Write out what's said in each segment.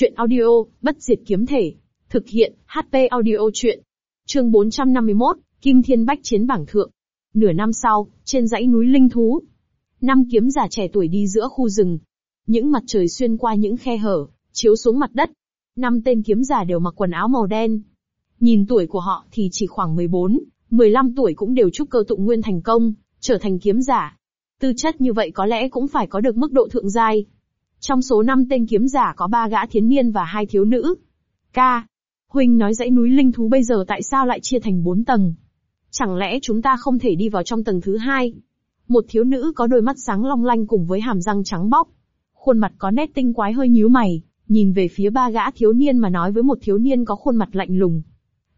Chuyện audio, bất diệt kiếm thể. Thực hiện, HP audio chuyện. Chương 451, Kim Thiên Bách chiến bảng thượng. Nửa năm sau, trên dãy núi Linh Thú. Năm kiếm giả trẻ tuổi đi giữa khu rừng. Những mặt trời xuyên qua những khe hở, chiếu xuống mặt đất. Năm tên kiếm giả đều mặc quần áo màu đen. Nhìn tuổi của họ thì chỉ khoảng 14, 15 tuổi cũng đều chúc cơ tụng nguyên thành công, trở thành kiếm giả. Tư chất như vậy có lẽ cũng phải có được mức độ thượng giai. Trong số 5 tên kiếm giả có 3 gã thiến niên và hai thiếu nữ. Ca. Huynh nói dãy núi linh thú bây giờ tại sao lại chia thành 4 tầng? Chẳng lẽ chúng ta không thể đi vào trong tầng thứ hai? Một thiếu nữ có đôi mắt sáng long lanh cùng với hàm răng trắng bóc. Khuôn mặt có nét tinh quái hơi nhíu mày, nhìn về phía ba gã thiếu niên mà nói với một thiếu niên có khuôn mặt lạnh lùng.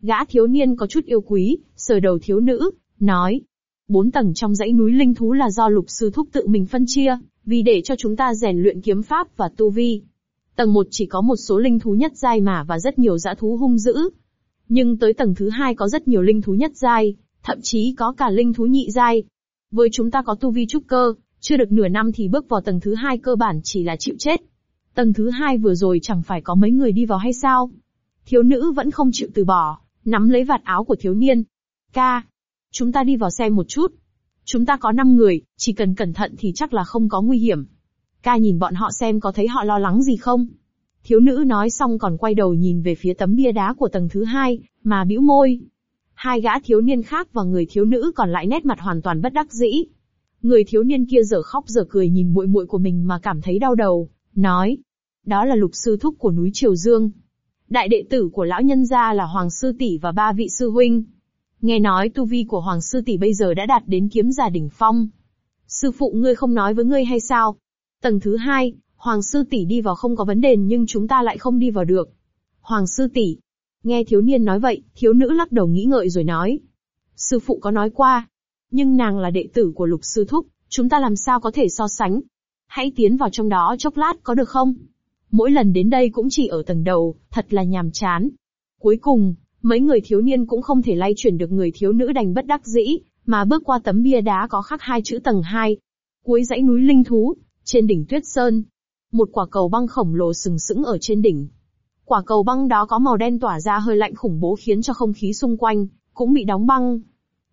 Gã thiếu niên có chút yêu quý, sờ đầu thiếu nữ, nói. Bốn tầng trong dãy núi linh thú là do lục sư thúc tự mình phân chia, vì để cho chúng ta rèn luyện kiếm pháp và tu vi. Tầng 1 chỉ có một số linh thú nhất giai mà và rất nhiều dã thú hung dữ. Nhưng tới tầng thứ hai có rất nhiều linh thú nhất giai, thậm chí có cả linh thú nhị giai. Với chúng ta có tu vi trúc cơ, chưa được nửa năm thì bước vào tầng thứ hai cơ bản chỉ là chịu chết. Tầng thứ hai vừa rồi chẳng phải có mấy người đi vào hay sao? Thiếu nữ vẫn không chịu từ bỏ, nắm lấy vạt áo của thiếu niên. Ca, chúng ta đi vào xem một chút. Chúng ta có 5 người, chỉ cần cẩn thận thì chắc là không có nguy hiểm. Ca nhìn bọn họ xem có thấy họ lo lắng gì không. Thiếu nữ nói xong còn quay đầu nhìn về phía tấm bia đá của tầng thứ hai, mà bĩu môi. Hai gã thiếu niên khác và người thiếu nữ còn lại nét mặt hoàn toàn bất đắc dĩ. Người thiếu niên kia giờ khóc giờ cười nhìn muội muội của mình mà cảm thấy đau đầu, nói: "Đó là lục sư thúc của núi Triều Dương. Đại đệ tử của lão nhân gia là Hoàng sư tỷ và ba vị sư huynh. Nghe nói tu vi của Hoàng sư tỷ bây giờ đã đạt đến kiếm giả đỉnh phong. Sư phụ ngươi không nói với ngươi hay sao? Tầng thứ hai, Hoàng sư tỷ đi vào không có vấn đề nhưng chúng ta lại không đi vào được. Hoàng sư tỷ. Nghe thiếu niên nói vậy, thiếu nữ lắc đầu nghĩ ngợi rồi nói. Sư phụ có nói qua. Nhưng nàng là đệ tử của lục sư thúc, chúng ta làm sao có thể so sánh. Hãy tiến vào trong đó chốc lát có được không? Mỗi lần đến đây cũng chỉ ở tầng đầu, thật là nhàm chán. Cuối cùng, Mấy người thiếu niên cũng không thể lay chuyển được người thiếu nữ đành bất đắc dĩ, mà bước qua tấm bia đá có khắc hai chữ tầng 2. Cuối dãy núi linh thú, trên đỉnh tuyết sơn. Một quả cầu băng khổng lồ sừng sững ở trên đỉnh. Quả cầu băng đó có màu đen tỏa ra hơi lạnh khủng bố khiến cho không khí xung quanh, cũng bị đóng băng.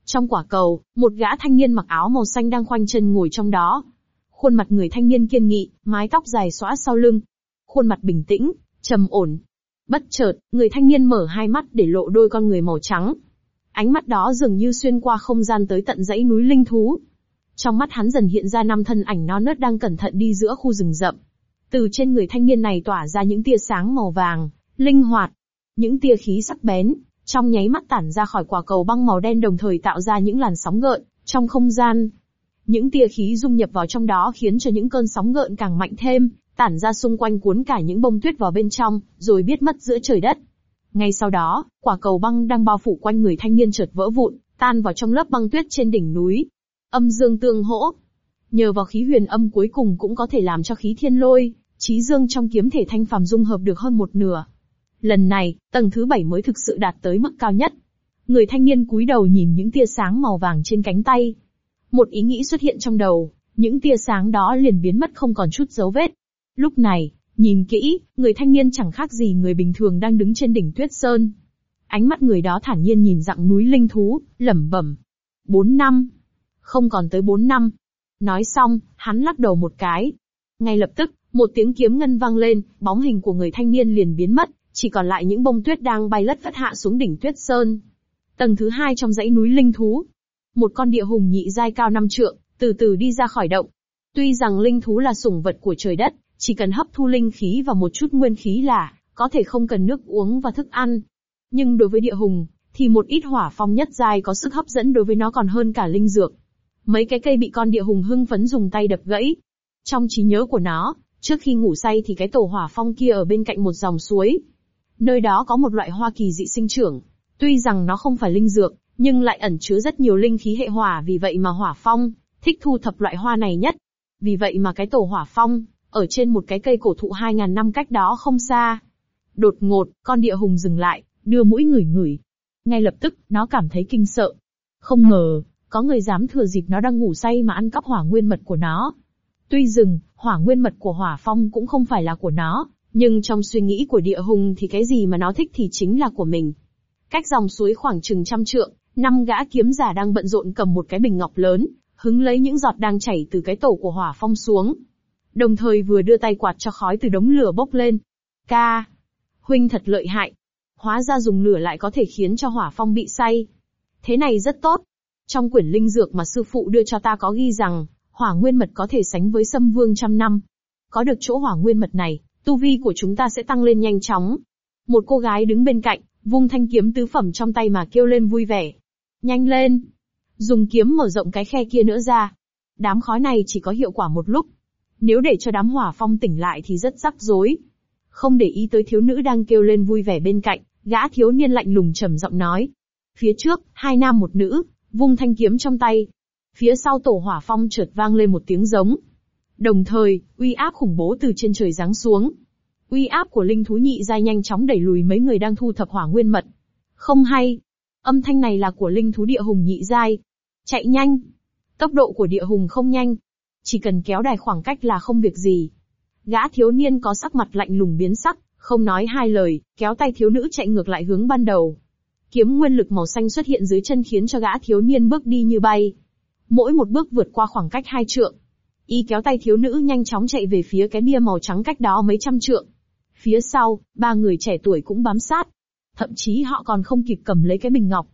Trong quả cầu, một gã thanh niên mặc áo màu xanh đang khoanh chân ngồi trong đó. Khuôn mặt người thanh niên kiên nghị, mái tóc dài xõa sau lưng. Khuôn mặt bình tĩnh, trầm ổn, Bất chợt, người thanh niên mở hai mắt để lộ đôi con người màu trắng. Ánh mắt đó dường như xuyên qua không gian tới tận dãy núi linh thú. Trong mắt hắn dần hiện ra năm thân ảnh non nớt đang cẩn thận đi giữa khu rừng rậm. Từ trên người thanh niên này tỏa ra những tia sáng màu vàng, linh hoạt, những tia khí sắc bén, trong nháy mắt tản ra khỏi quả cầu băng màu đen đồng thời tạo ra những làn sóng gợn trong không gian. Những tia khí dung nhập vào trong đó khiến cho những cơn sóng gợn càng mạnh thêm, tản ra xung quanh cuốn cả những bông tuyết vào bên trong, rồi biết mất giữa trời đất. Ngay sau đó, quả cầu băng đang bao phủ quanh người thanh niên chợt vỡ vụn, tan vào trong lớp băng tuyết trên đỉnh núi. Âm dương tương hỗ. Nhờ vào khí huyền âm cuối cùng cũng có thể làm cho khí thiên lôi, trí dương trong kiếm thể thanh phàm dung hợp được hơn một nửa. Lần này, tầng thứ bảy mới thực sự đạt tới mức cao nhất. Người thanh niên cúi đầu nhìn những tia sáng màu vàng trên cánh tay. Một ý nghĩ xuất hiện trong đầu, những tia sáng đó liền biến mất không còn chút dấu vết. Lúc này, nhìn kỹ, người thanh niên chẳng khác gì người bình thường đang đứng trên đỉnh tuyết sơn. Ánh mắt người đó thản nhiên nhìn dặng núi linh thú, lẩm bẩm. Bốn năm. Không còn tới bốn năm. Nói xong, hắn lắc đầu một cái. Ngay lập tức, một tiếng kiếm ngân vang lên, bóng hình của người thanh niên liền biến mất, chỉ còn lại những bông tuyết đang bay lất phất hạ xuống đỉnh tuyết sơn. Tầng thứ hai trong dãy núi linh thú. Một con địa hùng nhị giai cao năm trượng, từ từ đi ra khỏi động. Tuy rằng linh thú là sủng vật của trời đất, chỉ cần hấp thu linh khí và một chút nguyên khí là, có thể không cần nước uống và thức ăn. Nhưng đối với địa hùng, thì một ít hỏa phong nhất giai có sức hấp dẫn đối với nó còn hơn cả linh dược. Mấy cái cây bị con địa hùng hưng phấn dùng tay đập gãy. Trong trí nhớ của nó, trước khi ngủ say thì cái tổ hỏa phong kia ở bên cạnh một dòng suối. Nơi đó có một loại hoa kỳ dị sinh trưởng. Tuy rằng nó không phải linh dược, nhưng lại ẩn chứa rất nhiều linh khí hệ hỏa vì vậy mà hỏa phong, thích thu thập loại hoa này nhất. Vì vậy mà cái tổ hỏa phong, ở trên một cái cây cổ thụ 2.000 năm cách đó không xa. Đột ngột, con địa hùng dừng lại, đưa mũi ngửi ngửi. Ngay lập tức, nó cảm thấy kinh sợ. Không ngờ, có người dám thừa dịp nó đang ngủ say mà ăn cắp hỏa nguyên mật của nó. Tuy rừng, hỏa nguyên mật của hỏa phong cũng không phải là của nó, Nhưng trong suy nghĩ của địa hùng thì cái gì mà nó thích thì chính là của mình. Cách dòng suối khoảng chừng trăm trượng, năm gã kiếm giả đang bận rộn cầm một cái bình ngọc lớn, hứng lấy những giọt đang chảy từ cái tổ của hỏa phong xuống. Đồng thời vừa đưa tay quạt cho khói từ đống lửa bốc lên. Ca! Huynh thật lợi hại. Hóa ra dùng lửa lại có thể khiến cho hỏa phong bị say. Thế này rất tốt. Trong quyển linh dược mà sư phụ đưa cho ta có ghi rằng, hỏa nguyên mật có thể sánh với sâm vương trăm năm. Có được chỗ hỏa nguyên mật này, tu vi của chúng ta sẽ tăng lên nhanh chóng. Một cô gái đứng bên cạnh, vung thanh kiếm tứ phẩm trong tay mà kêu lên vui vẻ. Nhanh lên! Dùng kiếm mở rộng cái khe kia nữa ra. Đám khói này chỉ có hiệu quả một lúc. Nếu để cho đám hỏa phong tỉnh lại thì rất rắc rối. Không để ý tới thiếu nữ đang kêu lên vui vẻ bên cạnh, gã thiếu niên lạnh lùng trầm giọng nói. Phía trước, hai nam một nữ, vung thanh kiếm trong tay. Phía sau tổ hỏa phong chợt vang lên một tiếng giống. Đồng thời, uy áp khủng bố từ trên trời giáng xuống. Uy áp của linh thú nhị giai nhanh chóng đẩy lùi mấy người đang thu thập hỏa nguyên mật. Không hay. Âm thanh này là của linh thú địa hùng nhị giai. Chạy nhanh. Tốc độ của địa hùng không nhanh. Chỉ cần kéo đài khoảng cách là không việc gì. Gã thiếu niên có sắc mặt lạnh lùng biến sắc, không nói hai lời, kéo tay thiếu nữ chạy ngược lại hướng ban đầu. Kiếm nguyên lực màu xanh xuất hiện dưới chân khiến cho gã thiếu niên bước đi như bay. Mỗi một bước vượt qua khoảng cách hai trượng. Y kéo tay thiếu nữ nhanh chóng chạy về phía cái bia màu trắng cách đó mấy trăm trượng. Phía sau, ba người trẻ tuổi cũng bám sát. Thậm chí họ còn không kịp cầm lấy cái bình ngọc.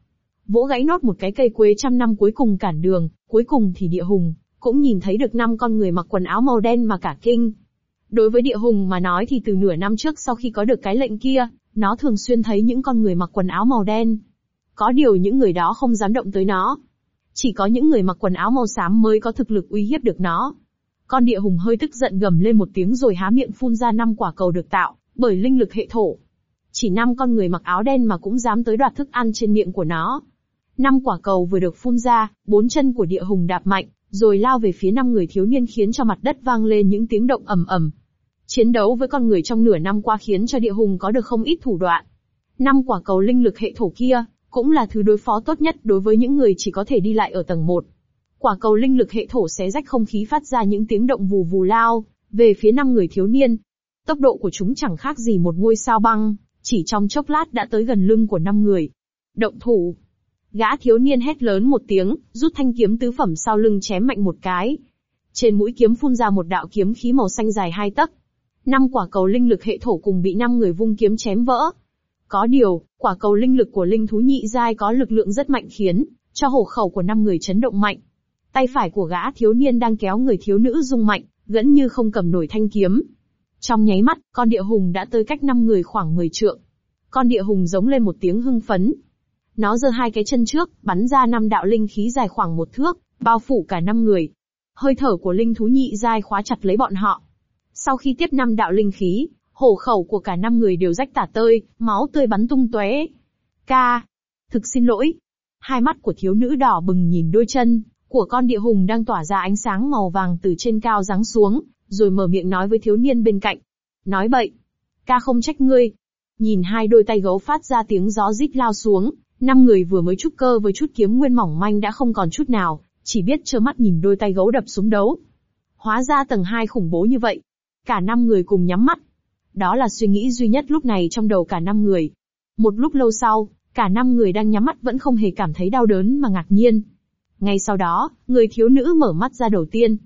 Vỗ gãy nốt một cái cây quế trăm năm cuối cùng cản đường, cuối cùng thì địa hùng, cũng nhìn thấy được năm con người mặc quần áo màu đen mà cả kinh. Đối với địa hùng mà nói thì từ nửa năm trước sau khi có được cái lệnh kia, nó thường xuyên thấy những con người mặc quần áo màu đen. Có điều những người đó không dám động tới nó. Chỉ có những người mặc quần áo màu xám mới có thực lực uy hiếp được nó. Con địa hùng hơi tức giận gầm lên một tiếng rồi há miệng phun ra năm quả cầu được tạo, bởi linh lực hệ thổ. Chỉ năm con người mặc áo đen mà cũng dám tới đoạt thức ăn trên miệng của nó. Năm quả cầu vừa được phun ra, bốn chân của địa hùng đạp mạnh, rồi lao về phía năm người thiếu niên khiến cho mặt đất vang lên những tiếng động ầm ầm. Chiến đấu với con người trong nửa năm qua khiến cho địa hùng có được không ít thủ đoạn. Năm quả cầu linh lực hệ thổ kia, cũng là thứ đối phó tốt nhất đối với những người chỉ có thể đi lại ở tầng 1. Quả cầu linh lực hệ thổ xé rách không khí phát ra những tiếng động vù vù lao, về phía năm người thiếu niên. Tốc độ của chúng chẳng khác gì một ngôi sao băng, chỉ trong chốc lát đã tới gần lưng của năm người. Động thủ. Gã thiếu niên hét lớn một tiếng, rút thanh kiếm tứ phẩm sau lưng chém mạnh một cái. Trên mũi kiếm phun ra một đạo kiếm khí màu xanh dài hai tấc. Năm quả cầu linh lực hệ thổ cùng bị năm người vung kiếm chém vỡ. Có điều, quả cầu linh lực của linh thú nhị giai có lực lượng rất mạnh khiến cho hổ khẩu của năm người chấn động mạnh. Tay phải của gã thiếu niên đang kéo người thiếu nữ rung mạnh, gần như không cầm nổi thanh kiếm. Trong nháy mắt, con địa hùng đã tới cách năm người khoảng 10 trượng. Con địa hùng giống lên một tiếng hưng phấn. Nó giơ hai cái chân trước, bắn ra năm đạo linh khí dài khoảng một thước, bao phủ cả năm người. Hơi thở của linh thú nhị giai khóa chặt lấy bọn họ. Sau khi tiếp năm đạo linh khí, hổ khẩu của cả năm người đều rách tả tơi, máu tươi bắn tung tóe. Ca, thực xin lỗi. Hai mắt của thiếu nữ đỏ bừng nhìn đôi chân của con địa hùng đang tỏa ra ánh sáng màu vàng từ trên cao giáng xuống, rồi mở miệng nói với thiếu niên bên cạnh. Nói bậy. Ca không trách ngươi. Nhìn hai đôi tay gấu phát ra tiếng gió rít lao xuống, năm người vừa mới chút cơ với chút kiếm nguyên mỏng manh đã không còn chút nào, chỉ biết trơ mắt nhìn đôi tay gấu đập xuống đấu. Hóa ra tầng hai khủng bố như vậy. Cả năm người cùng nhắm mắt. Đó là suy nghĩ duy nhất lúc này trong đầu cả năm người. Một lúc lâu sau, cả năm người đang nhắm mắt vẫn không hề cảm thấy đau đớn mà ngạc nhiên. Ngay sau đó, người thiếu nữ mở mắt ra đầu tiên.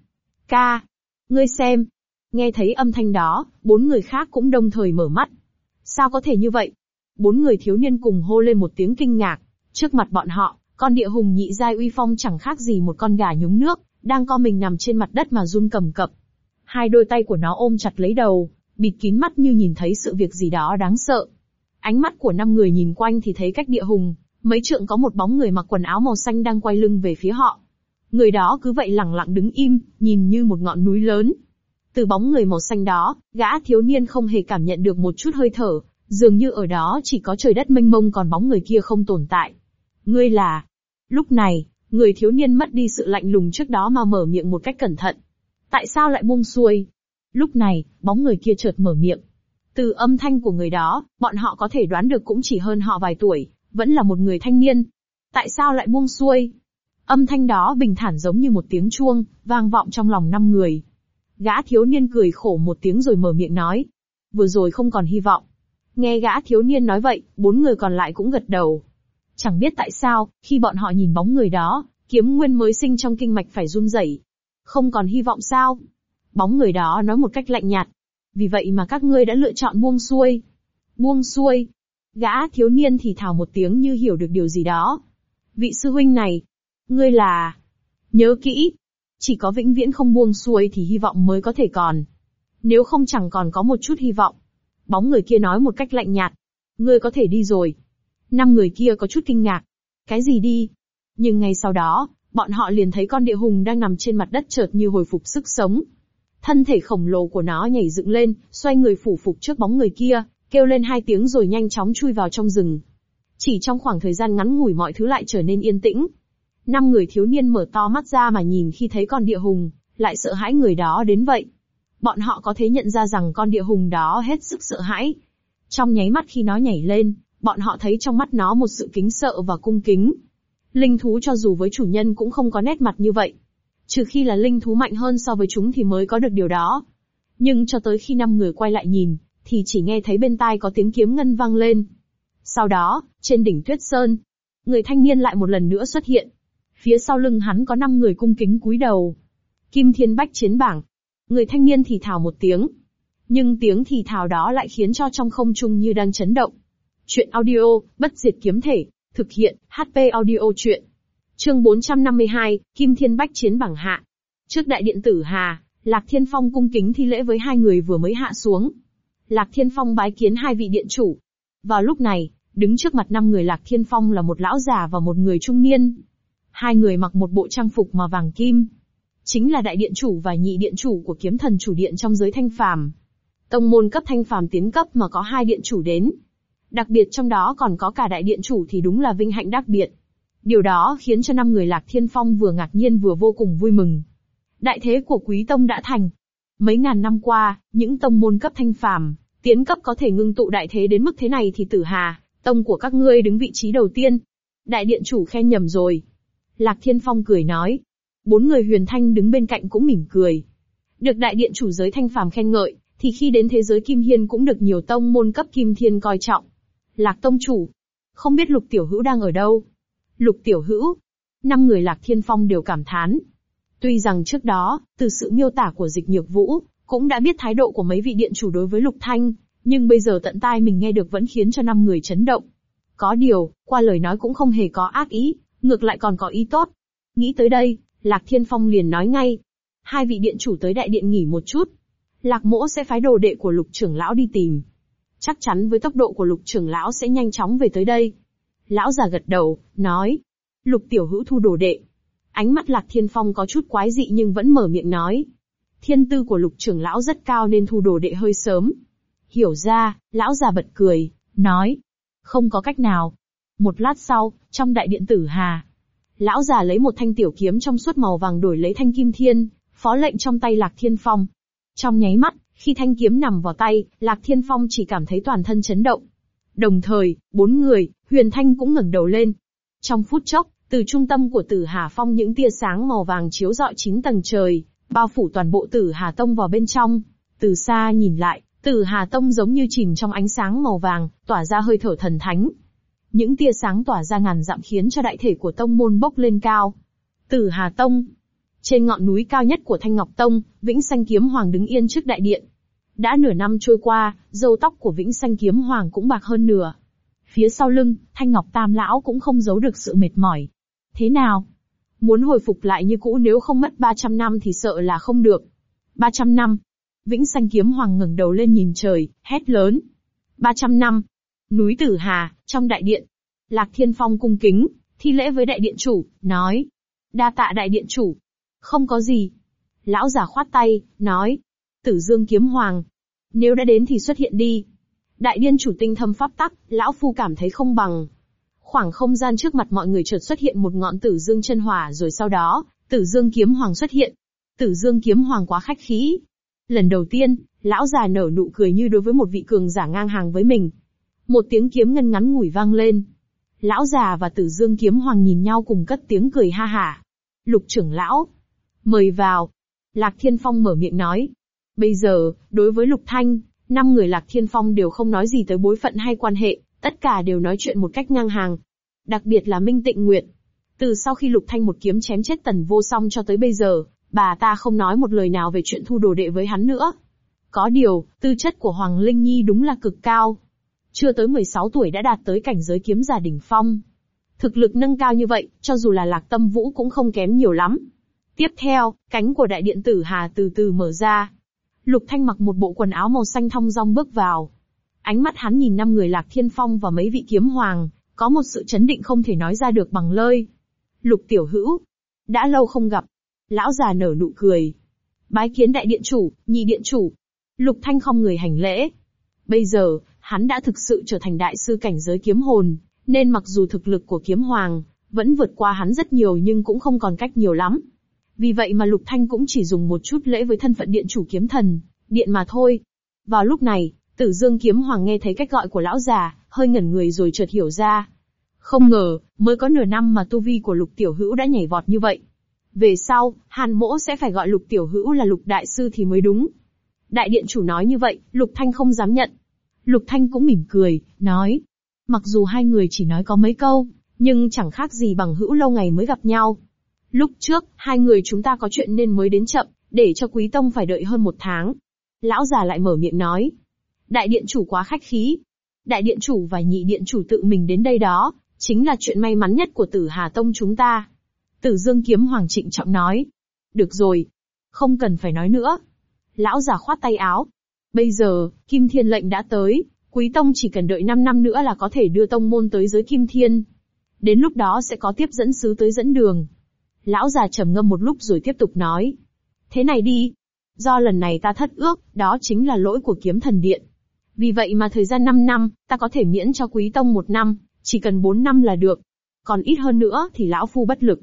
Ca! Ngươi xem! Nghe thấy âm thanh đó, bốn người khác cũng đồng thời mở mắt. Sao có thể như vậy? Bốn người thiếu niên cùng hô lên một tiếng kinh ngạc. Trước mặt bọn họ, con địa hùng nhị giai uy phong chẳng khác gì một con gà nhúng nước, đang co mình nằm trên mặt đất mà run cầm cập. Hai đôi tay của nó ôm chặt lấy đầu, bịt kín mắt như nhìn thấy sự việc gì đó đáng sợ. Ánh mắt của năm người nhìn quanh thì thấy cách địa hùng, mấy trượng có một bóng người mặc quần áo màu xanh đang quay lưng về phía họ. Người đó cứ vậy lặng lặng đứng im, nhìn như một ngọn núi lớn. Từ bóng người màu xanh đó, gã thiếu niên không hề cảm nhận được một chút hơi thở, dường như ở đó chỉ có trời đất mênh mông còn bóng người kia không tồn tại. Ngươi là... Lúc này, người thiếu niên mất đi sự lạnh lùng trước đó mà mở miệng một cách cẩn thận. Tại sao lại buông xuôi? Lúc này, bóng người kia chợt mở miệng. Từ âm thanh của người đó, bọn họ có thể đoán được cũng chỉ hơn họ vài tuổi, vẫn là một người thanh niên. Tại sao lại buông xuôi? Âm thanh đó bình thản giống như một tiếng chuông, vang vọng trong lòng năm người. Gã thiếu niên cười khổ một tiếng rồi mở miệng nói. vừa rồi không còn hy vọng. Nghe gã thiếu niên nói vậy, bốn người còn lại cũng gật đầu. Chẳng biết tại sao, khi bọn họ nhìn bóng người đó, kiếm nguyên mới sinh trong kinh mạch phải run rẩy. Không còn hy vọng sao? Bóng người đó nói một cách lạnh nhạt. Vì vậy mà các ngươi đã lựa chọn buông xuôi. Buông xuôi. Gã thiếu niên thì thào một tiếng như hiểu được điều gì đó. Vị sư huynh này. Ngươi là... Nhớ kỹ. Chỉ có vĩnh viễn không buông xuôi thì hy vọng mới có thể còn. Nếu không chẳng còn có một chút hy vọng. Bóng người kia nói một cách lạnh nhạt. Ngươi có thể đi rồi. Năm người kia có chút kinh ngạc. Cái gì đi? Nhưng ngay sau đó, bọn họ liền thấy con địa hùng đang nằm trên mặt đất chợt như hồi phục sức sống. Thân thể khổng lồ của nó nhảy dựng lên, xoay người phủ phục trước bóng người kia, kêu lên hai tiếng rồi nhanh chóng chui vào trong rừng. Chỉ trong khoảng thời gian ngắn ngủi mọi thứ lại trở nên yên tĩnh. Năm người thiếu niên mở to mắt ra mà nhìn khi thấy con địa hùng, lại sợ hãi người đó đến vậy. Bọn họ có thể nhận ra rằng con địa hùng đó hết sức sợ hãi. Trong nháy mắt khi nó nhảy lên, bọn họ thấy trong mắt nó một sự kính sợ và cung kính. Linh thú cho dù với chủ nhân cũng không có nét mặt như vậy. Trừ khi là linh thú mạnh hơn so với chúng thì mới có được điều đó. Nhưng cho tới khi năm người quay lại nhìn, thì chỉ nghe thấy bên tai có tiếng kiếm ngân vang lên. Sau đó, trên đỉnh tuyết sơn, người thanh niên lại một lần nữa xuất hiện. Phía sau lưng hắn có năm người cung kính cúi đầu. Kim Thiên Bách chiến bảng. Người thanh niên thì thào một tiếng. Nhưng tiếng thì thào đó lại khiến cho trong không trung như đang chấn động. Chuyện audio, bất diệt kiếm thể, thực hiện, HP audio chuyện. Chương 452, Kim Thiên Bách chiến bảng hạ. Trước đại điện tử Hà, Lạc Thiên Phong cung kính thi lễ với hai người vừa mới hạ xuống. Lạc Thiên Phong bái kiến hai vị điện chủ. Vào lúc này, đứng trước mặt năm người Lạc Thiên Phong là một lão già và một người trung niên. Hai người mặc một bộ trang phục mà vàng kim. Chính là đại điện chủ và nhị điện chủ của kiếm thần chủ điện trong giới thanh phàm. Tông môn cấp thanh phàm tiến cấp mà có hai điện chủ đến. Đặc biệt trong đó còn có cả đại điện chủ thì đúng là vinh hạnh đặc biệt. Điều đó khiến cho năm người Lạc Thiên Phong vừa ngạc nhiên vừa vô cùng vui mừng. Đại thế của Quý Tông đã thành. Mấy ngàn năm qua, những tông môn cấp thanh phàm, tiến cấp có thể ngưng tụ đại thế đến mức thế này thì tử hà, tông của các ngươi đứng vị trí đầu tiên. Đại điện chủ khen nhầm rồi. Lạc Thiên Phong cười nói. Bốn người huyền thanh đứng bên cạnh cũng mỉm cười. Được đại điện chủ giới thanh phàm khen ngợi, thì khi đến thế giới kim hiên cũng được nhiều tông môn cấp kim thiên coi trọng. Lạc tông chủ. Không biết lục tiểu hữu đang ở đâu? Lục tiểu hữu. Năm người lạc thiên phong đều cảm thán. Tuy rằng trước đó, từ sự miêu tả của dịch nhược vũ, cũng đã biết thái độ của mấy vị điện chủ đối với lục thanh, nhưng bây giờ tận tai mình nghe được vẫn khiến cho năm người chấn động. Có điều, qua lời nói cũng không hề có ác ý, ngược lại còn có ý tốt. Nghĩ tới đây, Lạc Thiên Phong liền nói ngay. Hai vị điện chủ tới đại điện nghỉ một chút. Lạc mỗ sẽ phái đồ đệ của lục trưởng lão đi tìm. Chắc chắn với tốc độ của lục trưởng lão sẽ nhanh chóng về tới đây. Lão già gật đầu, nói. Lục tiểu hữu thu đồ đệ. Ánh mắt lạc thiên phong có chút quái dị nhưng vẫn mở miệng nói. Thiên tư của lục trưởng lão rất cao nên thu đồ đệ hơi sớm. Hiểu ra, lão già bật cười, nói. Không có cách nào. Một lát sau, trong đại điện tử Hà, lão già lấy một thanh tiểu kiếm trong suốt màu vàng đổi lấy thanh kim thiên, phó lệnh trong tay lạc thiên phong. Trong nháy mắt, khi thanh kiếm nằm vào tay, Lạc Thiên Phong chỉ cảm thấy toàn thân chấn động. Đồng thời, bốn người, Huyền Thanh cũng ngẩng đầu lên. Trong phút chốc, từ trung tâm của Tử Hà Phong những tia sáng màu vàng chiếu rọi chín tầng trời, bao phủ toàn bộ Tử Hà Tông vào bên trong. Từ xa nhìn lại, Tử Hà Tông giống như chìm trong ánh sáng màu vàng, tỏa ra hơi thở thần thánh. Những tia sáng tỏa ra ngàn dặm khiến cho đại thể của tông môn bốc lên cao. Tử Hà Tông, trên ngọn núi cao nhất của Thanh Ngọc Tông, Vĩnh Sanh Kiếm Hoàng đứng yên trước đại điện. Đã nửa năm trôi qua, râu tóc của Vĩnh Sanh Kiếm Hoàng cũng bạc hơn nửa. Phía sau lưng, Thanh Ngọc Tam Lão cũng không giấu được sự mệt mỏi. Thế nào? Muốn hồi phục lại như cũ nếu không mất 300 năm thì sợ là không được. 300 năm. Vĩnh Sanh Kiếm Hoàng ngẩng đầu lên nhìn trời, hét lớn. 300 năm. Núi Tử Hà, trong đại điện. Lạc Thiên Phong cung kính, thi lễ với đại điện chủ, nói. Đa tạ đại điện chủ, không có gì. Lão già khoát tay, nói. Tử Dương kiếm hoàng. Nếu đã đến thì xuất hiện đi. Đại Điện chủ tinh thâm pháp tắc, lão phu cảm thấy không bằng. Khoảng không gian trước mặt mọi người chợt xuất hiện một ngọn tử dương chân hỏa rồi sau đó, tử dương kiếm hoàng xuất hiện. Tử dương kiếm hoàng quá khách khí. Lần đầu tiên, lão già nở nụ cười như đối với một vị cường giả ngang hàng với mình. Một tiếng kiếm ngân ngắn ngủi vang lên. Lão già và tử dương kiếm hoàng nhìn nhau cùng cất tiếng cười ha hả. Lục trưởng lão, Mời vào. Lạc Thiên Phong mở miệng nói. Bây giờ, đối với Lục Thanh, Năm người Lạc Thiên Phong đều không nói gì tới bối phận hay quan hệ, tất cả đều nói chuyện một cách ngang hàng. Đặc biệt là Minh Tịnh Nguyệt. Từ sau khi Lục Thanh một kiếm chém chết Tần Vô Song cho tới bây giờ, bà ta không nói một lời nào về chuyện thu đồ đệ với hắn nữa. Có điều, tư chất của Hoàng Linh Nhi đúng là cực cao. Chưa tới 16 tuổi đã đạt tới cảnh giới kiếm giả đỉnh phong. Thực lực nâng cao như vậy, cho dù là Lạc Tâm Vũ cũng không kém nhiều lắm. Tiếp theo, cánh của đại điện tử Hà từ từ mở ra. Lục Thanh mặc một bộ quần áo màu xanh thong dong bước vào. Ánh mắt hắn nhìn năm người Lạc Thiên Phong và mấy vị kiếm hoàng, có một sự chấn định không thể nói ra được bằng lời. Lục Tiểu Hữu, đã lâu không gặp. Lão già nở nụ cười. Bái kiến đại điện chủ, nhị điện chủ. Lục Thanh không người hành lễ. Bây giờ, hắn đã thực sự trở thành đại sư cảnh giới kiếm hồn, nên mặc dù thực lực của kiếm hoàng vẫn vượt qua hắn rất nhiều nhưng cũng không còn cách nhiều lắm. Vì vậy mà Lục Thanh cũng chỉ dùng một chút lễ với thân phận điện chủ kiếm thần, điện mà thôi. Vào lúc này, Tử Dương kiếm hoàng nghe thấy cách gọi của lão già, hơi ngẩn người rồi chợt hiểu ra. Không ngờ, mới có nửa năm mà tu vi của Lục Tiểu Hữu đã nhảy vọt như vậy. Về sau, Hàn Mỗ sẽ phải gọi Lục Tiểu Hữu là Lục Đại Sư thì mới đúng. Đại điện chủ nói như vậy, Lục Thanh không dám nhận. Lục Thanh cũng mỉm cười, nói. Mặc dù hai người chỉ nói có mấy câu, nhưng chẳng khác gì bằng hữu lâu ngày mới gặp nhau. Lúc trước, hai người chúng ta có chuyện nên mới đến chậm, để cho Quý Tông phải đợi hơn một tháng. Lão già lại mở miệng nói. Đại điện chủ quá khách khí. Đại điện chủ và nhị điện chủ tự mình đến đây đó, chính là chuyện may mắn nhất của tử Hà Tông chúng ta. Tử Dương Kiếm Hoàng trịnh trọng nói. Được rồi. Không cần phải nói nữa. Lão già khoát tay áo. Bây giờ, Kim Thiên lệnh đã tới, Quý Tông chỉ cần đợi 5 năm nữa là có thể đưa tông môn tới giới Kim Thiên. Đến lúc đó sẽ có tiếp dẫn sứ tới dẫn đường. Lão già trầm ngâm một lúc rồi tiếp tục nói. Thế này đi. Do lần này ta thất ước, đó chính là lỗi của kiếm thần điện. Vì vậy mà thời gian 5 năm, ta có thể miễn cho quý tông một năm, chỉ cần 4 năm là được. Còn ít hơn nữa thì lão phu bất lực.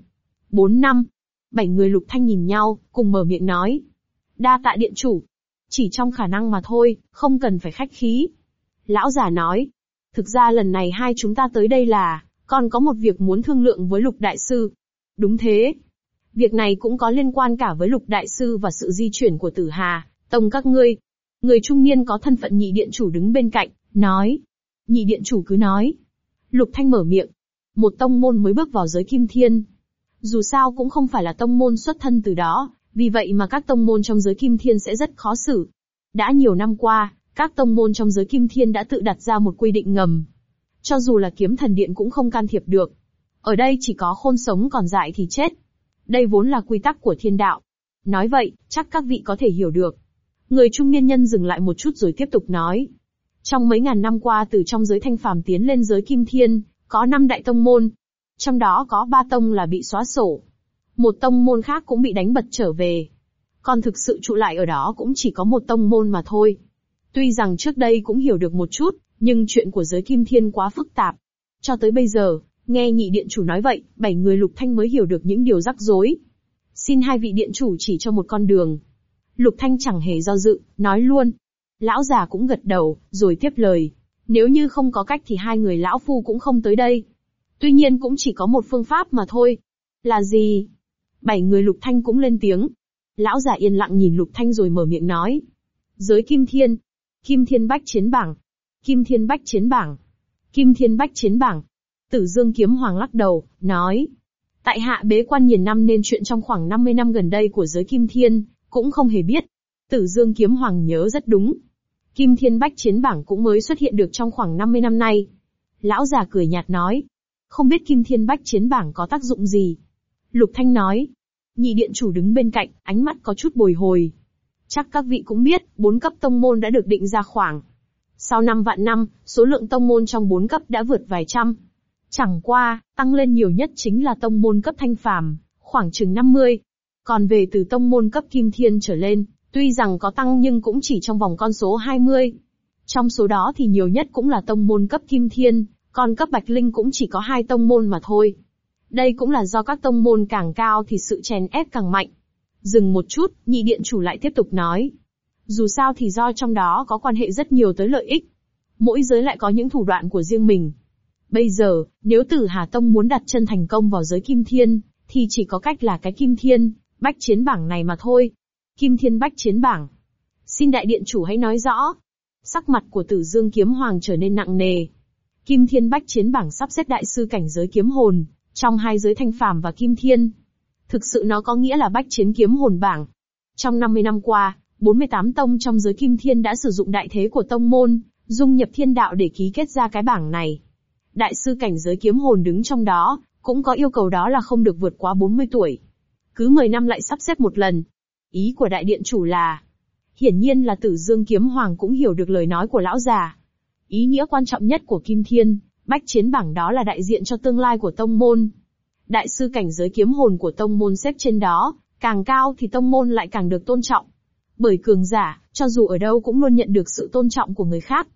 4 năm. Bảy người lục thanh nhìn nhau, cùng mở miệng nói. Đa tạ điện chủ. Chỉ trong khả năng mà thôi, không cần phải khách khí. Lão già nói. Thực ra lần này hai chúng ta tới đây là, còn có một việc muốn thương lượng với lục đại sư. Đúng thế. Việc này cũng có liên quan cả với lục đại sư và sự di chuyển của tử hà, tông các ngươi. Người trung niên có thân phận nhị điện chủ đứng bên cạnh, nói. Nhị điện chủ cứ nói. Lục thanh mở miệng. Một tông môn mới bước vào giới kim thiên. Dù sao cũng không phải là tông môn xuất thân từ đó, vì vậy mà các tông môn trong giới kim thiên sẽ rất khó xử. Đã nhiều năm qua, các tông môn trong giới kim thiên đã tự đặt ra một quy định ngầm. Cho dù là kiếm thần điện cũng không can thiệp được. Ở đây chỉ có khôn sống còn dại thì chết. Đây vốn là quy tắc của thiên đạo. Nói vậy, chắc các vị có thể hiểu được. Người trung niên nhân dừng lại một chút rồi tiếp tục nói. Trong mấy ngàn năm qua từ trong giới thanh phàm tiến lên giới kim thiên, có năm đại tông môn. Trong đó có ba tông là bị xóa sổ. Một tông môn khác cũng bị đánh bật trở về. Còn thực sự trụ lại ở đó cũng chỉ có một tông môn mà thôi. Tuy rằng trước đây cũng hiểu được một chút, nhưng chuyện của giới kim thiên quá phức tạp. Cho tới bây giờ, Nghe nhị điện chủ nói vậy, bảy người lục thanh mới hiểu được những điều rắc rối. Xin hai vị điện chủ chỉ cho một con đường. Lục thanh chẳng hề do dự, nói luôn. Lão già cũng gật đầu, rồi tiếp lời. Nếu như không có cách thì hai người lão phu cũng không tới đây. Tuy nhiên cũng chỉ có một phương pháp mà thôi. Là gì? Bảy người lục thanh cũng lên tiếng. Lão già yên lặng nhìn lục thanh rồi mở miệng nói. Giới kim thiên. Kim thiên bách chiến bảng. Kim thiên bách chiến bảng. Kim thiên bách chiến bảng. Tử Dương Kiếm Hoàng lắc đầu, nói. Tại hạ bế quan nhiều năm nên chuyện trong khoảng 50 năm gần đây của giới Kim Thiên, cũng không hề biết. Tử Dương Kiếm Hoàng nhớ rất đúng. Kim Thiên Bách Chiến Bảng cũng mới xuất hiện được trong khoảng 50 năm nay. Lão già cười nhạt nói. Không biết Kim Thiên Bách Chiến Bảng có tác dụng gì? Lục Thanh nói. Nhị điện chủ đứng bên cạnh, ánh mắt có chút bồi hồi. Chắc các vị cũng biết, bốn cấp tông môn đã được định ra khoảng. Sau năm vạn năm, số lượng tông môn trong bốn cấp đã vượt vài trăm. Chẳng qua, tăng lên nhiều nhất chính là tông môn cấp thanh phàm, khoảng chừng 50. Còn về từ tông môn cấp kim thiên trở lên, tuy rằng có tăng nhưng cũng chỉ trong vòng con số 20. Trong số đó thì nhiều nhất cũng là tông môn cấp kim thiên, còn cấp bạch linh cũng chỉ có hai tông môn mà thôi. Đây cũng là do các tông môn càng cao thì sự chèn ép càng mạnh. Dừng một chút, nhị điện chủ lại tiếp tục nói. Dù sao thì do trong đó có quan hệ rất nhiều tới lợi ích. Mỗi giới lại có những thủ đoạn của riêng mình, Bây giờ, nếu Tử Hà Tông muốn đặt chân thành công vào giới Kim Thiên, thì chỉ có cách là cái Kim Thiên, bách chiến bảng này mà thôi. Kim Thiên bách chiến bảng. Xin đại điện chủ hãy nói rõ. Sắc mặt của Tử Dương Kiếm Hoàng trở nên nặng nề. Kim Thiên Bách Chiến bảng sắp xếp đại sư cảnh giới kiếm hồn, trong hai giới thanh phàm và kim thiên. Thực sự nó có nghĩa là Bách Chiến kiếm hồn bảng. Trong 50 năm qua, 48 tông trong giới kim thiên đã sử dụng đại thế của tông môn, dung nhập thiên đạo để ký kết ra cái bảng này. Đại sư cảnh giới kiếm hồn đứng trong đó, cũng có yêu cầu đó là không được vượt quá 40 tuổi. Cứ 10 năm lại sắp xếp một lần. Ý của đại điện chủ là, hiển nhiên là tử dương kiếm hoàng cũng hiểu được lời nói của lão già. Ý nghĩa quan trọng nhất của Kim Thiên, bách chiến bảng đó là đại diện cho tương lai của tông môn. Đại sư cảnh giới kiếm hồn của tông môn xếp trên đó, càng cao thì tông môn lại càng được tôn trọng. Bởi cường giả, cho dù ở đâu cũng luôn nhận được sự tôn trọng của người khác.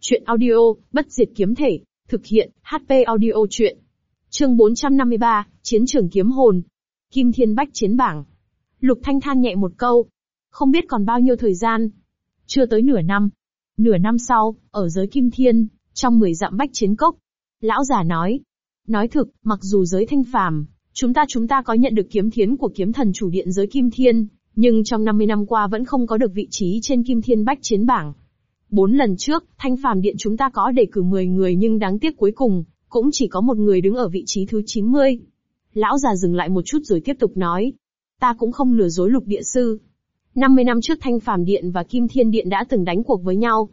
Chuyện audio, bất diệt kiếm thể, thực hiện, HP audio chuyện. Chương 453, Chiến trường kiếm hồn. Kim Thiên Bách chiến bảng. Lục Thanh than nhẹ một câu. Không biết còn bao nhiêu thời gian. Chưa tới nửa năm. Nửa năm sau, ở giới Kim Thiên, trong 10 dặm bách chiến cốc. Lão già nói. Nói thực, mặc dù giới thanh phàm, chúng ta chúng ta có nhận được kiếm thiến của kiếm thần chủ điện giới Kim Thiên, nhưng trong 50 năm qua vẫn không có được vị trí trên Kim Thiên Bách chiến bảng. Bốn lần trước, Thanh Phàm Điện chúng ta có đề cử 10 người nhưng đáng tiếc cuối cùng, cũng chỉ có một người đứng ở vị trí thứ 90. Lão già dừng lại một chút rồi tiếp tục nói. Ta cũng không lừa dối lục địa sư. 50 năm trước Thanh Phàm Điện và Kim Thiên Điện đã từng đánh cuộc với nhau.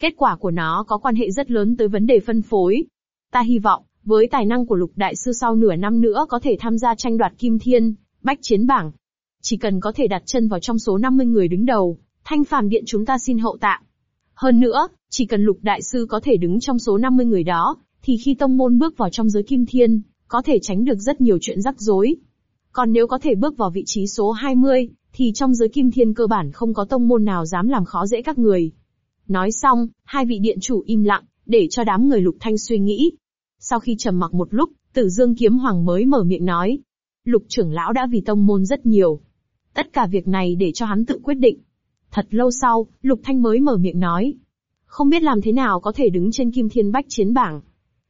Kết quả của nó có quan hệ rất lớn tới vấn đề phân phối. Ta hy vọng, với tài năng của lục đại sư sau nửa năm nữa có thể tham gia tranh đoạt Kim Thiên, Bách Chiến Bảng. Chỉ cần có thể đặt chân vào trong số 50 người đứng đầu, Thanh Phàm Điện chúng ta xin hậu tạ. Hơn nữa, chỉ cần lục đại sư có thể đứng trong số 50 người đó, thì khi tông môn bước vào trong giới kim thiên, có thể tránh được rất nhiều chuyện rắc rối. Còn nếu có thể bước vào vị trí số 20, thì trong giới kim thiên cơ bản không có tông môn nào dám làm khó dễ các người. Nói xong, hai vị điện chủ im lặng, để cho đám người lục thanh suy nghĩ. Sau khi trầm mặc một lúc, tử dương kiếm hoàng mới mở miệng nói. Lục trưởng lão đã vì tông môn rất nhiều. Tất cả việc này để cho hắn tự quyết định. Thật lâu sau, lục thanh mới mở miệng nói. Không biết làm thế nào có thể đứng trên kim thiên bách chiến bảng.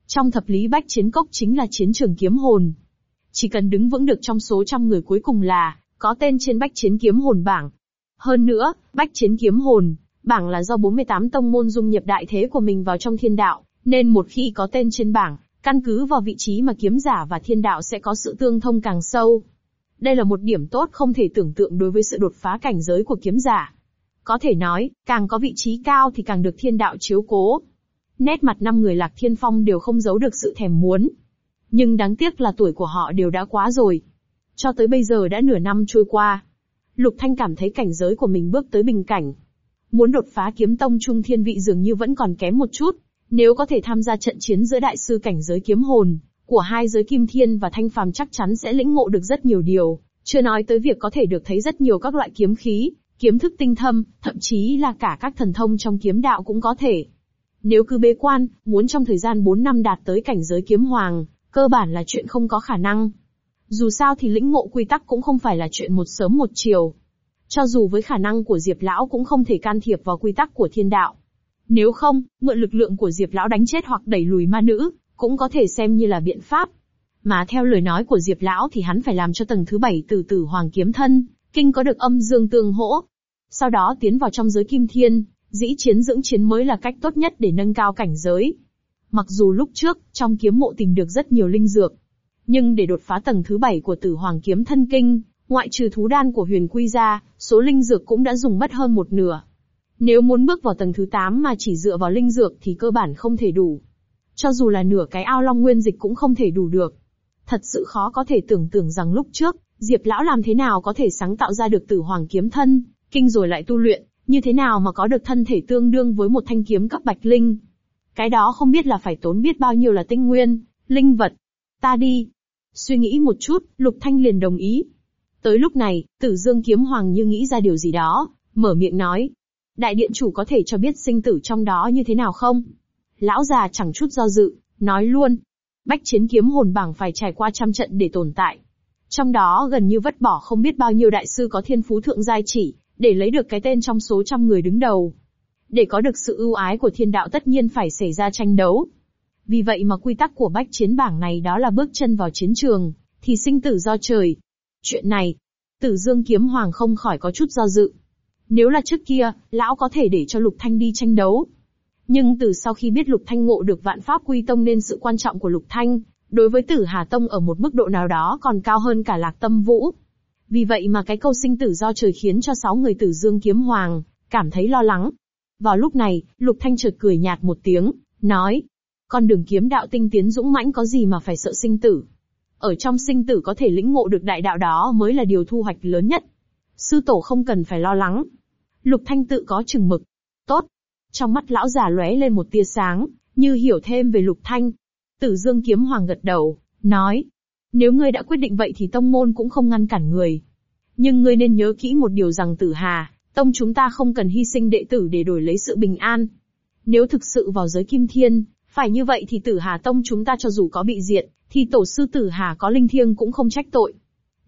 Trong thập lý bách chiến cốc chính là chiến trường kiếm hồn. Chỉ cần đứng vững được trong số trăm người cuối cùng là, có tên trên bách chiến kiếm hồn bảng. Hơn nữa, bách chiến kiếm hồn, bảng là do 48 tông môn dung nhập đại thế của mình vào trong thiên đạo, nên một khi có tên trên bảng, căn cứ vào vị trí mà kiếm giả và thiên đạo sẽ có sự tương thông càng sâu. Đây là một điểm tốt không thể tưởng tượng đối với sự đột phá cảnh giới của kiếm giả. Có thể nói, càng có vị trí cao thì càng được thiên đạo chiếu cố. Nét mặt năm người Lạc Thiên Phong đều không giấu được sự thèm muốn. Nhưng đáng tiếc là tuổi của họ đều đã quá rồi. Cho tới bây giờ đã nửa năm trôi qua. Lục Thanh cảm thấy cảnh giới của mình bước tới bình cảnh. Muốn đột phá kiếm tông trung thiên vị dường như vẫn còn kém một chút. Nếu có thể tham gia trận chiến giữa đại sư cảnh giới kiếm hồn, của hai giới kim thiên và thanh phàm chắc chắn sẽ lĩnh ngộ được rất nhiều điều, chưa nói tới việc có thể được thấy rất nhiều các loại kiếm khí, kiếm thức tinh thâm, thậm chí là cả các thần thông trong kiếm đạo cũng có thể. Nếu cứ bế quan, muốn trong thời gian 4 năm đạt tới cảnh giới kiếm hoàng, cơ bản là chuyện không có khả năng. Dù sao thì lĩnh ngộ quy tắc cũng không phải là chuyện một sớm một chiều. Cho dù với khả năng của Diệp Lão cũng không thể can thiệp vào quy tắc của thiên đạo. Nếu không, mượn lực lượng của Diệp Lão đánh chết hoặc đẩy lùi ma nữ, cũng có thể xem như là biện pháp. Mà theo lời nói của Diệp Lão thì hắn phải làm cho tầng thứ bảy tử tử hoàng kiếm thân, kinh có được âm dương tương hỗ. Sau đó tiến vào trong giới kim thiên, dĩ chiến dưỡng chiến mới là cách tốt nhất để nâng cao cảnh giới. Mặc dù lúc trước, trong kiếm mộ tìm được rất nhiều linh dược, nhưng để đột phá tầng thứ bảy của tử hoàng kiếm thân kinh, ngoại trừ thú đan của huyền quy ra, số linh dược cũng đã dùng mất hơn một nửa. Nếu muốn bước vào tầng thứ 8 mà chỉ dựa vào linh dược thì cơ bản không thể đủ. Cho dù là nửa cái ao long nguyên dịch cũng không thể đủ được. Thật sự khó có thể tưởng tượng rằng lúc trước, Diệp Lão làm thế nào có thể sáng tạo ra được tử hoàng kiếm thân, kinh rồi lại tu luyện, như thế nào mà có được thân thể tương đương với một thanh kiếm cấp bạch linh. Cái đó không biết là phải tốn biết bao nhiêu là tinh nguyên, linh vật. Ta đi. Suy nghĩ một chút, Lục Thanh liền đồng ý. Tới lúc này, tử dương kiếm hoàng như nghĩ ra điều gì đó, mở miệng nói. Đại điện chủ có thể cho biết sinh tử trong đó như thế nào không? Lão già chẳng chút do dự, nói luôn. Bách chiến kiếm hồn bảng phải trải qua trăm trận để tồn tại. Trong đó gần như vất bỏ không biết bao nhiêu đại sư có thiên phú thượng giai chỉ, để lấy được cái tên trong số trăm người đứng đầu. Để có được sự ưu ái của thiên đạo tất nhiên phải xảy ra tranh đấu. Vì vậy mà quy tắc của bách chiến bảng này đó là bước chân vào chiến trường, thì sinh tử do trời. Chuyện này, tử dương kiếm hoàng không khỏi có chút do dự. Nếu là trước kia, lão có thể để cho Lục Thanh đi tranh đấu. Nhưng từ sau khi biết Lục Thanh ngộ được vạn pháp quy tông nên sự quan trọng của Lục Thanh, đối với tử Hà Tông ở một mức độ nào đó còn cao hơn cả lạc tâm vũ. Vì vậy mà cái câu sinh tử do trời khiến cho sáu người tử dương kiếm hoàng, cảm thấy lo lắng. Vào lúc này, Lục Thanh chợt cười nhạt một tiếng, nói, con đường kiếm đạo tinh tiến dũng mãnh có gì mà phải sợ sinh tử. Ở trong sinh tử có thể lĩnh ngộ được đại đạo đó mới là điều thu hoạch lớn nhất. Sư tổ không cần phải lo lắng. Lục Thanh tự có chừng mực. Tốt. Trong mắt lão già lóe lên một tia sáng, như hiểu thêm về Lục Thanh. Tử Dương Kiếm Hoàng gật đầu, nói. Nếu ngươi đã quyết định vậy thì tông môn cũng không ngăn cản người. Nhưng ngươi nên nhớ kỹ một điều rằng tử hà, tông chúng ta không cần hy sinh đệ tử để đổi lấy sự bình an. Nếu thực sự vào giới kim thiên, phải như vậy thì tử hà tông chúng ta cho dù có bị diệt, thì tổ sư tử hà có linh thiêng cũng không trách tội.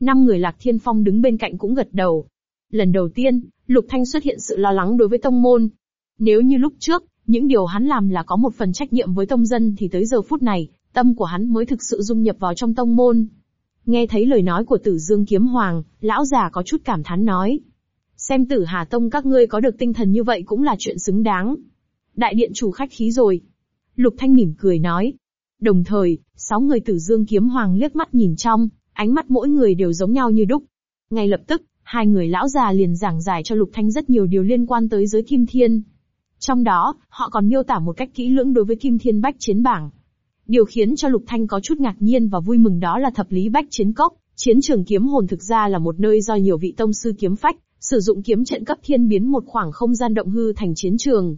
Năm người lạc thiên phong đứng bên cạnh cũng gật đầu. Lần đầu tiên, Lục Thanh xuất hiện sự lo lắng đối với tông môn. Nếu như lúc trước, những điều hắn làm là có một phần trách nhiệm với tông dân thì tới giờ phút này, tâm của hắn mới thực sự dung nhập vào trong tông môn. Nghe thấy lời nói của tử dương kiếm hoàng, lão già có chút cảm thán nói. Xem tử Hà Tông các ngươi có được tinh thần như vậy cũng là chuyện xứng đáng. Đại điện chủ khách khí rồi. Lục Thanh mỉm cười nói. Đồng thời, sáu người tử dương kiếm hoàng liếc mắt nhìn trong, ánh mắt mỗi người đều giống nhau như đúc. Ngay lập tức, hai người lão già liền giảng giải cho Lục Thanh rất nhiều điều liên quan tới giới kim thiên. Trong đó, họ còn miêu tả một cách kỹ lưỡng đối với kim thiên bách chiến bảng. Điều khiến cho Lục Thanh có chút ngạc nhiên và vui mừng đó là thập lý bách chiến cốc, chiến trường kiếm hồn thực ra là một nơi do nhiều vị tông sư kiếm phách, sử dụng kiếm trận cấp thiên biến một khoảng không gian động hư thành chiến trường.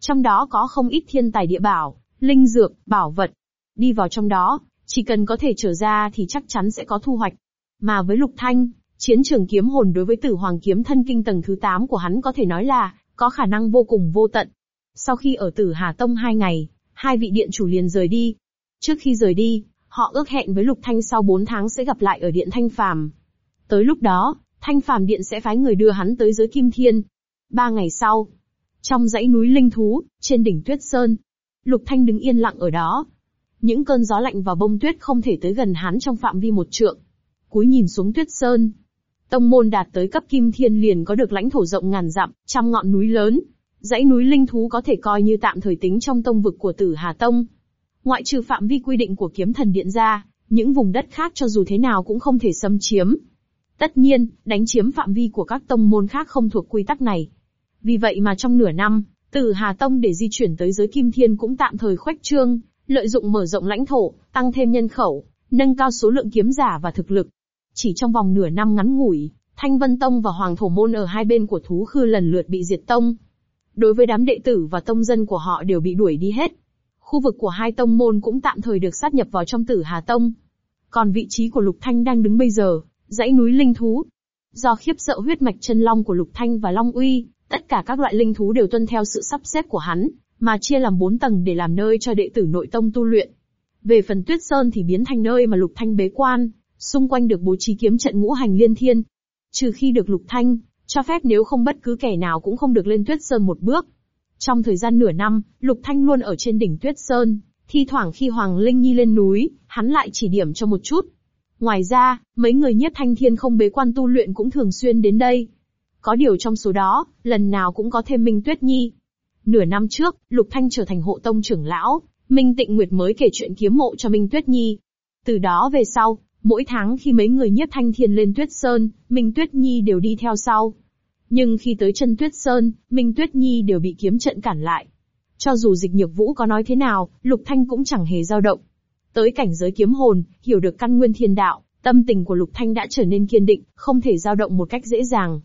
Trong đó có không ít thiên tài địa bảo, linh dược, bảo vật. Đi vào trong đó, chỉ cần có thể trở ra thì chắc chắn sẽ có thu hoạch. Mà với Lục Thanh, chiến trường kiếm hồn đối với tử hoàng kiếm thân kinh tầng thứ 8 của hắn có thể nói là, có khả năng vô cùng vô tận. Sau khi ở tử Hà Tông hai ngày, hai vị điện chủ liền rời đi. Trước khi rời đi, họ ước hẹn với Lục Thanh sau 4 tháng sẽ gặp lại ở điện Thanh Phàm. Tới lúc đó, Thanh Phàm Điện sẽ phái người đưa hắn tới giới Kim Thiên. Ba ngày sau, trong dãy núi Linh Thú, trên đỉnh Tuyết Sơn, Lục Thanh đứng yên lặng ở đó. Những cơn gió lạnh và bông tuyết không thể tới gần hắn trong phạm vi một trượng. Cúi nhìn xuống Tuyết Sơn. Tông môn đạt tới cấp Kim Thiên liền có được lãnh thổ rộng ngàn dặm, trăm ngọn núi lớn. Dãy núi Linh Thú có thể coi như tạm thời tính trong tông vực của Tử Hà Tông. Ngoại trừ phạm vi quy định của kiếm thần điện ra, những vùng đất khác cho dù thế nào cũng không thể xâm chiếm. Tất nhiên, đánh chiếm phạm vi của các tông môn khác không thuộc quy tắc này. Vì vậy mà trong nửa năm, từ Hà Tông để di chuyển tới giới Kim Thiên cũng tạm thời khoách trương, lợi dụng mở rộng lãnh thổ, tăng thêm nhân khẩu, nâng cao số lượng kiếm giả và thực lực. Chỉ trong vòng nửa năm ngắn ngủi, Thanh Vân Tông và Hoàng Thổ Môn ở hai bên của thú khư lần lượt bị diệt tông. Đối với đám đệ tử và tông dân của họ đều bị đuổi đi hết. Khu vực của hai tông môn cũng tạm thời được sát nhập vào trong Tử Hà Tông. Còn vị trí của Lục Thanh đang đứng bây giờ, dãy núi linh thú. Do khiếp sợ huyết mạch chân long của Lục Thanh và Long Uy, tất cả các loại linh thú đều tuân theo sự sắp xếp của hắn, mà chia làm bốn tầng để làm nơi cho đệ tử nội tông tu luyện. Về phần Tuyết Sơn thì biến thành nơi mà Lục Thanh bế quan, xung quanh được bố trí kiếm trận ngũ hành liên thiên. Trừ khi được Lục Thanh, cho phép nếu không bất cứ kẻ nào cũng không được lên Tuyết Sơn một bước. Trong thời gian nửa năm, Lục Thanh luôn ở trên đỉnh Tuyết Sơn, thi thoảng khi Hoàng Linh Nhi lên núi, hắn lại chỉ điểm cho một chút, Ngoài ra, mấy người nhất thanh thiên không bế quan tu luyện cũng thường xuyên đến đây. Có điều trong số đó, lần nào cũng có thêm Minh Tuyết Nhi. Nửa năm trước, Lục Thanh trở thành hộ tông trưởng lão, Minh Tịnh Nguyệt mới kể chuyện kiếm mộ cho Minh Tuyết Nhi. Từ đó về sau, mỗi tháng khi mấy người Nhất thanh thiên lên Tuyết Sơn, Minh Tuyết Nhi đều đi theo sau. Nhưng khi tới chân Tuyết Sơn, Minh Tuyết Nhi đều bị kiếm trận cản lại. Cho dù dịch nhược vũ có nói thế nào, Lục Thanh cũng chẳng hề dao động. Tới cảnh giới kiếm hồn, hiểu được căn nguyên thiên đạo, tâm tình của Lục Thanh đã trở nên kiên định, không thể dao động một cách dễ dàng.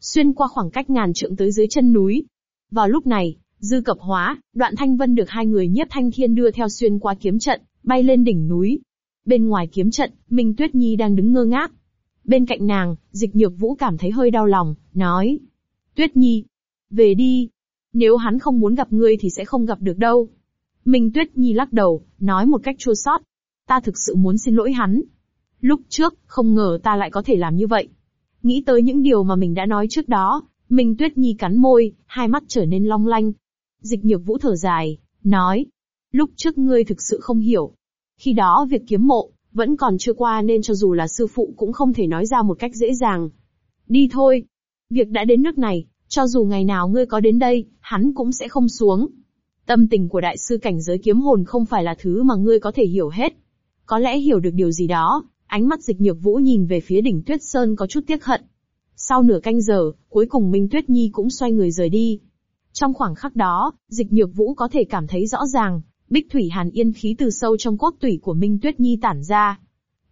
Xuyên qua khoảng cách ngàn trượng tới dưới chân núi. Vào lúc này, dư cập hóa, đoạn thanh vân được hai người nhiếp thanh thiên đưa theo xuyên qua kiếm trận, bay lên đỉnh núi. Bên ngoài kiếm trận, Minh Tuyết Nhi đang đứng ngơ ngác. Bên cạnh nàng, dịch nhược vũ cảm thấy hơi đau lòng, nói. Tuyết Nhi, về đi. Nếu hắn không muốn gặp ngươi thì sẽ không gặp được đâu. Minh Tuyết Nhi lắc đầu, nói một cách chua xót. Ta thực sự muốn xin lỗi hắn. Lúc trước, không ngờ ta lại có thể làm như vậy. Nghĩ tới những điều mà mình đã nói trước đó, Minh Tuyết Nhi cắn môi, hai mắt trở nên long lanh. Dịch nhược vũ thở dài, nói. Lúc trước ngươi thực sự không hiểu. Khi đó việc kiếm mộ, vẫn còn chưa qua nên cho dù là sư phụ cũng không thể nói ra một cách dễ dàng. Đi thôi. Việc đã đến nước này, Cho dù ngày nào ngươi có đến đây, hắn cũng sẽ không xuống. Tâm tình của đại sư cảnh giới kiếm hồn không phải là thứ mà ngươi có thể hiểu hết. Có lẽ hiểu được điều gì đó, ánh mắt dịch nhược vũ nhìn về phía đỉnh tuyết sơn có chút tiếc hận. Sau nửa canh giờ, cuối cùng Minh Tuyết Nhi cũng xoay người rời đi. Trong khoảng khắc đó, dịch nhược vũ có thể cảm thấy rõ ràng, bích thủy hàn yên khí từ sâu trong cốt tủy của Minh Tuyết Nhi tản ra.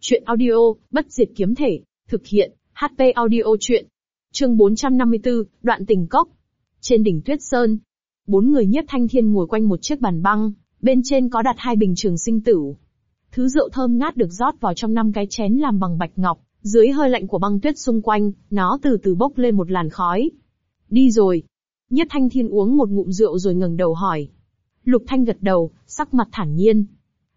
Chuyện audio, bất diệt kiếm thể, thực hiện, HP audio chuyện. Chương 454, đoạn tình cốc. Trên đỉnh tuyết sơn, bốn người nhiếp thanh thiên ngồi quanh một chiếc bàn băng, bên trên có đặt hai bình trường sinh tử. Thứ rượu thơm ngát được rót vào trong năm cái chén làm bằng bạch ngọc, dưới hơi lạnh của băng tuyết xung quanh, nó từ từ bốc lên một làn khói. Đi rồi. nhất thanh thiên uống một ngụm rượu rồi ngẩng đầu hỏi. Lục thanh gật đầu, sắc mặt thản nhiên.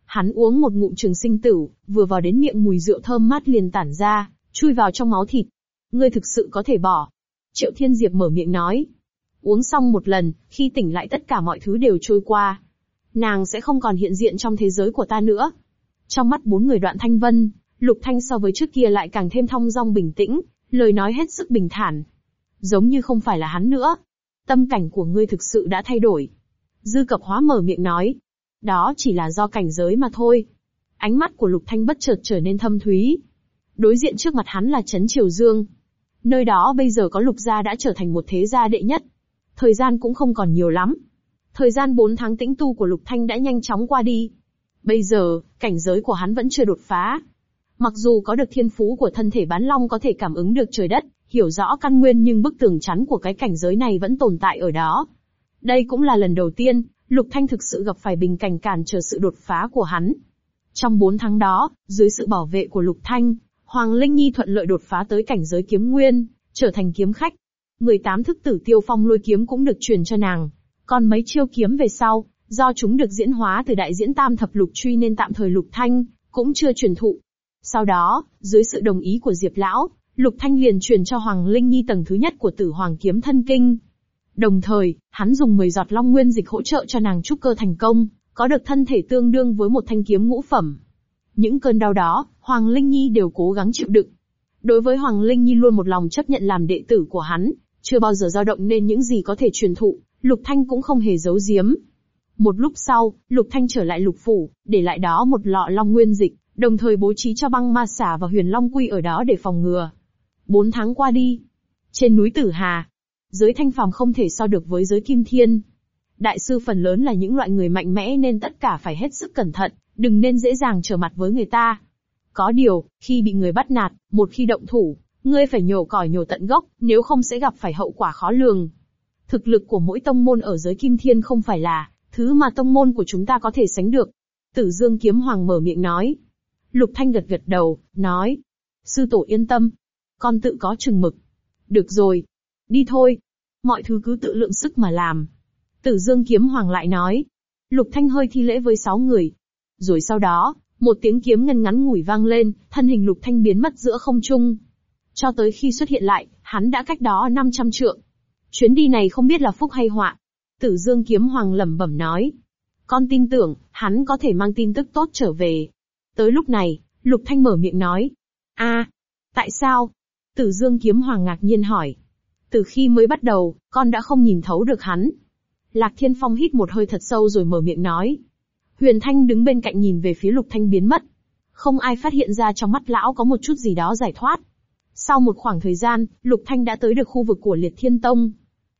Hắn uống một ngụm trường sinh tử, vừa vào đến miệng mùi rượu thơm mát liền tản ra, chui vào trong máu thịt. Ngươi thực sự có thể bỏ. Triệu Thiên Diệp mở miệng nói. Uống xong một lần, khi tỉnh lại tất cả mọi thứ đều trôi qua. Nàng sẽ không còn hiện diện trong thế giới của ta nữa. Trong mắt bốn người đoạn thanh vân, Lục Thanh so với trước kia lại càng thêm thong dong bình tĩnh, lời nói hết sức bình thản. Giống như không phải là hắn nữa. Tâm cảnh của ngươi thực sự đã thay đổi. Dư cập hóa mở miệng nói. Đó chỉ là do cảnh giới mà thôi. Ánh mắt của Lục Thanh bất chợt trở nên thâm thúy. Đối diện trước mặt hắn là Trấn Triều Dương. Nơi đó bây giờ có Lục gia đã trở thành một thế gia đệ nhất. Thời gian cũng không còn nhiều lắm. Thời gian 4 tháng tĩnh tu của Lục Thanh đã nhanh chóng qua đi. Bây giờ, cảnh giới của hắn vẫn chưa đột phá. Mặc dù có được thiên phú của thân thể bán long có thể cảm ứng được trời đất, hiểu rõ căn nguyên nhưng bức tường chắn của cái cảnh giới này vẫn tồn tại ở đó. Đây cũng là lần đầu tiên, Lục Thanh thực sự gặp phải bình cảnh cản trở sự đột phá của hắn. Trong 4 tháng đó, dưới sự bảo vệ của Lục Thanh, Hoàng Linh Nhi thuận lợi đột phá tới cảnh giới kiếm nguyên, trở thành kiếm khách. 18 thức tử tiêu phong lôi kiếm cũng được truyền cho nàng. Còn mấy chiêu kiếm về sau, do chúng được diễn hóa từ đại diễn tam thập lục truy nên tạm thời Lục Thanh, cũng chưa truyền thụ. Sau đó, dưới sự đồng ý của Diệp Lão, Lục Thanh liền truyền cho Hoàng Linh Nhi tầng thứ nhất của tử Hoàng Kiếm Thân Kinh. Đồng thời, hắn dùng 10 giọt long nguyên dịch hỗ trợ cho nàng trúc cơ thành công, có được thân thể tương đương với một thanh kiếm ngũ phẩm. Những cơn đau đó, Hoàng Linh Nhi đều cố gắng chịu đựng. Đối với Hoàng Linh Nhi luôn một lòng chấp nhận làm đệ tử của hắn, chưa bao giờ dao động nên những gì có thể truyền thụ, Lục Thanh cũng không hề giấu giếm. Một lúc sau, Lục Thanh trở lại Lục Phủ, để lại đó một lọ long nguyên dịch, đồng thời bố trí cho băng ma xả và huyền long quy ở đó để phòng ngừa. Bốn tháng qua đi, trên núi Tử Hà, giới thanh phàm không thể so được với giới kim thiên. Đại sư phần lớn là những loại người mạnh mẽ nên tất cả phải hết sức cẩn thận, đừng nên dễ dàng trở mặt với người ta. Có điều, khi bị người bắt nạt, một khi động thủ, ngươi phải nhổ cỏ nhổ tận gốc, nếu không sẽ gặp phải hậu quả khó lường. Thực lực của mỗi tông môn ở giới kim thiên không phải là thứ mà tông môn của chúng ta có thể sánh được. Tử Dương Kiếm Hoàng mở miệng nói. Lục Thanh gật gật đầu, nói. Sư tổ yên tâm. Con tự có chừng mực. Được rồi. Đi thôi. Mọi thứ cứ tự lượng sức mà làm. Tử Dương Kiếm Hoàng lại nói. Lục Thanh hơi thi lễ với sáu người. Rồi sau đó, một tiếng kiếm ngân ngắn ngủi vang lên, thân hình Lục Thanh biến mất giữa không trung. Cho tới khi xuất hiện lại, hắn đã cách đó 500 trượng. Chuyến đi này không biết là phúc hay họa. Tử Dương Kiếm Hoàng lẩm bẩm nói. Con tin tưởng, hắn có thể mang tin tức tốt trở về. Tới lúc này, Lục Thanh mở miệng nói. a, tại sao? Tử Dương Kiếm Hoàng ngạc nhiên hỏi. Từ khi mới bắt đầu, con đã không nhìn thấu được hắn. Lạc Thiên Phong hít một hơi thật sâu rồi mở miệng nói. Huyền Thanh đứng bên cạnh nhìn về phía Lục Thanh biến mất. Không ai phát hiện ra trong mắt lão có một chút gì đó giải thoát. Sau một khoảng thời gian, Lục Thanh đã tới được khu vực của Liệt Thiên Tông.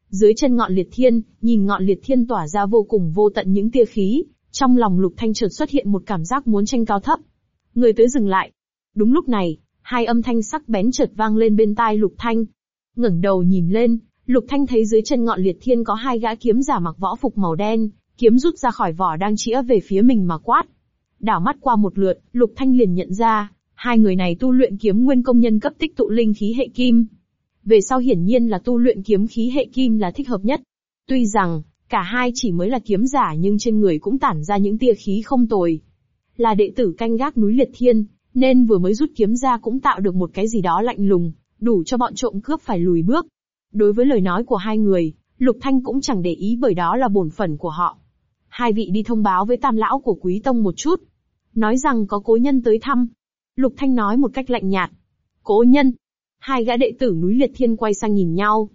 Dưới chân ngọn Liệt Thiên, nhìn ngọn Liệt Thiên tỏa ra vô cùng vô tận những tia khí, trong lòng Lục Thanh chợt xuất hiện một cảm giác muốn tranh cao thấp. Người tới dừng lại. Đúng lúc này, hai âm thanh sắc bén chợt vang lên bên tai Lục Thanh. ngẩng đầu nhìn lên, Lục Thanh thấy dưới chân ngọn liệt thiên có hai gã kiếm giả mặc võ phục màu đen, kiếm rút ra khỏi vỏ đang chĩa về phía mình mà quát. Đảo mắt qua một lượt, Lục Thanh liền nhận ra, hai người này tu luyện kiếm nguyên công nhân cấp tích tụ linh khí hệ kim. Về sau hiển nhiên là tu luyện kiếm khí hệ kim là thích hợp nhất. Tuy rằng, cả hai chỉ mới là kiếm giả nhưng trên người cũng tản ra những tia khí không tồi. Là đệ tử canh gác núi liệt thiên, nên vừa mới rút kiếm ra cũng tạo được một cái gì đó lạnh lùng, đủ cho bọn trộm cướp phải lùi bước. Đối với lời nói của hai người, Lục Thanh cũng chẳng để ý bởi đó là bổn phận của họ. Hai vị đi thông báo với tam lão của quý tông một chút. Nói rằng có cố nhân tới thăm. Lục Thanh nói một cách lạnh nhạt. Cố nhân. Hai gã đệ tử núi liệt thiên quay sang nhìn nhau.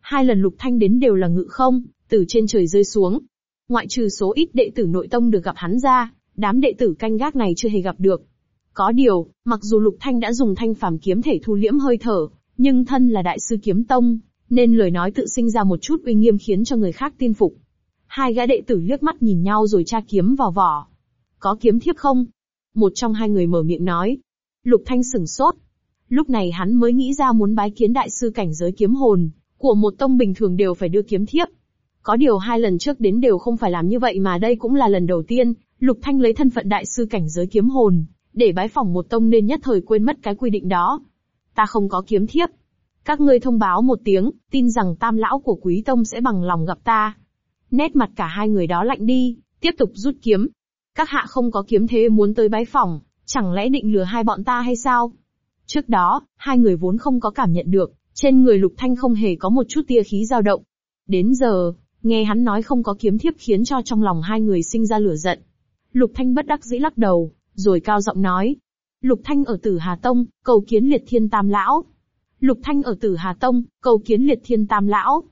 Hai lần Lục Thanh đến đều là ngự không, từ trên trời rơi xuống. Ngoại trừ số ít đệ tử nội tông được gặp hắn ra, đám đệ tử canh gác này chưa hề gặp được. Có điều, mặc dù Lục Thanh đã dùng thanh phàm kiếm thể thu liễm hơi thở, nhưng thân là đại sư kiếm tông, nên lời nói tự sinh ra một chút uy nghiêm khiến cho người khác tin phục. Hai gã đệ tử liếc mắt nhìn nhau rồi tra kiếm vào vỏ. Có kiếm thiếp không? Một trong hai người mở miệng nói. Lục Thanh sừng sốt. Lúc này hắn mới nghĩ ra muốn bái kiến đại sư cảnh giới kiếm hồn, của một tông bình thường đều phải đưa kiếm thiếp. Có điều hai lần trước đến đều không phải làm như vậy mà đây cũng là lần đầu tiên, Lục Thanh lấy thân phận đại sư cảnh giới kiếm hồn, để bái phỏng một tông nên nhất thời quên mất cái quy định đó. Ta không có kiếm thiếp. Các ngươi thông báo một tiếng, tin rằng tam lão của quý tông sẽ bằng lòng gặp ta. Nét mặt cả hai người đó lạnh đi, tiếp tục rút kiếm. Các hạ không có kiếm thế muốn tới bái phỏng, chẳng lẽ định lừa hai bọn ta hay sao? Trước đó, hai người vốn không có cảm nhận được, trên người Lục Thanh không hề có một chút tia khí dao động. Đến giờ, nghe hắn nói không có kiếm thiếp khiến cho trong lòng hai người sinh ra lửa giận. Lục Thanh bất đắc dĩ lắc đầu, rồi cao giọng nói. Lục Thanh ở Tử Hà Tông, cầu kiến liệt thiên tam lão. Lục Thanh ở Tử Hà Tông, cầu kiến liệt thiên tam lão.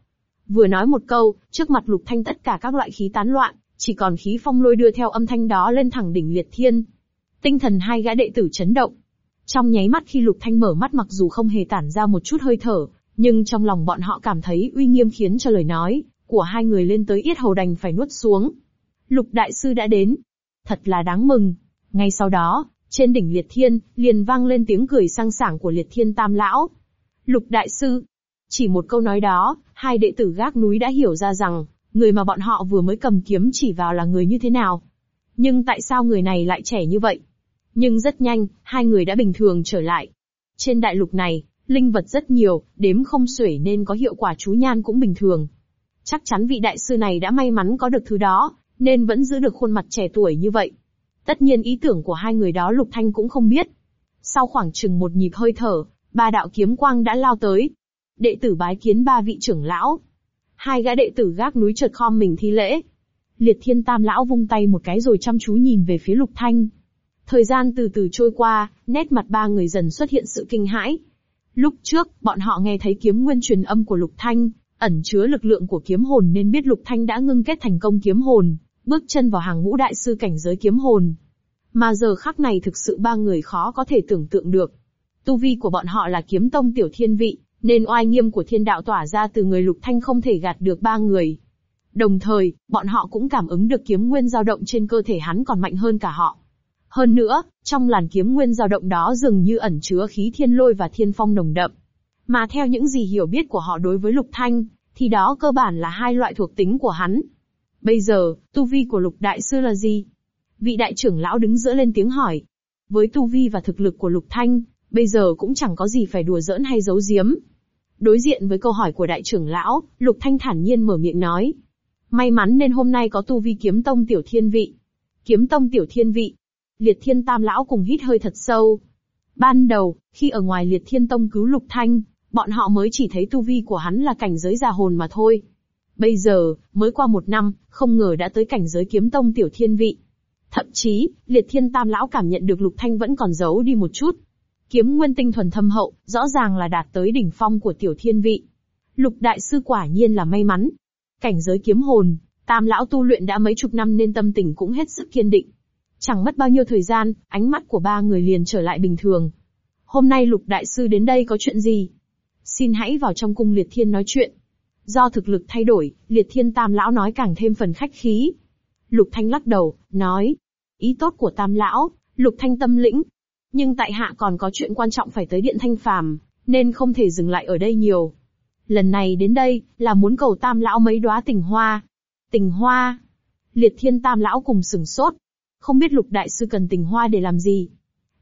Vừa nói một câu, trước mặt Lục Thanh tất cả các loại khí tán loạn, chỉ còn khí phong lôi đưa theo âm thanh đó lên thẳng đỉnh liệt thiên. Tinh thần hai gã đệ tử chấn động. Trong nháy mắt khi Lục Thanh mở mắt mặc dù không hề tản ra một chút hơi thở, nhưng trong lòng bọn họ cảm thấy uy nghiêm khiến cho lời nói của hai người lên tới yết hầu đành phải nuốt xuống. Lục đại sư đã đến. Thật là đáng mừng. Ngay sau đó, trên đỉnh liệt thiên, liền vang lên tiếng cười sang sảng của liệt thiên tam lão. Lục đại sư. Chỉ một câu nói đó, hai đệ tử gác núi đã hiểu ra rằng, người mà bọn họ vừa mới cầm kiếm chỉ vào là người như thế nào. Nhưng tại sao người này lại trẻ như vậy? Nhưng rất nhanh, hai người đã bình thường trở lại. Trên đại lục này, linh vật rất nhiều, đếm không xuể nên có hiệu quả chú nhan cũng bình thường. Chắc chắn vị đại sư này đã may mắn có được thứ đó, nên vẫn giữ được khuôn mặt trẻ tuổi như vậy. Tất nhiên ý tưởng của hai người đó Lục Thanh cũng không biết. Sau khoảng chừng một nhịp hơi thở, ba đạo kiếm quang đã lao tới. Đệ tử bái kiến ba vị trưởng lão. Hai gã đệ tử gác núi chợt khom mình thi lễ. Liệt thiên tam lão vung tay một cái rồi chăm chú nhìn về phía Lục Thanh. Thời gian từ từ trôi qua, nét mặt ba người dần xuất hiện sự kinh hãi. Lúc trước, bọn họ nghe thấy kiếm nguyên truyền âm của Lục Thanh, ẩn chứa lực lượng của kiếm hồn nên biết Lục Thanh đã ngưng kết thành công kiếm hồn, bước chân vào hàng ngũ đại sư cảnh giới kiếm hồn. Mà giờ khắc này thực sự ba người khó có thể tưởng tượng được. Tu vi của bọn họ là kiếm tông tiểu thiên vị, nên oai nghiêm của thiên đạo tỏa ra từ người Lục Thanh không thể gạt được ba người. Đồng thời, bọn họ cũng cảm ứng được kiếm nguyên dao động trên cơ thể hắn còn mạnh hơn cả họ. Hơn nữa, trong làn kiếm nguyên dao động đó dường như ẩn chứa khí thiên lôi và thiên phong nồng đậm. Mà theo những gì hiểu biết của họ đối với Lục Thanh, thì đó cơ bản là hai loại thuộc tính của hắn. Bây giờ, tu vi của Lục Đại Sư là gì? Vị đại trưởng lão đứng giữa lên tiếng hỏi. Với tu vi và thực lực của Lục Thanh, bây giờ cũng chẳng có gì phải đùa giỡn hay giấu giếm. Đối diện với câu hỏi của đại trưởng lão, Lục Thanh thản nhiên mở miệng nói. May mắn nên hôm nay có tu vi kiếm tông tiểu thiên vị. Kiếm tông tiểu thiên vị. Liệt thiên tam lão cùng hít hơi thật sâu. Ban đầu, khi ở ngoài liệt thiên tông cứu Lục Thanh, bọn họ mới chỉ thấy tu vi của hắn là cảnh giới già hồn mà thôi. Bây giờ, mới qua một năm, không ngờ đã tới cảnh giới kiếm tông tiểu thiên vị. Thậm chí, liệt thiên tam lão cảm nhận được lục thanh vẫn còn giấu đi một chút. Kiếm nguyên tinh thuần thâm hậu, rõ ràng là đạt tới đỉnh phong của tiểu thiên vị. Lục đại sư quả nhiên là may mắn. Cảnh giới kiếm hồn, tam lão tu luyện đã mấy chục năm nên tâm tình cũng hết sức kiên định. Chẳng mất bao nhiêu thời gian, ánh mắt của ba người liền trở lại bình thường. Hôm nay lục đại sư đến đây có chuyện gì? Xin hãy vào trong cung liệt thiên nói chuyện. Do thực lực thay đổi, liệt thiên tam lão nói càng thêm phần khách khí. Lục Thanh lắc đầu, nói. Ý tốt của tam lão, Lục Thanh tâm lĩnh. Nhưng tại hạ còn có chuyện quan trọng phải tới điện thanh phàm, nên không thể dừng lại ở đây nhiều. Lần này đến đây, là muốn cầu tam lão mấy đóa tình hoa. Tình hoa. Liệt thiên tam lão cùng sừng sốt. Không biết lục đại sư cần tình hoa để làm gì.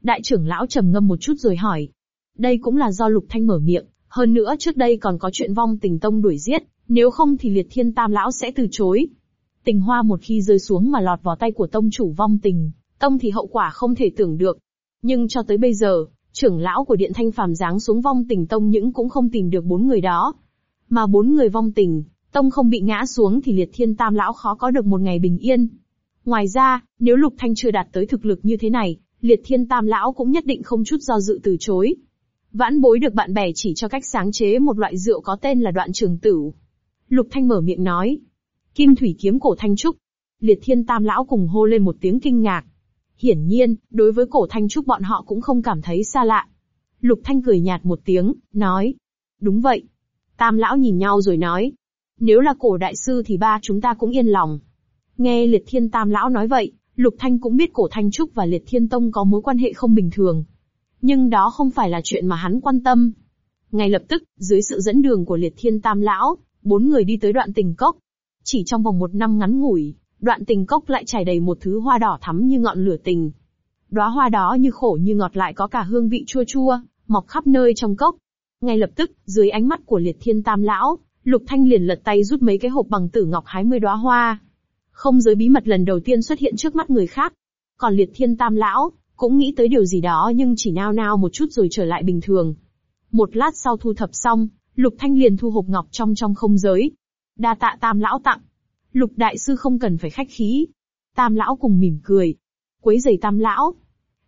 Đại trưởng lão trầm ngâm một chút rồi hỏi. Đây cũng là do lục thanh mở miệng, hơn nữa trước đây còn có chuyện vong tình tông đuổi giết, nếu không thì liệt thiên tam lão sẽ từ chối. Tình hoa một khi rơi xuống mà lọt vào tay của tông chủ vong tình, tông thì hậu quả không thể tưởng được. Nhưng cho tới bây giờ, trưởng lão của điện thanh phàm giáng xuống vong tình tông những cũng không tìm được bốn người đó. Mà bốn người vong tình, tông không bị ngã xuống thì liệt thiên tam lão khó có được một ngày bình yên. Ngoài ra, nếu lục thanh chưa đạt tới thực lực như thế này, liệt thiên tam lão cũng nhất định không chút do dự từ chối. Vãn bối được bạn bè chỉ cho cách sáng chế một loại rượu có tên là đoạn trường tử. Lục Thanh mở miệng nói. Kim thủy kiếm cổ Thanh Trúc. Liệt thiên tam lão cùng hô lên một tiếng kinh ngạc. Hiển nhiên, đối với cổ Thanh Trúc bọn họ cũng không cảm thấy xa lạ. Lục Thanh cười nhạt một tiếng, nói. Đúng vậy. Tam lão nhìn nhau rồi nói. Nếu là cổ đại sư thì ba chúng ta cũng yên lòng. Nghe liệt thiên tam lão nói vậy, Lục Thanh cũng biết cổ Thanh Trúc và liệt thiên tông có mối quan hệ không bình thường. Nhưng đó không phải là chuyện mà hắn quan tâm. Ngay lập tức, dưới sự dẫn đường của liệt thiên tam lão, bốn người đi tới đoạn tình cốc. Chỉ trong vòng một năm ngắn ngủi, đoạn tình cốc lại trải đầy một thứ hoa đỏ thắm như ngọn lửa tình. Đóa hoa đó như khổ như ngọt lại có cả hương vị chua chua, mọc khắp nơi trong cốc. Ngay lập tức, dưới ánh mắt của liệt thiên tam lão, Lục Thanh liền lật tay rút mấy cái hộp bằng tử ngọc hái mươi đóa hoa. Không giới bí mật lần đầu tiên xuất hiện trước mắt người khác. Còn liệt thiên tam lão, cũng nghĩ tới điều gì đó nhưng chỉ nao nao một chút rồi trở lại bình thường. Một lát sau thu thập xong, Lục Thanh liền thu hộp ngọc trong trong không giới. Đa tạ tam lão tặng. Lục đại sư không cần phải khách khí. Tam lão cùng mỉm cười. Quấy giày tam lão.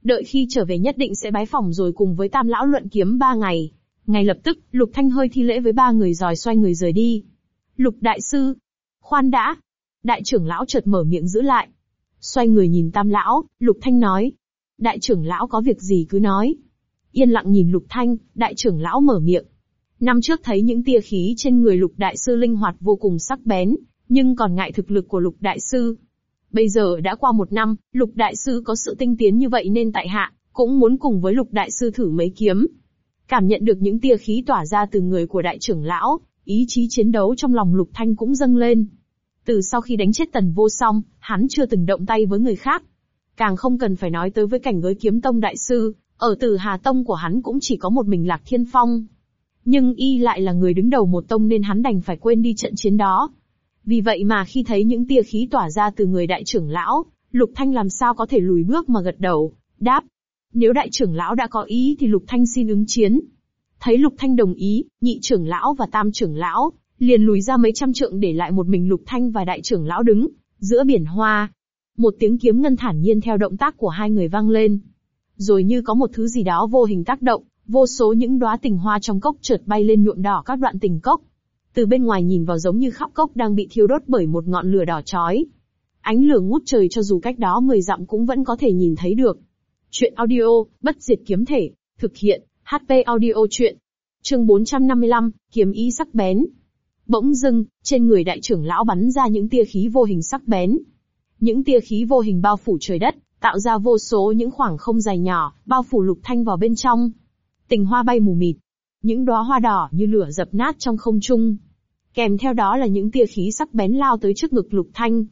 Đợi khi trở về nhất định sẽ bái phòng rồi cùng với tam lão luận kiếm ba ngày. Ngay lập tức, Lục Thanh hơi thi lễ với ba người rồi xoay người rời đi. Lục đại sư. Khoan đã. Đại trưởng lão chợt mở miệng giữ lại. Xoay người nhìn tam lão, Lục Thanh nói. Đại trưởng lão có việc gì cứ nói. Yên lặng nhìn Lục Thanh, đại trưởng lão mở miệng. Năm trước thấy những tia khí trên người lục đại sư linh hoạt vô cùng sắc bén, nhưng còn ngại thực lực của lục đại sư. Bây giờ đã qua một năm, lục đại sư có sự tinh tiến như vậy nên tại hạ, cũng muốn cùng với lục đại sư thử mấy kiếm. Cảm nhận được những tia khí tỏa ra từ người của đại trưởng lão, ý chí chiến đấu trong lòng lục thanh cũng dâng lên. Từ sau khi đánh chết tần vô song, hắn chưa từng động tay với người khác. Càng không cần phải nói tới với cảnh giới kiếm tông đại sư, ở tử Hà Tông của hắn cũng chỉ có một mình Lạc Thiên Phong. Nhưng y lại là người đứng đầu một tông nên hắn đành phải quên đi trận chiến đó. Vì vậy mà khi thấy những tia khí tỏa ra từ người đại trưởng lão, Lục Thanh làm sao có thể lùi bước mà gật đầu, đáp. Nếu đại trưởng lão đã có ý thì Lục Thanh xin ứng chiến. Thấy Lục Thanh đồng ý, nhị trưởng lão và tam trưởng lão, liền lùi ra mấy trăm trượng để lại một mình Lục Thanh và đại trưởng lão đứng, giữa biển hoa. Một tiếng kiếm ngân thản nhiên theo động tác của hai người vang lên. Rồi như có một thứ gì đó vô hình tác động, Vô số những đóa tình hoa trong cốc chợt bay lên nhuộm đỏ các đoạn tình cốc. Từ bên ngoài nhìn vào giống như khắp cốc đang bị thiêu đốt bởi một ngọn lửa đỏ chói. Ánh lửa ngút trời cho dù cách đó 10 dặm cũng vẫn có thể nhìn thấy được. Chuyện audio, bất diệt kiếm thể, thực hiện, HP audio chuyện. Chương 455, kiếm ý sắc bén. Bỗng dưng, trên người đại trưởng lão bắn ra những tia khí vô hình sắc bén. Những tia khí vô hình bao phủ trời đất, tạo ra vô số những khoảng không dài nhỏ, bao phủ lục thanh vào bên trong. Tình hoa bay mù mịt. Những đóa hoa đỏ như lửa dập nát trong không trung. Kèm theo đó là những tia khí sắc bén lao tới trước ngực Lục Thanh.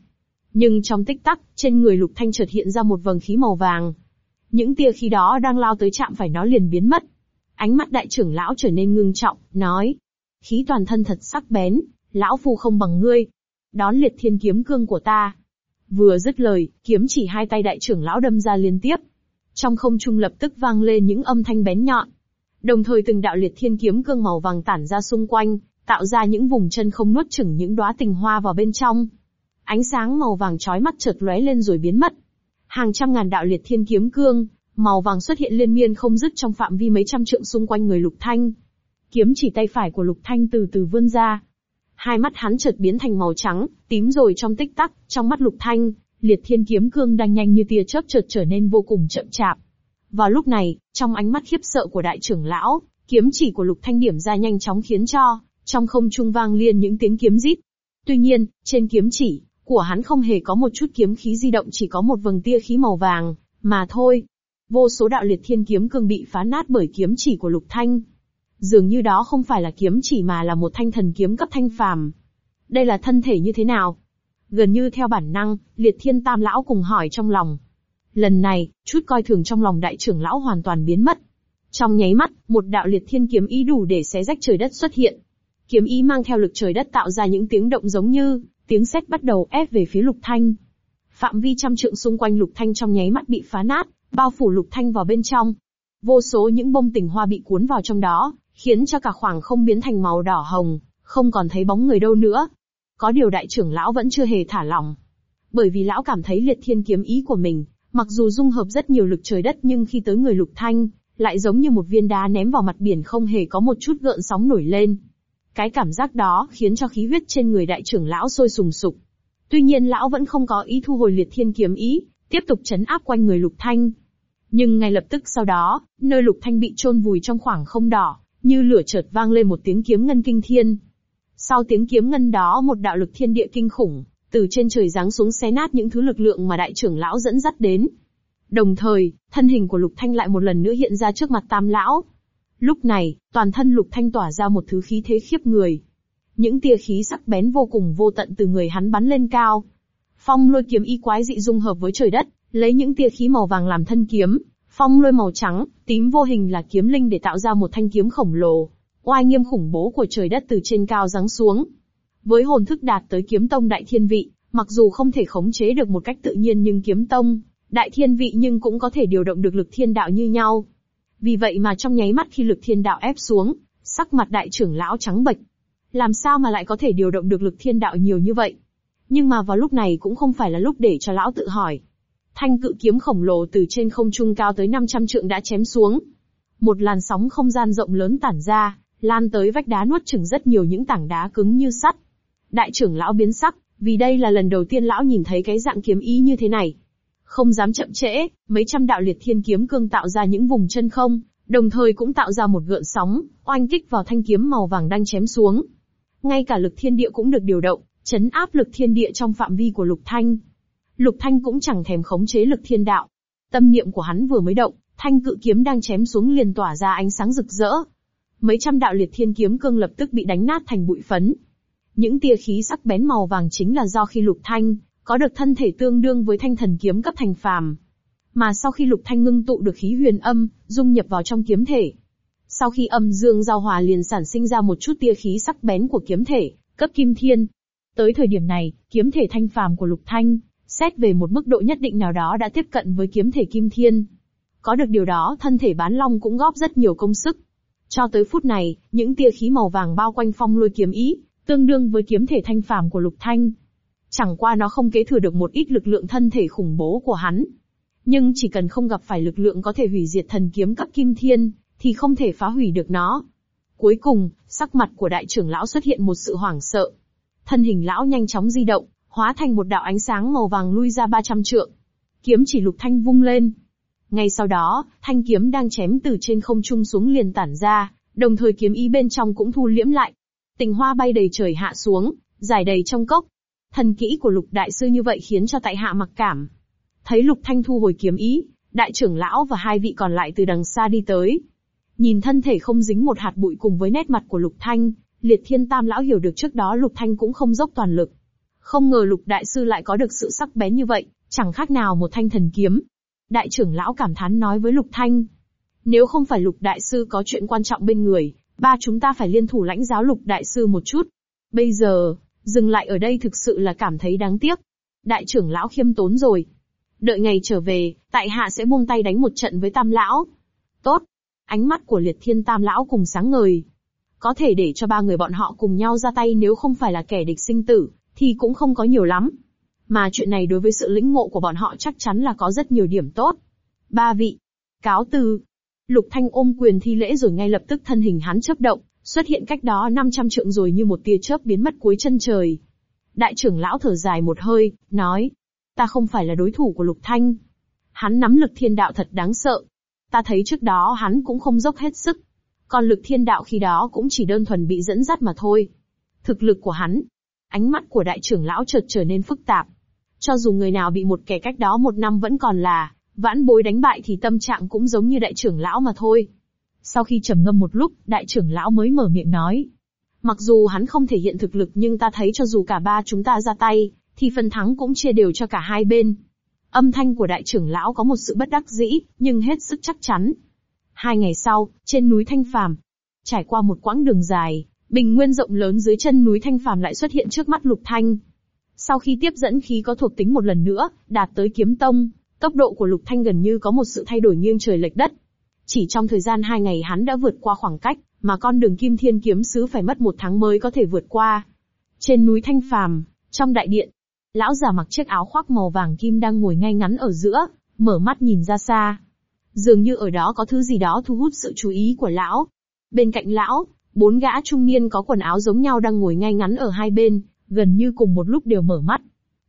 Nhưng trong tích tắc, trên người Lục Thanh chợt hiện ra một vầng khí màu vàng. Những tia khí đó đang lao tới chạm phải nó liền biến mất. Ánh mắt đại trưởng lão trở nên ngưng trọng, nói. Khí toàn thân thật sắc bén, lão phu không bằng ngươi. Đón liệt thiên kiếm cương của ta. Vừa dứt lời, kiếm chỉ hai tay đại trưởng lão đâm ra liên tiếp. Trong không trung lập tức vang lên những âm thanh bén nhọn. Đồng thời từng đạo liệt thiên kiếm cương màu vàng tản ra xung quanh, tạo ra những vùng chân không nuốt chửng những đóa tình hoa vào bên trong. Ánh sáng màu vàng chói mắt chợt lóe lên rồi biến mất. Hàng trăm ngàn đạo liệt thiên kiếm cương, màu vàng xuất hiện liên miên không dứt trong phạm vi mấy trăm trượng xung quanh người Lục Thanh. Kiếm chỉ tay phải của Lục Thanh từ từ vươn ra. Hai mắt hắn chợt biến thành màu trắng, tím rồi trong tích tắc, trong mắt Lục Thanh, liệt thiên kiếm cương đang nhanh như tia chớp chợt trở nên vô cùng chậm chạp. Vào lúc này, trong ánh mắt khiếp sợ của đại trưởng lão, kiếm chỉ của lục thanh điểm ra nhanh chóng khiến cho, trong không trung vang liên những tiếng kiếm rít. Tuy nhiên, trên kiếm chỉ, của hắn không hề có một chút kiếm khí di động chỉ có một vầng tia khí màu vàng, mà thôi. Vô số đạo liệt thiên kiếm cương bị phá nát bởi kiếm chỉ của lục thanh. Dường như đó không phải là kiếm chỉ mà là một thanh thần kiếm cấp thanh phàm. Đây là thân thể như thế nào? Gần như theo bản năng, liệt thiên tam lão cùng hỏi trong lòng. Lần này, chút coi thường trong lòng đại trưởng lão hoàn toàn biến mất. Trong nháy mắt, một đạo liệt thiên kiếm ý đủ để xé rách trời đất xuất hiện. Kiếm ý mang theo lực trời đất tạo ra những tiếng động giống như tiếng sét bắt đầu ép về phía Lục Thanh. Phạm vi trăm trượng xung quanh Lục Thanh trong nháy mắt bị phá nát, bao phủ Lục Thanh vào bên trong. Vô số những bông tình hoa bị cuốn vào trong đó, khiến cho cả khoảng không biến thành màu đỏ hồng, không còn thấy bóng người đâu nữa. Có điều đại trưởng lão vẫn chưa hề thả lỏng. Bởi vì lão cảm thấy liệt thiên kiếm ý của mình, Mặc dù dung hợp rất nhiều lực trời đất nhưng khi tới người lục thanh, lại giống như một viên đá ném vào mặt biển không hề có một chút gợn sóng nổi lên. Cái cảm giác đó khiến cho khí huyết trên người đại trưởng lão sôi sùng sục. Tuy nhiên lão vẫn không có ý thu hồi liệt thiên kiếm ý, tiếp tục chấn áp quanh người lục thanh. Nhưng ngay lập tức sau đó, nơi lục thanh bị chôn vùi trong khoảng không đỏ, như lửa chợt vang lên một tiếng kiếm ngân kinh thiên. Sau tiếng kiếm ngân đó một đạo lực thiên địa kinh khủng, từ trên trời giáng xuống xé nát những thứ lực lượng mà đại trưởng lão dẫn dắt đến. Đồng thời, thân hình của Lục Thanh lại một lần nữa hiện ra trước mặt Tam lão. Lúc này, toàn thân Lục Thanh tỏa ra một thứ khí thế khiếp người. Những tia khí sắc bén vô cùng vô tận từ người hắn bắn lên cao. Phong lôi kiếm y quái dị dung hợp với trời đất, lấy những tia khí màu vàng làm thân kiếm, phong lôi màu trắng, tím vô hình là kiếm linh để tạo ra một thanh kiếm khổng lồ. Oai nghiêm khủng bố của trời đất từ trên cao giáng xuống. Với hồn thức đạt tới kiếm tông đại thiên vị, mặc dù không thể khống chế được một cách tự nhiên nhưng kiếm tông, đại thiên vị nhưng cũng có thể điều động được lực thiên đạo như nhau. Vì vậy mà trong nháy mắt khi lực thiên đạo ép xuống, sắc mặt đại trưởng lão trắng bệch. Làm sao mà lại có thể điều động được lực thiên đạo nhiều như vậy? Nhưng mà vào lúc này cũng không phải là lúc để cho lão tự hỏi. Thanh cự kiếm khổng lồ từ trên không trung cao tới 500 trượng đã chém xuống. Một làn sóng không gian rộng lớn tản ra, lan tới vách đá nuốt chửng rất nhiều những tảng đá cứng như sắt. Đại trưởng lão biến sắc, vì đây là lần đầu tiên lão nhìn thấy cái dạng kiếm ý như thế này. Không dám chậm trễ, mấy trăm đạo liệt thiên kiếm cương tạo ra những vùng chân không, đồng thời cũng tạo ra một gợn sóng, oanh kích vào thanh kiếm màu vàng đang chém xuống. Ngay cả lực thiên địa cũng được điều động, chấn áp lực thiên địa trong phạm vi của Lục Thanh. Lục Thanh cũng chẳng thèm khống chế lực thiên đạo. Tâm niệm của hắn vừa mới động, thanh cự kiếm đang chém xuống liền tỏa ra ánh sáng rực rỡ. Mấy trăm đạo liệt thiên kiếm cương lập tức bị đánh nát thành bụi phấn. Những tia khí sắc bén màu vàng chính là do khi Lục Thanh có được thân thể tương đương với thanh thần kiếm cấp thành phàm. Mà sau khi Lục Thanh ngưng tụ được khí huyền âm, dung nhập vào trong kiếm thể. Sau khi âm dương giao hòa liền sản sinh ra một chút tia khí sắc bén của kiếm thể, cấp kim thiên. Tới thời điểm này, kiếm thể thanh phàm của Lục Thanh, xét về một mức độ nhất định nào đó đã tiếp cận với kiếm thể kim thiên. Có được điều đó thân thể bán long cũng góp rất nhiều công sức. Cho tới phút này, những tia khí màu vàng bao quanh phong lôi kiếm ý, tương đương với kiếm thể thanh phàm của Lục Thanh. Chẳng qua nó không kế thừa được một ít lực lượng thân thể khủng bố của hắn. Nhưng chỉ cần không gặp phải lực lượng có thể hủy diệt thần kiếm cấp kim thiên, thì không thể phá hủy được nó. Cuối cùng, sắc mặt của đại trưởng lão xuất hiện một sự hoảng sợ. Thân hình lão nhanh chóng di động, hóa thành một đạo ánh sáng màu vàng lui ra 300 trượng. Kiếm chỉ lục thanh vung lên. Ngay sau đó, thanh kiếm đang chém từ trên không trung xuống liền tản ra, đồng thời kiếm ý bên trong cũng thu liễm lại. Tình hoa bay đầy trời hạ xuống, giải đầy trong cốc. Thần kỹ của lục đại sư như vậy khiến cho tại hạ mặc cảm. Thấy lục thanh thu hồi kiếm ý, đại trưởng lão và hai vị còn lại từ đằng xa đi tới. Nhìn thân thể không dính một hạt bụi cùng với nét mặt của lục thanh, liệt thiên tam lão hiểu được trước đó lục thanh cũng không dốc toàn lực. Không ngờ lục đại sư lại có được sự sắc bén như vậy, chẳng khác nào một thanh thần kiếm. Đại trưởng lão cảm thán nói với lục thanh. Nếu không phải lục đại sư có chuyện quan trọng bên người, ba chúng ta phải liên thủ lãnh giáo lục đại sư một chút. Bây giờ, dừng lại ở đây thực sự là cảm thấy đáng tiếc. Đại trưởng lão khiêm tốn rồi. Đợi ngày trở về, tại hạ sẽ buông tay đánh một trận với tam lão. Tốt. Ánh mắt của liệt thiên tam lão cùng sáng ngời. Có thể để cho ba người bọn họ cùng nhau ra tay nếu không phải là kẻ địch sinh tử, thì cũng không có nhiều lắm. Mà chuyện này đối với sự lĩnh ngộ của bọn họ chắc chắn là có rất nhiều điểm tốt. Ba vị. Cáo từ. Lục Thanh ôm quyền thi lễ rồi ngay lập tức thân hình hắn chớp động, xuất hiện cách đó 500 trượng rồi như một tia chớp biến mất cuối chân trời. Đại trưởng lão thở dài một hơi, nói, ta không phải là đối thủ của Lục Thanh. Hắn nắm lực thiên đạo thật đáng sợ. Ta thấy trước đó hắn cũng không dốc hết sức. Còn lực thiên đạo khi đó cũng chỉ đơn thuần bị dẫn dắt mà thôi. Thực lực của hắn. Ánh mắt của đại trưởng lão chợt trở nên phức tạp. Cho dù người nào bị một kẻ cách đó một năm vẫn còn là, vãn bối đánh bại thì tâm trạng cũng giống như đại trưởng lão mà thôi. Sau khi trầm ngâm một lúc, đại trưởng lão mới mở miệng nói. Mặc dù hắn không thể hiện thực lực nhưng ta thấy cho dù cả ba chúng ta ra tay, thì phần thắng cũng chia đều cho cả hai bên. Âm thanh của đại trưởng lão có một sự bất đắc dĩ, nhưng hết sức chắc chắn. Hai ngày sau, trên núi Thanh Phàm, trải qua một quãng đường dài, bình nguyên rộng lớn dưới chân núi Thanh Phàm lại xuất hiện trước mắt Lục Thanh. Sau khi tiếp dẫn khí có thuộc tính một lần nữa, đạt tới kiếm tông, tốc độ của Lục Thanh gần như có một sự thay đổi nghiêng trời lệch đất. Chỉ trong thời gian hai ngày hắn đã vượt qua khoảng cách, mà con đường Kim Thiên Kiếm Sứ phải mất một tháng mới có thể vượt qua. Trên núi Thanh Phàm, trong đại điện, lão già mặc chiếc áo khoác màu vàng kim đang ngồi ngay ngắn ở giữa, mở mắt nhìn ra xa. Dường như ở đó có thứ gì đó thu hút sự chú ý của lão. Bên cạnh lão, bốn gã trung niên có quần áo giống nhau đang ngồi ngay ngắn ở hai bên, gần như cùng một lúc đều mở mắt.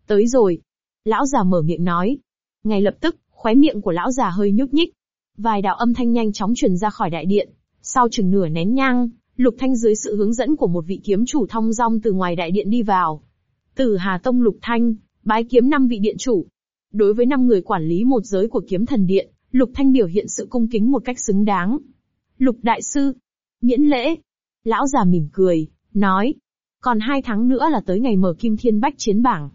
Tới rồi. Lão già mở miệng nói. Ngay lập tức, khóe miệng của lão già hơi nhúc nhích. Vài đạo âm thanh nhanh chóng truyền ra khỏi đại điện. Sau chừng nửa nén nhang, Lục Thanh dưới sự hướng dẫn của một vị kiếm chủ thông dong từ ngoài đại điện đi vào. từ Hà Tông Lục Thanh, bái kiếm năm vị điện chủ. Đối với năm người quản lý một giới của kiếm thần điện, Lục Thanh biểu hiện sự cung kính một cách xứng đáng. Lục Đại Sư, miễn lễ. Lão già mỉm cười, nói. Còn hai tháng nữa là tới ngày mở Kim Thiên Bách chiến bảng.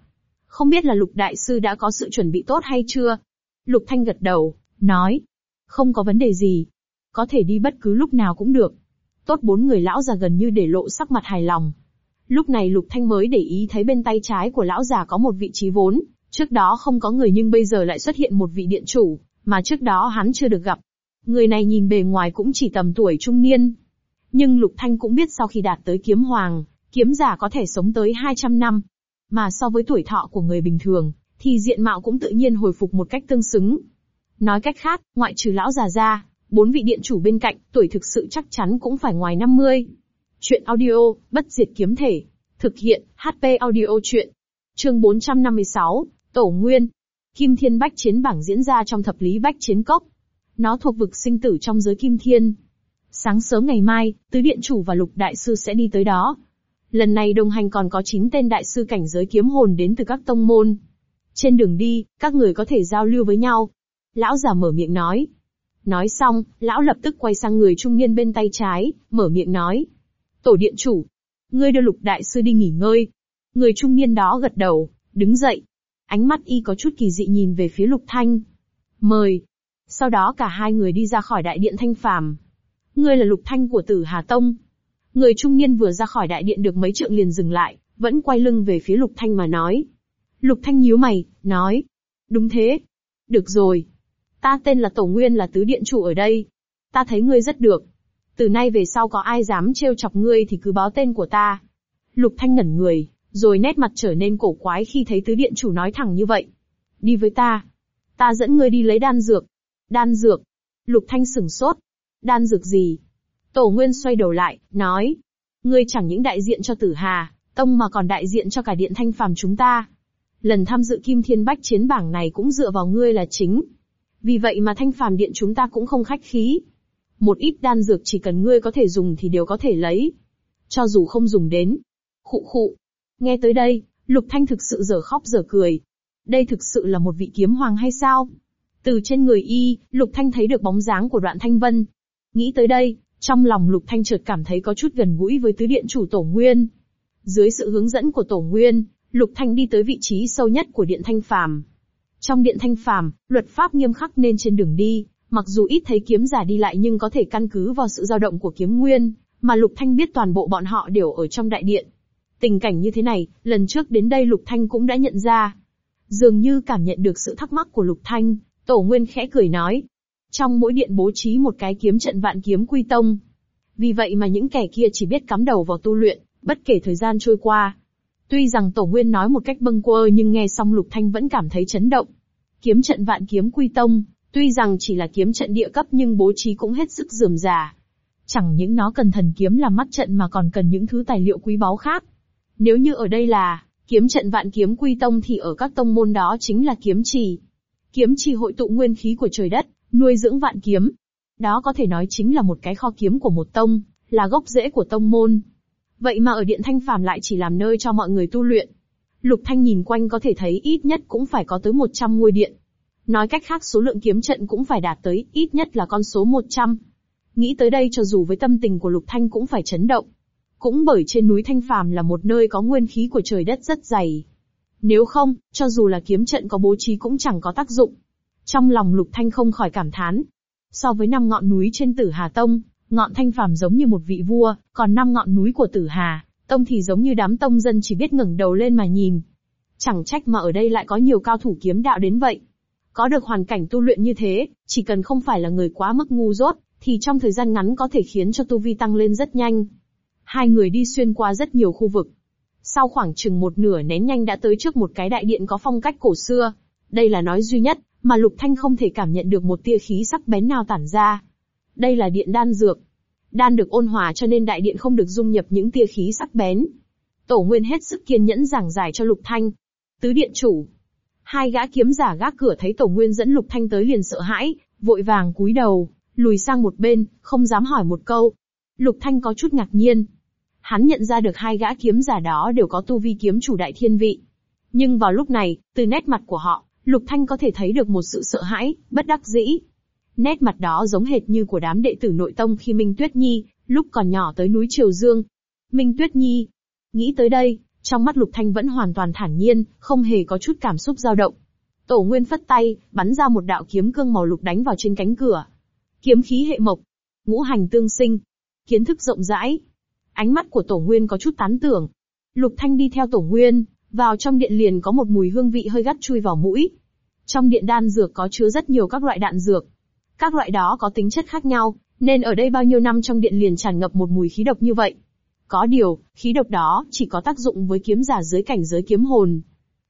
Không biết là Lục Đại Sư đã có sự chuẩn bị tốt hay chưa? Lục Thanh gật đầu, nói. Không có vấn đề gì. Có thể đi bất cứ lúc nào cũng được. Tốt bốn người lão già gần như để lộ sắc mặt hài lòng. Lúc này Lục Thanh mới để ý thấy bên tay trái của lão già có một vị trí vốn, trước đó không có người nhưng bây giờ lại xuất hiện một vị điện chủ, mà trước đó hắn chưa được gặp. Người này nhìn bề ngoài cũng chỉ tầm tuổi trung niên. Nhưng Lục Thanh cũng biết sau khi đạt tới kiếm hoàng, kiếm giả có thể sống tới 200 năm. Mà so với tuổi thọ của người bình thường, thì diện mạo cũng tự nhiên hồi phục một cách tương xứng. Nói cách khác, ngoại trừ lão già ra, bốn vị điện chủ bên cạnh, tuổi thực sự chắc chắn cũng phải ngoài 50. Chuyện audio, bất diệt kiếm thể. Thực hiện, HP audio chuyện. Chương 456, Tổ Nguyên. Kim Thiên Bách Chiến bảng diễn ra trong thập lý Bách Chiến Cốc. Nó thuộc vực sinh tử trong giới Kim Thiên. Sáng sớm ngày mai, Tứ Điện Chủ và Lục Đại Sư sẽ đi tới đó. Lần này đồng hành còn có 9 tên đại sư cảnh giới kiếm hồn đến từ các tông môn. Trên đường đi, các người có thể giao lưu với nhau. Lão già mở miệng nói. Nói xong, lão lập tức quay sang người trung niên bên tay trái, mở miệng nói. Tổ điện chủ, ngươi đưa lục đại sư đi nghỉ ngơi. Người trung niên đó gật đầu, đứng dậy. Ánh mắt y có chút kỳ dị nhìn về phía lục thanh. Mời. Sau đó cả hai người đi ra khỏi đại điện thanh phàm. Ngươi là lục thanh của tử Hà Tông. Người trung niên vừa ra khỏi đại điện được mấy trượng liền dừng lại, vẫn quay lưng về phía lục thanh mà nói. Lục thanh nhíu mày, nói. Đúng thế. Được rồi. Ta tên là Tổ Nguyên là tứ điện chủ ở đây. Ta thấy ngươi rất được. Từ nay về sau có ai dám trêu chọc ngươi thì cứ báo tên của ta. Lục Thanh ngẩn người, rồi nét mặt trở nên cổ quái khi thấy tứ điện chủ nói thẳng như vậy. Đi với ta. Ta dẫn ngươi đi lấy đan dược. Đan dược. Lục Thanh sửng sốt. Đan dược gì? Tổ Nguyên xoay đầu lại, nói. Ngươi chẳng những đại diện cho tử hà, tông mà còn đại diện cho cả điện thanh phàm chúng ta. Lần tham dự Kim Thiên Bách chiến bảng này cũng dựa vào ngươi là chính. Vì vậy mà thanh phàm điện chúng ta cũng không khách khí. Một ít đan dược chỉ cần ngươi có thể dùng thì đều có thể lấy. Cho dù không dùng đến. Khụ khụ. Nghe tới đây, Lục Thanh thực sự dở khóc dở cười. Đây thực sự là một vị kiếm hoàng hay sao? Từ trên người y, Lục Thanh thấy được bóng dáng của đoạn thanh vân. Nghĩ tới đây, trong lòng Lục Thanh chợt cảm thấy có chút gần gũi với tứ điện chủ Tổ Nguyên. Dưới sự hướng dẫn của Tổ Nguyên, Lục Thanh đi tới vị trí sâu nhất của điện thanh phàm. Trong điện thanh phàm, luật pháp nghiêm khắc nên trên đường đi, mặc dù ít thấy kiếm giả đi lại nhưng có thể căn cứ vào sự dao động của kiếm nguyên, mà Lục Thanh biết toàn bộ bọn họ đều ở trong đại điện. Tình cảnh như thế này, lần trước đến đây Lục Thanh cũng đã nhận ra. Dường như cảm nhận được sự thắc mắc của Lục Thanh, Tổ Nguyên khẽ cười nói. Trong mỗi điện bố trí một cái kiếm trận vạn kiếm quy tông. Vì vậy mà những kẻ kia chỉ biết cắm đầu vào tu luyện, bất kể thời gian trôi qua, Tuy rằng Tổ Nguyên nói một cách bâng quơ nhưng nghe xong Lục Thanh vẫn cảm thấy chấn động. Kiếm trận vạn kiếm quy tông, tuy rằng chỉ là kiếm trận địa cấp nhưng bố trí cũng hết sức dườm già. Chẳng những nó cần thần kiếm làm mắt trận mà còn cần những thứ tài liệu quý báu khác. Nếu như ở đây là kiếm trận vạn kiếm quy tông thì ở các tông môn đó chính là kiếm trì. Kiếm trì hội tụ nguyên khí của trời đất, nuôi dưỡng vạn kiếm. Đó có thể nói chính là một cái kho kiếm của một tông, là gốc rễ của tông môn. Vậy mà ở Điện Thanh Phàm lại chỉ làm nơi cho mọi người tu luyện. Lục Thanh nhìn quanh có thể thấy ít nhất cũng phải có tới 100 ngôi điện. Nói cách khác số lượng kiếm trận cũng phải đạt tới ít nhất là con số 100. Nghĩ tới đây cho dù với tâm tình của Lục Thanh cũng phải chấn động. Cũng bởi trên núi Thanh Phàm là một nơi có nguyên khí của trời đất rất dày. Nếu không, cho dù là kiếm trận có bố trí cũng chẳng có tác dụng. Trong lòng Lục Thanh không khỏi cảm thán. So với năm ngọn núi trên Tử Hà Tông, Ngọn thanh phàm giống như một vị vua, còn năm ngọn núi của tử hà, tông thì giống như đám tông dân chỉ biết ngẩng đầu lên mà nhìn. Chẳng trách mà ở đây lại có nhiều cao thủ kiếm đạo đến vậy. Có được hoàn cảnh tu luyện như thế, chỉ cần không phải là người quá mức ngu dốt, thì trong thời gian ngắn có thể khiến cho tu vi tăng lên rất nhanh. Hai người đi xuyên qua rất nhiều khu vực. Sau khoảng chừng một nửa nén nhanh đã tới trước một cái đại điện có phong cách cổ xưa. Đây là nói duy nhất, mà Lục Thanh không thể cảm nhận được một tia khí sắc bén nào tản ra. Đây là điện đan dược. Đan được ôn hòa cho nên đại điện không được dung nhập những tia khí sắc bén. Tổ Nguyên hết sức kiên nhẫn giảng giải cho Lục Thanh. Tứ điện chủ. Hai gã kiếm giả gác cửa thấy Tổ Nguyên dẫn Lục Thanh tới liền sợ hãi, vội vàng cúi đầu, lùi sang một bên, không dám hỏi một câu. Lục Thanh có chút ngạc nhiên. Hắn nhận ra được hai gã kiếm giả đó đều có tu vi kiếm chủ đại thiên vị. Nhưng vào lúc này, từ nét mặt của họ, Lục Thanh có thể thấy được một sự sợ hãi, bất đắc dĩ. Nét mặt đó giống hệt như của đám đệ tử nội tông khi Minh Tuyết Nhi, lúc còn nhỏ tới núi Triều Dương. Minh Tuyết Nhi. Nghĩ tới đây, trong mắt Lục Thanh vẫn hoàn toàn thản nhiên, không hề có chút cảm xúc dao động. Tổ Nguyên phất tay, bắn ra một đạo kiếm cương màu lục đánh vào trên cánh cửa. Kiếm khí hệ mộc, ngũ hành tương sinh, kiến thức rộng rãi. Ánh mắt của Tổ Nguyên có chút tán tưởng. Lục Thanh đi theo Tổ Nguyên, vào trong điện liền có một mùi hương vị hơi gắt chui vào mũi. Trong điện đan dược có chứa rất nhiều các loại đạn dược. Các loại đó có tính chất khác nhau, nên ở đây bao nhiêu năm trong điện liền tràn ngập một mùi khí độc như vậy. Có điều, khí độc đó chỉ có tác dụng với kiếm giả dưới cảnh giới kiếm hồn.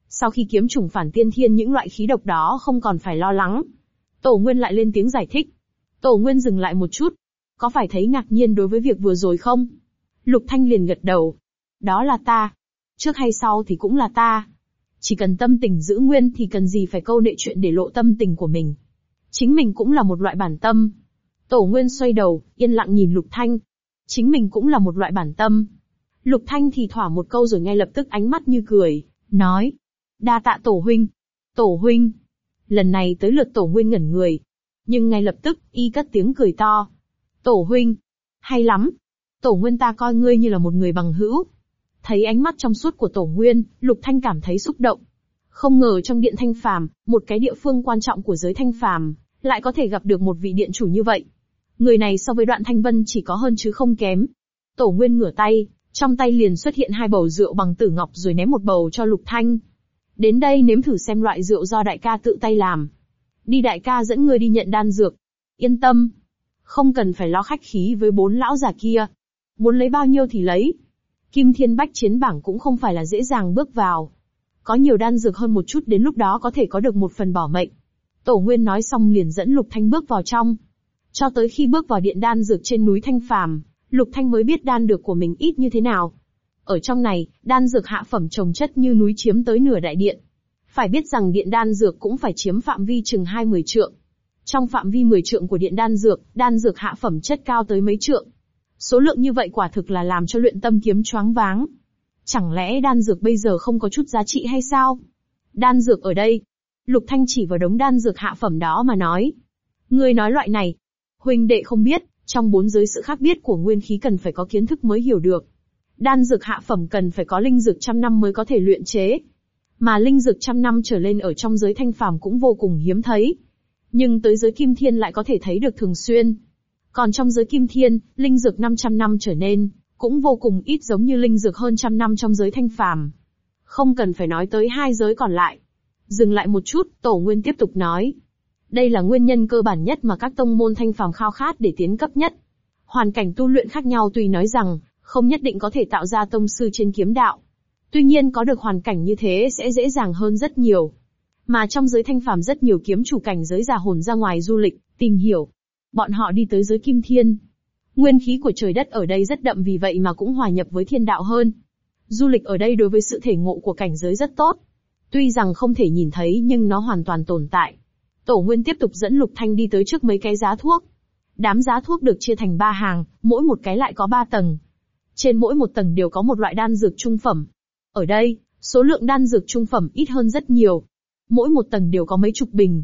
Sau khi kiếm trùng phản tiên thiên những loại khí độc đó không còn phải lo lắng. Tổ Nguyên lại lên tiếng giải thích. Tổ Nguyên dừng lại một chút. Có phải thấy ngạc nhiên đối với việc vừa rồi không? Lục Thanh liền gật đầu. Đó là ta. Trước hay sau thì cũng là ta. Chỉ cần tâm tình giữ nguyên thì cần gì phải câu nệ chuyện để lộ tâm tình của mình. Chính mình cũng là một loại bản tâm. Tổ Nguyên xoay đầu, yên lặng nhìn Lục Thanh. Chính mình cũng là một loại bản tâm. Lục Thanh thì thỏa một câu rồi ngay lập tức ánh mắt như cười, nói. Đa tạ Tổ Huynh. Tổ Huynh. Lần này tới lượt Tổ Nguyên ngẩn người. Nhưng ngay lập tức, y cất tiếng cười to. Tổ Huynh. Hay lắm. Tổ Nguyên ta coi ngươi như là một người bằng hữu. Thấy ánh mắt trong suốt của Tổ Nguyên, Lục Thanh cảm thấy xúc động. Không ngờ trong điện thanh phàm, một cái địa phương quan trọng của giới thanh phàm, lại có thể gặp được một vị điện chủ như vậy. Người này so với đoạn thanh vân chỉ có hơn chứ không kém. Tổ Nguyên ngửa tay, trong tay liền xuất hiện hai bầu rượu bằng tử ngọc rồi ném một bầu cho Lục Thanh. Đến đây nếm thử xem loại rượu do đại ca tự tay làm. Đi đại ca dẫn người đi nhận đan dược. Yên tâm. Không cần phải lo khách khí với bốn lão già kia. Muốn lấy bao nhiêu thì lấy. Kim Thiên Bách chiến bảng cũng không phải là dễ dàng bước vào. Có nhiều đan dược hơn một chút đến lúc đó có thể có được một phần bỏ mệnh. Tổ Nguyên nói xong liền dẫn Lục Thanh bước vào trong. Cho tới khi bước vào điện đan dược trên núi Thanh Phàm, Lục Thanh mới biết đan dược của mình ít như thế nào. Ở trong này, đan dược hạ phẩm trồng chất như núi chiếm tới nửa đại điện. Phải biết rằng điện đan dược cũng phải chiếm phạm vi chừng hai mười trượng. Trong phạm vi 10 trượng của điện đan dược, đan dược hạ phẩm chất cao tới mấy trượng. Số lượng như vậy quả thực là làm cho luyện tâm kiếm choáng váng. Chẳng lẽ đan dược bây giờ không có chút giá trị hay sao? Đan dược ở đây. Lục Thanh chỉ vào đống đan dược hạ phẩm đó mà nói. Ngươi nói loại này. Huynh đệ không biết, trong bốn giới sự khác biết của nguyên khí cần phải có kiến thức mới hiểu được. Đan dược hạ phẩm cần phải có linh dược trăm năm mới có thể luyện chế. Mà linh dược trăm năm trở lên ở trong giới thanh phàm cũng vô cùng hiếm thấy. Nhưng tới giới kim thiên lại có thể thấy được thường xuyên. Còn trong giới kim thiên, linh dược 500 năm trở nên, cũng vô cùng ít giống như linh dược hơn trăm năm trong giới thanh phàm. Không cần phải nói tới hai giới còn lại. Dừng lại một chút, Tổ Nguyên tiếp tục nói. Đây là nguyên nhân cơ bản nhất mà các tông môn thanh phàm khao khát để tiến cấp nhất. Hoàn cảnh tu luyện khác nhau tuy nói rằng, không nhất định có thể tạo ra tông sư trên kiếm đạo. Tuy nhiên có được hoàn cảnh như thế sẽ dễ dàng hơn rất nhiều. Mà trong giới thanh phàm rất nhiều kiếm chủ cảnh giới già hồn ra ngoài du lịch, tìm hiểu. Bọn họ đi tới giới kim thiên. Nguyên khí của trời đất ở đây rất đậm vì vậy mà cũng hòa nhập với thiên đạo hơn. Du lịch ở đây đối với sự thể ngộ của cảnh giới rất tốt. Tuy rằng không thể nhìn thấy nhưng nó hoàn toàn tồn tại. Tổ Nguyên tiếp tục dẫn Lục Thanh đi tới trước mấy cái giá thuốc. Đám giá thuốc được chia thành ba hàng, mỗi một cái lại có ba tầng. Trên mỗi một tầng đều có một loại đan dược trung phẩm. Ở đây, số lượng đan dược trung phẩm ít hơn rất nhiều. Mỗi một tầng đều có mấy chục bình.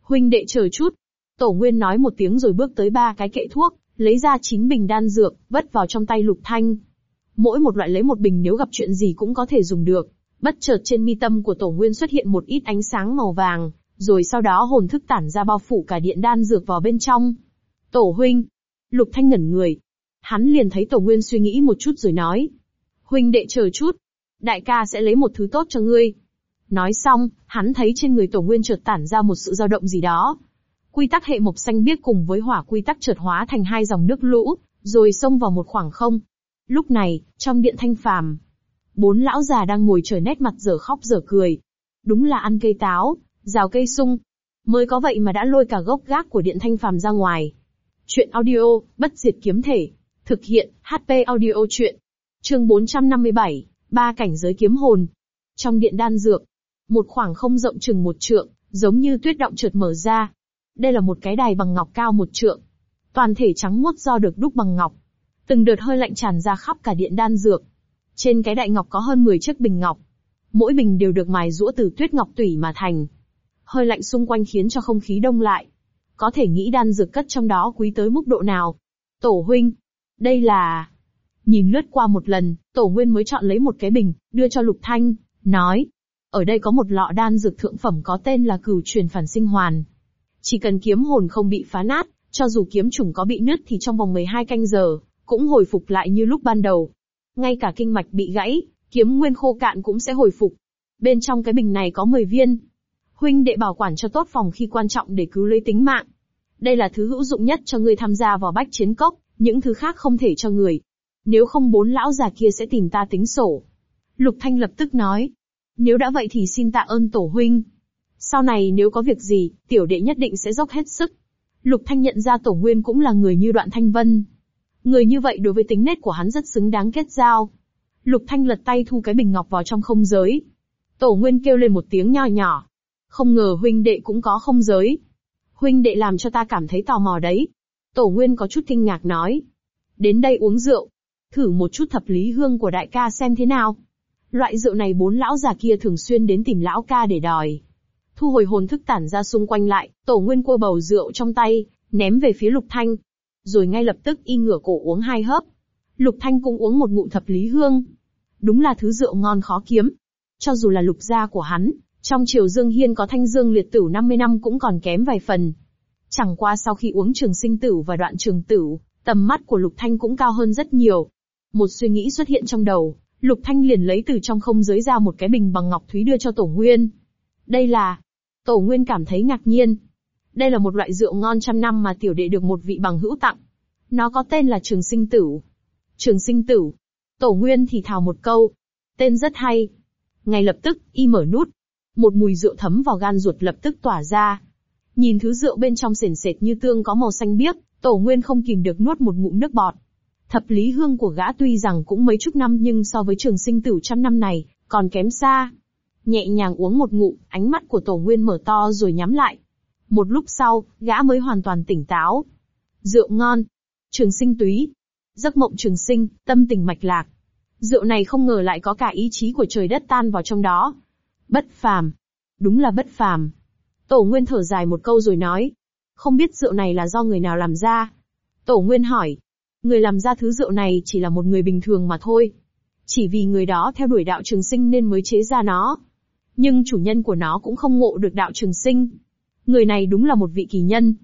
Huynh đệ chờ chút. Tổ Nguyên nói một tiếng rồi bước tới ba cái kệ thuốc, lấy ra chín bình đan dược, vất vào trong tay Lục Thanh. Mỗi một loại lấy một bình nếu gặp chuyện gì cũng có thể dùng được. Bất chợt trên mi tâm của Tổ Nguyên xuất hiện một ít ánh sáng màu vàng, rồi sau đó hồn thức tản ra bao phủ cả điện đan dược vào bên trong. Tổ huynh. Lục Thanh ngẩn người. Hắn liền thấy Tổ Nguyên suy nghĩ một chút rồi nói. Huynh đệ chờ chút. Đại ca sẽ lấy một thứ tốt cho ngươi. Nói xong, hắn thấy trên người Tổ Nguyên chợt tản ra một sự dao động gì đó. Quy tắc hệ mộc xanh biếc cùng với hỏa quy tắc chợt hóa thành hai dòng nước lũ, rồi xông vào một khoảng không. Lúc này, trong điện thanh phàm, bốn lão già đang ngồi trời nét mặt dở khóc dở cười. Đúng là ăn cây táo, rào cây sung. Mới có vậy mà đã lôi cả gốc gác của điện thanh phàm ra ngoài. Chuyện audio, bất diệt kiếm thể. Thực hiện, HP audio chuyện. Chương 457, ba cảnh giới kiếm hồn. Trong điện đan dược, một khoảng không rộng chừng một trượng, giống như tuyết động trượt mở ra. Đây là một cái đài bằng ngọc cao một trượng. Toàn thể trắng muốt do được đúc bằng ngọc. Từng đợt hơi lạnh tràn ra khắp cả điện đan dược. Trên cái đại ngọc có hơn 10 chiếc bình ngọc. Mỗi bình đều được mài rũa từ tuyết ngọc tủy mà thành. Hơi lạnh xung quanh khiến cho không khí đông lại. Có thể nghĩ đan dược cất trong đó quý tới mức độ nào. Tổ huynh. Đây là... Nhìn lướt qua một lần, Tổ Nguyên mới chọn lấy một cái bình, đưa cho Lục Thanh, nói. Ở đây có một lọ đan dược thượng phẩm có tên là cửu truyền phản sinh hoàn. Chỉ cần kiếm hồn không bị phá nát, cho dù kiếm trùng có bị nứt thì trong vòng 12 canh giờ, cũng hồi phục lại như lúc ban đầu. Ngay cả kinh mạch bị gãy, kiếm nguyên khô cạn cũng sẽ hồi phục. Bên trong cái bình này có 10 viên. Huynh đệ bảo quản cho tốt phòng khi quan trọng để cứu lấy tính mạng. Đây là thứ hữu dụng nhất cho người tham gia vào bách chiến cốc, những thứ khác không thể cho người. Nếu không bốn lão già kia sẽ tìm ta tính sổ. Lục Thanh lập tức nói. Nếu đã vậy thì xin tạ ơn tổ huynh. Sau này nếu có việc gì, tiểu đệ nhất định sẽ dốc hết sức. Lục Thanh nhận ra tổ nguyên cũng là người như đoạn thanh vân. Người như vậy đối với tính nết của hắn rất xứng đáng kết giao. Lục Thanh lật tay thu cái bình ngọc vào trong không giới. Tổ Nguyên kêu lên một tiếng nho nhỏ. Không ngờ huynh đệ cũng có không giới. Huynh đệ làm cho ta cảm thấy tò mò đấy. Tổ Nguyên có chút kinh ngạc nói. Đến đây uống rượu. Thử một chút thập lý hương của đại ca xem thế nào. Loại rượu này bốn lão già kia thường xuyên đến tìm lão ca để đòi. Thu hồi hồn thức tản ra xung quanh lại, tổ nguyên cua bầu rượu trong tay, ném về phía lục thanh. Rồi ngay lập tức y ngửa cổ uống hai hớp. Lục thanh cũng uống một ngụm thập lý hương. Đúng là thứ rượu ngon khó kiếm. Cho dù là lục gia của hắn, trong triều Dương Hiên có thanh dương liệt tử 50 năm cũng còn kém vài phần. Chẳng qua sau khi uống trường sinh tử và đoạn trường tử, tầm mắt của Lục Thanh cũng cao hơn rất nhiều. Một suy nghĩ xuất hiện trong đầu, Lục Thanh liền lấy từ trong không giới ra một cái bình bằng ngọc thúy đưa cho Tổ Nguyên. Đây là... Tổ Nguyên cảm thấy ngạc nhiên. Đây là một loại rượu ngon trăm năm mà tiểu đệ được một vị bằng hữu tặng. Nó có tên là trường sinh tử. Trường sinh tử. Tổ Nguyên thì thào một câu. Tên rất hay. Ngay lập tức, y mở nút. Một mùi rượu thấm vào gan ruột lập tức tỏa ra. Nhìn thứ rượu bên trong sền sệt như tương có màu xanh biếc, Tổ Nguyên không kìm được nuốt một ngụm nước bọt. Thập lý hương của gã tuy rằng cũng mấy chục năm nhưng so với trường sinh tử trăm năm này, còn kém xa. Nhẹ nhàng uống một ngụm, ánh mắt của Tổ Nguyên mở to rồi nhắm lại. Một lúc sau, gã mới hoàn toàn tỉnh táo. Rượu ngon. Trường sinh túy. Giấc mộng trường sinh, tâm tình mạch lạc. Rượu này không ngờ lại có cả ý chí của trời đất tan vào trong đó. Bất phàm. Đúng là bất phàm. Tổ Nguyên thở dài một câu rồi nói. Không biết rượu này là do người nào làm ra. Tổ Nguyên hỏi. Người làm ra thứ rượu này chỉ là một người bình thường mà thôi. Chỉ vì người đó theo đuổi đạo trường sinh nên mới chế ra nó. Nhưng chủ nhân của nó cũng không ngộ được đạo trường sinh. Người này đúng là một vị kỳ nhân.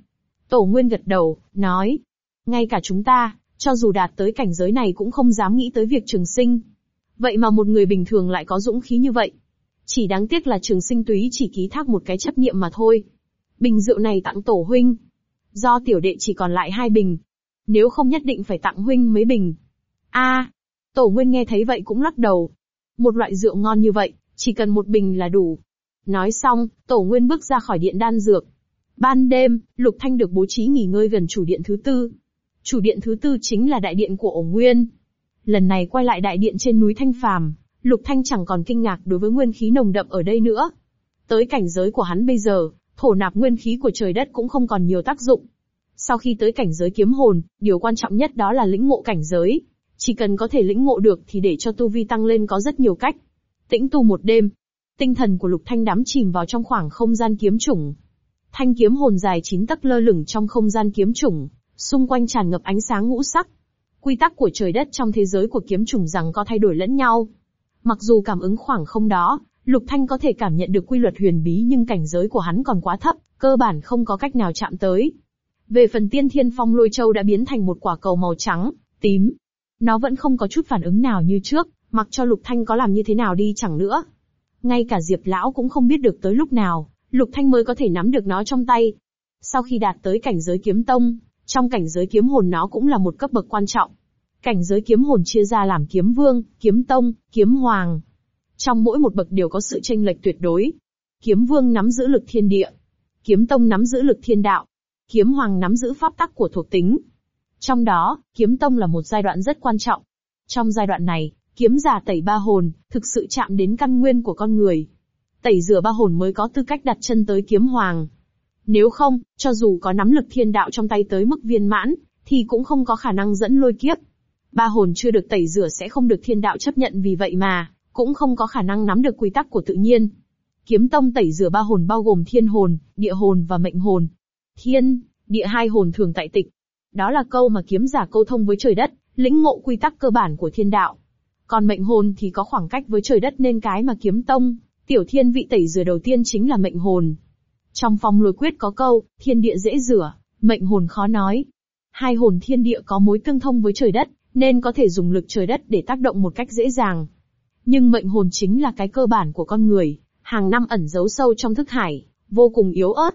Tổ Nguyên gật đầu, nói. Ngay cả chúng ta, cho dù đạt tới cảnh giới này cũng không dám nghĩ tới việc trường sinh. Vậy mà một người bình thường lại có dũng khí như vậy. Chỉ đáng tiếc là trường sinh túy chỉ ký thác một cái chấp niệm mà thôi. Bình rượu này tặng tổ huynh. Do tiểu đệ chỉ còn lại hai bình. Nếu không nhất định phải tặng huynh mấy bình. a tổ nguyên nghe thấy vậy cũng lắc đầu. Một loại rượu ngon như vậy, chỉ cần một bình là đủ. Nói xong, tổ nguyên bước ra khỏi điện đan dược. Ban đêm, Lục Thanh được bố trí nghỉ ngơi gần chủ điện thứ tư. Chủ điện thứ tư chính là đại điện của ổ nguyên. Lần này quay lại đại điện trên núi Thanh Phàm, Lục Thanh chẳng còn kinh ngạc đối với nguyên khí nồng đậm ở đây nữa. Tới cảnh giới của hắn bây giờ, thổ nạp nguyên khí của trời đất cũng không còn nhiều tác dụng. Sau khi tới cảnh giới kiếm hồn, điều quan trọng nhất đó là lĩnh ngộ cảnh giới. Chỉ cần có thể lĩnh ngộ được thì để cho tu vi tăng lên có rất nhiều cách. Tĩnh tu một đêm, tinh thần của Lục Thanh đắm chìm vào trong khoảng không gian kiếm chủng. Thanh kiếm hồn dài chín tấc lơ lửng trong không gian kiếm chủng, xung quanh tràn ngập ánh sáng ngũ sắc. Quy tắc của trời đất trong thế giới của kiếm chủng rằng có thay đổi lẫn nhau. Mặc dù cảm ứng khoảng không đó, Lục Thanh có thể cảm nhận được quy luật huyền bí nhưng cảnh giới của hắn còn quá thấp, cơ bản không có cách nào chạm tới. Về phần tiên thiên phong lôi châu đã biến thành một quả cầu màu trắng, tím. Nó vẫn không có chút phản ứng nào như trước, mặc cho Lục Thanh có làm như thế nào đi chẳng nữa. Ngay cả Diệp Lão cũng không biết được tới lúc nào, Lục Thanh mới có thể nắm được nó trong tay. Sau khi đạt tới cảnh giới kiếm tông, trong cảnh giới kiếm hồn nó cũng là một cấp bậc quan trọng. Cảnh giới kiếm hồn chia ra làm kiếm vương, kiếm tông, kiếm hoàng. Trong mỗi một bậc đều có sự tranh lệch tuyệt đối. Kiếm vương nắm giữ lực thiên địa. Kiếm tông nắm giữ lực thiên đạo. Kiếm hoàng nắm giữ pháp tắc của thuộc tính. Trong đó, kiếm tông là một giai đoạn rất quan trọng. Trong giai đoạn này, kiếm giả tẩy ba hồn, thực sự chạm đến căn nguyên của con người. Tẩy rửa ba hồn mới có tư cách đặt chân tới kiếm hoàng. Nếu không, cho dù có nắm lực thiên đạo trong tay tới mức viên mãn, thì cũng không có khả năng dẫn lôi kiếp. Ba hồn chưa được tẩy rửa sẽ không được thiên đạo chấp nhận vì vậy mà, cũng không có khả năng nắm được quy tắc của tự nhiên. Kiếm tông tẩy rửa ba hồn bao gồm thiên hồn, địa hồn và mệnh hồn. Thiên, địa hai hồn thường tại tịch. Đó là câu mà kiếm giả câu thông với trời đất, lĩnh ngộ quy tắc cơ bản của thiên đạo. Còn mệnh hồn thì có khoảng cách với trời đất nên cái mà kiếm tông, tiểu thiên vị tẩy rửa đầu tiên chính là mệnh hồn. Trong phong lôi quyết có câu, thiên địa dễ rửa, mệnh hồn khó nói. Hai hồn thiên địa có mối tương thông với trời đất, nên có thể dùng lực trời đất để tác động một cách dễ dàng. Nhưng mệnh hồn chính là cái cơ bản của con người, hàng năm ẩn giấu sâu trong thức hải, vô cùng yếu ớt.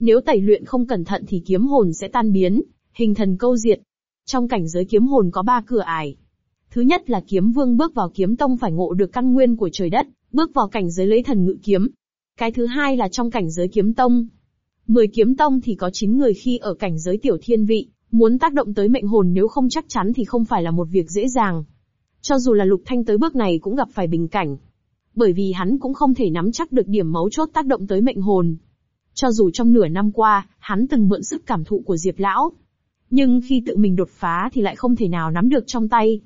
Nếu tẩy luyện không cẩn thận thì kiếm hồn sẽ tan biến, hình thần câu diệt. Trong cảnh giới kiếm hồn có ba cửa ải. Thứ nhất là kiếm vương bước vào kiếm tông phải ngộ được căn nguyên của trời đất, bước vào cảnh giới lấy thần ngự kiếm. Cái thứ hai là trong cảnh giới kiếm tông. Mười kiếm tông thì có 9 người khi ở cảnh giới tiểu thiên vị, muốn tác động tới mệnh hồn nếu không chắc chắn thì không phải là một việc dễ dàng. Cho dù là Lục Thanh tới bước này cũng gặp phải bình cảnh. Bởi vì hắn cũng không thể nắm chắc được điểm mấu chốt tác động tới mệnh hồn. Cho dù trong nửa năm qua, hắn từng mượn sức cảm thụ của Diệp Lão. Nhưng khi tự mình đột phá thì lại không thể nào nắm được trong tay.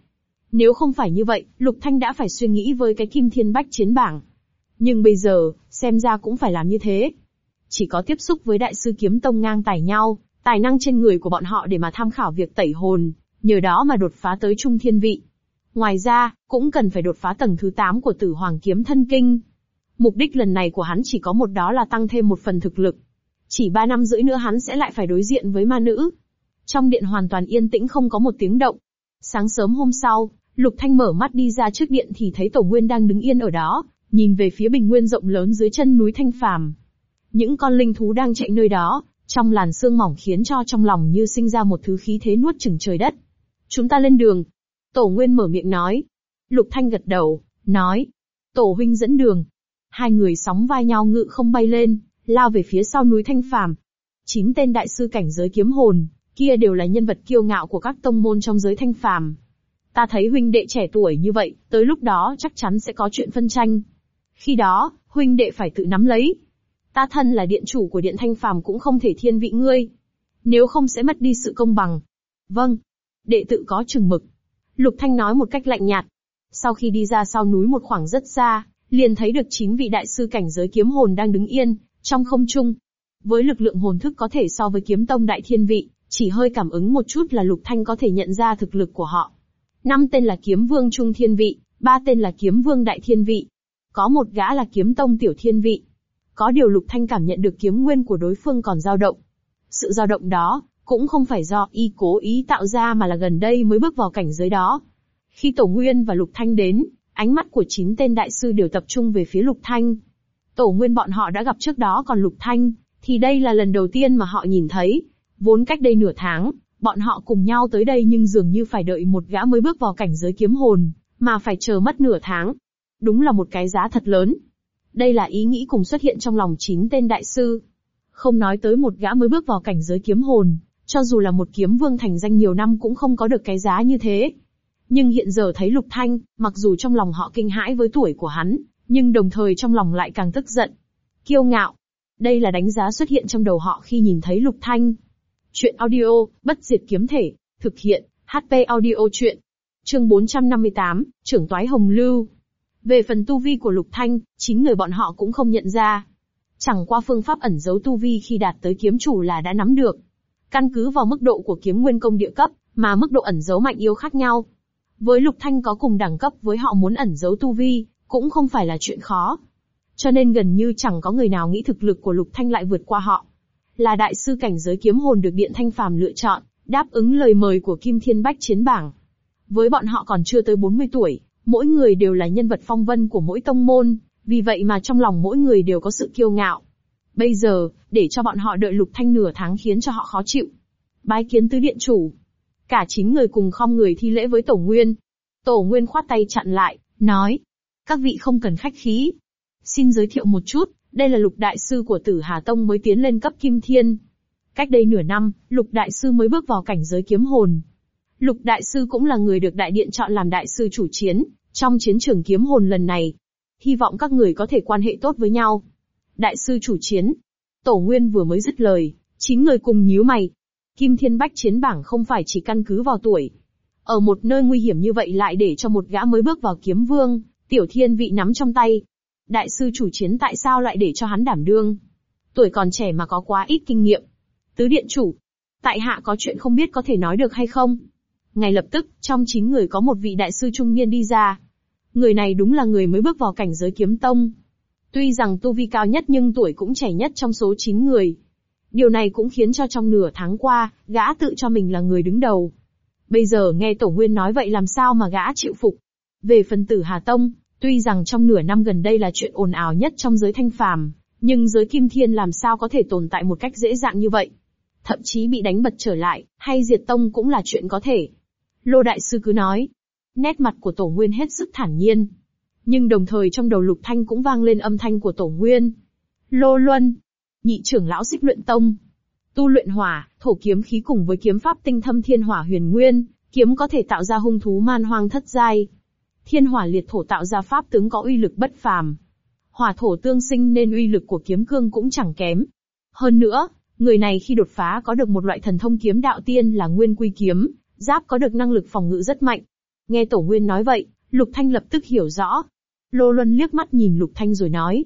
Nếu không phải như vậy, Lục Thanh đã phải suy nghĩ với cái Kim Thiên Bách chiến bảng. Nhưng bây giờ, xem ra cũng phải làm như thế. Chỉ có tiếp xúc với đại sư kiếm tông ngang tài nhau, tài năng trên người của bọn họ để mà tham khảo việc tẩy hồn, nhờ đó mà đột phá tới trung thiên vị. Ngoài ra, cũng cần phải đột phá tầng thứ 8 của tử hoàng kiếm thân kinh. Mục đích lần này của hắn chỉ có một đó là tăng thêm một phần thực lực. Chỉ 3 năm rưỡi nữa hắn sẽ lại phải đối diện với ma nữ. Trong điện hoàn toàn yên tĩnh không có một tiếng động. Sáng sớm hôm sau, Lục Thanh mở mắt đi ra trước điện thì thấy Tổ Nguyên đang đứng yên ở đó, nhìn về phía bình nguyên rộng lớn dưới chân núi Thanh Phàm. Những con linh thú đang chạy nơi đó, trong làn sương mỏng khiến cho trong lòng như sinh ra một thứ khí thế nuốt chửng trời đất. Chúng ta lên đường. Tổ Nguyên mở miệng nói. Lục Thanh gật đầu, nói. Tổ huynh dẫn đường. Hai người sóng vai nhau ngự không bay lên, lao về phía sau núi Thanh Phàm. Chín tên đại sư cảnh giới kiếm hồn, kia đều là nhân vật kiêu ngạo của các tông môn trong giới Thanh Phàm. Ta thấy huynh đệ trẻ tuổi như vậy, tới lúc đó chắc chắn sẽ có chuyện phân tranh. Khi đó, huynh đệ phải tự nắm lấy. Ta thân là điện chủ của điện thanh phàm cũng không thể thiên vị ngươi. Nếu không sẽ mất đi sự công bằng. Vâng. Đệ tự có chừng mực. Lục Thanh nói một cách lạnh nhạt. Sau khi đi ra sau núi một khoảng rất xa, liền thấy được chín vị đại sư cảnh giới kiếm hồn đang đứng yên, trong không trung. Với lực lượng hồn thức có thể so với kiếm tông đại thiên vị, chỉ hơi cảm ứng một chút là Lục Thanh có thể nhận ra thực lực của họ. Năm tên là kiếm vương trung thiên vị, ba tên là kiếm vương đại thiên vị. Có một gã là kiếm tông tiểu thiên vị. Có điều Lục Thanh cảm nhận được kiếm nguyên của đối phương còn dao động. Sự dao động đó, cũng không phải do y cố ý tạo ra mà là gần đây mới bước vào cảnh giới đó. Khi Tổ Nguyên và Lục Thanh đến, ánh mắt của chín tên đại sư đều tập trung về phía Lục Thanh. Tổ Nguyên bọn họ đã gặp trước đó còn Lục Thanh, thì đây là lần đầu tiên mà họ nhìn thấy. Vốn cách đây nửa tháng, bọn họ cùng nhau tới đây nhưng dường như phải đợi một gã mới bước vào cảnh giới kiếm hồn, mà phải chờ mất nửa tháng. Đúng là một cái giá thật lớn. Đây là ý nghĩ cùng xuất hiện trong lòng chín tên đại sư. Không nói tới một gã mới bước vào cảnh giới kiếm hồn, cho dù là một kiếm vương thành danh nhiều năm cũng không có được cái giá như thế. Nhưng hiện giờ thấy Lục Thanh, mặc dù trong lòng họ kinh hãi với tuổi của hắn, nhưng đồng thời trong lòng lại càng tức giận. Kiêu ngạo. Đây là đánh giá xuất hiện trong đầu họ khi nhìn thấy Lục Thanh. Chuyện audio, bất diệt kiếm thể, thực hiện, HP audio chuyện. Chương 458, trưởng toái Hồng Lưu. Về phần tu vi của Lục Thanh, chính người bọn họ cũng không nhận ra. Chẳng qua phương pháp ẩn giấu tu vi khi đạt tới kiếm chủ là đã nắm được. Căn cứ vào mức độ của kiếm nguyên công địa cấp, mà mức độ ẩn giấu mạnh yếu khác nhau. Với Lục Thanh có cùng đẳng cấp với họ muốn ẩn giấu tu vi, cũng không phải là chuyện khó. Cho nên gần như chẳng có người nào nghĩ thực lực của Lục Thanh lại vượt qua họ. Là đại sư cảnh giới kiếm hồn được Điện Thanh Phàm lựa chọn, đáp ứng lời mời của Kim Thiên Bách chiến bảng. Với bọn họ còn chưa tới 40 tuổi, mỗi người đều là nhân vật phong vân của mỗi tông môn, vì vậy mà trong lòng mỗi người đều có sự kiêu ngạo. Bây giờ, để cho bọn họ đợi Lục Thanh nửa tháng khiến cho họ khó chịu. Bái kiến tứ điện chủ. Cả chín người cùng khom người thi lễ với Tổ Nguyên. Tổ Nguyên khoát tay chặn lại, nói. Các vị không cần khách khí. Xin giới thiệu một chút, đây là lục đại sư của tử Hà Tông mới tiến lên cấp kim thiên. Cách đây nửa năm, lục đại sư mới bước vào cảnh giới kiếm hồn. Lục đại sư cũng là người được đại điện chọn làm đại sư chủ chiến, trong chiến trường kiếm hồn lần này. Hy vọng các người có thể quan hệ tốt với nhau. Đại sư chủ chiến. Tổ Nguyên vừa mới dứt lời, chín người cùng nhíu mày. Kim Thiên Bách chiến bảng không phải chỉ căn cứ vào tuổi. Ở một nơi nguy hiểm như vậy lại để cho một gã mới bước vào kiếm vương, tiểu thiên vị nắm trong tay. Đại sư chủ chiến tại sao lại để cho hắn đảm đương? Tuổi còn trẻ mà có quá ít kinh nghiệm. Tứ điện chủ. Tại hạ có chuyện không biết có thể nói được hay không? Ngay lập tức, trong chín người có một vị đại sư trung niên đi ra. Người này đúng là người mới bước vào cảnh giới kiếm tông. Tuy rằng tu vi cao nhất nhưng tuổi cũng trẻ nhất trong số 9 người. Điều này cũng khiến cho trong nửa tháng qua, gã tự cho mình là người đứng đầu. Bây giờ nghe Tổ Nguyên nói vậy làm sao mà gã chịu phục. Về phần tử Hà Tông, tuy rằng trong nửa năm gần đây là chuyện ồn ào nhất trong giới thanh phàm, nhưng giới kim thiên làm sao có thể tồn tại một cách dễ dàng như vậy. Thậm chí bị đánh bật trở lại, hay diệt tông cũng là chuyện có thể. Lô Đại Sư cứ nói. Nét mặt của Tổ Nguyên hết sức thản nhiên. Nhưng đồng thời trong đầu Lục Thanh cũng vang lên âm thanh của Tổ Nguyên. Lô Luân. Nhị trưởng lão xích luyện tông. Tu luyện hỏa, thổ kiếm khí cùng với kiếm pháp tinh thâm thiên hỏa huyền nguyên, kiếm có thể tạo ra hung thú man hoang thất giai. Thiên hỏa liệt thổ tạo ra pháp tướng có uy lực bất phàm. Hỏa thổ tương sinh nên uy lực của kiếm cương cũng chẳng kém. Hơn nữa, người này khi đột phá có được một loại thần thông kiếm đạo tiên là nguyên quy kiếm, Giáp có được năng lực phòng ngự rất mạnh. Nghe Tổ Nguyên nói vậy, Lục Thanh lập tức hiểu rõ. Lô Luân liếc mắt nhìn Lục Thanh rồi nói.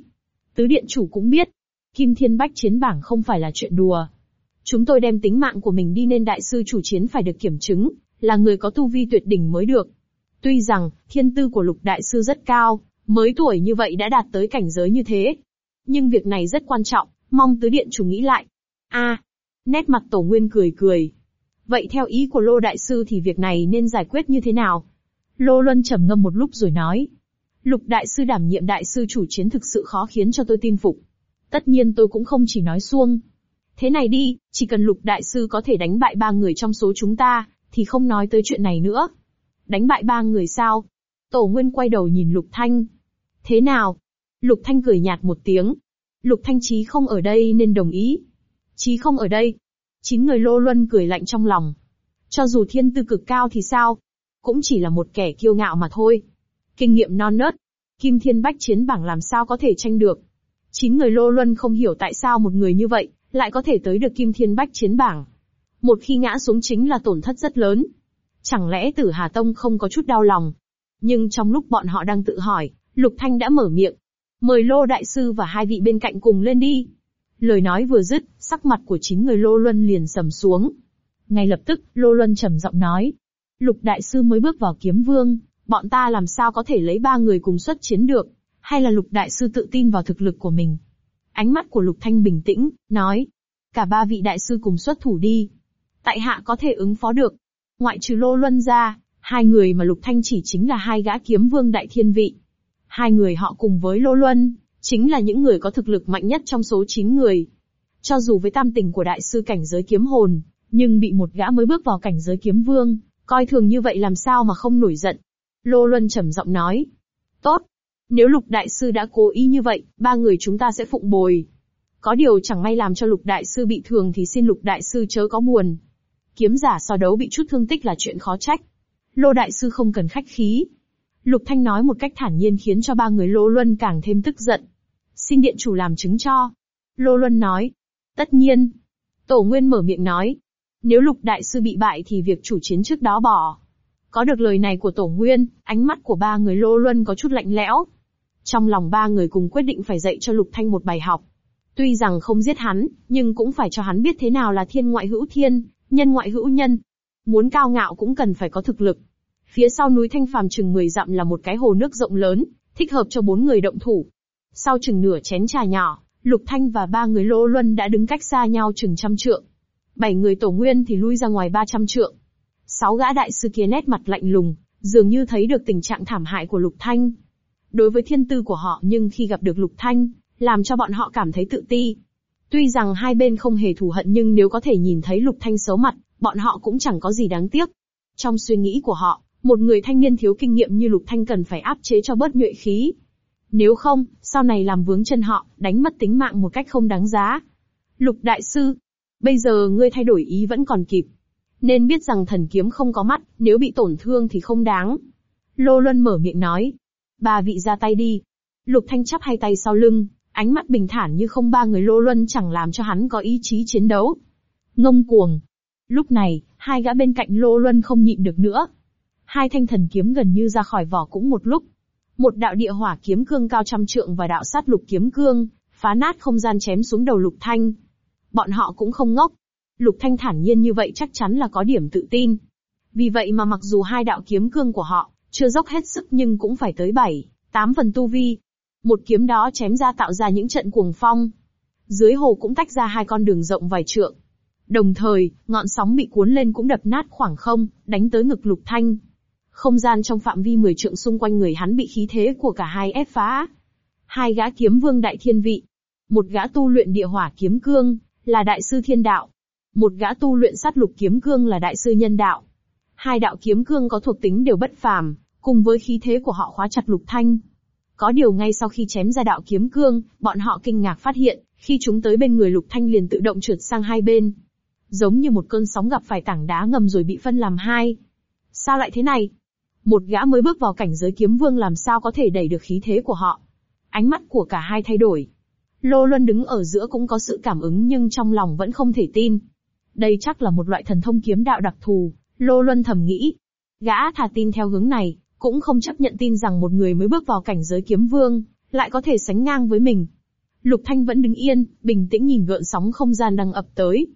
Tứ điện chủ cũng biết. Kim Thiên Bách chiến bảng không phải là chuyện đùa. Chúng tôi đem tính mạng của mình đi nên đại sư chủ chiến phải được kiểm chứng, là người có tu vi tuyệt đỉnh mới được. Tuy rằng, thiên tư của lục đại sư rất cao, mới tuổi như vậy đã đạt tới cảnh giới như thế. Nhưng việc này rất quan trọng, mong tứ điện chủ nghĩ lại. a nét mặt tổ nguyên cười cười, Vậy theo ý của Lô Đại Sư thì việc này nên giải quyết như thế nào? Lô Luân trầm ngâm một lúc rồi nói. Lục Đại Sư đảm nhiệm Đại Sư chủ chiến thực sự khó khiến cho tôi tin phục. Tất nhiên tôi cũng không chỉ nói xuông. Thế này đi, chỉ cần Lục Đại Sư có thể đánh bại ba người trong số chúng ta, thì không nói tới chuyện này nữa. Đánh bại ba người sao? Tổ Nguyên quay đầu nhìn Lục Thanh. Thế nào? Lục Thanh cười nhạt một tiếng. Lục Thanh Chí không ở đây nên đồng ý. Chí không ở đây, Chín người lô luân cười lạnh trong lòng. Cho dù thiên tư cực cao thì sao? Cũng chỉ là một kẻ kiêu ngạo mà thôi. Kinh nghiệm non nớt. Kim thiên bách chiến bảng làm sao có thể tranh được. Chín người lô luân không hiểu tại sao một người như vậy, lại có thể tới được kim thiên bách chiến bảng. Một khi ngã xuống chính là tổn thất rất lớn. Chẳng lẽ tử Hà Tông không có chút đau lòng? Nhưng trong lúc bọn họ đang tự hỏi, Lục Thanh đã mở miệng. Mời Lô Đại Sư và hai vị bên cạnh cùng lên đi. Lời nói vừa dứt, sắc mặt của chín người Lô Luân liền sầm xuống. Ngay lập tức, Lô Luân trầm giọng nói. Lục Đại Sư mới bước vào kiếm vương, bọn ta làm sao có thể lấy ba người cùng xuất chiến được, hay là Lục Đại Sư tự tin vào thực lực của mình? Ánh mắt của Lục Thanh bình tĩnh, nói. Cả ba vị Đại Sư cùng xuất thủ đi. Tại hạ có thể ứng phó được. Ngoại trừ Lô Luân ra, hai người mà Lục Thanh chỉ chính là hai gã kiếm vương đại thiên vị. Hai người họ cùng với Lô Luân, chính là những người có thực lực mạnh nhất trong số 9 người. Cho dù với tam tình của đại sư cảnh giới kiếm hồn, nhưng bị một gã mới bước vào cảnh giới kiếm vương, coi thường như vậy làm sao mà không nổi giận. Lô Luân trầm giọng nói. Tốt. Nếu lục đại sư đã cố ý như vậy, ba người chúng ta sẽ phụng bồi. Có điều chẳng may làm cho lục đại sư bị thương thì xin lục đại sư chớ có buồn. Kiếm giả so đấu bị chút thương tích là chuyện khó trách. Lô đại sư không cần khách khí. Lục Thanh nói một cách thản nhiên khiến cho ba người Lô Luân càng thêm tức giận xin điện chủ làm chứng cho. Lô Luân nói. Tất nhiên. Tổ Nguyên mở miệng nói. Nếu lục đại sư bị bại thì việc chủ chiến trước đó bỏ. Có được lời này của Tổ Nguyên, ánh mắt của ba người Lô Luân có chút lạnh lẽo. Trong lòng ba người cùng quyết định phải dạy cho Lục Thanh một bài học. Tuy rằng không giết hắn, nhưng cũng phải cho hắn biết thế nào là thiên ngoại hữu thiên, nhân ngoại hữu nhân. Muốn cao ngạo cũng cần phải có thực lực. Phía sau núi Thanh Phàm chừng 10 dặm là một cái hồ nước rộng lớn, thích hợp cho bốn người động thủ. Sau chừng nửa chén trà nhỏ, Lục Thanh và ba người Lô Luân đã đứng cách xa nhau chừng trăm trượng. Bảy người tổ nguyên thì lui ra ngoài ba trăm trượng. Sáu gã đại sư kia nét mặt lạnh lùng, dường như thấy được tình trạng thảm hại của Lục Thanh. Đối với thiên tư của họ nhưng khi gặp được Lục Thanh, làm cho bọn họ cảm thấy tự ti. Tuy rằng hai bên không hề thù hận nhưng nếu có thể nhìn thấy Lục Thanh xấu mặt, bọn họ cũng chẳng có gì đáng tiếc. Trong suy nghĩ của họ, một người thanh niên thiếu kinh nghiệm như Lục Thanh cần phải áp chế cho bớt nhuệ khí, Nếu không, sau này làm vướng chân họ, đánh mất tính mạng một cách không đáng giá. Lục đại sư, bây giờ ngươi thay đổi ý vẫn còn kịp. Nên biết rằng thần kiếm không có mắt, nếu bị tổn thương thì không đáng. Lô Luân mở miệng nói. Ba vị ra tay đi. Lục Thanh chắp hai tay sau lưng, ánh mắt bình thản như không ba người Lô Luân chẳng làm cho hắn có ý chí chiến đấu. Ngông cuồng. Lúc này, hai gã bên cạnh Lô Luân không nhịn được nữa. Hai thanh thần kiếm gần như ra khỏi vỏ cũng một lúc. Một đạo địa hỏa kiếm cương cao trăm trượng và đạo sát lục kiếm cương, phá nát không gian chém xuống đầu Lục Thanh. Bọn họ cũng không ngốc. Lục Thanh thản nhiên như vậy chắc chắn là có điểm tự tin. Vì vậy mà mặc dù hai đạo kiếm cương của họ chưa dốc hết sức nhưng cũng phải tới 7, 8 phần tu vi. Một kiếm đó chém ra tạo ra những trận cuồng phong. Dưới hồ cũng tách ra hai con đường rộng vài trượng. Đồng thời, ngọn sóng bị cuốn lên cũng đập nát khoảng không, đánh tới ngực lục thanh. Không gian trong phạm vi 10 trượng xung quanh người hắn bị khí thế của cả hai ép phá. Hai gã kiếm vương đại thiên vị. Một gã tu luyện địa hỏa kiếm cương, là đại sư thiên đạo. Một gã tu luyện sát lục kiếm cương là đại sư nhân đạo. Hai đạo kiếm cương có thuộc tính đều bất phàm, cùng với khí thế của họ khóa chặt lục thanh. Có điều ngay sau khi chém ra đạo kiếm cương, bọn họ kinh ngạc phát hiện, khi chúng tới bên người lục thanh liền tự động trượt sang hai bên. Giống như một cơn sóng gặp phải tảng đá ngầm rồi bị phân làm hai. Sao lại thế này? Một gã mới bước vào cảnh giới kiếm vương làm sao có thể đẩy được khí thế của họ? Ánh mắt của cả hai thay đổi. Lô Luân đứng ở giữa cũng có sự cảm ứng nhưng trong lòng vẫn không thể tin. Đây chắc là một loại thần thông kiếm đạo đặc thù, Lô Luân thầm nghĩ. Gã thà tin theo hướng này, cũng không chấp nhận tin rằng một người mới bước vào cảnh giới kiếm vương, lại có thể sánh ngang với mình. Lục Thanh vẫn đứng yên, bình tĩnh nhìn gợn sóng không gian đang ập tới.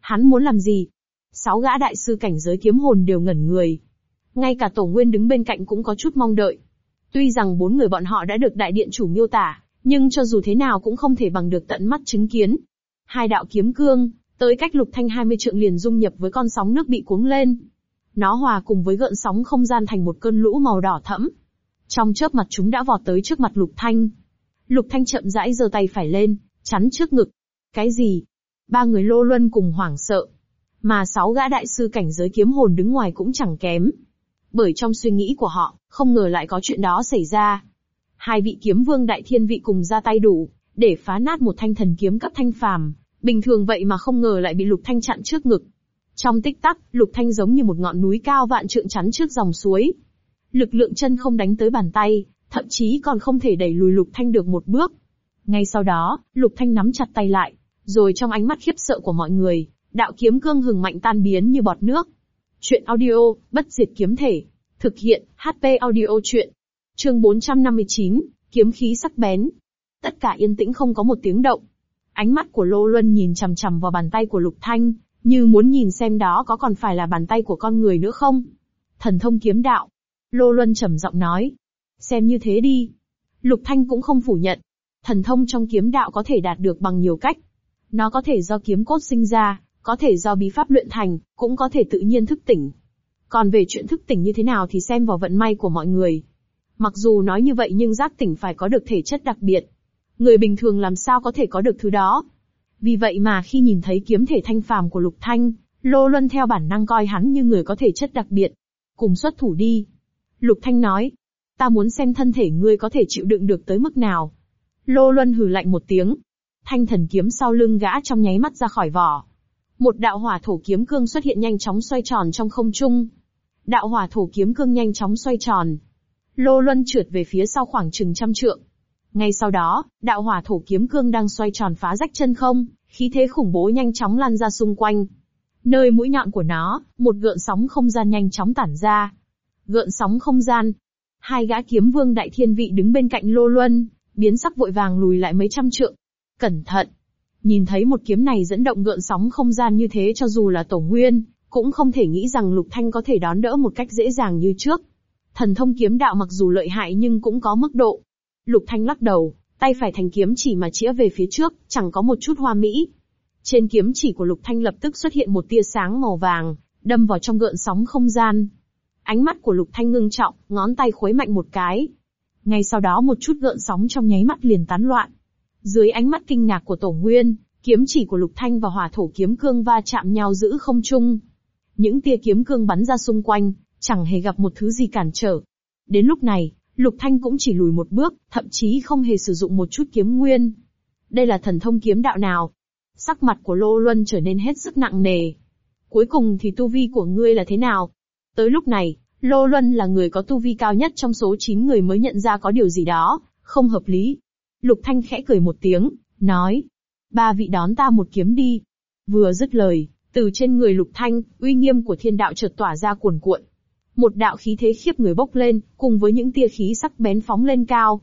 Hắn muốn làm gì? Sáu gã đại sư cảnh giới kiếm hồn đều ngẩn người. Ngay cả Tổ Nguyên đứng bên cạnh cũng có chút mong đợi. Tuy rằng bốn người bọn họ đã được đại điện chủ miêu tả, nhưng cho dù thế nào cũng không thể bằng được tận mắt chứng kiến. Hai đạo kiếm cương, tới cách Lục Thanh 20 trượng liền dung nhập với con sóng nước bị cuống lên. Nó hòa cùng với gợn sóng không gian thành một cơn lũ màu đỏ thẫm. Trong chớp mặt chúng đã vọt tới trước mặt Lục Thanh. Lục Thanh chậm rãi giơ tay phải lên, chắn trước ngực. Cái gì? Ba người lô luân cùng hoảng sợ. Mà sáu gã đại sư cảnh giới kiếm hồn đứng ngoài cũng chẳng kém. Bởi trong suy nghĩ của họ, không ngờ lại có chuyện đó xảy ra. Hai vị kiếm vương đại thiên vị cùng ra tay đủ, để phá nát một thanh thần kiếm cấp thanh phàm. Bình thường vậy mà không ngờ lại bị Lục Thanh chặn trước ngực. Trong tích tắc, Lục Thanh giống như một ngọn núi cao vạn trượng chắn trước dòng suối. Lực lượng chân không đánh tới bàn tay, thậm chí còn không thể đẩy lùi Lục Thanh được một bước. Ngay sau đó, Lục Thanh nắm chặt tay lại, rồi trong ánh mắt khiếp sợ của mọi người, đạo kiếm cương hừng mạnh tan biến như bọt nước. Chuyện audio, bất diệt kiếm thể. Thực hiện, HP audio chuyện. Chương 459, kiếm khí sắc bén. Tất cả yên tĩnh không có một tiếng động. Ánh mắt của Lô Luân nhìn chằm chằm vào bàn tay của Lục Thanh, như muốn nhìn xem đó có còn phải là bàn tay của con người nữa không? Thần thông kiếm đạo. Lô Luân trầm giọng nói. Xem như thế đi. Lục Thanh cũng không phủ nhận. Thần thông trong kiếm đạo có thể đạt được bằng nhiều cách. Nó có thể do kiếm cốt sinh ra, có thể do bí pháp luyện thành, cũng có thể tự nhiên thức tỉnh. Còn về chuyện thức tỉnh như thế nào thì xem vào vận may của mọi người. Mặc dù nói như vậy nhưng giác tỉnh phải có được thể chất đặc biệt. Người bình thường làm sao có thể có được thứ đó. Vì vậy mà khi nhìn thấy kiếm thể thanh phàm của Lục Thanh, Lô Luân theo bản năng coi hắn như người có thể chất đặc biệt. Cùng xuất thủ đi. Lục Thanh nói. Ta muốn xem thân thể ngươi có thể chịu đựng được tới mức nào. Lô Luân hừ lạnh một tiếng. Thanh thần kiếm sau lưng gã trong nháy mắt ra khỏi vỏ. Một đạo hỏa thổ kiếm cương xuất hiện nhanh chóng xoay tròn trong không trung. Đạo hỏa thổ kiếm cương nhanh chóng xoay tròn. Lô Luân trượt về phía sau khoảng chừng trăm trượng. Ngay sau đó, đạo hỏa thổ kiếm cương đang xoay tròn phá rách chân không, khí thế khủng bố nhanh chóng lan ra xung quanh. Nơi mũi nhọn của nó, một gợn sóng không gian nhanh chóng tản ra. Gợn sóng không gian. Hai gã kiếm vương đại thiên vị đứng bên cạnh Lô Luân, biến sắc vội vàng lùi lại mấy trăm trượng. Cẩn thận! Nhìn thấy một kiếm này dẫn động gợn sóng không gian như thế cho dù là tổ nguyên, cũng không thể nghĩ rằng Lục Thanh có thể đón đỡ một cách dễ dàng như trước. Thần thông kiếm đạo mặc dù lợi hại nhưng cũng có mức độ. Lục Thanh lắc đầu, tay phải thành kiếm chỉ mà chĩa về phía trước, chẳng có một chút hoa mỹ. Trên kiếm chỉ của Lục Thanh lập tức xuất hiện một tia sáng màu vàng, đâm vào trong gợn sóng không gian. Ánh mắt của Lục Thanh ngưng trọng, ngón tay khuấy mạnh một cái. Ngay sau đó một chút gợn sóng trong nháy mắt liền tán loạn. Dưới ánh mắt kinh ngạc của Tổ Nguyên, kiếm chỉ của Lục Thanh và hỏa thổ kiếm cương va chạm nhau giữ không chung. Những tia kiếm cương bắn ra xung quanh, chẳng hề gặp một thứ gì cản trở. Đến lúc này, Lục Thanh cũng chỉ lùi một bước, thậm chí không hề sử dụng một chút kiếm nguyên. Đây là thần thông kiếm đạo nào? Sắc mặt của Lô Luân trở nên hết sức nặng nề. Cuối cùng thì tu vi của ngươi là thế nào? Tới lúc này, Lô Luân là người có tu vi cao nhất trong số 9 người mới nhận ra có điều gì đó, không hợp lý. Lục Thanh khẽ cười một tiếng, nói. Ba vị đón ta một kiếm đi. Vừa dứt lời, từ trên người Lục Thanh, uy nghiêm của thiên đạo chợt tỏa ra cuồn cuộn. Một đạo khí thế khiếp người bốc lên, cùng với những tia khí sắc bén phóng lên cao.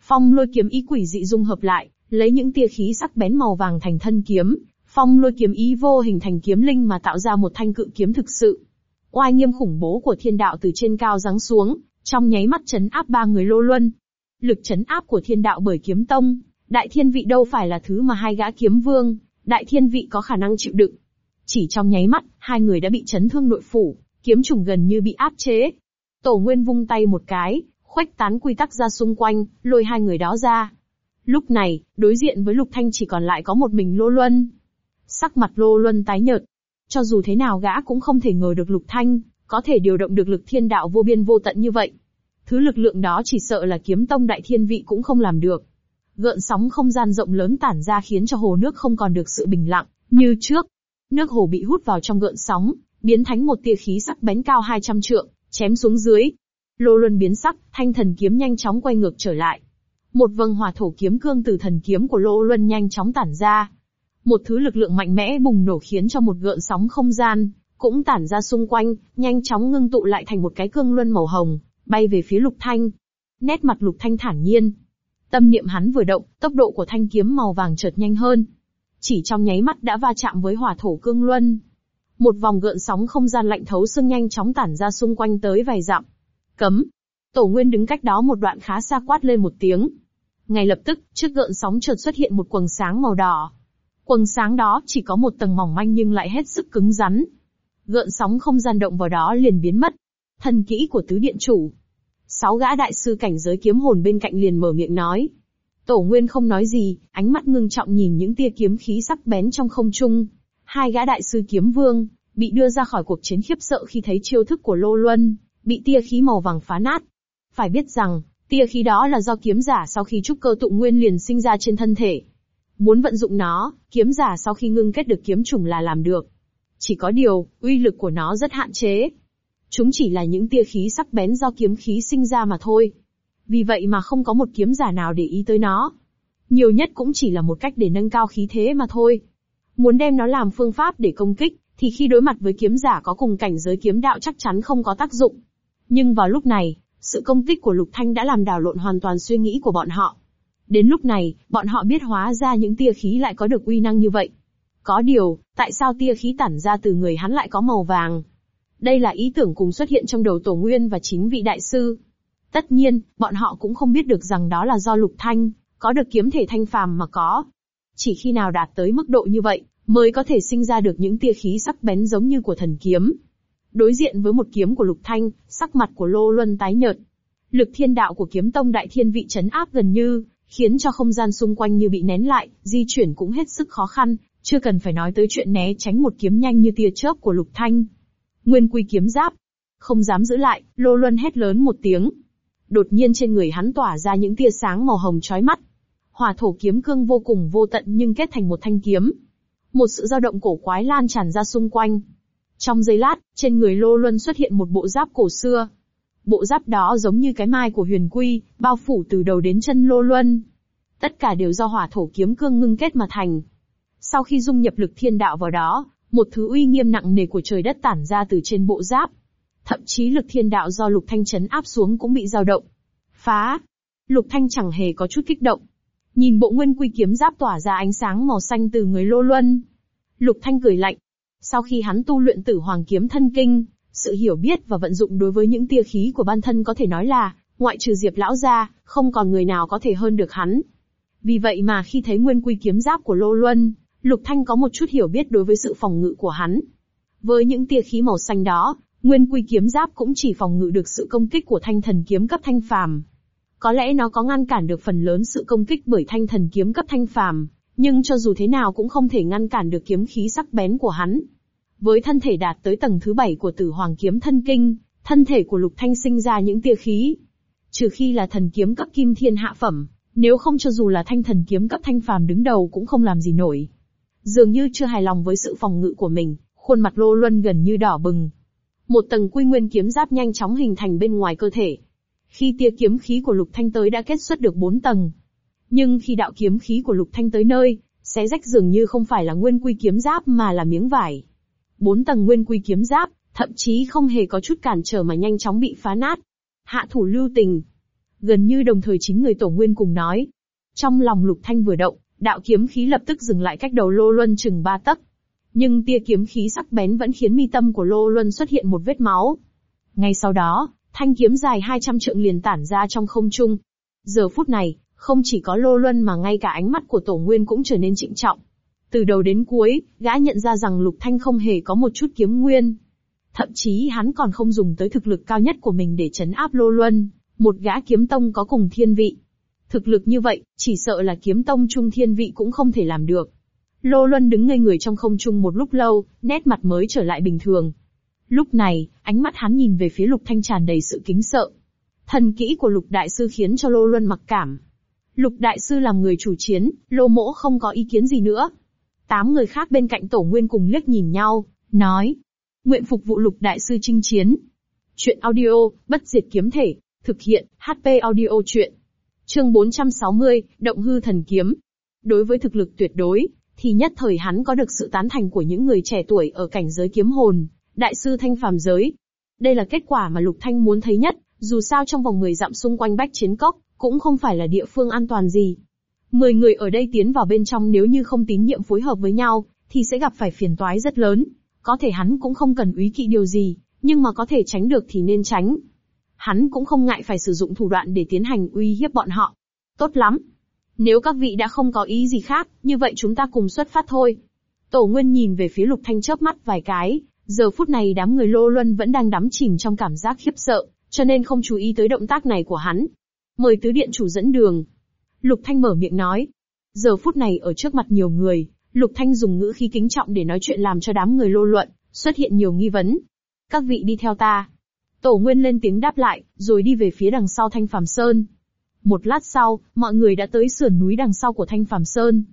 Phong lôi kiếm ý quỷ dị dung hợp lại, lấy những tia khí sắc bén màu vàng thành thân kiếm, phong lôi kiếm ý vô hình thành kiếm linh mà tạo ra một thanh cự kiếm thực sự. Oai nghiêm khủng bố của thiên đạo từ trên cao giáng xuống, trong nháy mắt chấn áp ba người lô luân. Lực chấn áp của thiên đạo bởi kiếm tông, đại thiên vị đâu phải là thứ mà hai gã kiếm vương, đại thiên vị có khả năng chịu đựng. Chỉ trong nháy mắt, hai người đã bị chấn thương nội phủ, kiếm trùng gần như bị áp chế. Tổ Nguyên vung tay một cái, khoách tán quy tắc ra xung quanh, lôi hai người đó ra. Lúc này, đối diện với Lục Thanh chỉ còn lại có một mình Lô Luân. Sắc mặt Lô Luân tái nhợt. Cho dù thế nào gã cũng không thể ngờ được Lục Thanh, có thể điều động được lực thiên đạo vô biên vô tận như vậy. Thứ lực lượng đó chỉ sợ là kiếm tông đại thiên vị cũng không làm được. Gợn sóng không gian rộng lớn tản ra khiến cho hồ nước không còn được sự bình lặng, như trước. Nước hồ bị hút vào trong gợn sóng, biến thánh một tia khí sắc bén cao 200 trượng, chém xuống dưới. Lô luân biến sắc, thanh thần kiếm nhanh chóng quay ngược trở lại. Một vầng hỏa thổ kiếm cương từ thần kiếm của Lô luân nhanh chóng tản ra. Một thứ lực lượng mạnh mẽ bùng nổ khiến cho một gợn sóng không gian, cũng tản ra xung quanh, nhanh chóng ngưng tụ lại thành một cái cương luân màu hồng, bay về phía lục thanh. Nét mặt lục thanh thản nhiên. Tâm niệm hắn vừa động, tốc độ của thanh kiếm màu vàng chợt nhanh hơn. Chỉ trong nháy mắt đã va chạm với hỏa thổ cương luân, một vòng gợn sóng không gian lạnh thấu xương nhanh chóng tản ra xung quanh tới vài dặm. Cấm. Tổ Nguyên đứng cách đó một đoạn khá xa quát lên một tiếng. Ngay lập tức, trước gợn sóng chợt xuất hiện một quầng sáng màu đỏ. Quầng sáng đó chỉ có một tầng mỏng manh nhưng lại hết sức cứng rắn. Gợn sóng không gian động vào đó liền biến mất. Thần kỹ của tứ điện chủ. Sáu gã đại sư cảnh giới kiếm hồn bên cạnh liền mở miệng nói. Tổ Nguyên không nói gì, ánh mắt ngưng trọng nhìn những tia kiếm khí sắc bén trong không trung, Hai gã đại sư kiếm vương, bị đưa ra khỏi cuộc chiến khiếp sợ khi thấy chiêu thức của Lô Luân, bị tia khí màu vàng phá nát. Phải biết rằng, tia khí đó là do kiếm giả sau khi trúc cơ tụ nguyên liền sinh ra trên thân thể. Muốn vận dụng nó, kiếm giả sau khi ngưng kết được kiếm trùng là làm được. Chỉ có điều, uy lực của nó rất hạn chế. Chúng chỉ là những tia khí sắc bén do kiếm khí sinh ra mà thôi. Vì vậy mà không có một kiếm giả nào để ý tới nó. Nhiều nhất cũng chỉ là một cách để nâng cao khí thế mà thôi. Muốn đem nó làm phương pháp để công kích, thì khi đối mặt với kiếm giả có cùng cảnh giới kiếm đạo chắc chắn không có tác dụng. Nhưng vào lúc này, sự công kích của Lục Thanh đã làm đảo lộn hoàn toàn suy nghĩ của bọn họ. Đến lúc này, bọn họ biết hóa ra những tia khí lại có được uy năng như vậy. Có điều, tại sao tia khí tản ra từ người hắn lại có màu vàng? Đây là ý tưởng cùng xuất hiện trong đầu Tổ Nguyên và chính vị đại sư. Tất nhiên, bọn họ cũng không biết được rằng đó là do Lục Thanh, có được kiếm thể thanh phàm mà có. Chỉ khi nào đạt tới mức độ như vậy, mới có thể sinh ra được những tia khí sắc bén giống như của thần kiếm. Đối diện với một kiếm của Lục Thanh, sắc mặt của Lô Luân tái nhợt. Lực thiên đạo của kiếm tông đại thiên vị chấn áp gần như, khiến cho không gian xung quanh như bị nén lại, di chuyển cũng hết sức khó khăn, chưa cần phải nói tới chuyện né tránh một kiếm nhanh như tia chớp của Lục Thanh. Nguyên quy kiếm giáp. Không dám giữ lại, Lô Luân hét lớn một tiếng. Đột nhiên trên người hắn tỏa ra những tia sáng màu hồng chói mắt, hỏa thổ kiếm cương vô cùng vô tận nhưng kết thành một thanh kiếm. Một sự dao động cổ quái lan tràn ra xung quanh. Trong giây lát, trên người Lô Luân xuất hiện một bộ giáp cổ xưa. Bộ giáp đó giống như cái mai của huyền quy, bao phủ từ đầu đến chân Lô Luân. Tất cả đều do hỏa thổ kiếm cương ngưng kết mà thành. Sau khi dung nhập lực thiên đạo vào đó, một thứ uy nghiêm nặng nề của trời đất tản ra từ trên bộ giáp. Thậm chí lực thiên đạo do lục thanh chấn áp xuống cũng bị dao động. Phá! Lục thanh chẳng hề có chút kích động, Nhìn bộ nguyên quy kiếm giáp tỏa ra ánh sáng màu xanh từ người Lô Luân. Lục Thanh cười lạnh. Sau khi hắn tu luyện tử hoàng kiếm thân kinh, sự hiểu biết và vận dụng đối với những tia khí của bản thân có thể nói là, ngoại trừ Diệp lão ra, không còn người nào có thể hơn được hắn. Vì vậy mà khi thấy nguyên quy kiếm giáp của Lô Luân, Lục Thanh có một chút hiểu biết đối với sự phòng ngự của hắn. Với những tia khí màu xanh đó, nguyên quy kiếm giáp cũng chỉ phòng ngự được sự công kích của thanh thần kiếm cấp thanh phàm. Có lẽ nó có ngăn cản được phần lớn sự công kích bởi thanh thần kiếm cấp thanh phàm, nhưng cho dù thế nào cũng không thể ngăn cản được kiếm khí sắc bén của hắn. Với thân thể đạt tới tầng thứ bảy của tử hoàng kiếm thân kinh, thân thể của lục thanh sinh ra những tia khí. Trừ khi là thần kiếm cấp kim thiên hạ phẩm, nếu không cho dù là thanh thần kiếm cấp thanh phàm đứng đầu cũng không làm gì nổi. Dường như chưa hài lòng với sự phòng ngự của mình, khuôn mặt Lô Luân gần như đỏ bừng. Một tầng quy nguyên kiếm giáp nhanh chóng hình thành bên ngoài cơ thể. Khi tia kiếm khí của Lục Thanh tới đã kết xuất được bốn tầng. Nhưng khi đạo kiếm khí của Lục Thanh tới nơi, xé rách dường như không phải là nguyên quy kiếm giáp mà là miếng vải. Bốn tầng nguyên quy kiếm giáp, thậm chí không hề có chút cản trở mà nhanh chóng bị phá nát. Hạ thủ lưu tình. Gần như đồng thời chính người tổ nguyên cùng nói. Trong lòng Lục Thanh vừa động, đạo kiếm khí lập tức dừng lại cách đầu Lô Luân chừng ba tấc. Nhưng tia kiếm khí sắc bén vẫn khiến mi tâm của Lô Luân xuất hiện một vết máu. Ngay sau đó, thanh kiếm dài 200 trượng liền tản ra trong không trung. Giờ phút này, không chỉ có Lô Luân mà ngay cả ánh mắt của Tổ Nguyên cũng trở nên trịnh trọng. Từ đầu đến cuối, gã nhận ra rằng Lục Thanh không hề có một chút kiếm nguyên. Thậm chí hắn còn không dùng tới thực lực cao nhất của mình để chấn áp Lô Luân, một gã kiếm tông có cùng thiên vị. Thực lực như vậy, chỉ sợ là kiếm tông trung thiên vị cũng không thể làm được. Lô Luân đứng ngây người trong không trung một lúc lâu, nét mặt mới trở lại bình thường. Lúc này, ánh mắt hắn nhìn về phía Lục Thanh tràn đầy sự kính sợ. Thần kỹ của Lục Đại Sư khiến cho Lô Luân mặc cảm. Lục Đại Sư làm người chủ chiến, Lô Mỗ không có ý kiến gì nữa. Tám người khác bên cạnh Tổ Nguyên cùng liếc nhìn nhau, nói. Nguyện phục vụ Lục Đại Sư chinh chiến. Chuyện audio, bất diệt kiếm thể, thực hiện, HP audio chuyện. Chương 460, Động hư thần kiếm. Đối với thực lực tuyệt đối, thì nhất thời hắn có được sự tán thành của những người trẻ tuổi ở cảnh giới kiếm hồn, đại sư thanh phàm giới. Đây là kết quả mà Lục Thanh muốn thấy nhất, dù sao trong vòng 10 dặm xung quanh bách chiến cốc, cũng không phải là địa phương an toàn gì. 10 người ở đây tiến vào bên trong nếu như không tín nhiệm phối hợp với nhau, thì sẽ gặp phải phiền toái rất lớn. Có thể hắn cũng không cần úy kỵ điều gì, nhưng mà có thể tránh được thì nên tránh. Hắn cũng không ngại phải sử dụng thủ đoạn để tiến hành uy hiếp bọn họ. Tốt lắm. Nếu các vị đã không có ý gì khác, như vậy chúng ta cùng xuất phát thôi. Tổ Nguyên nhìn về phía Lục Thanh chớp mắt vài cái, giờ phút này đám người Lô Luân vẫn đang đắm chìm trong cảm giác khiếp sợ, cho nên không chú ý tới động tác này của hắn. Mời tứ điện chủ dẫn đường. Lục Thanh mở miệng nói. Giờ phút này ở trước mặt nhiều người, Lục Thanh dùng ngữ khí kính trọng để nói chuyện làm cho đám người lô luận, xuất hiện nhiều nghi vấn. Các vị đi theo ta. Tổ Nguyên lên tiếng đáp lại, rồi đi về phía đằng sau Thanh Phàm Sơn. Một lát sau, mọi người đã tới sườn núi đằng sau của Thanh Phàm Sơn.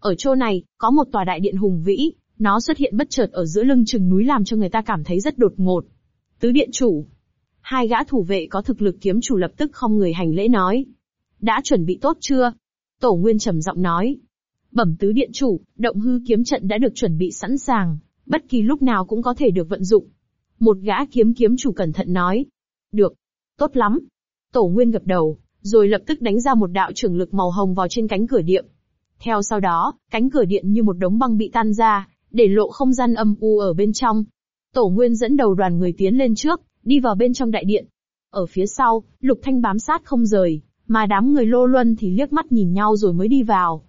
Ở chỗ này, có một tòa đại điện hùng vĩ, nó xuất hiện bất chợt ở giữa lưng chừng núi làm cho người ta cảm thấy rất đột ngột. Tứ điện chủ. Hai gã thủ vệ có thực lực kiếm chủ lập tức không người hành lễ nói. Đã chuẩn bị tốt chưa? Tổ Nguyên trầm giọng nói. Bẩm tứ điện chủ, động hư kiếm trận đã được chuẩn bị sẵn sàng, bất kỳ lúc nào cũng có thể được vận dụng. Một gã kiếm kiếm chủ cẩn thận nói. Được. Tốt lắm. Tổ Nguyên gật đầu, rồi lập tức đánh ra một đạo trưởng lực màu hồng vào trên cánh cửa điện. Theo sau đó, cánh cửa điện như một đống băng bị tan ra, để lộ không gian âm u ở bên trong. Tổ Nguyên dẫn đầu đoàn người tiến lên trước, đi vào bên trong đại điện. Ở phía sau, Lục Thanh bám sát không rời, mà đám người lô luân thì liếc mắt nhìn nhau rồi mới đi vào.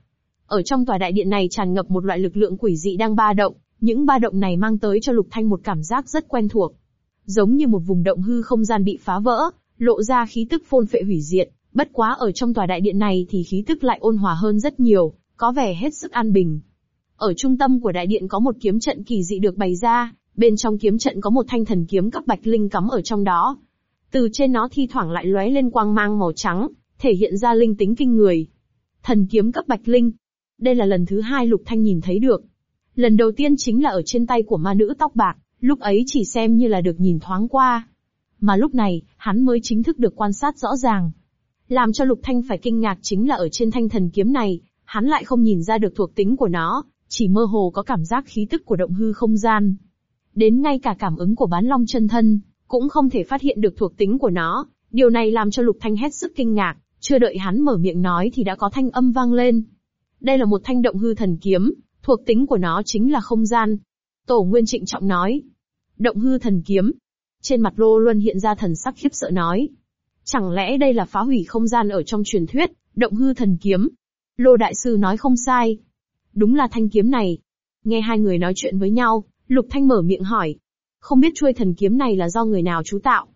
Ở trong tòa đại điện này tràn ngập một loại lực lượng quỷ dị đang ba động, những ba động này mang tới cho Lục Thanh một cảm giác rất quen thuộc. Giống như một vùng động hư không gian bị phá vỡ, lộ ra khí tức phôn phệ hủy diệt, bất quá ở trong tòa đại điện này thì khí tức lại ôn hòa hơn rất nhiều, có vẻ hết sức an bình. Ở trung tâm của đại điện có một kiếm trận kỳ dị được bày ra, bên trong kiếm trận có một thanh thần kiếm cấp bạch linh cắm ở trong đó. Từ trên nó thi thoảng lại lóe lên quang mang màu trắng, thể hiện ra linh tính kinh người. Thần kiếm cấp bạch linh. Đây là lần thứ hai Lục Thanh nhìn thấy được. Lần đầu tiên chính là ở trên tay của ma nữ tóc bạc, lúc ấy chỉ xem như là được nhìn thoáng qua. Mà lúc này, hắn mới chính thức được quan sát rõ ràng. Làm cho Lục Thanh phải kinh ngạc chính là ở trên thanh thần kiếm này, hắn lại không nhìn ra được thuộc tính của nó, chỉ mơ hồ có cảm giác khí tức của động hư không gian. Đến ngay cả cảm ứng của bán long chân thân, cũng không thể phát hiện được thuộc tính của nó, điều này làm cho Lục Thanh hết sức kinh ngạc, chưa đợi hắn mở miệng nói thì đã có thanh âm vang lên. Đây là một thanh động hư thần kiếm, thuộc tính của nó chính là không gian. Tổ Nguyên trịnh trọng nói. Động hư thần kiếm. Trên mặt Lô Luân hiện ra thần sắc khiếp sợ nói. Chẳng lẽ đây là phá hủy không gian ở trong truyền thuyết, động hư thần kiếm? Lô Đại Sư nói không sai. Đúng là thanh kiếm này. Nghe hai người nói chuyện với nhau, Lục Thanh mở miệng hỏi. Không biết chuôi thần kiếm này là do người nào chú tạo?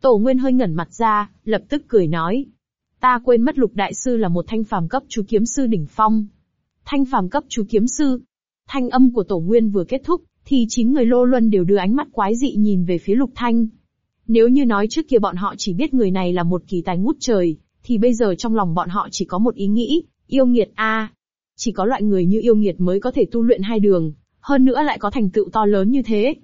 Tổ Nguyên hơi ngẩn mặt ra, lập tức cười nói. Ta quên mất Lục Đại Sư là một thanh phàm cấp chú kiếm sư đỉnh phong. Thanh phàm cấp chú kiếm sư. Thanh âm của Tổ Nguyên vừa kết thúc, thì chín người lô luân đều đưa ánh mắt quái dị nhìn về phía Lục Thanh. Nếu như nói trước kia bọn họ chỉ biết người này là một kỳ tài ngút trời, thì bây giờ trong lòng bọn họ chỉ có một ý nghĩ, yêu nghiệt a. Chỉ có loại người như yêu nghiệt mới có thể tu luyện hai đường, hơn nữa lại có thành tựu to lớn như thế.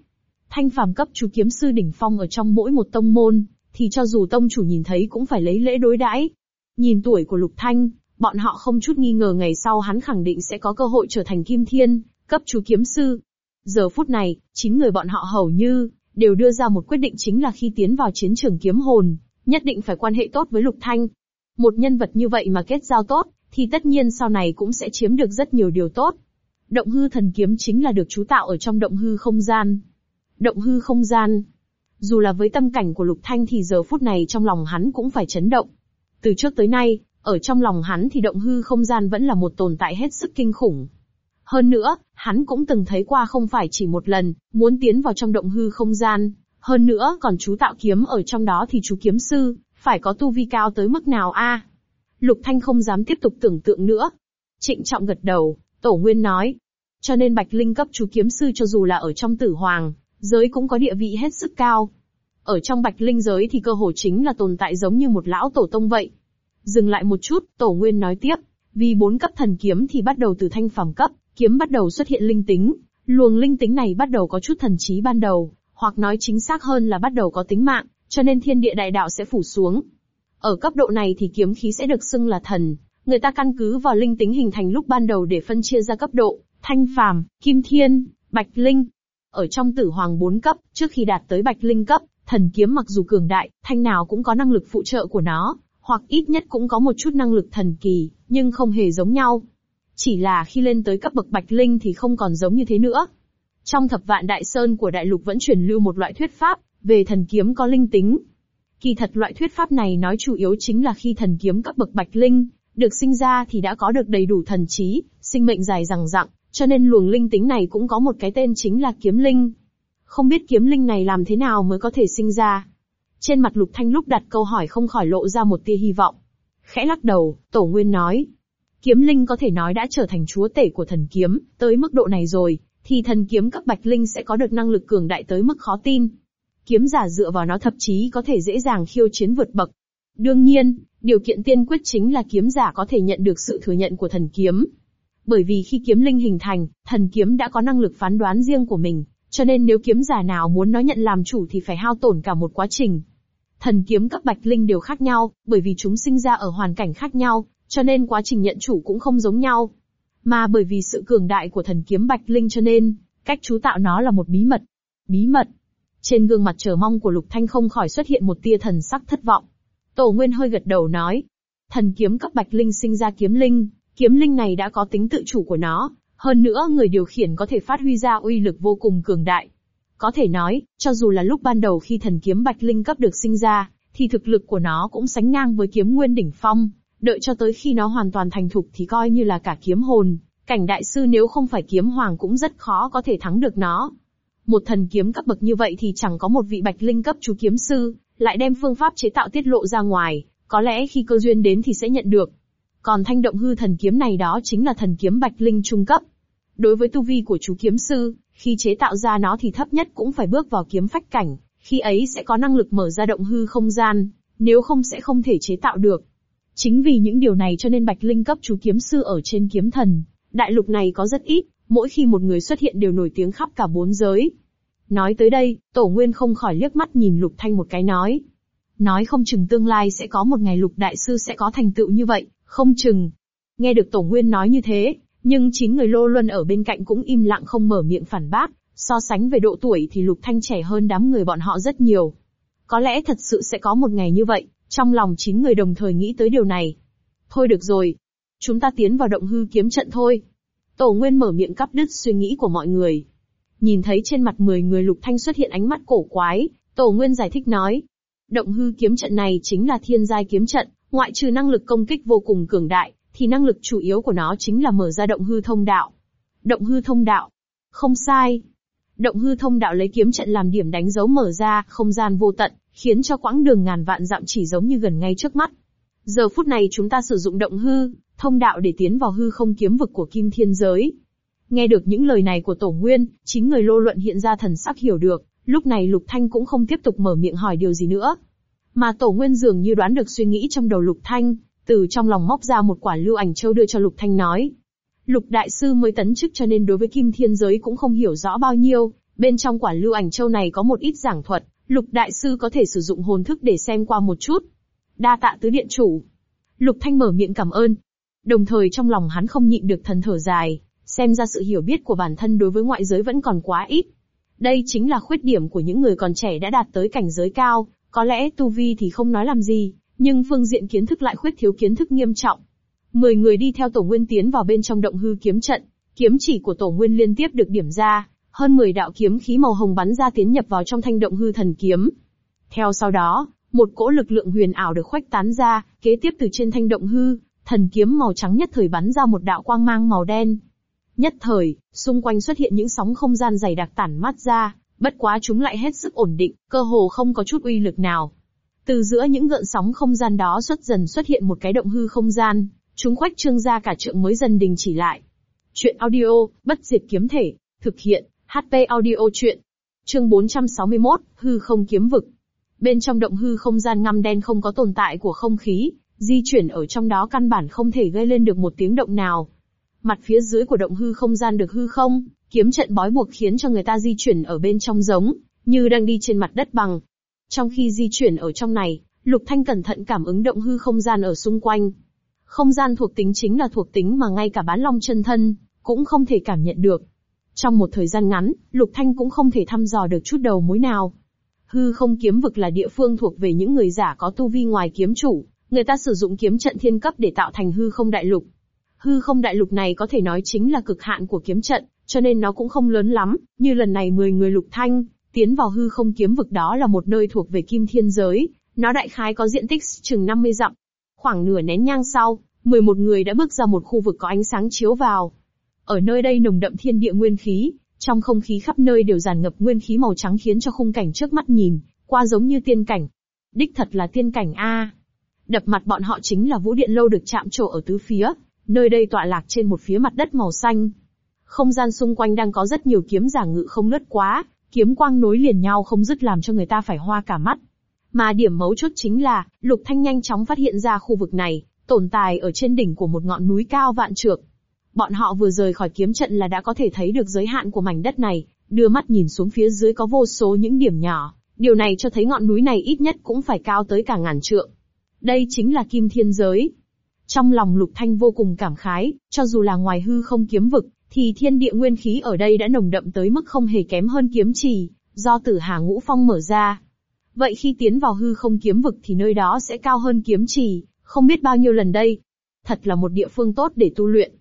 Thanh phàm cấp chú kiếm sư đỉnh phong ở trong mỗi một tông môn, thì cho dù tông chủ nhìn thấy cũng phải lấy lễ đối đãi. Nhìn tuổi của Lục Thanh, bọn họ không chút nghi ngờ ngày sau hắn khẳng định sẽ có cơ hội trở thành kim thiên, cấp chú kiếm sư. Giờ phút này, chín người bọn họ hầu như, đều đưa ra một quyết định chính là khi tiến vào chiến trường kiếm hồn, nhất định phải quan hệ tốt với Lục Thanh. Một nhân vật như vậy mà kết giao tốt, thì tất nhiên sau này cũng sẽ chiếm được rất nhiều điều tốt. Động hư thần kiếm chính là được chú tạo ở trong động hư không gian. Động hư không gian. Dù là với tâm cảnh của Lục Thanh thì giờ phút này trong lòng hắn cũng phải chấn động. Từ trước tới nay, ở trong lòng hắn thì động hư không gian vẫn là một tồn tại hết sức kinh khủng. Hơn nữa, hắn cũng từng thấy qua không phải chỉ một lần, muốn tiến vào trong động hư không gian. Hơn nữa còn chú tạo kiếm ở trong đó thì chú kiếm sư, phải có tu vi cao tới mức nào a? Lục Thanh không dám tiếp tục tưởng tượng nữa. Trịnh trọng gật đầu, Tổ Nguyên nói. Cho nên Bạch Linh cấp chú kiếm sư cho dù là ở trong tử hoàng, giới cũng có địa vị hết sức cao. Ở trong Bạch Linh giới thì cơ hồ chính là tồn tại giống như một lão tổ tông vậy. Dừng lại một chút, Tổ Nguyên nói tiếp, vì bốn cấp thần kiếm thì bắt đầu từ thanh phàm cấp, kiếm bắt đầu xuất hiện linh tính, luồng linh tính này bắt đầu có chút thần trí ban đầu, hoặc nói chính xác hơn là bắt đầu có tính mạng, cho nên thiên địa đại đạo sẽ phủ xuống. Ở cấp độ này thì kiếm khí sẽ được xưng là thần, người ta căn cứ vào linh tính hình thành lúc ban đầu để phân chia ra cấp độ, thanh phàm, kim thiên, bạch linh. Ở trong tử hoàng bốn cấp, trước khi đạt tới bạch linh cấp, thần kiếm mặc dù cường đại, thanh nào cũng có năng lực phụ trợ của nó, hoặc ít nhất cũng có một chút năng lực thần kỳ, nhưng không hề giống nhau. Chỉ là khi lên tới cấp bậc bạch linh thì không còn giống như thế nữa. Trong thập vạn đại sơn của đại lục vẫn truyền lưu một loại thuyết pháp, về thần kiếm có linh tính. Kỳ thật loại thuyết pháp này nói chủ yếu chính là khi thần kiếm cấp bậc bạch linh, được sinh ra thì đã có được đầy đủ thần trí, sinh mệnh dài rằng rặng, cho nên luồng linh tính này cũng có một cái tên chính là kiếm linh. Không biết kiếm linh này làm thế nào mới có thể sinh ra. Trên mặt Lục Thanh lúc đặt câu hỏi không khỏi lộ ra một tia hy vọng. Khẽ lắc đầu, Tổ Nguyên nói. Kiếm linh có thể nói đã trở thành chúa tể của thần kiếm, tới mức độ này rồi, thì thần kiếm cấp bạch linh sẽ có được năng lực cường đại tới mức khó tin. Kiếm giả dựa vào nó thậm chí có thể dễ dàng khiêu chiến vượt bậc. Đương nhiên, điều kiện tiên quyết chính là kiếm giả có thể nhận được sự thừa nhận của thần kiếm. Bởi vì khi kiếm linh hình thành, thần kiếm đã có năng lực phán đoán riêng của mình, cho nên nếu kiếm giả nào muốn nó nhận làm chủ thì phải hao tổn cả một quá trình. Thần kiếm cấp bạch linh đều khác nhau, bởi vì chúng sinh ra ở hoàn cảnh khác nhau, cho nên quá trình nhận chủ cũng không giống nhau. Mà bởi vì sự cường đại của thần kiếm bạch linh cho nên, cách chú tạo nó là một bí mật. Bí mật. Trên gương mặt chờ mong của Lục Thanh không khỏi xuất hiện một tia thần sắc thất vọng. Tổ Nguyên hơi gật đầu nói. Thần kiếm cấp bạch linh sinh ra kiếm linh, kiếm linh này đã có tính tự chủ của nó, hơn nữa người điều khiển có thể phát huy ra uy lực vô cùng cường đại. Có thể nói, cho dù là lúc ban đầu khi thần kiếm bạch linh cấp được sinh ra, thì thực lực của nó cũng sánh ngang với kiếm nguyên đỉnh phong, đợi cho tới khi nó hoàn toàn thành thục thì coi như là cả kiếm hồn, cảnh đại sư nếu không phải kiếm hoàng cũng rất khó có thể thắng được nó. Một thần kiếm cấp bậc như vậy thì chẳng có một vị bạch linh cấp chú kiếm sư, lại đem phương pháp chế tạo tiết lộ ra ngoài, có lẽ khi cơ duyên đến thì sẽ nhận được. Còn thanh động hư thần kiếm này đó chính là thần kiếm bạch linh trung cấp. Đối với tu vi của chú kiếm sư, khi chế tạo ra nó thì thấp nhất cũng phải bước vào kiếm phách cảnh, khi ấy sẽ có năng lực mở ra động hư không gian, nếu không sẽ không thể chế tạo được. Chính vì những điều này cho nên Bạch Linh cấp chú kiếm sư ở trên kiếm thần, đại lục này có rất ít, mỗi khi một người xuất hiện đều nổi tiếng khắp cả bốn giới. Nói tới đây, Tổ Nguyên không khỏi liếc mắt nhìn Lục Thanh một cái nói. Nói không chừng tương lai sẽ có một ngày Lục Đại Sư sẽ có thành tựu như vậy, không chừng. Nghe được Tổ Nguyên nói như thế, nhưng chín người lô luân ở bên cạnh cũng im lặng không mở miệng phản bác, so sánh về độ tuổi thì Lục Thanh trẻ hơn đám người bọn họ rất nhiều. Có lẽ thật sự sẽ có một ngày như vậy, trong lòng chín người đồng thời nghĩ tới điều này. Thôi được rồi. Chúng ta tiến vào động hư kiếm trận thôi. Tổ Nguyên mở miệng cắt đứt suy nghĩ của mọi người. Nhìn thấy trên mặt 10 người Lục Thanh xuất hiện ánh mắt cổ quái, Tổ Nguyên giải thích nói. Động hư kiếm trận này chính là thiên giai kiếm trận, ngoại trừ năng lực công kích vô cùng cường đại, thì năng lực chủ yếu của nó chính là mở ra động hư thông đạo. Động hư thông đạo. Không sai. Động hư thông đạo lấy kiếm trận làm điểm đánh dấu mở ra, không gian vô tận, khiến cho quãng đường ngàn vạn dặm chỉ giống như gần ngay trước mắt. Giờ phút này chúng ta sử dụng động hư, thông đạo để tiến vào hư không kiếm vực của kim thiên giới. Nghe được những lời này của Tổ Nguyên, chính người lô luận hiện ra thần sắc hiểu được, Lúc này Lục Thanh cũng không tiếp tục mở miệng hỏi điều gì nữa. Mà Tổ Nguyên dường như đoán được suy nghĩ trong đầu Lục Thanh, từ trong lòng móc ra một quả lưu ảnh châu đưa cho Lục Thanh nói. Lục Đại Sư mới tấn chức cho nên đối với Kim Thiên Giới cũng không hiểu rõ bao nhiêu, bên trong quả lưu ảnh châu này có một ít giảng thuật, Lục Đại Sư có thể sử dụng hồn thức để xem qua một chút. Đa tạ tứ điện chủ. Lục Thanh mở miệng cảm ơn. Đồng thời trong lòng hắn không nhịn được thần thở dài, xem ra sự hiểu biết của bản thân đối với ngoại giới vẫn còn quá ít. Đây chính là khuyết điểm của những người còn trẻ đã đạt tới cảnh giới cao, có lẽ tu vi thì không nói làm gì, nhưng phương diện kiến thức lại khuyết thiếu kiến thức nghiêm trọng. Mười người đi theo Tổ Nguyên tiến vào bên trong động hư kiếm trận, kiếm chỉ của Tổ Nguyên liên tiếp được điểm ra, hơn 10 đạo kiếm khí màu hồng bắn ra tiến nhập vào trong thanh động hư thần kiếm. Theo sau đó, một cỗ lực lượng huyền ảo được khuếch tán ra, kế tiếp từ trên thanh động hư, thần kiếm màu trắng nhất thời bắn ra một đạo quang mang màu đen. Nhất thời, xung quanh xuất hiện những sóng không gian dày đặc tản mát ra, bất quá chúng lại hết sức ổn định, cơ hồ không có chút uy lực nào. Từ giữa những gợn sóng không gian đó xuất dần xuất hiện một cái động hư không gian, chúng khoách trương ra cả trượng mới dần đình chỉ lại. Chuyện audio, bất diệt kiếm thể, thực hiện, HP audio chuyện. Chương 461, hư không kiếm vực. Bên trong động hư không gian ngăm đen không có tồn tại của không khí, di chuyển ở trong đó căn bản không thể gây lên được một tiếng động nào. Mặt phía dưới của động hư không gian được hư không, kiếm trận bói buộc khiến cho người ta di chuyển ở bên trong giống, như đang đi trên mặt đất bằng. Trong khi di chuyển ở trong này, Lục Thanh cẩn thận cảm ứng động hư không gian ở xung quanh. Không gian thuộc tính chính là thuộc tính mà ngay cả bán long chân thân, cũng không thể cảm nhận được. Trong một thời gian ngắn, Lục Thanh cũng không thể thăm dò được chút đầu mối nào. Hư không kiếm vực là địa phương thuộc về những người giả có tu vi ngoài kiếm chủ, người ta sử dụng kiếm trận thiên cấp để tạo thành hư không đại lục. Hư không đại lục này có thể nói chính là cực hạn của kiếm trận, cho nên nó cũng không lớn lắm, như lần này 10 người Lục Thanh, tiến vào hư không kiếm vực đó là một nơi thuộc về kim thiên giới, nó đại khái có diện tích chừng 50 dặm. Khoảng nửa nén nhang sau, 11 người đã bước ra một khu vực có ánh sáng chiếu vào. Ở nơi đây nồng đậm thiên địa nguyên khí, trong không khí khắp nơi đều tràn ngập nguyên khí màu trắng khiến cho khung cảnh trước mắt nhìn, qua giống như tiên cảnh. Đích thật là tiên cảnh A. Đập mặt bọn họ chính là vũ điện lâu được chạm trổ ở tứ phía, nơi đây tọa lạc trên một phía mặt đất màu xanh. Không gian xung quanh đang có rất nhiều kiếm giả ngự không lướt quá, kiếm quang nối liền nhau không dứt làm cho người ta phải hoa cả mắt. Mà điểm mấu chốt chính là, Lục Thanh nhanh chóng phát hiện ra khu vực này, tồn tại ở trên đỉnh của một ngọn núi cao vạn trượng. Bọn họ vừa rời khỏi kiếm trận là đã có thể thấy được giới hạn của mảnh đất này, đưa mắt nhìn xuống phía dưới có vô số những điểm nhỏ, điều này cho thấy ngọn núi này ít nhất cũng phải cao tới cả ngàn trượng. Đây chính là kim thiên giới. Trong lòng Lục Thanh vô cùng cảm khái, cho dù là ngoài hư không kiếm vực, thì thiên địa nguyên khí ở đây đã nồng đậm tới mức không hề kém hơn kiếm trì, do tử hà ngũ phong mở ra. Vậy khi tiến vào hư không kiếm vực thì nơi đó sẽ cao hơn kiếm trì, không biết bao nhiêu lần đây. Thật là một địa phương tốt để tu luyện.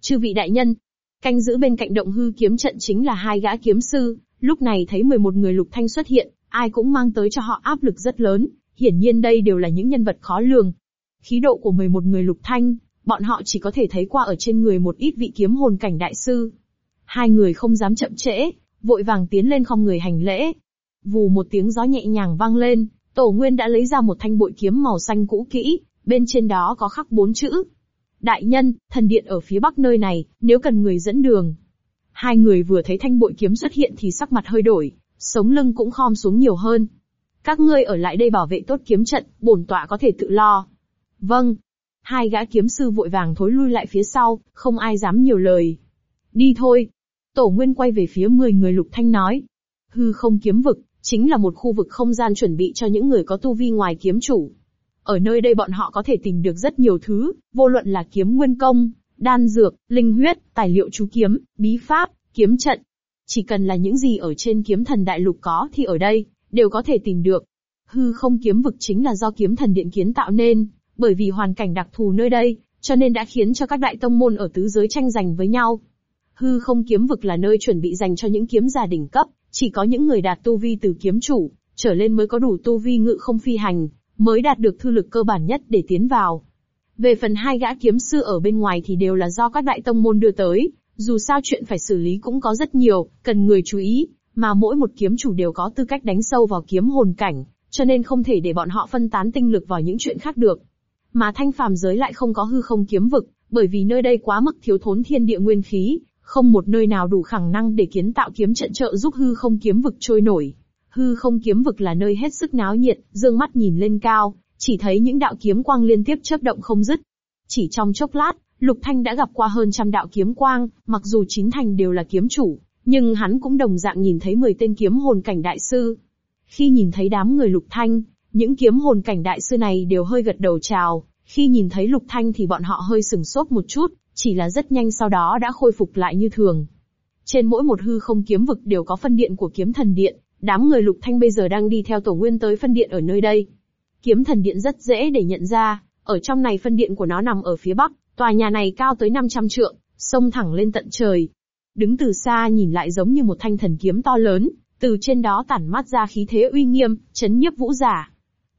Chư vị đại nhân, canh giữ bên cạnh động hư kiếm trận chính là hai gã kiếm sư, lúc này thấy 11 người lục thanh xuất hiện, ai cũng mang tới cho họ áp lực rất lớn, hiển nhiên đây đều là những nhân vật khó lường. Khí độ của 11 người lục thanh, bọn họ chỉ có thể thấy qua ở trên người một ít vị kiếm hồn cảnh đại sư. Hai người không dám chậm trễ, vội vàng tiến lên không người hành lễ. Vù một tiếng gió nhẹ nhàng vang lên, Tổ Nguyên đã lấy ra một thanh bội kiếm màu xanh cũ kỹ, bên trên đó có khắc bốn chữ. Đại nhân, thần điện ở phía bắc nơi này, nếu cần người dẫn đường. Hai người vừa thấy thanh bội kiếm xuất hiện thì sắc mặt hơi đổi, sống lưng cũng khom xuống nhiều hơn. Các ngươi ở lại đây bảo vệ tốt kiếm trận, bổn tọa có thể tự lo. Vâng, Hai gã kiếm sư vội vàng thối lui lại phía sau, không ai dám nhiều lời. Đi thôi. Tổ Nguyên quay về phía 10 người Lục Thanh nói. Hư không kiếm vực, chính là một khu vực không gian chuẩn bị cho những người có tu vi ngoài kiếm chủ. Ở nơi đây bọn họ có thể tìm được rất nhiều thứ, vô luận là kiếm nguyên công, đan dược, linh huyết, tài liệu chú kiếm, bí pháp, kiếm trận. Chỉ cần là những gì ở trên kiếm thần đại lục có thì ở đây, đều có thể tìm được. Hư không kiếm vực chính là do kiếm thần điện kiến tạo nên, bởi vì hoàn cảnh đặc thù nơi đây, cho nên đã khiến cho các đại tông môn ở tứ giới tranh giành với nhau. Hư không kiếm vực là nơi chuẩn bị dành cho những kiếm giả đỉnh cấp, chỉ có những người đạt tu vi từ kiếm chủ, trở lên mới có đủ tu vi ngự không phi hành, mới đạt được thư lực cơ bản nhất để tiến vào. Về phần hai gã kiếm sư ở bên ngoài thì đều là do các đại tông môn đưa tới, dù sao chuyện phải xử lý cũng có rất nhiều, cần người chú ý, mà mỗi một kiếm chủ đều có tư cách đánh sâu vào kiếm hồn cảnh, cho nên không thể để bọn họ phân tán tinh lực vào những chuyện khác được. Mà thanh phàm giới lại không có hư không kiếm vực, bởi vì nơi đây quá mức thiếu thốn thiên địa nguyên khí, không một nơi nào đủ khả năng để kiến tạo kiếm trận trợ giúp hư không kiếm vực trôi nổi. Hư không kiếm vực là nơi hết sức náo nhiệt, dương mắt nhìn lên cao, chỉ thấy những đạo kiếm quang liên tiếp chớp động không dứt. Chỉ trong chốc lát, Lục Thanh đã gặp qua hơn trăm đạo kiếm quang, mặc dù chín thành đều là kiếm chủ, nhưng hắn cũng đồng dạng nhìn thấy 10 tên kiếm hồn cảnh đại sư. Khi nhìn thấy đám người Lục Thanh, những kiếm hồn cảnh đại sư này đều hơi gật đầu chào, khi nhìn thấy Lục Thanh thì bọn họ hơi sừng sốt một chút, chỉ là rất nhanh sau đó đã khôi phục lại như thường. Trên mỗi một hư không kiếm vực đều có phân điện của kiếm thần điện, đám người Lục Thanh bây giờ đang đi theo tổ nguyên tới phân điện ở nơi đây. Kiếm thần điện rất dễ để nhận ra, ở trong này phân điện của nó nằm ở phía bắc, tòa nhà này cao tới 500 trượng, sông thẳng lên tận trời. Đứng từ xa nhìn lại giống như một thanh thần kiếm to lớn, từ trên đó tản mát ra khí thế uy nghiêm, chấn nhiếp vũ giả.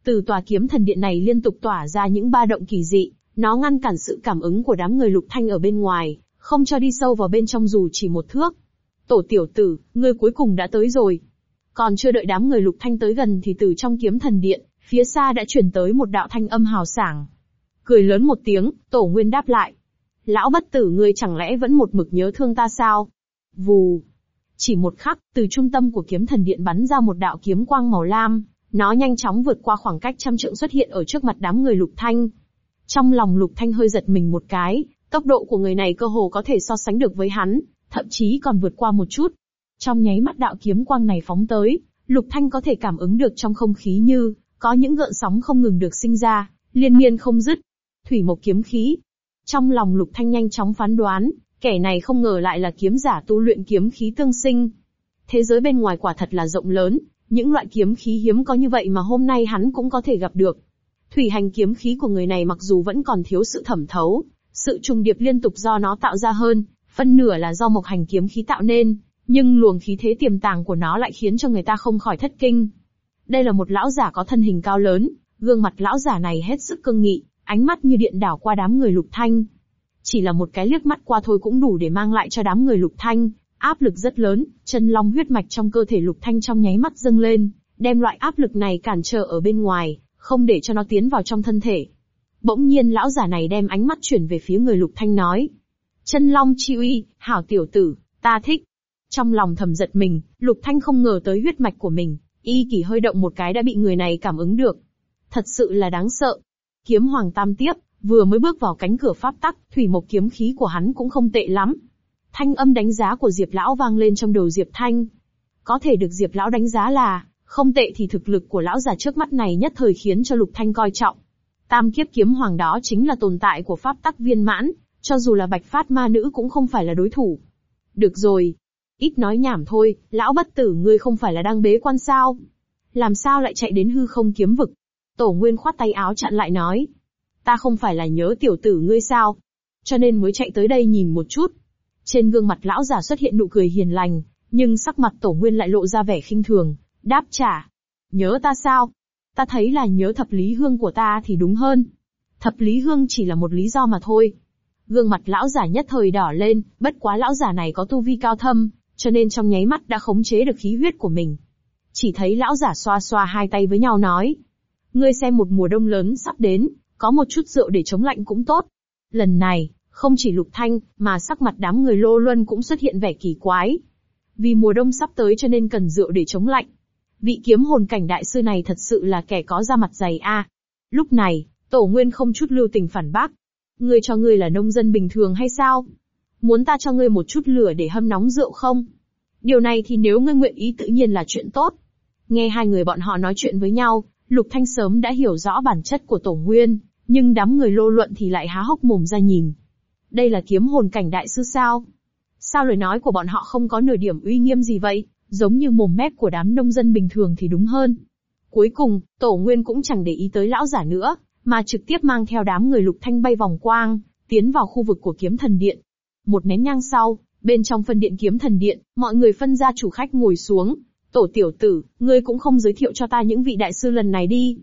Từ tòa kiếm thần điện này liên tục tỏa ra những ba động kỳ dị, nó ngăn cản sự cảm ứng của đám người lục thanh ở bên ngoài, không cho đi sâu vào bên trong dù chỉ một thước. Tổ tiểu tử, ngươi cuối cùng đã tới rồi. Còn chưa đợi đám người lục thanh tới gần thì từ trong kiếm thần điện, phía xa đã chuyển tới một đạo thanh âm hào sảng. Cười lớn một tiếng, tổ nguyên đáp lại. Lão bất tử ngươi chẳng lẽ vẫn một mực nhớ thương ta sao? Vù. Chỉ một khắc, từ trung tâm của kiếm thần điện bắn ra một đạo kiếm quang màu lam, nó nhanh chóng vượt qua khoảng cách trăm trượng xuất hiện ở trước mặt đám người lục thanh. Trong lòng lục thanh hơi giật mình một cái, tốc độ của người này cơ hồ có thể so sánh được với hắn, thậm chí còn vượt qua một chút. Trong nháy mắt đạo kiếm quang này phóng tới, lục thanh có thể cảm ứng được trong không khí như, có những gợn sóng không ngừng được sinh ra, liên miên không dứt. Thủy mộc kiếm khí. Trong lòng lục thanh nhanh chóng phán đoán, kẻ này không ngờ lại là kiếm giả tu luyện kiếm khí tương sinh. Thế giới bên ngoài quả thật là rộng lớn, những loại kiếm khí hiếm có như vậy mà hôm nay hắn cũng có thể gặp được. Thủy hành kiếm khí của người này mặc dù vẫn còn thiếu sự thẩm thấu, sự trùng điệp liên tục do nó tạo ra hơn, phân nửa là do mộc hành kiếm khí tạo nên, nhưng luồng khí thế tiềm tàng của nó lại khiến cho người ta không khỏi thất kinh. Đây là một lão giả có thân hình cao lớn, gương mặt lão giả này hết sức cương nghị, ánh mắt như điện đảo qua đám người lục thanh. Chỉ là một cái liếc mắt qua thôi cũng đủ để mang lại cho đám người lục thanh, áp lực rất lớn, chân long huyết mạch trong cơ thể lục thanh trong nháy mắt dâng lên, đem loại áp lực này cản trở ở bên ngoài, không để cho nó tiến vào trong thân thể. Bỗng nhiên lão giả này đem ánh mắt chuyển về phía người lục thanh nói. Chân long chi uy, hảo tiểu tử, ta thích. Trong lòng thầm giật mình, lục thanh không ngờ tới huyết mạch của mình, y kỳ hơi động một cái đã bị người này cảm ứng được. Thật sự là đáng sợ. Kiếm hoàng tam tiếp, vừa mới bước vào cánh cửa pháp tắc, thủy mộc kiếm khí của hắn cũng không tệ lắm. Thanh âm đánh giá của Diệp Lão vang lên trong đầu Diệp Thanh. Có thể được Diệp Lão đánh giá là, không tệ thì thực lực của lão già trước mắt này nhất thời khiến cho Lục Thanh coi trọng. Tam kiếp kiếm hoàng đó chính là tồn tại của pháp tắc viên mãn, cho dù là bạch phát ma nữ cũng không phải là đối thủ. Được rồi. Ít nói nhảm thôi, lão bất tử ngươi không phải là đang bế quan sao? Làm sao lại chạy đến hư không kiếm vực? Tổ Nguyên khoát tay áo chặn lại nói. Ta không phải là nhớ tiểu tử ngươi sao? Cho nên mới chạy tới đây nhìn một chút. Trên gương mặt lão giả xuất hiện nụ cười hiền lành, nhưng sắc mặt Tổ Nguyên lại lộ ra vẻ khinh thường, đáp trả. Nhớ ta sao? Ta thấy là nhớ thập lý hương của ta thì đúng hơn. Thập lý hương chỉ là một lý do mà thôi. Gương mặt lão giả nhất thời đỏ lên, bất quá lão giả này có tu vi cao thâm, cho nên trong nháy mắt đã khống chế được khí huyết của mình. Chỉ thấy lão giả xoa xoa hai tay với nhau nói. Ngươi xem một mùa đông lớn sắp đến, có một chút rượu để chống lạnh cũng tốt. Lần này, không chỉ lục thanh, mà sắc mặt đám người lô luân cũng xuất hiện vẻ kỳ quái. Vì mùa đông sắp tới cho nên cần rượu để chống lạnh. Vị kiếm hồn cảnh đại sư này thật sự là kẻ có da mặt dày a. Lúc này, tổ nguyên không chút lưu tình phản bác. Ngươi cho ngươi là nông dân bình thường hay sao? Muốn ta cho ngươi một chút lửa để hâm nóng rượu không? Điều này thì nếu ngươi nguyện ý tự nhiên là chuyện tốt. Nghe hai người bọn họ nói chuyện với nhau, Lục Thanh sớm đã hiểu rõ bản chất của tổ nguyên, nhưng đám người lô luận thì lại há hốc mồm ra nhìn. Đây là kiếm hồn cảnh đại sư sao? Sao lời nói của bọn họ không có nửa điểm uy nghiêm gì vậy, giống như mồm mép của đám nông dân bình thường thì đúng hơn. Cuối cùng, Tổ Nguyên cũng chẳng để ý tới lão giả nữa, mà trực tiếp mang theo đám người lục thanh bay vòng quang, tiến vào khu vực của kiếm thần điện. Một nén nhang sau, bên trong phân điện kiếm thần điện, mọi người phân ra chủ khách ngồi xuống. Tổ tiểu tử, ngươi cũng không giới thiệu cho ta những vị đại sư lần này đi.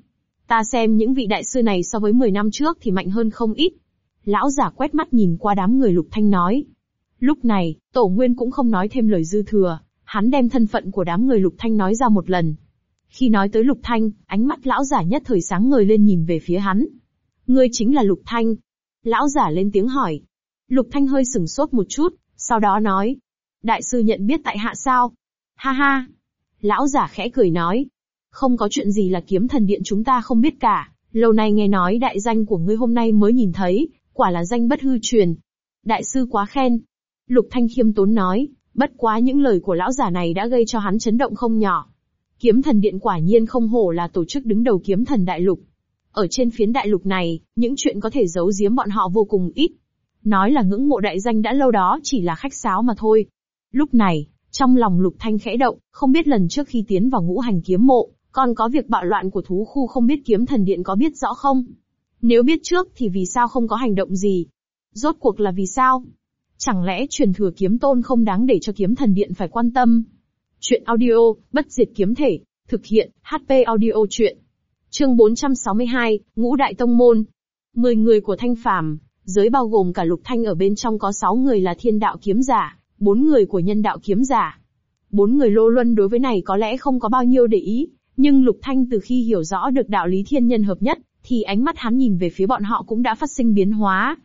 Ta xem những vị đại sư này so với 10 năm trước thì mạnh hơn không ít. Lão giả quét mắt nhìn qua đám người lục thanh nói. Lúc này, tổ nguyên cũng không nói thêm lời dư thừa, hắn đem thân phận của đám người lục thanh nói ra một lần. Khi nói tới lục thanh, ánh mắt lão giả nhất thời sáng ngời lên nhìn về phía hắn. Ngươi chính là lục thanh. Lão giả lên tiếng hỏi. Lục thanh hơi sừng sốt một chút, sau đó nói. Đại sư nhận biết tại hạ sao? Ha ha. Lão giả khẽ cười nói. Không có chuyện gì là kiếm thần điện chúng ta không biết cả, lâu nay nghe nói đại danh của ngươi hôm nay mới nhìn thấy, quả là danh bất hư truyền. Đại sư quá khen. Lục Thanh khiêm tốn nói, bất quá những lời của lão giả này đã gây cho hắn chấn động không nhỏ. Kiếm thần điện quả nhiên không hổ là tổ chức đứng đầu kiếm thần đại lục. Ở trên phiến đại lục này, những chuyện có thể giấu giếm bọn họ vô cùng ít. Nói là ngưỡng mộ đại danh đã lâu đó chỉ là khách sáo mà thôi. Lúc này, trong lòng lục thanh khẽ động, không biết lần trước khi tiến vào ngũ hành kiếm mộ, còn có việc bạo loạn của thú khu không biết kiếm thần điện có biết rõ không? Nếu biết trước thì vì sao không có hành động gì? Rốt cuộc là vì sao? Chẳng lẽ truyền thừa kiếm tôn không đáng để cho kiếm thần điện phải quan tâm? Chuyện audio, bất diệt kiếm thể, thực hiện, HP audio chuyện. Chương 462, Ngũ Đại Tông Môn. Mười người của Thanh Phàm, giới bao gồm cả Lục Thanh ở bên trong có sáu người là thiên đạo kiếm giả, bốn người của nhân đạo kiếm giả. Bốn người lô luân đối với này có lẽ không có bao nhiêu để ý, nhưng Lục Thanh từ khi hiểu rõ được đạo lý thiên nhân hợp nhất, thì ánh mắt hắn nhìn về phía bọn họ cũng đã phát sinh biến hóa.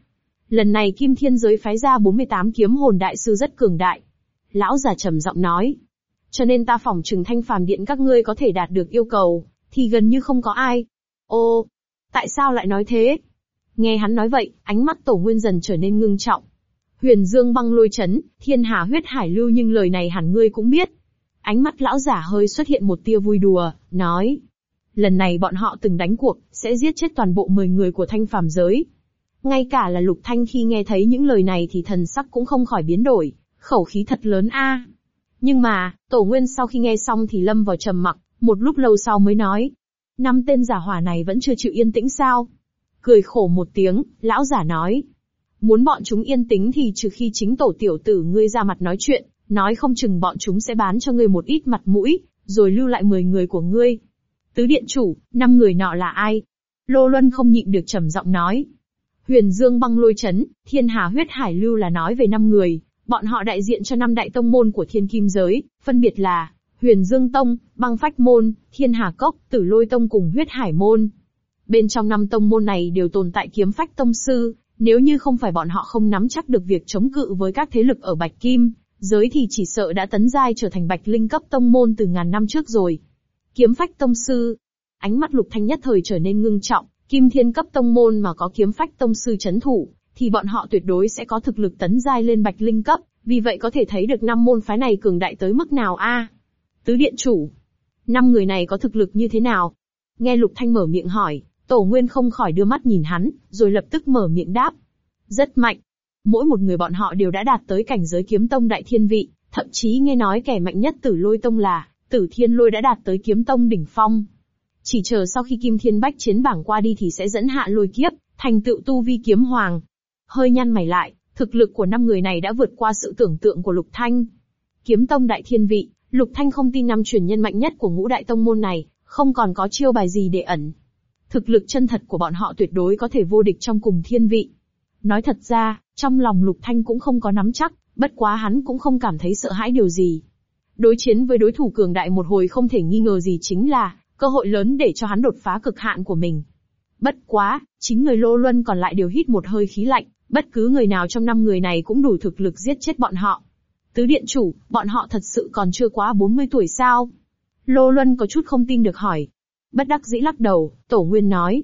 Lần này Kim Thiên giới phái ra 48 kiếm hồn đại sư rất cường đại. Lão già trầm giọng nói. Cho nên ta phỏng trừng thanh phàm điện các ngươi có thể đạt được yêu cầu, thì gần như không có ai. Ô, tại sao lại nói thế? Nghe hắn nói vậy, ánh mắt tổ nguyên dần trở nên ngưng trọng. Huyền Dương băng lôi chấn, thiên hà huyết hải lưu nhưng lời này hẳn ngươi cũng biết. Ánh mắt lão giả hơi xuất hiện một tia vui đùa, nói. Lần này bọn họ từng đánh cuộc, sẽ giết chết toàn bộ 10 người của thanh phàm giới. Ngay cả là lục thanh khi nghe thấy những lời này thì thần sắc cũng không khỏi biến đổi, khẩu khí thật lớn a. Nhưng mà, tổ nguyên sau khi nghe xong thì lâm vào trầm mặc, một lúc lâu sau mới nói. Năm tên giả hỏa này vẫn chưa chịu yên tĩnh sao? Cười khổ một tiếng, lão giả nói. Muốn bọn chúng yên tĩnh thì trừ khi chính tổ tiểu tử ngươi ra mặt nói chuyện, nói không chừng bọn chúng sẽ bán cho ngươi một ít mặt mũi, rồi lưu lại 10 người của ngươi. Tứ điện chủ, năm người nọ là ai? Lô Luân không nhịn được trầm giọng nói. Huyền Dương băng lôi chấn, thiên hà huyết hải lưu là nói về năm người, bọn họ đại diện cho năm đại tông môn của thiên kim giới, phân biệt là Huyền Dương Tông, Băng Phách Môn, Thiên Hà Cốc, Tử Lôi Tông cùng Huyết Hải Môn. Bên trong năm tông môn này đều tồn tại kiếm phách tông sư, nếu như không phải bọn họ không nắm chắc được việc chống cự với các thế lực ở Bạch Kim, giới thì chỉ sợ đã tấn giai trở thành Bạch Linh cấp tông môn từ ngàn năm trước rồi. Kiếm phách tông sư. Ánh mắt Lục Thanh nhất thời trở nên ngưng trọng, Kim Thiên cấp tông môn mà có kiếm phách tông sư chấn thủ, thì bọn họ tuyệt đối sẽ có thực lực tấn giai lên Bạch Linh cấp, vì vậy có thể thấy được năm môn phái này cường đại tới mức nào a. Tứ điện chủ. Năm người này có thực lực như thế nào? Nghe Lục Thanh mở miệng hỏi, Tổ Nguyên không khỏi đưa mắt nhìn hắn, rồi lập tức mở miệng đáp. Rất mạnh. Mỗi một người bọn họ đều đã đạt tới cảnh giới kiếm tông đại thiên vị, thậm chí nghe nói kẻ mạnh nhất tử lôi tông là, tử thiên lôi đã đạt tới kiếm tông đỉnh phong. Chỉ chờ sau khi kim thiên bách chiến bảng qua đi thì sẽ dẫn hạ lôi kiếp, thành tựu tu vi kiếm hoàng. Hơi nhăn mày lại, thực lực của năm người này đã vượt qua sự tưởng tượng của Lục Thanh. Kiếm tông đại thiên vị, Lục Thanh không tin năm truyền nhân mạnh nhất của ngũ đại tông môn này, không còn có chiêu bài gì để ẩn. Thực lực chân thật của bọn họ tuyệt đối có thể vô địch trong cùng thiên vị. Nói thật ra, trong lòng Lục Thanh cũng không có nắm chắc, bất quá hắn cũng không cảm thấy sợ hãi điều gì. Đối chiến với đối thủ cường đại một hồi không thể nghi ngờ gì chính là, cơ hội lớn để cho hắn đột phá cực hạn của mình. Bất quá, chính người Lô Luân còn lại đều hít một hơi khí lạnh, bất cứ người nào trong năm người này cũng đủ thực lực giết chết bọn họ. Tứ điện chủ, bọn họ thật sự còn chưa quá 40 tuổi sao? Lô Luân có chút không tin được hỏi. Bất đắc dĩ lắc đầu, Tổ Nguyên nói.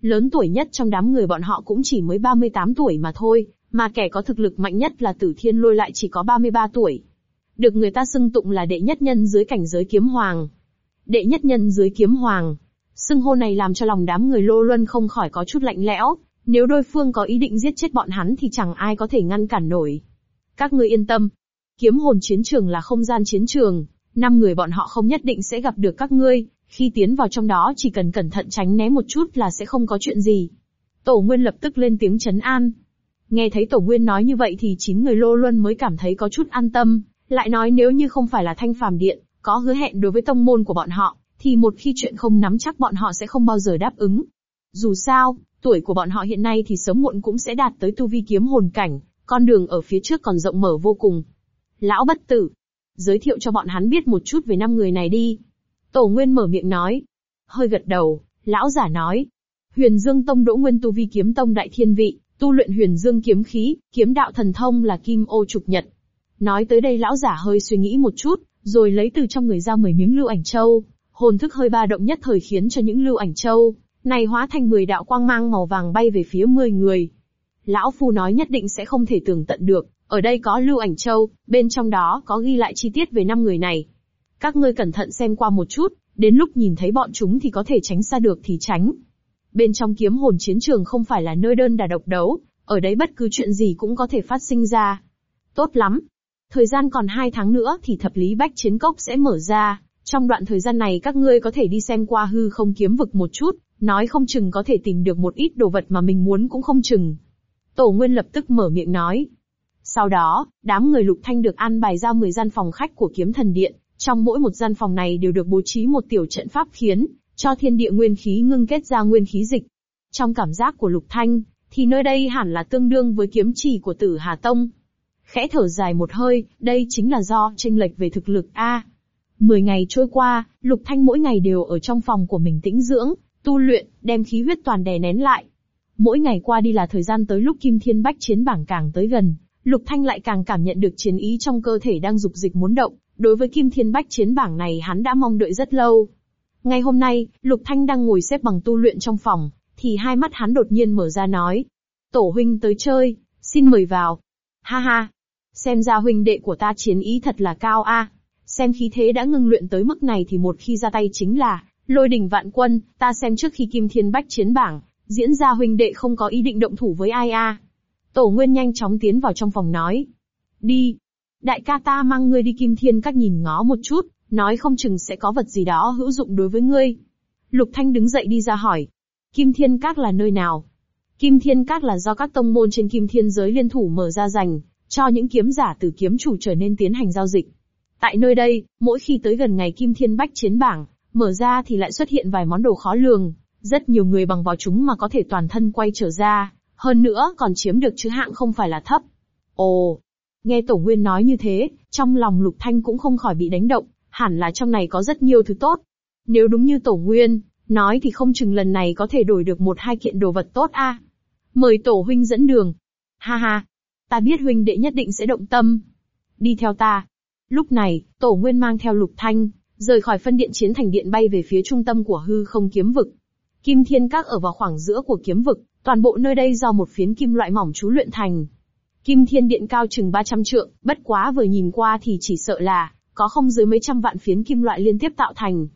Lớn tuổi nhất trong đám người bọn họ cũng chỉ mới 38 tuổi mà thôi, mà kẻ có thực lực mạnh nhất là Tử Thiên Lôi lại chỉ có 33 tuổi. Được người ta xưng tụng là đệ nhất nhân dưới cảnh giới kiếm hoàng. Đệ nhất nhân dưới kiếm hoàng. Xưng hô này làm cho lòng đám người Lô Luân không khỏi có chút lạnh lẽo, nếu đối phương có ý định giết chết bọn hắn thì chẳng ai có thể ngăn cản nổi. Các ngươi yên tâm, Kiếm hồn chiến trường là không gian chiến trường, năm người bọn họ không nhất định sẽ gặp được các ngươi, khi tiến vào trong đó chỉ cần cẩn thận tránh né một chút là sẽ không có chuyện gì. Tổ Nguyên lập tức lên tiếng chấn an. Nghe thấy Tổ Nguyên nói như vậy thì chín người Lô Luân mới cảm thấy có chút an tâm, lại nói nếu như không phải là Thanh Phàm Điện, có hứa hẹn đối với tông môn của bọn họ, thì một khi chuyện không nắm chắc bọn họ sẽ không bao giờ đáp ứng. Dù sao, tuổi của bọn họ hiện nay thì sớm muộn cũng sẽ đạt tới tu vi kiếm hồn cảnh, con đường ở phía trước còn rộng mở vô cùng, Lão bất tử, giới thiệu cho bọn hắn biết một chút về năm người này đi. Tổ Nguyên mở miệng nói. Hơi gật đầu, lão giả nói. Huyền Dương Tông Đỗ Nguyên tu vi kiếm tông đại thiên vị, tu luyện Huyền Dương kiếm khí, kiếm đạo thần thông là kim ô trục nhật. Nói tới đây lão giả hơi suy nghĩ một chút, rồi lấy từ trong người ra 10 miếng lưu ảnh châu, hồn thức hơi ba động nhất thời khiến cho những lưu ảnh châu này hóa thành 10 đạo quang mang màu vàng bay về phía 10 người. Lão Phu nói nhất định sẽ không thể tưởng tận được, ở đây có lưu ảnh châu, bên trong đó có ghi lại chi tiết về năm người này. Các ngươi cẩn thận xem qua một chút, đến lúc nhìn thấy bọn chúng thì có thể tránh xa được thì tránh. Bên trong kiếm hồn chiến trường không phải là nơi đơn đà độc đấu, ở đấy bất cứ chuyện gì cũng có thể phát sinh ra. Tốt lắm. Thời gian còn hai tháng nữa thì thập lý bách chiến cốc sẽ mở ra, trong đoạn thời gian này các ngươi có thể đi xem qua hư không kiếm vực một chút, nói không chừng có thể tìm được một ít đồ vật mà mình muốn cũng không chừng. Tổ Nguyên lập tức mở miệng nói. Sau đó, đám người lục thanh được an bài ra 10 gian phòng khách của kiếm thần điện, trong mỗi một gian phòng này đều được bố trí một tiểu trận pháp khiến cho thiên địa nguyên khí ngưng kết ra nguyên khí dịch. Trong cảm giác của lục thanh, thì nơi đây hẳn là tương đương với kiếm chỉ của tử Hà Tông. Khẽ thở dài một hơi, đây chính là do tranh lệch về thực lực A. Mười ngày trôi qua, Lục Thanh mỗi ngày đều ở trong phòng của mình tĩnh dưỡng, tu luyện, đem khí huyết toàn đè nén lại. Mỗi ngày qua đi là thời gian tới lúc Kim Thiên Bách chiến bảng càng tới gần, Lục Thanh lại càng cảm nhận được chiến ý trong cơ thể đang dục dịch muốn động, đối với Kim Thiên Bách chiến bảng này hắn đã mong đợi rất lâu. Ngày hôm nay, Lục Thanh đang ngồi xếp bằng tu luyện trong phòng, thì hai mắt hắn đột nhiên mở ra nói. Tổ huynh tới chơi, xin mời vào. Ha ha, xem ra huynh đệ của ta chiến ý thật là cao a. Xem khí thế đã ngưng luyện tới mức này thì một khi ra tay chính là lôi đỉnh vạn quân, ta xem trước khi Kim Thiên Bách chiến bảng, diễn ra huynh đệ không có ý định động thủ với ai a. Tổ Nguyên nhanh chóng tiến vào trong phòng nói. Đi. Đại ca ta mang ngươi đi Kim Thiên các nhìn ngó một chút, nói không chừng sẽ có vật gì đó hữu dụng đối với ngươi. Lục Thanh đứng dậy đi ra hỏi. Kim Thiên Các là nơi nào? Kim Thiên Các là do các tông môn trên Kim Thiên giới liên thủ mở ra dành, cho những kiếm giả từ kiếm chủ trở nên tiến hành giao dịch. Tại nơi đây, mỗi khi tới gần ngày Kim Thiên Bách chiến bảng, mở ra thì lại xuất hiện vài món đồ khó lường, rất nhiều người bằng vào chúng mà có thể toàn thân quay trở ra, hơn nữa còn chiếm được chữ hạng không phải là thấp. Ồ, nghe Tổ Nguyên nói như thế, trong lòng Lục Thanh cũng không khỏi bị đánh động, hẳn là trong này có rất nhiều thứ tốt. Nếu đúng như Tổ Nguyên, nói thì không chừng lần này có thể đổi được một hai kiện đồ vật tốt a. Mời Tổ huynh dẫn đường. Ha ha, ta biết huynh đệ nhất định sẽ động tâm. Đi theo ta. Lúc này, Tổ Nguyên mang theo Lục Thanh, rời khỏi phân điện chiến thành điện bay về phía trung tâm của hư không kiếm vực. Kim Thiên Các ở vào khoảng giữa của kiếm vực, toàn bộ nơi đây do một phiến kim loại mỏng chú luyện thành. Kim Thiên Điện cao chừng 300 trượng, bất quá vừa nhìn qua thì chỉ sợ là có không dưới mấy trăm vạn phiến kim loại liên tiếp tạo thành.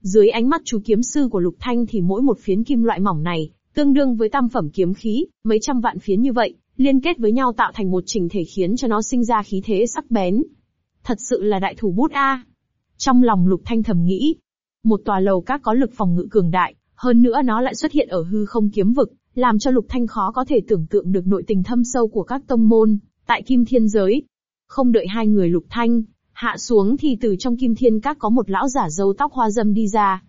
Dưới ánh mắt chú kiếm sư của Lục Thanh thì mỗi một phiến kim loại mỏng này, tương đương với tam phẩm kiếm khí, mấy trăm vạn phiến như vậy, liên kết với nhau tạo thành một trình thể khiến cho nó sinh ra khí thế sắc bén. Thật sự là đại thủ bút A. Trong lòng Lục Thanh thầm nghĩ, một tòa lầu các có lực phòng ngự cường đại, hơn nữa nó lại xuất hiện ở hư không kiếm vực, làm cho Lục Thanh khó có thể tưởng tượng được nội tình thâm sâu của các tông môn, tại Kim Thiên Giới. Không đợi hai người Lục Thanh, hạ xuống thì từ trong Kim Thiên Các có một lão giả râu tóc hoa dâm đi ra.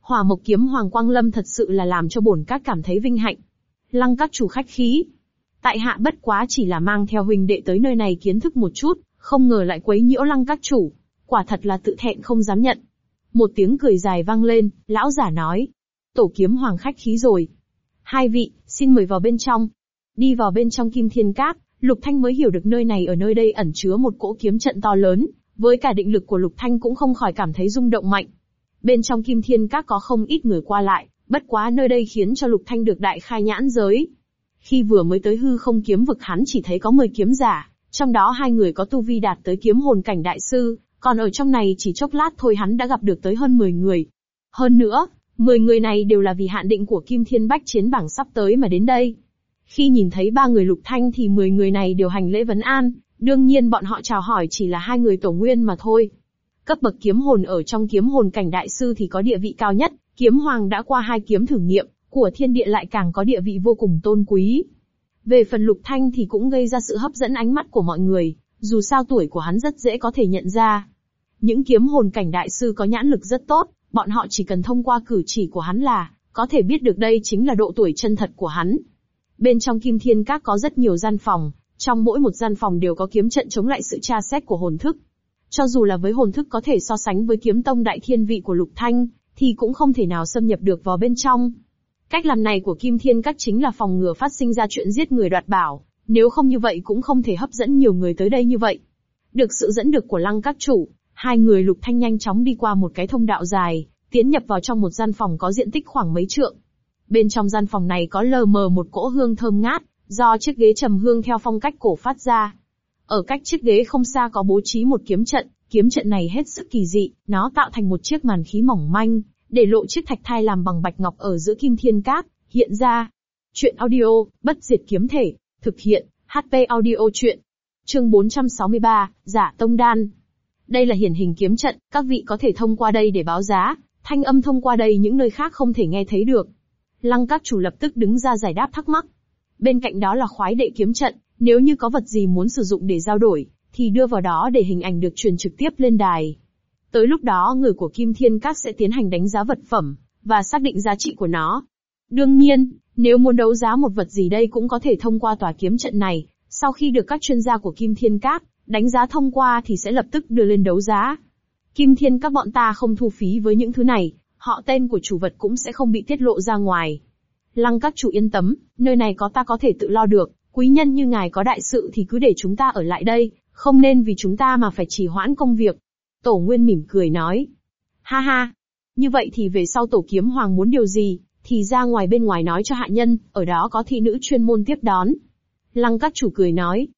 Hỏa Mộc Kiếm Hoàng Quang Lâm thật sự là làm cho bổn các cảm thấy vinh hạnh. Lăng các chủ khách khí. Tại hạ bất quá chỉ là mang theo huynh đệ tới nơi này kiến thức một chút, không ngờ lại quấy nhiễu lăng các chủ. Quả thật là tự thẹn không dám nhận. Một tiếng cười dài vang lên, lão giả nói. Tổ kiếm hoàng khách khí rồi. Hai vị, xin mời vào bên trong. Đi vào bên trong kim thiên cát, Lục Thanh mới hiểu được nơi này ở nơi đây ẩn chứa một cỗ kiếm trận to lớn, với cả định lực của Lục Thanh cũng không khỏi cảm thấy rung động mạnh. Bên trong kim thiên các có không ít người qua lại, bất quá nơi đây khiến cho Lục Thanh được đại khai nhãn giới. Khi vừa mới tới hư không kiếm vực hắn chỉ thấy có 10 kiếm giả, trong đó hai người có tu vi đạt tới kiếm hồn cảnh đại sư, còn ở trong này chỉ chốc lát thôi hắn đã gặp được tới hơn 10 người. Hơn nữa, 10 người này đều là vì hạn định của Kim Thiên Bách chiến bảng sắp tới mà đến đây. Khi nhìn thấy ba người lục thanh thì 10 người này đều hành lễ vấn an, đương nhiên bọn họ chào hỏi chỉ là hai người tổ nguyên mà thôi. Cấp bậc kiếm hồn ở trong kiếm hồn cảnh đại sư thì có địa vị cao nhất, kiếm hoàng đã qua hai kiếm thử nghiệm, của thiên địa lại càng có địa vị vô cùng tôn quý. Về phần lục thanh thì cũng gây ra sự hấp dẫn ánh mắt của mọi người, dù sao tuổi của hắn rất dễ có thể nhận ra. Những kiếm hồn cảnh đại sư có nhãn lực rất tốt, bọn họ chỉ cần thông qua cử chỉ của hắn là, có thể biết được đây chính là độ tuổi chân thật của hắn. Bên trong kim thiên các có rất nhiều gian phòng, trong mỗi một gian phòng đều có kiếm trận chống lại sự tra xét của hồn thức. Cho dù là với hồn thức có thể so sánh với kiếm tông đại thiên vị của lục thanh, thì cũng không thể nào xâm nhập được vào bên trong. Cách làm này của Kim Thiên Các chính là phòng ngừa phát sinh ra chuyện giết người đoạt bảo, nếu không như vậy cũng không thể hấp dẫn nhiều người tới đây như vậy. Được sự dẫn được của lăng các chủ, Hai người Lục Thanh nhanh chóng đi qua một cái thông đạo dài, tiến nhập vào trong một gian phòng có diện tích khoảng mấy trượng. Bên trong gian phòng này có lờ mờ một cỗ hương thơm ngát, do chiếc ghế trầm hương theo phong cách cổ phát ra. Ở cách chiếc ghế không xa có bố trí một kiếm trận, kiếm trận này hết sức kỳ dị, nó tạo thành một chiếc màn khí mỏng manh, để lộ chiếc thạch thai làm bằng bạch ngọc ở giữa kim thiên cát, hiện ra. Chuyện audio, bất diệt kiếm thể, thực hiện, HP audio chuyện. Chương 463, giả tông đan. Đây là hiển hình kiếm trận, các vị có thể thông qua đây để báo giá, thanh âm thông qua đây những nơi khác không thể nghe thấy được. Lăng các chủ lập tức đứng ra giải đáp thắc mắc. Bên cạnh đó là khoái đệ kiếm trận, nếu như có vật gì muốn sử dụng để giao đổi, thì đưa vào đó để hình ảnh được truyền trực tiếp lên đài. Tới lúc đó người của Kim Thiên Các sẽ tiến hành đánh giá vật phẩm, và xác định giá trị của nó. Đương nhiên, nếu muốn đấu giá một vật gì đây cũng có thể thông qua tòa kiếm trận này, sau khi được các chuyên gia của Kim Thiên Các đánh giá thông qua thì sẽ lập tức đưa lên đấu giá. Kim Thiên Các bọn ta không thu phí với những thứ này, họ tên của chủ vật cũng sẽ không bị tiết lộ ra ngoài. Lăng các chủ yên tâm, nơi này có ta có thể tự lo được, quý nhân như ngài có đại sự thì cứ để chúng ta ở lại đây, không nên vì chúng ta mà phải trì hoãn công việc. Tổ Nguyên mỉm cười nói. Ha ha, như vậy thì về sau tổ kiếm hoàng muốn điều gì, thì ra ngoài bên ngoài nói cho hạ nhân, ở đó có thị nữ chuyên môn tiếp đón. Lăng các chủ cười nói.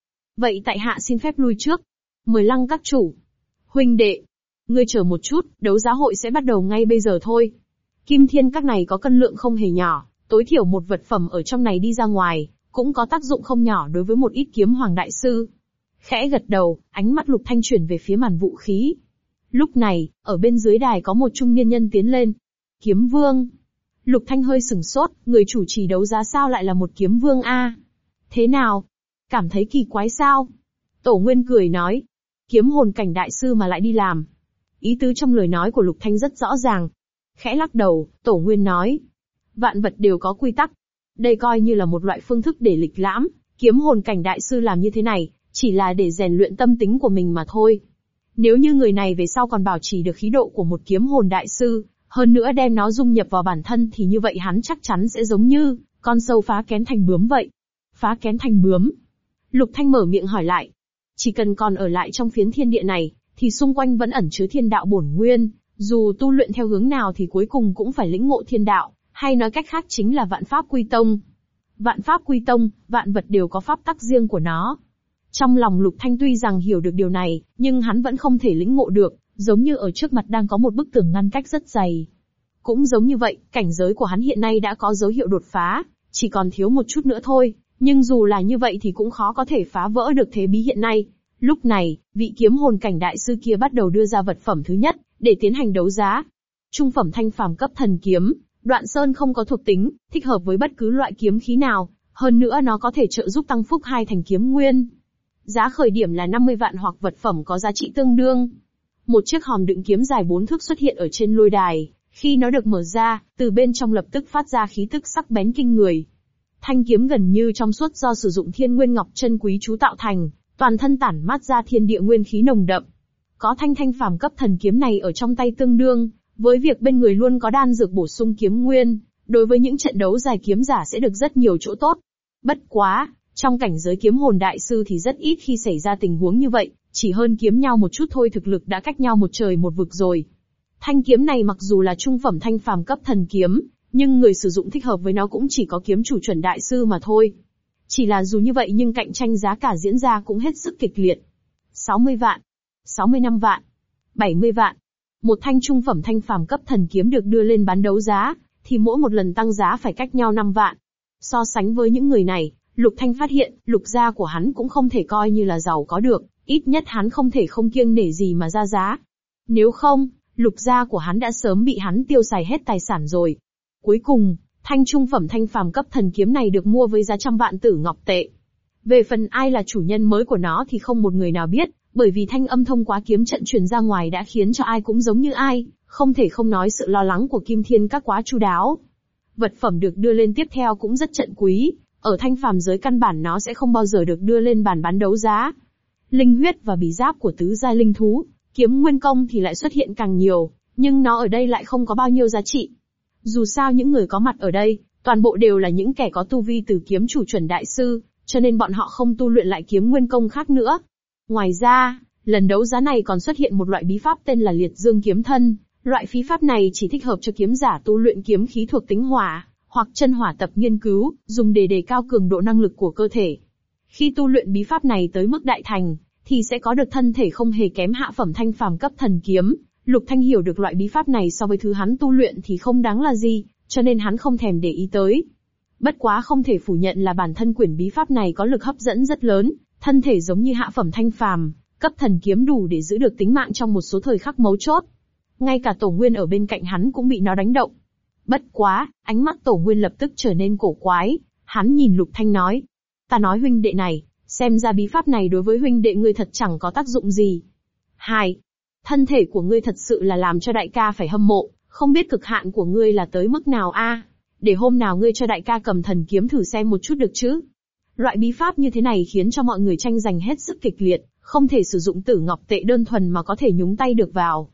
Vậy tại hạ xin phép lui trước. Mời lăng các chủ. Huynh đệ. Ngươi chờ một chút, đấu giá hội sẽ bắt đầu ngay bây giờ thôi. Kim thiên các này có cân lượng không hề nhỏ, tối thiểu một vật phẩm ở trong này đi ra ngoài, cũng có tác dụng không nhỏ đối với một ít kiếm hoàng đại sư. Khẽ gật đầu, ánh mắt lục thanh chuyển về phía màn vũ khí. Lúc này, ở bên dưới đài có một trung niên nhân tiến lên. Kiếm vương. Lục thanh hơi sừng sốt, người chủ trì đấu giá sao lại là một kiếm vương a? Thế nào? Cảm thấy kỳ quái sao? Tổ Nguyên cười nói. Kiếm hồn cảnh đại sư mà lại đi làm. Ý tứ trong lời nói của Lục Thanh rất rõ ràng. Khẽ lắc đầu, Tổ Nguyên nói. Vạn vật đều có quy tắc. Đây coi như là một loại phương thức để lịch lãm, kiếm hồn cảnh đại sư làm như thế này, chỉ là để rèn luyện tâm tính của mình mà thôi. Nếu như người này về sau còn bảo trì được khí độ của một kiếm hồn đại sư, hơn nữa đem nó dung nhập vào bản thân thì như vậy hắn chắc chắn sẽ giống như con sâu phá kén thành bướm vậy. Phá kén thành bướm. Lục Thanh mở miệng hỏi lại. Chỉ cần còn ở lại trong phiến thiên địa này, thì xung quanh vẫn ẩn chứa thiên đạo bổn nguyên, dù tu luyện theo hướng nào thì cuối cùng cũng phải lĩnh ngộ thiên đạo, hay nói cách khác chính là vạn pháp quy tông. Vạn pháp quy tông, vạn vật đều có pháp tắc riêng của nó. Trong lòng Lục Thanh tuy rằng hiểu được điều này, nhưng hắn vẫn không thể lĩnh ngộ được, giống như ở trước mặt đang có một bức tường ngăn cách rất dày. Cũng giống như vậy, cảnh giới của hắn hiện nay đã có dấu hiệu đột phá, chỉ còn thiếu một chút nữa thôi, nhưng dù là như vậy thì cũng khó có thể phá vỡ được thế bí hiện nay. Lúc này, vị kiếm hồn cảnh đại sư kia bắt đầu đưa ra vật phẩm thứ nhất, để tiến hành đấu giá. Trung phẩm thanh phàm cấp thần kiếm, đoạn sơn không có thuộc tính, thích hợp với bất cứ loại kiếm khí nào, hơn nữa nó có thể trợ giúp tăng phúc hai thành kiếm nguyên. Giá khởi điểm là 50 vạn hoặc vật phẩm có giá trị tương đương. Một chiếc hòm đựng kiếm dài bốn thước xuất hiện ở trên lôi đài, khi nó được mở ra, từ bên trong lập tức phát ra khí tức sắc bén kinh người. Thanh kiếm gần như trong suốt do sử dụng thiên nguyên ngọc chân quý chú tạo thành, toàn thân tản mát ra thiên địa nguyên khí nồng đậm. Có thanh thanh phàm cấp thần kiếm này ở trong tay tương đương, với việc bên người luôn có đan dược bổ sung kiếm nguyên, đối với những trận đấu dài kiếm giả sẽ được rất nhiều chỗ tốt. Bất quá, trong cảnh giới kiếm hồn đại sư thì rất ít khi xảy ra tình huống như vậy, chỉ hơn kiếm nhau một chút thôi thực lực đã cách nhau một trời một vực rồi. Thanh kiếm này mặc dù là trung phẩm thanh phàm cấp thần kiếm, nhưng người sử dụng thích hợp với nó cũng chỉ có kiếm chủ chuẩn đại sư mà thôi. Chỉ là dù như vậy nhưng cạnh tranh giá cả diễn ra cũng hết sức kịch liệt. 60 vạn, 65 vạn, 70 vạn. Một thanh trung phẩm thanh phàm cấp thần kiếm được đưa lên bán đấu giá, thì mỗi một lần tăng giá phải cách nhau 5 vạn. So sánh với những người này, Lục Thanh phát hiện, lục gia của hắn cũng không thể coi như là giàu có được, ít nhất hắn không thể không kiêng nể gì mà ra giá. Nếu không, lục gia của hắn đã sớm bị hắn tiêu xài hết tài sản rồi. Cuối cùng, thanh trung phẩm thanh phàm cấp thần kiếm này được mua với giá trăm vạn tử ngọc tệ. Về phần ai là chủ nhân mới của nó thì không một người nào biết, bởi vì thanh âm thông qua kiếm trận truyền ra ngoài đã khiến cho ai cũng giống như ai, không thể không nói sự lo lắng của Kim Thiên các quá chu đáo. Vật phẩm được đưa lên tiếp theo cũng rất trận quý, ở thanh phàm giới căn bản nó sẽ không bao giờ được đưa lên bàn bán đấu giá. Linh huyết và bí giáp của tứ giai linh thú, kiếm nguyên công thì lại xuất hiện càng nhiều, nhưng nó ở đây lại không có bao nhiêu giá trị. Dù sao những người có mặt ở đây, toàn bộ đều là những kẻ có tu vi từ kiếm chủ chuẩn đại sư, cho nên bọn họ không tu luyện lại kiếm nguyên công khác nữa. Ngoài ra, Lần đấu giá này còn xuất hiện một loại bí pháp tên là liệt dương kiếm thân, loại phí pháp này chỉ thích hợp cho kiếm giả tu luyện kiếm khí thuộc tính hỏa, hoặc chân hỏa tập nghiên cứu, dùng để đề cao cường độ năng lực của cơ thể. Khi tu luyện bí pháp này tới mức đại thành, thì sẽ có được thân thể không hề kém hạ phẩm thanh phàm cấp thần kiếm. Lục Thanh hiểu được loại bí pháp này so với thứ hắn tu luyện thì không đáng là gì, cho nên hắn không thèm để ý tới. Bất quá không thể phủ nhận là bản thân quyển bí pháp này có lực hấp dẫn rất lớn, thân thể giống như hạ phẩm thanh phàm, cấp thần kiếm đủ để giữ được tính mạng trong một số thời khắc mấu chốt. Ngay cả tổ nguyên ở bên cạnh hắn cũng bị nó đánh động. Bất quá, ánh mắt tổ nguyên lập tức trở nên cổ quái, hắn nhìn lục thanh nói. Ta nói huynh đệ này, xem ra bí pháp này đối với huynh đệ ngươi thật chẳng có tác dụng gì. Hai, thân thể của ngươi thật sự là làm cho đại ca phải hâm mộ, không biết cực hạn của ngươi là tới mức nào a? Để hôm nào ngươi cho đại ca cầm thần kiếm thử xem một chút được chứ? Loại bí pháp như thế này khiến cho mọi người tranh giành hết sức kịch liệt, không thể sử dụng tử ngọc tệ đơn thuần mà có thể nhúng tay được vào.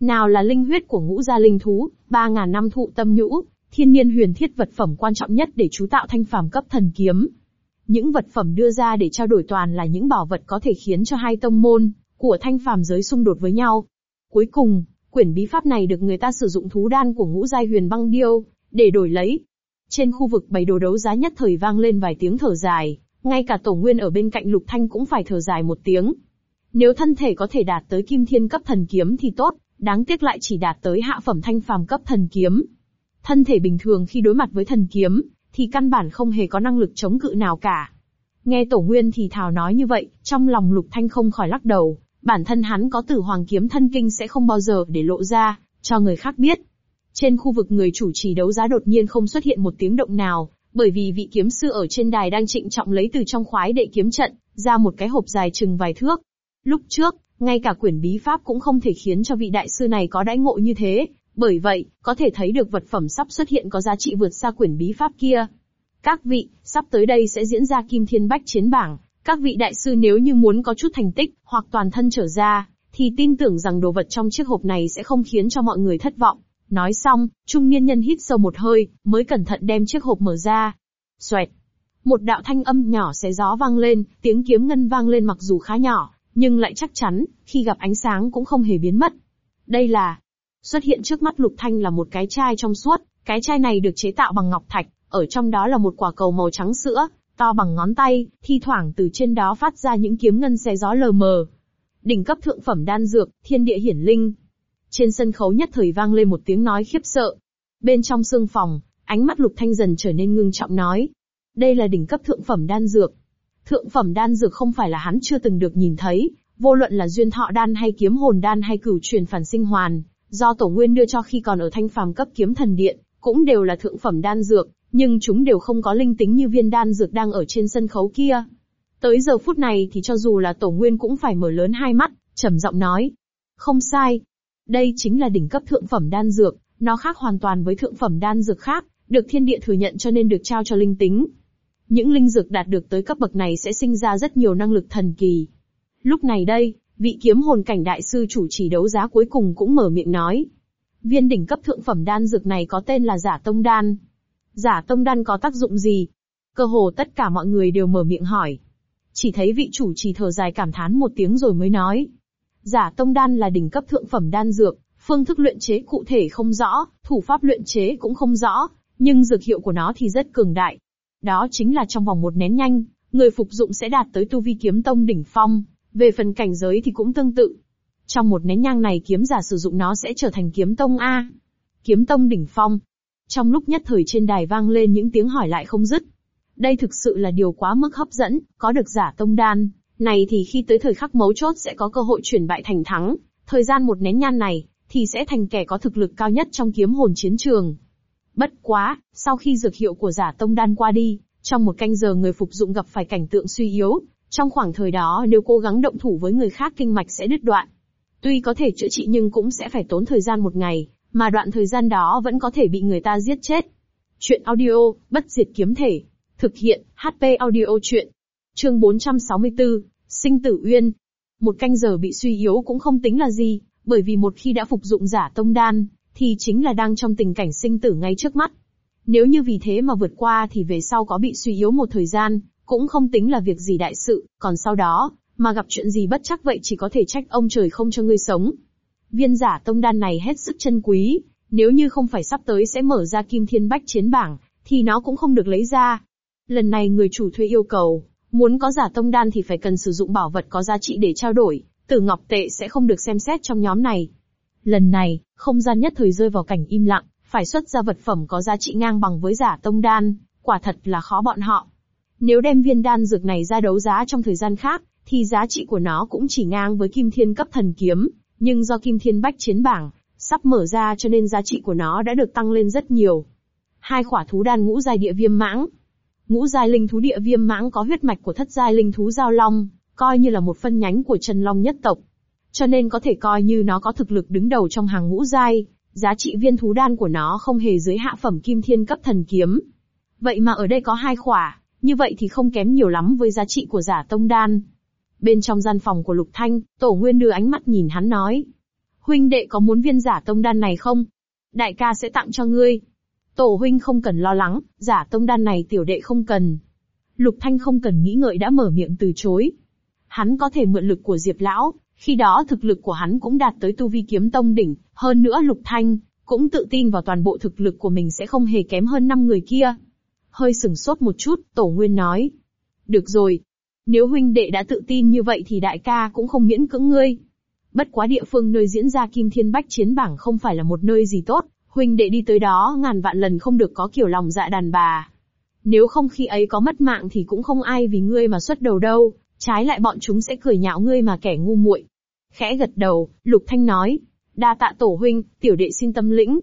Nào là linh huyết của ngũ gia linh thú, ba ngàn năm thụ tâm nhũ, thiên nhiên huyền thiết vật phẩm quan trọng nhất để chú tạo thanh phàm cấp thần kiếm. Những vật phẩm đưa ra để trao đổi toàn là những bảo vật có thể khiến cho hai tông môn của thanh phàm giới xung đột với nhau. Cuối cùng, quyển bí pháp này được người ta sử dụng thú đan của ngũ giai huyền băng điêu để đổi lấy. Trên khu vực bày đồ đấu giá nhất thời vang lên vài tiếng thở dài, ngay cả tổ nguyên ở bên cạnh lục thanh cũng phải thở dài một tiếng. Nếu thân thể có thể đạt tới kim thiên cấp thần kiếm thì tốt, đáng tiếc lại chỉ đạt tới hạ phẩm thanh phàm cấp thần kiếm. Thân thể bình thường khi đối mặt với thần kiếm, thì căn bản không hề có năng lực chống cự nào cả. Nghe tổ nguyên thì thào nói như vậy, trong lòng lục thanh không khỏi lắc đầu, bản thân hắn có tử hoàng kiếm thân kinh sẽ không bao giờ để lộ ra, cho người khác biết. Trên khu vực người chủ trì đấu giá đột nhiên không xuất hiện một tiếng động nào, bởi vì vị kiếm sư ở trên đài đang trịnh trọng lấy từ trong khoái đệ kiếm trận, ra một cái hộp dài chừng vài thước. Lúc trước, ngay cả quyển bí pháp cũng không thể khiến cho vị đại sư này có đãi ngộ như thế, bởi vậy, có thể thấy được vật phẩm sắp xuất hiện có giá trị vượt xa quyển bí pháp kia. Các vị, sắp tới đây sẽ diễn ra Kim Thiên Bách chiến bảng, các vị đại sư nếu như muốn có chút thành tích, hoặc toàn thân trở ra, thì tin tưởng rằng đồ vật trong chiếc hộp này sẽ không khiến cho mọi người thất vọng. Nói xong, trung niên nhân hít sâu một hơi, mới cẩn thận đem chiếc hộp mở ra. Xoẹt. Một đạo thanh âm nhỏ xé gió vang lên, tiếng kiếm ngân vang lên mặc dù khá nhỏ, nhưng lại chắc chắn, khi gặp ánh sáng cũng không hề biến mất. Đây là... Xuất hiện trước mắt Lục Thanh là một cái chai trong suốt, cái chai này được chế tạo bằng ngọc thạch, ở trong đó là một quả cầu màu trắng sữa, to bằng ngón tay, thi thoảng từ trên đó phát ra những kiếm ngân xé gió lờ mờ. Đỉnh cấp thượng phẩm đan dược, thiên địa hiển linh, trên sân khấu nhất thời vang lên một tiếng nói khiếp sợ. Bên trong sương phòng, ánh mắt Lục Thanh dần trở nên ngưng trọng nói. Đây là đỉnh cấp thượng phẩm đan dược. Thượng phẩm đan dược không phải là hắn chưa từng được nhìn thấy, vô luận là duyên thọ đan hay kiếm hồn đan hay cửu truyền phản sinh hoàn, do tổ nguyên đưa cho khi còn ở thanh phàm cấp kiếm thần điện, cũng đều là thượng phẩm đan dược, nhưng chúng đều không có linh tính như viên đan dược đang ở trên sân khấu kia. Tới giờ phút này thì cho dù là tổ nguyên cũng phải mở lớn hai mắt, trầm giọng nói. Không sai, đây chính là đỉnh cấp thượng phẩm đan dược, nó khác hoàn toàn với thượng phẩm đan dược khác, được thiên địa thừa nhận cho nên được trao cho linh tính. Những linh dược đạt được tới cấp bậc này sẽ sinh ra rất nhiều năng lực thần kỳ. Lúc này đây, vị kiếm hồn cảnh đại sư chủ trì đấu giá cuối cùng cũng mở miệng nói. Viên đỉnh cấp thượng phẩm đan dược này có tên là giả tông đan. Giả tông đan có tác dụng gì? Cơ hồ tất cả mọi người đều mở miệng hỏi. Chỉ thấy vị chủ trì thở dài cảm thán một tiếng rồi mới nói. Giả tông đan là đỉnh cấp thượng phẩm đan dược, phương thức luyện chế cụ thể không rõ, thủ pháp luyện chế cũng không rõ, nhưng dược hiệu của nó thì rất cường đại. Đó chính là trong vòng một nén nhanh, người phục dụng sẽ đạt tới tu vi kiếm tông đỉnh phong, về phần cảnh giới thì cũng tương tự. Trong một nén nhang này kiếm giả sử dụng nó sẽ trở thành kiếm tông A. Kiếm tông đỉnh phong. Trong lúc nhất thời trên đài vang lên những tiếng hỏi lại không dứt. Đây thực sự là điều quá mức hấp dẫn, có được giả tông đan, này thì khi tới thời khắc mấu chốt sẽ có cơ hội chuyển bại thành thắng, thời gian một nén nhan này, thì sẽ thành kẻ có thực lực cao nhất trong kiếm hồn chiến trường. Bất quá, sau khi dược hiệu của giả tông đan qua đi, trong một canh giờ người phục dụng gặp phải cảnh tượng suy yếu, trong khoảng thời đó nếu cố gắng động thủ với người khác kinh mạch sẽ đứt đoạn. Tuy có thể chữa trị nhưng cũng sẽ phải tốn thời gian một ngày, mà đoạn thời gian đó vẫn có thể bị người ta giết chết. Chuyện audio, bất diệt kiếm thể. Thực hiện, HP audio chuyện. Chương 464, Sinh tử uyên. Một canh giờ bị suy yếu cũng không tính là gì, bởi vì một khi đã phục dụng giả tông đan, thì chính là đang trong tình cảnh sinh tử ngay trước mắt. Nếu như vì thế mà vượt qua thì về sau có bị suy yếu một thời gian, cũng không tính là việc gì đại sự, còn sau đó, mà gặp chuyện gì bất chắc vậy chỉ có thể trách ông trời không cho ngươi sống. Viên giả tông đan này hết sức chân quý, nếu như không phải sắp tới sẽ mở ra kim thiên bách chiến bảng, thì nó cũng không được lấy ra. Lần này người chủ thuê yêu cầu, muốn có giả tông đan thì phải cần sử dụng bảo vật có giá trị để trao đổi, tử ngọc tệ sẽ không được xem xét trong nhóm này. Lần này, không gian nhất thời rơi vào cảnh im lặng, phải xuất ra vật phẩm có giá trị ngang bằng với giả tông đan, quả thật là khó bọn họ. Nếu đem viên đan dược này ra đấu giá trong thời gian khác, thì giá trị của nó cũng chỉ ngang với kim thiên cấp thần kiếm, nhưng do kim thiên bách chiến bảng, sắp mở ra cho nên giá trị của nó đã được tăng lên rất nhiều. Hai khỏa thú đan ngũ giai địa viêm mãng. Ngũ giai linh thú địa viêm mãng có huyết mạch của thất giai linh thú giao long, coi như là một phân nhánh của chân long nhất tộc. Cho nên có thể coi như nó có thực lực đứng đầu trong hàng ngũ giai, giá trị viên thú đan của nó không hề dưới hạ phẩm kim thiên cấp thần kiếm. Vậy mà ở đây có hai khỏa, như vậy thì không kém nhiều lắm với giá trị của giả tông đan. Bên trong gian phòng của Lục Thanh, Tổ Nguyên đưa ánh mắt nhìn hắn nói. Huynh đệ có muốn viên giả tông đan này không? Đại ca sẽ tặng cho ngươi. Tổ huynh không cần lo lắng, giả tông đan này tiểu đệ không cần. Lục Thanh không cần nghĩ ngợi đã mở miệng từ chối. Hắn có thể mượn lực của Diệp Lão, khi đó thực lực của hắn cũng đạt tới tu vi kiếm tông đỉnh, hơn nữa Lục Thanh, cũng tự tin vào toàn bộ thực lực của mình sẽ không hề kém hơn năm người kia. Hơi sừng sốt một chút, Tổ Nguyên nói. Được rồi. Nếu huynh đệ đã tự tin như vậy thì đại ca cũng không miễn cưỡng ngươi. Bất quá địa phương nơi diễn ra Kim Thiên Bách chiến bảng không phải là một nơi gì tốt, huynh đệ đi tới đó ngàn vạn lần không được có kiểu lòng dạ đàn bà. Nếu không khi ấy có mất mạng thì cũng không ai vì ngươi mà xuất đầu đâu, trái lại bọn chúng sẽ cười nhạo ngươi mà kẻ ngu muội. Khẽ gật đầu, Lục Thanh nói, đa tạ tổ huynh, tiểu đệ xin tâm lĩnh.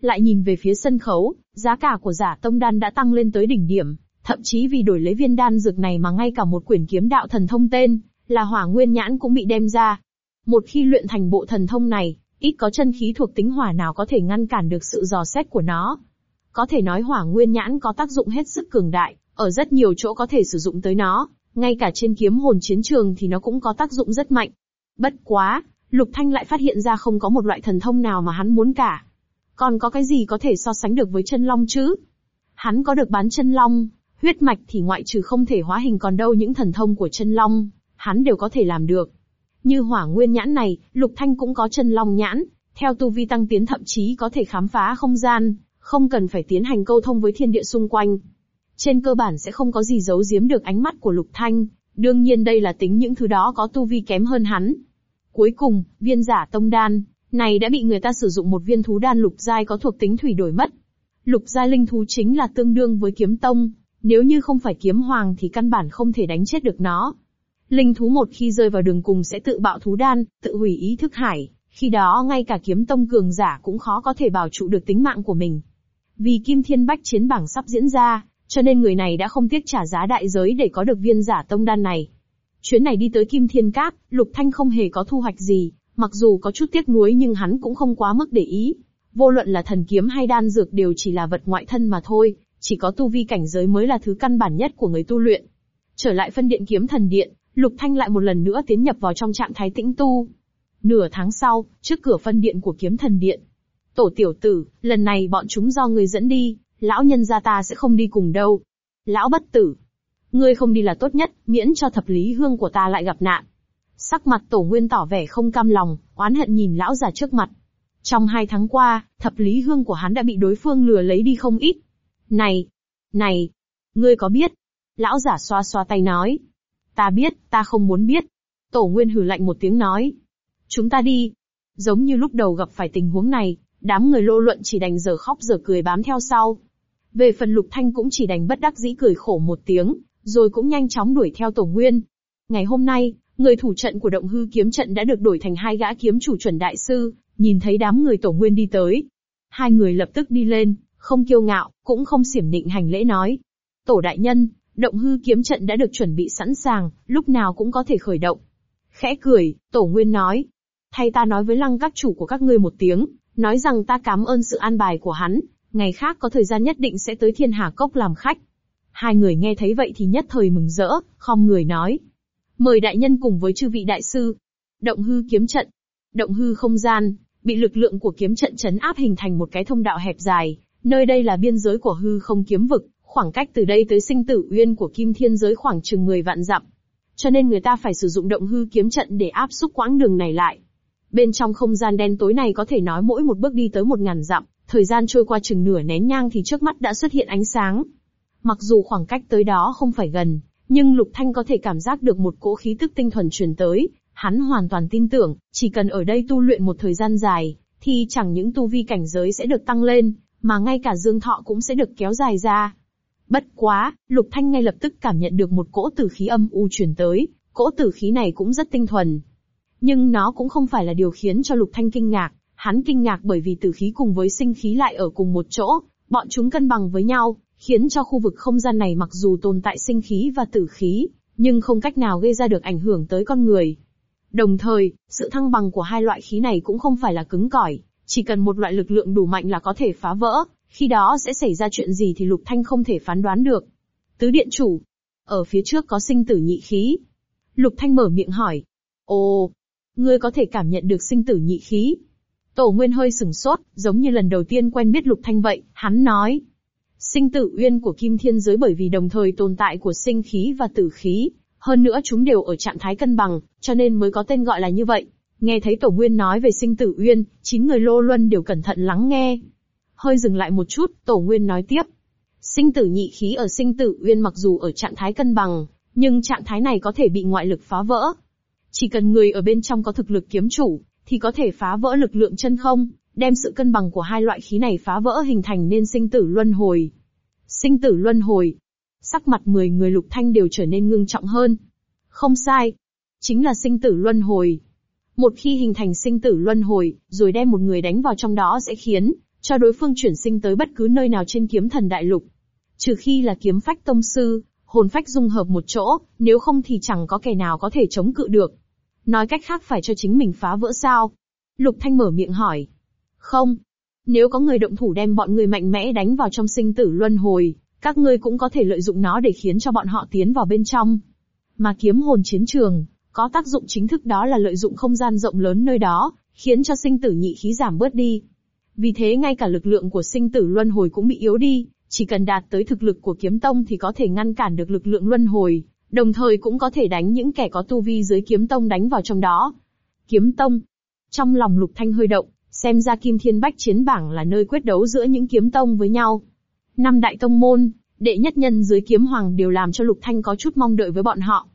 Lại nhìn về phía sân khấu, giá cả của giả tông đan đã tăng lên tới đỉnh điểm, thậm chí vì đổi lấy viên đan dược này mà ngay cả một quyển kiếm đạo thần thông tên, là hỏa nguyên nhãn cũng bị đem ra. Một khi luyện thành bộ thần thông này, ít có chân khí thuộc tính hỏa nào có thể ngăn cản được sự dò xét của nó. Có thể nói hỏa nguyên nhãn có tác dụng hết sức cường đại, ở rất nhiều chỗ có thể sử dụng tới nó, ngay cả trên kiếm hồn chiến trường thì nó cũng có tác dụng rất mạnh. Bất quá, Lục Thanh lại phát hiện ra không có một loại thần thông nào mà hắn muốn cả. Còn có cái gì có thể so sánh được với chân long chứ? Hắn có được bán chân long, huyết mạch thì ngoại trừ không thể hóa hình còn đâu những thần thông của chân long, hắn đều có thể làm được. Như hỏa nguyên nhãn này, Lục Thanh cũng có chân long nhãn, theo tu vi tăng tiến thậm chí có thể khám phá không gian, không cần phải tiến hành câu thông với thiên địa xung quanh. Trên cơ bản sẽ không có gì giấu giếm được ánh mắt của Lục Thanh, đương nhiên đây là tính những thứ đó có tu vi kém hơn hắn. Cuối cùng, viên giả tông đan, này đã bị người ta sử dụng một viên thú đan lục giai có thuộc tính thủy đổi mất. Lục giai linh thú chính là tương đương với kiếm tông, nếu như không phải kiếm hoàng thì căn bản không thể đánh chết được nó. Linh thú một khi rơi vào đường cùng sẽ tự bạo thú đan, tự hủy ý thức hải, khi đó ngay cả kiếm tông cường giả cũng khó có thể bảo trụ được tính mạng của mình. Vì Kim Thiên Bách chiến bảng sắp diễn ra, cho nên người này đã không tiếc trả giá đại giới để có được viên giả tông đan này. Chuyến này đi tới Kim Thiên Cát, Lục Thanh không hề có thu hoạch gì, mặc dù có chút tiếc nuối nhưng hắn cũng không quá mức để ý. Vô luận là thần kiếm hay đan dược đều chỉ là vật ngoại thân mà thôi, chỉ có tu vi cảnh giới mới là thứ căn bản nhất của người tu luyện. Trở lại phân điện kiếm thần điện, Lục Thanh lại một lần nữa tiến nhập vào trong trạng thái tĩnh tu. Nửa tháng sau, trước cửa phân điện của kiếm thần điện. Tổ tiểu tử, lần này bọn chúng do người dẫn đi, lão nhân gia ta sẽ không đi cùng đâu. Lão bất tử. Ngươi không đi là tốt nhất, miễn cho thập lý hương của ta lại gặp nạn. Sắc mặt tổ nguyên tỏ vẻ không cam lòng, oán hận nhìn lão già trước mặt. Trong hai tháng qua, thập lý hương của hắn đã bị đối phương lừa lấy đi không ít. Này! Này! Ngươi có biết? Lão giả xoa xoa tay nói. Ta biết, ta không muốn biết. Tổ nguyên hử lạnh một tiếng nói. Chúng ta đi. Giống như lúc đầu gặp phải tình huống này, đám người lô luận chỉ đành giờ khóc giờ cười bám theo sau. Về phần lục thanh cũng chỉ đành bất đắc dĩ cười khổ một tiếng, rồi cũng nhanh chóng đuổi theo tổ nguyên. Ngày hôm nay, người thủ trận của động hư kiếm trận đã được đổi thành hai gã kiếm chủ chuẩn đại sư, nhìn thấy đám người tổ nguyên đi tới. Hai người lập tức đi lên, không kiêu ngạo, cũng không xiểm nịnh hành lễ nói. Tổ đại nhân, động hư kiếm trận đã được chuẩn bị sẵn sàng, lúc nào cũng có thể khởi động. Khẽ cười, tổ nguyên nói. Thay ta nói với lăng các chủ của các ngươi một tiếng, nói rằng ta cảm ơn sự an bài của hắn, ngày khác có thời gian nhất định sẽ tới thiên hà cốc làm khách. Hai người nghe thấy vậy thì nhất thời mừng rỡ, không người nói. Mời đại nhân cùng với chư vị đại sư. Động hư kiếm trận. Động hư không gian, bị lực lượng của kiếm trận chấn áp hình thành một cái thông đạo hẹp dài, nơi đây là biên giới của hư không kiếm vực, khoảng cách từ đây tới sinh tử uyên của kim thiên giới khoảng chừng 10 vạn dặm. cho nên người ta phải sử dụng động hư kiếm trận để áp xúc quãng đường này lại. Bên trong không gian đen tối này có thể nói mỗi một bước đi tới một ngàn dặm, thời gian trôi qua chừng nửa nén nhang thì trước mắt đã xuất hiện ánh sáng. Mặc dù khoảng cách tới đó không phải gần, nhưng Lục Thanh có thể cảm giác được một cỗ khí tức tinh thuần truyền tới, hắn hoàn toàn tin tưởng, chỉ cần ở đây tu luyện một thời gian dài, thì chẳng những tu vi cảnh giới sẽ được tăng lên, mà ngay cả dương thọ cũng sẽ được kéo dài ra. Bất quá, Lục Thanh ngay lập tức cảm nhận được một cỗ tử khí âm u truyền tới, cỗ tử khí này cũng rất tinh thuần. Nhưng nó cũng không phải là điều khiến cho Lục Thanh kinh ngạc, hắn kinh ngạc bởi vì tử khí cùng với sinh khí lại ở cùng một chỗ, bọn chúng cân bằng với nhau, khiến cho khu vực không gian này mặc dù tồn tại sinh khí và tử khí, nhưng không cách nào gây ra được ảnh hưởng tới con người. Đồng thời, sự thăng bằng của hai loại khí này cũng không phải là cứng cỏi, chỉ cần một loại lực lượng đủ mạnh là có thể phá vỡ, khi đó sẽ xảy ra chuyện gì thì Lục Thanh không thể phán đoán được. Tứ điện chủ, ở phía trước có sinh tử nhị khí. Lục Thanh mở miệng hỏi. Ồ, ngươi có thể cảm nhận được sinh tử nhị khí. Tổ Nguyên hơi sừng sốt, giống như lần đầu tiên quen biết Lục Thanh vậy, hắn nói. Sinh tử uyên của kim thiên giới bởi vì đồng thời tồn tại của sinh khí và tử khí, hơn nữa chúng đều ở trạng thái cân bằng, cho nên mới có tên gọi là như vậy. Nghe thấy Tổ Nguyên nói về sinh tử uyên, chín người lô luân đều cẩn thận lắng nghe. Hơi dừng lại một chút, Tổ Nguyên nói tiếp. Sinh tử nhị khí ở sinh tử uyên mặc dù ở trạng thái cân bằng, nhưng trạng thái này có thể bị ngoại lực phá vỡ. Chỉ cần người ở bên trong có thực lực kiếm chủ, thì có thể phá vỡ lực lượng chân không, đem sự cân bằng của hai loại khí này phá vỡ hình thành nên sinh tử luân hồi. Sinh tử luân hồi. Sắc mặt 10 người lục thanh đều trở nên ngưng trọng hơn. Không sai. Chính là sinh tử luân hồi. Một khi hình thành sinh tử luân hồi, rồi đem một người đánh vào trong đó sẽ khiến cho đối phương chuyển sinh tới bất cứ nơi nào trên kiếm thần đại lục. Trừ khi là kiếm phách tông sư, hồn phách dung hợp một chỗ, nếu không thì chẳng có kẻ nào có thể chống cự được. Nói cách khác phải cho chính mình phá vỡ sao? Lục Thanh mở miệng hỏi. Không. Nếu có người động thủ đem bọn người mạnh mẽ đánh vào trong sinh tử luân hồi, các ngươi cũng có thể lợi dụng nó để khiến cho bọn họ tiến vào bên trong. Mà kiếm hồn chiến trường, có tác dụng chính thức đó là lợi dụng không gian rộng lớn nơi đó, khiến cho sinh tử nhị khí giảm bớt đi. Vì thế ngay cả lực lượng của sinh tử luân hồi cũng bị yếu đi, chỉ cần đạt tới thực lực của kiếm tông thì có thể ngăn cản được lực lượng luân hồi, đồng thời cũng có thể đánh những kẻ có tu vi dưới kiếm tông đánh vào trong đó. Kiếm tông. Trong lòng lục thanh hơi động, xem ra kim thiên bách chiến bảng là nơi quyết đấu giữa những kiếm tông với nhau. Năm đại tông môn, đệ nhất nhân dưới kiếm hoàng đều làm cho lục thanh có chút mong đợi với bọn họ.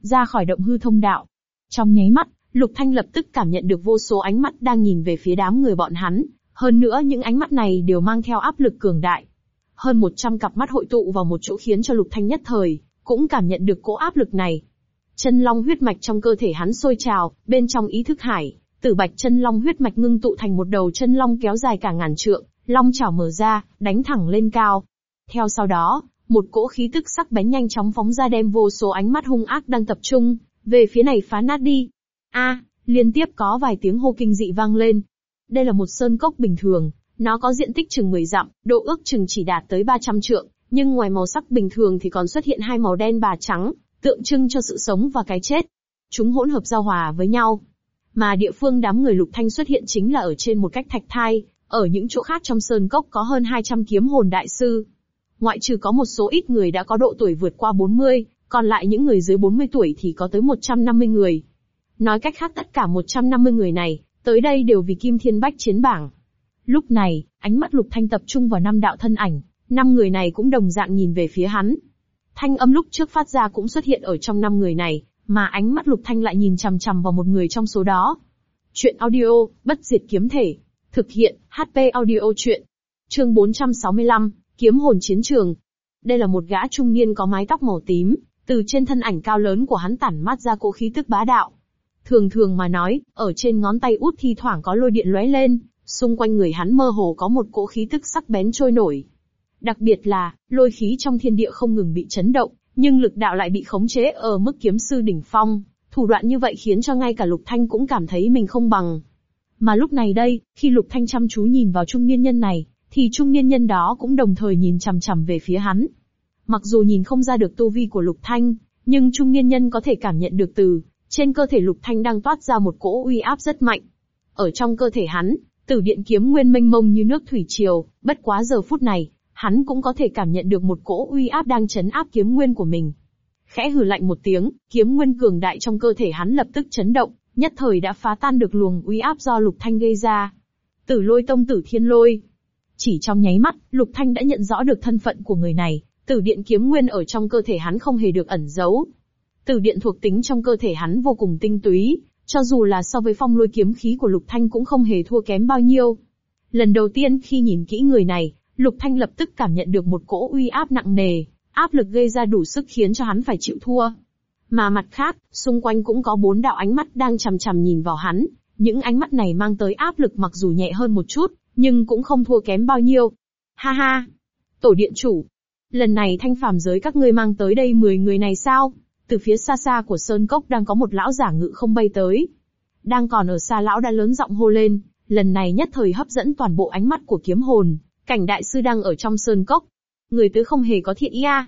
Ra khỏi động hư thông đạo. Trong nháy mắt, lục thanh lập tức cảm nhận được vô số ánh mắt đang nhìn về phía đám người bọn hắn, hơn nữa những ánh mắt này đều mang theo áp lực cường đại. Hơn 100 cặp mắt hội tụ vào một chỗ khiến cho Lục Thanh nhất thời, cũng cảm nhận được cỗ áp lực này. Chân long huyết mạch trong cơ thể hắn sôi trào, bên trong ý thức hải, tử bạch chân long huyết mạch ngưng tụ thành một đầu chân long kéo dài cả ngàn trượng, long chảo mở ra, đánh thẳng lên cao. Theo sau đó, một cỗ khí tức sắc bén nhanh chóng phóng ra đem vô số ánh mắt hung ác đang tập trung, về phía này phá nát đi. A, liên tiếp có vài tiếng hô kinh dị vang lên, đây là một sơn cốc bình thường, nó có diện tích chừng 10 dặm, độ ước chừng chỉ đạt tới 300 trượng, nhưng ngoài màu sắc bình thường thì còn xuất hiện hai màu đen và trắng, tượng trưng cho sự sống và cái chết. Chúng hỗn hợp giao hòa với nhau. Mà địa phương đám người lục thanh xuất hiện chính là ở trên một cách thạch thai, ở những chỗ khác trong sơn cốc có hơn 200 kiếm hồn đại sư. Ngoại trừ có một số ít người đã có độ tuổi vượt qua 40, còn lại những người dưới 40 tuổi thì có tới 150 người. Nói cách khác tất cả 150 người này, Tới đây đều vì Kim Thiên Bách chiến bảng. Lúc này, ánh mắt Lục Thanh tập trung vào năm đạo thân ảnh, năm người này cũng đồng dạng nhìn về phía hắn. Thanh âm lúc trước phát ra cũng xuất hiện ở trong năm người này, mà ánh mắt Lục Thanh lại nhìn chằm chằm vào một người trong số đó. Chuyện audio, bất diệt kiếm thể. Thực hiện, HP audio chuyện. Chương 465, kiếm hồn chiến trường. Đây là một gã trung niên có mái tóc màu tím, từ trên thân ảnh cao lớn của hắn tản mát ra cỗ khí tức bá đạo. Thường thường mà nói, ở trên ngón tay út thi thoảng có lôi điện lóe lên, xung quanh người hắn mơ hồ có một cỗ khí tức sắc bén trôi nổi. Đặc biệt là, lôi khí trong thiên địa không ngừng bị chấn động, nhưng lực đạo lại bị khống chế ở mức kiếm sư đỉnh phong. Thủ đoạn như vậy khiến cho ngay cả Lục Thanh cũng cảm thấy mình không bằng. Mà lúc này đây, khi Lục Thanh chăm chú nhìn vào trung niên nhân này, thì trung niên nhân đó cũng đồng thời nhìn chằm chằm về phía hắn. Mặc dù nhìn không ra được tu vi của Lục Thanh, nhưng trung niên nhân có thể cảm nhận được từ trên cơ thể Lục Thanh đang toát ra một cỗ uy áp rất mạnh. Ở trong cơ thể hắn, tử điện kiếm nguyên mênh mông như nước thủy triều, bất quá giờ phút này, hắn cũng có thể cảm nhận được một cỗ uy áp đang chấn áp kiếm nguyên của mình. Khẽ hừ lạnh một tiếng, kiếm nguyên cường đại trong cơ thể hắn lập tức chấn động, nhất thời đã phá tan được luồng uy áp do Lục Thanh gây ra. Tử lôi tông tử thiên lôi. Chỉ trong nháy mắt, Lục Thanh đã nhận rõ được thân phận của người này, tử điện kiếm nguyên ở trong cơ thể hắn không hề được ẩn giấu. Tử điện thuộc tính trong cơ thể hắn vô cùng tinh túy, cho dù là so với phong lôi kiếm khí của Lục Thanh cũng không hề thua kém bao nhiêu. Lần đầu tiên khi nhìn kỹ người này, Lục Thanh lập tức cảm nhận được một cỗ uy áp nặng nề, áp lực gây ra đủ sức khiến cho hắn phải chịu thua. Mà mặt khác, xung quanh cũng có bốn đạo ánh mắt đang chằm chằm nhìn vào hắn, những ánh mắt này mang tới áp lực mặc dù nhẹ hơn một chút, nhưng cũng không thua kém bao nhiêu. Ha ha! Tổ điện chủ! Lần này thanh phàm giới các ngươi mang tới đây 10 người này sao? Từ phía xa xa của Sơn Cốc đang có một lão giả ngự không bay tới. Đang còn ở xa lão đã lớn giọng hô lên, lần này nhất thời hấp dẫn toàn bộ ánh mắt của kiếm hồn, cảnh đại sư đang ở trong Sơn Cốc. Người tứ không hề có thiện ý a.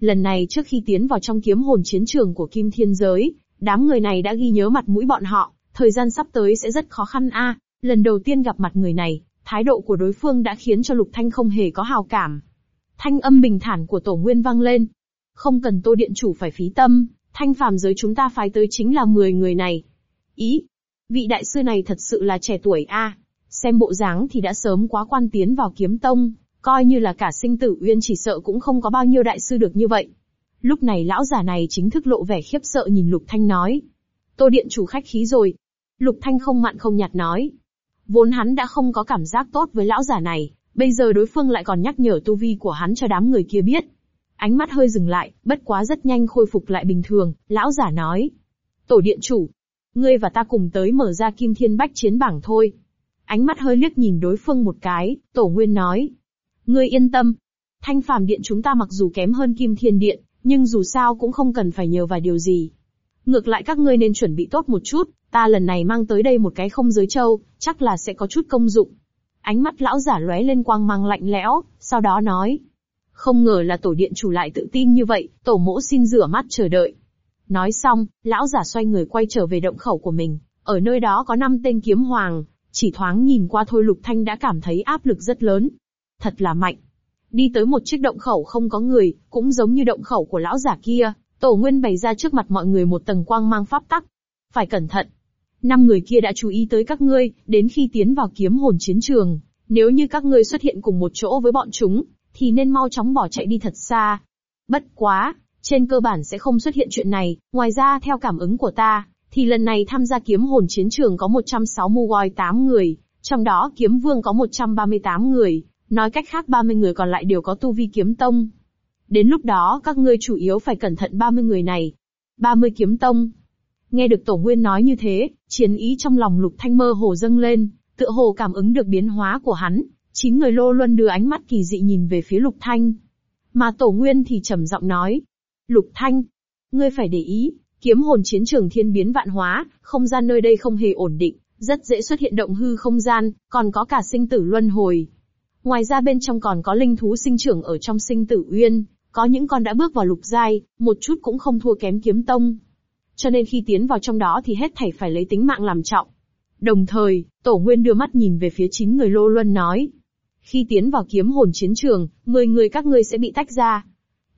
Lần này trước khi tiến vào trong kiếm hồn chiến trường của Kim Thiên Giới, đám người này đã ghi nhớ mặt mũi bọn họ, thời gian sắp tới sẽ rất khó khăn a. Lần đầu tiên gặp mặt người này, thái độ của đối phương đã khiến cho Lục Thanh không hề có hào cảm. Thanh âm bình thản của Tổ Nguyên vang lên. Không cần Tô Điện Chủ phải phí tâm, thanh phàm giới chúng ta phái tới chính là 10 người này. Ý, vị đại sư này thật sự là trẻ tuổi a, xem bộ dáng thì đã sớm quá quan tiến vào kiếm tông, coi như là cả sinh tử uyên chỉ sợ cũng không có bao nhiêu đại sư được như vậy. Lúc này lão giả này chính thức lộ vẻ khiếp sợ nhìn Lục Thanh nói. Tô Điện Chủ khách khí rồi. Lục Thanh không mặn không nhạt nói. Vốn hắn đã không có cảm giác tốt với lão giả này, bây giờ đối phương lại còn nhắc nhở tu vi của hắn cho đám người kia biết. Ánh mắt hơi dừng lại, bất quá rất nhanh khôi phục lại bình thường, lão giả nói. Tổ điện chủ, ngươi và ta cùng tới mở ra kim thiên bách chiến bảng thôi. Ánh mắt hơi liếc nhìn đối phương một cái, tổ nguyên nói. Ngươi yên tâm. Thanh phàm điện chúng ta mặc dù kém hơn kim thiên điện, nhưng dù sao cũng không cần phải nhờ vào điều gì. Ngược lại các ngươi nên chuẩn bị tốt một chút, ta lần này mang tới đây một cái không giới châu, chắc là sẽ có chút công dụng. Ánh mắt lão giả lóe lên quang mang lạnh lẽo, sau đó nói. Không ngờ là tổ điện chủ lại tự tin như vậy, tổ mỗ xin rửa mắt chờ đợi. Nói xong, lão giả xoay người quay trở về động khẩu của mình. Ở nơi đó có năm tên kiếm hoàng, chỉ thoáng nhìn qua thôi Lục Thanh đã cảm thấy áp lực rất lớn. Thật là mạnh. Đi tới một chiếc động khẩu không có người, cũng giống như động khẩu của lão giả kia, tổ nguyên bày ra trước mặt mọi người một tầng quang mang pháp tắc. Phải cẩn thận, Năm người kia đã chú ý tới các ngươi, đến khi tiến vào kiếm hồn chiến trường, nếu như các ngươi xuất hiện cùng một chỗ với bọn chúng, thì nên mau chóng bỏ chạy đi thật xa. Bất quá, trên cơ bản sẽ không xuất hiện chuyện này, ngoài ra theo cảm ứng của ta, thì lần này tham gia kiếm hồn chiến trường có 168 người, trong đó kiếm vương có 138 người, nói cách khác 30 người còn lại đều có tu vi kiếm tông. Đến lúc đó các ngươi chủ yếu phải cẩn thận 30 người này. 30 kiếm tông, Nghe được Tổ Nguyên nói như thế, chiến ý trong lòng Lục Thanh mơ hồ dâng lên, tựa hồ cảm ứng được biến hóa của hắn, chín người lô luân đưa ánh mắt kỳ dị nhìn về phía Lục Thanh. Mà Tổ Nguyên thì trầm giọng nói, Lục Thanh, ngươi phải để ý, kiếm hồn chiến trường thiên biến vạn hóa, không gian nơi đây không hề ổn định, rất dễ xuất hiện động hư không gian, còn có cả sinh tử luân hồi. Ngoài ra bên trong còn có linh thú sinh trưởng ở trong sinh tử uyên, có những con đã bước vào lục giai, một chút cũng không thua kém kiếm tông cho nên khi tiến vào trong đó thì hết thảy phải lấy tính mạng làm trọng. Đồng thời, Tổ Nguyên đưa mắt nhìn về phía chín người Lô Luân nói. Khi tiến vào kiếm hồn chiến trường, mười người các ngươi sẽ bị tách ra.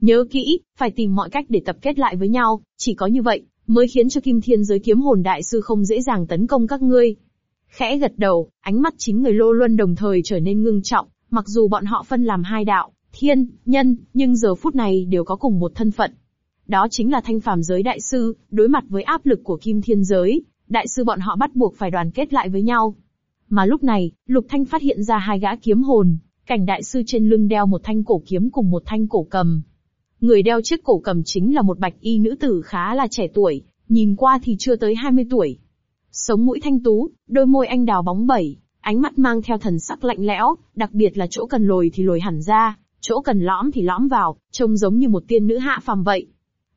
Nhớ kỹ, phải tìm mọi cách để tập kết lại với nhau, chỉ có như vậy, mới khiến cho Kim Thiên giới kiếm hồn đại sư không dễ dàng tấn công các ngươi. Khẽ gật đầu, ánh mắt chín người Lô Luân đồng thời trở nên ngưng trọng, mặc dù bọn họ phân làm hai đạo, thiên, nhân, nhưng giờ phút này đều có cùng một thân phận. Đó chính là thanh phàm giới đại sư, đối mặt với áp lực của kim thiên giới, đại sư bọn họ bắt buộc phải đoàn kết lại với nhau. Mà lúc này, Lục Thanh phát hiện ra hai gã kiếm hồn, cảnh đại sư trên lưng đeo một thanh cổ kiếm cùng một thanh cổ cầm. Người đeo chiếc cổ cầm chính là một bạch y nữ tử khá là trẻ tuổi, nhìn qua thì chưa tới 20 tuổi. Sống mũi thanh tú, đôi môi anh đào bóng bẩy, ánh mắt mang theo thần sắc lạnh lẽo, đặc biệt là chỗ cần lồi thì lồi hẳn ra, chỗ cần lõm thì lõm vào, trông giống như một tiên nữ hạ phàm vậy.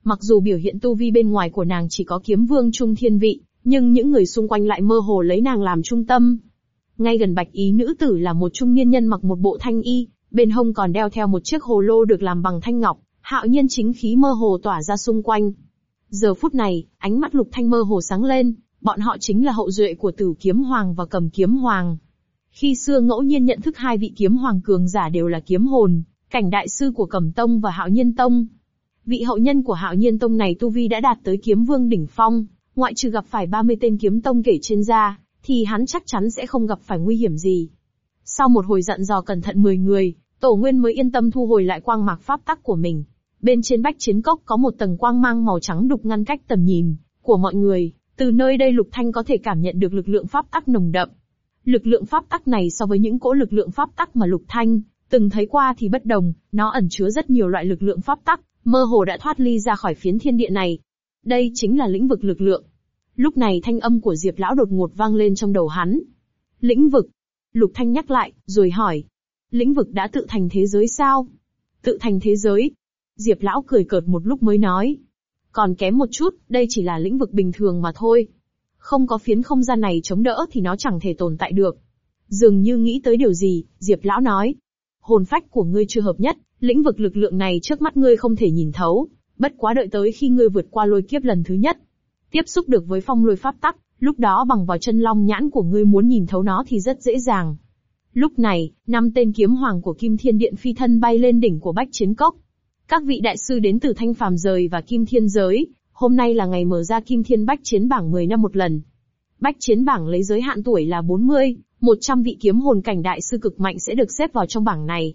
Mặc dù biểu hiện tu vi bên ngoài của nàng chỉ có kiếm vương trung thiên vị, nhưng những người xung quanh lại mơ hồ lấy nàng làm trung tâm. Ngay gần bạch ý nữ tử là một trung niên nhân mặc một bộ thanh y, bên hông còn đeo theo một chiếc hồ lô được làm bằng thanh ngọc, hạo nhiên chính khí mơ hồ tỏa ra xung quanh. Giờ phút này, ánh mắt lục thanh mơ hồ sáng lên, bọn họ chính là hậu duệ của tử kiếm hoàng và cầm kiếm hoàng. Khi xưa ngẫu nhiên nhận thức hai vị kiếm hoàng cường giả đều là kiếm hồn, cảnh đại sư của cẩm tông và hạo nhiên tông, Vị hậu nhân của hạo nhiên tông này tu vi đã đạt tới kiếm vương đỉnh phong, ngoại trừ gặp phải 30 tên kiếm tông kể trên ra, thì hắn chắc chắn sẽ không gặp phải nguy hiểm gì. Sau một hồi dặn dò cẩn thận 10 người, Tổ Nguyên mới yên tâm thu hồi lại quang mạc pháp tắc của mình. Bên trên bách chiến cốc có một tầng quang mang màu trắng đục ngăn cách tầm nhìn của mọi người, từ nơi đây Lục Thanh có thể cảm nhận được lực lượng pháp tắc nồng đậm. Lực lượng pháp tắc này so với những cỗ lực lượng pháp tắc mà Lục Thanh từng thấy qua thì bất đồng, nó ẩn chứa rất nhiều loại lực lượng pháp tắc, mơ hồ đã thoát ly ra khỏi phiến thiên địa này. Đây chính là lĩnh vực lực lượng. Lúc này thanh âm của Diệp Lão đột ngột vang lên trong đầu hắn. Lĩnh vực. Lục Thanh nhắc lại, rồi hỏi. Lĩnh vực đã tự thành thế giới sao? Tự thành thế giới. Diệp Lão cười cợt một lúc mới nói. Còn kém một chút, đây chỉ là lĩnh vực bình thường mà thôi. Không có phiến không gian này chống đỡ thì nó chẳng thể tồn tại được. Dường như nghĩ tới điều gì, Diệp Lão nói. Hồn phách của ngươi chưa hợp nhất, lĩnh vực lực lượng này trước mắt ngươi không thể nhìn thấu, bất quá đợi tới khi ngươi vượt qua lôi kiếp lần thứ nhất, tiếp xúc được với phong lôi pháp tắc, lúc đó bằng vào chân long nhãn của ngươi muốn nhìn thấu nó thì rất dễ dàng. Lúc này, năm tên kiếm hoàng của Kim Thiên Điện phi thân bay lên đỉnh của Bách Chiến Cốc. Các vị đại sư đến từ Thanh Phàm Rời và Kim Thiên Giới, hôm nay là ngày mở ra Kim Thiên Bách Chiến bảng 10 năm một lần. Bách Chiến bảng lấy giới hạn tuổi là 40, 100 vị kiếm hồn cảnh đại sư cực mạnh sẽ được xếp vào trong bảng này.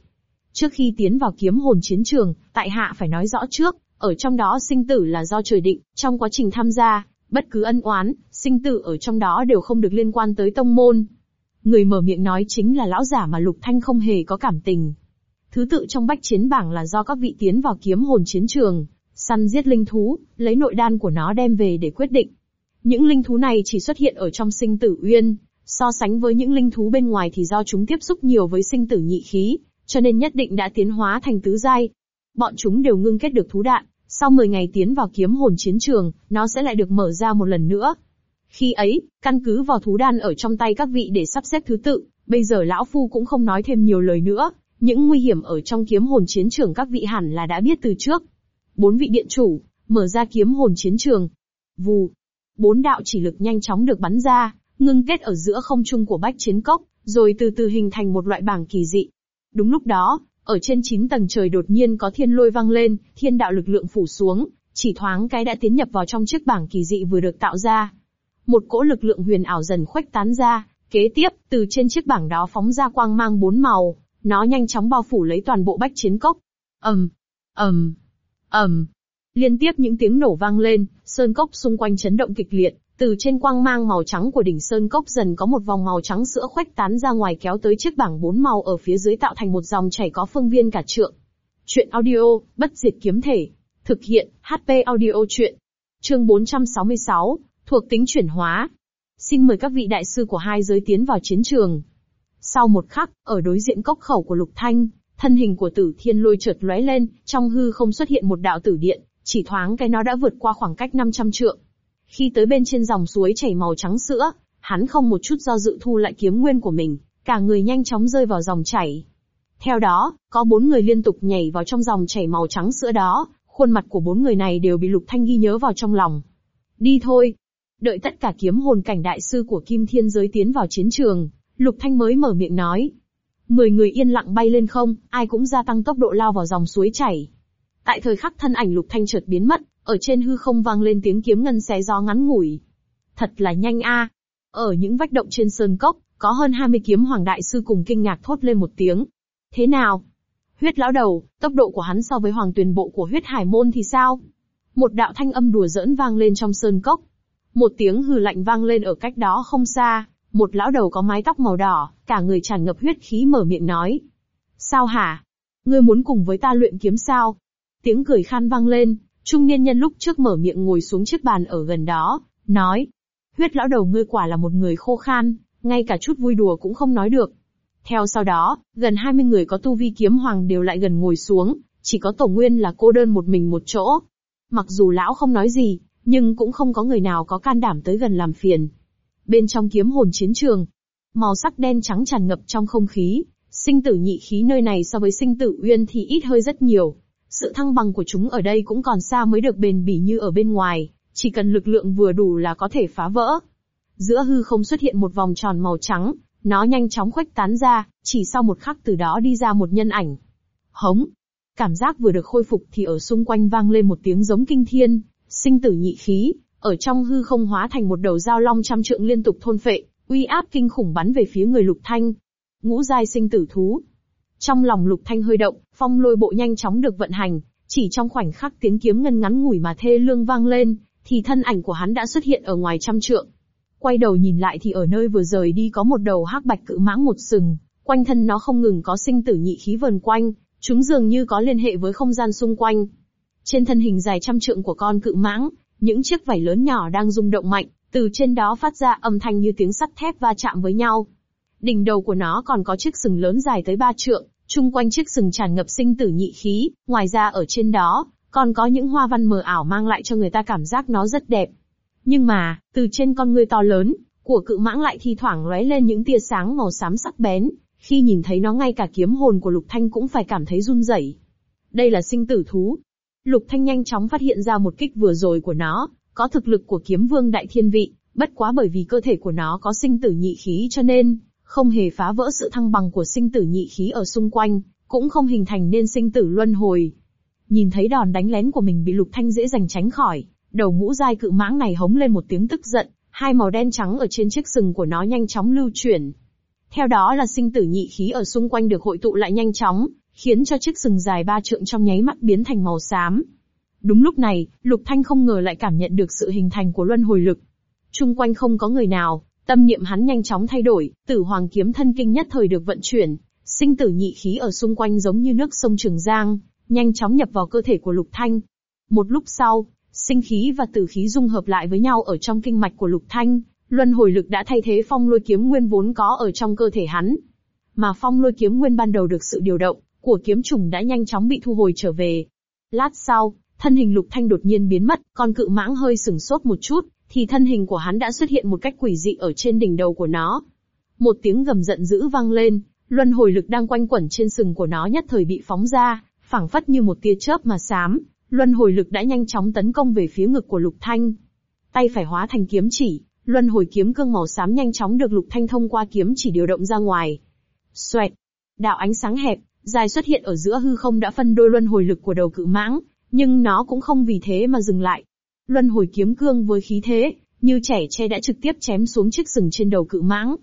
Trước khi tiến vào kiếm hồn chiến trường, tại hạ phải nói rõ trước, ở trong đó sinh tử là do trời định, trong quá trình tham gia, bất cứ ân oán, sinh tử ở trong đó đều không được liên quan tới tông môn. Người mở miệng nói chính là lão giả mà Lục Thanh không hề có cảm tình. Thứ tự trong bách chiến bảng là do các vị tiến vào kiếm hồn chiến trường, săn giết linh thú, lấy nội đan của nó đem về để quyết định. Những linh thú này chỉ xuất hiện ở trong sinh tử uyên, so sánh với những linh thú bên ngoài thì do chúng tiếp xúc nhiều với sinh tử nhị khí, cho nên nhất định đã tiến hóa thành tứ giai. Bọn chúng đều ngưng kết được thú đạn, sau 10 ngày tiến vào kiếm hồn chiến trường, nó sẽ lại được mở ra một lần nữa. Khi ấy, căn cứ vào thú đan ở trong tay các vị để sắp xếp thứ tự, bây giờ lão phu cũng không nói thêm nhiều lời nữa, những nguy hiểm ở trong kiếm hồn chiến trường các vị hẳn là đã biết từ trước. Bốn vị điện chủ, mở ra kiếm hồn chiến trường. Vù. Bốn đạo chỉ lực nhanh chóng được bắn ra, ngưng kết ở giữa không trung của bách chiến cốc, rồi từ từ hình thành một loại bảng kỳ dị. Đúng lúc đó, ở trên chín tầng trời đột nhiên có thiên lôi vang lên, thiên đạo lực lượng phủ xuống, chỉ thoáng cái đã tiến nhập vào trong chiếc bảng kỳ dị vừa được tạo ra. Một cỗ lực lượng huyền ảo dần khuếch tán ra, kế tiếp, từ trên chiếc bảng đó phóng ra quang mang bốn màu, nó nhanh chóng bao phủ lấy toàn bộ bách chiến cốc. ầm, ầm, ầm, liên tiếp những tiếng nổ vang lên, sơn cốc xung quanh chấn động kịch liệt, từ trên quang mang màu trắng của đỉnh sơn cốc dần có một vòng màu trắng sữa khuếch tán ra ngoài kéo tới chiếc bảng bốn màu ở phía dưới tạo thành một dòng chảy có phương viên cả trượng. Chuyện audio, bất diệt kiếm thể. Thực hiện, HP audio chuyện. Chương 466, thuộc tính chuyển hóa. Xin mời các vị đại sư của hai giới tiến vào chiến trường. Sau một khắc, ở đối diện cốc khẩu của Lục Thanh, thân hình của tử thiên lôi chợt lóe lên, trong hư không xuất hiện một đạo tử điện, chỉ thoáng cái nó đã vượt qua khoảng cách 500 trượng. Khi tới bên trên dòng suối chảy màu trắng sữa, hắn không một chút do dự thu lại kiếm nguyên của mình, cả người nhanh chóng rơi vào dòng chảy. Theo đó, có bốn người liên tục nhảy vào trong dòng chảy màu trắng sữa đó, khuôn mặt của bốn người này đều bị Lục Thanh ghi nhớ vào trong lòng. Đi thôi. Đợi tất cả kiếm hồn cảnh đại sư của Kim Thiên giới tiến vào chiến trường, Lục Thanh mới mở miệng nói. Mười người yên lặng bay lên không, ai cũng gia tăng tốc độ lao vào dòng suối chảy. Tại thời khắc thân ảnh Lục Thanh chợt biến mất, ở trên hư không vang lên tiếng kiếm ngân xé gió ngắn ngủi. Thật là nhanh a. Ở những vách động trên sơn cốc, có hơn 20 kiếm hoàng đại sư cùng kinh ngạc thốt lên một tiếng. Thế nào? Huyết lão đầu, tốc độ của hắn so với hoàng tuyền bộ của huyết hải môn thì sao? Một đạo thanh âm đùa giỡn vang lên trong sơn cốc. Một tiếng hừ lạnh vang lên ở cách đó không xa, một lão đầu có mái tóc màu đỏ, cả người tràn ngập huyết khí mở miệng nói. Sao hả? Ngươi muốn cùng với ta luyện kiếm sao? Tiếng cười khan vang lên, Trung niên nhân lúc trước mở miệng ngồi xuống chiếc bàn ở gần đó, nói. Huyết lão đầu ngươi quả là một người khô khan, ngay cả chút vui đùa cũng không nói được. Theo sau đó, gần 20 người có tu vi kiếm hoàng đều lại gần ngồi xuống, chỉ có tổ nguyên là cô đơn một mình một chỗ. Mặc dù lão không nói gì, nhưng cũng không có người nào có can đảm tới gần làm phiền. Bên trong kiếm hồn chiến trường, màu sắc đen trắng tràn ngập trong không khí, sinh tử nhị khí nơi này so với sinh tử uyên thì ít hơi rất nhiều. Sự thăng bằng của chúng ở đây cũng còn xa mới được bền bỉ như ở bên ngoài, chỉ cần lực lượng vừa đủ là có thể phá vỡ. Giữa hư không xuất hiện một vòng tròn màu trắng, nó nhanh chóng khuếch tán ra, chỉ sau một khắc từ đó đi ra một nhân ảnh. Hống! Cảm giác vừa được khôi phục thì ở xung quanh vang lên một tiếng giống kinh thiên, sinh tử nhị khí, ở trong hư không hóa thành một đầu dao long trăm trượng liên tục thôn phệ, uy áp kinh khủng bắn về phía người Lục Thanh. Ngũ giai sinh tử thú. Trong lòng Lục Thanh hơi động, phong lôi bộ nhanh chóng được vận hành, chỉ trong khoảnh khắc tiếng kiếm ngân ngắn ngủi mà thê lương vang lên, thì thân ảnh của hắn đã xuất hiện ở ngoài trăm trượng. Quay đầu nhìn lại thì ở nơi vừa rời đi có một đầu hắc bạch cự mãng một sừng, quanh thân nó không ngừng có sinh tử nhị khí vần quanh, chúng dường như có liên hệ với không gian xung quanh. Trên thân hình dài trăm trượng của con cự mãng, những chiếc vảy lớn nhỏ đang rung động mạnh, từ trên đó phát ra âm thanh như tiếng sắt thép va chạm với nhau. Đỉnh đầu của nó còn có chiếc sừng lớn dài tới ba trượng, chung quanh chiếc sừng tràn ngập sinh tử nhị khí, ngoài ra ở trên đó, còn có những hoa văn mờ ảo mang lại cho người ta cảm giác nó rất đẹp. Nhưng mà, từ trên con ngươi to lớn, của cự mãng lại thi thoảng lóe lên những tia sáng màu xám sắc bén, khi nhìn thấy nó ngay cả kiếm hồn của Lục Thanh cũng phải cảm thấy run rẩy. Đây là sinh tử thú. Lục Thanh nhanh chóng phát hiện ra một kích vừa rồi của nó, có thực lực của kiếm vương đại thiên vị, bất quá bởi vì cơ thể của nó có sinh tử nhị khí cho nên, không hề phá vỡ sự thăng bằng của sinh tử nhị khí ở xung quanh, cũng không hình thành nên sinh tử luân hồi. Nhìn thấy đòn đánh lén của mình bị Lục Thanh dễ dàng tránh khỏi, đầu ngũ giai cự mãng này hống lên một tiếng tức giận, hai màu đen trắng ở trên chiếc sừng của nó nhanh chóng lưu chuyển. Theo đó là sinh tử nhị khí ở xung quanh được hội tụ lại nhanh chóng, khiến cho chiếc sừng dài ba trượng trong nháy mắt biến thành màu xám. Đúng lúc này, Lục Thanh không ngờ lại cảm nhận được sự hình thành của luân hồi lực. Trung quanh không có người nào, tâm niệm hắn nhanh chóng thay đổi, tử hoàng kiếm thân kinh nhất thời được vận chuyển, sinh tử nhị khí ở xung quanh giống như nước sông Trường Giang, nhanh chóng nhập vào cơ thể của Lục Thanh. Một lúc sau, sinh khí và tử khí dung hợp lại với nhau ở trong kinh mạch của Lục Thanh, luân hồi lực đã thay thế phong lôi kiếm nguyên vốn có ở trong cơ thể hắn. Mà phong lôi kiếm nguyên ban đầu được sự điều động của kiếm trùng đã nhanh chóng bị thu hồi trở về. Lát sau, thân hình Lục Thanh đột nhiên biến mất, con cự mãng hơi sừng sốt một chút, thì thân hình của hắn đã xuất hiện một cách quỷ dị ở trên đỉnh đầu của nó. Một tiếng gầm giận dữ vang lên, luân hồi lực đang quanh quẩn trên sừng của nó nhất thời bị phóng ra, phảng phất như một tia chớp mà xám, luân hồi lực đã nhanh chóng tấn công về phía ngực của Lục Thanh. Tay phải hóa thành kiếm chỉ, luân hồi kiếm cương màu xám nhanh chóng được Lục Thanh thông qua kiếm chỉ điều động ra ngoài. Xoẹt, đạo ánh sáng hẹp, dài xuất hiện ở giữa hư không đã phân đôi luân hồi lực của đầu cự mãng, nhưng nó cũng không vì thế mà dừng lại. Luân hồi kiếm cương với khí thế, như trẻ tre đã trực tiếp chém xuống chiếc sừng trên đầu cự mãng.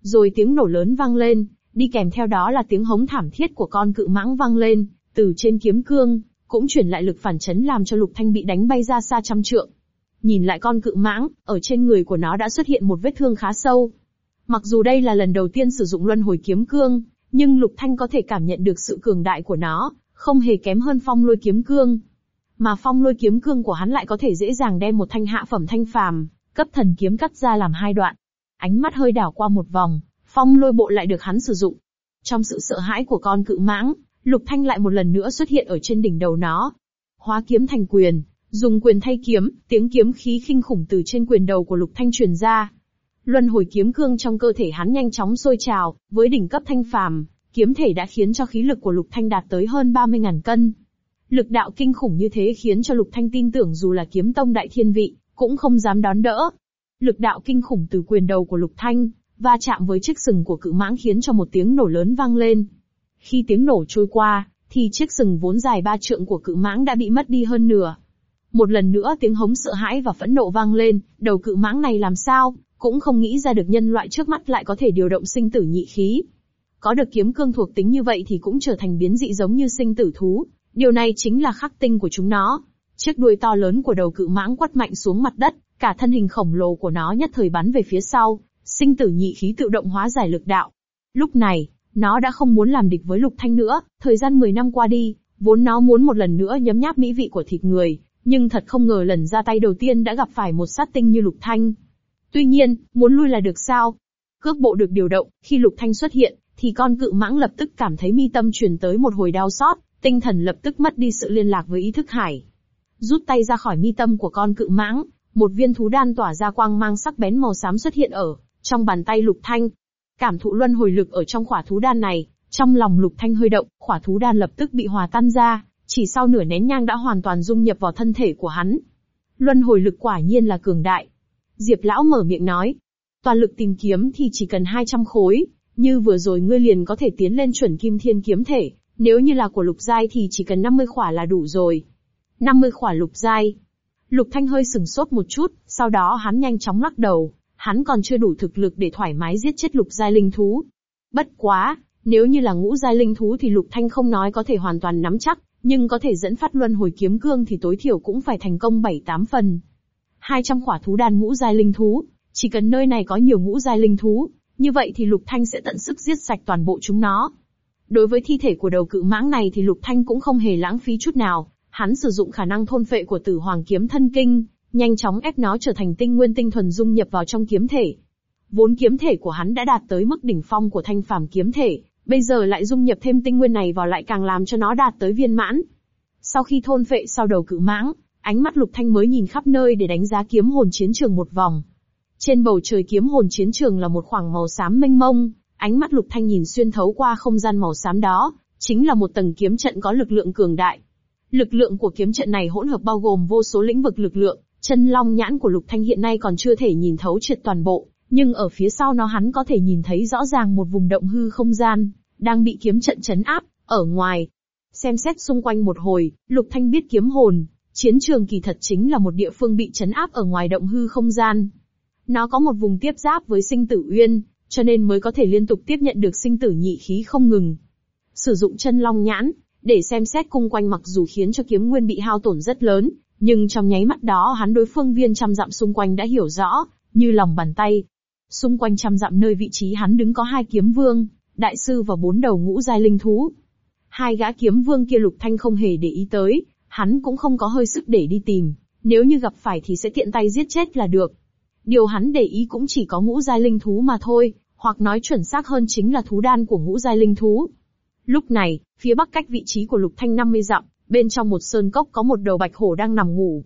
Rồi tiếng nổ lớn vang lên, đi kèm theo đó là tiếng hống thảm thiết của con cự mãng vang lên, từ trên kiếm cương, cũng chuyển lại lực phản chấn làm cho Lục Thanh bị đánh bay ra xa trăm trượng. Nhìn lại con cự mãng, ở trên người của nó đã xuất hiện một vết thương khá sâu. Mặc dù đây là lần đầu tiên sử dụng luân hồi kiếm cương, nhưng Lục Thanh có thể cảm nhận được sự cường đại của nó, không hề kém hơn phong lôi kiếm cương. Mà phong lôi kiếm cương của hắn lại có thể dễ dàng đem một thanh hạ phẩm thanh phàm, cấp thần kiếm cắt ra làm hai đoạn. Ánh mắt hơi đảo qua một vòng, phong lôi bộ lại được hắn sử dụng. Trong sự sợ hãi của con cự mãng, Lục Thanh lại một lần nữa xuất hiện ở trên đỉnh đầu nó. Hóa kiếm thành quyền, dùng quyền thay kiếm, tiếng kiếm khí khinh khủng từ trên quyền đầu của Lục Thanh truyền ra. Luân hồi kiếm cương trong cơ thể hắn nhanh chóng sôi trào, với đỉnh cấp thanh phàm, kiếm thể đã khiến cho khí lực của Lục Thanh đạt tới hơn 30.000 cân. Lực đạo kinh khủng như thế khiến cho Lục Thanh tin tưởng dù là kiếm tông đại thiên vị, cũng không dám đón đỡ. Lực đạo kinh khủng từ quyền đầu của Lục Thanh, va chạm với chiếc sừng của cự mãng khiến cho một tiếng nổ lớn vang lên. Khi tiếng nổ trôi qua, thì chiếc sừng vốn dài ba trượng của cự mãng đã bị mất đi hơn nửa. Một lần nữa tiếng hống sợ hãi và phẫn nộ vang lên, đầu cự mãng này làm sao, cũng không nghĩ ra được nhân loại trước mắt lại có thể điều động sinh tử nhị khí. Có được kiếm cương thuộc tính như vậy thì cũng trở thành biến dị giống như sinh tử thú, điều này chính là khắc tinh của chúng nó. Chiếc đuôi to lớn của đầu cự mãng quất mạnh xuống mặt đất, cả thân hình khổng lồ của nó nhất thời bắn về phía sau, sinh tử nhị khí tự động hóa giải lực đạo. Lúc này, nó đã không muốn làm địch với Lục Thanh nữa, thời gian 10 năm qua đi, vốn nó muốn một lần nữa nhấm nháp mỹ vị của thịt người, nhưng thật không ngờ lần ra tay đầu tiên đã gặp phải một sát tinh như Lục Thanh. Tuy nhiên, muốn lui là được sao? Cước bộ được điều động, khi Lục Thanh xuất hiện, thì con cự mãng lập tức cảm thấy mi tâm truyền tới một hồi đau xót, tinh thần lập tức mất đi sự liên lạc với ý thức hải. Rút tay ra khỏi mi tâm của con cự mãng, một viên thú đan tỏa ra quang mang sắc bén màu xám xuất hiện ở trong bàn tay Lục Thanh. Cảm thụ luân hồi lực ở trong khỏa thú đan này, trong lòng Lục Thanh hơi động, khỏa thú đan lập tức bị hòa tan ra, chỉ sau nửa nén nhang đã hoàn toàn dung nhập vào thân thể của hắn. Luân hồi lực quả nhiên là cường đại. Diệp lão mở miệng nói, toàn lực tìm kiếm thì chỉ cần 200 khối, như vừa rồi ngươi liền có thể tiến lên chuẩn kim thiên kiếm thể, nếu như là của lục giai thì chỉ cần 50 khỏa là đủ rồi. 50 khỏa lục giai. Lục Thanh hơi sừng sốt một chút, sau đó hắn nhanh chóng lắc đầu, hắn còn chưa đủ thực lực để thoải mái giết chết lục giai linh thú. Bất quá, nếu như là ngũ giai linh thú thì Lục Thanh không nói có thể hoàn toàn nắm chắc, nhưng có thể dẫn phát luân hồi kiếm cương thì tối thiểu cũng phải thành công 7-8 phần. 200 khỏa thú đan ngũ giai linh thú, chỉ cần nơi này có nhiều ngũ giai linh thú, như vậy thì Lục Thanh sẽ tận sức giết sạch toàn bộ chúng nó. Đối với thi thể của đầu cự mãng này thì Lục Thanh cũng không hề lãng phí chút nào, hắn sử dụng khả năng thôn phệ của Tử Hoàng kiếm thân kinh, nhanh chóng ép nó trở thành tinh nguyên tinh thuần dung nhập vào trong kiếm thể. Vốn kiếm thể của hắn đã đạt tới mức đỉnh phong của thanh phàm kiếm thể, bây giờ lại dung nhập thêm tinh nguyên này vào lại càng làm cho nó đạt tới viên mãn. Sau khi thôn phệ sau đầu cự mãng, ánh mắt Lục Thanh mới nhìn khắp nơi để đánh giá kiếm hồn chiến trường một vòng. Trên bầu trời kiếm hồn chiến trường là một khoảng màu xám mênh mông, ánh mắt Lục Thanh nhìn xuyên thấu qua không gian màu xám đó, chính là một tầng kiếm trận có lực lượng cường đại. Lực lượng của kiếm trận này hỗn hợp bao gồm vô số lĩnh vực lực lượng, chân long nhãn của Lục Thanh hiện nay còn chưa thể nhìn thấu triệt toàn bộ, nhưng ở phía sau nó hắn có thể nhìn thấy rõ ràng một vùng động hư không gian, đang bị kiếm trận chấn áp, ở ngoài. Xem xét xung quanh một hồi, Lục Thanh biết kiếm hồn, chiến trường kỳ thật chính là một địa phương bị chấn áp ở ngoài động hư không gian. Nó có một vùng tiếp giáp với sinh tử uyên, cho nên mới có thể liên tục tiếp nhận được sinh tử nhị khí không ngừng. Sử dụng chân long nhãn, để xem xét cung quanh mặc dù khiến cho kiếm nguyên bị hao tổn rất lớn, nhưng trong nháy mắt đó hắn đối phương viên trăm dặm xung quanh đã hiểu rõ, như lòng bàn tay. Xung quanh trăm dặm nơi vị trí hắn đứng có hai kiếm vương, đại sư và bốn đầu ngũ giai linh thú. Hai gã kiếm vương kia lục thanh không hề để ý tới, hắn cũng không có hơi sức để đi tìm, nếu như gặp phải thì sẽ tiện tay giết chết là được. Điều hắn để ý cũng chỉ có ngũ giai linh thú mà thôi, hoặc nói chuẩn xác hơn chính là thú đan của ngũ giai linh thú. Lúc này, phía bắc cách vị trí của lục thanh 50 dặm, bên trong một sơn cốc có một đầu bạch hổ đang nằm ngủ.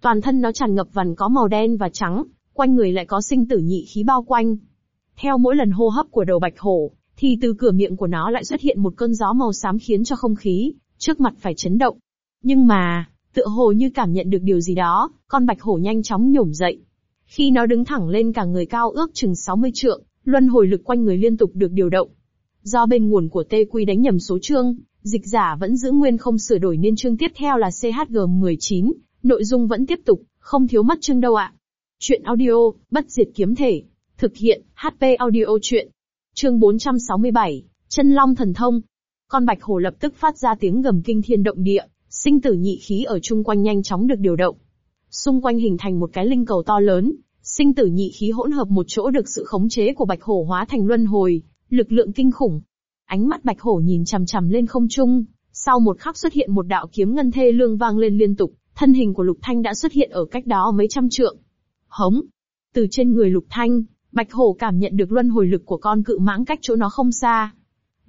Toàn thân nó tràn ngập vằn có màu đen và trắng, quanh người lại có sinh tử nhị khí bao quanh. Theo mỗi lần hô hấp của đầu bạch hổ, thì từ cửa miệng của nó lại xuất hiện một cơn gió màu xám khiến cho không khí trước mặt phải chấn động. Nhưng mà, tựa hồ như cảm nhận được điều gì đó, con bạch hổ nhanh chóng nhổm dậy. Khi nó đứng thẳng lên cả người cao ước chừng 60 trượng, luân hồi lực quanh người liên tục được điều động. Do bên nguồn của Tê Quy đánh nhầm số chương, dịch giả vẫn giữ nguyên không sửa đổi nên chương tiếp theo là CHG19, nội dung vẫn tiếp tục, không thiếu mất chương đâu ạ. Chuyện audio, bất diệt kiếm thể. Thực hiện, HP audio chuyện. Chương 467, chân long thần thông. Con bạch hổ lập tức phát ra tiếng gầm kinh thiên động địa, sinh tử nhị khí ở chung quanh nhanh chóng được điều động. Xung quanh hình thành một cái linh cầu to lớn, sinh tử nhị khí hỗn hợp một chỗ được sự khống chế của bạch hổ hóa thành luân hồi, lực lượng kinh khủng. Ánh mắt bạch hổ nhìn chằm chằm lên không trung, sau một khắc xuất hiện một đạo kiếm ngân thê lương vang lên liên tục, thân hình của lục thanh đã xuất hiện ở cách đó mấy trăm trượng. Hống! Từ trên người lục thanh, Bạch hổ cảm nhận được luân hồi lực của con cự mãng cách chỗ nó không xa.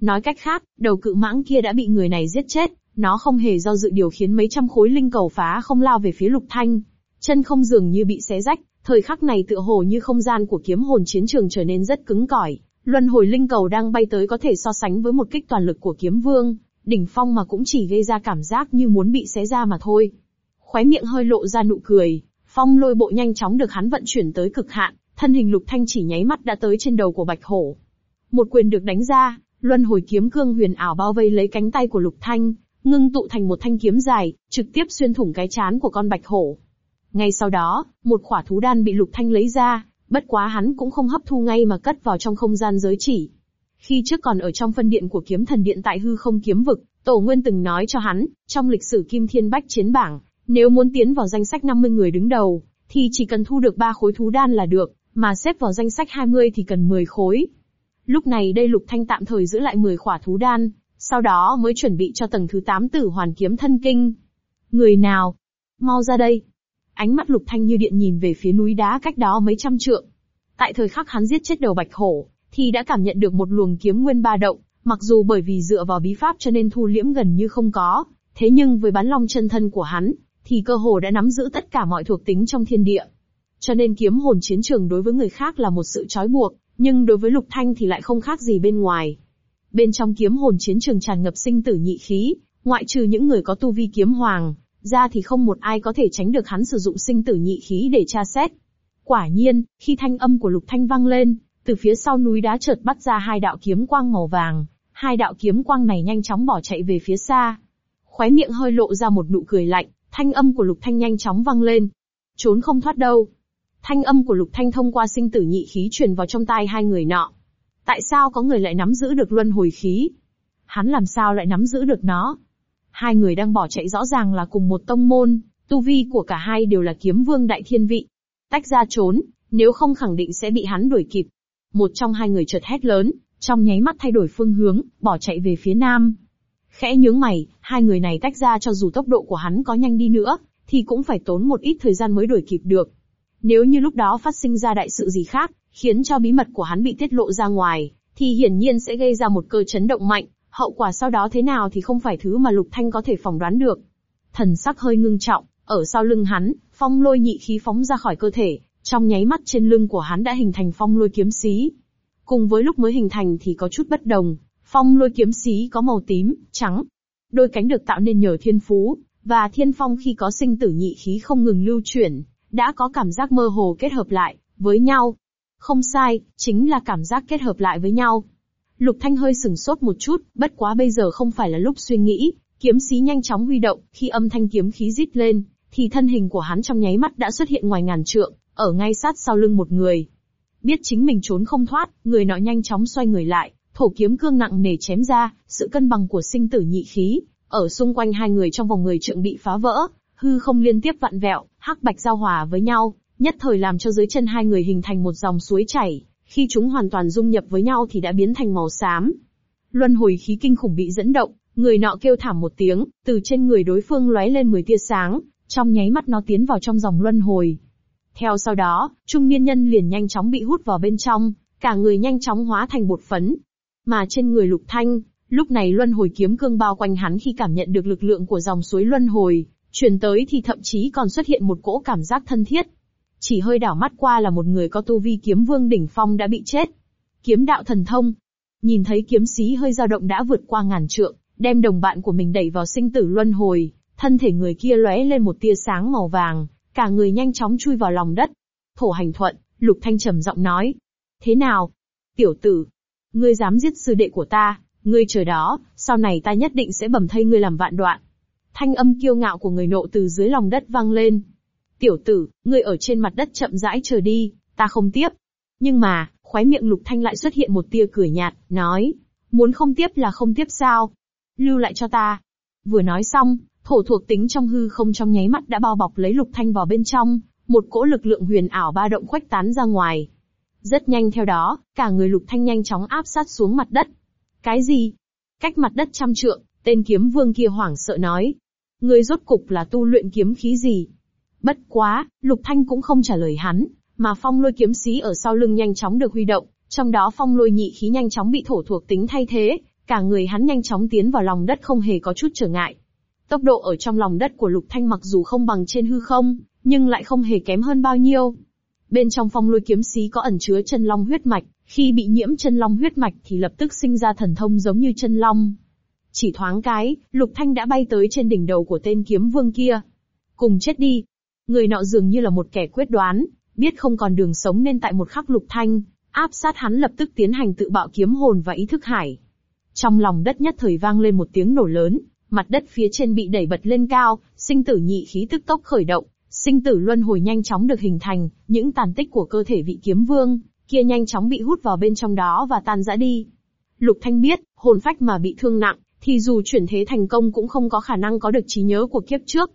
Nói cách khác, đầu cự mãng kia đã bị người này giết chết, nó không hề do dự điều khiến mấy trăm khối linh cầu phá không lao về phía lục thanh. Chân không dường như bị xé rách, thời khắc này tựa hồ như không gian của kiếm hồn chiến trường trở nên rất cứng cỏi. Luân hồi linh cầu đang bay tới có thể so sánh với một kích toàn lực của kiếm vương, đỉnh phong mà cũng chỉ gây ra cảm giác như muốn bị xé ra mà thôi. Khóe miệng hơi lộ ra nụ cười, phong lôi bộ nhanh chóng được hắn vận chuyển tới cực hạn, thân hình lục thanh chỉ nháy mắt đã tới trên đầu của bạch hổ. Một quyền được đánh ra, luân hồi kiếm cương huyền ảo bao vây lấy cánh tay của lục thanh, ngưng tụ thành một thanh kiếm dài, trực tiếp xuyên thủng cái chán của con bạch hổ. Ngay sau đó, một khỏa thú đan bị lục thanh lấy ra, bất quá hắn cũng không hấp thu ngay mà cất vào trong không gian giới chỉ. Khi trước còn ở trong phân điện của kiếm thần điện tại hư không kiếm vực, Tổ Nguyên từng nói cho hắn, trong lịch sử Kim Thiên Bách chiến bảng, nếu muốn tiến vào danh sách 50 người đứng đầu, thì chỉ cần thu được 3 khối thú đan là được, mà xếp vào danh sách 20 thì cần 10 khối. Lúc này đây Lục Thanh tạm thời giữ lại 10 khỏa thú đan, sau đó mới chuẩn bị cho tầng thứ 8 tử hoàn kiếm thân kinh. Người nào? Mau ra đây. Ánh mắt Lục Thanh như điện nhìn về phía núi đá cách đó mấy trăm trượng. Tại thời khắc hắn giết chết đầu bạch hổ, thì đã cảm nhận được một luồng kiếm nguyên ba động, mặc dù bởi vì dựa vào bí pháp cho nên thu liễm gần như không có, thế nhưng với bán long chân thân của hắn, thì cơ hồ đã nắm giữ tất cả mọi thuộc tính trong thiên địa. Cho nên kiếm hồn chiến trường đối với người khác là một sự trói buộc, nhưng đối với Lục Thanh thì lại không khác gì bên ngoài. Bên trong kiếm hồn chiến trường tràn ngập sinh tử nhị khí, ngoại trừ những người có tu vi kiếm hoàng, ra thì không một ai có thể tránh được hắn sử dụng sinh tử nhị khí để tra xét. Quả nhiên, khi thanh âm của Lục Thanh vang lên, từ phía sau núi đá chợt bắt ra hai đạo kiếm quang màu vàng, hai đạo kiếm quang này nhanh chóng bỏ chạy về phía xa. Khóe miệng hơi lộ ra một nụ cười lạnh, thanh âm của Lục Thanh nhanh chóng vang lên. Trốn không thoát đâu. Thanh âm của Lục Thanh thông qua sinh tử nhị khí truyền vào trong tai hai người nọ. Tại sao có người lại nắm giữ được luân hồi khí? Hắn làm sao lại nắm giữ được nó? Hai người đang bỏ chạy rõ ràng là cùng một tông môn, tu vi của cả hai đều là kiếm vương đại thiên vị. Tách ra trốn, nếu không khẳng định sẽ bị hắn đuổi kịp. Một trong hai người chợt hét lớn, trong nháy mắt thay đổi phương hướng, bỏ chạy về phía nam. Khẽ nhướng mày, hai người này tách ra cho dù tốc độ của hắn có nhanh đi nữa, thì cũng phải tốn một ít thời gian mới đuổi kịp được. Nếu như lúc đó phát sinh ra đại sự gì khác, khiến cho bí mật của hắn bị tiết lộ ra ngoài, thì hiển nhiên sẽ gây ra một cơ chấn động mạnh, hậu quả sau đó thế nào thì không phải thứ mà Lục Thanh có thể phỏng đoán được. Thần sắc hơi ngưng trọng, ở sau lưng hắn, phong lôi nhị khí phóng ra khỏi cơ thể, trong nháy mắt trên lưng của hắn đã hình thành phong lôi kiếm xí. Cùng với lúc mới hình thành thì có chút bất đồng, phong lôi kiếm xí có màu tím, trắng. Đôi cánh được tạo nên nhờ thiên phú, và thiên phong khi có sinh tử nhị khí không ngừng lưu chuyển, đã có cảm giác mơ hồ kết hợp lại, với nhau. Không sai, chính là cảm giác kết hợp lại với nhau. Lục Thanh hơi sừng sốt một chút, bất quá bây giờ không phải là lúc suy nghĩ, kiếm sĩ nhanh chóng huy động, khi âm thanh kiếm khí rít lên, thì thân hình của hắn trong nháy mắt đã xuất hiện ngoài ngàn trượng, ở ngay sát sau lưng một người. Biết chính mình trốn không thoát, người nọ nhanh chóng xoay người lại, thổ kiếm cương nặng nề chém ra, sự cân bằng của sinh tử nhị khí, ở xung quanh hai người trong vòng người trượng bị phá vỡ, hư không liên tiếp vặn vẹo, hắc bạch giao hòa với nhau, nhất thời làm cho dưới chân hai người hình thành một dòng suối chảy, khi chúng hoàn toàn dung nhập với nhau thì đã biến thành màu xám. Luân hồi khí kinh khủng bị dẫn động, người nọ kêu thảm một tiếng, từ trên người đối phương lóe lên 10 tia sáng, trong nháy mắt nó tiến vào trong dòng luân hồi. Theo sau đó, trung niên nhân liền nhanh chóng bị hút vào bên trong, cả người nhanh chóng hóa thành bột phấn. Mà trên người lục thanh, lúc này luân hồi kiếm cương bao quanh hắn khi cảm nhận được lực lượng của dòng suối luân hồi, truyền tới thì thậm chí còn xuất hiện một cỗ cảm giác thân thiết. Chỉ hơi đảo mắt qua là một người có tu vi kiếm vương đỉnh phong đã bị chết. Kiếm đạo thần thông. Nhìn thấy kiếm sĩ hơi dao động đã vượt qua ngàn trượng, đem đồng bạn của mình đẩy vào sinh tử luân hồi, thân thể người kia lóe lên một tia sáng màu vàng, cả người nhanh chóng chui vào lòng đất. Thổ hành thuận, Lục Thanh trầm giọng nói. Thế nào? Tiểu tử, ngươi dám giết sư đệ của ta, ngươi chờ đó, sau này ta nhất định sẽ bầm thây ngươi làm vạn đoạn. Thanh âm kiêu ngạo của người nộ từ dưới lòng đất vang lên. Tiểu tử, ngươi ở trên mặt đất chậm rãi chờ đi, ta không tiếp. Nhưng mà, khóe miệng Lục Thanh lại xuất hiện một tia cười nhạt, nói. Muốn không tiếp là không tiếp sao? Lưu lại cho ta. Vừa nói xong, thổ thuộc tính trong hư không trong nháy mắt đã bao bọc lấy Lục Thanh vào bên trong, một cỗ lực lượng huyền ảo ba động khuếch tán ra ngoài. Rất nhanh theo đó, cả người Lục Thanh nhanh chóng áp sát xuống mặt đất. Cái gì? Cách mặt đất trăm trượng, tên kiếm vương kia hoảng sợ nói. Ngươi rốt cục là tu luyện kiếm khí gì? Bất quá, Lục Thanh cũng không trả lời hắn, mà phong lôi kiếm sĩ ở sau lưng nhanh chóng được huy động, trong đó phong lôi nhị khí nhanh chóng bị thổ thuộc tính thay thế, cả người hắn nhanh chóng tiến vào lòng đất không hề có chút trở ngại. Tốc độ ở trong lòng đất của Lục Thanh mặc dù không bằng trên hư không, nhưng lại không hề kém hơn bao nhiêu. Bên trong phong lôi kiếm sĩ có ẩn chứa chân long huyết mạch, khi bị nhiễm chân long huyết mạch thì lập tức sinh ra thần thông giống như chân long. Chỉ thoáng cái, Lục Thanh đã bay tới trên đỉnh đầu của tên kiếm vương kia. Cùng chết đi. Người nọ dường như là một kẻ quyết đoán, biết không còn đường sống nên tại một khắc Lục Thanh, áp sát hắn lập tức tiến hành tự bạo kiếm hồn và ý thức hải. Trong lòng đất nhất thời vang lên một tiếng nổ lớn, mặt đất phía trên bị đẩy bật lên cao, sinh tử nhị khí tức tốc khởi động, sinh tử luân hồi nhanh chóng được hình thành, những tàn tích của cơ thể vị kiếm vương, kia nhanh chóng bị hút vào bên trong đó và tan rã đi. Lục Thanh biết, hồn phách mà bị thương nặng, thì dù chuyển thế thành công cũng không có khả năng có được trí nhớ của kiếp trước.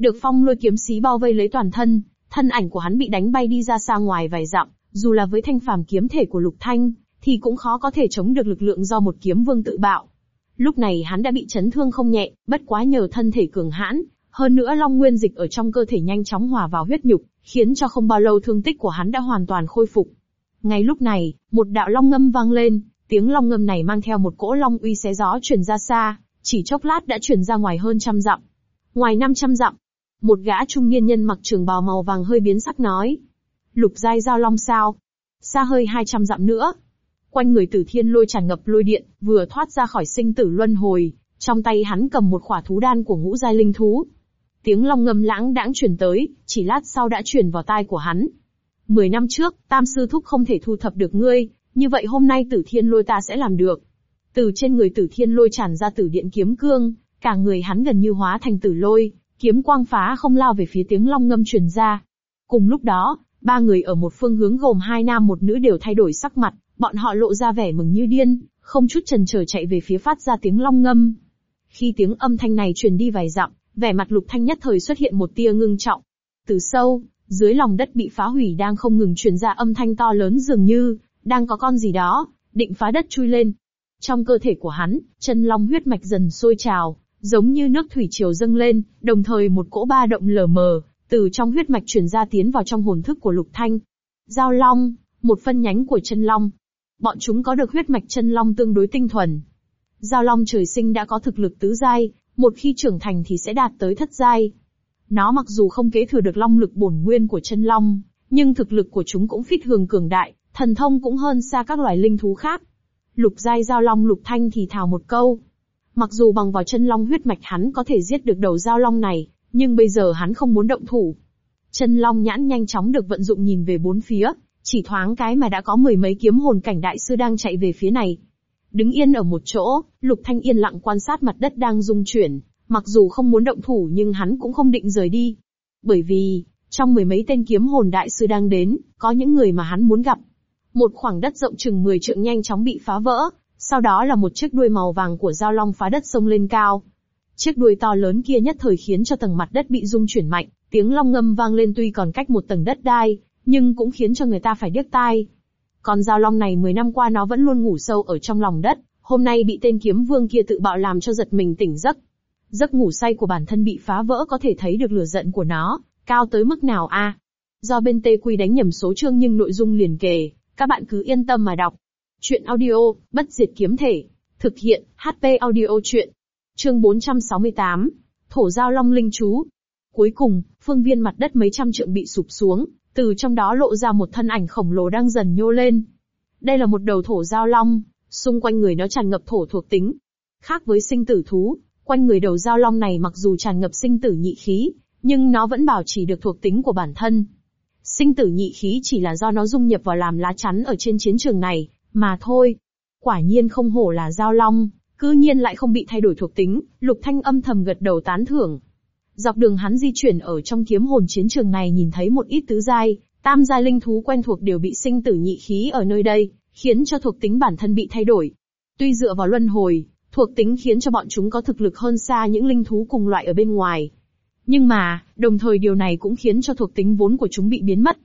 Được phong lôi kiếm xí bao vây lấy toàn thân, thân ảnh của hắn bị đánh bay đi ra xa ngoài vài dặm, dù là với thanh phàm kiếm thể của Lục Thanh, thì cũng khó có thể chống được lực lượng do một kiếm vương tự bạo. Lúc này hắn đã bị chấn thương không nhẹ, bất quá nhờ thân thể cường hãn, hơn nữa long nguyên dịch ở trong cơ thể nhanh chóng hòa vào huyết nhục, khiến cho không bao lâu thương tích của hắn đã hoàn toàn khôi phục. Ngay lúc này, một đạo long ngâm vang lên, tiếng long ngâm này mang theo một cỗ long uy xé gió truyền ra xa, chỉ chốc lát đã truyền ra ngoài hơn trăm dặm. Ngoài 500 dặm, một gã trung niên nhân mặc trường bào màu vàng hơi biến sắc nói. Lục giai giao long sao? Xa hơi 200 dặm nữa. Quanh người tử thiên lôi tràn ngập lôi điện, vừa thoát ra khỏi sinh tử luân hồi, trong tay hắn cầm một khỏa thú đan của ngũ giai linh thú. Tiếng long ngâm lãng đãng truyền tới, chỉ lát sau đã truyền vào tai của hắn. Mười năm trước, tam sư thúc không thể thu thập được ngươi, như vậy hôm nay tử thiên lôi ta sẽ làm được. Từ trên người tử thiên lôi tràn ra tử điện kiếm cương, cả người hắn gần như hóa thành tử lôi, kiếm quang phá không lao về phía tiếng long ngâm truyền ra. Cùng lúc đó, ba người ở một phương hướng gồm hai nam một nữ đều thay đổi sắc mặt, bọn họ lộ ra vẻ mừng như điên, không chút chần chờ chạy về phía phát ra tiếng long ngâm. Khi tiếng âm thanh này truyền đi vài dặm, vẻ mặt lục thanh nhất thời xuất hiện một tia ngưng trọng. Từ sâu, dưới lòng đất bị phá hủy đang không ngừng truyền ra âm thanh to lớn dường như, đang có con gì đó, định phá đất chui lên. Trong cơ thể của hắn, chân long huyết mạch dần sôi trào, giống như nước thủy triều dâng lên, đồng thời một cỗ ba động lờ mờ, từ trong huyết mạch truyền ra tiến vào trong hồn thức của lục thanh. Giao long, một phân nhánh của chân long. Bọn chúng có được huyết mạch chân long tương đối tinh thuần. Giao long trời sinh đã có thực lực tứ giai, một khi trưởng thành thì sẽ đạt tới thất giai. Nó mặc dù không kế thừa được long lực bổn nguyên của chân long, nhưng thực lực của chúng cũng phít hường cường đại, thần thông cũng hơn xa các loài linh thú khác. Lục giai giao long lục thanh thì thào một câu. Mặc dù bằng vào chân long huyết mạch hắn có thể giết được đầu giao long này, nhưng bây giờ hắn không muốn động thủ. Chân long nhãn nhanh chóng được vận dụng nhìn về bốn phía, chỉ thoáng cái mà đã có mười mấy kiếm hồn cảnh đại sư đang chạy về phía này. Đứng yên ở một chỗ, Lục Thanh yên lặng quan sát mặt đất đang rung chuyển, mặc dù không muốn động thủ nhưng hắn cũng không định rời đi. Bởi vì, trong mười mấy tên kiếm hồn đại sư đang đến, có những người mà hắn muốn gặp. Một khoảng đất rộng chừng 10 trượng nhanh chóng bị phá vỡ, sau đó là một chiếc đuôi màu vàng của giao long phá đất sông lên cao. Chiếc đuôi to lớn kia nhất thời khiến cho tầng mặt đất bị rung chuyển mạnh, tiếng long ngâm vang lên tuy còn cách một tầng đất đai, nhưng cũng khiến cho người ta phải điếc tai. Con giao long này 10 năm qua nó vẫn luôn ngủ sâu ở trong lòng đất, hôm nay bị tên kiếm vương kia tự bạo làm cho giật mình tỉnh giấc. Giấc ngủ say của bản thân bị phá vỡ có thể thấy được lửa giận của nó, cao tới mức nào a? Do bên tê quy đánh nhầm số chương nhưng nội dung liền kề, các bạn cứ yên tâm mà đọc. Chuyện audio, bất diệt kiếm thể. Thực hiện, HP audio chuyện. Chương 468. Thổ giao long linh chú. Cuối cùng, phương viên mặt đất mấy trăm trượng bị sụp xuống, từ trong đó lộ ra một thân ảnh khổng lồ đang dần nhô lên. Đây là một đầu thổ giao long, xung quanh người nó tràn ngập thổ thuộc tính. Khác với sinh tử thú, quanh người đầu giao long này mặc dù tràn ngập sinh tử nhị khí, nhưng nó vẫn bảo trì được thuộc tính của bản thân. Sinh tử nhị khí chỉ là do nó dung nhập vào làm lá chắn ở trên chiến trường này, mà thôi. Quả nhiên không hổ là giao long, cư nhiên lại không bị thay đổi thuộc tính, lục thanh âm thầm gật đầu tán thưởng. Dọc đường hắn di chuyển ở trong kiếm hồn chiến trường này nhìn thấy một ít tứ giai, tam giai linh thú quen thuộc đều bị sinh tử nhị khí ở nơi đây, khiến cho thuộc tính bản thân bị thay đổi. Tuy dựa vào luân hồi, thuộc tính khiến cho bọn chúng có thực lực hơn xa những linh thú cùng loại ở bên ngoài. Nhưng mà, đồng thời điều này cũng khiến cho thuộc tính vốn của chúng bị biến mất.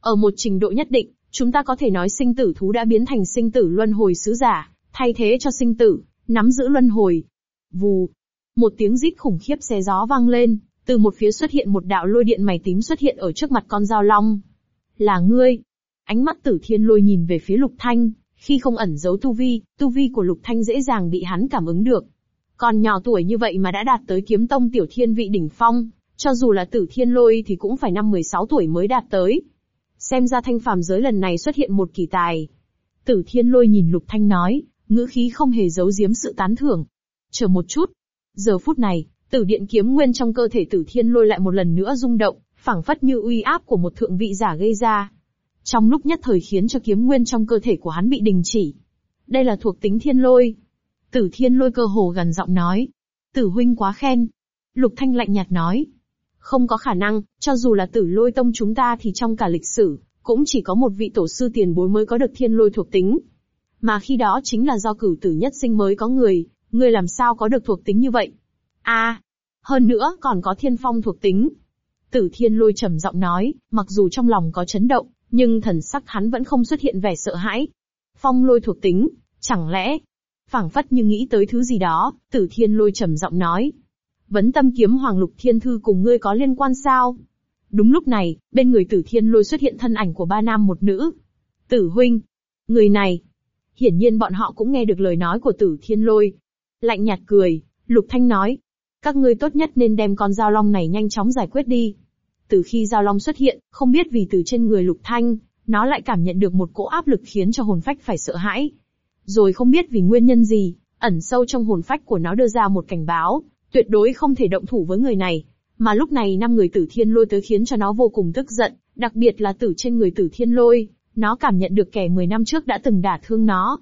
Ở một trình độ nhất định, chúng ta có thể nói sinh tử thú đã biến thành sinh tử luân hồi sứ giả, thay thế cho sinh tử, nắm giữ luân hồi. Vù, một tiếng rít khủng khiếp xé gió vang lên, từ một phía xuất hiện một đạo lôi điện mày tím xuất hiện ở trước mặt con dao long. Là ngươi. Ánh mắt tử thiên lôi nhìn về phía lục thanh, khi không ẩn giấu tu vi, tu vi của lục thanh dễ dàng bị hắn cảm ứng được. Còn nhỏ tuổi như vậy mà đã đạt tới kiếm tông tiểu thiên vị đỉnh phong, cho dù là tử thiên lôi thì cũng phải năm 16 tuổi mới đạt tới. Xem ra thanh phàm giới lần này xuất hiện một kỳ tài. Tử thiên lôi nhìn lục thanh nói, ngữ khí không hề giấu giếm sự tán thưởng. Chờ một chút, Giờ phút này, tử điện kiếm nguyên trong cơ thể tử thiên lôi lại một lần nữa rung động, phảng phất như uy áp của một thượng vị giả gây ra. Trong lúc nhất thời khiến cho kiếm nguyên trong cơ thể của hắn bị đình chỉ. Đây là thuộc tính thiên lôi. Tử thiên lôi cơ hồ gần giọng nói. Tử huynh quá khen. Lục thanh lạnh nhạt nói. Không có khả năng, cho dù là tử lôi tông chúng ta thì trong cả lịch sử, cũng chỉ có một vị tổ sư tiền bối mới có được thiên lôi thuộc tính. Mà khi đó chính là do cửu tử nhất sinh mới có người, người làm sao có được thuộc tính như vậy? A, à, hơn nữa còn có thiên phong thuộc tính. Tử thiên lôi trầm giọng nói, mặc dù trong lòng có chấn động, nhưng thần sắc hắn vẫn không xuất hiện vẻ sợ hãi. Phong lôi thuộc tính, chẳng lẽ? phảng phất như nghĩ tới thứ gì đó, tử thiên lôi trầm giọng nói. Vấn tâm kiếm hoàng lục thiên thư cùng ngươi có liên quan sao? Đúng lúc này, bên người tử thiên lôi xuất hiện thân ảnh của ba nam một nữ. Tử huynh. Người này. Hiển nhiên bọn họ cũng nghe được lời nói của tử thiên lôi, Lạnh nhạt cười, Lục Thanh nói. Các ngươi tốt nhất nên đem con dao long này nhanh chóng giải quyết đi. Từ khi dao long xuất hiện, không biết vì từ trên người Lục Thanh, nó lại cảm nhận được một cỗ áp lực khiến cho hồn phách phải sợ hãi. Rồi không biết vì nguyên nhân gì, ẩn sâu trong hồn phách của nó đưa ra một cảnh báo, tuyệt đối không thể động thủ với người này. Mà lúc này năm người tử thiên lôi tới khiến cho nó vô cùng tức giận, đặc biệt là tử trên người tử thiên lôi, nó cảm nhận được kẻ 10 năm trước đã từng đả thương nó.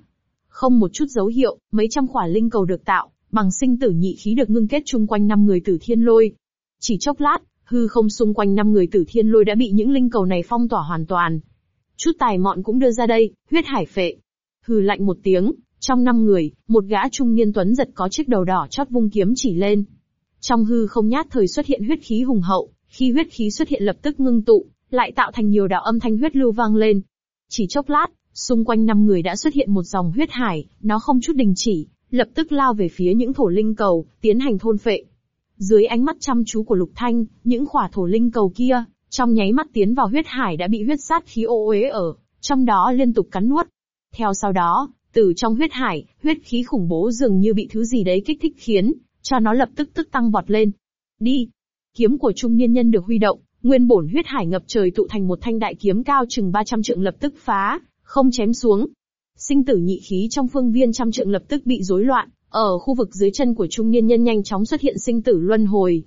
Không một chút dấu hiệu, mấy trăm quả linh cầu được tạo, bằng sinh tử nhị khí được ngưng kết chung quanh năm người tử thiên lôi. Chỉ chốc lát, hư không xung quanh năm người tử thiên lôi đã bị những linh cầu này phong tỏa hoàn toàn. Chút tài mọn cũng đưa ra đây, huyết hải phệ. Hừ lạnh một tiếng, trong năm người, một gã trung niên tuấn giật có chiếc đầu đỏ chót vung kiếm chỉ lên. Trong hư không nhát thời xuất hiện huyết khí hùng hậu, khi huyết khí xuất hiện lập tức ngưng tụ, lại tạo thành nhiều đạo âm thanh huyết lưu vang lên. Chỉ chốc lát, xung quanh năm người đã xuất hiện một dòng huyết hải, nó không chút đình chỉ, lập tức lao về phía những thổ linh cầu, tiến hành thôn phệ. Dưới ánh mắt chăm chú của Lục Thanh, những khỏa thổ linh cầu kia, trong nháy mắt tiến vào huyết hải đã bị huyết sát khí ô uế ở, trong đó liên tục cắn nuốt. Theo sau đó, từ trong huyết hải, huyết khí khủng bố dường như bị thứ gì đấy kích thích khiến, cho nó lập tức tức tăng vọt lên. Đi! Kiếm của trung niên nhân được huy động, nguyên bổn huyết hải ngập trời tụ thành một thanh đại kiếm cao chừng 300 trượng lập tức phá, không chém xuống. Sinh tử nhị khí trong phương viên trăm trượng lập tức bị rối loạn, ở khu vực dưới chân của trung niên nhân nhanh chóng xuất hiện sinh tử luân hồi.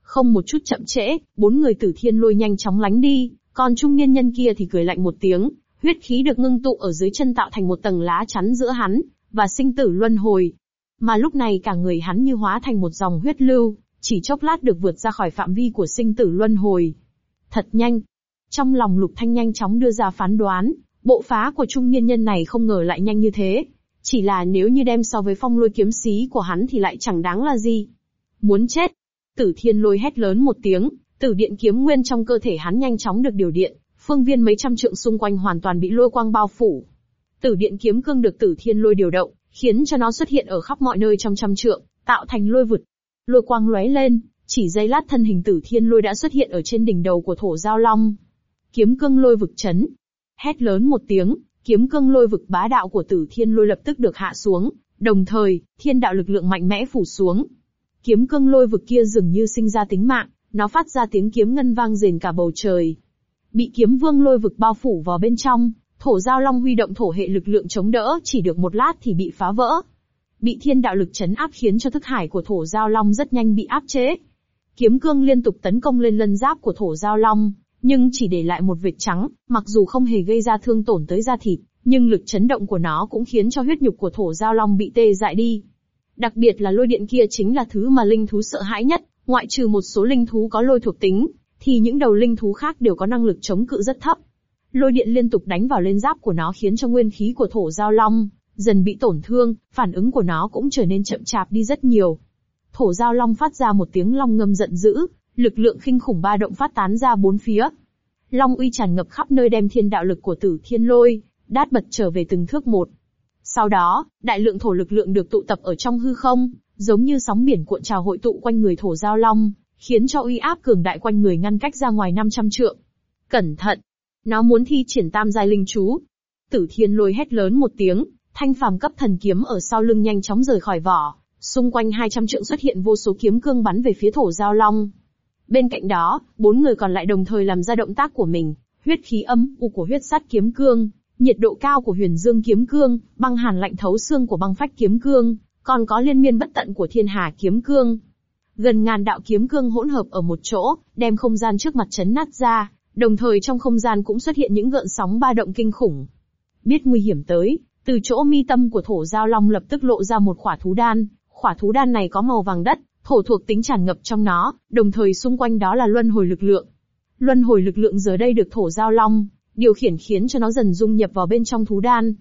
Không một chút chậm trễ, bốn người tử thiên lôi nhanh chóng lánh đi, còn trung niên nhân kia thì cười lạnh một tiếng, huyết khí được ngưng tụ ở dưới chân tạo thành một tầng lá chắn giữa hắn, và sinh tử luân hồi. Mà lúc này cả người hắn như hóa thành một dòng huyết lưu, chỉ chốc lát được vượt ra khỏi phạm vi của sinh tử luân hồi. Thật nhanh. Trong lòng lục thanh nhanh chóng đưa ra phán đoán, bộ phá của trung niên nhân này không ngờ lại nhanh như thế. Chỉ là nếu như đem so với phong lôi kiếm xí của hắn thì lại chẳng đáng là gì. Muốn chết. Tử thiên lôi hét lớn một tiếng, tử điện kiếm nguyên trong cơ thể hắn nhanh chóng được điều điện, phương viên mấy trăm trượng xung quanh hoàn toàn bị lôi quang bao phủ. Tử điện kiếm cương được tử thiên lôi điều động, khiến cho nó xuất hiện ở khắp mọi nơi trong trăm trượng, tạo thành lôi vực. Lôi quang lóe lên, chỉ giây lát thân hình tử thiên lôi đã xuất hiện ở trên đỉnh đầu của thổ giao long. Kiếm cương lôi vực chấn. Hét lớn một tiếng, kiếm cương lôi vực bá đạo của tử thiên lôi lập tức được hạ xuống, đồng thời, thiên đạo lực lượng mạnh mẽ phủ xuống. Kiếm cương lôi vực kia dường như sinh ra tính mạng, nó phát ra tiếng kiếm ngân vang rền cả bầu trời. Bị kiếm vương lôi vực bao phủ vào bên trong, thổ giao long huy động thổ hệ lực lượng chống đỡ chỉ được một lát thì bị phá vỡ. Bị thiên đạo lực chấn áp khiến cho thức hải của thổ giao long rất nhanh bị áp chế. Kiếm cương liên tục tấn công lên lân giáp của thổ giao long, nhưng chỉ để lại một vệt trắng, mặc dù không hề gây ra thương tổn tới da thịt, nhưng lực chấn động của nó cũng khiến cho huyết nhục của thổ giao long bị tê dại đi. Đặc biệt là lôi điện kia chính là thứ mà linh thú sợ hãi nhất, ngoại trừ một số linh thú có lôi thuộc tính, thì những đầu linh thú khác đều có năng lực chống cự rất thấp. Lôi điện liên tục đánh vào lên giáp của nó khiến cho nguyên khí của thổ giao long dần bị tổn thương, phản ứng của nó cũng trở nên chậm chạp đi rất nhiều. Thổ giao long phát ra một tiếng long ngâm giận dữ, lực lượng kinh khủng ba động phát tán ra bốn phía. Long uy tràn ngập khắp nơi đem thiên đạo lực của tử thiên lôi, đát bật trở về từng thước một. Sau đó, đại lượng thổ lực lượng được tụ tập ở trong hư không, giống như sóng biển cuộn trào hội tụ quanh người thổ giao long, khiến cho uy áp cường đại quanh người ngăn cách ra ngoài 500 trượng. Cẩn thận! Nó muốn thi triển tam giai linh chú. Tử thiên lôi hét lớn một tiếng, thanh phàm cấp thần kiếm ở sau lưng nhanh chóng rời khỏi vỏ, xung quanh 200 trượng xuất hiện vô số kiếm cương bắn về phía thổ giao long. Bên cạnh đó, bốn người còn lại đồng thời làm ra động tác của mình, huyết khí âm u của huyết sát kiếm cương, nhiệt độ cao của huyền dương kiếm cương, băng hàn lạnh thấu xương của băng phách kiếm cương, còn có liên miên bất tận của thiên hà kiếm cương. Gần ngàn đạo kiếm cương hỗn hợp ở một chỗ, đem không gian trước mặt chấn nát ra, đồng thời trong không gian cũng xuất hiện những gợn sóng ba động kinh khủng. Biết nguy hiểm tới, từ chỗ mi tâm của thổ giao long lập tức lộ ra một khỏa thú đan, khỏa thú đan này có màu vàng đất, thổ thuộc tính tràn ngập trong nó, đồng thời xung quanh đó là luân hồi lực lượng. Luân hồi lực lượng giờ đây được thổ giao long điều khiển khiến cho nó dần dung nhập vào bên trong thú đan.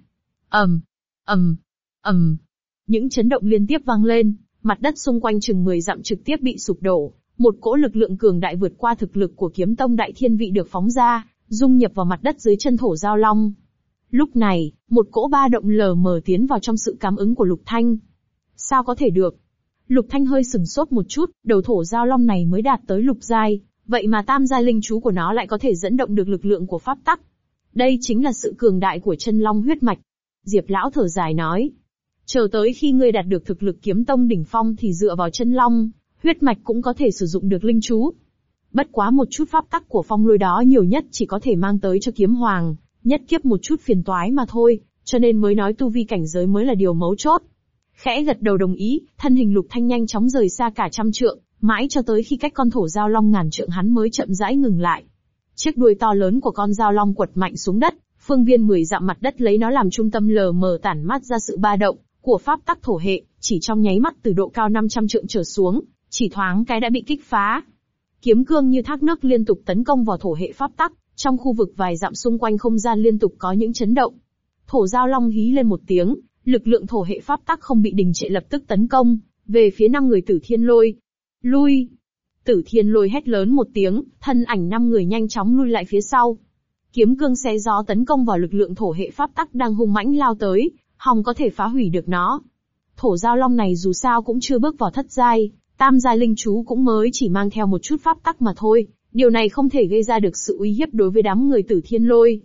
ầm, ầm, ầm, những chấn động liên tiếp vang lên, mặt đất xung quanh chừng 10 dặm trực tiếp bị sụp đổ, một cỗ lực lượng cường đại vượt qua thực lực của kiếm tông đại thiên vị được phóng ra, dung nhập vào mặt đất dưới chân thổ giao long. Lúc này, một cỗ ba động lờ mờ tiến vào trong sự cảm ứng của Lục Thanh. Sao có thể được? Lục Thanh hơi sừng sốt một chút, đầu thổ giao long này mới đạt tới lục giai, vậy mà tam giai linh chú của nó lại có thể dẫn động được lực lượng của pháp tắc. Đây chính là sự cường đại của chân long huyết mạch. Diệp lão thở dài nói. Chờ tới khi ngươi đạt được thực lực kiếm tông đỉnh phong thì dựa vào chân long, huyết mạch cũng có thể sử dụng được linh chú. Bất quá một chút pháp tắc của phong lôi đó nhiều nhất chỉ có thể mang tới cho kiếm hoàng, nhất kiếp một chút phiền toái mà thôi, cho nên mới nói tu vi cảnh giới mới là điều mấu chốt. Khẽ gật đầu đồng ý, thân hình lục thanh nhanh chóng rời xa cả trăm trượng, mãi cho tới khi cách con thổ giao long ngàn trượng hắn mới chậm rãi ngừng lại. Chiếc đuôi to lớn của con giao long quật mạnh xuống đất, phương viên 10 dặm mặt đất lấy nó làm trung tâm lờ mờ tản mát ra sự ba động của pháp tắc thổ hệ, chỉ trong nháy mắt từ độ cao 500 trượng trở xuống, chỉ thoáng cái đã bị kích phá. Kiếm cương như thác nước liên tục tấn công vào thổ hệ pháp tắc, trong khu vực vài dặm xung quanh không gian liên tục có những chấn động. Thổ giao long hí lên một tiếng, lực lượng thổ hệ pháp tắc không bị đình trệ lập tức tấn công, về phía năm người tử thiên lôi. Lui! Tử thiên lôi hét lớn một tiếng, thân ảnh năm người nhanh chóng lui lại phía sau. Kiếm cương xé gió tấn công vào lực lượng thổ hệ pháp tắc đang hung mãnh lao tới, hòng có thể phá hủy được nó. Thổ giao long này dù sao cũng chưa bước vào thất giai, tam giai linh chú cũng mới chỉ mang theo một chút pháp tắc mà thôi, điều này không thể gây ra được sự uy hiếp đối với đám người tử thiên lôi.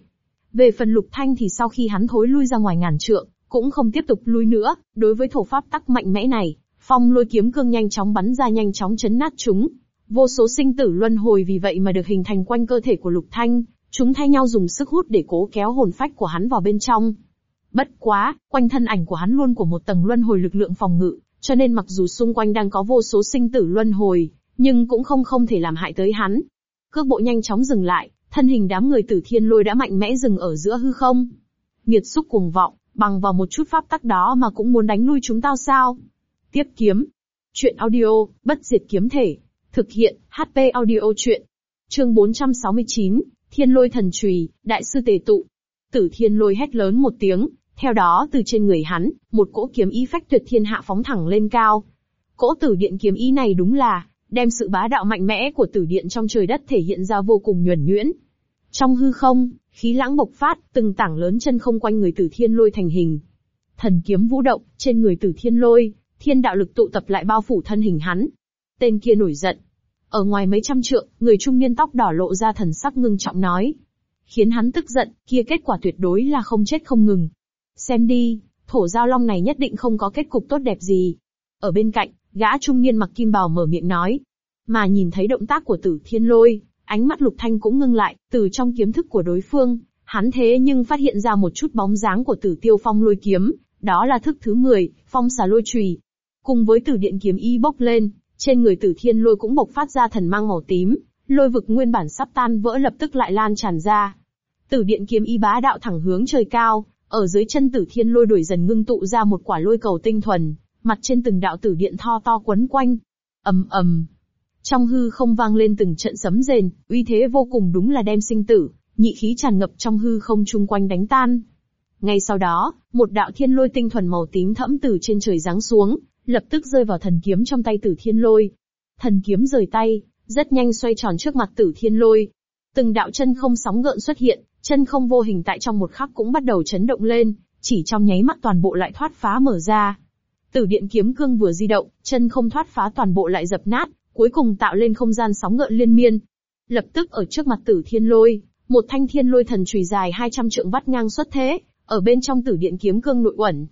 Về phần lục thanh thì sau khi hắn thối lui ra ngoài ngàn trượng, cũng không tiếp tục lui nữa, đối với thổ pháp tắc mạnh mẽ này, phong lôi kiếm cương nhanh chóng bắn ra nhanh chóng chấn nát chúng. Vô số sinh tử luân hồi vì vậy mà được hình thành quanh cơ thể của lục thanh, chúng thay nhau dùng sức hút để cố kéo hồn phách của hắn vào bên trong. Bất quá, quanh thân ảnh của hắn luôn của một tầng luân hồi lực lượng phòng ngự, cho nên mặc dù xung quanh đang có vô số sinh tử luân hồi, nhưng cũng không không thể làm hại tới hắn. Cước bộ nhanh chóng dừng lại, thân hình đám người tử thiên lôi đã mạnh mẽ dừng ở giữa hư không. Nghiệt xúc cuồng vọng, bằng vào một chút pháp tắc đó mà cũng muốn đánh lui chúng tao sao? Tiếp kiếm. Chuyện audio, bất diệt kiếm thể. Thực hiện, HP audio chuyện. Chương 469, Thiên lôi thần trùy, đại sư tề tụ. Tử thiên lôi hét lớn một tiếng, theo đó từ trên người hắn, một cỗ kiếm ý phách tuyệt thiên hạ phóng thẳng lên cao. Cỗ tử điện kiếm ý này đúng là, đem sự bá đạo mạnh mẽ của tử điện trong trời đất thể hiện ra vô cùng nhuần nhuyễn. Trong hư không, khí lãng bộc phát, từng tảng lớn chân không quanh người tử thiên lôi thành hình. Thần kiếm vũ động, trên người tử thiên lôi, thiên đạo lực tụ tập lại bao phủ thân hình hắn. Tên kia nổi giận. Ở ngoài mấy trăm trượng, người trung niên tóc đỏ lộ ra thần sắc ngưng trọng nói. Khiến hắn tức giận, kia kết quả tuyệt đối là không chết không ngừng. Xem đi, thổ giao long này nhất định không có kết cục tốt đẹp gì. Ở bên cạnh, gã trung niên mặc kim bào mở miệng nói. Mà nhìn thấy động tác của tử thiên lôi, ánh mắt lục thanh cũng ngưng lại, từ trong kiếm thức của đối phương, hắn thế nhưng phát hiện ra một chút bóng dáng của tử tiêu phong lôi kiếm, đó là thức thứ 10, phong xà lôi trùy. Cùng với tử điện kiếm y bốc lên, trên người tử thiên lôi cũng bộc phát ra thần mang màu tím, lôi vực nguyên bản sắp tan vỡ lập tức lại lan tràn ra. Tử điện kiếm y bá đạo thẳng hướng trời cao, ở dưới chân tử thiên lôi đuổi dần ngưng tụ ra một quả lôi cầu tinh thuần, mặt trên từng đạo tử điện tho to quấn quanh. ầm ầm, trong hư không vang lên từng trận sấm rền, uy thế vô cùng đúng là đem sinh tử, nhị khí tràn ngập trong hư không chung quanh đánh tan. Ngay sau đó, một đạo thiên lôi tinh thuần màu tím thẫm từ trên trời giáng xuống, lập tức rơi vào thần kiếm trong tay tử thiên lôi. Thần kiếm rời tay, rất nhanh xoay tròn trước mặt tử thiên lôi. Từng đạo chân không sóng gợn xuất hiện, chân không vô hình tại trong một khắc cũng bắt đầu chấn động lên, chỉ trong nháy mắt toàn bộ lại thoát phá mở ra. Tử điện kiếm cương vừa di động, chân không thoát phá toàn bộ lại dập nát, cuối cùng tạo lên không gian sóng ngợn liên miên. Lập tức ở trước mặt tử thiên lôi, một thanh thiên lôi thần chùy dài 200 trượng vắt ngang xuất thế, ở bên trong tử điện kiếm cương nội uẩn.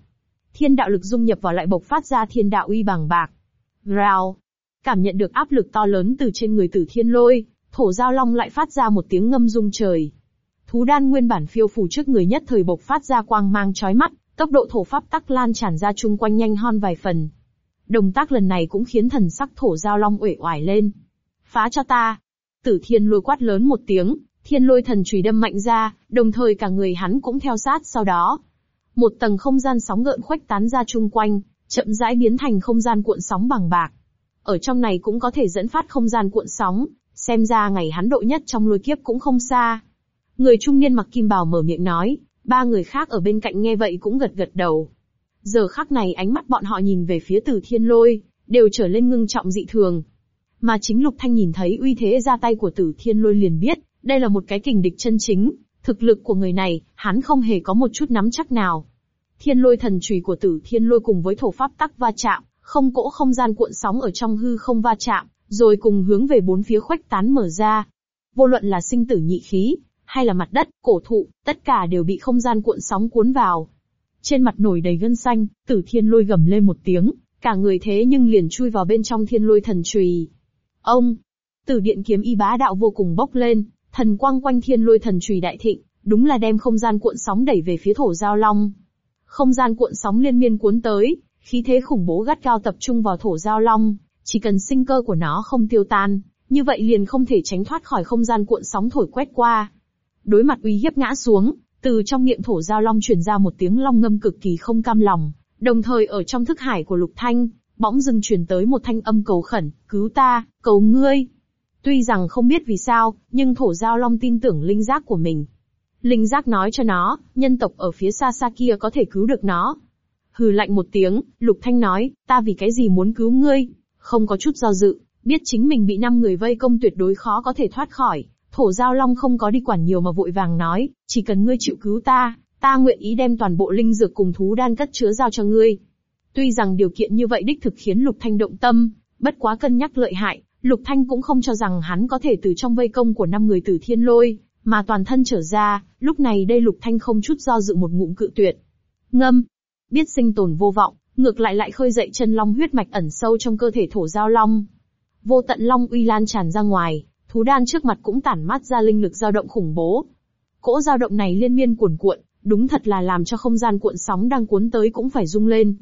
Thiên đạo lực dung nhập vào lại bộc phát ra thiên đạo uy bằng bạc. Rào. Cảm nhận được áp lực to lớn từ trên người tử thiên lôi, thổ giao long lại phát ra một tiếng ngâm rung trời. Thú đan nguyên bản phiêu phù trước người nhất thời bộc phát ra quang mang chói mắt, tốc độ thổ pháp tắc lan tràn ra chung quanh nhanh hơn vài phần. Động tác lần này cũng khiến thần sắc thổ giao long uể oải lên. Phá cho ta! Tử thiên lôi quát lớn một tiếng, thiên lôi thần chùy đâm mạnh ra, đồng thời cả người hắn cũng theo sát sau đó. Một tầng không gian sóng gợn khuếch tán ra chung quanh, chậm rãi biến thành không gian cuộn sóng bằng bạc. Ở trong này cũng có thể dẫn phát không gian cuộn sóng, xem ra ngày hắn độ nhất trong lôi kiếp cũng không xa. Người trung niên mặc kim bào mở miệng nói, ba người khác ở bên cạnh nghe vậy cũng gật gật đầu. Giờ khắc này ánh mắt bọn họ nhìn về phía Từ Thiên Lôi, đều trở lên ngưng trọng dị thường. Mà chính Lục Thanh nhìn thấy uy thế ra tay của Tử Thiên Lôi liền biết, đây là một cái kình địch chân chính, thực lực của người này, hắn không hề có một chút nắm chắc nào. Thiên Lôi thần chùy của Tử Thiên Lôi cùng với thổ pháp tắc va chạm, không cỗ không gian cuộn sóng ở trong hư không va chạm, rồi cùng hướng về bốn phía khuếch tán mở ra. Vô luận là sinh tử nhị khí, hay là mặt đất, cổ thụ, tất cả đều bị không gian cuộn sóng cuốn vào. Trên mặt nổi đầy gân xanh, tử thiên lôi gầm lên một tiếng, cả người thế nhưng liền chui vào bên trong thiên lôi thần trùy. Ông! Tử điện kiếm y bá đạo vô cùng bốc lên, thần quang quanh thiên lôi thần trùy đại thịnh, đúng là đem không gian cuộn sóng đẩy về phía thổ giao long. Không gian cuộn sóng liên miên cuốn tới, khí thế khủng bố gắt cao tập trung vào thổ giao long, chỉ cần sinh cơ của nó không tiêu tan, như vậy liền không thể tránh thoát khỏi không gian cuộn sóng thổi quét qua. Đối mặt uy hiếp ngã xuống, Từ trong miệng thổ giao long truyền ra một tiếng long ngâm cực kỳ không cam lòng, đồng thời ở trong thức hải của Lục Thanh, bỗng dưng truyền tới một thanh âm cầu khẩn, cứu ta, cầu ngươi. Tuy rằng không biết vì sao, nhưng thổ giao long tin tưởng linh giác của mình. Linh giác nói cho nó, nhân tộc ở phía xa xa kia có thể cứu được nó. Hừ lạnh một tiếng, Lục Thanh nói, ta vì cái gì muốn cứu ngươi? Không có chút do dự, biết chính mình bị năm người vây công tuyệt đối khó có thể thoát khỏi. Thổ giao long không có đi quản nhiều mà vội vàng nói, chỉ cần ngươi chịu cứu ta, ta nguyện ý đem toàn bộ linh dược cùng thú đan cất chứa giao cho ngươi. Tuy rằng điều kiện như vậy đích thực khiến Lục Thanh động tâm, bất quá cân nhắc lợi hại, Lục Thanh cũng không cho rằng hắn có thể từ trong vây công của năm người tử thiên lôi, mà toàn thân trở ra, lúc này đây Lục Thanh không chút do dự một ngụm cự tuyệt. Ngâm, biết sinh tồn vô vọng, ngược lại lại khơi dậy chân long huyết mạch ẩn sâu trong cơ thể thổ giao long. Vô tận long uy lan tràn ra ngoài, thú đan trước mặt cũng tản mát ra linh lực dao động khủng bố. Cỗ dao động này liên miên cuồn cuộn, đúng thật là làm cho không gian cuộn sóng đang cuốn tới cũng phải rung lên.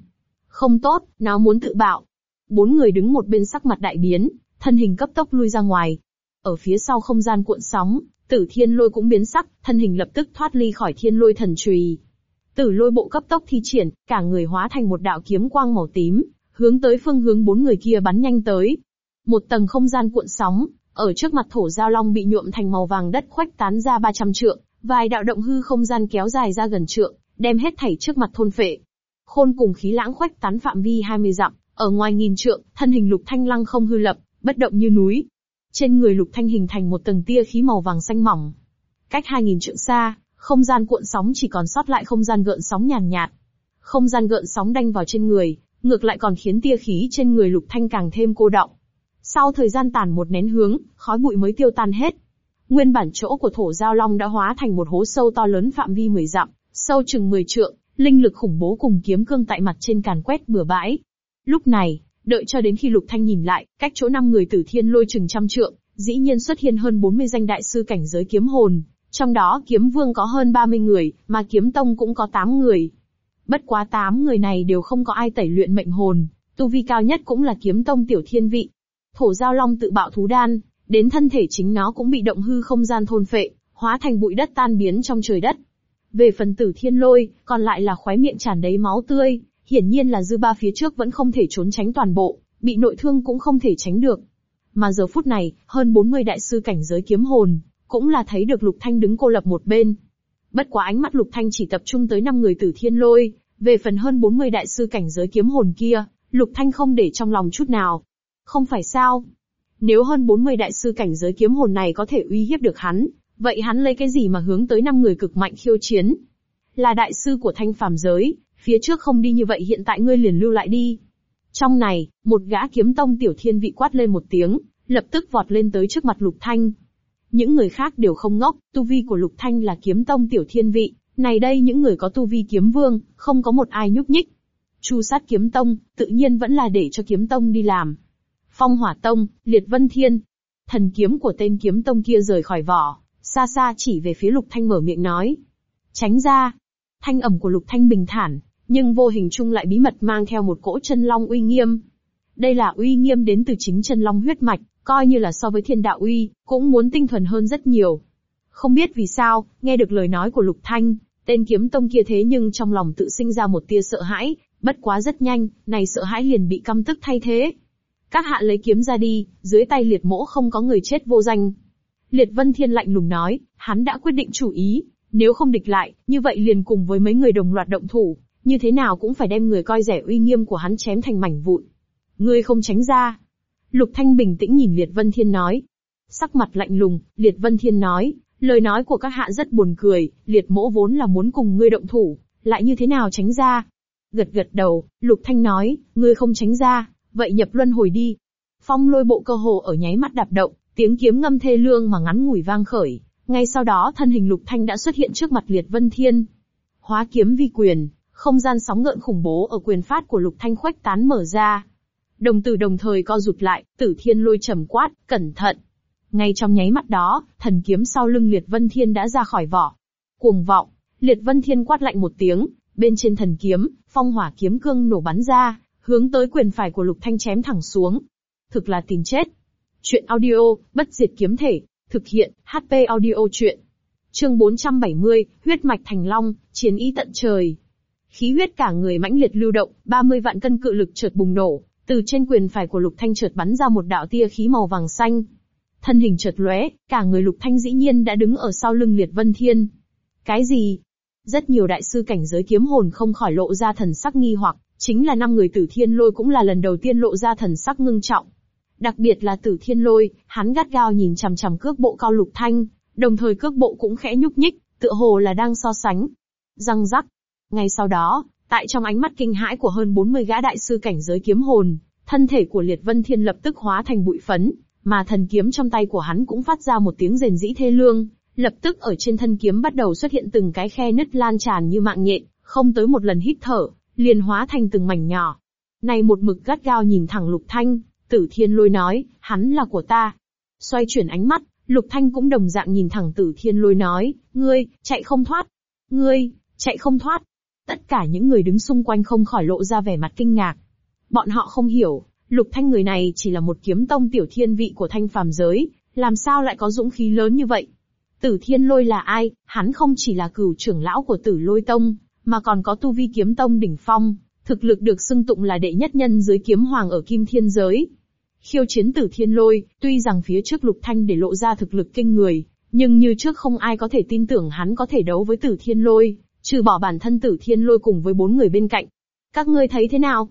Không tốt, nó muốn tự bạo. Bốn người đứng một bên sắc mặt đại biến, thân hình cấp tốc lui ra ngoài. Ở phía sau không gian cuộn sóng, tử thiên lôi cũng biến sắc, thân hình lập tức thoát ly khỏi thiên lôi thần trùy. Tử lôi bộ cấp tốc thi triển, cả người hóa thành một đạo kiếm quang màu tím, hướng tới phương hướng bốn người kia bắn nhanh tới. Một tầng không gian cuộn sóng, ở trước mặt thổ giao long bị nhuộm thành màu vàng đất khoách tán ra 300 trượng, vài đạo động hư không gian kéo dài ra gần trượng, đem hết thảy trước mặt thôn phệ. Khôn cùng khí lãng khoách tán phạm vi 20 dặm, ở ngoài nghìn trượng, thân hình lục thanh lăng không hư lập, bất động như núi. Trên người lục thanh hình thành một tầng tia khí màu vàng xanh mỏng. Cách 2.000 trượng xa, không gian cuộn sóng chỉ còn sót lại không gian gợn sóng nhàn nhạt. Không gian gợn sóng đanh vào trên người, ngược lại còn khiến tia khí trên người lục thanh càng thêm cô động. Sau thời gian tàn một nén hướng, khói bụi mới tiêu tan hết. Nguyên bản chỗ của thổ giao long đã hóa thành một hố sâu to lớn phạm vi 10 dặm, sâu chừng 10 trượng, linh lực khủng bố cùng kiếm cương tại mặt trên càn quét bừa bãi. Lúc này, đợi cho đến khi Lục Thanh nhìn lại, cách chỗ năm người tử thiên lôi chừng trăm trượng, dĩ nhiên xuất hiện hơn 40 danh đại sư cảnh giới kiếm hồn, trong đó kiếm vương có hơn 30 người, mà kiếm tông cũng có 8 người. Bất quá 8 người này đều không có ai tẩy luyện mệnh hồn, tu vi cao nhất cũng là kiếm tông tiểu thiên vị. Thổ giao long tự bạo thú đan, đến thân thể chính nó cũng bị động hư không gian thôn phệ, hóa thành bụi đất tan biến trong trời đất. Về phần tử thiên lôi, còn lại là khóe miệng tràn đầy máu tươi, hiển nhiên là dư ba phía trước vẫn không thể trốn tránh toàn bộ, bị nội thương cũng không thể tránh được. Mà giờ phút này, hơn 40 đại sư cảnh giới kiếm hồn, cũng là thấy được Lục Thanh đứng cô lập một bên. Bất quá ánh mắt Lục Thanh chỉ tập trung tới năm người tử thiên lôi, về phần hơn 40 đại sư cảnh giới kiếm hồn kia, Lục Thanh không để trong lòng chút nào. Không phải sao? Nếu hơn 40 đại sư cảnh giới kiếm hồn này có thể uy hiếp được hắn, vậy hắn lấy cái gì mà hướng tới năm người cực mạnh khiêu chiến? Là đại sư của thanh phàm giới, phía trước không đi như vậy hiện tại ngươi liền lưu lại đi. Trong này, một gã kiếm tông tiểu thiên vị quát lên một tiếng, lập tức vọt lên tới trước mặt Lục Thanh. Những người khác đều không ngốc, tu vi của Lục Thanh là kiếm tông tiểu thiên vị, này đây những người có tu vi kiếm vương, không có một ai nhúc nhích. Chu sát kiếm tông, tự nhiên vẫn là để cho kiếm tông đi làm. Phong hỏa tông, liệt vân thiên. Thần kiếm của tên kiếm tông kia rời khỏi vỏ, xa xa chỉ về phía Lục Thanh mở miệng nói. Tránh ra. Thanh ẩm của Lục Thanh bình thản, nhưng vô hình chung lại bí mật mang theo một cỗ chân long uy nghiêm. Đây là uy nghiêm đến từ chính chân long huyết mạch, coi như là so với thiên đạo uy, cũng muốn tinh thuần hơn rất nhiều. Không biết vì sao, nghe được lời nói của Lục Thanh, tên kiếm tông kia thế nhưng trong lòng tự sinh ra một tia sợ hãi, bất quá rất nhanh, này sợ hãi liền bị căm tức thay thế. Các hạ lấy kiếm ra đi, dưới tay liệt mỗ không có người chết vô danh. Liệt Vân Thiên lạnh lùng nói, hắn đã quyết định chủ ý, nếu không địch lại, như vậy liền cùng với mấy người đồng loạt động thủ, như thế nào cũng phải đem người coi rẻ uy nghiêm của hắn chém thành mảnh vụn. Ngươi không tránh ra. Lục Thanh bình tĩnh nhìn Liệt Vân Thiên nói. Sắc mặt lạnh lùng, Liệt Vân Thiên nói, lời nói của các hạ rất buồn cười, Liệt mỗ vốn là muốn cùng ngươi động thủ, lại như thế nào tránh ra. Gật gật đầu, Lục Thanh nói, ngươi không tránh ra, vậy nhập luân hồi đi. Phong lôi bộ cơ hồ ở nháy mắt đạp động, tiếng kiếm ngâm thê lương mà ngắn ngủi vang khởi, ngay sau đó thân hình Lục Thanh đã xuất hiện trước mặt Liệt Vân Thiên. Hóa kiếm vi quyền, không gian sóng ngợn khủng bố ở quyền phát của Lục Thanh khuếch tán mở ra. Đồng tử đồng thời co rụt lại, tử thiên lôi trầm quát, cẩn thận. Ngay trong nháy mắt đó, thần kiếm sau lưng Liệt Vân Thiên đã ra khỏi vỏ. Cuồng vọng, Liệt Vân Thiên quát lạnh một tiếng, bên trên thần kiếm, phong hỏa kiếm cương nổ bắn ra, hướng tới quyền phải của Lục Thanh chém thẳng xuống. Thực là tìm chết. Chuyện audio, bất diệt kiếm thể, thực hiện, HP audio chuyện. Chương 470, huyết mạch thành long, chiến ý tận trời. Khí huyết cả người mãnh liệt lưu động, 30 vạn cân cự lực chợt bùng nổ, từ trên quyền phải của Lục Thanh chợt bắn ra một đạo tia khí màu vàng xanh. Thân hình chợt lóe, cả người Lục Thanh dĩ nhiên đã đứng ở sau lưng Liệt Vân Thiên. Cái gì? Rất nhiều đại sư cảnh giới kiếm hồn không khỏi lộ ra thần sắc nghi hoặc, chính là năm người Tử Thiên Lôi cũng là lần đầu tiên lộ ra thần sắc ngưng trọng. Đặc biệt là Tử Thiên Lôi, hắn gắt gao nhìn chằm chằm cước bộ cao Lục Thanh, đồng thời cước bộ cũng khẽ nhúc nhích, tựa hồ là đang so sánh. Răng rắc. Ngay sau đó, tại trong ánh mắt kinh hãi của hơn 40 gã đại sư cảnh giới kiếm hồn, thân thể của Liệt Vân Thiên lập tức hóa thành bụi phấn, mà thần kiếm trong tay của hắn cũng phát ra một tiếng rền rĩ thê lương, lập tức ở trên thân kiếm bắt đầu xuất hiện từng cái khe nứt lan tràn như mạng nhện, không tới một lần hít thở, liền hóa thành từng mảnh nhỏ. Này một mực gắt gao nhìn thẳng Lục Thanh, Tử Thiên Lôi nói, hắn là của ta. Xoay chuyển ánh mắt, Lục Thanh cũng đồng dạng nhìn thẳng Tử Thiên Lôi nói, ngươi, chạy không thoát. Ngươi, chạy không thoát. Tất cả những người đứng xung quanh không khỏi lộ ra vẻ mặt kinh ngạc. Bọn họ không hiểu, Lục Thanh người này chỉ là một kiếm tông tiểu thiên vị của thanh phàm giới, làm sao lại có dũng khí lớn như vậy? Tử Thiên Lôi là ai? Hắn không chỉ là cửu trưởng lão của Tử Lôi Tông, mà còn có tu vi kiếm tông đỉnh phong, thực lực được xưng tụng là đệ nhất nhân dưới kiếm hoàng ở Kim Thiên giới. Khiêu chiến Tử Thiên Lôi, tuy rằng phía trước Lục Thanh để lộ ra thực lực kinh người, nhưng như trước không ai có thể tin tưởng hắn có thể đấu với Tử Thiên Lôi, trừ bỏ bản thân Tử Thiên Lôi cùng với bốn người bên cạnh. Các ngươi thấy thế nào?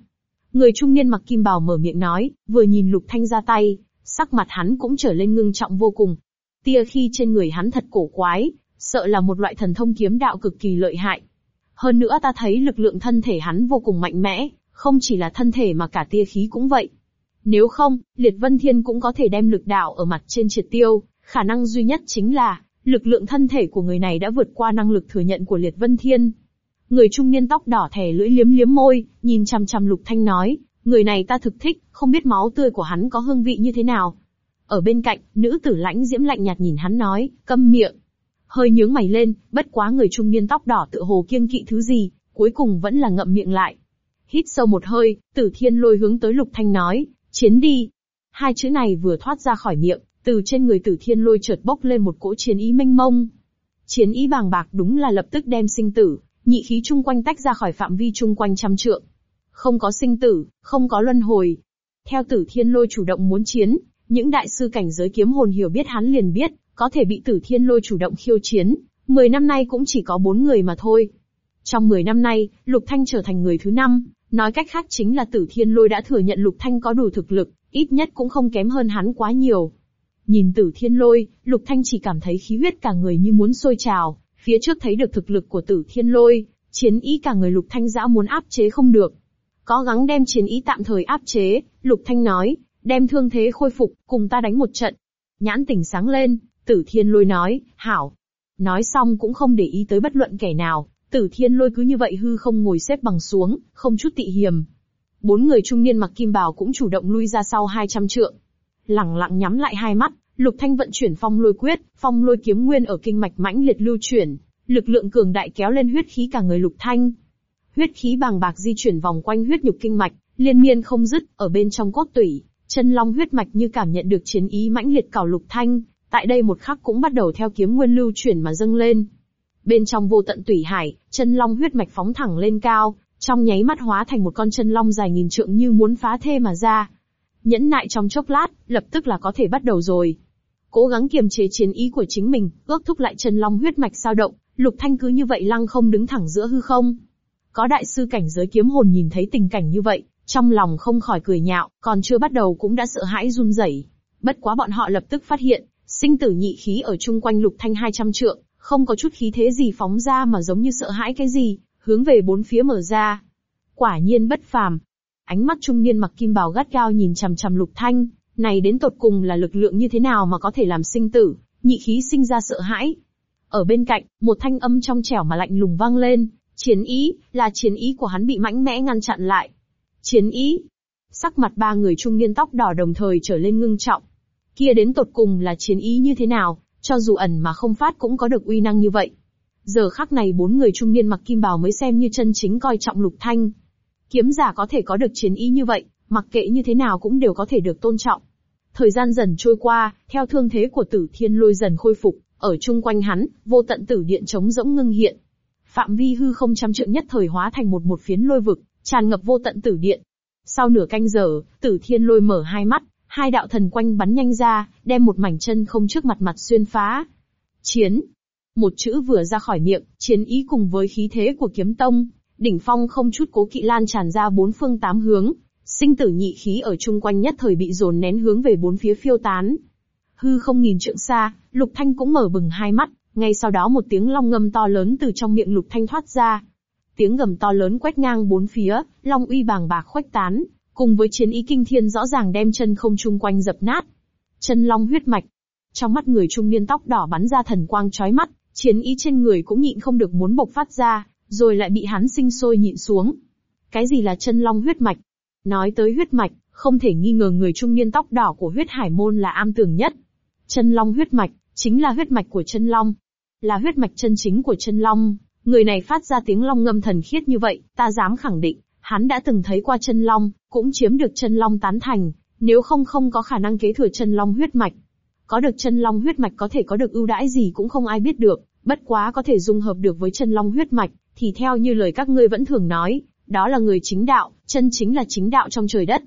Người trung niên mặc kim bào mở miệng nói, vừa nhìn Lục Thanh ra tay, sắc mặt hắn cũng trở lên ngưng trọng vô cùng. Tia khi trên người hắn thật cổ quái, sợ là một loại thần thông kiếm đạo cực kỳ lợi hại. Hơn nữa ta thấy lực lượng thân thể hắn vô cùng mạnh mẽ, không chỉ là thân thể mà cả tia khí cũng vậy. Nếu không, Liệt Vân Thiên cũng có thể đem lực đạo ở mặt trên triệt tiêu, khả năng duy nhất chính là, lực lượng thân thể của người này đã vượt qua năng lực thừa nhận của Liệt Vân Thiên. Người trung niên tóc đỏ thẻ lưỡi liếm liếm môi, nhìn chằm chằm Lục Thanh nói, người này ta thực thích, không biết máu tươi của hắn có hương vị như thế nào. Ở bên cạnh, nữ tử lãnh diễm lạnh nhạt nhìn hắn nói, câm miệng. Hơi nhướng mày lên, bất quá người trung niên tóc đỏ tự hồ kiêng kỵ thứ gì, cuối cùng vẫn là ngậm miệng lại. Hít sâu một hơi, tử thiên lôi hướng tới Lục Thanh nói, chiến đi. Hai chữ này vừa thoát ra khỏi miệng, từ trên người tử thiên lôi chợt bốc lên một cỗ chiến ý mênh mông. Chiến ý bàng bạc đúng là lập tức đem sinh tử, nhị khí chung quanh tách ra khỏi phạm vi chung quanh trăm trượng. Không có sinh tử, không có luân hồi. Theo tử thiên lôi chủ động muốn chiến, những đại sư cảnh giới kiếm hồn hiểu biết hắn liền biết, có thể bị tử thiên lôi chủ động khiêu chiến, 10 năm nay cũng chỉ có 4 người mà thôi. Trong 10 năm nay, Lục Thanh trở thành người thứ năm, nói cách khác chính là tử thiên lôi đã thừa nhận Lục Thanh có đủ thực lực, ít nhất cũng không kém hơn hắn quá nhiều. Nhìn tử thiên lôi, Lục Thanh chỉ cảm thấy khí huyết cả người như muốn sôi trào, phía trước thấy được thực lực của tử thiên lôi, chiến ý cả người Lục Thanh dã muốn áp chế không được. Có gắng đem chiến ý tạm thời áp chế, Lục Thanh nói, đem thương thế khôi phục, cùng ta đánh một trận. Nhãn tỉnh sáng lên, tử thiên lôi nói, hảo. Nói xong cũng không để ý tới bất luận kẻ nào, tử thiên lôi cứ như vậy hư không ngồi xếp bằng xuống, không chút tị hiềm. Bốn người trung niên mặc kim bào cũng chủ động lui ra sau 200 trượng. Lặng lặng nhắm lại hai mắt, Lục Thanh vận chuyển phong lôi quyết, phong lôi kiếm nguyên ở kinh mạch mãnh liệt lưu chuyển, lực lượng cường đại kéo lên huyết khí cả người Lục Thanh. Huyết khí bàng bạc di chuyển vòng quanh huyết nhục kinh mạch, liên miên không dứt, ở bên trong cốt tủy, chân long huyết mạch như cảm nhận được chiến ý mãnh liệt cào Lục Thanh, tại đây một khắc cũng bắt đầu theo kiếm nguyên lưu chuyển mà dâng lên. Bên trong vô tận tủy hải, chân long huyết mạch phóng thẳng lên cao, trong nháy mắt hóa thành một con chân long dài nghìn trượng như muốn phá thê mà ra. Nhẫn nại trong chốc lát, lập tức là có thể bắt đầu rồi. Cố gắng kiềm chế chiến ý của chính mình, ước thúc lại chân long huyết mạch sao động, Lục Thanh cứ như vậy lăng không đứng thẳng giữa hư không. Có đại sư cảnh giới kiếm hồn nhìn thấy tình cảnh như vậy, trong lòng không khỏi cười nhạo, còn chưa bắt đầu cũng đã sợ hãi run rẩy. Bất quá bọn họ lập tức phát hiện, sinh tử nhị khí ở chung quanh Lục Thanh 200 trượng, không có chút khí thế gì phóng ra mà giống như sợ hãi cái gì, hướng về bốn phía mở ra. Quả nhiên bất phàm. Ánh mắt trung niên mặc kim bào gắt gao nhìn chằm chằm Lục Thanh, này đến tột cùng là lực lượng như thế nào mà có thể làm sinh tử, nhị khí sinh ra sợ hãi. Ở bên cạnh, một thanh âm trong trẻo mà lạnh lùng vang lên, chiến ý, là chiến ý của hắn bị mãnh mẽ ngăn chặn lại. Chiến ý. Sắc mặt ba người trung niên tóc đỏ đồng thời trở lên ngưng trọng. Kia đến tột cùng là chiến ý như thế nào, cho dù ẩn mà không phát cũng có được uy năng như vậy. Giờ khắc này bốn người trung niên mặc kim bào mới xem như chân chính coi trọng lục thanh. Kiếm giả có thể có được chiến ý như vậy, mặc kệ như thế nào cũng đều có thể được tôn trọng. Thời gian dần trôi qua, theo thương thế của tử thiên lôi dần khôi phục, Ở chung quanh hắn, vô tận tử điện trống rỗng ngưng hiện. Phạm vi hư không trăm trượng nhất thời hóa thành một một phiến lôi vực, tràn ngập vô tận tử điện. Sau nửa canh giờ, tử thiên lôi mở hai mắt, hai đạo thần quanh bắn nhanh ra, đem một mảnh chân không trước mặt mặt xuyên phá. Chiến. Một chữ vừa ra khỏi miệng, chiến ý cùng với khí thế của kiếm tông, đỉnh phong không chút cố kỵ lan tràn ra bốn phương tám hướng, sinh tử nhị khí ở chung quanh nhất thời bị dồn nén hướng về bốn phía phiêu tán. Hư không nghìn trượng xa, Lục Thanh cũng mở bừng hai mắt, ngay sau đó một tiếng long ngâm to lớn từ trong miệng Lục Thanh thoát ra. Tiếng gầm to lớn quét ngang bốn phía, long uy bàng bạc khuếch tán, cùng với chiến ý kinh thiên rõ ràng đem chân không chung quanh dập nát. Chân long huyết mạch. Trong mắt người trung niên tóc đỏ bắn ra thần quang chói mắt, chiến ý trên người cũng nhịn không được muốn bộc phát ra, rồi lại bị hắn sinh sôi nhịn xuống. Cái gì là chân long huyết mạch? Nói tới huyết mạch, không thể nghi ngờ người trung niên tóc đỏ của huyết hải môn là am tường nhất. Chân long huyết mạch, chính là huyết mạch của chân long. Là huyết mạch chân chính của chân long, người này phát ra tiếng long ngâm thần khiết như vậy, ta dám khẳng định, hắn đã từng thấy qua chân long, cũng chiếm được chân long tán thành, nếu không không có khả năng kế thừa chân long huyết mạch. Có được chân long huyết mạch có thể có được ưu đãi gì cũng không ai biết được, bất quá có thể dung hợp được với chân long huyết mạch, thì theo như lời các ngươi vẫn thường nói, đó là người chính đạo, chân chính là chính đạo trong trời đất.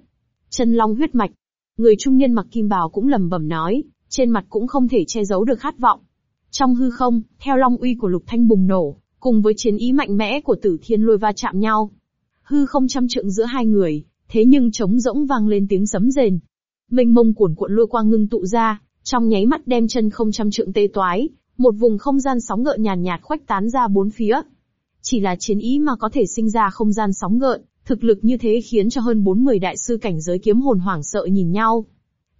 Chân long huyết mạch. Người trung niên mặc kim bào cũng lầm bẩm nói, trên mặt cũng không thể che giấu được khát vọng. Trong hư không, theo long uy của lục thanh bùng nổ, cùng với chiến ý mạnh mẽ của tử thiên lôi va chạm nhau. Hư không trăm trượng giữa hai người, thế nhưng trống rỗng vang lên tiếng sấm rền. Mênh mông cuồn cuộn lôi quang ngưng tụ ra, trong nháy mắt đem chân không trăm trượng tê toái, một vùng không gian sóng gợn nhàn nhạt, nhạt tán ra bốn phía. Chỉ là chiến ý mà có thể sinh ra không gian sóng gợn, thực lực như thế khiến cho hơn 40 đại sư cảnh giới kiếm hồn hoảng sợ nhìn nhau.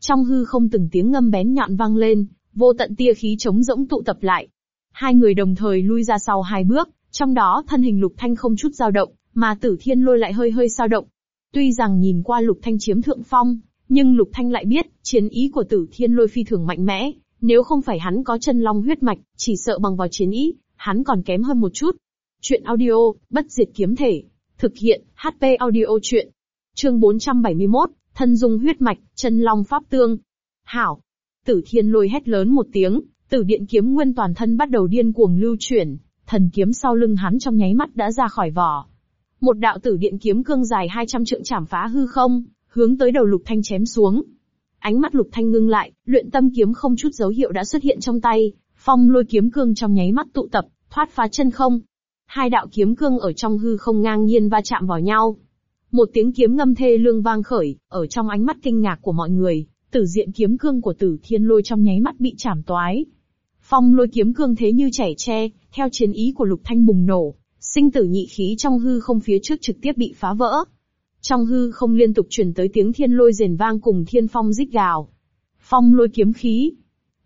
Trong hư không từng tiếng ngâm bén nhọn vang lên, vô tận tia khí chống rỗng tụ tập lại. Hai người đồng thời lui ra sau hai bước, trong đó thân hình lục thanh không chút dao động, mà tử thiên lôi lại hơi hơi sao động. Tuy rằng nhìn qua lục thanh chiếm thượng phong, nhưng lục thanh lại biết, chiến ý của tử thiên lôi phi thường mạnh mẽ, nếu không phải hắn có chân long huyết mạch, chỉ sợ bằng vào chiến ý, hắn còn kém hơn một chút. Chuyện audio, bất diệt kiếm thể. Thực hiện, HP audio chuyện. Chương 471, thân dung huyết mạch, chân long pháp tương. Hảo. Tử thiên lôi hét lớn một tiếng, tử điện kiếm nguyên toàn thân bắt đầu điên cuồng lưu chuyển, thần kiếm sau lưng hắn trong nháy mắt đã ra khỏi vỏ. Một đạo tử điện kiếm cương dài 200 trượng chảm phá hư không, hướng tới đầu lục thanh chém xuống. Ánh mắt lục thanh ngưng lại, luyện tâm kiếm không chút dấu hiệu đã xuất hiện trong tay, phong lôi kiếm cương trong nháy mắt tụ tập, thoát phá chân không, Hai đạo kiếm cương ở trong hư không ngang nhiên va chạm vào nhau. Một tiếng kiếm ngâm thê lương vang khởi, ở trong ánh mắt kinh ngạc của mọi người, tử diện kiếm cương của tử thiên lôi trong nháy mắt bị chảm toái. Phong lôi kiếm cương thế như chảy tre, theo chiến ý của lục thanh bùng nổ, sinh tử nhị khí trong hư không phía trước trực tiếp bị phá vỡ. Trong hư không liên tục truyền tới tiếng thiên lôi rền vang cùng thiên phong rít gào. Phong lôi kiếm khí.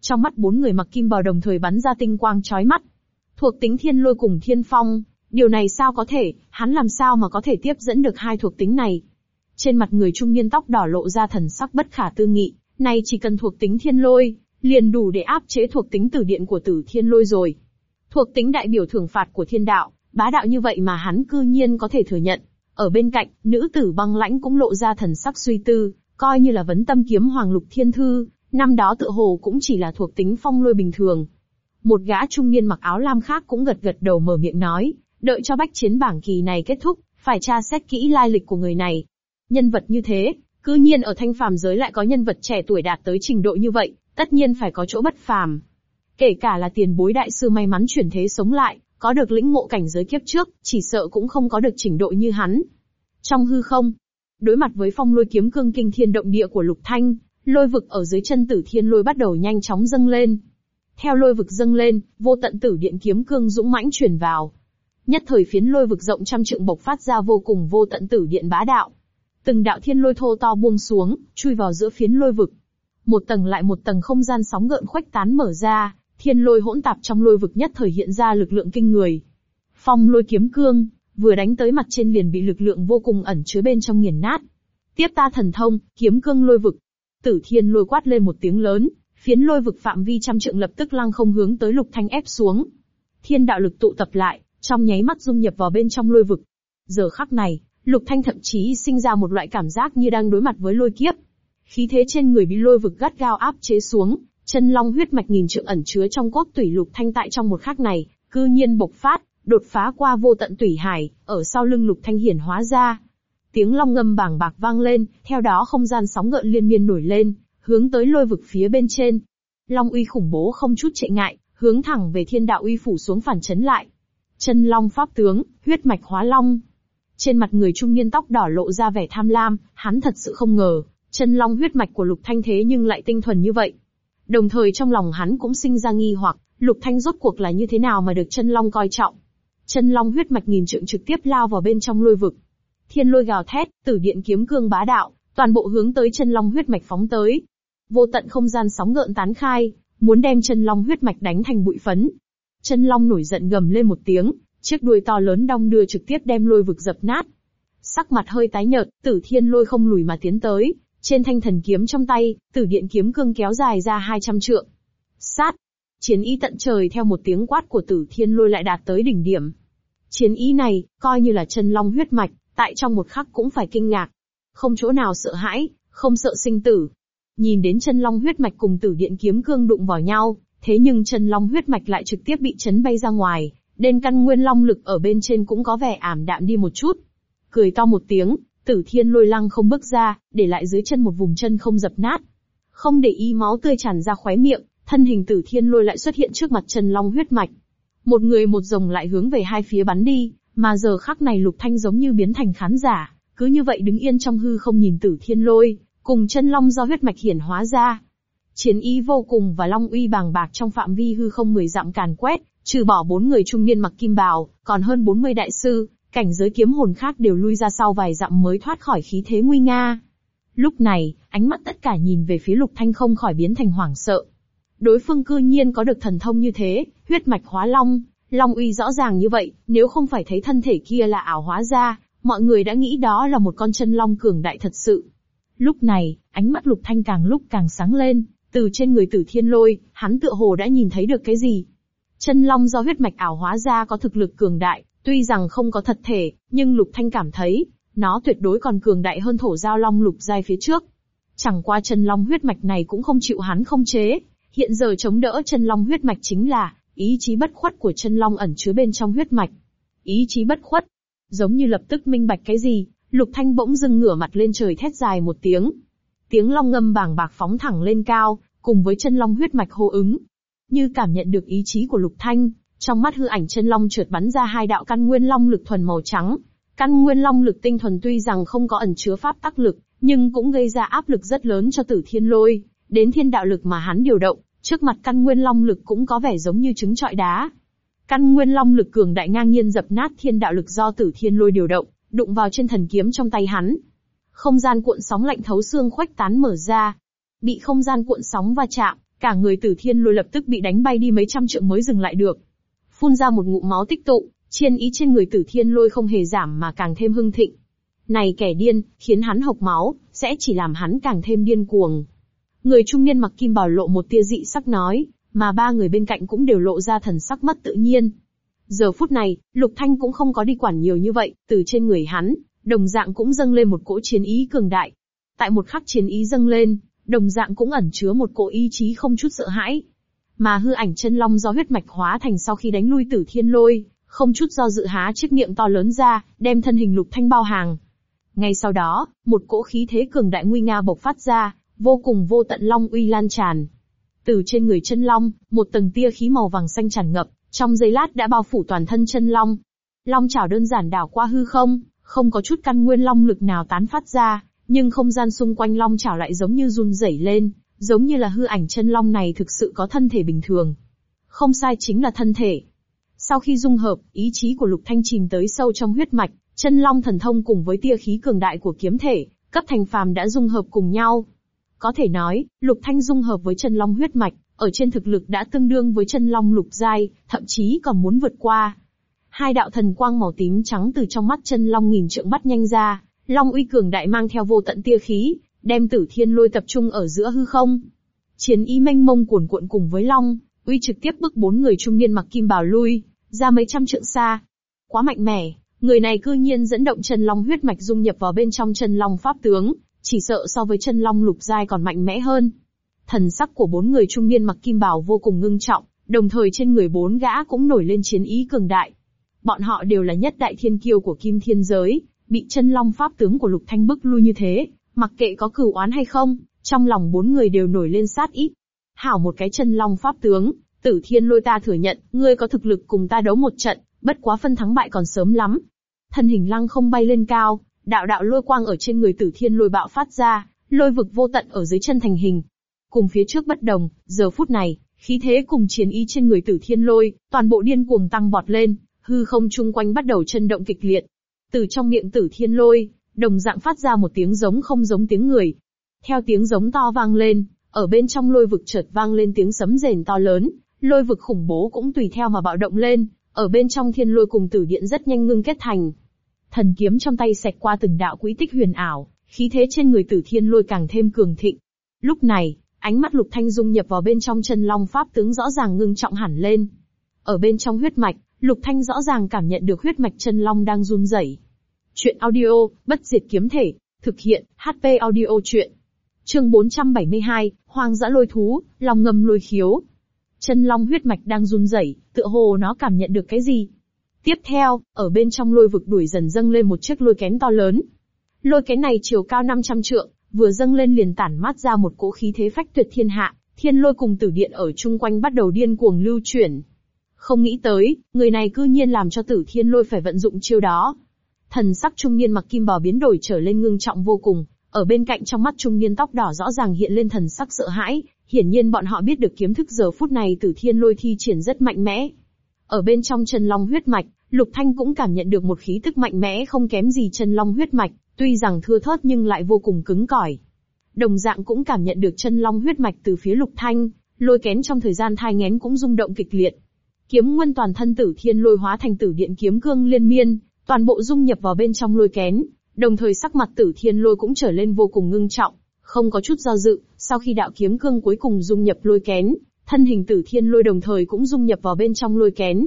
Trong mắt bốn người mặc kim bào đồng thời bắn ra tinh quang chói mắt, Thuộc tính thiên lôi cùng thiên phong, điều này sao có thể, hắn làm sao mà có thể tiếp dẫn được hai thuộc tính này. Trên mặt người trung niên tóc đỏ lộ ra thần sắc bất khả tư nghị, này chỉ cần thuộc tính thiên lôi, liền đủ để áp chế thuộc tính tử điện của tử thiên lôi rồi. Thuộc tính đại biểu thưởng phạt của thiên đạo, bá đạo như vậy mà hắn cư nhiên có thể thừa nhận. Ở bên cạnh, nữ tử băng lãnh cũng lộ ra thần sắc suy tư, coi như là vấn tâm kiếm hoàng lục thiên thư, năm đó tự hồ cũng chỉ là thuộc tính phong lôi bình thường, một gã trung niên mặc áo lam khác cũng gật gật đầu mở miệng nói, đợi cho bách chiến bảng kỳ này kết thúc, phải tra xét kỹ lai lịch của người này. Nhân vật như thế, cư nhiên ở thanh phàm giới lại có nhân vật trẻ tuổi đạt tới trình độ như vậy, tất nhiên phải có chỗ bất phàm. Kể cả là tiền bối đại sư may mắn chuyển thế sống lại, có được lĩnh ngộ cảnh giới kiếp trước, chỉ sợ cũng không có được trình độ như hắn. Trong hư không, đối mặt với phong lôi kiếm cương kinh thiên động địa của lục thanh, lôi vực ở dưới chân tử thiên lôi bắt đầu nhanh chóng dâng lên, theo lôi vực dâng lên, vô tận tử điện kiếm cương dũng mãnh truyền vào. Nhất thời phiến lôi vực rộng trăm trượng bộc phát ra vô cùng vô tận tử điện bá đạo. Từng đạo thiên lôi thô to buông xuống, chui vào giữa phiến lôi vực. Một tầng lại một tầng không gian sóng gợn khuếch tán mở ra, thiên lôi hỗn tạp trong lôi vực nhất thời hiện ra lực lượng kinh người. Phong lôi kiếm cương, vừa đánh tới mặt trên liền bị lực lượng vô cùng ẩn chứa bên trong nghiền nát. Tiếp ta thần thông, kiếm cương lôi vực. Tử thiên lôi quát lên một tiếng lớn, Phiến lôi vực phạm vi trăm trượng lập tức lăng không hướng tới Lục Thanh ép xuống. Thiên đạo lực tụ tập lại, trong nháy mắt dung nhập vào bên trong lôi vực. Giờ khắc này, Lục Thanh thậm chí sinh ra một loại cảm giác như đang đối mặt với lôi kiếp. Khí thế trên người bị lôi vực gắt gao áp chế xuống, Chân long huyết mạch nghìn trượng ẩn chứa trong cốt tủy lục thanh tại trong một khắc này, cư nhiên bộc phát, đột phá qua vô tận tủy hải, ở sau lưng lục thanh hiển hóa ra. Tiếng long ngâm bảng bạc vang lên, theo đó không gian sóng gợn liên miên nổi lên, hướng tới lôi vực phía bên trên. Long uy khủng bố không chút trệ ngại, hướng thẳng về thiên đạo uy phủ xuống phản chấn lại. Chân long pháp tướng, huyết mạch hóa long. Trên mặt người trung niên tóc đỏ lộ ra vẻ tham lam, hắn thật sự không ngờ, chân long huyết mạch của lục thanh thế nhưng lại tinh thuần như vậy. Đồng thời trong lòng hắn cũng sinh ra nghi hoặc, lục thanh rốt cuộc là như thế nào mà được chân long coi trọng. Chân long huyết mạch nghìn trượng trực tiếp lao vào bên trong lôi vực. Thiên lôi gào thét, tử điện kiếm cương bá đạo, toàn bộ hướng tới chân long huyết mạch phóng tới. Vô tận không gian sóng gợn tán khai, muốn đem chân long huyết mạch đánh thành bụi phấn. Chân long nổi giận gầm lên một tiếng, chiếc đuôi to lớn đong đưa trực tiếp đem lôi vực dập nát. Sắc mặt hơi tái nhợt, tử thiên lôi không lùi mà tiến tới, trên thanh thần kiếm trong tay, tử điện kiếm cương kéo dài ra 200 trượng. Sát! Chiến ý tận trời theo một tiếng quát của tử thiên lôi lại đạt tới đỉnh điểm. Chiến ý này, coi như là chân long huyết mạch, tại trong một khắc cũng phải kinh ngạc. Không chỗ nào sợ hãi, không sợ sinh tử. Nhìn đến chân long huyết mạch cùng tử điện kiếm cương đụng vào nhau, thế nhưng chân long huyết mạch lại trực tiếp bị chấn bay ra ngoài, nên căn nguyên long lực ở bên trên cũng có vẻ ảm đạm đi một chút. Cười to một tiếng, tử thiên lôi lăng không bước ra, để lại dưới chân một vùng chân không dập nát. Không để ý máu tươi tràn ra khóe miệng, thân hình tử thiên lôi lại xuất hiện trước mặt chân long huyết mạch. Một người một rồng lại hướng về hai phía bắn đi, mà giờ khắc này lục thanh giống như biến thành khán giả, cứ như vậy đứng yên trong hư không nhìn tử thiên lôi, cùng chân long do huyết mạch hiển hóa ra. Chiến ý vô cùng và long uy bàng bạc trong phạm vi hư không mười dặm càn quét, trừ bỏ bốn người trung niên mặc kim bào, còn hơn 40 đại sư, cảnh giới kiếm hồn khác đều lui ra sau vài dặm mới thoát khỏi khí thế nguy nga. Lúc này, ánh mắt tất cả nhìn về phía lục thanh không khỏi biến thành hoảng sợ. Đối phương cư nhiên có được thần thông như thế, huyết mạch hóa long, long uy rõ ràng như vậy, nếu không phải thấy thân thể kia là ảo hóa ra, mọi người đã nghĩ đó là một con chân long cường đại thật sự. Lúc này, ánh mắt lục thanh càng lúc càng sáng lên, từ trên người tử thiên lôi, hắn tựa hồ đã nhìn thấy được cái gì. Chân long do huyết mạch ảo hóa ra có thực lực cường đại, tuy rằng không có thật thể, nhưng lục thanh cảm thấy, nó tuyệt đối còn cường đại hơn thổ giao long lục giai phía trước. Chẳng qua chân long huyết mạch này cũng không chịu hắn không chế, hiện giờ chống đỡ chân long huyết mạch chính là, ý chí bất khuất của chân long ẩn chứa bên trong huyết mạch. Ý chí bất khuất, giống như lập tức minh bạch cái gì, lục thanh bỗng dưng ngửa mặt lên trời thét dài một tiếng. Tiếng long ngâm bàng bạc phóng thẳng lên cao, cùng với chân long huyết mạch hô ứng. Như cảm nhận được ý chí của lục thanh, trong mắt hư ảnh chân long trượt bắn ra hai đạo căn nguyên long lực thuần màu trắng. Căn nguyên long lực tinh thuần tuy rằng không có ẩn chứa pháp tắc lực, nhưng cũng gây ra áp lực rất lớn cho tử thiên lôi. Đến thiên đạo lực mà hắn điều động, trước mặt căn nguyên long lực cũng có vẻ giống như trứng trọi đá. Căn nguyên long lực cường đại ngang nhiên dập nát thiên đạo lực do tử thiên lôi điều động, đụng vào trên thần kiếm trong tay hắn. Không gian cuộn sóng lạnh thấu xương khuếch tán mở ra. Bị không gian cuộn sóng va chạm, cả người tử thiên lôi lập tức bị đánh bay đi mấy trăm trượng mới dừng lại được. Phun ra một ngụm máu tích tụ, chiên ý trên người tử thiên lôi không hề giảm mà càng thêm hưng thịnh. Này kẻ điên, khiến hắn hộc máu, sẽ chỉ làm hắn càng thêm điên cuồng. Người trung niên mặc kim bảo lộ một tia dị sắc nói, mà ba người bên cạnh cũng đều lộ ra thần sắc mất tự nhiên. Giờ phút này, Lục Thanh cũng không có đi quản nhiều như vậy, từ trên người hắn, đồng dạng cũng dâng lên một cỗ chiến ý cường đại. Tại một khắc chiến ý dâng lên, đồng dạng cũng ẩn chứa một cỗ ý chí không chút sợ hãi. Mà hư ảnh chân long do huyết mạch hóa thành sau khi đánh lui tử thiên lôi, không chút do dự há chiếc miệng to lớn ra, đem thân hình Lục Thanh bao hàng. Ngay sau đó, một cỗ khí thế cường đại nguy nga bộc phát ra, vô cùng vô tận long uy lan tràn. Từ trên người chân long, một tầng tia khí màu vàng xanh tràn ngập, trong giây lát đã bao phủ toàn thân chân long. Long chảo đơn giản đảo qua hư không, không có chút căn nguyên long lực nào tán phát ra, nhưng không gian xung quanh long chảo lại giống như run rẩy lên, giống như là hư ảnh chân long này thực sự có thân thể bình thường. Không sai chính là thân thể. Sau khi dung hợp, ý chí của Lục Thanh chìm tới sâu trong huyết mạch, chân long thần thông cùng với tia khí cường đại của kiếm thể, cấp thành phàm đã dung hợp cùng nhau. Có thể nói, Lục Thanh dung hợp với chân long huyết mạch, ở trên thực lực đã tương đương với chân long lục giai, thậm chí còn muốn vượt qua. Hai đạo thần quang màu tím trắng từ trong mắt chân long nghìn trượng bắt nhanh ra, long uy cường đại mang theo vô tận tia khí, đem tử thiên lôi tập trung ở giữa hư không. Chiến ý mênh mông cuồn cuộn cùng với long, uy trực tiếp bức bốn người trung niên mặc kim bào lui, ra mấy trăm trượng xa. Quá mạnh mẽ, người này cư nhiên dẫn động chân long huyết mạch dung nhập vào bên trong chân long pháp tướng, chỉ sợ so với chân long lục giai còn mạnh mẽ hơn. Thần sắc của bốn người trung niên mặc kim bào vô cùng ngưng trọng, đồng thời trên người bốn gã cũng nổi lên chiến ý cường đại. Bọn họ đều là nhất đại thiên kiêu của kim thiên giới, bị chân long pháp tướng của lục thanh bức lui như thế, mặc kệ có cửu oán hay không, trong lòng bốn người đều nổi lên sát ý. Hảo một cái chân long pháp tướng, tử thiên lôi ta thừa nhận, ngươi có thực lực cùng ta đấu một trận, bất quá phân thắng bại còn sớm lắm. Thân hình lăng không bay lên cao, đạo đạo lôi quang ở trên người tử thiên lôi bạo phát ra, lôi vực vô tận ở dưới chân thành hình. Cùng phía trước bất đồng, giờ phút này, khí thế cùng chiến ý trên người tử thiên lôi, toàn bộ điên cuồng tăng vọt lên, hư không chung quanh bắt đầu chân động kịch liệt. Từ trong miệng tử thiên lôi, đồng dạng phát ra một tiếng giống không giống tiếng người. Theo tiếng giống to vang lên, ở bên trong lôi vực chợt vang lên tiếng sấm rền to lớn, lôi vực khủng bố cũng tùy theo mà bạo động lên, ở bên trong thiên lôi cùng tử điện rất nhanh ngưng kết thành. Thần kiếm trong tay xẹt qua từng đạo quỹ tích huyền ảo, khí thế trên người tử thiên lôi càng thêm cường thịnh. Lúc này, ánh mắt lục thanh dung nhập vào bên trong chân long pháp tướng rõ ràng ngưng trọng hẳn lên. Ở bên trong huyết mạch, lục thanh rõ ràng cảm nhận được huyết mạch chân long đang run rẩy. Chuyện audio, bất diệt kiếm thể, thực hiện, HP audio chuyện. Chương 472, hoang dã lôi thú, lòng ngầm lôi khiếu. Chân long huyết mạch đang run rẩy, tựa hồ nó cảm nhận được cái gì. Tiếp theo, ở bên trong lôi vực đuổi dần dâng lên một chiếc lôi kén to lớn. Lôi kén này chiều cao 500 trượng, vừa dâng lên liền tản mát ra một cỗ khí thế phách tuyệt thiên hạ, thiên lôi cùng tử điện ở chung quanh bắt đầu điên cuồng lưu chuyển. Không nghĩ tới, người này cư nhiên làm cho tử thiên lôi phải vận dụng chiêu đó. Thần sắc trung niên mặc kim bò biến đổi trở lên ngưng trọng vô cùng, ở bên cạnh trong mắt trung niên tóc đỏ rõ ràng hiện lên thần sắc sợ hãi, hiển nhiên bọn họ biết được kiếm thức giờ phút này tử thiên lôi thi triển rất mạnh mẽ. Ở bên trong chân long huyết mạch, Lục Thanh cũng cảm nhận được một khí tức mạnh mẽ không kém gì chân long huyết mạch, tuy rằng thưa thớt nhưng lại vô cùng cứng cỏi. Đồng dạng cũng cảm nhận được chân long huyết mạch từ phía Lục Thanh, lôi kén trong thời gian thai ngén cũng rung động kịch liệt. Kiếm nguyên toàn thân tử thiên lôi hóa thành tử điện kiếm cương liên miên, toàn bộ dung nhập vào bên trong lôi kén, đồng thời sắc mặt tử thiên lôi cũng trở lên vô cùng ngưng trọng, không có chút do dự, sau khi đạo kiếm cương cuối cùng dung nhập lôi kén, thân hình tử thiên lôi đồng thời cũng dung nhập vào bên trong lôi kén.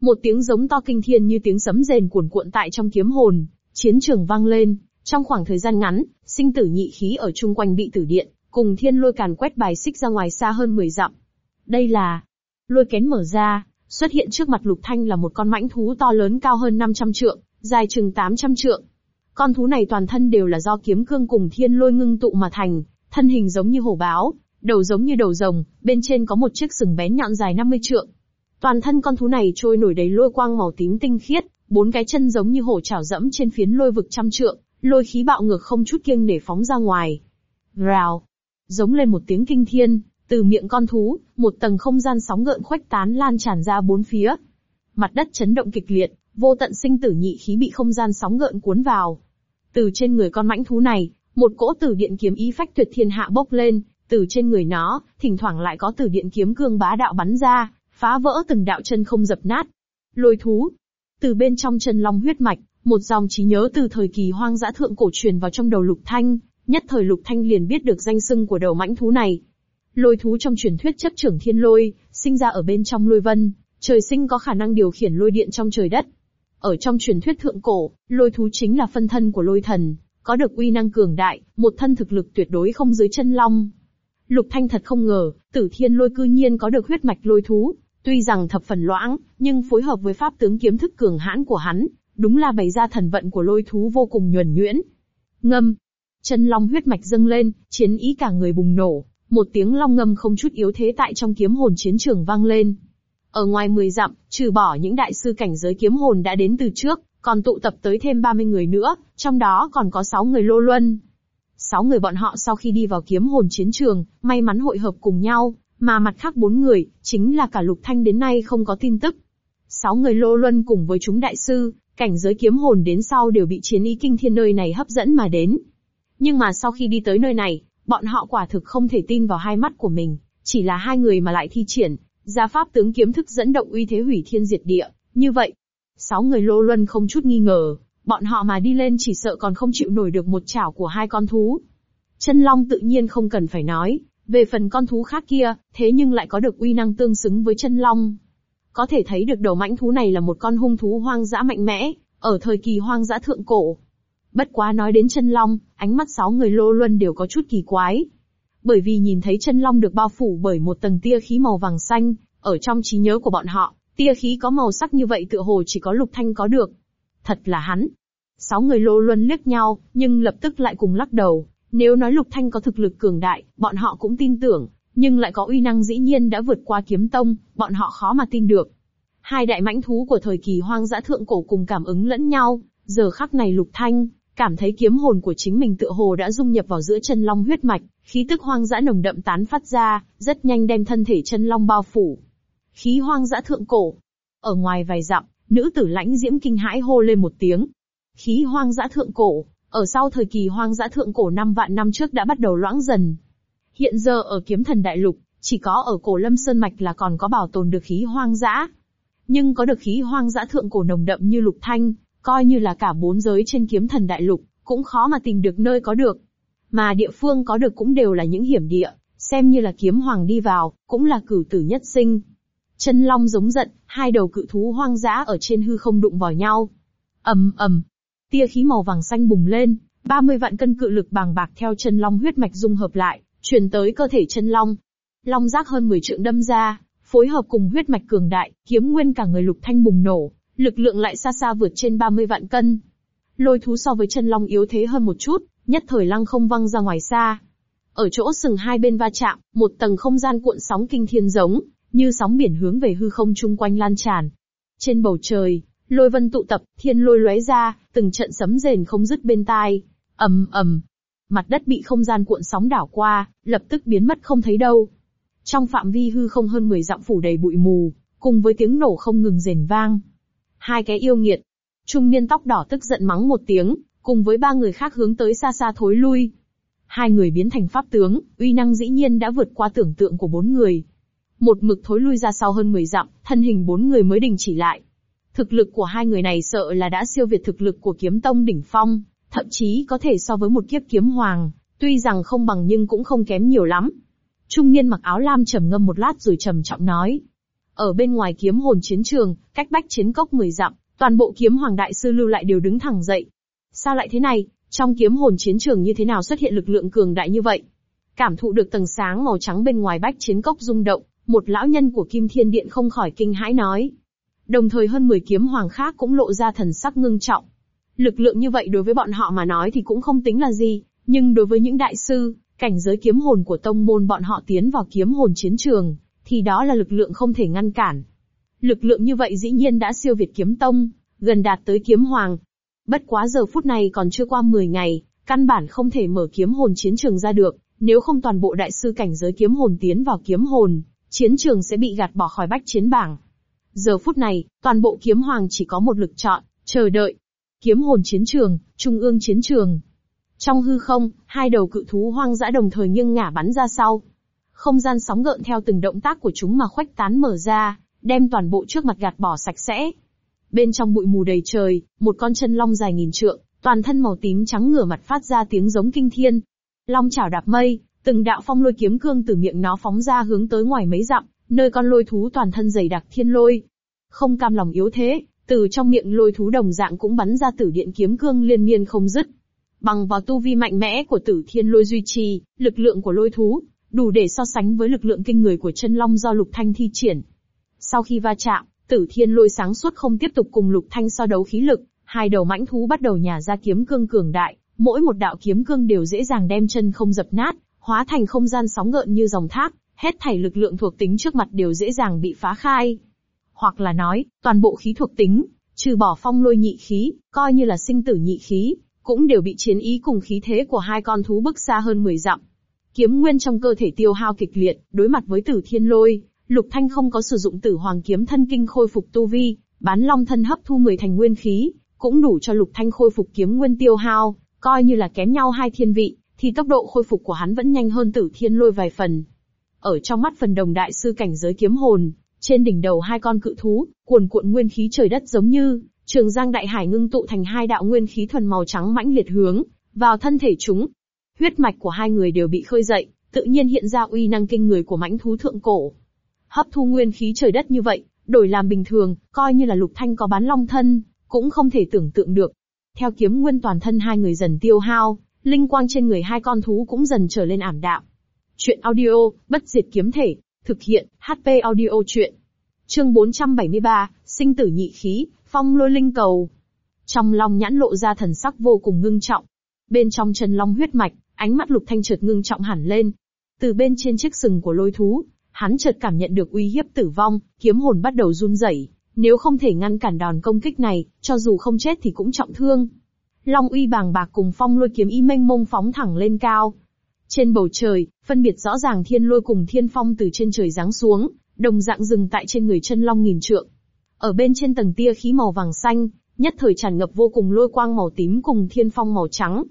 Một tiếng giống to kinh thiên như tiếng sấm rền cuồn cuộn tại trong kiếm hồn, chiến trường vang lên, trong khoảng thời gian ngắn, sinh tử nhị khí ở chung quanh bị tử điện, cùng thiên lôi càn quét bài xích ra ngoài xa hơn 10 dặm. Đây là lôi kén mở ra, xuất hiện trước mặt lục thanh là một con mãnh thú to lớn cao hơn 500 trượng, dài chừng 800 trượng. Con thú này toàn thân đều là do kiếm cương cùng thiên lôi ngưng tụ mà thành, thân hình giống như hổ báo, đầu giống như đầu rồng, bên trên có một chiếc sừng bén nhọn dài 50 trượng. Toàn thân con thú này trôi nổi đầy lôi quang màu tím tinh khiết, bốn cái chân giống như hổ chảo dẫm trên phiến lôi vực trăm trượng, lôi khí bạo ngược không chút kiêng để phóng ra ngoài. Rào, giống lên một tiếng kinh thiên, từ miệng con thú, một tầng không gian sóng gợn khuếch tán lan tràn ra bốn phía. Mặt đất chấn động kịch liệt, vô tận sinh tử nhị khí bị không gian sóng gợn cuốn vào. Từ trên người con mãnh thú này, một cỗ tử điện kiếm ý phách tuyệt thiên hạ bốc lên, từ trên người nó, thỉnh thoảng lại có tử điện kiếm cương bá đạo bắn ra, phá vỡ từng đạo chân không dập nát. Lôi thú. Từ bên trong chân long huyết mạch, một dòng trí nhớ từ thời kỳ hoang dã thượng cổ truyền vào trong đầu Lục Thanh, nhất thời Lục Thanh liền biết được danh xưng của đầu mãnh thú này. Lôi thú trong truyền thuyết chấp trưởng thiên lôi, sinh ra ở bên trong lôi vân, trời sinh có khả năng điều khiển lôi điện trong trời đất. Ở trong truyền thuyết thượng cổ, lôi thú chính là phân thân của lôi thần, có được uy năng cường đại, một thân thực lực tuyệt đối không dưới chân long. Lục Thanh thật không ngờ, tử thiên lôi cư nhiên có được huyết mạch lôi thú, tuy rằng thập phần loãng, nhưng phối hợp với pháp tướng kiếm thức cường hãn của hắn, đúng là bày ra thần vận của lôi thú vô cùng nhuần nhuyễn. Ngâm, chân long huyết mạch dâng lên, chiến ý cả người bùng nổ, một tiếng long ngâm không chút yếu thế tại trong kiếm hồn chiến trường vang lên. Ở ngoài 10 dặm, trừ bỏ những đại sư cảnh giới kiếm hồn đã đến từ trước, còn tụ tập tới thêm 30 người nữa, trong đó còn có 6 người lô luân. 6 người bọn họ sau khi đi vào kiếm hồn chiến trường, may mắn hội hợp cùng nhau, mà mặt khác 4 người, chính là cả Lục Thanh đến nay không có tin tức. 6 người lô luân cùng với chúng đại sư, cảnh giới kiếm hồn đến sau đều bị chiến ý kinh thiên nơi này hấp dẫn mà đến. Nhưng mà sau khi đi tới nơi này, bọn họ quả thực không thể tin vào hai mắt của mình, chỉ là hai người mà lại thi triển, gia pháp tướng kiếm thức dẫn động uy thế hủy thiên diệt địa, như vậy. Sáu người lô luân không chút nghi ngờ, bọn họ mà đi lên chỉ sợ còn không chịu nổi được một chảo của hai con thú. Chân long tự nhiên không cần phải nói, về phần con thú khác kia, thế nhưng lại có được uy năng tương xứng với chân long. Có thể thấy được đầu mãnh thú này là một con hung thú hoang dã mạnh mẽ, ở thời kỳ hoang dã thượng cổ. Bất quá nói đến chân long, ánh mắt sáu người lô luân đều có chút kỳ quái. Bởi vì nhìn thấy chân long được bao phủ bởi một tầng tia khí màu vàng xanh, ở trong trí nhớ của bọn họ, tia khí có màu sắc như vậy tựa hồ chỉ có Lục Thanh có được. Thật là hắn. Sáu người lô luân liếc nhau, nhưng lập tức lại cùng lắc đầu. Nếu nói Lục Thanh có thực lực cường đại, bọn họ cũng tin tưởng, nhưng lại có uy năng dĩ nhiên đã vượt qua kiếm tông, bọn họ khó mà tin được. Hai đại mãnh thú của thời kỳ hoang dã thượng cổ cùng cảm ứng lẫn nhau, giờ khắc này Lục Thanh, cảm thấy kiếm hồn của chính mình tựa hồ đã dung nhập vào giữa chân long huyết mạch, khí tức hoang dã nồng đậm tán phát ra, rất nhanh đem thân thể chân long bao phủ. Khí hoang dã thượng cổ. Ở ngoài vài dặm, nữ tử lãnh diễm kinh hãi hô lên một tiếng. Khí hoang dã thượng cổ, ở sau thời kỳ hoang dã thượng cổ năm vạn năm trước đã bắt đầu loãng dần. Hiện giờ ở kiếm thần đại lục, chỉ có ở cổ lâm sơn mạch là còn có bảo tồn được khí hoang dã. Nhưng có được khí hoang dã thượng cổ nồng đậm như lục thanh, coi như là cả bốn giới trên kiếm thần đại lục, cũng khó mà tìm được nơi có được. Mà địa phương có được cũng đều là những hiểm địa, xem như là kiếm hoàng đi vào, cũng là cử tử nhất sinh. Chân long giống giận, hai đầu cự thú hoang dã ở trên hư không đụng vào nhau. ầm ầm, tia khí màu vàng xanh bùng lên, 30 vạn cân cự lực bàng bạc theo chân long huyết mạch dung hợp lại, truyền tới cơ thể chân long. Long giác hơn 10 trượng đâm ra, phối hợp cùng huyết mạch cường đại, kiếm nguyên cả người lục thanh bùng nổ, lực lượng lại xa xa vượt trên 30 vạn cân. Lôi thú so với chân long yếu thế hơn một chút, nhất thời lăng không văng ra ngoài xa. Ở chỗ sừng hai bên va chạm, một tầng không gian cuộn sóng kinh thiên giống, như sóng biển hướng về hư không chung quanh lan tràn. Trên bầu trời, lôi vân tụ tập, thiên lôi lóe ra, từng trận sấm rền không dứt bên tai. ầm ầm, mặt đất bị không gian cuộn sóng đảo qua, lập tức biến mất không thấy đâu. Trong phạm vi hư không hơn 10 dặm phủ đầy bụi mù, cùng với tiếng nổ không ngừng rền vang. Hai cái yêu nghiệt. Trung niên tóc đỏ tức giận mắng một tiếng, cùng với ba người khác hướng tới xa xa thối lui. Hai người biến thành pháp tướng, uy năng dĩ nhiên đã vượt qua tưởng tượng của bốn người. Một mực thối lui ra sau hơn 10 dặm, thân hình bốn người mới đình chỉ lại. Thực lực của hai người này sợ là đã siêu việt thực lực của kiếm tông đỉnh phong, thậm chí có thể so với một kiếp kiếm hoàng, tuy rằng không bằng nhưng cũng không kém nhiều lắm. Trung niên mặc áo lam trầm ngâm một lát rồi trầm trọng nói. Ở bên ngoài kiếm hồn chiến trường, cách bách chiến cốc 10 dặm, toàn bộ kiếm hoàng đại sư lưu lại đều đứng thẳng dậy. Sao lại thế này, trong kiếm hồn chiến trường như thế nào xuất hiện lực lượng cường đại như vậy? Cảm thụ được tầng sáng màu trắng bên ngoài bách chiến cốc rung động, một lão nhân của Kim Thiên Điện không khỏi kinh hãi nói. Đồng thời hơn 10 kiếm hoàng khác cũng lộ ra thần sắc ngưng trọng. Lực lượng như vậy đối với bọn họ mà nói thì cũng không tính là gì, nhưng đối với những đại sư, cảnh giới kiếm hồn của tông môn bọn họ tiến vào kiếm hồn chiến trường, thì đó là lực lượng không thể ngăn cản. Lực lượng như vậy dĩ nhiên đã siêu việt kiếm tông, gần đạt tới kiếm hoàng. Bất quá giờ phút này còn chưa qua 10 ngày, căn bản không thể mở kiếm hồn chiến trường ra được, nếu không toàn bộ đại sư cảnh giới kiếm hồn tiến vào kiếm hồn, chiến trường sẽ bị gạt bỏ khỏi bách chiến bảng. Giờ phút này, toàn bộ kiếm hoàng chỉ có một lực chọn, chờ đợi. Kiếm hồn chiến trường, trung ương chiến trường. Trong hư không, hai đầu cự thú hoang dã đồng thời nghiêng ngả bắn ra sau. Không gian sóng gợn theo từng động tác của chúng mà khuếch tán mở ra, đem toàn bộ trước mặt gạt bỏ sạch sẽ. Bên trong bụi mù đầy trời, một con chân long dài nghìn trượng, toàn thân màu tím trắng ngửa mặt phát ra tiếng giống kinh thiên. Long chảo đạp mây, từng đạo phong lôi kiếm cương từ miệng nó phóng ra hướng tới ngoài mấy dặm, nơi con lôi thú toàn thân dày đặc thiên lôi. Không cam lòng yếu thế, từ trong miệng lôi thú đồng dạng cũng bắn ra tử điện kiếm cương liên miên không dứt. Bằng vào tu vi mạnh mẽ của tử thiên lôi duy trì, lực lượng của lôi thú, đủ để so sánh với lực lượng kinh người của chân long do lục thanh thi triển. Sau khi va chạm, tử thiên lôi sáng suốt không tiếp tục cùng lục thanh so đấu khí lực, hai đầu mãnh thú bắt đầu nhả ra kiếm cương cường đại, mỗi một đạo kiếm cương đều dễ dàng đem chân không dập nát, hóa thành không gian sóng gợn như dòng thác, hết thảy lực lượng thuộc tính trước mặt đều dễ dàng bị phá khai. Hoặc là nói, toàn bộ khí thuộc tính, trừ bỏ phong lôi nhị khí, coi như là sinh tử nhị khí, cũng đều bị chiến ý cùng khí thế của hai con thú bức xa hơn 10 dặm. Kiếm nguyên trong cơ thể tiêu hao kịch liệt, đối mặt với tử thiên lôi, Lục Thanh không có sử dụng tử hoàng kiếm thân kinh khôi phục tu vi, bán long thân hấp thu 10 thành nguyên khí, cũng đủ cho Lục Thanh khôi phục kiếm nguyên tiêu hao, coi như là kém nhau hai thiên vị, thì tốc độ khôi phục của hắn vẫn nhanh hơn tử thiên lôi vài phần. Ở trong mắt phần đồng đại sư cảnh giới kiếm hồn, trên đỉnh đầu hai con cự thú, cuồn cuộn nguyên khí trời đất giống như, trường giang đại hải ngưng tụ thành hai đạo nguyên khí thuần màu trắng mãnh liệt hướng, vào thân thể chúng. Huyết mạch của hai người đều bị khơi dậy, tự nhiên hiện ra uy năng kinh người của mãnh thú thượng cổ. Hấp thu nguyên khí trời đất như vậy, đổi làm bình thường, coi như là lục thanh có bán long thân, cũng không thể tưởng tượng được. Theo kiếm nguyên toàn thân hai người dần tiêu hao, linh quang trên người hai con thú cũng dần trở lên ảm đạm. Chuyện audio, bất diệt kiếm thể, thực hiện, HP audio chuyện. Chương 473, sinh tử nhị khí, phong lôi linh cầu. Trong long nhãn lộ ra thần sắc vô cùng ngưng trọng. Bên trong chân long huyết mạch, ánh mắt lục thanh chợt ngưng trọng hẳn lên. Từ bên trên chiếc sừng của lôi thú, hắn chợt cảm nhận được uy hiếp tử vong, kiếm hồn bắt đầu run rẩy. Nếu không thể ngăn cản đòn công kích này, cho dù không chết thì cũng trọng thương. Long uy bàng bạc cùng phong lôi kiếm y mênh mông phóng thẳng lên cao. Trên bầu trời, phân biệt rõ ràng thiên lôi cùng thiên phong từ trên trời giáng xuống, đồng dạng dừng tại trên người chân long nghìn trượng. Ở bên trên tầng tia khí màu vàng xanh, nhất thời tràn ngập vô cùng lôi quang màu tím cùng thiên phong màu trắng.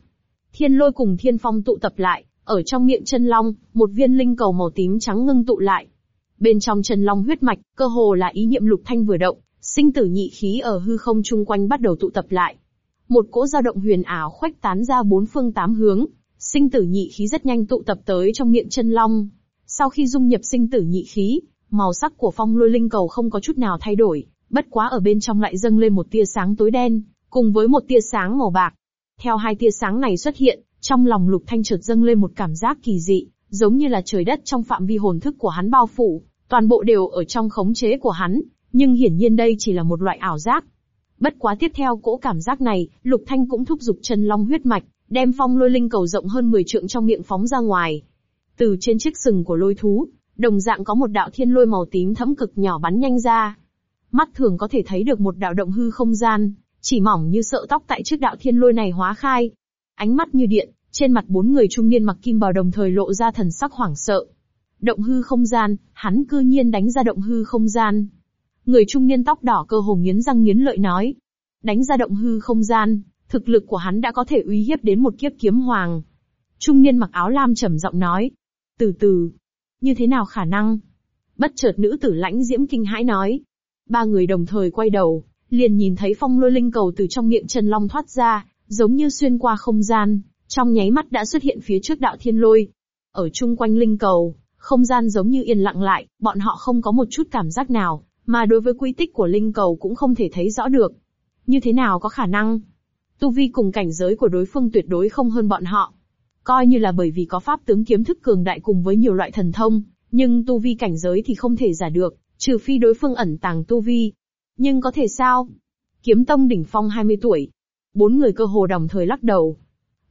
Thiên lôi cùng thiên phong tụ tập lại, ở trong miệng chân long, một viên linh cầu màu tím trắng ngưng tụ lại. Bên trong chân long huyết mạch, cơ hồ là ý niệm lục thanh vừa động, sinh tử nhị khí ở hư không chung quanh bắt đầu tụ tập lại. Một cỗ dao động huyền ảo khuếch tán ra bốn phương tám hướng, sinh tử nhị khí rất nhanh tụ tập tới trong miệng chân long. Sau khi dung nhập sinh tử nhị khí, màu sắc của phong lôi linh cầu không có chút nào thay đổi, bất quá ở bên trong lại dâng lên một tia sáng tối đen, cùng với một tia sáng màu bạc. Theo hai tia sáng này xuất hiện, trong lòng lục thanh chợt dâng lên một cảm giác kỳ dị, giống như là trời đất trong phạm vi hồn thức của hắn bao phủ, toàn bộ đều ở trong khống chế của hắn, nhưng hiển nhiên đây chỉ là một loại ảo giác. Bất quá tiếp theo cỗ cảm giác này, lục thanh cũng thúc giục chân long huyết mạch, đem phong lôi linh cầu rộng hơn 10 trượng trong miệng phóng ra ngoài. Từ trên chiếc sừng của lôi thú, đồng dạng có một đạo thiên lôi màu tím thẫm cực nhỏ bắn nhanh ra. Mắt thường có thể thấy được một đạo động hư không gian, chỉ mỏng như sợ tóc tại trước đạo thiên lôi này hóa khai. Ánh mắt như điện, trên mặt bốn người trung niên mặc kim bào đồng thời lộ ra thần sắc hoảng sợ. Động hư không gian, hắn cư nhiên đánh ra động hư không gian. Người trung niên tóc đỏ cơ hồ nghiến răng nghiến lợi nói. Đánh ra động hư không gian, thực lực của hắn đã có thể uy hiếp đến một kiếp kiếm hoàng. Trung niên mặc áo lam trầm giọng nói. Từ từ. Như thế nào khả năng? Bất chợt nữ tử lãnh diễm kinh hãi nói. Ba người đồng thời quay đầu, liền nhìn thấy phong lôi linh cầu từ trong miệng Trần Long thoát ra, giống như xuyên qua không gian, trong nháy mắt đã xuất hiện phía trước đạo thiên lôi. Ở chung quanh linh cầu, không gian giống như yên lặng lại, bọn họ không có một chút cảm giác nào, mà đối với quy tích của linh cầu cũng không thể thấy rõ được. Như thế nào có khả năng? Tu vi cùng cảnh giới của đối phương tuyệt đối không hơn bọn họ. Coi như là bởi vì có pháp tướng kiếm thức cường đại cùng với nhiều loại thần thông, nhưng tu vi cảnh giới thì không thể giả được, trừ phi đối phương ẩn tàng tu vi. Nhưng có thể sao? Kiếm tông đỉnh phong 20 tuổi. Bốn người cơ hồ đồng thời lắc đầu.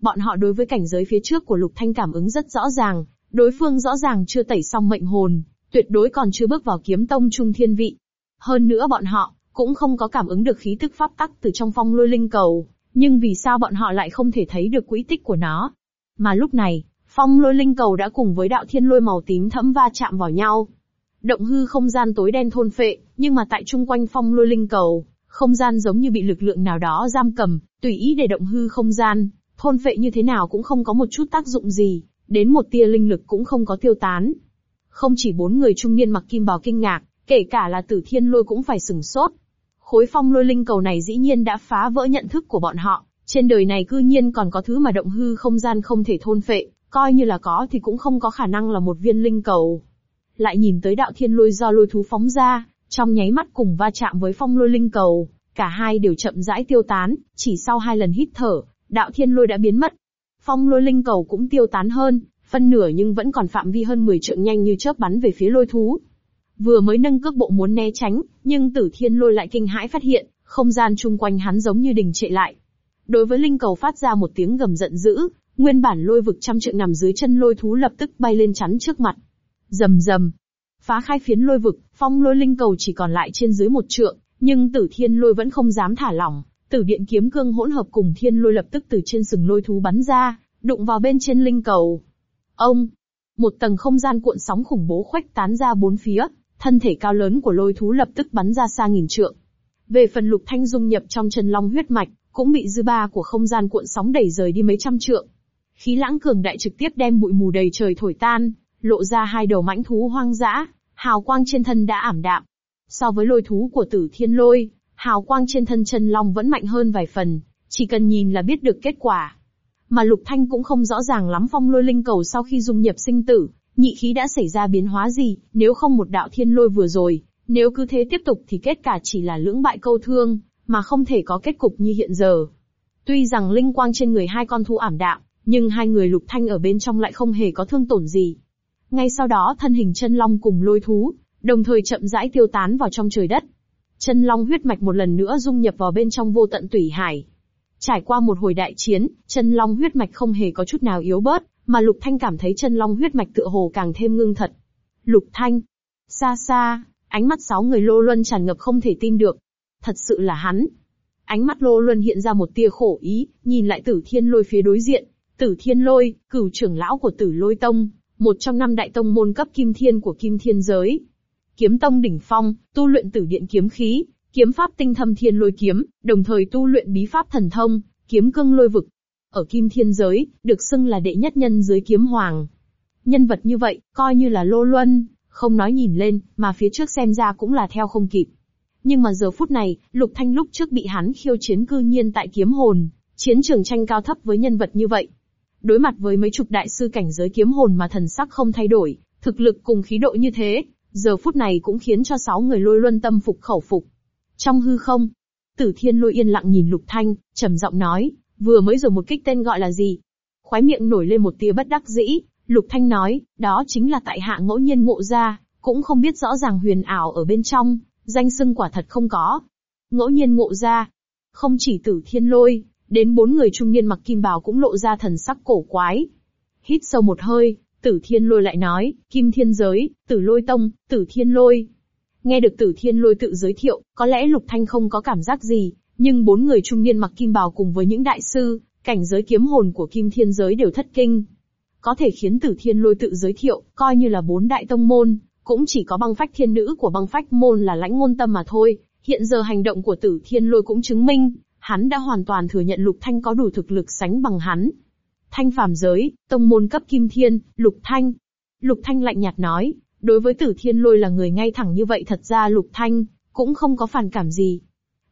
Bọn họ đối với cảnh giới phía trước của Lục Thanh cảm ứng rất rõ ràng, đối phương rõ ràng chưa tẩy xong mệnh hồn, tuyệt đối còn chưa bước vào kiếm tông trung thiên vị. Hơn nữa bọn họ, cũng không có cảm ứng được khí tức pháp tắc từ trong phong lôi linh cầu, nhưng vì sao bọn họ lại không thể thấy được quỹ tích của nó? Mà lúc này, phong lôi linh cầu đã cùng với đạo thiên lôi màu tím thẫm va chạm vào nhau. Động hư không gian tối đen thôn phệ, nhưng mà tại trung quanh phong lôi linh cầu, không gian giống như bị lực lượng nào đó giam cầm, tùy ý để động hư không gian, thôn phệ như thế nào cũng không có một chút tác dụng gì, đến một tia linh lực cũng không có tiêu tán. Không chỉ bốn người trung niên mặc kim bào kinh ngạc, kể cả là tử thiên lôi cũng phải sừng sốt. Khối phong lôi linh cầu này dĩ nhiên đã phá vỡ nhận thức của bọn họ, trên đời này cư nhiên còn có thứ mà động hư không gian không thể thôn phệ, coi như là có thì cũng không có khả năng là một viên linh cầu. Lại nhìn tới đạo thiên lôi do lôi thú phóng ra, trong nháy mắt cùng va chạm với phong lôi linh cầu, cả hai đều chậm rãi tiêu tán, chỉ sau hai lần hít thở, đạo thiên lôi đã biến mất. Phong lôi linh cầu cũng tiêu tán hơn, phân nửa nhưng vẫn còn phạm vi hơn 10 trượng nhanh như chớp bắn về phía lôi thú. Vừa mới nâng cước bộ muốn né tránh, nhưng tử thiên lôi lại kinh hãi phát hiện, không gian chung quanh hắn giống như đình trệ lại. Đối với linh cầu phát ra một tiếng gầm giận dữ, nguyên bản lôi vực trăm trượng nằm dưới chân lôi thú lập tức bay lên chắn trước mặt. Rầm rầm. Phá khai phiến lôi vực, phong lôi linh cầu chỉ còn lại trên dưới một trượng, nhưng tử thiên lôi vẫn không dám thả lỏng. Tử điện kiếm cương hỗn hợp cùng thiên lôi lập tức từ trên sừng lôi thú bắn ra, đụng vào bên trên linh cầu. Ông! Một tầng không gian cuộn sóng khủng bố khoách tán ra bốn phía, thân thể cao lớn của lôi thú lập tức bắn ra xa nghìn trượng. Về phần lục thanh dung nhập trong chân long huyết mạch, cũng bị dư ba của không gian cuộn sóng đẩy rời đi mấy trăm trượng. Khí lãng cường đại trực tiếp đem bụi mù đầy trời thổi tan, lộ ra hai đầu mãnh thú hoang dã, hào quang trên thân đã ảm đạm. So với lôi thú của tử thiên lôi, hào quang trên thân chân long vẫn mạnh hơn vài phần, chỉ cần nhìn là biết được kết quả. Mà Lục Thanh cũng không rõ ràng lắm phong lôi linh cầu sau khi dung nhập sinh tử, nhị khí đã xảy ra biến hóa gì, nếu không một đạo thiên lôi vừa rồi, nếu cứ thế tiếp tục thì kết cả chỉ là lưỡng bại câu thương, mà không thể có kết cục như hiện giờ. Tuy rằng linh quang trên người hai con thú ảm đạm, nhưng hai người lục thanh ở bên trong lại không hề có thương tổn gì. Ngay sau đó thân hình chân long cùng lôi thú, đồng thời chậm rãi tiêu tán vào trong trời đất. Chân long huyết mạch một lần nữa dung nhập vào bên trong vô tận tủy hải. Trải qua một hồi đại chiến, chân long huyết mạch không hề có chút nào yếu bớt, mà Lục Thanh cảm thấy chân long huyết mạch tựa hồ càng thêm ngưng thật. Lục Thanh. Xa xa, ánh mắt sáu người lô luân tràn ngập không thể tin được. Thật sự là hắn. Ánh mắt lô luân hiện ra một tia khổ ý, nhìn lại tử thiên lôi phía đối diện. Tử thiên lôi, cửu trưởng lão của tử lôi tông, một trong năm đại tông môn cấp kim thiên của kim thiên giới. Kiếm tông đỉnh phong, tu luyện tử điện kiếm khí, kiếm pháp tinh thâm thiên lôi kiếm, đồng thời tu luyện bí pháp thần thông, kiếm cương lôi vực. Ở kim thiên giới, được xưng là đệ nhất nhân dưới kiếm hoàng. Nhân vật như vậy, coi như là lô luân, không nói nhìn lên, mà phía trước xem ra cũng là theo không kịp. Nhưng mà giờ phút này, Lục Thanh lúc trước bị hắn khiêu chiến cư nhiên tại kiếm hồn, chiến trường tranh cao thấp với nhân vật như vậy. Đối mặt với mấy chục đại sư cảnh giới kiếm hồn mà thần sắc không thay đổi, thực lực cùng khí độ như thế, giờ phút này cũng khiến cho sáu người lôi luân tâm phục khẩu phục. Trong hư không, Tử Thiên lôi yên lặng nhìn Lục Thanh, trầm giọng nói, vừa mới rồi một kích tên gọi là gì? Khóe miệng nổi lên một tia bất đắc dĩ, Lục Thanh nói, đó chính là tại hạ ngẫu nhiên ngộ ra, cũng không biết rõ ràng huyền ảo ở bên trong, danh xưng quả thật không có. Ngẫu nhiên ngộ ra, không chỉ Tử Thiên lôi, đến bốn người trung niên mặc kim bào cũng lộ ra thần sắc cổ quái. Hít sâu một hơi, Tử Thiên lôi lại nói, Kim Thiên giới, Tử lôi tông, Tử Thiên lôi, Nghe được Tử Thiên Lôi tự giới thiệu, có lẽ Lục Thanh không có cảm giác gì, nhưng bốn người trung niên mặc kim bào cùng với những đại sư, cảnh giới kiếm hồn của Kim Thiên giới đều thất kinh. Có thể khiến Tử Thiên Lôi tự giới thiệu, coi như là bốn đại tông môn, cũng chỉ có băng phách thiên nữ của băng phách môn là lãnh ngôn tâm mà thôi. Hiện giờ hành động của Tử Thiên Lôi cũng chứng minh, hắn đã hoàn toàn thừa nhận Lục Thanh có đủ thực lực sánh bằng hắn. Thanh phàm giới, tông môn cấp Kim Thiên, Lục Thanh. Lục Thanh lạnh nhạt nói, Đối với tử thiên lôi là người ngay thẳng như vậy thật ra lục thanh, cũng không có phản cảm gì.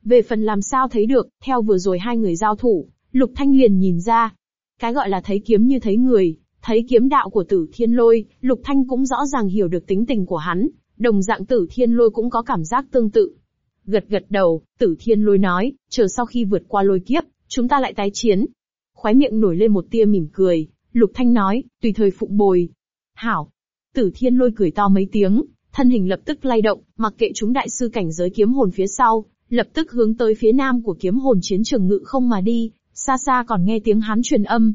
Về phần làm sao thấy được, theo vừa rồi hai người giao thủ, lục thanh liền nhìn ra. Cái gọi là thấy kiếm như thấy người, thấy kiếm đạo của tử thiên lôi, lục thanh cũng rõ ràng hiểu được tính tình của hắn, đồng dạng tử thiên lôi cũng có cảm giác tương tự. Gật gật đầu, tử thiên lôi nói, chờ sau khi vượt qua lôi kiếp, chúng ta lại tái chiến. Khóe miệng nổi lên một tia mỉm cười, lục thanh nói, tùy thời phụng bồi. Hảo, Tử Thiên Lôi cười to mấy tiếng, thân hình lập tức lay động, mặc kệ chúng đại sư cảnh giới kiếm hồn phía sau, lập tức hướng tới phía nam của kiếm hồn chiến trường ngự không mà đi, xa xa còn nghe tiếng hắn truyền âm.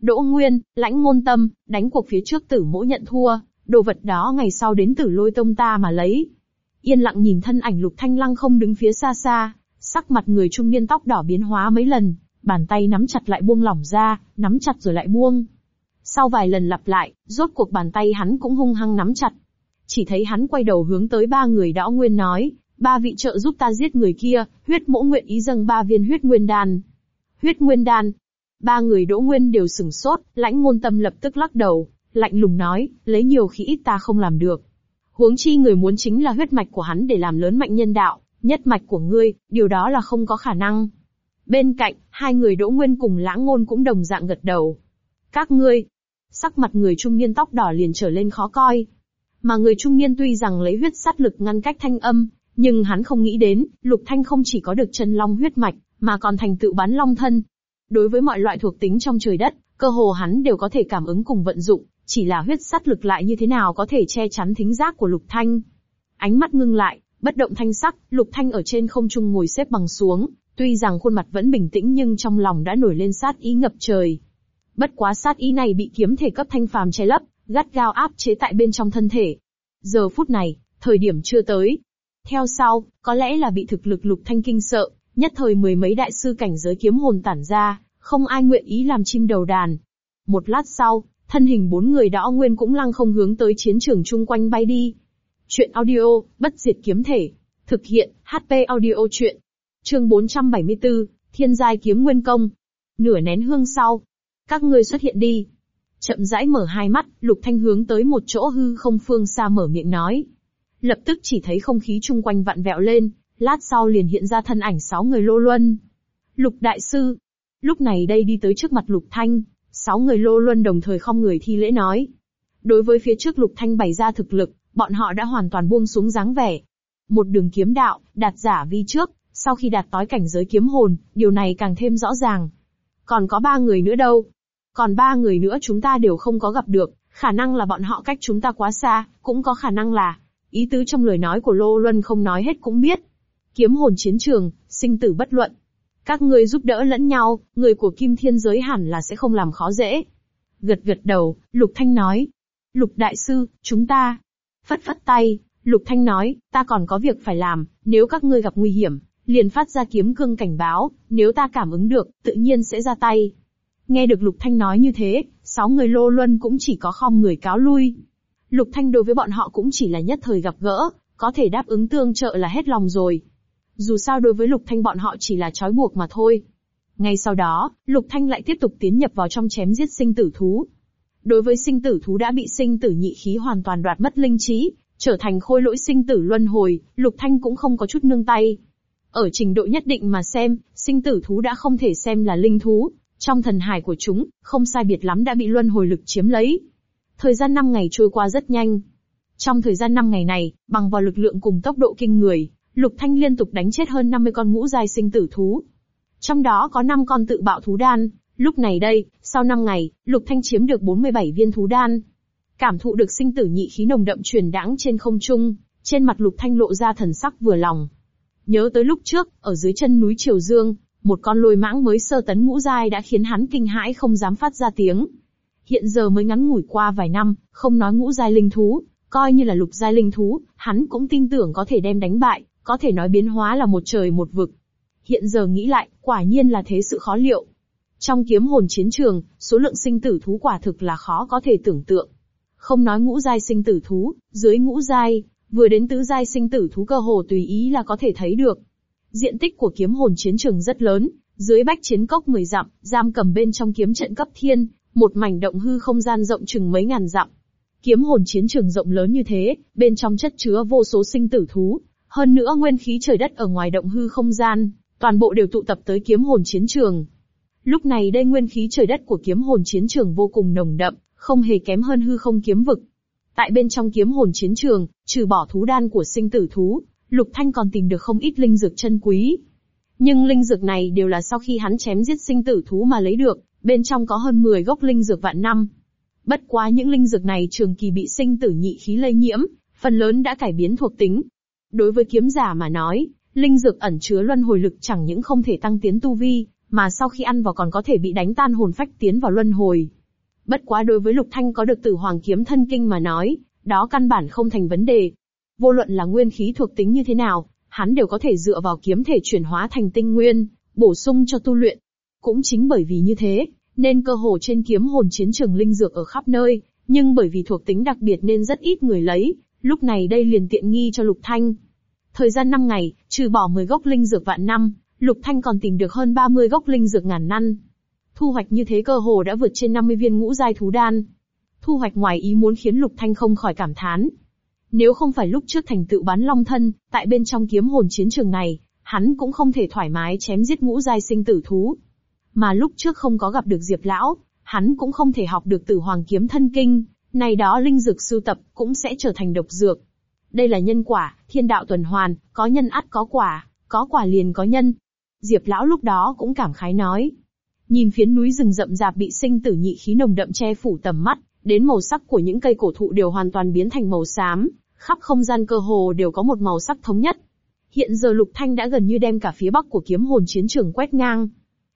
Đỗ Nguyên, lãnh ngôn tâm, đánh cuộc phía trước tử mỗ nhận thua, đồ vật đó ngày sau đến tử lôi tông ta mà lấy. Yên lặng nhìn thân ảnh lục thanh lăng không đứng phía xa xa, sắc mặt người trung niên tóc đỏ biến hóa mấy lần, bàn tay nắm chặt lại buông lỏng ra, nắm chặt rồi lại buông. Sau vài lần lặp lại, rốt cuộc bàn tay hắn cũng hung hăng nắm chặt. Chỉ thấy hắn quay đầu hướng tới ba người đõ nguyên nói, ba vị trợ giúp ta giết người kia, huyết mỗ nguyện ý dâng ba viên huyết nguyên đan. Huyết nguyên đan. Ba người đỗ nguyên đều sừng sốt, lãnh ngôn tâm lập tức lắc đầu, lạnh lùng nói, lấy nhiều khi ít ta không làm được. Huống chi người muốn chính là huyết mạch của hắn để làm lớn mạnh nhân đạo, nhất mạch của ngươi, điều đó là không có khả năng. Bên cạnh, hai người đỗ nguyên cùng lãng ngôn cũng đồng dạng gật đầu. Các ngươi, Sắc mặt người trung niên tóc đỏ liền trở lên khó coi. Mà người trung niên tuy rằng lấy huyết sát lực ngăn cách thanh âm, nhưng hắn không nghĩ đến, Lục Thanh không chỉ có được chân long huyết mạch, mà còn thành tựu bán long thân. Đối với mọi loại thuộc tính trong trời đất, cơ hồ hắn đều có thể cảm ứng cùng vận dụng, chỉ là huyết sắt lực lại như thế nào có thể che chắn thính giác của Lục Thanh. Ánh mắt ngưng lại, bất động thanh sắc, Lục Thanh ở trên không trung ngồi xếp bằng xuống, tuy rằng khuôn mặt vẫn bình tĩnh nhưng trong lòng đã nổi lên sát ý ngập trời. Bất quá sát ý này bị kiếm thể cấp thanh phàm che lấp, gắt gao áp chế tại bên trong thân thể. Giờ phút này, thời điểm chưa tới. Theo sau, có lẽ là bị thực lực lục thanh kinh sợ, nhất thời mười mấy đại sư cảnh giới kiếm hồn tản ra, không ai nguyện ý làm chim đầu đàn. Một lát sau, thân hình bốn người đã nguyên cũng lăng không hướng tới chiến trường chung quanh bay đi. Chuyện audio, bất diệt kiếm thể. Thực hiện, HP audio chuyện. Chương 474, Thiên giai kiếm nguyên công. Nửa nén hương sau, các ngươi xuất hiện đi. Chậm rãi mở hai mắt, Lục Thanh hướng tới một chỗ hư không phương xa mở miệng nói. Lập tức chỉ thấy không khí chung quanh vặn vẹo lên, lát sau liền hiện ra thân ảnh sáu người lô luân. Lục Đại Sư. Lúc này đây đi tới trước mặt Lục Thanh, sáu người lô luân đồng thời không người thi lễ nói. Đối với phía trước Lục Thanh bày ra thực lực, bọn họ đã hoàn toàn buông xuống dáng vẻ. Một đường kiếm đạo, đạt giả vi trước, sau khi đạt tối cảnh giới kiếm hồn, điều này càng thêm rõ ràng. Còn có ba người nữa đâu? Còn ba người nữa chúng ta đều không có gặp được, Khả năng là bọn họ cách chúng ta quá xa, cũng có khả năng là, ý tứ trong lời nói của Lô Luân không nói hết cũng biết. Kiếm hồn chiến trường, sinh tử bất luận. Các ngươi giúp đỡ lẫn nhau, người của kim thiên giới hẳn là sẽ không làm khó dễ. Gật gật đầu, Lục Thanh nói. Lục Đại Sư, chúng ta. Phất phất tay, Lục Thanh nói, ta còn có việc phải làm, nếu các ngươi gặp nguy hiểm, liền phát ra kiếm cương cảnh báo, nếu ta cảm ứng được, tự nhiên sẽ ra tay. Nghe được Lục Thanh nói như thế, sáu người lô luân cũng chỉ có khom người cáo lui. Lục Thanh đối với bọn họ cũng chỉ là nhất thời gặp gỡ, có thể đáp ứng tương trợ là hết lòng rồi. Dù sao đối với Lục Thanh bọn họ chỉ là trói buộc mà thôi. Ngay sau đó, Lục Thanh lại tiếp tục tiến nhập vào trong chém giết sinh tử thú. Đối với sinh tử thú đã bị sinh tử nhị khí hoàn toàn đoạt mất linh trí, trở thành khôi lỗi sinh tử luân hồi, Lục Thanh cũng không có chút nương tay. Ở trình độ nhất định mà xem, sinh tử thú đã không thể xem là linh thú, trong thần hải của chúng, không sai biệt lắm đã bị luân hồi lực chiếm lấy. Thời gian 5 ngày trôi qua rất nhanh. Trong thời gian 5 ngày này, bằng vào lực lượng cùng tốc độ kinh người, Lục Thanh liên tục đánh chết hơn 50 con ngũ giai sinh tử thú. Trong đó có 5 con tự bạo thú đan, lúc này đây, sau 5 ngày, Lục Thanh chiếm được 47 viên thú đan. Cảm thụ được sinh tử nhị khí nồng đậm truyền đãng trên không trung, trên mặt Lục Thanh lộ ra thần sắc vừa lòng. Nhớ tới lúc trước, ở dưới chân núi Triều Dương, một con lôi mãng mới sơ tấn ngũ giai đã khiến hắn kinh hãi không dám phát ra tiếng. Hiện giờ mới ngắn ngủi qua vài năm, không nói ngũ giai linh thú, coi như là lục giai linh thú, hắn cũng tin tưởng có thể đem đánh bại, có thể nói biến hóa là một trời một vực. Hiện giờ nghĩ lại, quả nhiên là thế sự khó liệu. Trong kiếm hồn chiến trường, số lượng sinh tử thú quả thực là khó có thể tưởng tượng. Không nói ngũ giai sinh tử thú, dưới ngũ giai, vừa đến tứ giai sinh tử thú cơ hồ tùy ý là có thể thấy được. Diện tích của kiếm hồn chiến trường rất lớn, dưới bách chiến cốc 10 dặm, giam cầm bên trong kiếm trận cấp thiên, một mảnh động hư không gian rộng chừng mấy ngàn dặm. Kiếm hồn chiến trường rộng lớn như thế, bên trong chất chứa vô số sinh tử thú, hơn nữa nguyên khí trời đất ở ngoài động hư không gian, toàn bộ đều tụ tập tới kiếm hồn chiến trường. Lúc này đây nguyên khí trời đất của kiếm hồn chiến trường vô cùng nồng đậm, không hề kém hơn hư không kiếm vực. Tại bên trong kiếm hồn chiến trường, trừ bỏ thú đan của sinh tử thú, Lục Thanh còn tìm được không ít linh dược chân quý. Nhưng linh dược này đều là sau khi hắn chém giết sinh tử thú mà lấy được, bên trong có hơn 10 gốc linh dược vạn năm. Bất quá những linh dược này trường kỳ bị sinh tử nhị khí lây nhiễm, phần lớn đã cải biến thuộc tính. Đối với kiếm giả mà nói, linh dược ẩn chứa luân hồi lực chẳng những không thể tăng tiến tu vi, mà sau khi ăn vào còn có thể bị đánh tan hồn phách tiến vào luân hồi. Bất quá đối với Lục Thanh có được tử hoàng kiếm thân kinh mà nói, đó căn bản không thành vấn đề. Vô luận là nguyên khí thuộc tính như thế nào, hắn đều có thể dựa vào kiếm thể chuyển hóa thành tinh nguyên, bổ sung cho tu luyện. Cũng chính bởi vì như thế, nên cơ hồ trên kiếm hồn chiến trường linh dược ở khắp nơi, nhưng bởi vì thuộc tính đặc biệt nên rất ít người lấy, lúc này đây liền tiện nghi cho Lục Thanh. Thời gian 5 ngày, trừ bỏ 10 gốc linh dược vạn năm, Lục Thanh còn tìm được hơn 30 gốc linh dược ngàn năm. Thu hoạch như thế cơ hồ đã vượt trên 50 viên ngũ giai thú đan. Thu hoạch ngoài ý muốn khiến Lục Thanh không khỏi cảm thán. Nếu không phải lúc trước thành tựu bán long thân, tại bên trong kiếm hồn chiến trường này, hắn cũng không thể thoải mái chém giết ngũ giai sinh tử thú. Mà lúc trước không có gặp được Diệp Lão, hắn cũng không thể học được tử hoàng kiếm thân kinh, này đó linh dược sưu tập cũng sẽ trở thành độc dược. Đây là nhân quả, thiên đạo tuần hoàn, có nhân ắt có quả, có quả liền có nhân. Diệp Lão lúc đó cũng cảm khái nói. Nhìn phiến núi rừng rậm rạp bị sinh tử nhị khí nồng đậm che phủ tầm mắt, đến màu sắc của những cây cổ thụ đều hoàn toàn biến thành màu xám, khắp không gian cơ hồ đều có một màu sắc thống nhất. Hiện giờ Lục Thanh đã gần như đem cả phía bắc của kiếm hồn chiến trường quét ngang.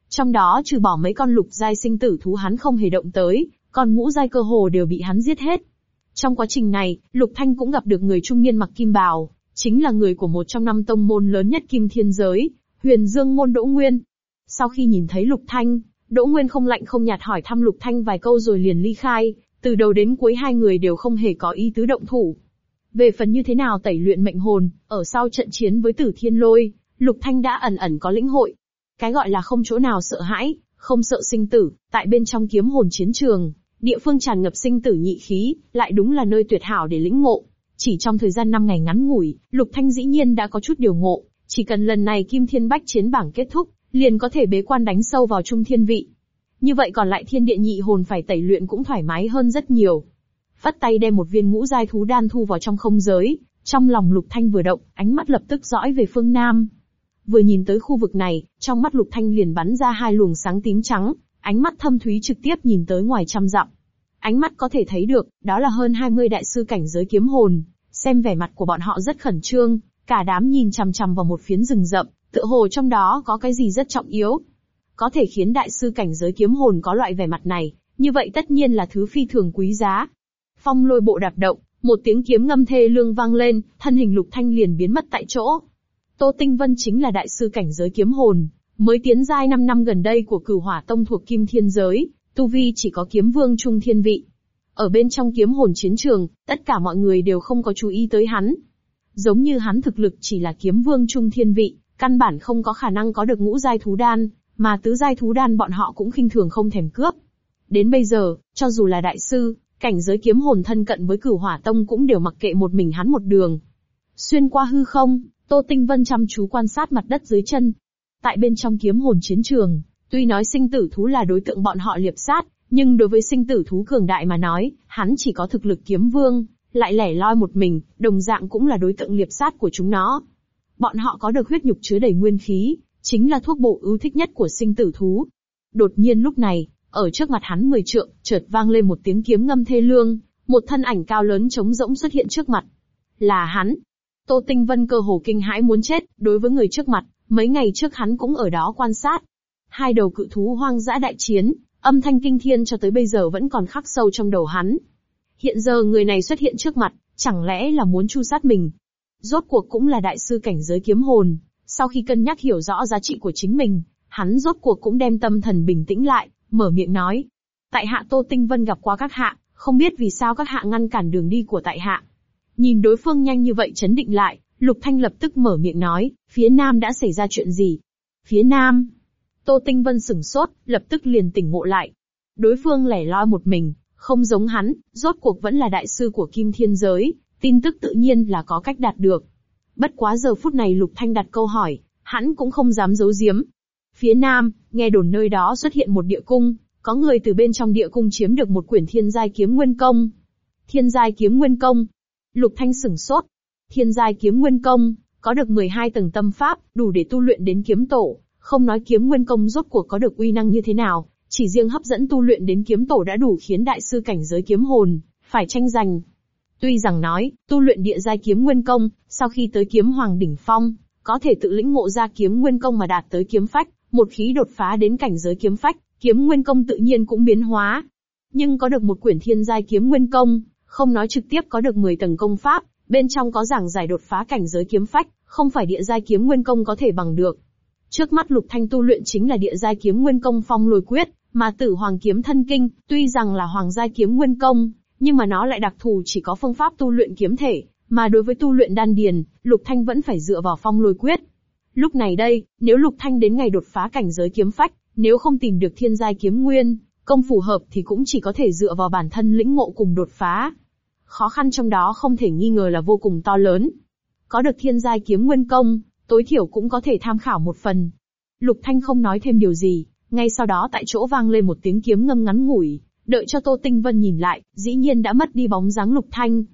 Trong đó trừ bỏ mấy con lục giai sinh tử thú hắn không hề động tới, còn ngũ giai cơ hồ đều bị hắn giết hết. Trong quá trình này, Lục Thanh cũng gặp được người trung niên mặc kim bào, chính là người của một trong năm tông môn lớn nhất kim thiên giới, huyền dương môn Đỗ Nguyên. Sau khi nhìn thấy Lục Thanh, Đỗ Nguyên không lạnh không nhạt hỏi thăm Lục Thanh vài câu rồi liền ly khai, từ đầu đến cuối hai người đều không hề có ý tứ động thủ. Về phần như thế nào tẩy luyện mệnh hồn, ở sau trận chiến với Tử Thiên Lôi, Lục Thanh đã ẩn ẩn có lĩnh hội. Cái gọi là không chỗ nào sợ hãi, không sợ sinh tử, tại bên trong kiếm hồn chiến trường, địa phương tràn ngập sinh tử nhị khí, lại đúng là nơi tuyệt hảo để lĩnh ngộ. Chỉ trong thời gian 5 ngày ngắn ngủi, Lục Thanh dĩ nhiên đã có chút điều ngộ, chỉ cần lần này Kim Thiên Bách chiến bảng kết thúc, liền có thể bế quan đánh sâu vào trung thiên vị. Như vậy còn lại thiên địa nhị hồn phải tẩy luyện cũng thoải mái hơn rất nhiều. Phất tay đem một viên ngũ giai thú đan thu vào trong không giới, trong lòng Lục Thanh vừa động, ánh mắt lập tức dõi về phương Nam. Vừa nhìn tới khu vực này, trong mắt Lục Thanh liền bắn ra hai luồng sáng tím trắng, ánh mắt thâm thúy trực tiếp nhìn tới ngoài trăm dặm. Ánh mắt có thể thấy được, đó là hơn 20 đại sư cảnh giới kiếm hồn, xem vẻ mặt của bọn họ rất khẩn trương, cả đám nhìn chằm chằm vào một phiến rừng rậm, tựa hồ trong đó có cái gì rất trọng yếu. Có thể khiến đại sư cảnh giới kiếm hồn có loại vẻ mặt này, như vậy tất nhiên là thứ phi thường quý giá. Phong lôi bộ đạp động, một tiếng kiếm ngâm thê lương vang lên, thân hình lục thanh liền biến mất tại chỗ. Tô Tinh Vân chính là đại sư cảnh giới kiếm hồn, mới tiến giai 5 năm gần đây của cửu hỏa tông thuộc kim thiên giới, tu vi chỉ có kiếm vương trung thiên vị. Ở bên trong kiếm hồn chiến trường, tất cả mọi người đều không có chú ý tới hắn. Giống như hắn thực lực chỉ là kiếm vương trung thiên vị, căn bản không có khả năng có được ngũ giai thú đan, mà tứ giai thú đan bọn họ cũng khinh thường không thèm cướp. Đến bây giờ, cho dù là đại sư, cảnh giới kiếm hồn thân cận với cửu hỏa tông cũng đều mặc kệ một mình hắn một đường. Xuyên qua hư không, Tô Tinh Vân chăm chú quan sát mặt đất dưới chân. Tại bên trong kiếm hồn chiến trường, tuy nói sinh tử thú là đối tượng bọn họ liệp sát, nhưng đối với sinh tử thú cường đại mà nói, hắn chỉ có thực lực kiếm vương, lại lẻ loi một mình, đồng dạng cũng là đối tượng liệp sát của chúng nó. Bọn họ có được huyết nhục chứa đầy nguyên khí, chính là thuốc bổ ưu thích nhất của sinh tử thú. Đột nhiên lúc này, ở trước mặt hắn mười trượng, chợt vang lên một tiếng kiếm ngâm thê lương, một thân ảnh cao lớn trống rỗng xuất hiện trước mặt. Là hắn. Tô Tinh Vân cơ hồ kinh hãi muốn chết, đối với người trước mặt, mấy ngày trước hắn cũng ở đó quan sát. Hai đầu cự thú hoang dã đại chiến, âm thanh kinh thiên cho tới bây giờ vẫn còn khắc sâu trong đầu hắn. Hiện giờ người này xuất hiện trước mặt, chẳng lẽ là muốn chu sát mình? Rốt cuộc cũng là đại sư cảnh giới kiếm hồn, sau khi cân nhắc hiểu rõ giá trị của chính mình, hắn rốt cuộc cũng đem tâm thần bình tĩnh lại, mở miệng nói. Tại hạ Tô Tinh Vân gặp qua các hạ, không biết vì sao các hạ ngăn cản đường đi của tại hạ. Nhìn đối phương nhanh như vậy chấn định lại, Lục Thanh lập tức mở miệng nói, phía nam đã xảy ra chuyện gì? Phía nam. Tô Tinh Vân sửng sốt, lập tức liền tỉnh ngộ lại. Đối phương lẻ loi một mình, không giống hắn, rốt cuộc vẫn là đại sư của Kim Thiên Giới, tin tức tự nhiên là có cách đạt được. Bất quá giờ phút này Lục Thanh đặt câu hỏi, hắn cũng không dám giấu giếm. Phía nam, nghe đồn nơi đó xuất hiện một địa cung, có người từ bên trong địa cung chiếm được một quyển thiên giai kiếm nguyên công. Thiên giai kiếm nguyên công. Lục Thanh sửng sốt. Thiên giai kiếm nguyên công, có được 12 tầng tâm pháp, đủ để tu luyện đến kiếm tổ, không nói kiếm nguyên công rốt cuộc có được uy năng như thế nào, chỉ riêng hấp dẫn tu luyện đến kiếm tổ đã đủ khiến đại sư cảnh giới kiếm hồn, phải tranh giành. Tuy rằng nói, tu luyện địa giai kiếm nguyên công, sau khi tới kiếm hoàng đỉnh phong, có thể tự lĩnh ngộ ra kiếm nguyên công mà đạt tới kiếm phách, một khí đột phá đến cảnh giới kiếm phách, kiếm nguyên công tự nhiên cũng biến hóa. Nhưng có được một quyển thiên giai kiếm nguyên công, không nói trực tiếp có được 10 tầng công pháp, bên trong có giảng giải đột phá cảnh giới kiếm phách, không phải địa giai kiếm nguyên công có thể bằng được. Trước mắt Lục Thanh tu luyện chính là địa giai kiếm nguyên công phong lôi quyết, mà tử hoàng kiếm thân kinh, tuy rằng là hoàng giai kiếm nguyên công, nhưng mà nó lại đặc thù chỉ có phương pháp tu luyện kiếm thể, mà đối với tu luyện đan điền, Lục Thanh vẫn phải dựa vào phong lôi quyết. Lúc này đây, nếu Lục Thanh đến ngày đột phá cảnh giới kiếm phách, nếu không tìm được thiên giai kiếm nguyên, công phù hợp thì cũng chỉ có thể dựa vào bản thân lĩnh ngộ cùng đột phá. Khó khăn trong đó không thể nghi ngờ là vô cùng to lớn. Có được thiên giai kiếm nguyên công, tối thiểu cũng có thể tham khảo một phần. Lục Thanh không nói thêm điều gì, ngay sau đó tại chỗ vang lên một tiếng kiếm ngâm ngắn ngủi, đợi cho Tô Tinh Vân nhìn lại, dĩ nhiên đã mất đi bóng dáng Lục Thanh.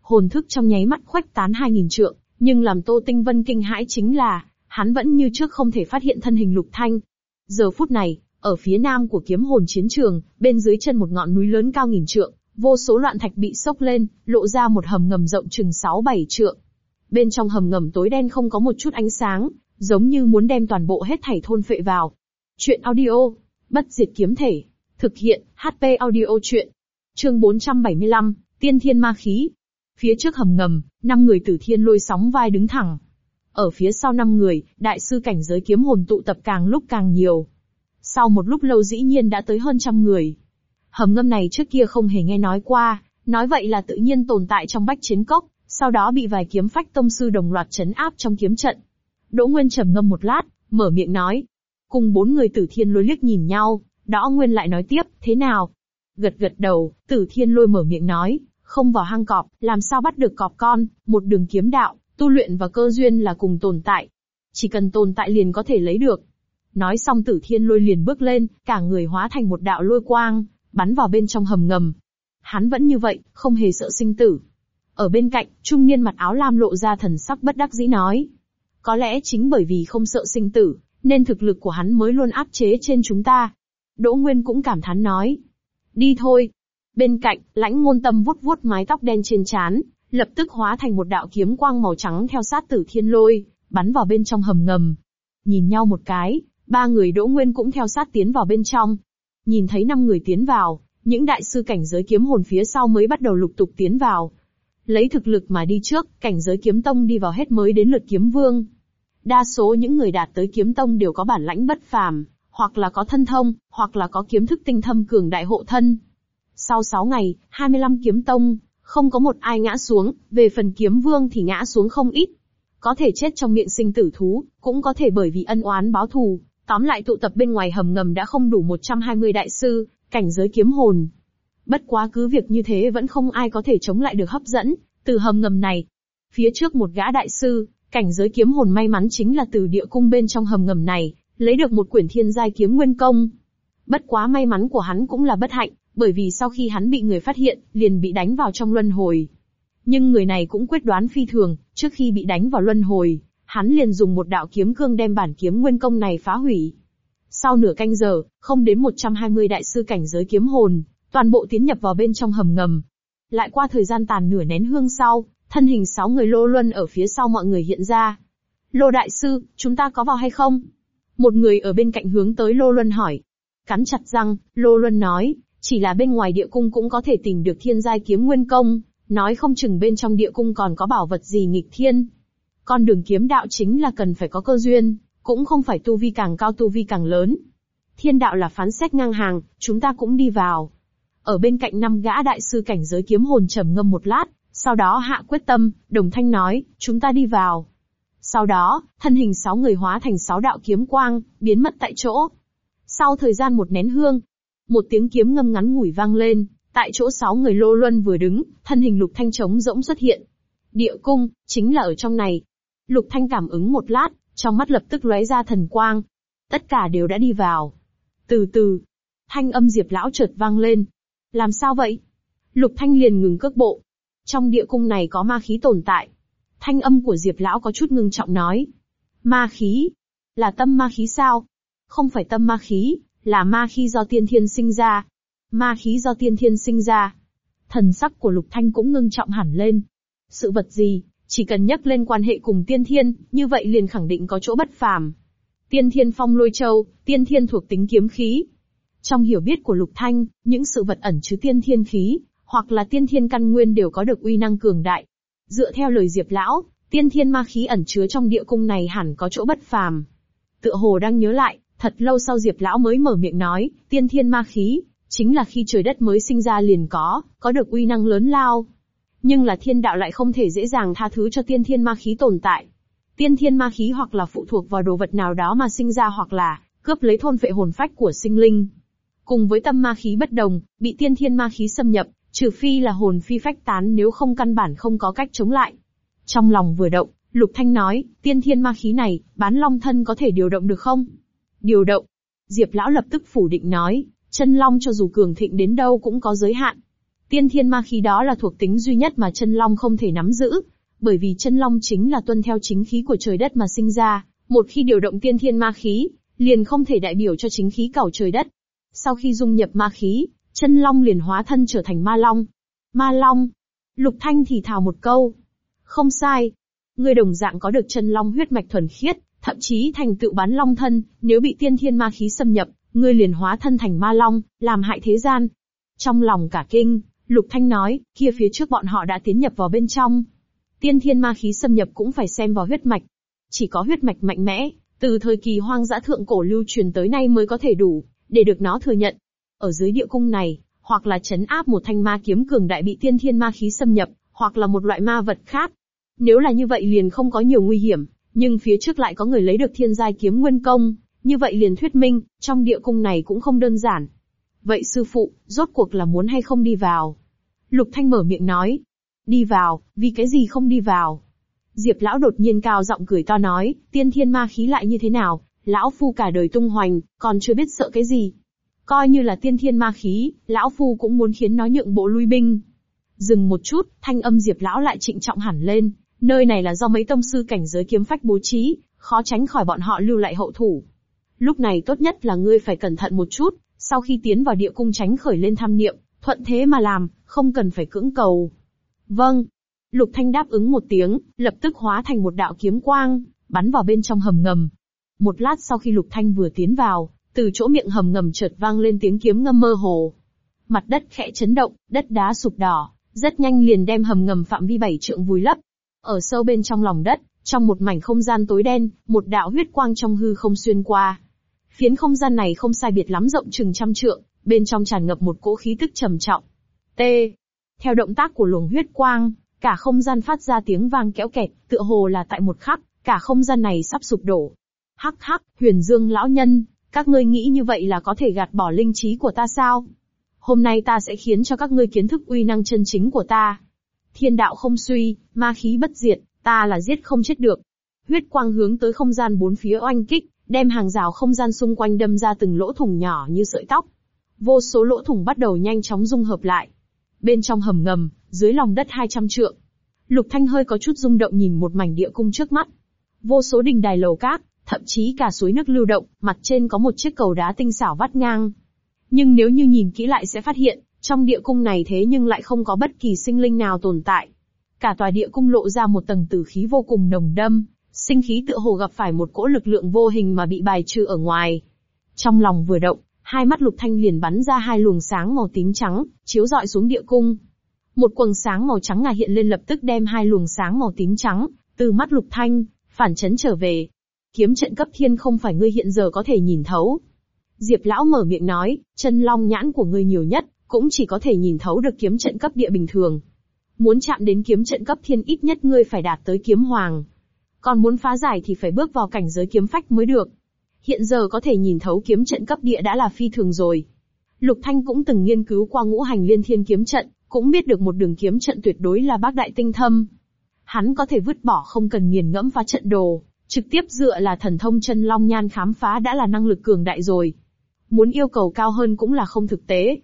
Hồn thức trong nháy mắt khuếch tán hai nghìn trượng, nhưng làm Tô Tinh Vân kinh hãi chính là, hắn vẫn như trước không thể phát hiện thân hình Lục Thanh. Giờ phút này, ở phía nam của kiếm hồn chiến trường, bên dưới chân một ngọn núi lớn cao nghìn trượng, vô số loạn thạch bị sốc lên, lộ ra một hầm ngầm rộng chừng 6-7 trượng. Bên trong hầm ngầm tối đen không có một chút ánh sáng, giống như muốn đem toàn bộ hết thảy thôn phệ vào. Chuyện audio, bất diệt kiếm thể, thực hiện, HP audio chuyện. Chương 475, Tiên Thiên Ma Khí. Phía trước hầm ngầm, năm người tử thiên lôi sóng vai đứng thẳng. Ở phía sau năm người, đại sư cảnh giới kiếm hồn tụ tập càng lúc càng nhiều. Sau một lúc lâu dĩ nhiên đã tới hơn trăm người. Hầm ngâm này trước kia không hề nghe nói qua, nói vậy là tự nhiên tồn tại trong bách chiến cốc, sau đó bị vài kiếm phách tông sư đồng loạt chấn áp trong kiếm trận. Đỗ Nguyên trầm ngâm một lát, mở miệng nói. Cùng bốn người tử thiên lôi liếc nhìn nhau, Đỗ Nguyên lại nói tiếp, thế nào? Gật gật đầu, tử thiên lôi mở miệng nói, không vào hang cọp, làm sao bắt được cọp con, một đường kiếm đạo, tu luyện và cơ duyên là cùng tồn tại. Chỉ cần tồn tại liền có thể lấy được. Nói xong tử thiên lôi liền bước lên, cả người hóa thành một đạo lôi quang, bắn vào bên trong hầm ngầm. Hắn vẫn như vậy, không hề sợ sinh tử. Ở bên cạnh, trung niên mặt áo lam lộ ra thần sắc bất đắc dĩ nói. Có lẽ chính bởi vì không sợ sinh tử, nên thực lực của hắn mới luôn áp chế trên chúng ta. Đỗ Nguyên cũng cảm thán nói. Đi thôi. Bên cạnh, lãnh ngôn tâm vuốt vuốt mái tóc đen trên trán, lập tức hóa thành một đạo kiếm quang màu trắng theo sát tử thiên lôi, bắn vào bên trong hầm ngầm. Nhìn nhau một cái, ba người Đỗ Nguyên cũng theo sát tiến vào bên trong. Nhìn thấy năm người tiến vào, những đại sư cảnh giới kiếm hồn phía sau mới bắt đầu lục tục tiến vào. Lấy thực lực mà đi trước, cảnh giới kiếm tông đi vào hết mới đến lượt kiếm vương. Đa số những người đạt tới kiếm tông đều có bản lãnh bất phàm, hoặc là có thân thông, hoặc là có kiếm thức tinh thâm cường đại hộ thân. Sau 6 ngày, 25 kiếm tông, không có một ai ngã xuống, về phần kiếm vương thì ngã xuống không ít. Có thể chết trong miệng sinh tử thú, cũng có thể bởi vì ân oán báo thù. Tóm lại tụ tập bên ngoài hầm ngầm đã không đủ 120 đại sư, cảnh giới kiếm hồn. Bất quá cứ việc như thế vẫn không ai có thể chống lại được hấp dẫn, từ hầm ngầm này. Phía trước một gã đại sư, cảnh giới kiếm hồn may mắn chính là từ địa cung bên trong hầm ngầm này, lấy được một quyển thiên giai kiếm nguyên công. Bất quá may mắn của hắn cũng là bất hạnh, bởi vì sau khi hắn bị người phát hiện, liền bị đánh vào trong luân hồi. Nhưng người này cũng quyết đoán phi thường, trước khi bị đánh vào luân hồi, hắn liền dùng một đạo kiếm cương đem bản kiếm nguyên công này phá hủy. Sau nửa canh giờ, không đến 120 đại sư cảnh giới kiếm hồn, toàn bộ tiến nhập vào bên trong hầm ngầm. Lại qua thời gian tàn nửa nén hương sau, thân hình sáu người lô luân ở phía sau mọi người hiện ra. Lô đại sư, chúng ta có vào hay không? Một người ở bên cạnh hướng tới lô luân hỏi. Cắn chặt răng, lô luân nói, chỉ là bên ngoài địa cung cũng có thể tìm được thiên giai kiếm nguyên công, nói không chừng bên trong địa cung còn có bảo vật gì nghịch thiên. Con đường kiếm đạo chính là cần phải có cơ duyên, cũng không phải tu vi càng cao tu vi càng lớn. Thiên đạo là phán xét ngang hàng, chúng ta cũng đi vào. Ở bên cạnh năm gã đại sư cảnh giới kiếm hồn trầm ngâm một lát, sau đó hạ quyết tâm, đồng thanh nói, chúng ta đi vào. Sau đó, thân hình sáu người hóa thành sáu đạo kiếm quang, biến mất tại chỗ. Sau thời gian một nén hương, một tiếng kiếm ngâm ngắn ngủi vang lên, tại chỗ sáu người lô luân vừa đứng, thân hình lục thanh trống rỗng xuất hiện. Địa cung, chính là ở trong này. Lục thanh cảm ứng một lát, trong mắt lập tức lóe ra thần quang. Tất cả đều đã đi vào. Từ từ, thanh âm diệp lão chợt vang lên. Làm sao vậy? Lục thanh liền ngừng cước bộ. Trong địa cung này có ma khí tồn tại. Thanh âm của diệp lão có chút ngưng trọng nói. Ma khí? Là tâm ma khí sao? Không phải tâm ma khí, là ma khí do tiên thiên sinh ra. Ma khí do tiên thiên sinh ra. Thần sắc của Lục Thanh cũng ngưng trọng hẳn lên. Sự vật gì, chỉ cần nhắc lên quan hệ cùng tiên thiên, như vậy liền khẳng định có chỗ bất phàm. Tiên thiên phong lôi châu, tiên thiên thuộc tính kiếm khí. Trong hiểu biết của Lục Thanh, những sự vật ẩn chứa tiên thiên khí, hoặc là tiên thiên căn nguyên đều có được uy năng cường đại. Dựa theo lời Diệp Lão, tiên thiên ma khí ẩn chứa trong địa cung này hẳn có chỗ bất phàm. Tựa hồ đang nhớ lại, Thật lâu sau Diệp Lão mới mở miệng nói, tiên thiên ma khí, chính là khi trời đất mới sinh ra liền có, có được uy năng lớn lao. Nhưng là thiên đạo lại không thể dễ dàng tha thứ cho tiên thiên ma khí tồn tại. Tiên thiên ma khí hoặc là phụ thuộc vào đồ vật nào đó mà sinh ra hoặc là cướp lấy thôn phệ hồn phách của sinh linh. Cùng với tâm ma khí bất đồng, bị tiên thiên ma khí xâm nhập, trừ phi là hồn phi phách tán nếu không căn bản không có cách chống lại. Trong lòng vừa động, Lục Thanh nói, tiên thiên ma khí này, bán long thân có thể điều động được không? Điều động. Diệp lão lập tức phủ định nói, chân long cho dù cường thịnh đến đâu cũng có giới hạn. Tiên thiên ma khí đó là thuộc tính duy nhất mà chân long không thể nắm giữ, bởi vì chân long chính là tuân theo chính khí của trời đất mà sinh ra, một khi điều động tiên thiên ma khí, liền không thể đại biểu cho chính khí cầu trời đất. Sau khi dung nhập ma khí, chân long liền hóa thân trở thành ma long. Ma long. Lục Thanh thì thào một câu. Không sai. Người đồng dạng có được chân long huyết mạch thuần khiết, thậm chí thành tựu bán long thân, nếu bị tiên thiên ma khí xâm nhập, ngươi liền hóa thân thành ma long, làm hại thế gian. Trong lòng cả kinh, Lục Thanh nói, kia phía trước bọn họ đã tiến nhập vào bên trong. Tiên thiên ma khí xâm nhập cũng phải xem vào huyết mạch. Chỉ có huyết mạch mạnh mẽ, từ thời kỳ hoang dã thượng cổ lưu truyền tới nay mới có thể đủ, để được nó thừa nhận. Ở dưới địa cung này, hoặc là chấn áp một thanh ma kiếm cường đại bị tiên thiên ma khí xâm nhập, hoặc là một loại ma vật khác. Nếu là như vậy liền không có nhiều nguy hiểm, nhưng phía trước lại có người lấy được thiên giai kiếm nguyên công, như vậy liền thuyết minh, trong địa cung này cũng không đơn giản. Vậy sư phụ, rốt cuộc là muốn hay không đi vào? Lục Thanh mở miệng nói. Đi vào, vì cái gì không đi vào? Diệp lão đột nhiên cao giọng cười to nói, tiên thiên ma khí lại như thế nào, lão phu cả đời tung hoành, còn chưa biết sợ cái gì. Coi như là tiên thiên ma khí, lão phu cũng muốn khiến nó nhượng bộ lui binh. Dừng một chút, thanh âm Diệp lão lại trịnh trọng hẳn lên, Nơi này là do mấy tông sư cảnh giới kiếm phách bố trí, khó tránh khỏi bọn họ lưu lại hậu thủ. Lúc này tốt nhất là ngươi phải cẩn thận một chút, sau khi tiến vào địa cung tránh khởi lên tham niệm, Thuận thế mà làm, không cần phải cưỡng cầu. Vâng. Lục Thanh đáp ứng một tiếng, lập tức hóa thành một đạo kiếm quang, bắn vào bên trong hầm ngầm. Một lát sau khi Lục Thanh vừa tiến vào, từ chỗ miệng hầm ngầm chợt vang lên tiếng kiếm ngâm mơ hồ. Mặt đất khẽ chấn động, đất đá sụp đỏ, rất nhanh liền đem hầm ngầm phạm vi bảy trượng vùi lấp. Ở sâu bên trong lòng đất, trong một mảnh không gian tối đen, một đạo huyết quang trong hư không xuyên qua. Phiến không gian này không sai biệt lắm rộng chừng trăm trượng, bên trong tràn ngập một cỗ khí tức trầm trọng. T. Theo động tác của luồng huyết quang, cả không gian phát ra tiếng vang kéo kẹt, tựa hồ là tại một khắc, cả không gian này sắp sụp đổ. Hắc hắc, huyền dương lão nhân, các ngươi nghĩ như vậy là có thể gạt bỏ linh trí của ta sao? Hôm nay ta sẽ khiến cho các ngươi kiến thức uy năng chân chính của ta. Thiên đạo không suy, ma khí bất diệt, ta là giết không chết được. Huyết quang hướng tới không gian bốn phía oanh kích, đem hàng rào không gian xung quanh đâm ra từng lỗ thủng nhỏ như sợi tóc. Vô số lỗ thủng bắt đầu nhanh chóng dung hợp lại. Bên trong hầm ngầm, dưới lòng đất 200 trượng. Lục Thanh hơi có chút rung động nhìn một mảnh địa cung trước mắt. Vô số đình đài lầu cát, thậm chí cả suối nước lưu động, mặt trên có một chiếc cầu đá tinh xảo vắt ngang. Nhưng nếu như nhìn kỹ lại sẽ phát hiện, trong địa cung này thế nhưng lại không có bất kỳ sinh linh nào tồn tại. Cả tòa địa cung lộ ra một tầng tử khí vô cùng nồng đâm, sinh khí tựa hồ gặp phải một cỗ lực lượng vô hình mà bị bài trừ ở ngoài. Trong lòng vừa động, hai mắt lục thanh liền bắn ra hai luồng sáng màu tím trắng, chiếu rọi xuống địa cung. Một quầng sáng màu trắng ngà hiện lên lập tức đem hai luồng sáng màu tím trắng, từ mắt lục thanh, phản chấn trở về. Kiếm trận cấp thiên không phải ngươi hiện giờ có thể nhìn thấu. Diệp lão mở miệng nói, chân long nhãn của ngươi nhiều nhất, cũng chỉ có thể nhìn thấu được kiếm trận cấp địa bình thường. Muốn chạm đến kiếm trận cấp thiên ít nhất ngươi phải đạt tới kiếm hoàng. Còn muốn phá giải thì phải bước vào cảnh giới kiếm phách mới được. Hiện giờ có thể nhìn thấu kiếm trận cấp địa đã là phi thường rồi. Lục Thanh cũng từng nghiên cứu qua ngũ hành liên thiên kiếm trận, cũng biết được một đường kiếm trận tuyệt đối là bác đại tinh thâm. Hắn có thể vứt bỏ không cần nghiền ngẫm phá trận đồ, trực tiếp dựa là thần thông chân long nhan khám phá đã là năng lực cường đại rồi. Muốn yêu cầu cao hơn cũng là không thực tế.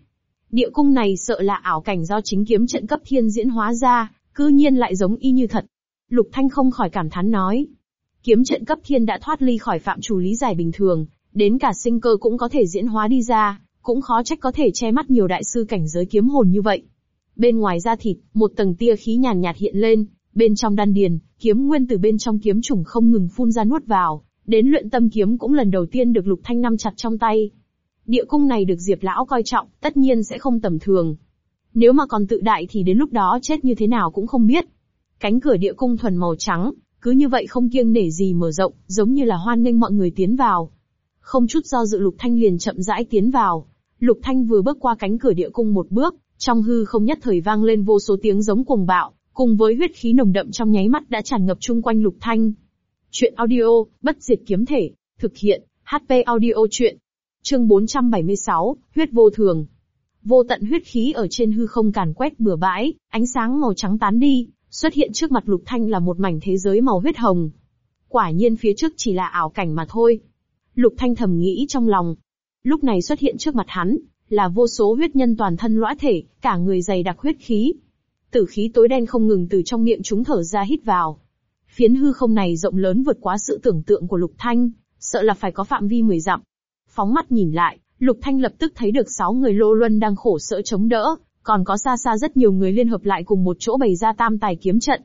Địa cung này sợ là ảo cảnh do chính kiếm trận cấp thiên diễn hóa ra, cư nhiên lại giống y như thật. Lục Thanh không khỏi cảm thán nói. Kiếm trận cấp thiên đã thoát ly khỏi phạm chủ lý giải bình thường, đến cả sinh cơ cũng có thể diễn hóa đi ra, cũng khó trách có thể che mắt nhiều đại sư cảnh giới kiếm hồn như vậy. Bên ngoài da thịt, một tầng tia khí nhàn nhạt hiện lên, bên trong đan điền, kiếm nguyên từ bên trong kiếm trùng không ngừng phun ra nuốt vào, đến luyện tâm kiếm cũng lần đầu tiên được Lục Thanh nắm chặt trong tay. Địa cung này được Diệp lão coi trọng, tất nhiên sẽ không tầm thường. Nếu mà còn tự đại thì đến lúc đó chết như thế nào cũng không biết. Cánh cửa địa cung thuần màu trắng, cứ như vậy không kiêng nể gì mở rộng, giống như là hoan nghênh mọi người tiến vào. Không chút do dự Lục Thanh liền chậm rãi tiến vào. Lục Thanh vừa bước qua cánh cửa địa cung một bước, trong hư không nhất thời vang lên vô số tiếng giống cuồng bạo, cùng với huyết khí nồng đậm trong nháy mắt đã tràn ngập chung quanh Lục Thanh. Chuyện audio, bất diệt kiếm thể, thực hiện, HP audio chuyện. Chương 476, huyết vô thường. Vô tận huyết khí ở trên hư không càn quét bừa bãi, ánh sáng màu trắng tán đi, xuất hiện trước mặt Lục Thanh là một mảnh thế giới màu huyết hồng. Quả nhiên phía trước chỉ là ảo cảnh mà thôi. Lục Thanh thầm nghĩ trong lòng. Lúc này xuất hiện trước mặt hắn, là vô số huyết nhân toàn thân lõa thể, cả người dày đặc huyết khí. Tử khí tối đen không ngừng từ trong miệng chúng thở ra hít vào. Phiến hư không này rộng lớn vượt quá sự tưởng tượng của Lục Thanh, sợ là phải có phạm vi 10 dặm. Phóng mắt nhìn lại, Lục Thanh lập tức thấy được sáu người lô luân đang khổ sở chống đỡ, còn có xa xa rất nhiều người liên hợp lại cùng một chỗ bày ra tam tài kiếm trận.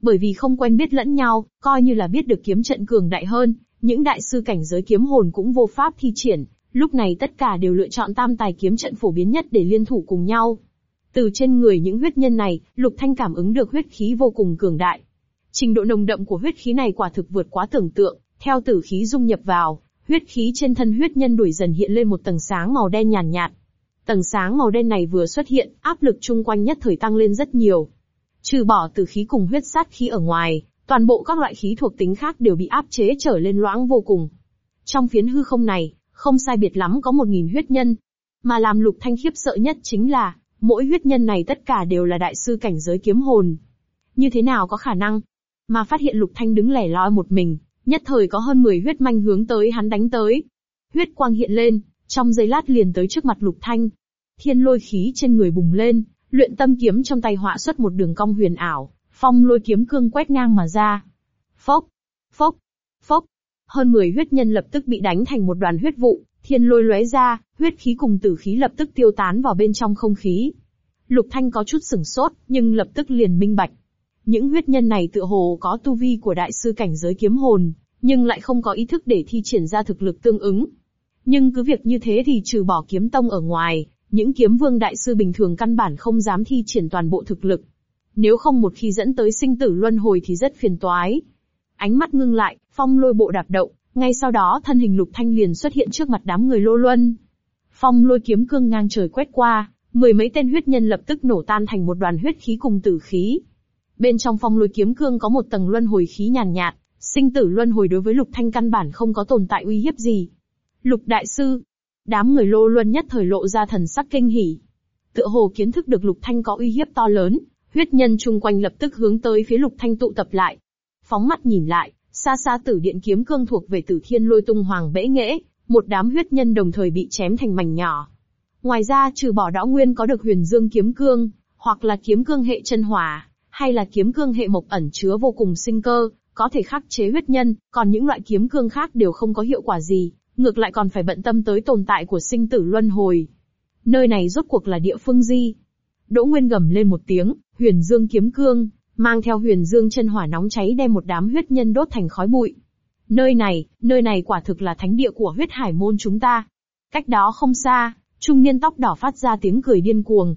Bởi vì không quen biết lẫn nhau, coi như là biết được kiếm trận cường đại hơn, những đại sư cảnh giới kiếm hồn cũng vô pháp thi triển, lúc này tất cả đều lựa chọn tam tài kiếm trận phổ biến nhất để liên thủ cùng nhau. Từ trên người những huyết nhân này, Lục Thanh cảm ứng được huyết khí vô cùng cường đại. Trình độ nồng đậm của huyết khí này quả thực vượt quá tưởng tượng, theo tử khí dung nhập vào, huyết khí trên thân huyết nhân đuổi dần hiện lên một tầng sáng màu đen nhàn nhạt, nhạt. Tầng sáng màu đen này vừa xuất hiện, áp lực chung quanh nhất thời tăng lên rất nhiều. Trừ bỏ tử khí cùng huyết sát khí ở ngoài, toàn bộ các loại khí thuộc tính khác đều bị áp chế trở lên loãng vô cùng. Trong phiến hư không này, không sai biệt lắm có một nghìn huyết nhân. Mà làm lục thanh khiếp sợ nhất chính là, mỗi huyết nhân này tất cả đều là đại sư cảnh giới kiếm hồn. Như thế nào có khả năng? Mà phát hiện lục thanh đứng lẻ loi một mình, nhất thời có hơn 10 huyết manh hướng tới hắn đánh tới. Huyết quang hiện lên, trong giây lát liền tới trước mặt lục thanh. Thiên lôi khí trên người bùng lên, luyện tâm kiếm trong tay họa xuất một đường cong huyền ảo, phong lôi kiếm cương quét ngang mà ra. Phốc, phốc, phốc. Hơn 10 huyết nhân lập tức bị đánh thành một đoàn huyết vụ, Thiên lôi lóe ra, huyết khí cùng tử khí lập tức tiêu tán vào bên trong không khí. Lục Thanh có chút sửng sốt, nhưng lập tức liền minh bạch. Những huyết nhân này tựa hồ có tu vi của đại sư cảnh giới kiếm hồn, nhưng lại không có ý thức để thi triển ra thực lực tương ứng. Nhưng cứ việc như thế thì trừ bỏ kiếm tông ở ngoài, những kiếm vương đại sư bình thường căn bản không dám thi triển toàn bộ thực lực. Nếu không một khi dẫn tới sinh tử luân hồi thì rất phiền toái. Ánh mắt ngưng lại, phong lôi bộ đạp động, ngay sau đó thân hình lục thanh liền xuất hiện trước mặt đám người lô luân. Phong lôi kiếm cương ngang trời quét qua, mười mấy tên huyết nhân lập tức nổ tan thành một đoàn huyết khí cùng tử khí. Bên trong phong lôi kiếm cương có một tầng luân hồi khí nhàn nhạt, sinh tử luân hồi đối với lục thanh căn bản không có tồn tại uy hiếp gì. Lục đại sư, đám người lô luân nhất thời lộ ra thần sắc kinh hỉ. Tựa hồ kiến thức được lục thanh có uy hiếp to lớn, huyết nhân chung quanh lập tức hướng tới phía lục thanh tụ tập lại. Phóng mắt nhìn lại, xa xa tử điện kiếm cương thuộc về tử thiên lôi tung hoàng bẽ nghễ, một đám huyết nhân đồng thời bị chém thành mảnh nhỏ. Ngoài ra trừ bỏ đõ nguyên có được huyền dương kiếm cương, hoặc là kiếm cương hệ chân hỏa, hay là kiếm cương hệ mộc ẩn chứa vô cùng sinh cơ, có thể khắc chế huyết nhân, còn những loại kiếm cương khác đều không có hiệu quả gì, ngược lại còn phải bận tâm tới tồn tại của sinh tử luân hồi. Nơi này rốt cuộc là địa phương gì? Đỗ Nguyên gầm lên một tiếng, huyền dương kiếm cương, mang theo huyền dương chân hỏa nóng cháy đem một đám huyết nhân đốt thành khói bụi. Nơi này, nơi này quả thực là thánh địa của huyết hải môn chúng ta. Cách đó không xa, trung niên tóc đỏ phát ra tiếng cười điên cuồng.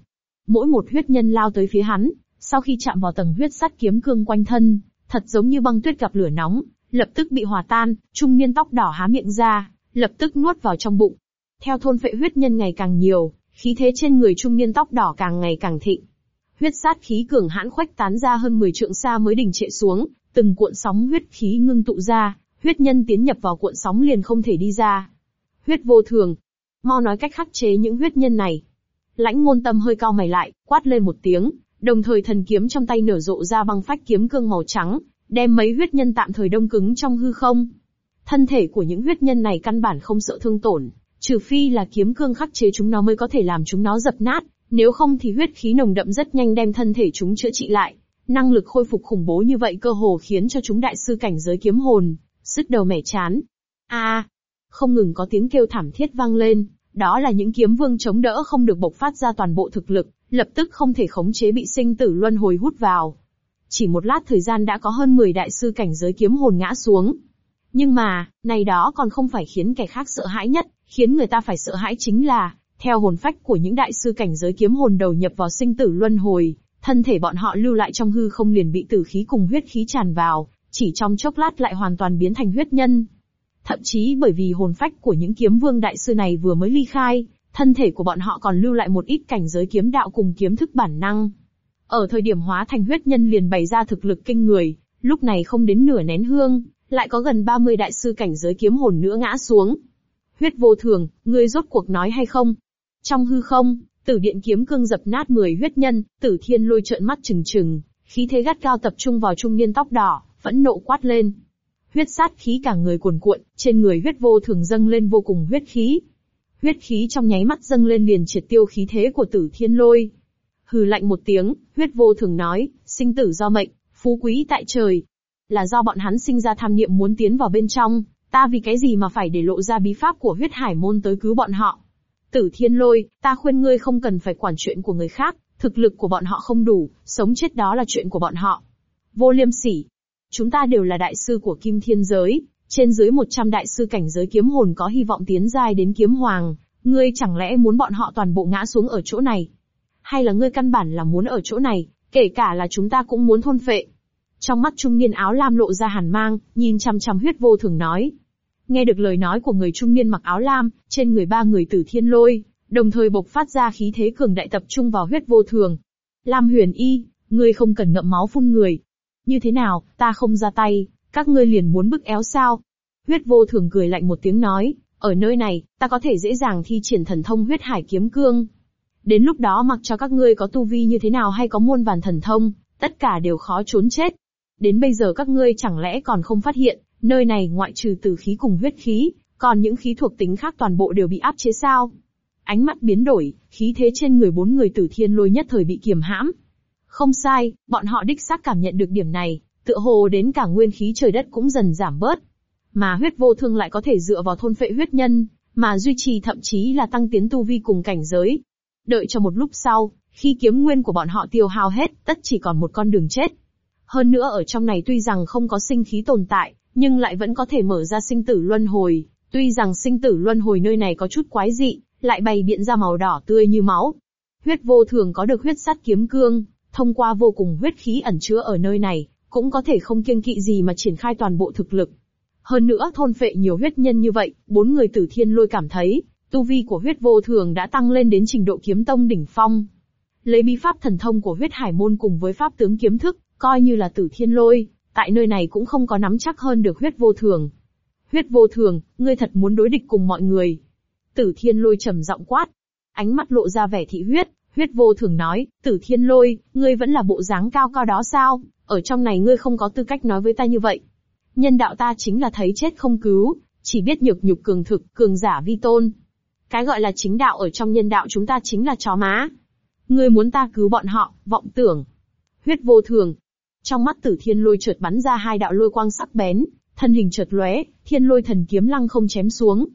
Mỗi một huyết nhân lao tới phía hắn, sau khi chạm vào tầng huyết sắt kiếm cương quanh thân, thật giống như băng tuyết gặp lửa nóng, lập tức bị hòa tan, trung niên tóc đỏ há miệng ra, lập tức nuốt vào trong bụng. Theo thôn phệ huyết nhân ngày càng nhiều, khí thế trên người trung niên tóc đỏ càng ngày càng thịnh. Huyết sát khí cường hãn khoách tán ra hơn 10 trượng xa mới đình trệ xuống, từng cuộn sóng huyết khí ngưng tụ ra, huyết nhân tiến nhập vào cuộn sóng liền không thể đi ra. Huyết vô thường. Mau nói cách khắc chế những huyết nhân này. Lãnh ngôn tâm hơi cao mày lại, quát lên một tiếng, đồng thời thần kiếm trong tay nở rộ ra băng phách kiếm cương màu trắng, đem mấy huyết nhân tạm thời đông cứng trong hư không. Thân thể của những huyết nhân này căn bản không sợ thương tổn, trừ phi là kiếm cương khắc chế chúng nó mới có thể làm chúng nó dập nát, nếu không thì huyết khí nồng đậm rất nhanh đem thân thể chúng chữa trị lại. Năng lực khôi phục khủng bố như vậy cơ hồ khiến cho chúng đại sư cảnh giới kiếm hồn, sứt đầu mẻ chán. A, không ngừng có tiếng kêu thảm thiết vang lên, đó là những kiếm vương chống đỡ không được bộc phát ra toàn bộ thực lực, lập tức không thể khống chế bị sinh tử luân hồi hút vào. Chỉ một lát thời gian đã có hơn 10 đại sư cảnh giới kiếm hồn ngã xuống. Nhưng mà, này đó còn không phải khiến kẻ khác sợ hãi nhất, khiến người ta phải sợ hãi chính là, theo hồn phách của những đại sư cảnh giới kiếm hồn đầu nhập vào sinh tử luân hồi, thân thể bọn họ lưu lại trong hư không liền bị tử khí cùng huyết khí tràn vào, chỉ trong chốc lát lại hoàn toàn biến thành huyết nhân. Thậm chí bởi vì hồn phách của những kiếm vương đại sư này vừa mới ly khai, thân thể của bọn họ còn lưu lại một ít cảnh giới kiếm đạo cùng kiếm thức bản năng. Ở thời điểm hóa thành huyết nhân liền bày ra thực lực kinh người, lúc này không đến nửa nén hương, lại có gần 30 đại sư cảnh giới kiếm hồn nữa ngã xuống. Huyết vô thường, ngươi rốt cuộc nói hay không? Trong hư không, tử điện kiếm cương dập nát 10 huyết nhân, tử thiên lôi trợn mắt trừng trừng, khí thế gắt cao tập trung vào trung niên tóc đỏ, vẫn nộ quát lên. Huyết sát khí cả người cuồn cuộn, trên người huyết vô thường dâng lên vô cùng huyết khí. Huyết khí trong nháy mắt dâng lên liền triệt tiêu khí thế của tử thiên lôi. Hừ lạnh một tiếng, huyết vô thường nói, sinh tử do mệnh, phú quý tại trời. Là do bọn hắn sinh ra tham niệm muốn tiến vào bên trong, ta vì cái gì mà phải để lộ ra bí pháp của huyết hải môn tới cứu bọn họ. Tử thiên lôi, ta khuyên ngươi không cần phải quản chuyện của người khác, thực lực của bọn họ không đủ, sống chết đó là chuyện của bọn họ. Vô liêm sỉ. Chúng ta đều là đại sư của kim thiên giới, trên dưới 100 đại sư cảnh giới kiếm hồn có hy vọng tiến giai đến kiếm hoàng, ngươi chẳng lẽ muốn bọn họ toàn bộ ngã xuống ở chỗ này? Hay là ngươi căn bản là muốn ở chỗ này, kể cả là chúng ta cũng muốn thôn phệ? Trong mắt trung niên áo lam lộ ra hàn mang, nhìn chăm chăm huyết vô thường nói. Nghe được lời nói của người trung niên mặc áo lam, trên người ba người tử thiên lôi, đồng thời bộc phát ra khí thế cường đại tập trung vào huyết vô thường. Lam huyền y, ngươi không cần ngậm máu phun người. Như thế nào, ta không ra tay, các ngươi liền muốn bức éo sao? Huyết vô thường cười lạnh một tiếng nói, ở nơi này, ta có thể dễ dàng thi triển thần thông huyết hải kiếm cương. Đến lúc đó mặc cho các ngươi có tu vi như thế nào hay có muôn vàn thần thông, tất cả đều khó trốn chết. Đến bây giờ các ngươi chẳng lẽ còn không phát hiện, nơi này ngoại trừ tử khí cùng huyết khí, còn những khí thuộc tính khác toàn bộ đều bị áp chế sao? Ánh mắt biến đổi, khí thế trên người bốn người tử thiên lôi nhất thời bị kiềm hãm. Không sai, bọn họ đích xác cảm nhận được điểm này, tựa hồ đến cả nguyên khí trời đất cũng dần giảm bớt. Mà huyết vô thương lại có thể dựa vào thôn phệ huyết nhân, mà duy trì thậm chí là tăng tiến tu vi cùng cảnh giới. Đợi cho một lúc sau, khi kiếm nguyên của bọn họ tiêu hao hết, tất chỉ còn một con đường chết. Hơn nữa ở trong này tuy rằng không có sinh khí tồn tại, nhưng lại vẫn có thể mở ra sinh tử luân hồi. Tuy rằng sinh tử luân hồi nơi này có chút quái dị, lại bày biện ra màu đỏ tươi như máu. Huyết vô thường có được huyết sát kiếm cương, thông qua vô cùng huyết khí ẩn chứa ở nơi này, cũng có thể không kiêng kỵ gì mà triển khai toàn bộ thực lực. Hơn nữa thôn phệ nhiều huyết nhân như vậy, bốn người tử thiên lôi cảm thấy, tu vi của huyết vô thường đã tăng lên đến trình độ kiếm tông đỉnh phong. Lấy bí pháp thần thông của huyết hải môn cùng với pháp tướng kiếm thức, coi như là tử thiên lôi, tại nơi này cũng không có nắm chắc hơn được huyết vô thường. Huyết vô thường, ngươi thật muốn đối địch cùng mọi người. Tử thiên lôi trầm giọng quát. Ánh mắt lộ ra vẻ thị huyết, huyết vô thường nói, tử thiên lôi, ngươi vẫn là bộ dáng cao cao đó sao, ở trong này ngươi không có tư cách nói với ta như vậy. Nhân đạo ta chính là thấy chết không cứu, chỉ biết nhược nhục cường thực, cường giả vi tôn. Cái gọi là chính đạo ở trong nhân đạo chúng ta chính là chó má. Ngươi muốn ta cứu bọn họ, vọng tưởng. Huyết vô thường. Trong mắt tử thiên lôi chợt bắn ra hai đạo lôi quang sắc bén, thân hình chợt lóe, thiên lôi thần kiếm lăng không chém xuống.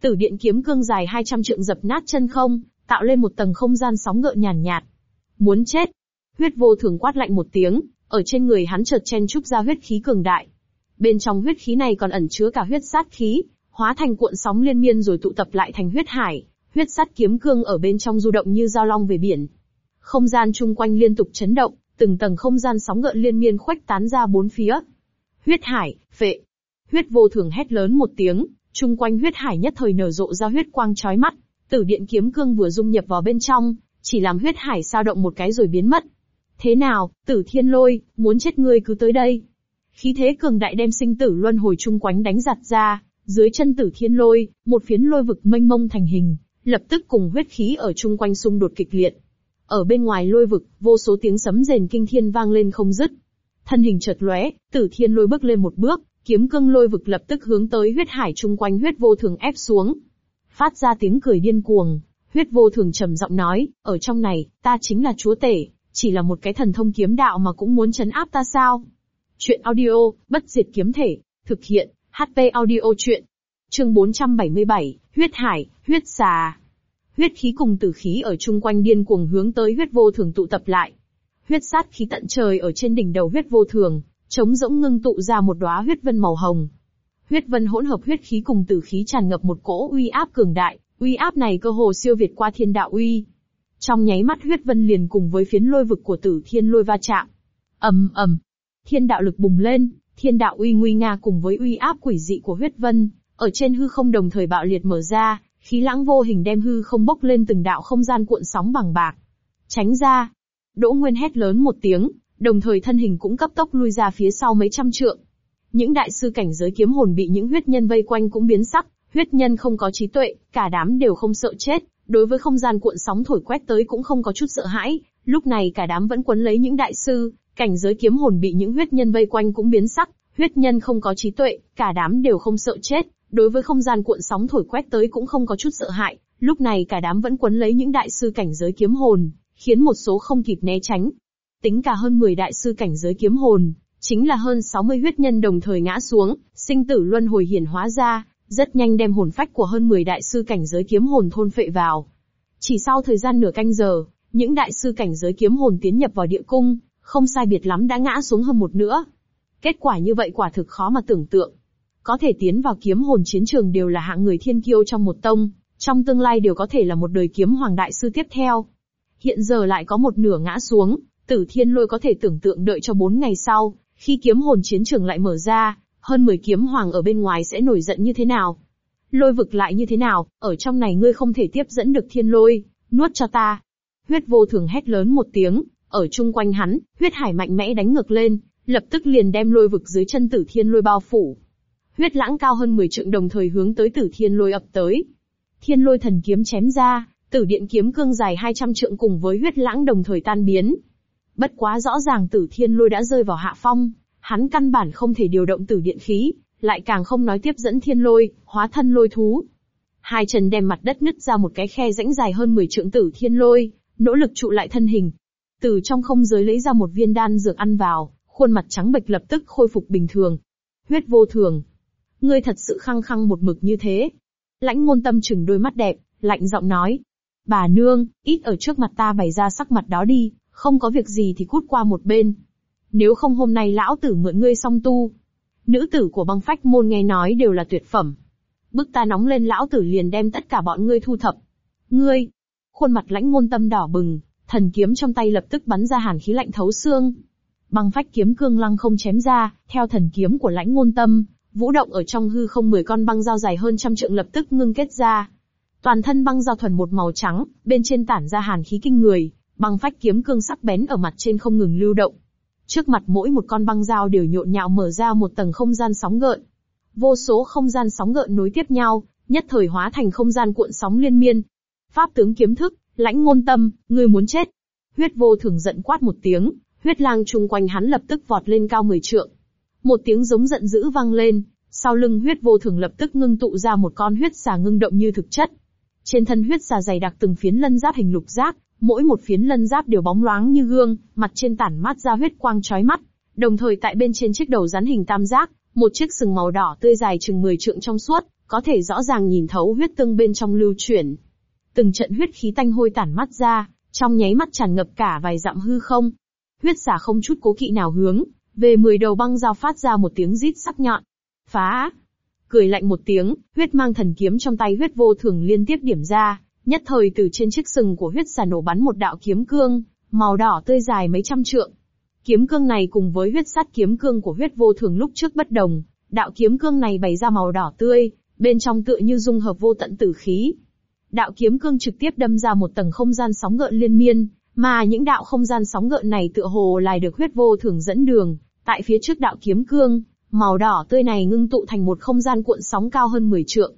Tử điện kiếm cương dài 200 trượng dập nát chân không, tạo lên một tầng không gian sóng gợn nhàn nhạt, Muốn chết. Huyết vô thường quát lạnh một tiếng, ở trên người hắn chợt chen trúc ra huyết khí cường đại. Bên trong huyết khí này còn ẩn chứa cả huyết sát khí, hóa thành cuộn sóng liên miên rồi tụ tập lại thành huyết hải, huyết sát kiếm cương ở bên trong du động như giao long về biển. Không gian chung quanh liên tục chấn động, từng tầng không gian sóng gợn liên miên khuếch tán ra bốn phía. Huyết hải, phệ. Huyết vô thường hét lớn một tiếng, chung quanh huyết hải nhất thời nở rộ ra huyết quang chói mắt. Tử điện kiếm cương vừa dung nhập vào bên trong, chỉ làm huyết hải sao động một cái rồi biến mất. Thế nào, tử thiên lôi, muốn chết ngươi cứ tới đây. Khí thế cường đại đem sinh tử luân hồi chung quanh đánh giặt ra, dưới chân tử thiên lôi, một phiến lôi vực mênh mông thành hình, lập tức cùng huyết khí ở chung quanh xung đột kịch liệt. Ở bên ngoài lôi vực, vô số tiếng sấm rền kinh thiên vang lên không dứt. Thân hình chợt lóe, tử thiên lôi bước lên một bước, kiếm cương lôi vực lập tức hướng tới huyết hải chung quanh huyết vô thường ép xuống. Phát ra tiếng cười điên cuồng, huyết vô thường trầm giọng nói, ở trong này, ta chính là chúa tể, chỉ là một cái thần thông kiếm đạo mà cũng muốn chấn áp ta sao? Chuyện audio, bất diệt kiếm thể, thực hiện, HP audio chuyện. Chương 477, huyết hải, huyết xà. Huyết khí cùng tử khí ở chung quanh điên cuồng hướng tới huyết vô thường tụ tập lại. Huyết sát khí tận trời ở trên đỉnh đầu huyết vô thường, chống rỗng ngưng tụ ra một đóa huyết vân màu hồng. Huyết vân hỗn hợp huyết khí cùng tử khí tràn ngập một cỗ uy áp cường đại, uy áp này cơ hồ siêu việt qua thiên đạo uy. Trong nháy mắt huyết vân liền cùng với phiến lôi vực của tử thiên lôi va chạm. ầm ầm, thiên đạo lực bùng lên, thiên đạo uy nguy nga cùng với uy áp quỷ dị của huyết vân, ở trên hư không đồng thời bạo liệt mở ra, khí lãng vô hình đem hư không bốc lên từng đạo không gian cuộn sóng bằng bạc. Tránh ra. Đỗ Nguyên hét lớn một tiếng, đồng thời thân hình cũng cấp tốc lui ra phía sau mấy trăm trượng. Những đại sư cảnh giới kiếm hồn bị những huyết nhân vây quanh cũng biến sắc, huyết nhân không có trí tuệ, cả đám đều không sợ chết, đối với không gian cuộn sóng thổi quét tới cũng không có chút sợ hãi, lúc này cả đám vẫn quấn lấy những đại sư, cảnh giới kiếm hồn bị những huyết nhân vây quanh cũng biến sắc, huyết nhân không có trí tuệ, cả đám đều không sợ chết, đối với không gian cuộn sóng thổi quét tới cũng không có chút sợ hãi, lúc này cả đám vẫn quấn lấy những đại sư cảnh giới kiếm hồn, khiến một số không kịp né tránh. Tính cả hơn 10 đại sư cảnh giới kiếm hồn, chính là hơn 60 huyết nhân đồng thời ngã xuống, sinh tử luân hồi hiển hóa ra, rất nhanh đem hồn phách của hơn 10 đại sư cảnh giới kiếm hồn thôn phệ vào. Chỉ sau thời gian nửa canh giờ, những đại sư cảnh giới kiếm hồn tiến nhập vào địa cung, không sai biệt lắm đã ngã xuống hơn một nữa. Kết quả như vậy quả thực khó mà tưởng tượng. Có thể tiến vào kiếm hồn chiến trường đều là hạng người thiên kiêu trong một tông, trong tương lai đều có thể là một đời kiếm hoàng đại sư tiếp theo. Hiện giờ lại có một nửa ngã xuống, tử thiên lôi có thể tưởng tượng đợi cho bốn ngày sau, khi kiếm hồn chiến trường lại mở ra, hơn 10 kiếm hoàng ở bên ngoài sẽ nổi giận như thế nào? Lôi vực lại như thế nào, ở trong này ngươi không thể tiếp dẫn được thiên lôi, nuốt cho ta. Huyết vô thường hét lớn một tiếng, ở chung quanh hắn, huyết hải mạnh mẽ đánh ngược lên, lập tức liền đem lôi vực dưới chân tử thiên lôi bao phủ. Huyết lãng cao hơn 10 trượng đồng thời hướng tới tử thiên lôi ập tới. Thiên lôi thần kiếm chém ra, tử điện kiếm cương dài 200 trượng cùng với huyết lãng đồng thời tan biến. Bất quá rõ ràng tử thiên lôi đã rơi vào hạ phong, hắn căn bản không thể điều động tử điện khí, lại càng không nói tiếp dẫn thiên lôi, hóa thân lôi thú. Hai chân đem mặt đất nứt ra một cái khe rãnh dài hơn 10 trượng tử thiên lôi, nỗ lực trụ lại thân hình. Từ trong không giới lấy ra một viên đan dược ăn vào, khuôn mặt trắng bệch lập tức khôi phục bình thường. Huyết vô thường. Ngươi thật sự khăng khăng một mực như thế. Lãnh ngôn tâm chừng đôi mắt đẹp, lạnh giọng nói. Bà nương, ít ở trước mặt ta bày ra sắc mặt đó đi, không có việc gì thì cút qua một bên. Nếu không hôm nay lão tử mượn ngươi song tu. Nữ tử của băng phách môn nghe nói đều là tuyệt phẩm. Bức ta nóng lên lão tử liền đem tất cả bọn ngươi thu thập. Ngươi! Khuôn mặt lãnh ngôn tâm đỏ bừng, thần kiếm trong tay lập tức bắn ra hàn khí lạnh thấu xương. Băng phách kiếm cương lăng không chém ra, theo thần kiếm của lãnh ngôn tâm, vũ động ở trong hư không mười con băng dao dài hơn trăm trượng lập tức ngưng kết ra. Toàn thân băng dao thuần một màu trắng, bên trên tản ra hàn khí kinh người, băng phách kiếm cương sắc bén ở mặt trên không ngừng lưu động. Trước mặt mỗi một con băng dao đều nhộn nhạo mở ra một tầng không gian sóng gợn. Vô số không gian sóng gợn nối tiếp nhau, nhất thời hóa thành không gian cuộn sóng liên miên. Pháp tướng kiếm thức, lãnh ngôn tâm, ngươi muốn chết. Huyết vô thường giận quát một tiếng, huyết lang chung quanh hắn lập tức vọt lên cao mười trượng. Một tiếng giống giận dữ vang lên, sau lưng huyết vô thường lập tức ngưng tụ ra một con huyết xà ngưng động như thực chất. Trên thân huyết xà dày đặc từng phiến lân giáp hình lục giác, mỗi một phiến lân giáp đều bóng loáng như gương, mặt trên tản mát ra huyết quang chói mắt. Đồng thời tại bên trên chiếc đầu rắn hình tam giác, một chiếc sừng màu đỏ tươi dài chừng 10 trượng trong suốt, có thể rõ ràng nhìn thấu huyết tương bên trong lưu chuyển. Từng trận huyết khí tanh hôi tản mắt ra, trong nháy mắt tràn ngập cả vài dặm hư không. Huyết xà không chút cố kỵ nào hướng, về mười đầu băng dao phát ra một tiếng rít sắc nhọn. Phá! Cười lạnh một tiếng, huyết mang thần kiếm trong tay huyết vô thường liên tiếp điểm ra, nhất thời từ trên chiếc sừng của huyết xà nổ bắn một đạo kiếm cương, màu đỏ tươi dài mấy trăm trượng. Kiếm cương này cùng với huyết sát kiếm cương của huyết vô thường lúc trước bất đồng, đạo kiếm cương này bày ra màu đỏ tươi, bên trong tựa như dung hợp vô tận tử khí. Đạo kiếm cương trực tiếp đâm ra một tầng không gian sóng gợn liên miên, mà những đạo không gian sóng gợn này tựa hồ lại được huyết vô thường dẫn đường, tại phía trước đạo kiếm cương, màu đỏ tươi này ngưng tụ thành một không gian cuộn sóng cao hơn 10 trượng.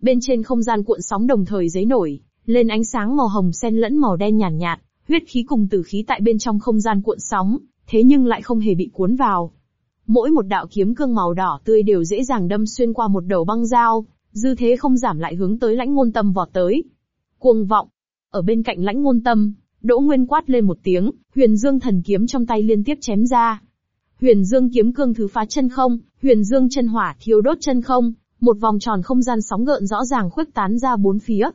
Bên trên không gian cuộn sóng đồng thời giấy nổi, lên ánh sáng màu hồng xen lẫn màu đen nhàn nhạt, nhạt, huyết khí cùng tử khí tại bên trong không gian cuộn sóng, thế nhưng lại không hề bị cuốn vào. Mỗi một đạo kiếm cương màu đỏ tươi đều dễ dàng đâm xuyên qua một đầu băng dao, dư thế không giảm lại hướng tới lãnh ngôn tâm vọt tới. Cuồng vọng. Ở bên cạnh lãnh ngôn tâm, Đỗ Nguyên quát lên một tiếng, huyền dương thần kiếm trong tay liên tiếp chém ra. Huyền dương kiếm cương thứ phá chân không, huyền dương chân hỏa thiêu đốt chân không, một vòng tròn không gian sóng gợn rõ ràng khuếch tán ra bốn phía.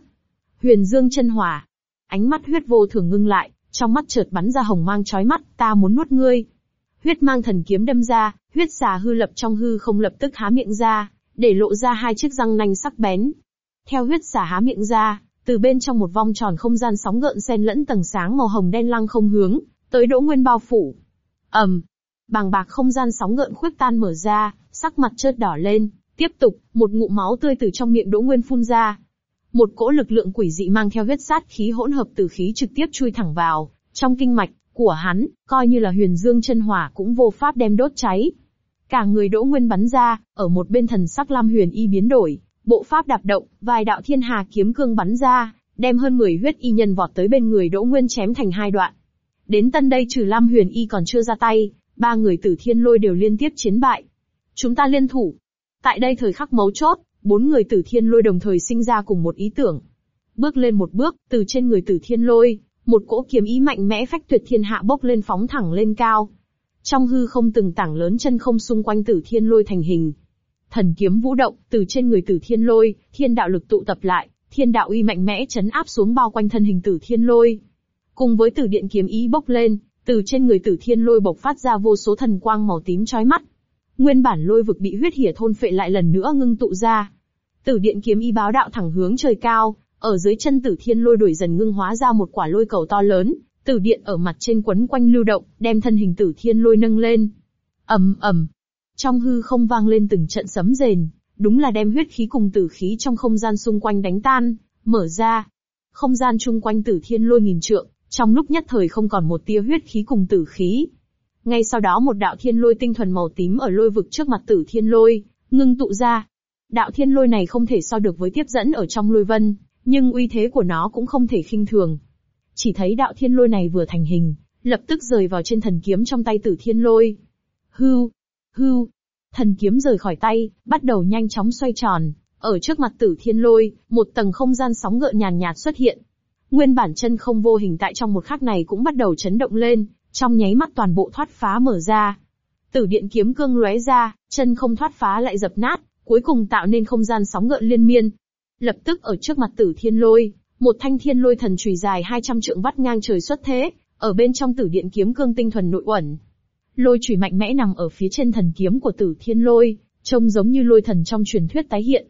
Huyền dương chân hỏa. Ánh mắt huyết vô thường ngưng lại, trong mắt chợt bắn ra hồng mang chói mắt, ta muốn nuốt ngươi. Huyết mang thần kiếm đâm ra, huyết xà hư lập trong hư không lập tức há miệng ra, để lộ ra hai chiếc răng nanh sắc bén. Theo huyết xà há miệng ra, từ bên trong một vòng tròn không gian sóng gợn xen lẫn tầng sáng màu hồng đen lăng không hướng, tới Đỗ Nguyên bao phủ. ầm, um, bàng bạc không gian sóng gợn khuếch tan mở ra, sắc mặt chợt đỏ lên, tiếp tục, một ngụm máu tươi từ trong miệng Đỗ Nguyên phun ra. Một cỗ lực lượng quỷ dị mang theo huyết sát khí hỗn hợp từ khí trực tiếp chui thẳng vào trong kinh mạch của hắn, coi như là Huyền Dương chân hỏa cũng vô pháp đem đốt cháy. Cả người Đỗ Nguyên bắn ra, ở một bên thần sắc Lam Huyền Y biến đổi, bộ pháp đạp động, vài đạo thiên hà kiếm cương bắn ra, đem hơn 10 huyết y nhân vọt tới bên người Đỗ Nguyên chém thành hai đoạn. Đến tân đây trừ Lam Huyền Y còn chưa ra tay, ba người tử thiên lôi đều liên tiếp chiến bại. Chúng ta liên thủ. Tại đây thời khắc mấu chốt, bốn người tử thiên lôi đồng thời sinh ra cùng một ý tưởng. Bước lên một bước, từ trên người tử thiên lôi, một cỗ kiếm ý mạnh mẽ phách tuyệt thiên hạ bốc lên phóng thẳng lên cao. Trong hư không từng tảng lớn chân không xung quanh tử thiên lôi thành hình. Thần kiếm vũ động, từ trên người tử thiên lôi, thiên đạo lực tụ tập lại, thiên đạo uy mạnh mẽ chấn áp xuống bao quanh thân hình tử thiên lôi. Cùng với tử điện kiếm ý bốc lên, từ trên người tử thiên lôi bộc phát ra vô số thần quang màu tím chói mắt. Nguyên bản lôi vực bị huyết hỉa thôn phệ lại lần nữa ngưng tụ ra. Tử điện kiếm ý báo đạo thẳng hướng trời cao, ở dưới chân tử thiên lôi đuổi dần ngưng hóa ra một quả lôi cầu to lớn, tử điện ở mặt trên quấn quanh lưu động, đem thân hình tử thiên lôi nâng lên. ầm ầm, trong hư không vang lên từng trận sấm rền, đúng là đem huyết khí cùng tử khí trong không gian xung quanh đánh tan, mở ra. Không gian chung quanh tử thiên lôi nghìn trượng, trong lúc nhất thời không còn một tia huyết khí cùng tử khí. Ngay sau đó một đạo thiên lôi tinh thuần màu tím ở lôi vực trước mặt tử thiên lôi, ngưng tụ ra. Đạo thiên lôi này không thể so được với tiếp dẫn ở trong lôi vân, nhưng uy thế của nó cũng không thể khinh thường. Chỉ thấy đạo thiên lôi này vừa thành hình, lập tức rời vào trên thần kiếm trong tay tử thiên lôi. Hưu, hưu, thần kiếm rời khỏi tay, bắt đầu nhanh chóng xoay tròn. Ở trước mặt tử thiên lôi, một tầng không gian sóng gợn nhàn nhạt xuất hiện. Nguyên bản chân không vô hình tại trong một khắc này cũng bắt đầu chấn động lên, trong nháy mắt toàn bộ thoát phá mở ra. Tử điện kiếm cương lóe ra, chân không thoát phá lại dập nát, cuối cùng tạo nên không gian sóng gợn liên miên. Lập tức ở trước mặt tử thiên lôi, một thanh thiên lôi thần chùy dài 200 trượng vắt ngang trời xuất thế, ở bên trong tử điện kiếm cương tinh thuần nội uẩn. Lôi chùy mạnh mẽ nằm ở phía trên thần kiếm của tử thiên lôi, trông giống như lôi thần trong truyền thuyết tái hiện.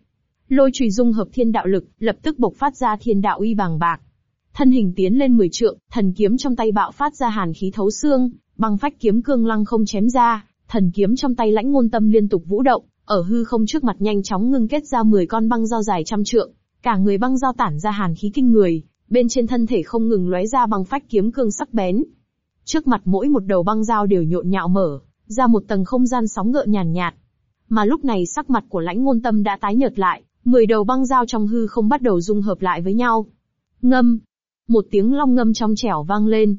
Lôi chùy dung hợp thiên đạo lực, lập tức bộc phát ra thiên đạo uy bàng bạc. Thân hình tiến lên 10 trượng, thần kiếm trong tay bạo phát ra hàn khí thấu xương, băng phách kiếm cương lăng không chém ra, thần kiếm trong tay lãnh ngôn tâm liên tục vũ động, ở hư không trước mặt nhanh chóng ngưng kết ra 10 con băng dao dài trăm trượng, cả người băng dao tản ra hàn khí kinh người, bên trên thân thể không ngừng lóe ra băng phách kiếm cương sắc bén. Trước mặt mỗi một đầu băng dao đều nhộn nhạo mở, ra một tầng không gian sóng gợn nhàn nhạt, Mà lúc này sắc mặt của lãnh ngôn tâm đã tái nhợt lại, 10 đầu băng dao trong hư không bắt đầu dung hợp lại với nhau. Ngâm. Một tiếng long ngâm trong trẻo vang lên.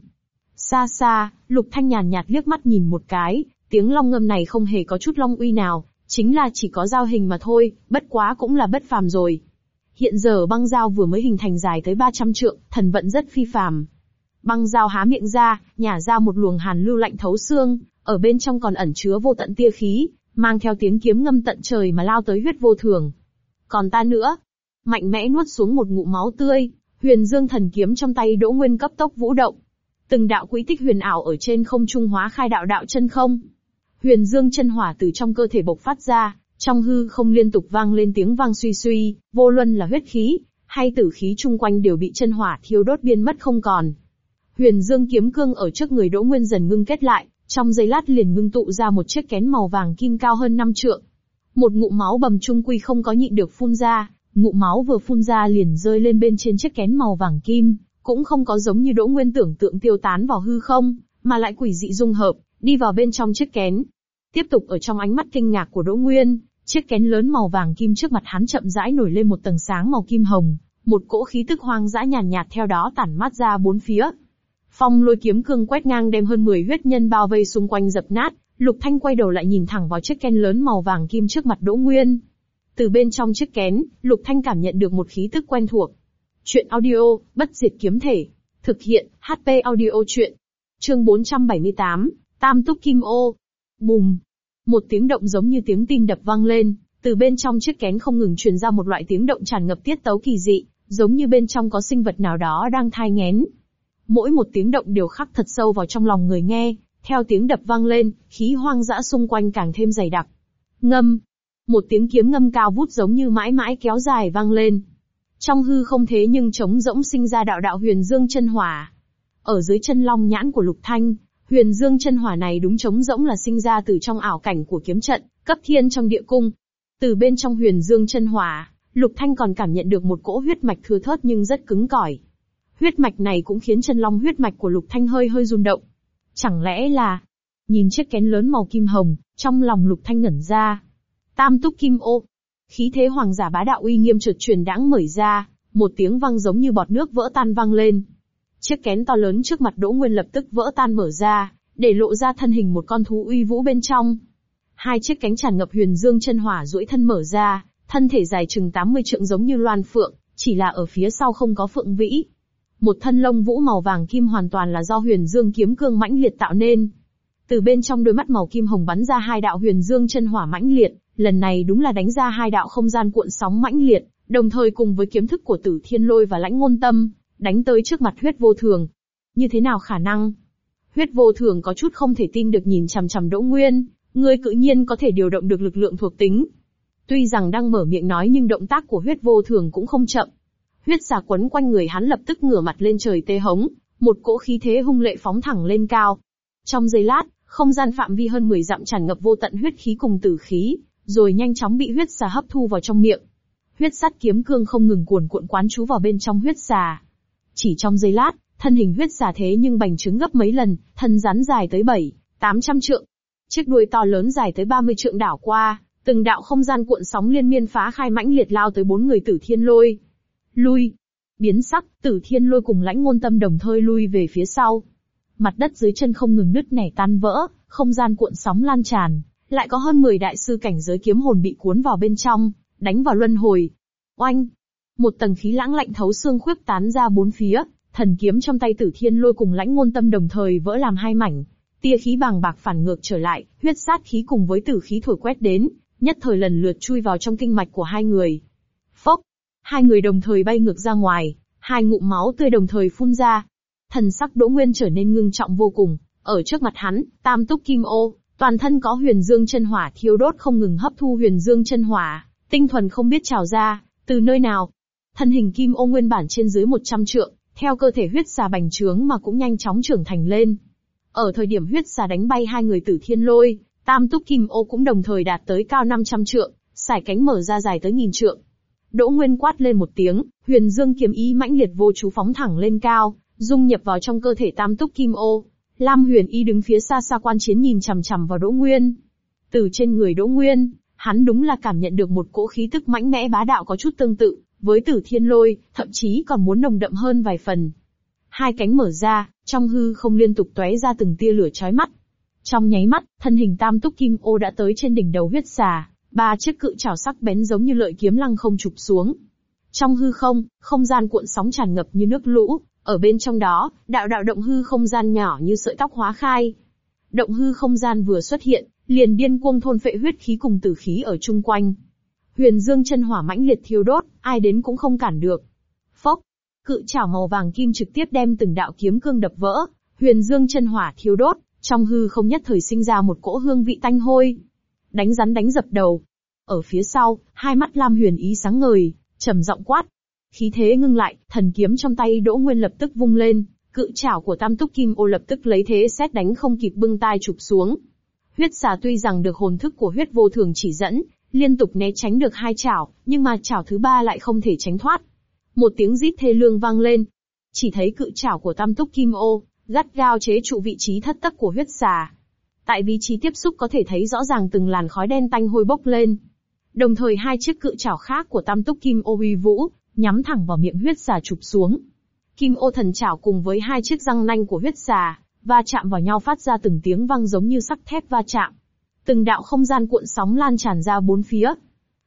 Xa xa, lục thanh nhàn nhạt liếc mắt nhìn một cái, tiếng long ngâm này không hề có chút long uy nào, chính là chỉ có giao hình mà thôi, bất quá cũng là bất phàm rồi. Hiện giờ băng dao vừa mới hình thành dài tới 300 trượng, thần vận rất phi phàm. Băng dao há miệng ra, nhả ra một luồng hàn lưu lạnh thấu xương, ở bên trong còn ẩn chứa vô tận tia khí, mang theo tiếng kiếm ngâm tận trời mà lao tới huyết vô thường. Còn ta nữa, mạnh mẽ nuốt xuống một ngụm máu tươi, huyền dương thần kiếm trong tay đỗ nguyên cấp tốc vũ động. Từng đạo quỹ tích huyền ảo ở trên không trung hóa khai đạo đạo chân không. Huyền dương chân hỏa từ trong cơ thể bộc phát ra, trong hư không liên tục vang lên tiếng vang suy suy, vô luân là huyết khí, hay tử khí chung quanh đều bị chân hỏa thiêu đốt biên mất không còn. Huyền Dương kiếm cương ở trước người Đỗ Nguyên dần ngưng kết lại, trong giây lát liền ngưng tụ ra một chiếc kén màu vàng kim cao hơn năm trượng. Một ngụm máu bầm trung quy không có nhịn được phun ra, ngụm máu vừa phun ra liền rơi lên bên trên chiếc kén màu vàng kim, cũng không có giống như Đỗ Nguyên tưởng tượng tiêu tán vào hư không, mà lại quỷ dị dung hợp, đi vào bên trong chiếc kén. Tiếp tục ở trong ánh mắt kinh ngạc của Đỗ Nguyên, Chiếc kén lớn màu vàng kim trước mặt hắn chậm rãi nổi lên một tầng sáng màu kim hồng, một cỗ khí tức hoang dã nhàn nhạt, theo đó tản mát ra bốn phía. Phong lôi kiếm cương quét ngang đem hơn 10 huyết nhân bao vây xung quanh dập nát, Lục Thanh quay đầu lại nhìn thẳng vào chiếc kén lớn màu vàng kim trước mặt Đỗ Nguyên. Từ bên trong chiếc kén, Lục Thanh cảm nhận được một khí tức quen thuộc. Chuyện audio, bất diệt kiếm thể. Thực hiện, HP audio chuyện. Chương 478, Tam Túc Kim Ô. Bùm, một tiếng động giống như tiếng tim đập vang lên, từ bên trong chiếc kén không ngừng truyền ra một loại tiếng động tràn ngập tiết tấu kỳ dị, giống như bên trong có sinh vật nào đó đang thai nghén. Mỗi một tiếng động đều khắc thật sâu vào trong lòng người nghe, theo tiếng đập vang lên, khí hoang dã xung quanh càng thêm dày đặc. Ngâm. Một tiếng kiếm ngâm cao vút giống như mãi mãi kéo dài vang lên. Trong hư không thế nhưng trống rỗng sinh ra đạo đạo huyền dương chân hỏa. Ở dưới chân long nhãn của Lục Thanh, Huyền Dương chân hỏa này đúng trống rỗng là sinh ra từ trong ảo cảnh của kiếm trận, cấp thiên trong địa cung. Từ bên trong Huyền Dương chân hỏa, Lục Thanh còn cảm nhận được một cỗ huyết mạch thưa thớt nhưng rất cứng cỏi. Huyết mạch này cũng khiến chân long huyết mạch của Lục Thanh hơi hơi run động. Chẳng lẽ là... Nhìn chiếc kén lớn màu kim hồng, trong lòng Lục Thanh ngẩn ra. Tam túc kim ô. Khí thế hoàng giả bá đạo uy nghiêm trượt truyền đãng mở ra, một tiếng vang giống như bọt nước vỡ tan vang lên. Chiếc kén to lớn trước mặt Đỗ Nguyên lập tức vỡ tan mở ra, để lộ ra thân hình một con thú uy vũ bên trong. Hai chiếc cánh tràn ngập huyền dương chân hỏa duỗi thân mở ra, thân thể dài chừng 80 trượng giống như loan phượng, chỉ là ở phía sau không có phượng vĩ. Một thân lông vũ màu vàng kim hoàn toàn là do huyền dương kiếm cương mãnh liệt tạo nên. Từ bên trong đôi mắt màu kim hồng bắn ra hai đạo huyền dương chân hỏa mãnh liệt, lần này đúng là đánh ra hai đạo không gian cuộn sóng mãnh liệt, đồng thời cùng với kiếm thức của Tử Thiên Lôi và Lãnh Ngôn Tâm, đánh tới trước mặt huyết vô thường. Như thế nào khả năng? Huyết vô thường có chút không thể tin được nhìn chằm chằm Đỗ Nguyên, ngươi cự nhiên có thể điều động được lực lượng thuộc tính. Tuy rằng đang mở miệng nói nhưng động tác của huyết vô thường cũng không chậm. Huyết xà quấn quanh người hắn lập tức ngửa mặt lên trời tê hống, một cỗ khí thế hung lệ phóng thẳng lên cao. Trong giây lát, không gian phạm vi hơn 10 dặm tràn ngập vô tận huyết khí cùng tử khí, rồi nhanh chóng bị huyết xà hấp thu vào trong miệng. Huyết sắt kiếm cương không ngừng cuồn cuộn quán trú vào bên trong huyết xà. Chỉ trong giây lát, thân hình huyết xà thế nhưng bành trướng gấp mấy lần, thân rắn dài tới 7, 800 trượng. Chiếc đuôi to lớn dài tới 30 trượng đảo qua, từng đạo không gian cuộn sóng liên miên phá khai mãnh liệt lao tới bốn người tử thiên lôi. Lui. Biến sắc, tử thiên lôi cùng lãnh ngôn tâm đồng thời lui về phía sau. Mặt đất dưới chân không ngừng nứt nẻ tan vỡ, không gian cuộn sóng lan tràn, lại có hơn 10 đại sư cảnh giới kiếm hồn bị cuốn vào bên trong, đánh vào luân hồi. Oanh! Một tầng khí lãng lạnh thấu xương khuyết tán ra bốn phía, thần kiếm trong tay tử thiên lôi cùng lãnh ngôn tâm đồng thời vỡ làm hai mảnh. Tia khí bàng bạc phản ngược trở lại, huyết sát khí cùng với tử khí thổi quét đến, nhất thời lần lượt chui vào trong kinh mạch của hai người. Phốc! Hai người đồng thời bay ngược ra ngoài, hai ngụm máu tươi đồng thời phun ra. Thần sắc Đỗ Nguyên trở nên ngưng trọng vô cùng, ở trước mặt hắn, tam túc kim ô, toàn thân có huyền dương chân hỏa thiêu đốt không ngừng hấp thu huyền dương chân hỏa, tinh thuần không biết trào ra, từ nơi nào. Thân hình kim ô nguyên bản trên dưới 100 trượng, theo cơ thể huyết xà bành trướng mà cũng nhanh chóng trưởng thành lên. Ở thời điểm huyết xà đánh bay hai người tử thiên lôi, tam túc kim ô cũng đồng thời đạt tới cao 500 trượng, sải cánh mở ra dài tới nghìn trượng. Đỗ Nguyên quát lên một tiếng, huyền dương kiếm ý mãnh liệt vô chú phóng thẳng lên cao, dung nhập vào trong cơ thể tam túc kim ô. Lam huyền y đứng phía xa xa quan chiến nhìn chằm chằm vào Đỗ Nguyên. Từ trên người Đỗ Nguyên, hắn đúng là cảm nhận được một cỗ khí tức mãnh mẽ bá đạo có chút tương tự, với tử thiên lôi, thậm chí còn muốn nồng đậm hơn vài phần. Hai cánh mở ra, trong hư không liên tục tóe ra từng tia lửa chói mắt. Trong nháy mắt, thân hình tam túc kim ô đã tới trên đỉnh đầu huyết xà, ba chiếc cự chảo sắc bén giống như lợi kiếm lăng không chụp xuống. Trong hư không, không gian cuộn sóng tràn ngập như nước lũ, ở bên trong đó, đạo đạo động hư không gian nhỏ như sợi tóc hóa khai. Động hư không gian vừa xuất hiện, liền điên cuồng thôn phệ huyết khí cùng tử khí ở chung quanh. Huyền Dương chân hỏa mãnh liệt thiêu đốt, ai đến cũng không cản được. Phốc, cự chảo màu vàng kim trực tiếp đem từng đạo kiếm cương đập vỡ, Huyền Dương chân hỏa thiêu đốt, trong hư không nhất thời sinh ra một cỗ hương vị tanh hôi. Đánh rắn đánh dập đầu. Ở phía sau, hai mắt Lam Huyền ý sáng ngời, trầm giọng quát. Khí thế ngưng lại, thần kiếm trong tay Đỗ Nguyên lập tức vung lên, cự chảo của Tam Túc Kim Ô lập tức lấy thế xét đánh không kịp bưng tai chụp xuống. Huyết xà tuy rằng được hồn thức của huyết vô thường chỉ dẫn, liên tục né tránh được hai chảo, nhưng mà chảo thứ ba lại không thể tránh thoát. Một tiếng rít thê lương vang lên. Chỉ thấy cự chảo của Tam Túc Kim Ô, gắt gao chế trụ vị trí thất tắc của huyết xà. Tại vị trí tiếp xúc có thể thấy rõ ràng từng làn khói đen tanh hôi bốc lên. Đồng thời hai chiếc cự chảo khác của Tam Túc Kim Ô uy vũ, nhắm thẳng vào miệng huyết xà chụp xuống. Kim Ô thần chảo cùng với hai chiếc răng nanh của huyết xà, va chạm vào nhau phát ra từng tiếng vang giống như sắc thép va chạm. Từng đạo không gian cuộn sóng lan tràn ra bốn phía.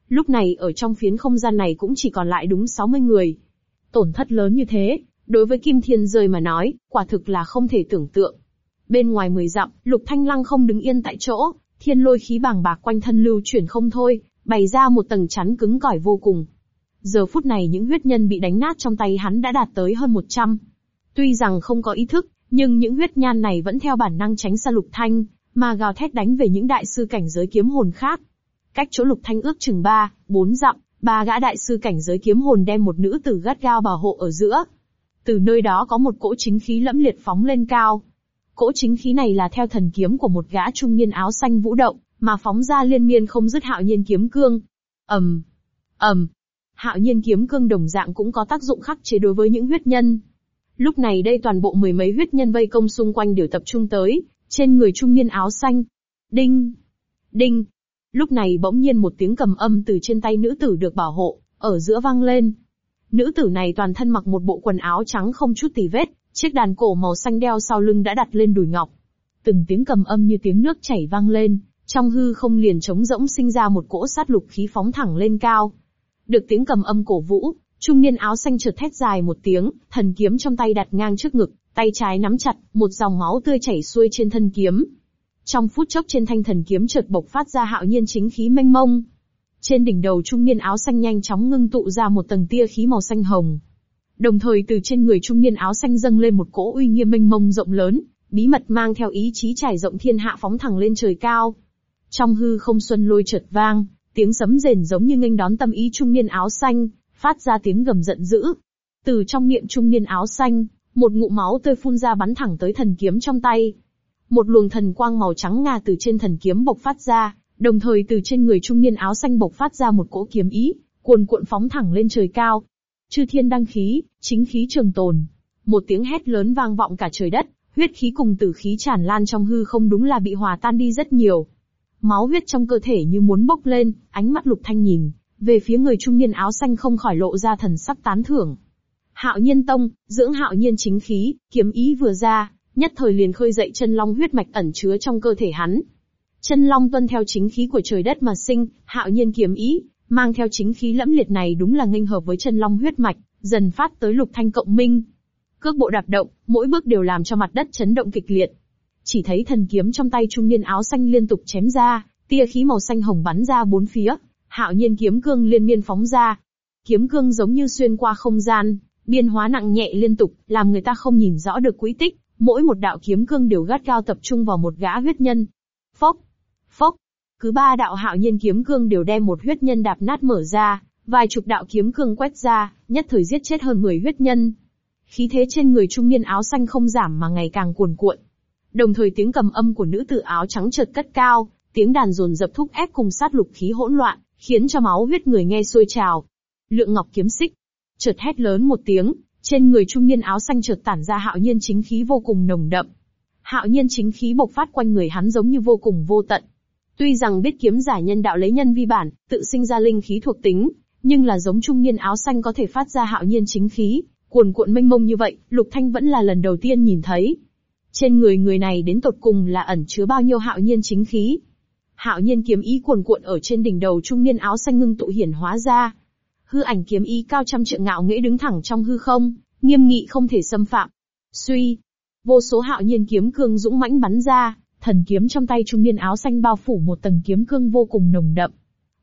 Lúc này ở trong phiến không gian này cũng chỉ còn lại đúng 60 người. Tổn thất lớn như thế, đối với Kim Thiên rơi mà nói, quả thực là không thể tưởng tượng. Bên ngoài mười dặm, Lục Thanh Lăng không đứng yên tại chỗ, thiên lôi khí bàng bạc quanh thân lưu chuyển không thôi, bày ra một tầng chắn cứng cỏi vô cùng. Giờ phút này những huyết nhân bị đánh nát trong tay hắn đã đạt tới hơn 100. Tuy rằng không có ý thức, nhưng những huyết nhan này vẫn theo bản năng tránh xa Lục Thanh, mà gào thét đánh về những đại sư cảnh giới kiếm hồn khác. Cách chỗ Lục Thanh ước chừng 3, 4 dặm, ba gã đại sư cảnh giới kiếm hồn đem một nữ tử gắt gao bảo hộ ở giữa. Từ nơi đó có một cỗ chính khí lẫm liệt phóng lên cao. Cỗ chính khí này là theo thần kiếm của một gã trung niên áo xanh vũ động, mà phóng ra liên miên không dứt hạo nhiên kiếm cương. ầm, ầm, hạo nhiên kiếm cương đồng dạng cũng có tác dụng khắc chế đối với những huyết nhân. Lúc này đây toàn bộ mười mấy huyết nhân vây công xung quanh đều tập trung tới, trên người trung niên áo xanh. Đinh! Đinh! Lúc này bỗng nhiên một tiếng cầm âm từ trên tay nữ tử được bảo hộ, ở giữa vang lên. Nữ tử này toàn thân mặc một bộ quần áo trắng không chút tì vết, chiếc đàn cổ màu xanh đeo sau lưng đã đặt lên đùi ngọc. Từng tiếng cầm âm như tiếng nước chảy vang lên, trong hư không liền trống rỗng sinh ra một cỗ sát lục khí phóng thẳng lên cao. Được tiếng cầm âm cổ vũ, trung niên áo xanh chợt thét dài một tiếng, thần kiếm trong tay đặt ngang trước ngực, tay trái nắm chặt, một dòng máu tươi chảy xuôi trên thân kiếm. Trong phút chốc trên thanh thần kiếm chợt bộc phát ra hạo nhiên chính khí mênh mông. Trên đỉnh đầu trung niên áo xanh nhanh chóng ngưng tụ ra một tầng tia khí màu xanh hồng. Đồng thời từ trên người trung niên áo xanh dâng lên một cỗ uy nghiêm mênh mông rộng lớn, bí mật mang theo ý chí trải rộng thiên hạ phóng thẳng lên trời cao. Trong hư không xuân lôi chợt vang, tiếng sấm rền giống như nghênh đón tâm ý trung niên áo xanh, phát ra tiếng gầm giận dữ. Từ trong miệng trung niên áo xanh, một ngụ máu tươi phun ra bắn thẳng tới thần kiếm trong tay. Một luồng thần quang màu trắng ngà từ trên thần kiếm bộc phát ra, đồng thời từ trên người trung niên áo xanh bộc phát ra một cỗ kiếm ý, cuồn cuộn phóng thẳng lên trời cao. Chư thiên đăng khí, chính khí trường tồn. Một tiếng hét lớn vang vọng cả trời đất, huyết khí cùng tử khí tràn lan trong hư không đúng là bị hòa tan đi rất nhiều. Máu huyết trong cơ thể như muốn bốc lên, ánh mắt lục thanh nhìn, về phía người trung niên áo xanh không khỏi lộ ra thần sắc tán thưởng. Hạo Nhiên Tông, dưỡng Hạo Nhiên chính khí, kiếm ý vừa ra, nhất thời liền khơi dậy chân long huyết mạch ẩn chứa trong cơ thể hắn. Chân long tuân theo chính khí của trời đất mà sinh, Hạo Nhiên kiếm ý, mang theo chính khí lẫm liệt này đúng là nghênh hợp với chân long huyết mạch, dần phát tới lục thanh cộng minh. Cước bộ đạp động, mỗi bước đều làm cho mặt đất chấn động kịch liệt. Chỉ thấy thần kiếm trong tay trung niên áo xanh liên tục chém ra, tia khí màu xanh hồng bắn ra bốn phía, hạo nhiên kiếm cương liên miên phóng ra. Kiếm cương giống như xuyên qua không gian, biên hóa nặng nhẹ liên tục, làm người ta không nhìn rõ được quỹ tích, mỗi một đạo kiếm cương đều gắt cao tập trung vào một gã huyết nhân. Phốc, phốc, cứ ba đạo hạo nhiên kiếm cương đều đem một huyết nhân đạp nát mở ra, vài chục đạo kiếm cương quét ra, nhất thời giết chết hơn 10 huyết nhân. Khí thế trên người trung niên áo xanh không giảm mà ngày càng cuồn cuộn. Đồng thời tiếng cầm âm của nữ tử áo trắng chợt cất cao, tiếng đàn dồn dập thúc ép cùng sát lục khí hỗn loạn, khiến cho máu huyết người nghe sôi trào. Lượng ngọc kiếm xích, chợt hét lớn một tiếng, trên người trung niên áo xanh chợt tản ra hạo nhiên chính khí vô cùng nồng đậm. Hạo nhiên chính khí bộc phát quanh người hắn giống như vô cùng vô tận. Tuy rằng biết kiếm giả nhân đạo lấy nhân vi bản, tự sinh ra linh khí thuộc tính, nhưng là giống trung niên áo xanh có thể phát ra hạo nhiên chính khí, cuồn cuộn mênh mông như vậy, Lục Thanh vẫn là lần đầu tiên nhìn thấy. Trên người người này đến tột cùng là ẩn chứa bao nhiêu hạo nhiên chính khí. Hạo nhiên kiếm ý cuồn cuộn ở trên đỉnh đầu trung niên áo xanh ngưng tụ hiển hóa ra. Hư ảnh kiếm ý cao trăm trượng ngạo nghễ đứng thẳng trong hư không, nghiêm nghị không thể xâm phạm. Suy, vô số hạo nhiên kiếm cương dũng mãnh bắn ra, thần kiếm trong tay trung niên áo xanh bao phủ một tầng kiếm cương vô cùng nồng đậm.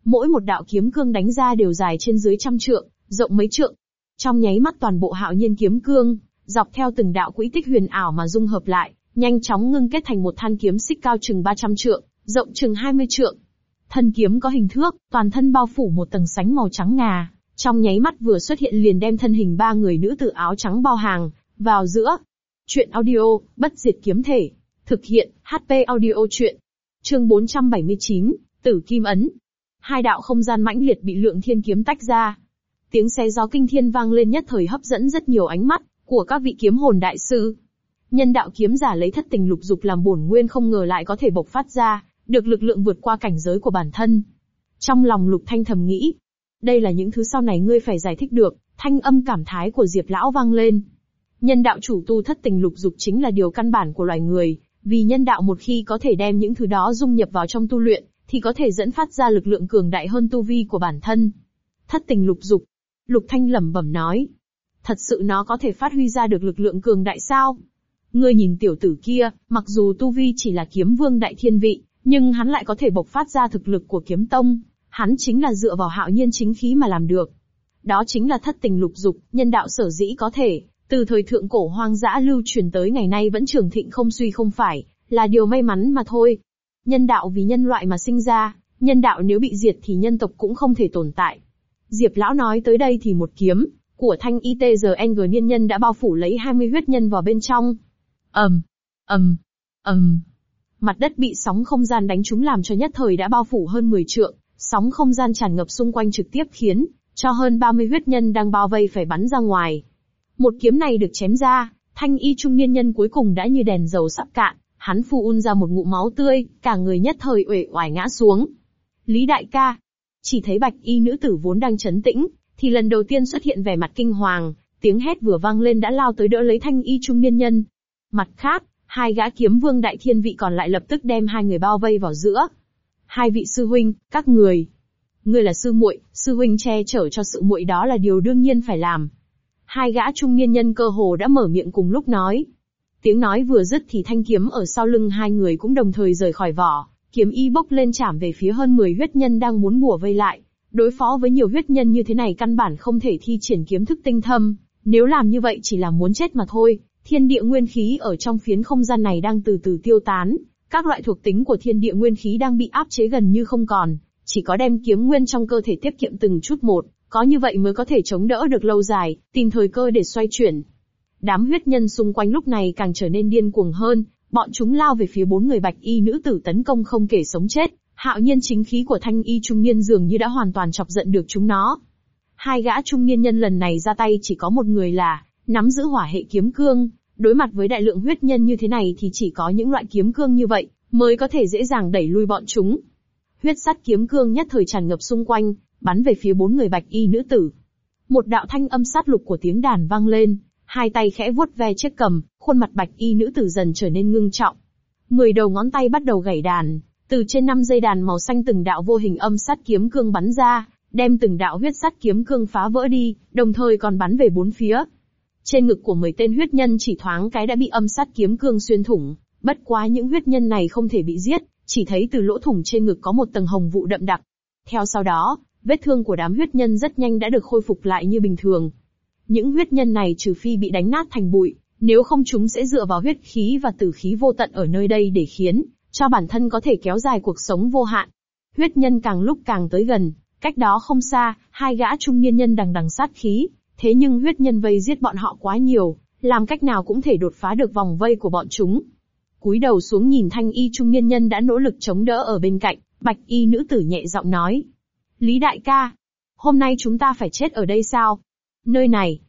Mỗi một đạo kiếm cương đánh ra đều dài trên dưới trăm trượng, rộng mấy trượng. Trong nháy mắt toàn bộ hạo nhiên kiếm cương, dọc theo từng đạo quỹ tích huyền ảo mà dung hợp lại, nhanh chóng ngưng kết thành một thanh kiếm xích cao chừng 300 trượng, rộng chừng 20 trượng. Thân kiếm có hình thước, toàn thân bao phủ một tầng sánh màu trắng ngà, trong nháy mắt vừa xuất hiện liền đem thân hình ba người nữ tử áo trắng bao hàng, vào giữa. Chuyện audio, bất diệt kiếm thể. Thực hiện, HP audio chuyện. Chương 479, Tử Kim Ấn. Hai đạo không gian mãnh liệt bị lượng thiên kiếm tách ra. Tiếng xe gió kinh thiên vang lên nhất thời hấp dẫn rất nhiều ánh mắt của các vị kiếm hồn đại sư. Nhân đạo kiếm giả lấy thất tình lục dục làm bổn nguyên không ngờ lại có thể bộc phát ra, được lực lượng vượt qua cảnh giới của bản thân. Trong lòng lục thanh thầm nghĩ, đây là những thứ sau này ngươi phải giải thích được, thanh âm cảm thái của Diệp Lão vang lên. Nhân đạo chủ tu thất tình lục dục chính là điều căn bản của loài người, vì nhân đạo một khi có thể đem những thứ đó dung nhập vào trong tu luyện, thì có thể dẫn phát ra lực lượng cường đại hơn tu vi của bản thân. Thất tình lục dục. Lục Thanh lẩm bẩm nói. Thật sự nó có thể phát huy ra được lực lượng cường đại sao? Ngươi nhìn tiểu tử kia, mặc dù tu vi chỉ là kiếm vương đại thiên vị, nhưng hắn lại có thể bộc phát ra thực lực của kiếm tông. Hắn chính là dựa vào hạo nhiên chính khí mà làm được. Đó chính là thất tình lục dục, nhân đạo sở dĩ có thể, từ thời thượng cổ hoang dã lưu truyền tới ngày nay vẫn trường thịnh không suy không phải, là điều may mắn mà thôi. Nhân đạo vì nhân loại mà sinh ra, nhân đạo nếu bị diệt thì nhân tộc cũng không thể tồn tại. Diệp lão nói tới đây thì một kiếm của thanh ITZNG niên nhân đã bao phủ lấy 20 huyết nhân vào bên trong. ầm, ầm, ầm. Mặt đất bị sóng không gian đánh trúng làm cho nhất thời đã bao phủ hơn 10 trượng, sóng không gian tràn ngập xung quanh trực tiếp khiến cho hơn 30 huyết nhân đang bao vây phải bắn ra ngoài. Một kiếm này được chém ra, thanh y trung niên nhân cuối cùng đã như đèn dầu sắp cạn, hắn phu un ra một ngụm máu tươi, cả người nhất thời uể oải ngã xuống. Lý đại ca, chỉ thấy bạch y nữ tử vốn đang chấn tĩnh, thì lần đầu tiên xuất hiện vẻ mặt kinh hoàng, tiếng hét vừa vang lên đã lao tới đỡ lấy thanh y trung niên nhân. Mặt khác, hai gã kiếm vương đại thiên vị còn lại lập tức đem hai người bao vây vào giữa. Hai vị sư huynh, các người. Ngươi là sư muội, sư huynh che chở cho sự muội đó là điều đương nhiên phải làm. Hai gã trung niên nhân cơ hồ đã mở miệng cùng lúc nói. Tiếng nói vừa dứt thì thanh kiếm ở sau lưng hai người cũng đồng thời rời khỏi vỏ, kiếm y bốc lên chạm về phía hơn 10 huyết nhân đang muốn bùa vây lại. Đối phó với nhiều huyết nhân như thế này căn bản không thể thi triển kiếm thức tinh thâm, nếu làm như vậy chỉ là muốn chết mà thôi. Thiên địa nguyên khí ở trong phiến không gian này đang từ từ tiêu tán, các loại thuộc tính của thiên địa nguyên khí đang bị áp chế gần như không còn, chỉ có đem kiếm nguyên trong cơ thể tiết kiệm từng chút một, có như vậy mới có thể chống đỡ được lâu dài, tìm thời cơ để xoay chuyển. Đám huyết nhân xung quanh lúc này càng trở nên điên cuồng hơn, bọn chúng lao về phía bốn người bạch y nữ tử tấn công không kể sống chết, hạo nhiên chính khí của thanh y trung niên dường như đã hoàn toàn chọc giận được chúng nó. Hai gã trung niên nhân lần này ra tay chỉ có một người là, nắm giữ hỏa hệ kiếm cương, đối mặt với đại lượng huyết nhân như thế này thì chỉ có những loại kiếm cương như vậy, mới có thể dễ dàng đẩy lui bọn chúng. Huyết sắt kiếm cương nhất thời tràn ngập xung quanh, bắn về phía bốn người bạch y nữ tử. Một đạo thanh âm sát lục của tiếng đàn vang lên, hai tay khẽ vuốt ve chiếc cầm, khuôn mặt bạch y nữ tử dần trở nên ngưng trọng. Mười đầu ngón tay bắt đầu gảy đàn, từ trên năm dây đàn màu xanh từng đạo vô hình âm sát kiếm cương bắn ra, đem từng đạo huyết sắt kiếm cương phá vỡ đi, đồng thời còn bắn về bốn phía. Trên ngực của mười tên huyết nhân chỉ thoáng cái đã bị âm sát kiếm cương xuyên thủng, bất quá những huyết nhân này không thể bị giết, chỉ thấy từ lỗ thủng trên ngực có một tầng hồng vụ đậm đặc. Theo sau đó, vết thương của đám huyết nhân rất nhanh đã được khôi phục lại như bình thường. Những huyết nhân này trừ phi bị đánh nát thành bụi, nếu không chúng sẽ dựa vào huyết khí và tử khí vô tận ở nơi đây để khiến cho bản thân có thể kéo dài cuộc sống vô hạn. Huyết nhân càng lúc càng tới gần, cách đó không xa, hai gã trung niên nhân đằng đằng sát khí, thế nhưng huyết nhân vây giết bọn họ quá nhiều, làm cách nào cũng thể đột phá được vòng vây của bọn chúng. Cúi đầu xuống nhìn thanh y trung niên nhân đã nỗ lực chống đỡ ở bên cạnh, bạch y nữ tử nhẹ giọng nói. Lý đại ca, hôm nay chúng ta phải chết ở đây sao? Nơi này.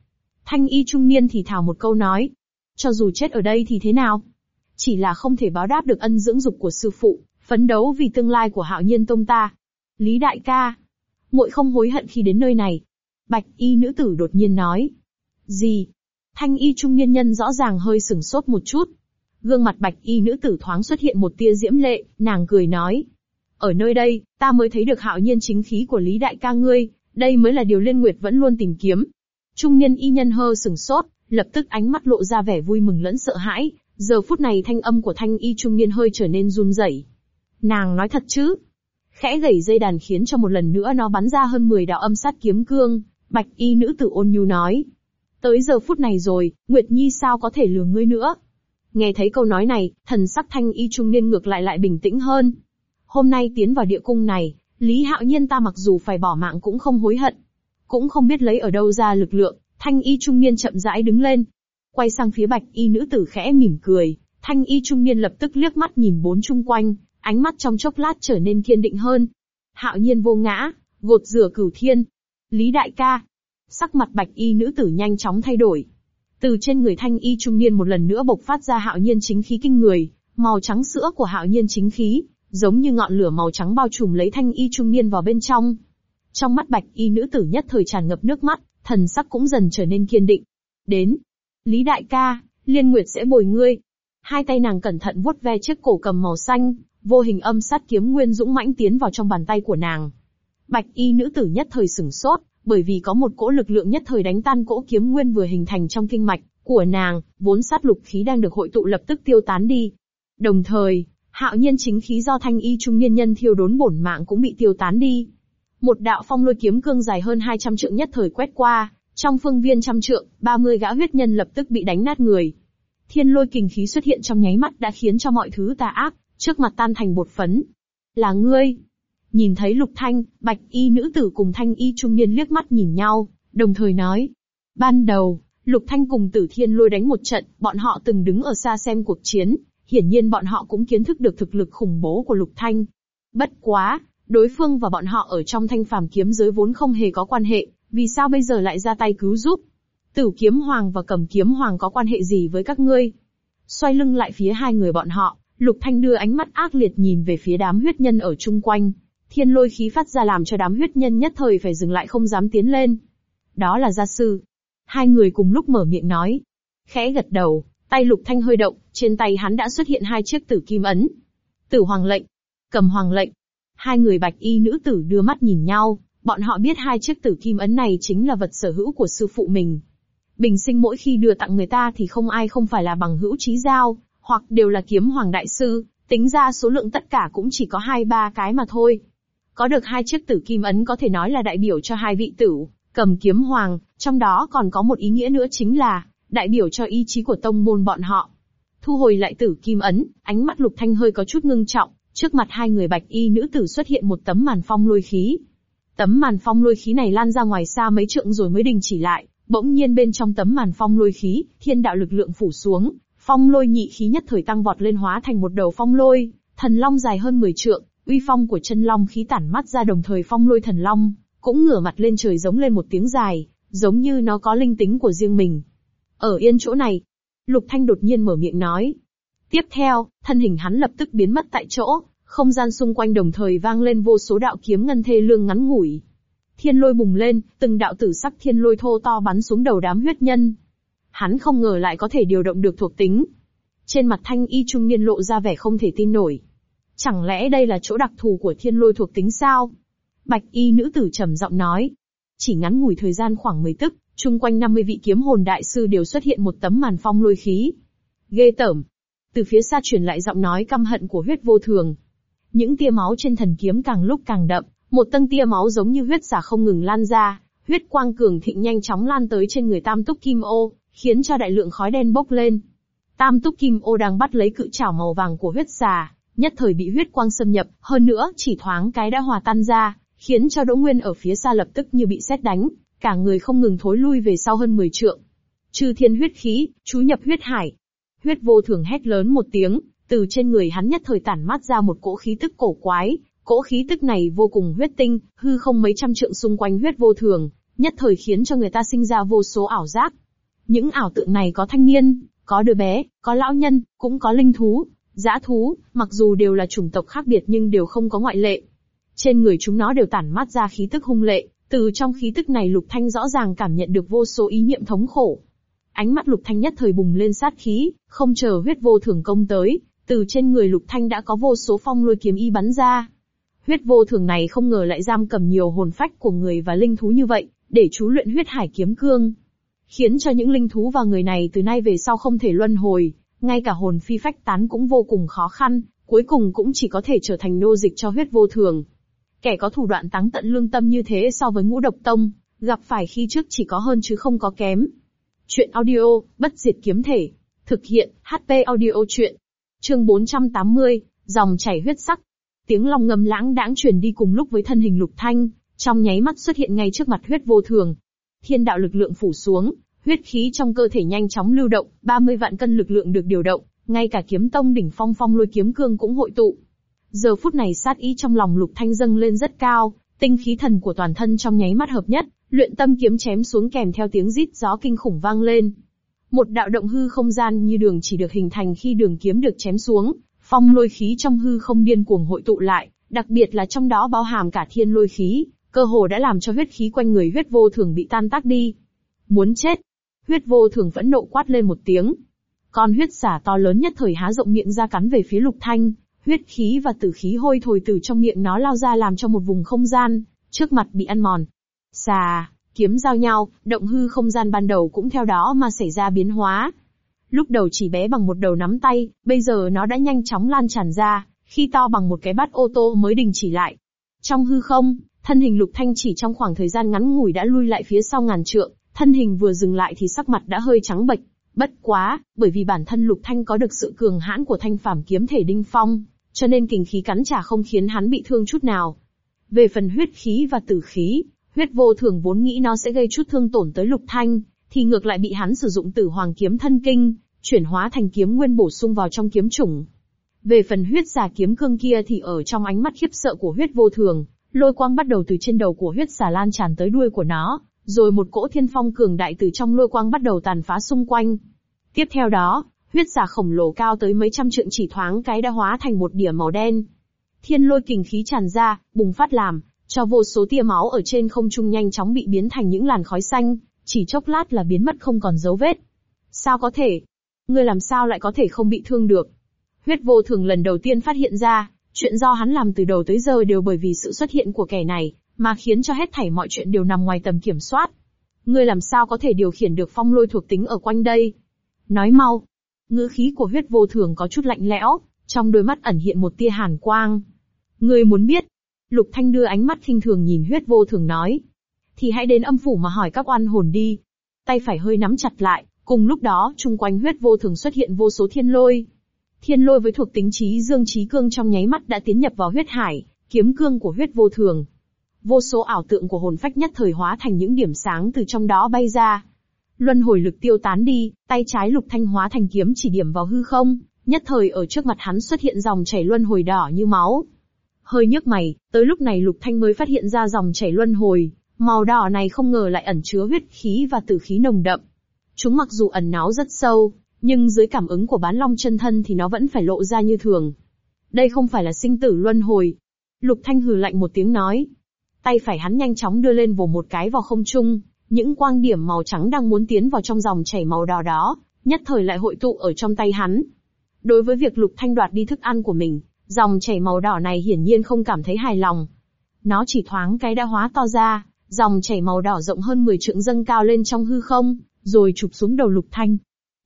Thanh y trung niên thì thào một câu nói. Cho dù chết ở đây thì thế nào? Chỉ là không thể báo đáp được ân dưỡng dục của sư phụ, phấn đấu vì tương lai của hạo nhiên tông ta. Lý đại ca. muội không hối hận khi đến nơi này. Bạch y nữ tử đột nhiên nói. Gì? Thanh y trung niên nhân rõ ràng hơi sừng sốt một chút. Gương mặt bạch y nữ tử thoáng xuất hiện một tia diễm lệ, nàng cười nói. Ở nơi đây, ta mới thấy được hạo nhiên chính khí của Lý Đại ca ngươi, đây mới là điều Liên Nguyệt vẫn luôn tìm kiếm. Trung niên y nhân hơ sừng sốt, lập tức ánh mắt lộ ra vẻ vui mừng lẫn sợ hãi, giờ phút này thanh âm của thanh y trung niên hơi trở nên run rẩy. Nàng nói thật chứ? Khẽ gẩy dây đàn khiến cho một lần nữa nó bắn ra hơn 10 đạo âm sát kiếm cương, bạch y nữ tử ôn nhu nói. Tới giờ phút này rồi, Nguyệt Nhi sao có thể lừa ngươi nữa? Nghe thấy câu nói này, thần sắc thanh y trung niên ngược lại lại bình tĩnh hơn. Hôm nay tiến vào địa cung này, Lý Hạo Nhiên ta mặc dù phải bỏ mạng cũng không hối hận. Cũng không biết lấy ở đâu ra lực lượng, thanh y trung niên chậm rãi đứng lên. Quay sang phía bạch y nữ tử khẽ mỉm cười, thanh y trung niên lập tức liếc mắt nhìn bốn chung quanh, ánh mắt trong chốc lát trở nên kiên định hơn. Hạo nhiên vô ngã, gột rửa cửu thiên. Lý đại ca. Sắc mặt bạch y nữ tử nhanh chóng thay đổi. Từ trên người thanh y trung niên một lần nữa bộc phát ra hạo nhiên chính khí kinh người, màu trắng sữa của hạo nhiên chính khí, giống như ngọn lửa màu trắng bao trùm lấy thanh y trung niên vào bên trong. Trong mắt bạch y nữ tử nhất thời tràn ngập nước mắt, thần sắc cũng dần trở nên kiên định. Đến. Lý đại ca, liên nguyệt sẽ bồi ngươi. Hai tay nàng cẩn thận vuốt ve chiếc cổ cầm màu xanh, vô hình âm sát kiếm nguyên dũng mãnh tiến vào trong bàn tay của nàng. Bạch y nữ tử nhất thời sửng sốt, bởi vì có một cỗ lực lượng nhất thời đánh tan cỗ kiếm nguyên vừa hình thành trong kinh mạch của nàng, vốn sát lục khí đang được hội tụ lập tức tiêu tán đi. Đồng thời, hạo nhiên chính khí do thanh y trung niên nhân thiêu đốn bổn mạng cũng bị tiêu tán đi. Một đạo phong lôi kiếm cương dài hơn 200 trượng nhất thời quét qua, trong phương viên trăm trượng, 30 gã huyết nhân lập tức bị đánh nát người. Thiên lôi kình khí xuất hiện trong nháy mắt đã khiến cho mọi thứ tà ác, trước mặt tan thành bột phấn. Là ngươi. Nhìn thấy lục thanh, bạch y nữ tử cùng thanh y trung niên liếc mắt nhìn nhau, đồng thời nói. Ban đầu, lục thanh cùng tử thiên lôi đánh một trận, bọn họ từng đứng ở xa xem cuộc chiến, hiển nhiên bọn họ cũng kiến thức được thực lực khủng bố của lục thanh. Bất quá, đối phương và bọn họ ở trong thanh phàm kiếm giới vốn không hề có quan hệ, vì sao bây giờ lại ra tay cứu giúp? Tử kiếm hoàng và cầm kiếm hoàng có quan hệ gì với các ngươi? Xoay lưng lại phía hai người bọn họ, Lục Thanh đưa ánh mắt ác liệt nhìn về phía đám huyết nhân ở chung quanh. Thiên lôi khí phát ra làm cho đám huyết nhân nhất thời phải dừng lại không dám tiến lên. Đó là gia sư. Hai người cùng lúc mở miệng nói. Khẽ gật đầu, tay Lục Thanh hơi động, trên tay hắn đã xuất hiện hai chiếc tử kim ấn. Tử hoàng lệnh, cầm hoàng lệnh. Hai người bạch y nữ tử đưa mắt nhìn nhau, bọn họ biết hai chiếc tử kim ấn này chính là vật sở hữu của sư phụ mình. Bình sinh mỗi khi đưa tặng người ta thì không ai không phải là bằng hữu trí giao, hoặc đều là kiếm hoàng đại sư, tính ra số lượng tất cả cũng chỉ có hai ba cái mà thôi. Có được hai chiếc tử kim ấn có thể nói là đại biểu cho hai vị tử, cầm kiếm hoàng, trong đó còn có một ý nghĩa nữa chính là, đại biểu cho ý chí của tông môn bọn họ. Thu hồi lại tử kim ấn, ánh mắt lục thanh hơi có chút ngưng trọng, trước mặt hai người bạch y nữ tử xuất hiện một tấm màn phong lôi khí. Tấm màn phong lôi khí này lan ra ngoài xa mấy trượng rồi mới đình chỉ lại, bỗng nhiên bên trong tấm màn phong lôi khí, thiên đạo lực lượng phủ xuống, Phong lôi nhị khí nhất thời tăng vọt lên hóa thành một đầu phong lôi, thần long dài hơn 10 trượng, uy phong của chân long khí tản mắt ra đồng thời phong lôi thần long, cũng ngửa mặt lên trời giống lên một tiếng dài, giống như nó có linh tính của riêng mình. Ở yên chỗ này, Lục Thanh đột nhiên mở miệng nói. Tiếp theo, thân hình hắn lập tức biến mất tại chỗ, không gian xung quanh đồng thời vang lên vô số đạo kiếm ngân thê lương ngắn ngủi. Thiên lôi bùng lên, từng đạo tử sắc thiên lôi thô to bắn xuống đầu đám huyết nhân, Hắn không ngờ lại có thể điều động được thuộc tính. Trên mặt thanh y trung niên lộ ra vẻ không thể tin nổi. Chẳng lẽ đây là chỗ đặc thù của thiên lôi thuộc tính sao? Bạch y nữ tử trầm giọng nói. Chỉ ngắn ngủi thời gian khoảng 10 tức, chung quanh 50 vị kiếm hồn đại sư đều xuất hiện một tấm màn phong lôi khí. Ghê tởm. Từ phía xa truyền lại giọng nói căm hận của huyết vô thường. Những tia máu trên thần kiếm càng lúc càng đậm, Một tầng tia máu giống như huyết giả không ngừng lan ra, huyết quang cường thịnh nhanh chóng lan tới trên người Tam Túc Kim Ô, khiến cho đại lượng khói đen bốc lên. Tam Túc Kim Ô đang bắt lấy cự chảo màu vàng của huyết giả, nhất thời bị huyết quang xâm nhập, hơn nữa chỉ thoáng cái đã hòa tan ra, khiến cho Đỗ Nguyên ở phía xa lập tức như bị xét đánh, cả người không ngừng thối lui về sau hơn 10 trượng. Trừ thiên huyết khí, chú nhập huyết hải. Huyết vô thường hét lớn một tiếng, từ trên người hắn nhất thời tản mát ra một cỗ khí tức cổ quái, cỗ khí tức này vô cùng huyết tinh, hư không mấy trăm trượng xung quanh huyết vô thường, nhất thời khiến cho người ta sinh ra vô số ảo giác. Những ảo tượng này có thanh niên, có đứa bé, có lão nhân, cũng có linh thú, dã thú, mặc dù đều là chủng tộc khác biệt nhưng đều không có ngoại lệ. Trên người chúng nó đều tản mát ra khí tức hung lệ, từ trong khí tức này Lục Thanh rõ ràng cảm nhận được vô số ý niệm thống khổ. Ánh mắt Lục Thanh nhất thời bùng lên sát khí, không chờ huyết vô thường công tới, từ trên người Lục Thanh đã có vô số phong lôi kiếm y bắn ra. Huyết vô thường này không ngờ lại giam cầm nhiều hồn phách của người và linh thú như vậy, để chú luyện huyết hải kiếm cương. Khiến cho những linh thú và người này từ nay về sau không thể luân hồi, ngay cả hồn phi phách tán cũng vô cùng khó khăn, cuối cùng cũng chỉ có thể trở thành nô dịch cho huyết vô thường. Kẻ có thủ đoạn táng tận lương tâm như thế so với ngũ độc tông, gặp phải khi trước chỉ có hơn chứ không có kém. Chuyện audio, bất diệt kiếm thể. Thực hiện, HP audio chuyện. Chương 480, dòng chảy huyết sắc. Tiếng long ngâm lãng đãng truyền đi cùng lúc với thân hình lục thanh, trong nháy mắt xuất hiện ngay trước mặt huyết vô thường. Thiên đạo lực lượng phủ xuống, huyết khí trong cơ thể nhanh chóng lưu động, 30 vạn cân lực lượng được điều động, ngay cả kiếm tông đỉnh phong phong lôi kiếm cương cũng hội tụ. Giờ phút này sát ý trong lòng lục thanh dâng lên rất cao, tinh khí thần của toàn thân trong nháy mắt hợp nhất, luyện tâm kiếm chém xuống kèm theo tiếng rít gió kinh khủng vang lên. Một đạo động hư không gian như đường chỉ được hình thành khi đường kiếm được chém xuống, phong lôi khí trong hư không điên cuồng hội tụ lại, đặc biệt là trong đó bao hàm cả thiên lôi khí, cơ hồ đã làm cho huyết khí quanh người huyết vô thường bị tan tác đi. Muốn chết! Huyết vô thường phẫn nộ quát lên một tiếng. Con huyết giả to lớn nhất thời há rộng miệng ra cắn về phía lục thanh, huyết khí và tử khí hôi thổi từ trong miệng nó lao ra làm cho một vùng không gian, trước mặt bị ăn mòn. Xà, kiếm giao nhau, động hư không gian ban đầu cũng theo đó mà xảy ra biến hóa. Lúc đầu chỉ bé bằng một đầu nắm tay, bây giờ nó đã nhanh chóng lan tràn ra, khi to bằng một cái bát ô tô mới đình chỉ lại. Trong hư không, thân hình lục thanh chỉ trong khoảng thời gian ngắn ngủi đã lui lại phía sau ngàn trượng, thân hình vừa dừng lại thì sắc mặt đã hơi trắng bệch. Bất quá, bởi vì bản thân lục thanh có được sự cường hãn của thanh phàm kiếm thể đinh phong, cho nên kình khí cắn trả không khiến hắn bị thương chút nào. Về phần huyết khí và tử khí, huyết vô thường vốn nghĩ nó sẽ gây chút thương tổn tới lục thanh, thì ngược lại bị hắn sử dụng tử hoàng kiếm thân kinh, chuyển hóa thành kiếm nguyên bổ sung vào trong kiếm chủng. Về phần huyết giả kiếm cương kia thì ở trong ánh mắt khiếp sợ của huyết vô thường, lôi quang bắt đầu từ trên đầu của huyết giả lan tràn tới đuôi của nó, rồi một cỗ thiên phong cường đại từ trong lôi quang bắt đầu tàn phá xung quanh. Tiếp theo đó, huyết giả khổng lồ cao tới mấy trăm trượng chỉ thoáng cái đã hóa thành một điểm màu đen. Thiên lôi kình khí tràn ra, bùng phát làm, cho vô số tia máu ở trên không trung nhanh chóng bị biến thành những làn khói xanh, chỉ chốc lát là biến mất không còn dấu vết. Sao có thể? Ngươi làm sao lại có thể không bị thương được? Huyết vô thường lần đầu tiên phát hiện ra, chuyện do hắn làm từ đầu tới giờ đều bởi vì sự xuất hiện của kẻ này, mà khiến cho hết thảy mọi chuyện đều nằm ngoài tầm kiểm soát. Ngươi làm sao có thể điều khiển được phong lôi thuộc tính ở quanh đây? Nói mau. Ngữ khí của huyết vô thường có chút lạnh lẽo, trong đôi mắt ẩn hiện một tia hàn quang. Ngươi muốn biết? Lục Thanh đưa ánh mắt khinh thường nhìn huyết vô thường nói. Thì hãy đến âm phủ mà hỏi các oan hồn đi. Tay phải hơi nắm chặt lại, cùng lúc đó, chung quanh huyết vô thường xuất hiện vô số thiên lôi. Thiên lôi với thuộc tính trí dương trí cương trong nháy mắt đã tiến nhập vào huyết hải, kiếm cương của huyết vô thường. Vô số ảo tượng của hồn phách nhất thời hóa thành những điểm sáng từ trong đó bay ra. Luân hồi lực tiêu tán đi, tay trái lục thanh hóa thành kiếm chỉ điểm vào hư không, nhất thời ở trước mặt hắn xuất hiện dòng chảy luân hồi đỏ như máu. Hơi nhức mày, tới lúc này lục thanh mới phát hiện ra dòng chảy luân hồi, màu đỏ này không ngờ lại ẩn chứa huyết khí và tử khí nồng đậm. Chúng mặc dù ẩn náu rất sâu, nhưng dưới cảm ứng của bán long chân thân thì nó vẫn phải lộ ra như thường. Đây không phải là sinh tử luân hồi. Lục Thanh hừ lạnh một tiếng nói. Tay phải hắn nhanh chóng đưa lên vồ một cái vào không trung, những quang điểm màu trắng đang muốn tiến vào trong dòng chảy màu đỏ đó, nhất thời lại hội tụ ở trong tay hắn. Đối với việc Lục Thanh đoạt đi thức ăn của mình, dòng chảy màu đỏ này hiển nhiên không cảm thấy hài lòng. Nó chỉ thoáng cái đã hóa to ra, dòng chảy màu đỏ rộng hơn 10 trượng dâng cao lên trong hư không, rồi chụp xuống đầu Lục Thanh.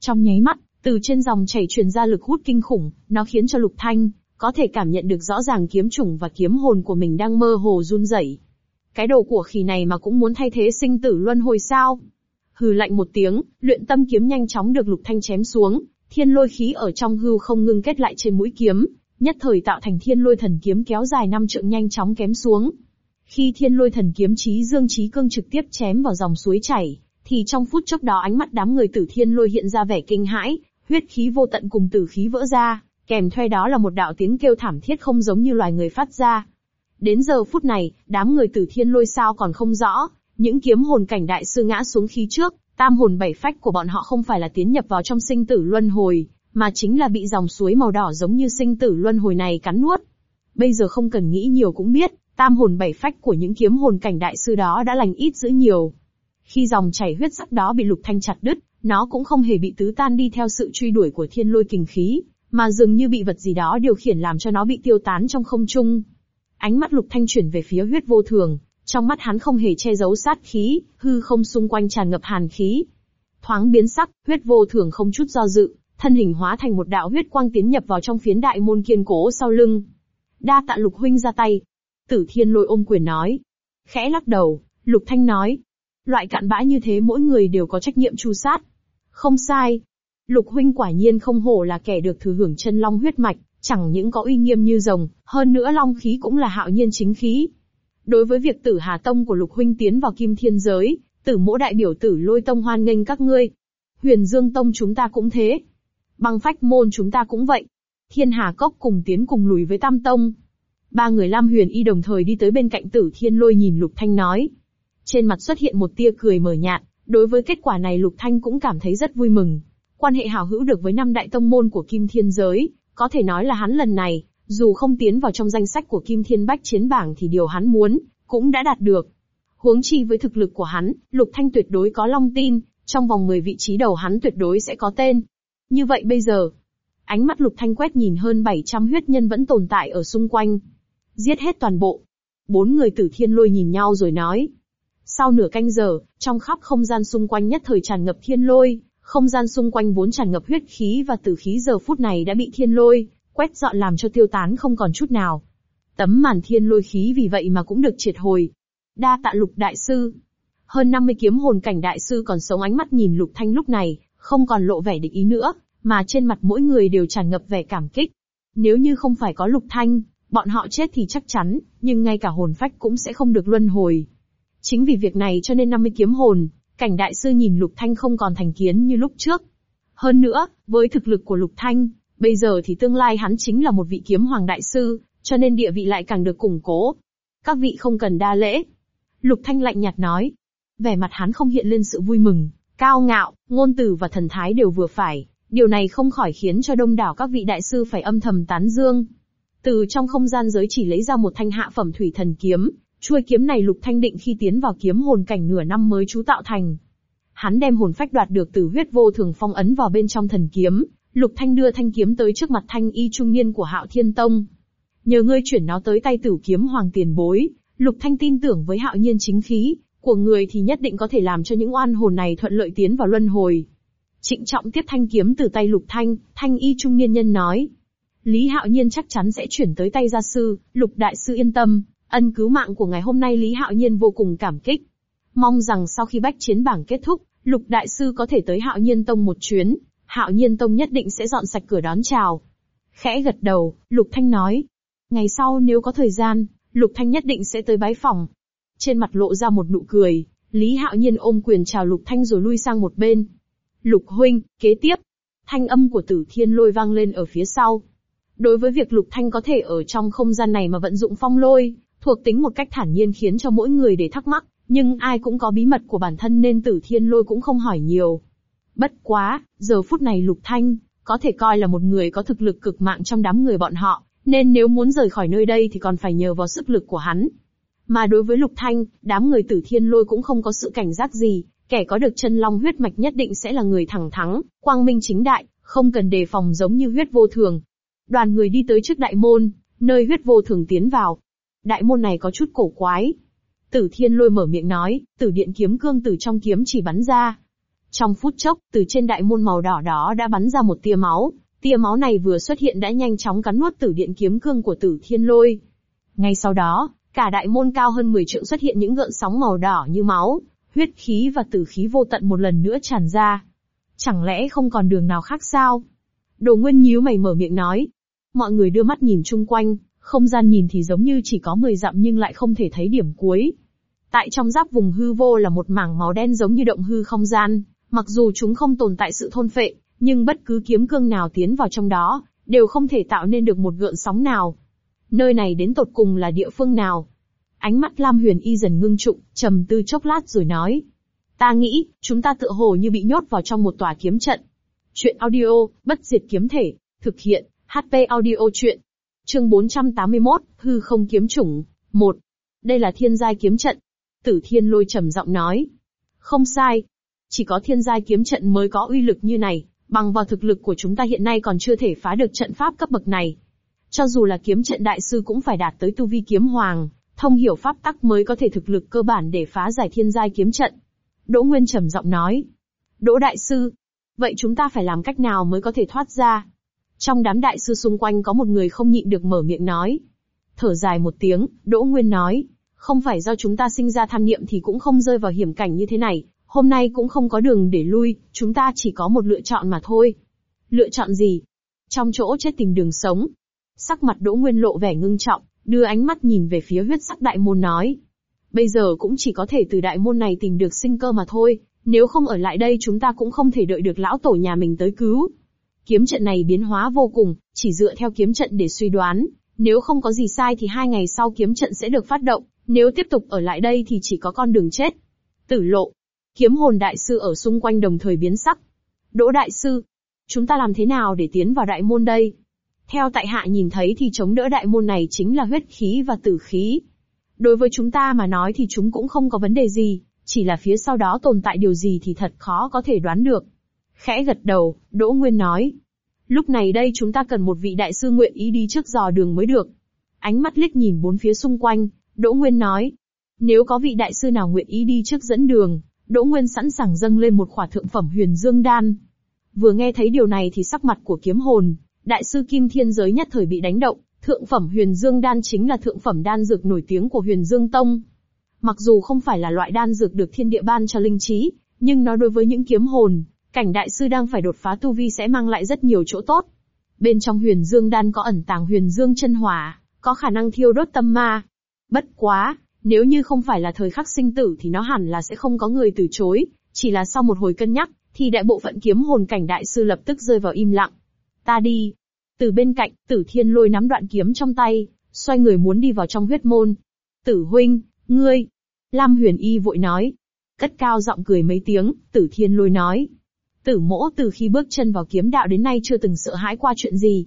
Trong nháy mắt, từ trên dòng chảy truyền ra lực hút kinh khủng, nó khiến cho Lục Thanh có thể cảm nhận được rõ ràng kiếm trùng và kiếm hồn của mình đang mơ hồ run rẩy. Cái đầu của khỉ này mà cũng muốn thay thế sinh tử luân hồi sao? Hừ lạnh một tiếng, luyện tâm kiếm nhanh chóng được Lục Thanh chém xuống, thiên lôi khí ở trong hư không ngưng kết lại trên mũi kiếm, nhất thời tạo thành thiên lôi thần kiếm kéo dài năm trượng nhanh chóng kém xuống. Khi thiên lôi thần kiếm chí dương chí cương trực tiếp chém vào dòng suối chảy, thì trong phút chốc đó ánh mắt đám người tử thiên lôi hiện ra vẻ kinh hãi, huyết khí vô tận cùng tử khí vỡ ra, kèm theo đó là một đạo tiếng kêu thảm thiết không giống như loài người phát ra. Đến giờ phút này, đám người tử thiên lôi sao còn không rõ, những kiếm hồn cảnh đại sư ngã xuống khí trước, tam hồn bảy phách của bọn họ không phải là tiến nhập vào trong sinh tử luân hồi, mà chính là bị dòng suối màu đỏ giống như sinh tử luân hồi này cắn nuốt. Bây giờ không cần nghĩ nhiều cũng biết, tam hồn bảy phách của những kiếm hồn cảnh đại sư đó đã lành ít dữ nhiều. Khi dòng chảy huyết sắc đó bị lục thanh chặt đứt, nó cũng không hề bị tứ tan đi theo sự truy đuổi của thiên lôi kình khí, mà dường như bị vật gì đó điều khiển làm cho nó bị tiêu tán trong không trung. Ánh mắt lục thanh chuyển về phía huyết vô thường, trong mắt hắn không hề che giấu sát khí, hư không xung quanh tràn ngập hàn khí. Thoáng biến sắc, huyết vô thường không chút do dự, thân hình hóa thành một đạo huyết quang tiến nhập vào trong phiến đại môn kiên cố sau lưng. Đa tạ lục huynh ra tay. Tử thiên lôi ôm quyền nói. Khẽ lắc đầu, lục thanh nói. Loại cạn bã như thế mỗi người đều có trách nhiệm chu sát. Không sai. Lục huynh quả nhiên không hổ là kẻ được thừa hưởng chân long huyết mạch, chẳng những có uy nghiêm như rồng, hơn nữa long khí cũng là hạo nhiên chính khí. Đối với việc tử Hà Tông của Lục Huynh tiến vào kim thiên giới, tử mỗ đại biểu tử lôi tông hoan nghênh các ngươi. Huyền Dương Tông chúng ta cũng thế. Băng phách môn chúng ta cũng vậy. Thiên Hà Cốc cùng tiến cùng lùi với Tam Tông. Ba người Lam Huyền Y đồng thời đi tới bên cạnh tử thiên lôi nhìn Lục Thanh nói. Trên mặt xuất hiện một tia cười mờ nhạt, đối với kết quả này Lục Thanh cũng cảm thấy rất vui mừng. Quan hệ hảo hữu được với năm đại tông môn của Kim Thiên Giới, có thể nói là hắn lần này, dù không tiến vào trong danh sách của Kim Thiên Bách chiến bảng thì điều hắn muốn, cũng đã đạt được. Huống chi với thực lực của hắn, Lục Thanh tuyệt đối có long tin, trong vòng 10 vị trí đầu hắn tuyệt đối sẽ có tên. Như vậy bây giờ, ánh mắt Lục Thanh quét nhìn hơn 700 huyết nhân vẫn tồn tại ở xung quanh. Giết hết toàn bộ. Bốn người tử thiên lôi nhìn nhau rồi nói. Sau nửa canh giờ, trong khắp không gian xung quanh nhất thời tràn ngập thiên lôi, không gian xung quanh vốn tràn ngập huyết khí và tử khí giờ phút này đã bị thiên lôi, quét dọn làm cho tiêu tán không còn chút nào. Tấm màn thiên lôi khí vì vậy mà cũng được triệt hồi. Đa tạ lục đại sư. Hơn 50 kiếm hồn cảnh đại sư còn sống ánh mắt nhìn lục thanh lúc này, không còn lộ vẻ địch ý nữa, mà trên mặt mỗi người đều tràn ngập vẻ cảm kích. Nếu như không phải có lục thanh, bọn họ chết thì chắc chắn, nhưng ngay cả hồn phách cũng sẽ không được luân hồi. Chính vì việc này cho nên 50 kiếm hồn, cảnh đại sư nhìn lục thanh không còn thành kiến như lúc trước. Hơn nữa, với thực lực của lục thanh, Bây giờ thì tương lai hắn chính là một vị kiếm hoàng đại sư, cho nên địa vị lại càng được củng cố. Các vị không cần đa lễ. Lục Thanh lạnh nhạt nói. Vẻ mặt hắn không hiện lên sự vui mừng, cao ngạo, ngôn từ và thần thái đều vừa phải. Điều này không khỏi khiến cho đông đảo các vị đại sư phải âm thầm tán dương. Từ trong không gian giới chỉ lấy ra một thanh hạ phẩm thủy thần kiếm, chuôi kiếm này Lục Thanh định khi tiến vào kiếm hồn cảnh nửa năm mới chú tạo thành. Hắn đem hồn phách đoạt được từ huyết vô thường phong ấn vào bên trong thần kiếm, Lục Thanh đưa thanh kiếm tới trước mặt thanh y trung niên của Hạo Thiên Tông. Nhờ ngươi chuyển nó tới tay tử kiếm hoàng tiền bối, Lục Thanh tin tưởng với hạo nhiên chính khí, của người thì nhất định có thể làm cho những oan hồn này thuận lợi tiến vào luân hồi. Trịnh trọng tiếp thanh kiếm từ tay Lục Thanh, thanh y trung niên nhân nói. Lý Hạo Nhiên chắc chắn sẽ chuyển tới tay gia sư, Lục Đại Sư yên tâm, ân cứu mạng của ngày hôm nay Lý Hạo Nhiên vô cùng cảm kích. Mong rằng sau khi bách chiến bảng kết thúc, Lục Đại Sư có thể tới Hạo Nhiên Tông một chuyến, Hạo Nhiên Tông nhất định sẽ dọn sạch cửa đón chào. Khẽ gật đầu, Lục Thanh nói. Ngày sau nếu có thời gian, Lục Thanh nhất định sẽ tới bái phòng. Trên mặt lộ ra một nụ cười, Lý Hạo Nhiên ôm quyền chào Lục Thanh rồi lui sang một bên. Lục huynh, kế tiếp. Thanh âm của tử thiên lôi vang lên ở phía sau. Đối với việc Lục Thanh có thể ở trong không gian này mà vận dụng phong lôi, thuộc tính một cách thản nhiên khiến cho mỗi người để thắc mắc, nhưng ai cũng có bí mật của bản thân nên tử thiên lôi cũng không hỏi nhiều. Bất quá, giờ phút này Lục Thanh, có thể coi là một người có thực lực cực mạng trong đám người bọn họ, nên nếu muốn rời khỏi nơi đây thì còn phải nhờ vào sức lực của hắn. Mà đối với Lục Thanh, đám người tử thiên lôi cũng không có sự cảnh giác gì, kẻ có được chân long huyết mạch nhất định sẽ là người thẳng thắng, quang minh chính đại, không cần đề phòng giống như huyết vô thường. Đoàn người đi tới trước đại môn, nơi huyết vô thường tiến vào. Đại môn này có chút cổ quái. Tử thiên lôi mở miệng nói, tử điện kiếm cương từ trong kiếm chỉ bắn ra, trong phút chốc, từ trên đại môn màu đỏ đó đã bắn ra một tia máu, Tia máu này vừa xuất hiện đã nhanh chóng cắn nuốt tử điện kiếm cương của tử thiên lôi. Ngay sau đó, cả đại môn cao hơn 10 trượng xuất hiện những gợn sóng màu đỏ như máu, huyết khí và tử khí vô tận một lần nữa tràn ra. Chẳng lẽ không còn đường nào khác sao? Đồ Nguyên nhíu mày mở miệng nói. Mọi người đưa mắt nhìn chung quanh, không gian nhìn thì giống như chỉ có 10 dặm nhưng lại không thể thấy điểm cuối. Tại trong giáp vùng hư vô là một mảng máu đen giống như động hư không gian, mặc dù chúng không tồn tại sự thôn phệ, nhưng bất cứ kiếm cương nào tiến vào trong đó, đều không thể tạo nên được một gợn sóng nào. Nơi này đến tột cùng là địa phương nào? Ánh mắt Lam Huyền Y dần ngưng trụng, trầm tư chốc lát rồi nói. Ta nghĩ, chúng ta tựa hồ như bị nhốt vào trong một tòa kiếm trận. Chuyện audio, bất diệt kiếm thể, thực hiện, HP audio chuyện. Chương 481, hư không kiếm chủng, 1. Đây là thiên giai kiếm trận. Tử thiên lôi trầm giọng nói. Không sai. Chỉ có thiên giai kiếm trận mới có uy lực như này, bằng vào thực lực của chúng ta hiện nay còn chưa thể phá được trận pháp cấp bậc này. Cho dù là kiếm trận đại sư cũng phải đạt tới tu vi kiếm hoàng, thông hiểu pháp tắc mới có thể thực lực cơ bản để phá giải thiên giai kiếm trận. Đỗ Nguyên trầm giọng nói. Đỗ đại sư, vậy chúng ta phải làm cách nào mới có thể thoát ra? Trong đám đại sư xung quanh có một người không nhịn được mở miệng nói. Thở dài một tiếng, Đỗ Nguyên nói, không phải do chúng ta sinh ra tham niệm thì cũng không rơi vào hiểm cảnh như thế này, hôm nay cũng không có đường để lui, chúng ta chỉ có một lựa chọn mà thôi. Lựa chọn gì? Trong chỗ chết tìm đường sống. Sắc mặt Đỗ Nguyên lộ vẻ ngưng trọng, đưa ánh mắt nhìn về phía huyết sắc đại môn nói. Bây giờ cũng chỉ có thể từ đại môn này tìm được sinh cơ mà thôi, nếu không ở lại đây chúng ta cũng không thể đợi được lão tổ nhà mình tới cứu. Kiếm trận này biến hóa vô cùng, chỉ dựa theo kiếm trận để suy đoán, nếu không có gì sai thì hai ngày sau kiếm trận sẽ được phát động, nếu tiếp tục ở lại đây thì chỉ có con đường chết. Tử lộ. Kiếm hồn đại sư ở xung quanh đồng thời biến sắc. Đỗ đại sư. Chúng ta làm thế nào để tiến vào đại môn đây? Theo tại hạ nhìn thấy thì chống đỡ đại môn này chính là huyết khí và tử khí. Đối với chúng ta mà nói thì chúng cũng không có vấn đề gì, chỉ là phía sau đó tồn tại điều gì thì thật khó có thể đoán được. Khẽ gật đầu, Đỗ Nguyên nói. Lúc này đây chúng ta cần một vị đại sư nguyện ý đi trước dò đường mới được. Ánh mắt liếc nhìn bốn phía xung quanh, Đỗ Nguyên nói. Nếu có vị đại sư nào nguyện ý đi trước dẫn đường, Đỗ Nguyên sẵn sàng dâng lên một khỏa thượng phẩm huyền dương đan. Vừa nghe thấy điều này thì sắc mặt của kiếm hồn, đại sư Kim Thiên Giới nhất thời bị đánh động, thượng phẩm huyền dương đan chính là thượng phẩm đan dược nổi tiếng của huyền dương tông. Mặc dù không phải là loại đan dược được thiên địa ban cho linh trí, nhưng nó đối với những kiếm hồn, cảnh đại sư đang phải đột phá tu vi sẽ mang lại rất nhiều chỗ tốt. Bên trong huyền dương đan có ẩn tàng huyền dương chân hỏa, có khả năng thiêu đốt tâm ma. Bất quá, nếu như không phải là thời khắc sinh tử thì nó hẳn là sẽ không có người từ chối, chỉ là sau một hồi cân nhắc, thì đại bộ phận kiếm hồn cảnh đại sư lập tức rơi vào im lặng. Ta đi. Từ bên cạnh, tử thiên lôi nắm đoạn kiếm trong tay, xoay người muốn đi vào trong huyết môn. Tử huynh, ngươi. Lam huyền y vội nói. Cất cao giọng cười mấy tiếng, tử thiên lôi nói. Tử mỗ từ khi bước chân vào kiếm đạo đến nay chưa từng sợ hãi qua chuyện gì.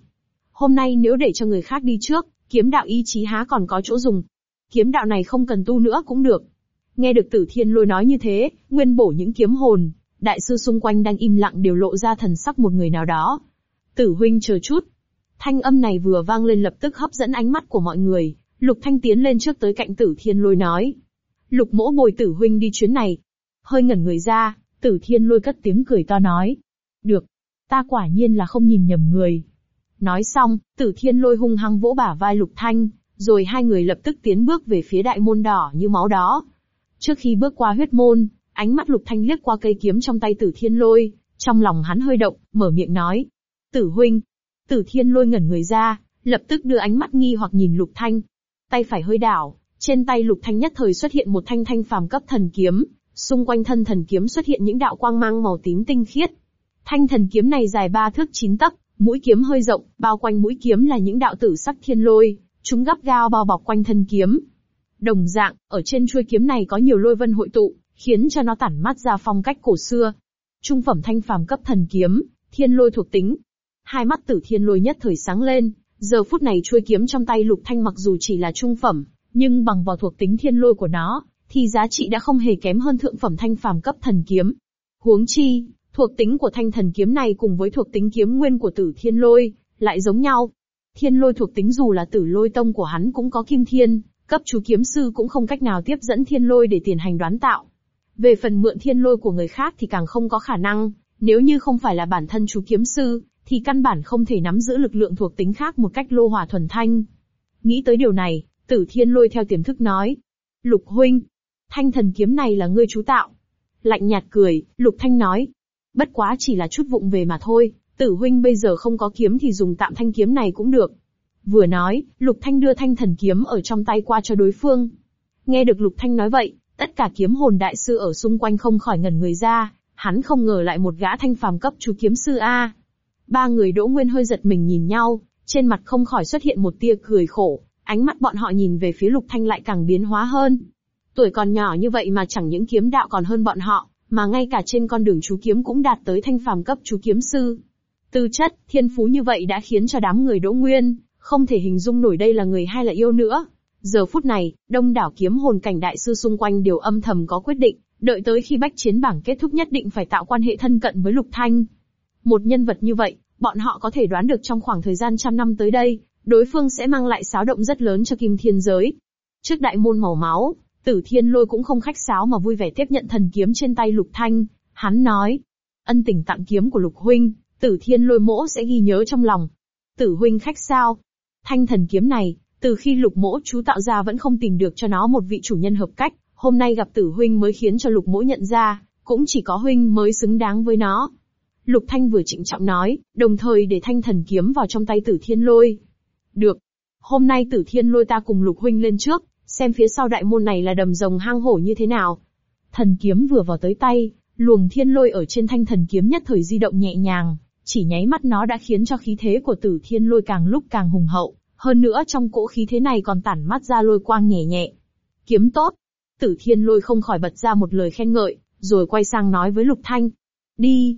Hôm nay nếu để cho người khác đi trước, kiếm đạo ý chí há còn có chỗ dùng. Kiếm đạo này không cần tu nữa cũng được. Nghe được tử thiên lôi nói như thế, nguyên bổ những kiếm hồn, đại sư xung quanh đang im lặng đều lộ ra thần sắc một người nào đó. Tử huynh chờ chút. Thanh âm này vừa vang lên lập tức hấp dẫn ánh mắt của mọi người, Lục Thanh tiến lên trước tới cạnh tử thiên lôi nói. Lục mỗ bồi tử huynh đi chuyến này. Hơi ngẩn người ra, tử thiên lôi cất tiếng cười to nói. Được. Ta quả nhiên là không nhìn nhầm người. Nói xong, tử thiên lôi hung hăng vỗ bả vai Lục Thanh, rồi hai người lập tức tiến bước về phía đại môn đỏ như máu đó. Trước khi bước qua huyết môn, ánh mắt Lục Thanh liếc qua cây kiếm trong tay tử thiên lôi, trong lòng hắn hơi động, mở miệng nói. Tử huynh. Tử thiên lôi ngẩn người ra, lập tức đưa ánh mắt nghi hoặc nhìn Lục Thanh. Tay phải hơi đảo, trên tay Lục Thanh nhất thời xuất hiện một thanh thanh phàm cấp thần kiếm, xung quanh thân thần kiếm xuất hiện những đạo quang mang màu tím tinh khiết. Thanh thần kiếm này dài ba thước chín tấc, mũi kiếm hơi rộng, bao quanh mũi kiếm là những đạo tử sắc thiên lôi, chúng gấp gao bao bọc quanh thân kiếm. Đồng dạng, ở trên chuôi kiếm này có nhiều lôi vân hội tụ, khiến cho nó tản mắt ra phong cách cổ xưa. Trung phẩm thanh phàm cấp thần kiếm, thiên lôi thuộc tính. Hai mắt tử thiên lôi nhất thời sáng lên, giờ phút này chuôi kiếm trong tay lục thanh mặc dù chỉ là trung phẩm, nhưng bằng vào thuộc tính thiên lôi của nó, thì giá trị đã không hề kém hơn thượng phẩm thanh phàm cấp thần kiếm. Huống chi, thuộc tính của thanh thần kiếm này cùng với thuộc tính kiếm nguyên của tử thiên lôi, lại giống nhau. Thiên lôi thuộc tính dù là tử lôi tông của hắn cũng có kim thiên, cấp chú kiếm sư cũng không cách nào tiếp dẫn thiên lôi để tiến hành đoán tạo. Về phần mượn thiên lôi của người khác thì càng không có khả năng, nếu như không phải là bản thân chú kiếm sư, thì căn bản không thể nắm giữ lực lượng thuộc tính khác một cách lô hỏa thuần thanh. Nghĩ tới điều này, tử thiên lôi theo tiềm thức nói. Lục huynh, thanh thần kiếm này là ngươi chú tạo. Lạnh nhạt cười, lục thanh nói. Bất quá chỉ là chút vụng về mà thôi, tử huynh bây giờ không có kiếm thì dùng tạm thanh kiếm này cũng được. Vừa nói, lục thanh đưa thanh thần kiếm ở trong tay qua cho đối phương. Nghe được lục thanh nói vậy, tất cả kiếm hồn đại sư ở xung quanh không khỏi ngẩn người ra, hắn không ngờ lại một gã thanh phàm cấp chú kiếm sư A. Ba người đỗ nguyên hơi giật mình nhìn nhau, trên mặt không khỏi xuất hiện một tia cười khổ, ánh mắt bọn họ nhìn về phía lục thanh lại càng biến hóa hơn. Tuổi còn nhỏ như vậy mà chẳng những kiếm đạo còn hơn bọn họ, mà ngay cả trên con đường chú kiếm cũng đạt tới thanh phàm cấp chú kiếm sư. Tư chất, thiên phú như vậy đã khiến cho đám người đỗ nguyên, không thể hình dung nổi đây là người hay là yêu nữa. Giờ phút này, đông đảo kiếm hồn cảnh đại sư xung quanh đều âm thầm có quyết định, đợi tới khi bách chiến bảng kết thúc nhất định phải tạo quan hệ thân cận với Lục Thanh. Một nhân vật như vậy, bọn họ có thể đoán được trong khoảng thời gian trăm năm tới đây, đối phương sẽ mang lại xáo động rất lớn cho kim thiên giới. Trước đại môn màu máu, tử thiên lôi cũng không khách sáo mà vui vẻ tiếp nhận thần kiếm trên tay Lục Thanh, hắn nói. Ân tình tặng kiếm của Lục Huynh, tử thiên lôi mỗ sẽ ghi nhớ trong lòng. Tử Huynh khách sao? Thanh thần kiếm này, từ khi lục mỗ chú tạo ra vẫn không tìm được cho nó một vị chủ nhân hợp cách, hôm nay gặp tử huynh mới khiến cho lục mỗ nhận ra, cũng chỉ có huynh mới xứng đáng với nó. Lục Thanh vừa trịnh trọng nói, đồng thời để thanh thần kiếm vào trong tay tử thiên lôi. Được. Hôm nay tử thiên lôi ta cùng lục huynh lên trước, xem phía sau đại môn này là đầm rồng hang hổ như thế nào. Thần kiếm vừa vào tới tay, luồng thiên lôi ở trên thanh thần kiếm nhất thời di động nhẹ nhàng, chỉ nháy mắt nó đã khiến cho khí thế của tử thiên lôi càng lúc càng hùng hậu, hơn nữa trong cỗ khí thế này còn tản mắt ra lôi quang nhẹ nhẹ. Kiếm tốt. Tử thiên lôi không khỏi bật ra một lời khen ngợi, rồi quay sang nói với Lục Thanh. Đi.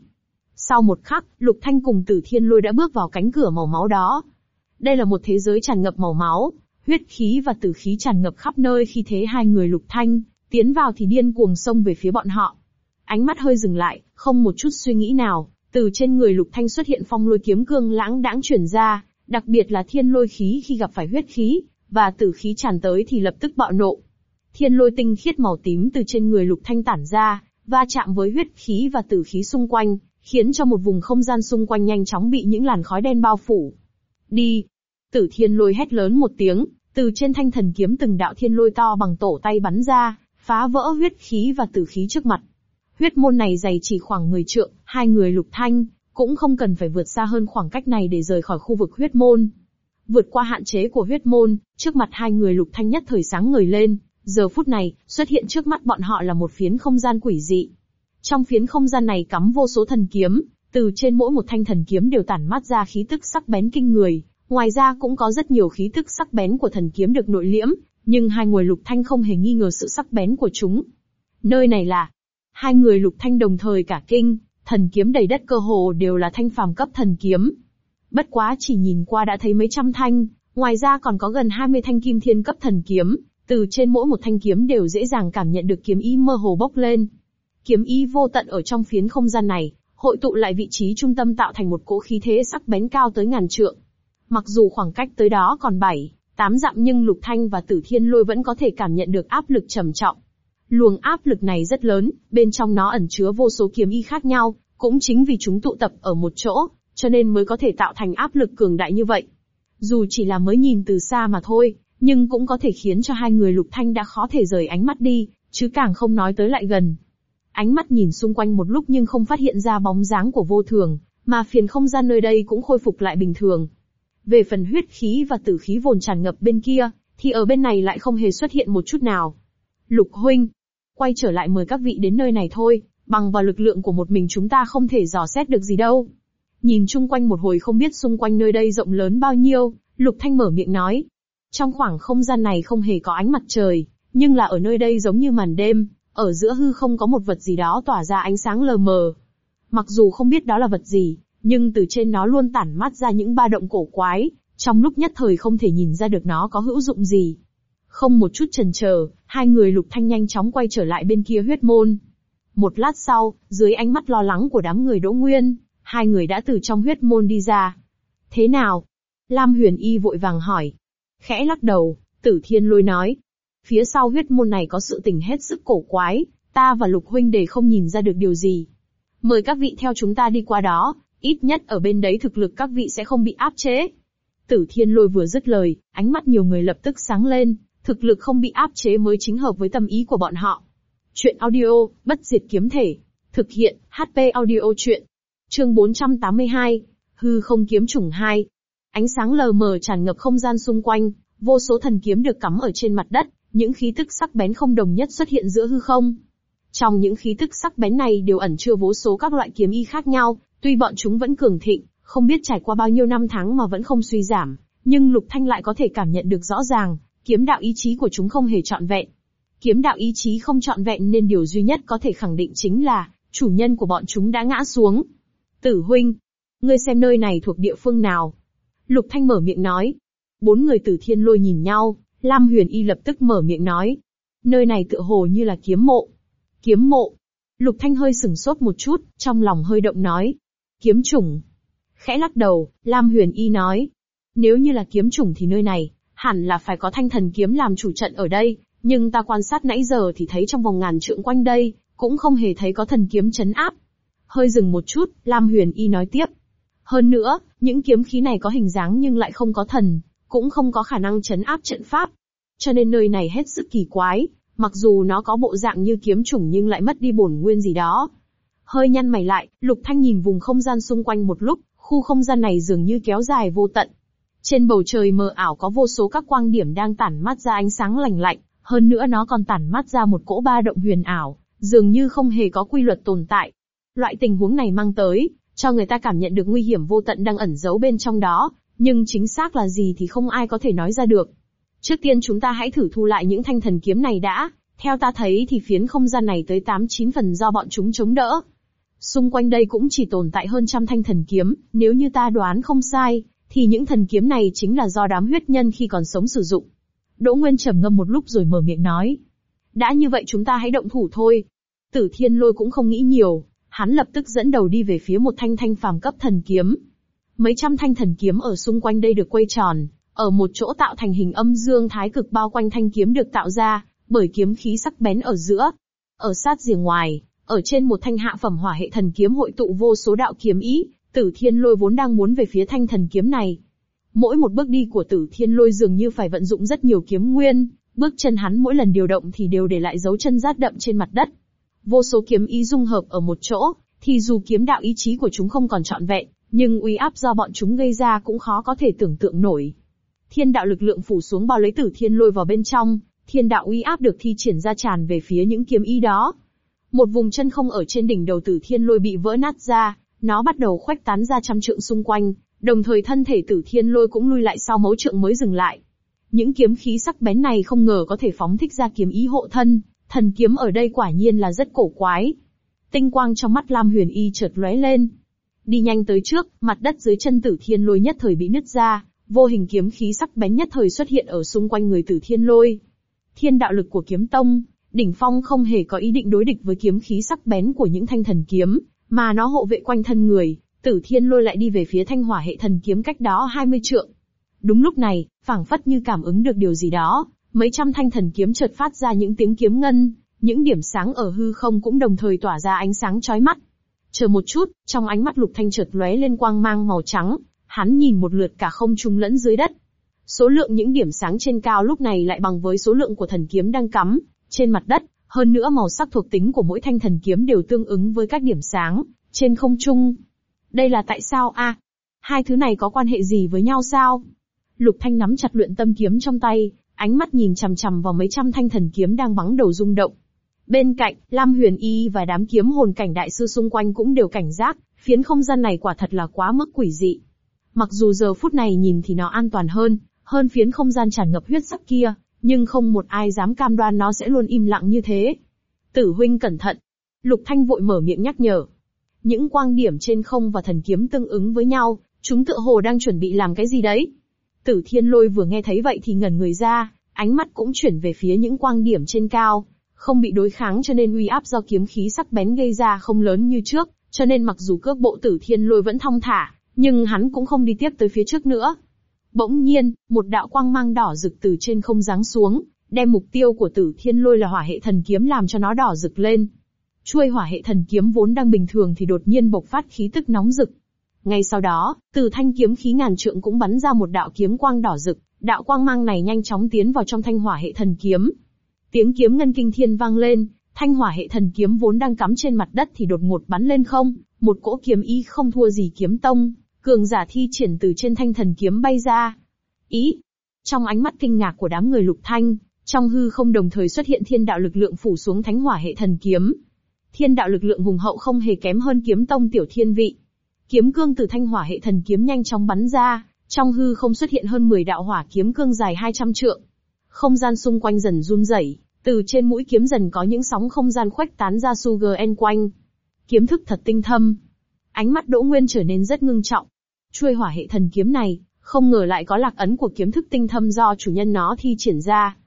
Sau một khắc, Lục Thanh cùng Tử Thiên Lôi đã bước vào cánh cửa màu máu đó. Đây là một thế giới tràn ngập màu máu, huyết khí và tử khí tràn ngập khắp nơi khi thế hai người Lục Thanh, tiến vào thì điên cuồng xông về phía bọn họ. Ánh mắt hơi dừng lại, không một chút suy nghĩ nào, từ trên người Lục Thanh xuất hiện phong lôi kiếm cương lãng đãng chuyển ra, đặc biệt là thiên lôi khí khi gặp phải huyết khí, và tử khí tràn tới thì lập tức bạo nộ. Thiên lôi tinh khiết màu tím từ trên người Lục Thanh tản ra, va chạm với huyết khí và tử khí xung quanh, khiến cho một vùng không gian xung quanh nhanh chóng bị những làn khói đen bao phủ. Đi! Tử thiên lôi hét lớn một tiếng, từ trên thanh thần kiếm từng đạo thiên lôi to bằng tổ tay bắn ra, phá vỡ huyết khí và tử khí trước mặt. Huyết môn này dày chỉ khoảng 10 trượng, hai người lục thanh, cũng không cần phải vượt xa hơn khoảng cách này để rời khỏi khu vực huyết môn. Vượt qua hạn chế của huyết môn, trước mặt hai người lục thanh nhất thời sáng người lên, giờ phút này, xuất hiện trước mắt bọn họ là một phiến không gian quỷ dị. Trong phiến không gian này cắm vô số thần kiếm, từ trên mỗi một thanh thần kiếm đều tản mát ra khí tức sắc bén kinh người, ngoài ra cũng có rất nhiều khí tức sắc bén của thần kiếm được nội liễm, nhưng hai người lục thanh không hề nghi ngờ sự sắc bén của chúng. Nơi này là, hai người lục thanh đồng thời cả kinh, thần kiếm đầy đất cơ hồ đều là thanh phàm cấp thần kiếm. Bất quá chỉ nhìn qua đã thấy mấy trăm thanh, ngoài ra còn có gần 20 thanh kim thiên cấp thần kiếm, từ trên mỗi một thanh kiếm đều dễ dàng cảm nhận được kiếm ý mơ hồ bốc lên. Kiếm ý vô tận ở trong phiến không gian này, hội tụ lại vị trí trung tâm tạo thành một cỗ khí thế sắc bén cao tới ngàn trượng. Mặc dù khoảng cách tới đó còn 7, 8 dặm nhưng Lục Thanh và Tử Thiên Lôi vẫn có thể cảm nhận được áp lực trầm trọng. Luồng áp lực này rất lớn, bên trong nó ẩn chứa vô số kiếm ý khác nhau, cũng chính vì chúng tụ tập ở một chỗ, cho nên mới có thể tạo thành áp lực cường đại như vậy. Dù chỉ là mới nhìn từ xa mà thôi, nhưng cũng có thể khiến cho hai người Lục Thanh đã khó thể rời ánh mắt đi, chứ càng không nói tới lại gần. Ánh mắt nhìn xung quanh một lúc nhưng không phát hiện ra bóng dáng của vô thường, mà phiền không gian nơi đây cũng khôi phục lại bình thường. Về phần huyết khí và tử khí vồn tràn ngập bên kia, thì ở bên này lại không hề xuất hiện một chút nào. Lục huynh, quay trở lại mời các vị đến nơi này thôi, bằng vào lực lượng của một mình chúng ta không thể dò xét được gì đâu. Nhìn chung quanh một hồi không biết xung quanh nơi đây rộng lớn bao nhiêu, Lục Thanh mở miệng nói. Trong khoảng không gian này không hề có ánh mặt trời, nhưng là ở nơi đây giống như màn đêm, ở giữa hư không có một vật gì đó tỏa ra ánh sáng lờ mờ. Mặc dù không biết đó là vật gì, nhưng từ trên nó luôn tản mát ra những ba động cổ quái, trong lúc nhất thời không thể nhìn ra được nó có hữu dụng gì. Không một chút chần chờ, hai người lục thanh nhanh chóng quay trở lại bên kia huyết môn. Một lát sau, dưới ánh mắt lo lắng của đám người Đỗ Nguyên, hai người đã từ trong huyết môn đi ra. Thế nào? Lam Huyền Y vội vàng hỏi. Khẽ lắc đầu, Tử Thiên Lôi nói. Phía sau huyết môn này có sự tình hết sức cổ quái, ta và Lục Huynh để không nhìn ra được điều gì. Mời các vị theo chúng ta đi qua đó, Ít nhất ở bên đấy thực lực các vị sẽ không bị áp chế. Tử Thiên Lôi vừa dứt lời, ánh mắt nhiều người lập tức sáng lên, thực lực không bị áp chế mới chính hợp với tâm ý của bọn họ. Chuyện audio, bất diệt kiếm thể. Thực hiện, HP audio chuyện. Chương 482, hư không kiếm chủng 2. Ánh sáng lờ mờ tràn ngập không gian xung quanh, vô số thần kiếm được cắm ở trên mặt đất, những khí tức sắc bén không đồng nhất xuất hiện giữa hư không. Trong những khí tức sắc bén này đều ẩn chứa vô số các loại kiếm y khác nhau, tuy bọn chúng vẫn cường thịnh, không biết trải qua bao nhiêu năm tháng mà vẫn không suy giảm, nhưng Lục Thanh lại có thể cảm nhận được rõ ràng, kiếm đạo ý chí của chúng không hề trọn vẹn. Kiếm đạo ý chí không trọn vẹn nên điều duy nhất có thể khẳng định chính là, chủ nhân của bọn chúng đã ngã xuống. Tử huynh, ngươi xem nơi này thuộc địa phương nào? Lục Thanh mở miệng nói. Bốn người tử thiên lôi nhìn nhau, Lam Huyền Y lập tức mở miệng nói. Nơi này tựa hồ như là kiếm mộ. Kiếm mộ. Lục Thanh hơi sừng sốt một chút, trong lòng hơi động nói. Kiếm chủng. Khẽ lắc đầu, Lam Huyền Y nói. Nếu như là kiếm chủng thì nơi này, hẳn là phải có thanh thần kiếm làm chủ trận ở đây, nhưng ta quan sát nãy giờ thì thấy trong vòng ngàn trượng quanh đây, cũng không hề thấy có thần kiếm chấn áp. Hơi dừng một chút, Lam Huyền Y nói tiếp. Hơn nữa, những kiếm khí này có hình dáng nhưng lại không có thần, cũng không có khả năng chấn áp trận pháp. Cho nên nơi này hết sức kỳ quái, mặc dù nó có bộ dạng như kiếm chủng nhưng lại mất đi bổn nguyên gì đó. Hơi nhăn mày lại, Lục Thanh nhìn vùng không gian xung quanh một lúc, khu không gian này dường như kéo dài vô tận. Trên bầu trời mờ ảo có vô số các quang điểm đang tản mát ra ánh sáng lành lạnh, hơn nữa nó còn tản mát ra một cỗ ba động huyền ảo, dường như không hề có quy luật tồn tại. Loại tình huống này mang tới, cho người ta cảm nhận được nguy hiểm vô tận đang ẩn giấu bên trong đó, nhưng chính xác là gì thì không ai có thể nói ra được. Trước tiên chúng ta hãy thử thu lại những thanh thần kiếm này đã, theo ta thấy thì phiến không gian này tới 8-9 phần do bọn chúng chống đỡ. Xung quanh đây cũng chỉ tồn tại hơn trăm thanh thần kiếm, nếu như ta đoán không sai, thì những thần kiếm này chính là do đám huyết nhân khi còn sống sử dụng. Đỗ Nguyên trầm ngâm một lúc rồi mở miệng nói. Đã như vậy chúng ta hãy động thủ thôi. Tử Thiên Lôi cũng không nghĩ nhiều, hắn lập tức dẫn đầu đi về phía một thanh thanh phàm cấp thần kiếm. Mấy trăm thanh thần kiếm ở xung quanh đây được quay tròn, ở một chỗ tạo thành hình âm dương thái cực bao quanh thanh kiếm được tạo ra, bởi kiếm khí sắc bén ở giữa. Ở sát rìa ngoài, ở trên một thanh hạ phẩm hỏa hệ thần kiếm hội tụ vô số đạo kiếm ý, tử thiên lôi vốn đang muốn về phía thanh thần kiếm này. Mỗi một bước đi của tử thiên lôi dường như phải vận dụng rất nhiều kiếm nguyên, bước chân hắn mỗi lần điều động thì đều để lại dấu chân rát đậm trên mặt đất. Vô số kiếm ý dung hợp ở một chỗ, thì dù kiếm đạo ý chí của chúng không còn trọn vẹn, nhưng uy áp do bọn chúng gây ra cũng khó có thể tưởng tượng nổi. Thiên đạo lực lượng phủ xuống bao lấy tử thiên lôi vào bên trong, thiên đạo uy áp được thi triển ra tràn về phía những kiếm ý đó. Một vùng chân không ở trên đỉnh đầu tử thiên lôi bị vỡ nát ra, nó bắt đầu khoách tán ra trăm trượng xung quanh, đồng thời thân thể tử thiên lôi cũng lui lại sau mấu trượng mới dừng lại. Những kiếm khí sắc bén này không ngờ có thể phóng thích ra kiếm ý hộ thân, thần kiếm ở đây quả nhiên là rất cổ quái. Tinh quang trong mắt Lam Huyền Y chợt lóe lên. Đi nhanh tới trước, mặt đất dưới chân tử thiên lôi nhất thời bị nứt ra, vô hình kiếm khí sắc bén nhất thời xuất hiện ở xung quanh người tử thiên lôi. Thiên đạo lực của kiếm tông, đỉnh phong không hề có ý định đối địch với kiếm khí sắc bén của những thanh thần kiếm, mà nó hộ vệ quanh thân người, tử thiên lôi lại đi về phía thanh hỏa hệ thần kiếm cách đó 20 trượng. Đúng lúc này, phảng phất như cảm ứng được điều gì đó, mấy trăm thanh thần kiếm chợt phát ra những tiếng kiếm ngân, những điểm sáng ở hư không cũng đồng thời tỏa ra ánh sáng chói mắt. Chờ một chút, trong ánh mắt lục thanh chợt lóe lên quang mang màu trắng, hắn nhìn một lượt cả không trung lẫn dưới đất. Số lượng những điểm sáng trên cao lúc này lại bằng với số lượng của thần kiếm đang cắm trên mặt đất, hơn nữa màu sắc thuộc tính của mỗi thanh thần kiếm đều tương ứng với các điểm sáng trên không trung. Đây là tại sao a? Hai thứ này có quan hệ gì với nhau sao? Lục Thanh nắm chặt luyện tâm kiếm trong tay, ánh mắt nhìn chằm chằm vào mấy trăm thanh thần kiếm đang bắn đầu rung động. Bên cạnh, Lam Huyền Y và đám kiếm hồn cảnh đại sư xung quanh cũng đều cảnh giác, phiến không gian này quả thật là quá mức quỷ dị. Mặc dù giờ phút này nhìn thì nó an toàn hơn, hơn phiến không gian tràn ngập huyết sắc kia, nhưng không một ai dám cam đoan nó sẽ luôn im lặng như thế. Tử huynh cẩn thận. Lục Thanh vội mở miệng nhắc nhở. Những quang điểm trên không và thần kiếm tương ứng với nhau, chúng tựa hồ đang chuẩn bị làm cái gì đấy. Tử Thiên Lôi vừa nghe thấy vậy thì ngẩn người ra, ánh mắt cũng chuyển về phía những quang điểm trên cao. Không bị đối kháng cho nên uy áp do kiếm khí sắc bén gây ra không lớn như trước, cho nên mặc dù cước bộ Tử Thiên Lôi vẫn thong thả, nhưng hắn cũng không đi tiếp tới phía trước nữa. Bỗng nhiên, một đạo quang mang đỏ rực từ trên không giáng xuống, đem mục tiêu của Tử Thiên Lôi là hỏa hệ thần kiếm làm cho nó đỏ rực lên. Chuôi hỏa hệ thần kiếm vốn đang bình thường thì đột nhiên bộc phát khí tức nóng rực. Ngay sau đó, từ thanh kiếm khí ngàn trượng cũng bắn ra một đạo kiếm quang đỏ rực, đạo quang mang này nhanh chóng tiến vào trong thanh hỏa hệ thần kiếm. Tiếng kiếm ngân kinh thiên vang lên, thanh hỏa hệ thần kiếm vốn đang cắm trên mặt đất thì đột ngột bắn lên không, một cỗ kiếm y không thua gì kiếm tông, cường giả thi triển từ trên thanh thần kiếm bay ra. Ý! Trong ánh mắt kinh ngạc của đám người lục thanh, trong hư không đồng thời xuất hiện thiên đạo lực lượng phủ xuống thánh hỏa hệ thần kiếm. Thiên đạo lực lượng hùng hậu không hề kém hơn kiếm tông tiểu thiên vị. Kiếm cương từ thanh hỏa hệ thần kiếm nhanh chóng bắn ra, trong hư không xuất hiện hơn 10 đạo hỏa kiếm cương dài 200 trượng. Không gian xung quanh dần run rẩy, từ trên mũi kiếm dần có những sóng không gian khuếch tán ra Sugar En quanh. Kiếm thức thật tinh thâm. Ánh mắt Đỗ Nguyên trở nên rất ngưng trọng. Chuôi hỏa hệ thần kiếm này, không ngờ lại có lạc ấn của kiếm thức tinh thâm do chủ nhân nó thi triển ra.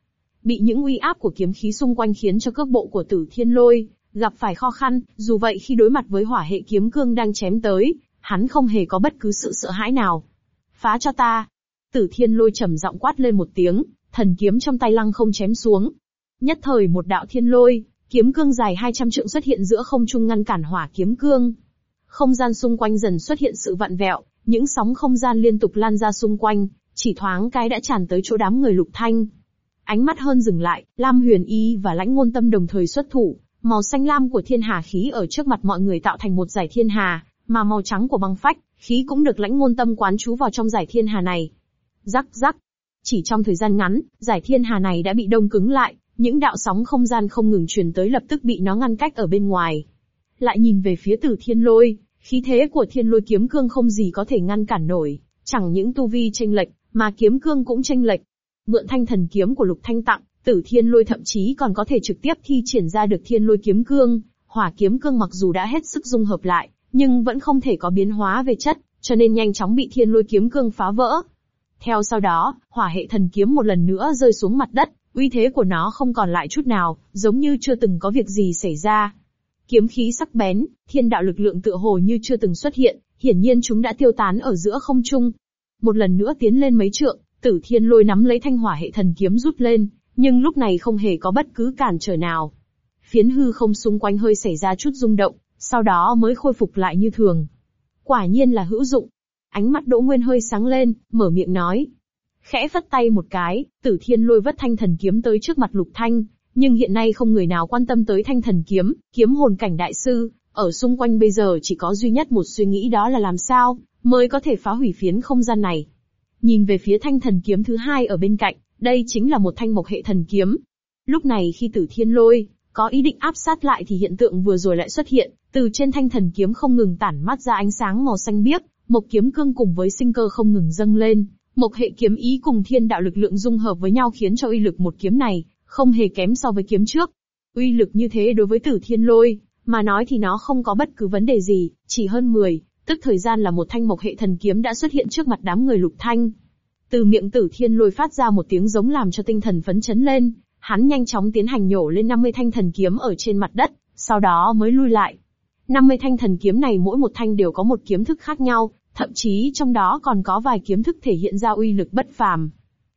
Bị những uy áp của kiếm khí xung quanh khiến cho cước bộ của tử thiên lôi, gặp phải khó khăn, dù vậy khi đối mặt với hỏa hệ kiếm cương đang chém tới, hắn không hề có bất cứ sự sợ hãi nào. Phá cho ta! Tử thiên lôi trầm giọng quát lên một tiếng, thần kiếm trong tay lăng không chém xuống. Nhất thời một đạo thiên lôi, kiếm cương dài 200 trượng xuất hiện giữa không trung ngăn cản hỏa kiếm cương. Không gian xung quanh dần xuất hiện sự vặn vẹo, những sóng không gian liên tục lan ra xung quanh, chỉ thoáng cái đã tràn tới chỗ đám người lục thanh. Ánh mắt hơn dừng lại, Lam Huyền Y và Lãnh Ngôn Tâm đồng thời xuất thủ, màu xanh lam của thiên hà khí ở trước mặt mọi người tạo thành một giải thiên hà, mà màu trắng của băng phách, khí cũng được Lãnh Ngôn Tâm quán chú vào trong giải thiên hà này. Rắc rắc. Chỉ trong thời gian ngắn, giải thiên hà này đã bị đông cứng lại, những đạo sóng không gian không ngừng truyền tới lập tức bị nó ngăn cách ở bên ngoài. Lại nhìn về phía Tử Thiên Lôi, khí thế của Thiên Lôi kiếm cương không gì có thể ngăn cản nổi, chẳng những tu vi tranh lệch, mà kiếm cương cũng tranh lệch. Mượn thanh thần kiếm của Lục Thanh tặng, Tử Thiên Lôi thậm chí còn có thể trực tiếp thi triển ra được Thiên Lôi kiếm cương, hỏa kiếm cương mặc dù đã hết sức dung hợp lại, nhưng vẫn không thể có biến hóa về chất, cho nên nhanh chóng bị Thiên Lôi kiếm cương phá vỡ. Theo sau đó, hỏa hệ thần kiếm một lần nữa rơi xuống mặt đất, uy thế của nó không còn lại chút nào, giống như chưa từng có việc gì xảy ra. Kiếm khí sắc bén, thiên đạo lực lượng tựa hồ như chưa từng xuất hiện, hiển nhiên chúng đã tiêu tán ở giữa không trung. Một lần nữa tiến lên mấy trượng, Tử Thiên Lôi nắm lấy thanh hỏa hệ thần kiếm rút lên, nhưng lúc này không hề có bất cứ cản trở nào. Phiến hư không xung quanh hơi xảy ra chút rung động, sau đó mới khôi phục lại như thường. Quả nhiên là hữu dụng. Ánh mắt Đỗ Nguyên hơi sáng lên, mở miệng nói. Khẽ phất tay một cái, Tử Thiên Lôi vất thanh thần kiếm tới trước mặt Lục Thanh, nhưng hiện nay không người nào quan tâm tới thanh thần kiếm, kiếm hồn cảnh đại sư, ở xung quanh bây giờ chỉ có duy nhất một suy nghĩ đó là làm sao, mới có thể phá hủy phiến không gian này. Nhìn về phía thanh thần kiếm thứ hai ở bên cạnh, đây chính là một thanh mộc hệ thần kiếm. Lúc này khi tử thiên lôi, có ý định áp sát lại thì hiện tượng vừa rồi lại xuất hiện, từ trên thanh thần kiếm không ngừng tản mắt ra ánh sáng màu xanh biếc, mộc kiếm cương cùng với sinh cơ không ngừng dâng lên, mộc hệ kiếm ý cùng thiên đạo lực lượng dung hợp với nhau khiến cho uy lực một kiếm này, không hề kém so với kiếm trước. Uy lực như thế đối với tử thiên lôi, mà nói thì nó không có bất cứ vấn đề gì, chỉ hơn 10, tức thời gian là một thanh mộc hệ thần kiếm đã xuất hiện trước mặt đám người lục thanh. Từ miệng tử thiên lôi phát ra một tiếng giống làm cho tinh thần phấn chấn lên, hắn nhanh chóng tiến hành nhổ lên 50 thanh thần kiếm ở trên mặt đất, sau đó mới lui lại. 50 thanh thần kiếm này mỗi một thanh đều có một kiếm thức khác nhau, thậm chí trong đó còn có vài kiếm thức thể hiện ra uy lực bất phàm.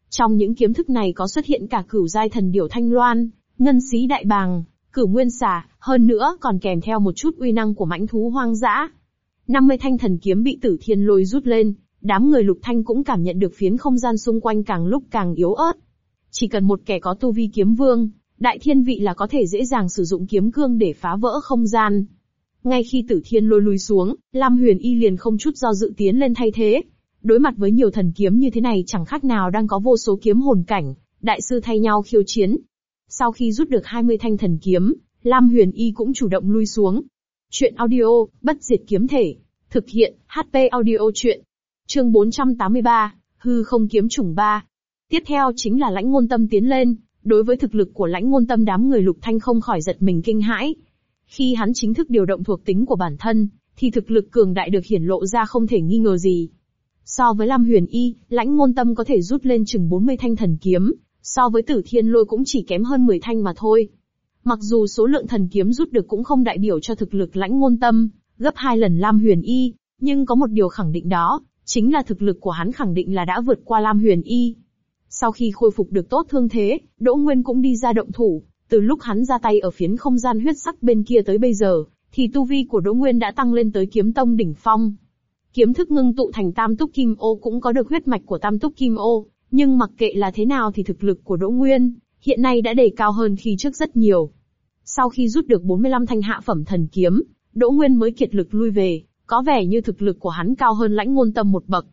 Trong những kiếm thức này có xuất hiện cả cửu giai thần điểu thanh loan, ngân xí đại bàng, cửu nguyên xà, hơn nữa còn kèm theo một chút uy năng của mãnh thú hoang dã. 50 thanh thần kiếm bị tử thiên lôi rút lên, đám người lục thanh cũng cảm nhận được phiến không gian xung quanh càng lúc càng yếu ớt. Chỉ cần một kẻ có tu vi kiếm vương, đại thiên vị là có thể dễ dàng sử dụng kiếm cương để phá vỡ không gian. Ngay khi tử thiên lôi lùi xuống, Lam Huyền Y liền không chút do dự tiến lên thay thế. Đối mặt với nhiều thần kiếm như thế này chẳng khác nào đang có vô số kiếm hồn cảnh, đại sư thay nhau khiêu chiến. Sau khi rút được 20 thanh thần kiếm, Lam Huyền Y cũng chủ động lui xuống. Chuyện audio, bất diệt kiếm thể. Thực hiện, HP audio chuyện. Chương 483, hư không kiếm chủng 3. Tiếp theo chính là lãnh ngôn tâm tiến lên, đối với thực lực của lãnh ngôn tâm đám người lục thanh không khỏi giật mình kinh hãi. Khi hắn chính thức điều động thuộc tính của bản thân, thì thực lực cường đại được hiển lộ ra không thể nghi ngờ gì. So với Lam Huyền Y, lãnh ngôn tâm có thể rút lên chừng 40 thanh thần kiếm, so với tử thiên lôi cũng chỉ kém hơn 10 thanh mà thôi. Mặc dù số lượng thần kiếm rút được cũng không đại biểu cho thực lực lãnh ngôn tâm, gấp hai lần Lam Huyền Y, nhưng có một điều khẳng định đó, chính là thực lực của hắn khẳng định là đã vượt qua Lam Huyền Y. Sau khi khôi phục được tốt thương thế, Đỗ Nguyên cũng đi ra động thủ, từ lúc hắn ra tay ở phiến không gian huyết sắc bên kia tới bây giờ, thì tu vi của Đỗ Nguyên đã tăng lên tới kiếm tông đỉnh phong kiếm thức ngưng tụ thành tam túc kim ô cũng có được huyết mạch của tam túc kim ô, nhưng mặc kệ là thế nào thì thực lực của Đỗ Nguyên, hiện nay đã đề cao hơn khi trước rất nhiều. Sau khi rút được 45 thanh hạ phẩm thần kiếm, Đỗ Nguyên mới kiệt lực lui về, có vẻ như thực lực của hắn cao hơn lãnh ngôn tâm một bậc.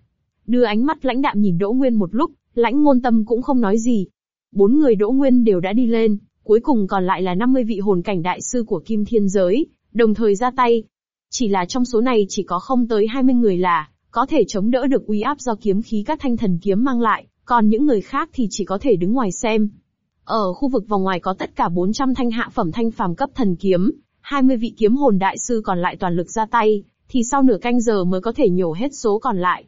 Đưa ánh mắt lãnh đạm nhìn Đỗ Nguyên một lúc, lãnh ngôn tâm cũng không nói gì. Bốn người Đỗ Nguyên đều đã đi lên, cuối cùng còn lại là 50 vị hồn cảnh đại sư của Kim Thiên Giới, đồng thời ra tay. Chỉ là trong số này chỉ có không tới 20 người là, có thể chống đỡ được uy áp do kiếm khí các thanh thần kiếm mang lại, còn những người khác thì chỉ có thể đứng ngoài xem. Ở khu vực vòng ngoài có tất cả 400 thanh hạ phẩm thanh phàm cấp thần kiếm, 20 vị kiếm hồn đại sư còn lại toàn lực ra tay, thì sau nửa canh giờ mới có thể nhổ hết số còn lại.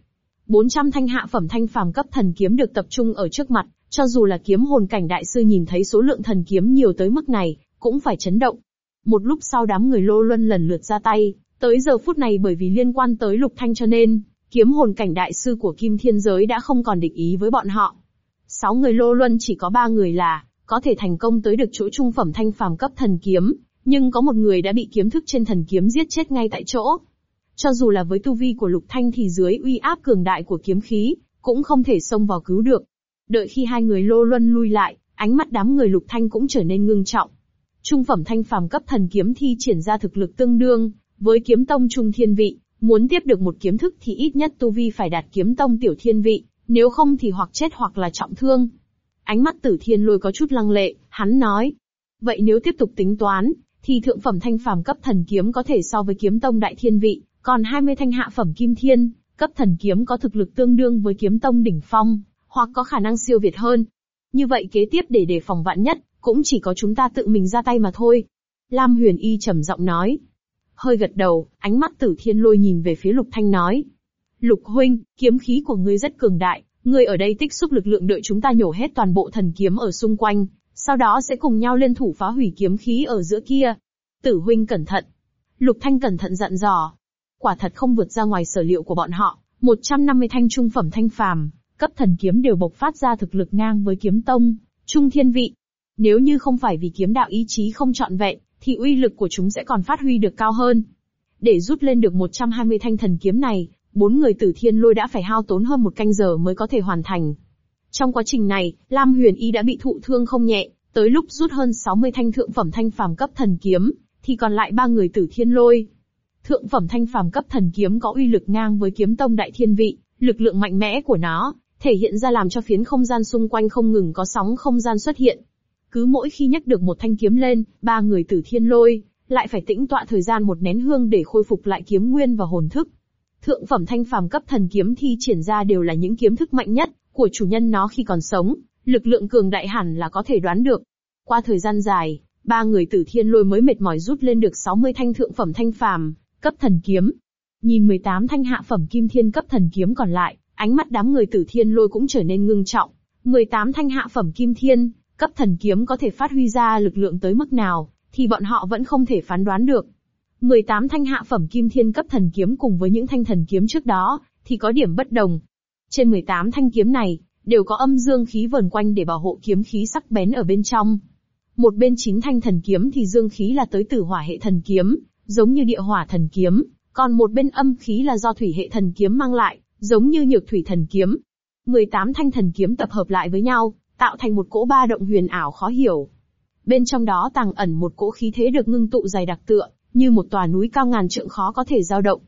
400 thanh hạ phẩm thanh phàm cấp thần kiếm được tập trung ở trước mặt, cho dù là kiếm hồn cảnh đại sư nhìn thấy số lượng thần kiếm nhiều tới mức này, cũng phải chấn động. Một lúc sau đám người lô luân lần lượt ra tay, tới giờ phút này bởi vì liên quan tới lục thanh cho nên, kiếm hồn cảnh đại sư của kim thiên giới đã không còn địch ý với bọn họ. Sáu người lô luân chỉ có ba người là, có thể thành công tới được chỗ trung phẩm thanh phàm cấp thần kiếm, nhưng có một người đã bị kiếm thức trên thần kiếm giết chết ngay tại chỗ. Cho dù là với tu vi của Lục Thanh thì dưới uy áp cường đại của kiếm khí, cũng không thể xông vào cứu được. Đợi khi hai người lô luân lui lại, ánh mắt đám người Lục Thanh cũng trở nên ngưng trọng. Trung phẩm thanh phàm cấp thần kiếm thi triển ra thực lực tương đương với kiếm tông trung thiên vị, muốn tiếp được một kiếm thức thì ít nhất tu vi phải đạt kiếm tông tiểu thiên vị, nếu không thì hoặc chết hoặc là trọng thương. Ánh mắt tử thiên lôi có chút lăng lệ, hắn nói. Vậy nếu tiếp tục tính toán, thì thượng phẩm thanh phàm cấp thần kiếm có thể so với kiếm tông đại thiên vị, còn 20 thanh hạ phẩm kim thiên, cấp thần kiếm có thực lực tương đương với kiếm tông đỉnh phong, hoặc có khả năng siêu việt hơn. Như vậy kế tiếp để đề phòng vạn nhất, cũng chỉ có chúng ta tự mình ra tay mà thôi. Lam Huyền Y trầm giọng nói. Hơi gật đầu, ánh mắt tử thiên lôi nhìn về phía Lục Thanh nói. Lục huynh, kiếm khí của ngươi rất cường đại, ngươi ở đây tích xúc lực lượng đợi chúng ta nhổ hết toàn bộ thần kiếm ở xung quanh, sau đó sẽ cùng nhau liên thủ phá hủy kiếm khí ở giữa kia. Tử huynh cẩn thận. Lục Thanh cẩn thận dặn dò. Quả thật không vượt ra ngoài sở liệu của bọn họ, 150 thanh trung phẩm thanh phàm, cấp thần kiếm đều bộc phát ra thực lực ngang với kiếm tông, trung thiên vị. Nếu như không phải vì kiếm đạo ý chí không trọn vẹn, thì uy lực của chúng sẽ còn phát huy được cao hơn. Để rút lên được 120 thanh thần kiếm này, bốn người tử thiên lôi đã phải hao tốn hơn một canh giờ mới có thể hoàn thành. Trong quá trình này, Lam Huyền Y đã bị thụ thương không nhẹ, tới lúc rút hơn 60 thanh thượng phẩm thanh phàm cấp thần kiếm, thì còn lại ba người tử thiên lôi. Thượng phẩm thanh phàm cấp thần kiếm có uy lực ngang với kiếm tông đại thiên vị, lực lượng mạnh mẽ của nó, thể hiện ra làm cho phiến không gian xung quanh không ngừng có sóng không gian xuất hiện. Cứ mỗi khi nhắc được một thanh kiếm lên, ba người tử thiên lôi, lại phải tĩnh tọa thời gian một nén hương để khôi phục lại kiếm nguyên và hồn thức. Thượng phẩm thanh phàm cấp thần kiếm thi triển ra đều là những kiếm thức mạnh nhất của chủ nhân nó khi còn sống, lực lượng cường đại hẳn là có thể đoán được. Qua thời gian dài, ba người tử thiên lôi mới mệt mỏi rút lên được 60 thanh thượng phẩm thanh phàm, cấp thần kiếm. Nhìn 18 thanh hạ phẩm kim thiên cấp thần kiếm còn lại, ánh mắt đám người tử thiên lôi cũng trở nên ngưng trọng. 18 thanh hạ phẩm kim thiên, cấp thần kiếm có thể phát huy ra lực lượng tới mức nào, thì bọn họ vẫn không thể phán đoán được. 18 thanh hạ phẩm kim thiên cấp thần kiếm cùng với những thanh thần kiếm trước đó, thì có điểm bất đồng. Trên 18 thanh kiếm này, đều có âm dương khí vần quanh để bảo hộ kiếm khí sắc bén ở bên trong. Một bên chín thanh thần kiếm thì dương khí là tới tử hỏa hệ thần kiếm, giống như địa hỏa thần kiếm, còn một bên âm khí là do thủy hệ thần kiếm mang lại, giống như nhược thủy thần kiếm. 18 thanh thần kiếm tập hợp lại với nhau, tạo thành một cỗ ba động huyền ảo khó hiểu. Bên trong đó tàng ẩn một cỗ khí thế được ngưng tụ dày đặc tựa, như một tòa núi cao ngàn trượng khó có thể dao động.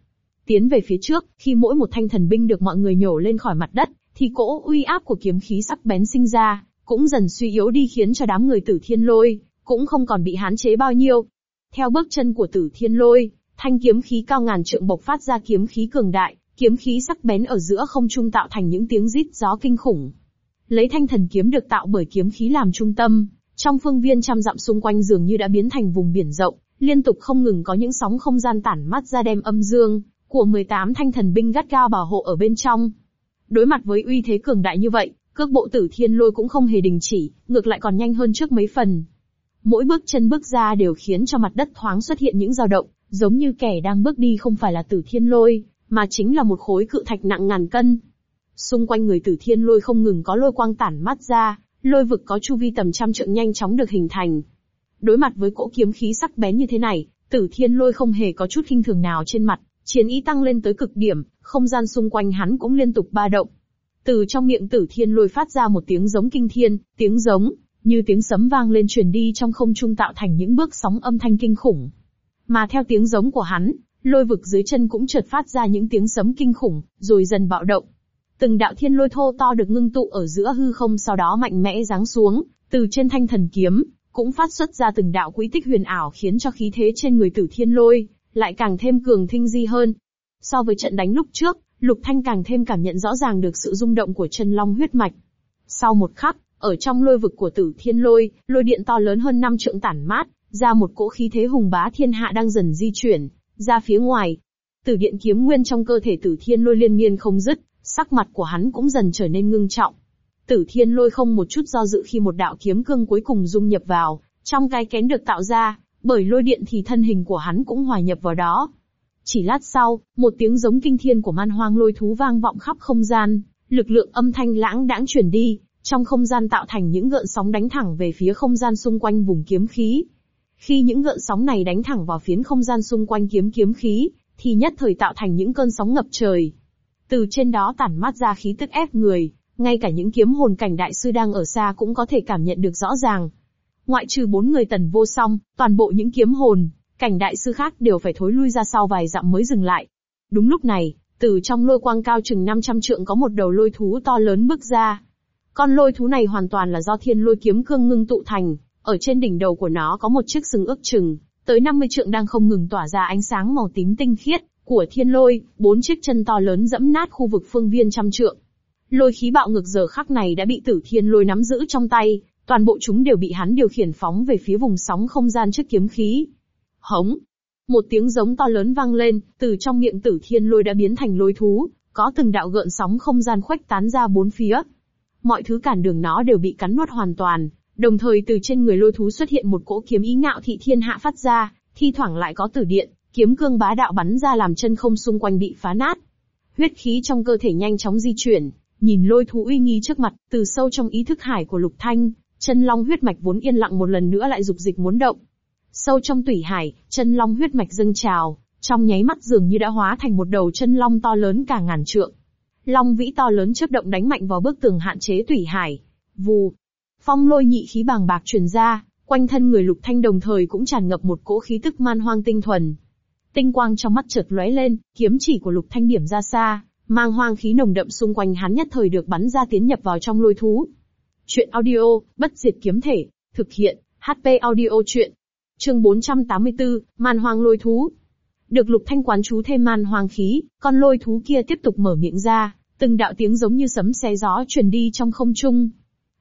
Tiến về phía trước, khi mỗi một thanh thần binh được mọi người nhổ lên khỏi mặt đất, thì cỗ uy áp của kiếm khí sắc bén sinh ra, cũng dần suy yếu đi khiến cho đám người tử thiên lôi, cũng không còn bị hán chế bao nhiêu. Theo bước chân của tử thiên lôi, thanh kiếm khí cao ngàn trượng bộc phát ra kiếm khí cường đại, kiếm khí sắc bén ở giữa không trung tạo thành những tiếng rít gió kinh khủng. Lấy thanh thần kiếm được tạo bởi kiếm khí làm trung tâm, trong phương viên trăm dặm xung quanh dường như đã biến thành vùng biển rộng, liên tục không ngừng có những sóng không gian tản mắt ra đem âm dương của 18 thanh thần binh gắt gao bảo hộ ở bên trong. Đối mặt với uy thế cường đại như vậy, cước bộ tử thiên lôi cũng không hề đình chỉ, ngược lại còn nhanh hơn trước mấy phần. Mỗi bước chân bước ra đều khiến cho mặt đất thoáng xuất hiện những dao động, giống như kẻ đang bước đi không phải là tử thiên lôi, mà chính là một khối cự thạch nặng ngàn cân. Xung quanh người tử thiên lôi không ngừng có lôi quang tản mắt ra, lôi vực có chu vi tầm trăm trượng nhanh chóng được hình thành. Đối mặt với cỗ kiếm khí sắc bén như thế này, tử thiên lôi không hề có chút khinh thường nào trên mặt, chiến ý tăng lên tới cực điểm, không gian xung quanh hắn cũng liên tục ba động. Từ trong miệng tử thiên lôi phát ra một tiếng giống kinh thiên, tiếng giống, như tiếng sấm vang lên truyền đi trong không trung tạo thành những bước sóng âm thanh kinh khủng. Mà theo tiếng giống của hắn, lôi vực dưới chân cũng chợt phát ra những tiếng sấm kinh khủng, rồi dần bạo động. Từng đạo thiên lôi thô to được ngưng tụ ở giữa hư không sau đó mạnh mẽ giáng xuống, từ trên thanh thần kiếm, cũng phát xuất ra từng đạo quỹ tích huyền ảo khiến cho khí thế trên người tử thiên lôi, lại càng thêm cường thinh di hơn. So với trận đánh lúc trước, Lục Thanh càng thêm cảm nhận rõ ràng được sự rung động của chân long huyết mạch. Sau một khắc, ở trong lôi vực của tử thiên lôi, lôi điện to lớn hơn năm trượng tản mát, ra một cỗ khí thế hùng bá thiên hạ đang dần di chuyển, ra phía ngoài. Tử điện kiếm nguyên trong cơ thể tử thiên lôi liên miên không dứt, sắc mặt của hắn cũng dần trở nên ngưng trọng. Tử thiên lôi không một chút do dự khi một đạo kiếm cương cuối cùng dung nhập vào, trong cái kén được tạo ra, bởi lôi điện thì thân hình của hắn cũng hòa nhập vào đó. Chỉ lát sau, một tiếng giống kinh thiên của man hoang lôi thú vang vọng khắp không gian, lực lượng âm thanh lãng đãng chuyển đi, trong không gian tạo thành những gợn sóng đánh thẳng về phía không gian xung quanh vùng kiếm khí. Khi những gợn sóng này đánh thẳng vào phiến không gian xung quanh kiếm kiếm khí, thì nhất thời tạo thành những cơn sóng ngập trời. Từ trên đó tản mát ra khí tức ép người, ngay cả những kiếm hồn cảnh đại sư đang ở xa cũng có thể cảm nhận được rõ ràng. Ngoại trừ bốn người tần vô song, toàn bộ những kiếm hồn, cảnh đại sư khác đều phải thối lui ra sau vài dặm mới dừng lại. Đúng lúc này, từ trong lôi quang cao chừng 500 trượng có một đầu lôi thú to lớn bước ra. Con lôi thú này hoàn toàn là do thiên lôi kiếm cương ngưng tụ thành, ở trên đỉnh đầu của nó có một chiếc sừng ước chừng, tới 50 trượng đang không ngừng tỏa ra ánh sáng màu tím tinh khiết, của thiên lôi, bốn chiếc chân to lớn dẫm nát khu vực phương viên trăm trượng. Lôi khí bạo ngược giờ khắc này đã bị tử thiên lôi nắm giữ trong tay, toàn bộ chúng đều bị hắn điều khiển phóng về phía vùng sóng không gian trước kiếm khí. Hống! Một tiếng giống to lớn vang lên, từ trong miệng tử thiên lôi đã biến thành lôi thú, có từng đạo gợn sóng không gian khuếch tán ra bốn phía. Mọi thứ cản đường nó đều bị cắn nuốt hoàn toàn, đồng thời từ trên người lôi thú xuất hiện một cỗ kiếm ý ngạo thị thiên hạ phát ra, thi thoảng lại có tử điện, kiếm cương bá đạo bắn ra làm chân không xung quanh bị phá nát. Huyết khí trong cơ thể nhanh chóng di chuyển, nhìn lôi thú uy nghi trước mặt, từ sâu trong ý thức hải của Lục Thanh, chân long huyết mạch vốn yên lặng một lần nữa lại dục dịch muốn động. Sâu trong tủy hải, chân long huyết mạch dâng trào, trong nháy mắt dường như đã hóa thành một đầu chân long to lớn cả ngàn trượng. Long vĩ to lớn chớp động đánh mạnh vào bức tường hạn chế tủy hải. Vù. Phong lôi nhị khí bàng bạc truyền ra, quanh thân người lục thanh đồng thời cũng tràn ngập một cỗ khí tức man hoang tinh thuần. Tinh quang trong mắt chợt lóe lên, kiếm chỉ của lục thanh điểm ra xa, mang hoang khí nồng đậm xung quanh hắn nhất thời được bắn ra tiến nhập vào trong lôi thú. Chuyện audio, bất diệt kiếm thể, thực hiện, HP audio chuyện. Chương 484, man hoang lôi thú. Được lục thanh quán chú thêm man hoang khí, con lôi thú kia tiếp tục mở miệng ra, từng đạo tiếng giống như sấm xé gió truyền đi trong không trung.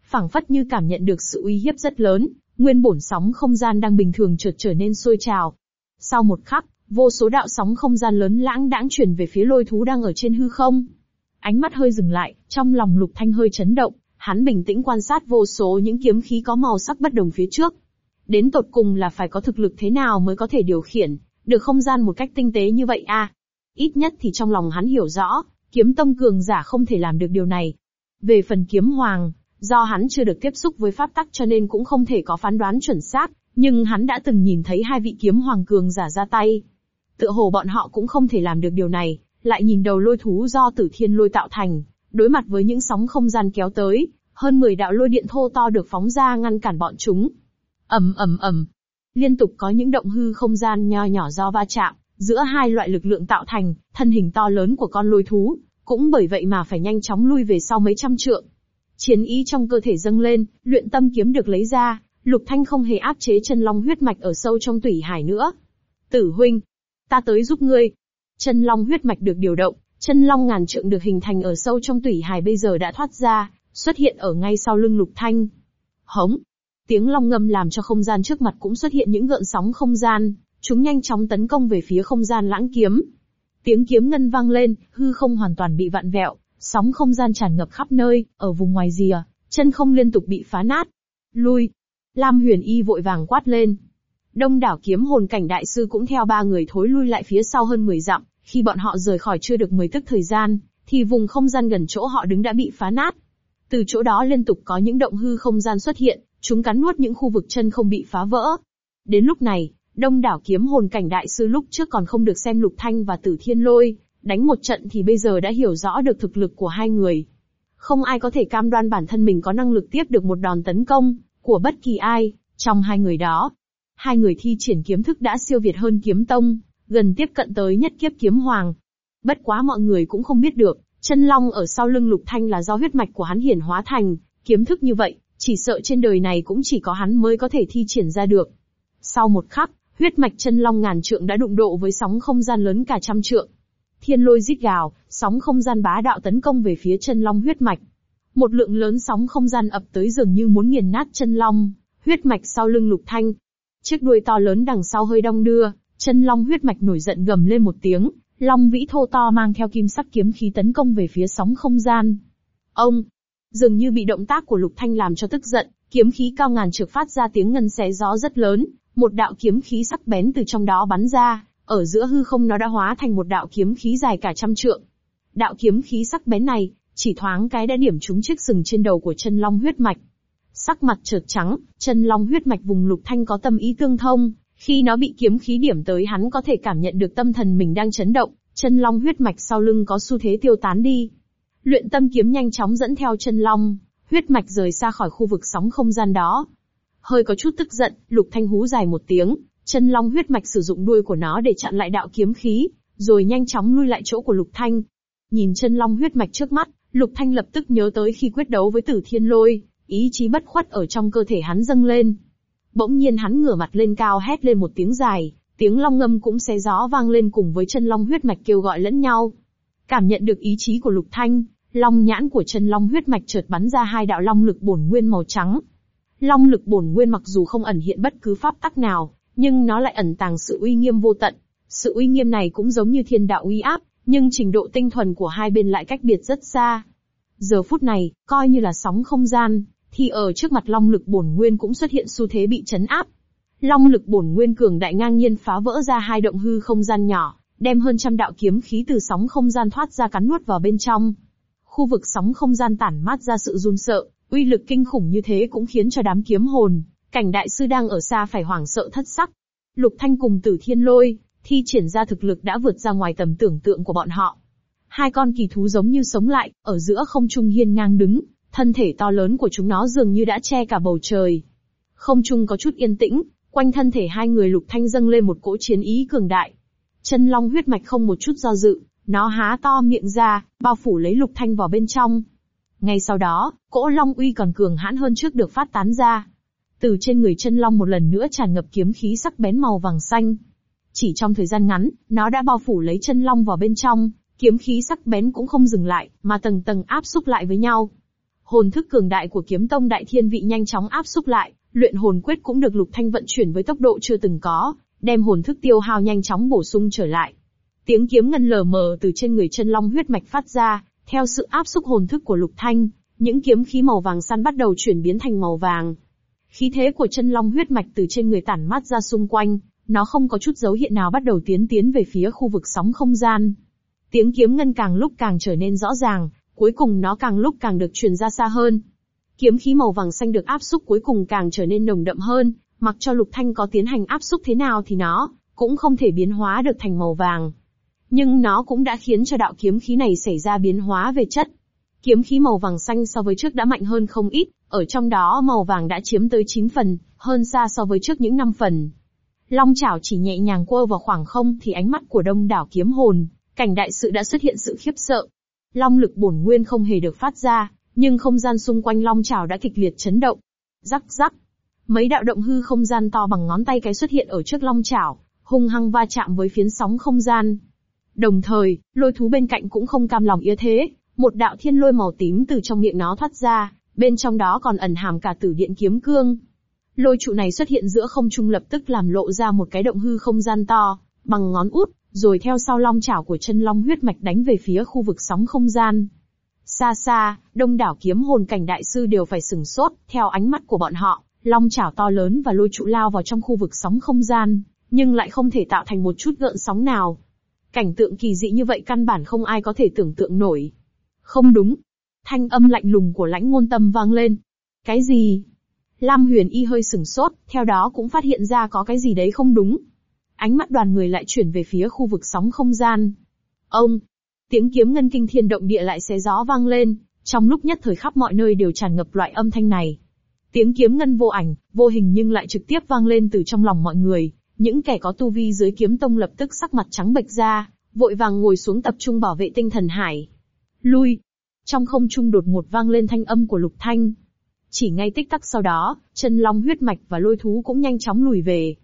phảng phất như cảm nhận được sự uy hiếp rất lớn, nguyên bổn sóng không gian đang bình thường chợt trở nên sôi trào. Sau một khắc, vô số đạo sóng không gian lớn lãng đãng chuyển về phía lôi thú đang ở trên hư không. Ánh mắt hơi dừng lại, trong lòng lục thanh hơi chấn động, hắn bình tĩnh quan sát vô số những kiếm khí có màu sắc bất đồng phía trước. Đến tột cùng là phải có thực lực thế nào mới có thể điều khiển, được không gian một cách tinh tế như vậy a? À? Ít nhất thì trong lòng hắn hiểu rõ, kiếm tông cường giả không thể làm được điều này. Về phần kiếm hoàng, do hắn chưa được tiếp xúc với pháp tắc cho nên cũng không thể có phán đoán chuẩn xác, nhưng hắn đã từng nhìn thấy hai vị kiếm hoàng cường giả ra tay. Tựa hồ bọn họ cũng không thể làm được điều này, lại nhìn đầu lôi thú do tử thiên lôi tạo thành, đối mặt với những sóng không gian kéo tới, hơn 10 đạo lôi điện thô to được phóng ra ngăn cản bọn chúng. ầm ầm ầm, liên tục có những động hư không gian nho nhỏ do va chạm giữa hai loại lực lượng tạo thành, thân hình to lớn của con lôi thú, cũng bởi vậy mà phải nhanh chóng lui về sau mấy trăm trượng. Chiến ý trong cơ thể dâng lên, luyện tâm kiếm được lấy ra, Lục Thanh không hề áp chế chân long huyết mạch ở sâu trong tủy hải nữa. Tử huynh, ta tới giúp ngươi. Chân long huyết mạch được điều động, chân long ngàn trượng được hình thành ở sâu trong tủy hải bây giờ đã thoát ra, xuất hiện ở ngay sau lưng lục thanh. Hống! Tiếng long ngâm làm cho không gian trước mặt cũng xuất hiện những gợn sóng không gian, chúng nhanh chóng tấn công về phía không gian lãng kiếm. Tiếng kiếm ngân vang lên, hư không hoàn toàn bị vặn vẹo, sóng không gian tràn ngập khắp nơi, ở vùng ngoài rìa, chân không liên tục bị phá nát. Lui! Lam huyền y vội vàng quát lên, Đông đảo kiếm hồn cảnh đại sư cũng theo ba người thối lui lại phía sau hơn 10 dặm, khi bọn họ rời khỏi chưa được 10 tức thời gian, thì vùng không gian gần chỗ họ đứng đã bị phá nát. Từ chỗ đó liên tục có những động hư không gian xuất hiện, chúng cắn nuốt những khu vực chân không bị phá vỡ. Đến lúc này, đông đảo kiếm hồn cảnh đại sư lúc trước còn không được xem lục thanh và tử thiên lôi, Đánh một trận thì bây giờ đã hiểu rõ được thực lực của hai người. Không ai có thể cam đoan bản thân mình có năng lực tiếp được một đòn tấn công của bất kỳ ai trong hai người đó. Hai người thi triển kiếm thức đã siêu việt hơn kiếm tông, gần tiếp cận tới nhất kiếp kiếm hoàng. Bất quá mọi người cũng không biết được, chân long ở sau lưng lục thanh là do huyết mạch của hắn hiển hóa thành, kiếm thức như vậy, chỉ sợ trên đời này cũng chỉ có hắn mới có thể thi triển ra được. Sau một khắc, huyết mạch chân long ngàn trượng đã đụng độ với sóng không gian lớn cả trăm trượng. Thiên lôi rít gào, sóng không gian bá đạo tấn công về phía chân long huyết mạch. Một lượng lớn sóng không gian ập tới dường như muốn nghiền nát chân long, huyết mạch sau lưng lục thanh. Chiếc đuôi to lớn đằng sau hơi đong đưa, chân long huyết mạch nổi giận gầm lên một tiếng, long vĩ thô to mang theo kim sắc kiếm khí tấn công về phía sóng không gian. Ông, dường như bị động tác của lục thanh làm cho tức giận, kiếm khí cao ngàn trượt phát ra tiếng ngân xé gió rất lớn, một đạo kiếm khí sắc bén từ trong đó bắn ra, ở giữa hư không nó đã hóa thành một đạo kiếm khí dài cả trăm trượng. Đạo kiếm khí sắc bén này, chỉ thoáng cái đã điểm trúng chiếc sừng trên đầu của chân long huyết mạch. Sắc mặt chợt trắng, chân long huyết mạch vùng lục thanh có tâm ý tương thông, khi nó bị kiếm khí điểm tới hắn có thể cảm nhận được tâm thần mình đang chấn động, chân long huyết mạch sau lưng có xu thế tiêu tán đi. Luyện tâm kiếm nhanh chóng dẫn theo chân long, huyết mạch rời xa khỏi khu vực sóng không gian đó. Hơi có chút tức giận, lục thanh hú dài một tiếng, chân long huyết mạch sử dụng đuôi của nó để chặn lại đạo kiếm khí, rồi nhanh chóng lui lại chỗ của lục thanh. Nhìn chân long huyết mạch trước mắt, lục thanh lập tức nhớ tới khi quyết đấu với tử thiên lôi, ý chí bất khuất ở trong cơ thể hắn dâng lên. Bỗng nhiên hắn ngửa mặt lên cao hét lên một tiếng dài, tiếng long ngâm cũng xé gió vang lên cùng với chân long huyết mạch kêu gọi lẫn nhau. Cảm nhận được ý chí của lục thanh, long nhãn của chân long huyết mạch chợt bắn ra hai đạo long lực bổn nguyên màu trắng. Long lực bổn nguyên mặc dù không ẩn hiện bất cứ pháp tắc nào, nhưng nó lại ẩn tàng sự uy nghiêm vô tận. Sự uy nghiêm này cũng giống như thiên đạo uy áp, nhưng trình độ tinh thuần của hai bên lại cách biệt rất xa. Giờ phút này, coi như là sóng không gian, thì ở trước mặt long lực bổn nguyên cũng xuất hiện xu thế bị chấn áp. Long lực bổn nguyên cường đại ngang nhiên phá vỡ ra hai động hư không gian nhỏ, đem hơn trăm đạo kiếm khí từ sóng không gian thoát ra cắn nuốt vào bên trong. Khu vực sóng không gian tản mát ra sự run sợ, uy lực kinh khủng như thế cũng khiến cho đám kiếm hồn, cảnh đại sư đang ở xa phải hoảng sợ thất sắc. Lục Thanh cùng Tử Thiên Lôi, thi triển ra thực lực đã vượt ra ngoài tầm tưởng tượng của bọn họ. Hai con kỳ thú giống như sống lại, ở giữa không trung hiên ngang đứng, thân thể to lớn của chúng nó dường như đã che cả bầu trời. Không trung có chút yên tĩnh, quanh thân thể hai người lục thanh dâng lên một cỗ chiến ý cường đại. Chân long huyết mạch không một chút do dự, nó há to miệng ra, bao phủ lấy lục thanh vào bên trong. Ngay sau đó, cỗ long uy còn cường hãn hơn trước được phát tán ra. Từ trên người chân long một lần nữa tràn ngập kiếm khí sắc bén màu vàng xanh. Chỉ trong thời gian ngắn, nó đã bao phủ lấy chân long vào bên trong, kiếm khí sắc bén cũng không dừng lại, mà tầng tầng áp xúc lại với nhau. Hồn thức cường đại của kiếm tông đại thiên vị nhanh chóng áp xúc lại, luyện hồn quyết cũng được lục thanh vận chuyển với tốc độ chưa từng có, đem hồn thức tiêu hao nhanh chóng bổ sung trở lại. Tiếng kiếm ngân lờ mờ từ trên người chân long huyết mạch phát ra, theo sự áp xúc hồn thức của lục thanh, những kiếm khí màu vàng săn bắt đầu chuyển biến thành màu vàng. Khí thế của chân long huyết mạch từ trên người tản mát ra xung quanh, nó không có chút dấu hiện nào bắt đầu tiến tiến về phía khu vực sóng không gian. Tiếng kiếm ngân càng lúc càng trở nên rõ ràng, cuối cùng nó càng lúc càng được truyền ra xa hơn. Kiếm khí màu vàng xanh được áp xúc cuối cùng càng trở nên nồng đậm hơn, mặc cho Lục Thanh có tiến hành áp xúc thế nào thì nó cũng không thể biến hóa được thành màu vàng. Nhưng nó cũng đã khiến cho đạo kiếm khí này xảy ra biến hóa về chất. Kiếm khí màu vàng xanh so với trước đã mạnh hơn không ít, ở trong đó màu vàng đã chiếm tới 9 phần, hơn xa so với trước những 5 phần. Long chảo chỉ nhẹ nhàng quơ vào khoảng không thì ánh mắt của đông đảo kiếm hồn, cảnh đại sự đã xuất hiện sự khiếp sợ. Long lực bổn nguyên không hề được phát ra, nhưng không gian xung quanh long chảo đã kịch liệt chấn động. Rắc rắc. Mấy đạo động hư không gian to bằng ngón tay cái xuất hiện ở trước long chảo, hung hăng va chạm với phiến sóng không gian. Đồng thời, lôi thú bên cạnh cũng không cam lòng yếu thế, một đạo thiên lôi màu tím từ trong miệng nó thoát ra, bên trong đó còn ẩn hàm cả tử điện kiếm cương. Lôi trụ này xuất hiện giữa không trung lập tức làm lộ ra một cái động hư không gian to, bằng ngón út, rồi theo sau long chảo của chân long huyết mạch đánh về phía khu vực sóng không gian. Xa xa, đông đảo kiếm hồn cảnh đại sư đều phải sừng sốt, theo ánh mắt của bọn họ, long chảo to lớn và lôi trụ lao vào trong khu vực sóng không gian, nhưng lại không thể tạo thành một chút gợn sóng nào. Cảnh tượng kỳ dị như vậy căn bản không ai có thể tưởng tượng nổi. Không đúng. Thanh âm lạnh lùng của lãnh ngôn tâm vang lên. Cái gì? Lam huyền y hơi sừng sốt, theo đó cũng phát hiện ra có cái gì đấy không đúng. Ánh mắt đoàn người lại chuyển về phía khu vực sóng không gian. Ông, Tiếng kiếm ngân kinh thiên động địa lại xé gió vang lên, trong lúc nhất thời khắp mọi nơi đều tràn ngập loại âm thanh này. Tiếng kiếm ngân vô ảnh, vô hình nhưng lại trực tiếp vang lên từ trong lòng mọi người, những kẻ có tu vi dưới kiếm tông lập tức sắc mặt trắng bệch ra, vội vàng ngồi xuống tập trung bảo vệ tinh thần hải. Lui! Trong không trung đột ngột vang lên thanh âm của Lục Thanh. Chỉ ngay tích tắc sau đó, chân long huyết mạch và lôi thú cũng nhanh chóng lùi về.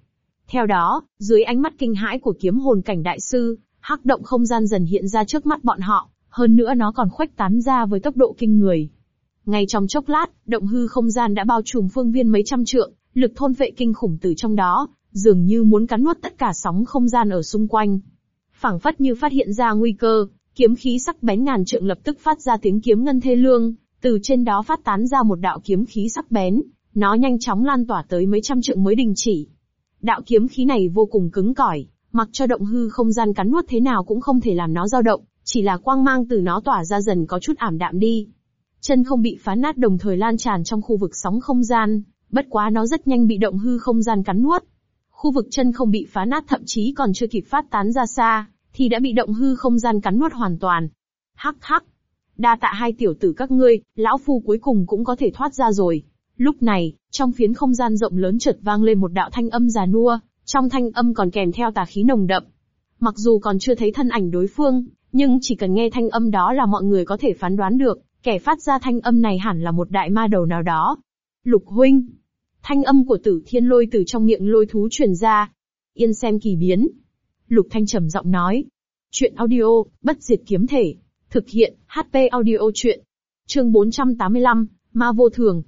Theo đó, dưới ánh mắt kinh hãi của kiếm hồn cảnh đại sư, hắc động không gian dần hiện ra trước mắt bọn họ, hơn nữa nó còn khuếch tán ra với tốc độ kinh người. Ngay trong chốc lát, động hư không gian đã bao trùm phương viên mấy trăm trượng, lực thôn vệ kinh khủng từ trong đó, dường như muốn cắn nuốt tất cả sóng không gian ở xung quanh. phảng phất như phát hiện ra nguy cơ, kiếm khí sắc bén ngàn trượng lập tức phát ra tiếng kiếm ngân thê lương, từ trên đó phát tán ra một đạo kiếm khí sắc bén, nó nhanh chóng lan tỏa tới mấy trăm trượng mới đình chỉ. Đạo kiếm khí này vô cùng cứng cỏi, mặc cho động hư không gian cắn nuốt thế nào cũng không thể làm nó dao động, chỉ là quang mang từ nó tỏa ra dần có chút ảm đạm đi. Chân không bị phá nát đồng thời lan tràn trong khu vực sóng không gian, bất quá nó rất nhanh bị động hư không gian cắn nuốt. Khu vực chân không bị phá nát thậm chí còn chưa kịp phát tán ra xa, thì đã bị động hư không gian cắn nuốt hoàn toàn. Hắc hắc. Đa tạ hai tiểu tử các ngươi, lão phu cuối cùng cũng có thể thoát ra rồi. Lúc này, trong phiến không gian rộng lớn chợt vang lên một đạo thanh âm già nua, trong thanh âm còn kèm theo tà khí nồng đậm. Mặc dù còn chưa thấy thân ảnh đối phương, nhưng chỉ cần nghe thanh âm đó là mọi người có thể phán đoán được, kẻ phát ra thanh âm này hẳn là một đại ma đầu nào đó. Lục huynh. Thanh âm của tử thiên lôi từ trong miệng lôi thú truyền ra. Yên xem kỳ biến. Lục thanh trầm giọng nói. Chuyện audio, bất diệt kiếm thể. Thực hiện, HP audio chuyện. Chương 485, Ma vô thường.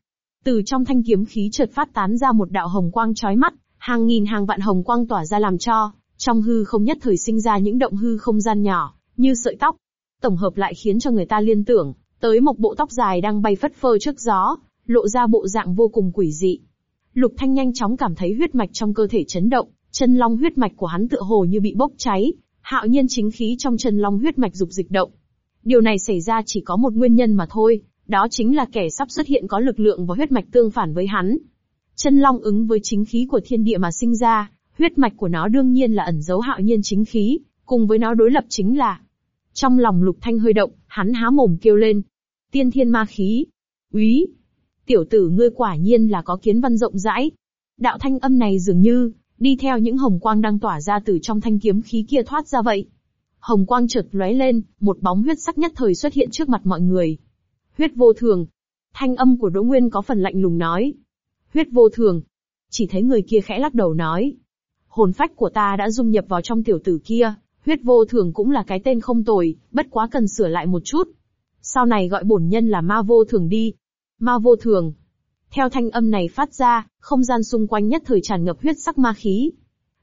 Từ trong thanh kiếm khí chợt phát tán ra một đạo hồng quang chói mắt, hàng nghìn hàng vạn hồng quang tỏa ra làm cho, trong hư không nhất thời sinh ra những động hư không gian nhỏ, như sợi tóc. Tổng hợp lại khiến cho người ta liên tưởng, tới một bộ tóc dài đang bay phất phơ trước gió, lộ ra bộ dạng vô cùng quỷ dị. Lục Thanh nhanh chóng cảm thấy huyết mạch trong cơ thể chấn động, chân long huyết mạch của hắn tựa hồ như bị bốc cháy, hạo nhiên chính khí trong chân long huyết mạch dục dịch động. Điều này xảy ra chỉ có một nguyên nhân mà thôi, đó chính là kẻ sắp xuất hiện có lực lượng và huyết mạch tương phản với hắn. Chân long ứng với chính khí của thiên địa mà sinh ra, huyết mạch của nó đương nhiên là ẩn dấu hạo nhiên chính khí, cùng với nó đối lập chính là. Trong lòng lục thanh hơi động, hắn há mồm kêu lên. Tiên thiên ma khí. Úy! Tiểu tử ngươi quả nhiên là có kiến văn rộng rãi. Đạo thanh âm này dường như, đi theo những hồng quang đang tỏa ra từ trong thanh kiếm khí kia thoát ra vậy. Hồng quang chợt lóe lên, một bóng huyết sắc nhất thời xuất hiện trước mặt mọi người. Huyết vô thường. Thanh âm của Đỗ Nguyên có phần lạnh lùng nói. Huyết vô thường. Chỉ thấy người kia khẽ lắc đầu nói. Hồn phách của ta đã dung nhập vào trong tiểu tử kia, huyết vô thường cũng là cái tên không tồi, bất quá cần sửa lại một chút. Sau này gọi bổn nhân là ma vô thường đi. Ma vô thường. Theo thanh âm này phát ra, không gian xung quanh nhất thời tràn ngập huyết sắc ma khí.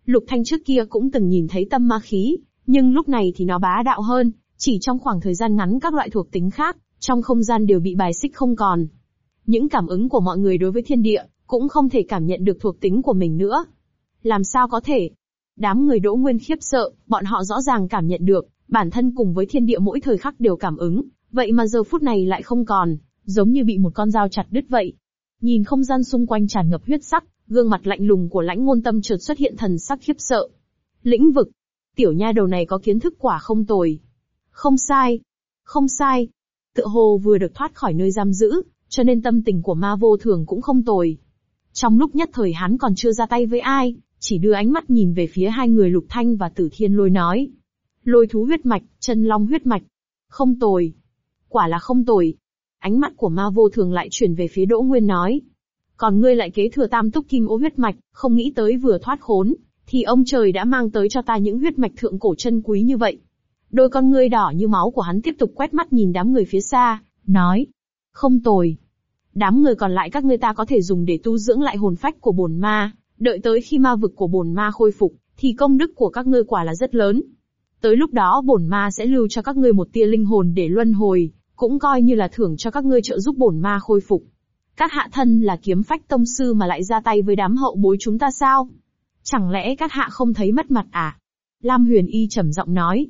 Lục Thanh trước kia cũng từng nhìn thấy tâm ma khí, nhưng lúc này thì nó bá đạo hơn, chỉ trong khoảng thời gian ngắn các loại thuộc tính khác, trong không gian đều bị bài xích không còn. Những cảm ứng của mọi người đối với thiên địa, cũng không thể cảm nhận được thuộc tính của mình nữa. Làm sao có thể? Đám người đỗ nguyên khiếp sợ, bọn họ rõ ràng cảm nhận được, bản thân cùng với thiên địa mỗi thời khắc đều cảm ứng, vậy mà giờ phút này lại không còn, giống như bị một con dao chặt đứt vậy. Nhìn không gian xung quanh tràn ngập huyết sắc, gương mặt lạnh lùng của lãnh ngôn tâm chợt xuất hiện thần sắc khiếp sợ. Lĩnh vực. Tiểu nha đầu này có kiến thức quả không tồi. Không sai. Không sai. Tự hồ vừa được thoát khỏi nơi giam giữ, cho nên tâm tình của ma vô thường cũng không tồi. Trong lúc nhất thời hắn còn chưa ra tay với ai, chỉ đưa ánh mắt nhìn về phía hai người lục thanh và tử thiên lôi nói. Lôi thú huyết mạch, chân long huyết mạch. Không tồi. Quả là không tồi. Ánh mắt của ma vô thường lại chuyển về phía Đỗ Nguyên nói. Còn ngươi lại kế thừa tam túc kim ô huyết mạch, không nghĩ tới vừa thoát khốn, thì ông trời đã mang tới cho ta những huyết mạch thượng cổ chân quý như vậy. Đôi con ngươi đỏ như máu của hắn tiếp tục quét mắt nhìn đám người phía xa, nói. Không tồi. Đám người còn lại các ngươi ta có thể dùng để tu dưỡng lại hồn phách của bổn ma, đợi tới khi ma vực của bổn ma khôi phục, thì công đức của các ngươi quả là rất lớn. Tới lúc đó bổn ma sẽ lưu cho các ngươi một tia linh hồn để luân hồi, cũng coi như là thưởng cho các ngươi trợ giúp bổn ma khôi phục. Các hạ thân là kiếm phách tông sư mà lại ra tay với đám hậu bối chúng ta sao? Chẳng lẽ các hạ không thấy mất mặt à? Lam Huyền Y trầm giọng nói.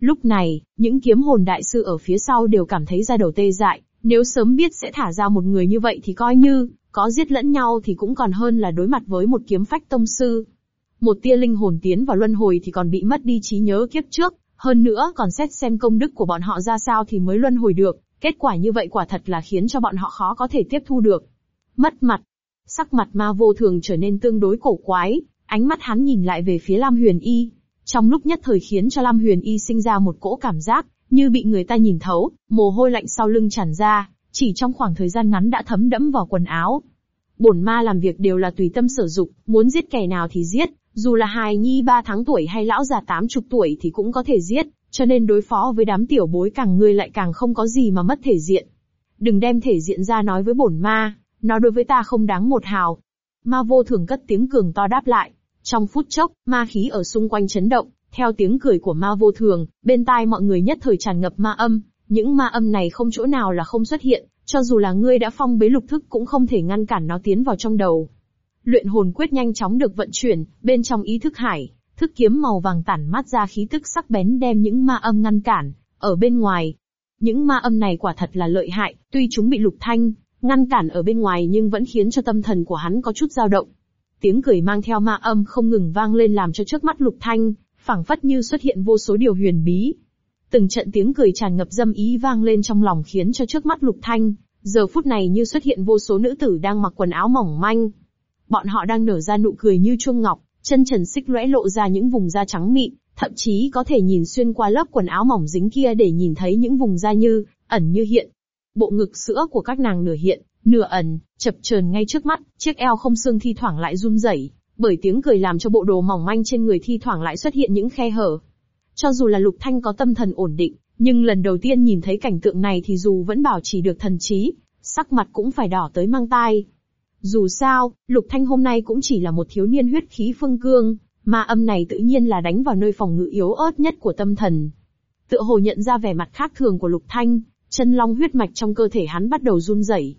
Lúc này, những kiếm hồn đại sư ở phía sau đều cảm thấy ra đầu tê dại, nếu sớm biết sẽ thả ra một người như vậy thì coi như, có giết lẫn nhau thì cũng còn hơn là đối mặt với một kiếm phách tông sư. Một tia linh hồn tiến vào luân hồi thì còn bị mất đi trí nhớ kiếp trước, Hơn nữa còn xét xem công đức của bọn họ ra sao thì mới luân hồi được, kết quả như vậy quả thật là khiến cho bọn họ khó có thể tiếp thu được. Mất mặt. Sắc mặt ma vô thường trở nên tương đối cổ quái, ánh mắt hắn nhìn lại về phía Lam Huyền Y. Trong lúc nhất thời khiến cho Lam Huyền Y sinh ra một cỗ cảm giác, như bị người ta nhìn thấu, mồ hôi lạnh sau lưng tràn ra, chỉ trong khoảng thời gian ngắn đã thấm đẫm vào quần áo. Bổn ma làm việc đều là tùy tâm sở dục, muốn giết kẻ nào thì giết, dù là hài nhi ba tháng tuổi hay lão già tám chục tuổi thì cũng có thể giết, cho nên đối phó với đám tiểu bối càng ngươi lại càng không có gì mà mất thể diện. Đừng đem thể diện ra nói với bổn ma, nó đối với ta không đáng một hào. Ma vô thường cất tiếng cường to đáp lại. Trong phút chốc, ma khí ở xung quanh chấn động, theo tiếng cười của ma vô thường, bên tai mọi người nhất thời tràn ngập ma âm, những ma âm này không chỗ nào là không xuất hiện, cho dù là ngươi đã phong bế lục thức cũng không thể ngăn cản nó tiến vào trong đầu. Luyện hồn quyết nhanh chóng được vận chuyển, bên trong ý thức hải, thức kiếm màu vàng tản mát ra khí tức sắc bén đem những ma âm ngăn cản, ở bên ngoài. Những ma âm này quả thật là lợi hại, tuy chúng bị lục thanh, ngăn cản ở bên ngoài nhưng vẫn khiến cho tâm thần của hắn có chút dao động. Tiếng cười mang theo ma âm không ngừng vang lên làm cho trước mắt lục thanh, phảng phất như xuất hiện vô số điều huyền bí. Từng trận tiếng cười tràn ngập dâm ý vang lên trong lòng khiến cho trước mắt lục thanh, giờ phút này như xuất hiện vô số nữ tử đang mặc quần áo mỏng manh. Bọn họ đang nở ra nụ cười như chuông ngọc, chân trần xích lõe lộ ra những vùng da trắng mịn, thậm chí có thể nhìn xuyên qua lớp quần áo mỏng dính kia để nhìn thấy những vùng da như, ẩn như hiện. Bộ ngực sữa của các nàng nửa hiện, nửa ẩn, chập chờn ngay trước mắt, chiếc eo không xương thi thoảng lại run rẩy, bởi tiếng cười làm cho bộ đồ mỏng manh trên người thi thoảng lại xuất hiện những khe hở. Cho dù là Lục Thanh có tâm thần ổn định, nhưng lần đầu tiên nhìn thấy cảnh tượng này thì dù vẫn bảo trì được thần trí, sắc mặt cũng phải đỏ tới mang tai. Dù sao, Lục Thanh hôm nay cũng chỉ là một thiếu niên huyết khí phương cương, mà âm này tự nhiên là đánh vào nơi phòng ngự yếu ớt nhất của tâm thần. Tựa hồ nhận ra vẻ mặt khác thường của Lục Thanh, chân long huyết mạch trong cơ thể hắn bắt đầu run rẩy.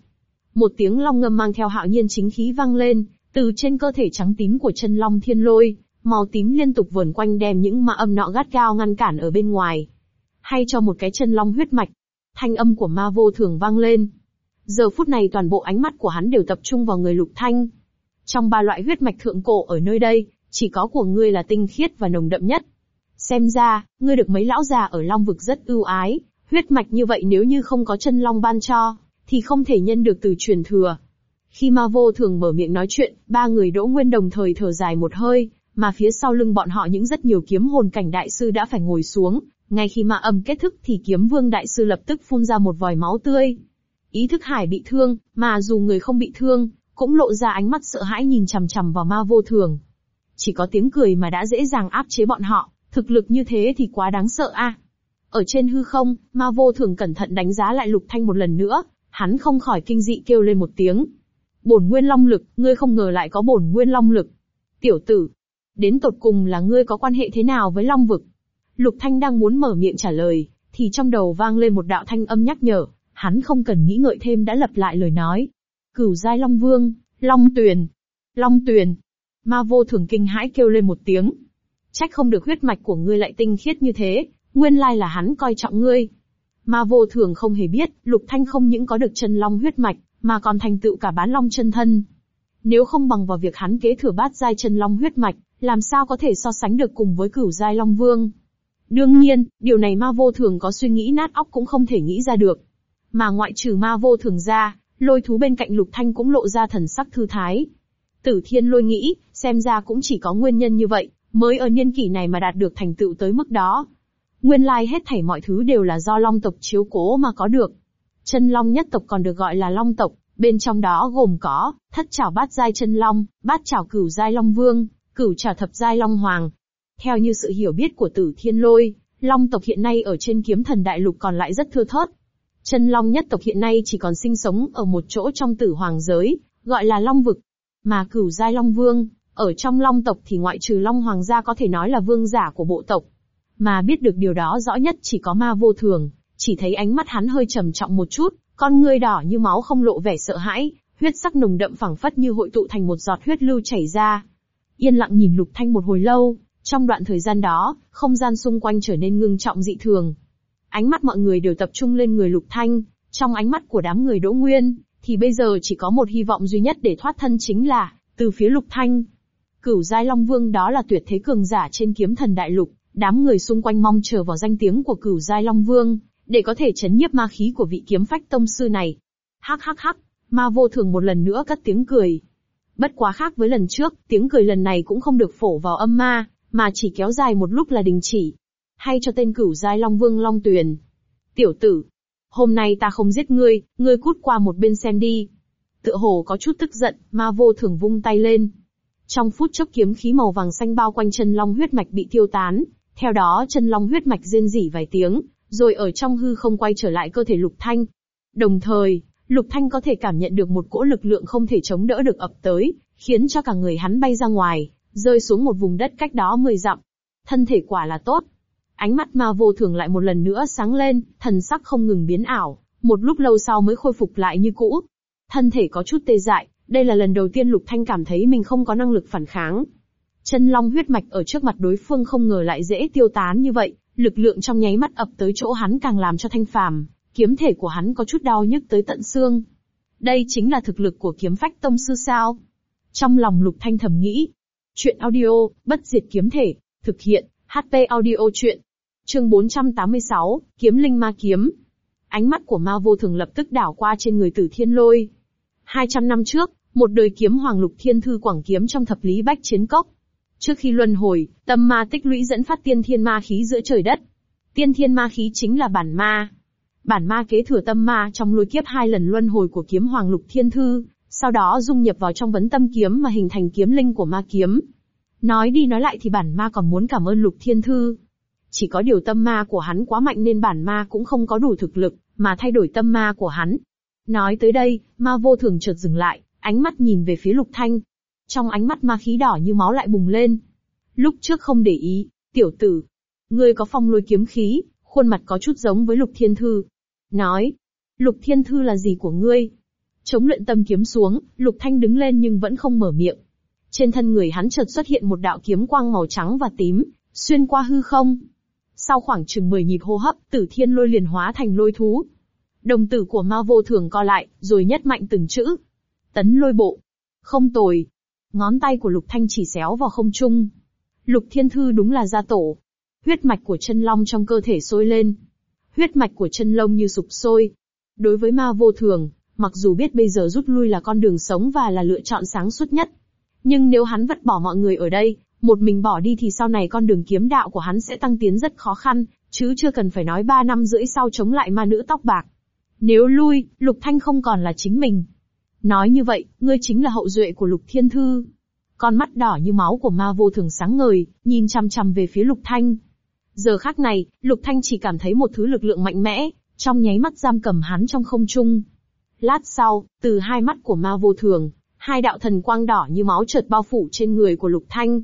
Một tiếng long ngâm mang theo hạo nhiên chính khí vang lên, từ trên cơ thể trắng tím của chân long thiên lôi, màu tím liên tục vờn quanh đem những ma âm nọ gắt gao ngăn cản ở bên ngoài. Hay cho một cái chân long huyết mạch. Thanh âm của ma vô thường vang lên. Giờ phút này toàn bộ ánh mắt của hắn đều tập trung vào người lục thanh. Trong ba loại huyết mạch thượng cổ ở nơi đây, chỉ có của ngươi là tinh khiết và nồng đậm nhất. Xem ra, ngươi được mấy lão già ở Long vực rất ưu ái, huyết mạch như vậy nếu như không có chân long ban cho, thì không thể nhân được từ truyền thừa. Khi ma vô thường mở miệng nói chuyện, ba người đỗ nguyên đồng thời thở dài một hơi, mà phía sau lưng bọn họ những rất nhiều kiếm hồn cảnh đại sư đã phải ngồi xuống, ngay khi ma âm kết thúc thì kiếm vương đại sư lập tức phun ra một vòi máu tươi. Ý thức hải bị thương, mà dù người không bị thương, cũng lộ ra ánh mắt sợ hãi nhìn chằm chằm vào ma vô thường. Chỉ có tiếng cười mà đã dễ dàng áp chế bọn họ, thực lực như thế thì quá đáng sợ a. Ở trên hư không, ma vô thường cẩn thận đánh giá lại lục thanh một lần nữa, hắn không khỏi kinh dị kêu lên một tiếng. Bổn nguyên long lực, ngươi không ngờ lại có bổn nguyên long lực. Tiểu tử, đến tột cùng là ngươi có quan hệ thế nào với long vực? Lục Thanh đang muốn mở miệng trả lời, thì trong đầu vang lên một đạo thanh âm nhắc nhở, hắn không cần nghĩ ngợi thêm đã lập lại lời nói. Cửu giai long vương, long tuyền, long tuyền. Ma vô thường kinh hãi kêu lên một tiếng. Trách không được huyết mạch của ngươi lại tinh khiết như thế, nguyên lai là hắn coi trọng ngươi. Ma vô thường không hề biết, Lục Thanh không những có được chân long huyết mạch, mà còn thành tựu cả bán long chân thân. Nếu không bằng vào việc hắn kế thừa bát giai chân long huyết mạch, làm sao có thể so sánh được cùng với cửu giai long vương. Đương nhiên, điều này ma vô thường có suy nghĩ nát óc cũng không thể nghĩ ra được. Mà ngoại trừ ma vô thường ra, lôi thú bên cạnh lục thanh cũng lộ ra thần sắc thư thái. Tử thiên lôi nghĩ, xem ra cũng chỉ có nguyên nhân như vậy, mới ở niên kỷ này mà đạt được thành tựu tới mức đó. Nguyên lai hết thảy mọi thứ đều là do long tộc chiếu cố mà có được. Chân long nhất tộc còn được gọi là long tộc, bên trong đó gồm có, thất trảo bát giai chân long, bát trảo cửu giai long vương, cửu trảo thập giai long hoàng. Theo như sự hiểu biết của tử thiên lôi, long tộc hiện nay ở trên kiếm thần đại lục còn lại rất thưa thớt. Chân long nhất tộc hiện nay chỉ còn sinh sống ở một chỗ trong tử hoàng giới, gọi là long vực. Mà cửu giai long vương, ở trong long tộc thì ngoại trừ long hoàng gia có thể nói là vương giả của bộ tộc. Mà biết được điều đó rõ nhất chỉ có ma vô thường, chỉ thấy ánh mắt hắn hơi trầm trọng một chút, con ngươi đỏ như máu không lộ vẻ sợ hãi, huyết sắc nồng đậm phẳng phất như hội tụ thành một giọt huyết lưu chảy ra. Yên lặng nhìn Lục Thanh một hồi lâu, trong đoạn thời gian đó, không gian xung quanh trở nên ngưng trọng dị thường. Ánh mắt mọi người đều tập trung lên người Lục Thanh, trong ánh mắt của đám người Đỗ Nguyên, thì bây giờ chỉ có một hy vọng duy nhất để thoát thân chính là, từ phía Lục Thanh. Cửu giai Long Vương đó là tuyệt thế cường giả trên kiếm thần đại lục, Đám người xung quanh mong chờ vào danh tiếng của cửu giai Long Vương, để có thể chấn nhiếp ma khí của vị kiếm phách tông sư này. Hắc hắc hắc, ma vô thường một lần nữa cất tiếng cười. Bất quá khác với lần trước, tiếng cười lần này cũng không được phổ vào âm ma, mà chỉ kéo dài một lúc là đình chỉ. Hay cho tên cửu giai Long Vương Long Tuyền. Tiểu tử, hôm nay ta không giết ngươi, ngươi cút qua một bên xem đi. Tựa hồ có chút tức giận, ma vô thường vung tay lên. Trong phút chốc kiếm khí màu vàng xanh bao quanh chân long huyết mạch bị tiêu tán, theo đó chân long huyết mạch rên rỉ vài tiếng, rồi ở trong hư không quay trở lại cơ thể lục thanh. Đồng thời, lục thanh có thể cảm nhận được một cỗ lực lượng không thể chống đỡ được ập tới, khiến cho cả người hắn bay ra ngoài, rơi xuống một vùng đất cách đó 10 dặm. Thân thể quả là tốt. Ánh mắt ma vô thường lại một lần nữa sáng lên, thần sắc không ngừng biến ảo, một lúc lâu sau mới khôi phục lại như cũ. Thân thể có chút tê dại, đây là lần đầu tiên Lục Thanh cảm thấy mình không có năng lực phản kháng. Chân long huyết mạch ở trước mặt đối phương không ngờ lại dễ tiêu tán như vậy, lực lượng trong nháy mắt ập tới chỗ hắn càng làm cho thanh phàm, kiếm thể của hắn có chút đau nhức tới tận xương. Đây chính là thực lực của kiếm phách tông sư sao? Trong lòng Lục Thanh thầm nghĩ. Chuyện audio, bất diệt kiếm thể, thực hiện, HP audio chuyện. Chương 486, Kiếm Linh Ma Kiếm. Ánh mắt của ma vô thường lập tức đảo qua trên người tử thiên lôi. 200 năm trước, một đời kiếm hoàng lục thiên thư quảng kiếm trong thập lý bách chiến cốc. Trước khi luân hồi, tâm ma tích lũy dẫn phát tiên thiên ma khí giữa trời đất. Tiên thiên ma khí chính là bản ma. Bản ma kế thừa tâm ma trong lôi kiếp hai lần luân hồi của kiếm hoàng lục thiên thư, sau đó dung nhập vào trong vấn tâm kiếm mà hình thành kiếm linh của ma kiếm. Nói đi nói lại thì bản ma còn muốn cảm ơn lục thiên thư. Chỉ có điều tâm ma của hắn quá mạnh nên bản ma cũng không có đủ thực lực, mà thay đổi tâm ma của hắn. Nói tới đây, ma vô thường chợt dừng lại, ánh mắt nhìn về phía lục thanh. Trong ánh mắt ma khí đỏ như máu lại bùng lên. Lúc trước không để ý, tiểu tử. Ngươi có phong lôi kiếm khí, khuôn mặt có chút giống với lục thiên thư. Nói, lục thiên thư là gì của ngươi? Chống luyện tâm kiếm xuống, lục thanh đứng lên nhưng vẫn không mở miệng. Trên thân người hắn chợt xuất hiện một đạo kiếm quang màu trắng và tím, xuyên qua hư không. Sau khoảng chừng 10 nhịp hô hấp, tử thiên lôi liền hóa thành lôi thú. Đồng tử của ma vô thường co lại, rồi nhất mạnh từng chữ. Tấn lôi bộ. Không tồi. Ngón tay của lục thanh chỉ xéo vào không trung. Lục thiên thư đúng là gia tổ. Huyết mạch của chân long trong cơ thể sôi lên. Huyết mạch của chân lông như sụp sôi. Đối với ma vô thường, mặc dù biết bây giờ rút lui là con đường sống và là lựa chọn sáng suốt nhất. Nhưng nếu hắn vứt bỏ mọi người ở đây, một mình bỏ đi thì sau này con đường kiếm đạo của hắn sẽ tăng tiến rất khó khăn, chứ chưa cần phải nói ba năm rưỡi sau chống lại ma nữ tóc bạc. Nếu lui, Lục Thanh không còn là chính mình. Nói như vậy, ngươi chính là hậu duệ của Lục Thiên Thư. Con mắt đỏ như máu của ma vô thường sáng ngời, nhìn chăm chăm về phía Lục Thanh. Giờ khắc này, Lục Thanh chỉ cảm thấy một thứ lực lượng mạnh mẽ, trong nháy mắt giam cầm hắn trong không trung. Lát sau, từ hai mắt của ma vô thường, hai đạo thần quang đỏ như máu chợt bao phủ trên người của Lục Thanh.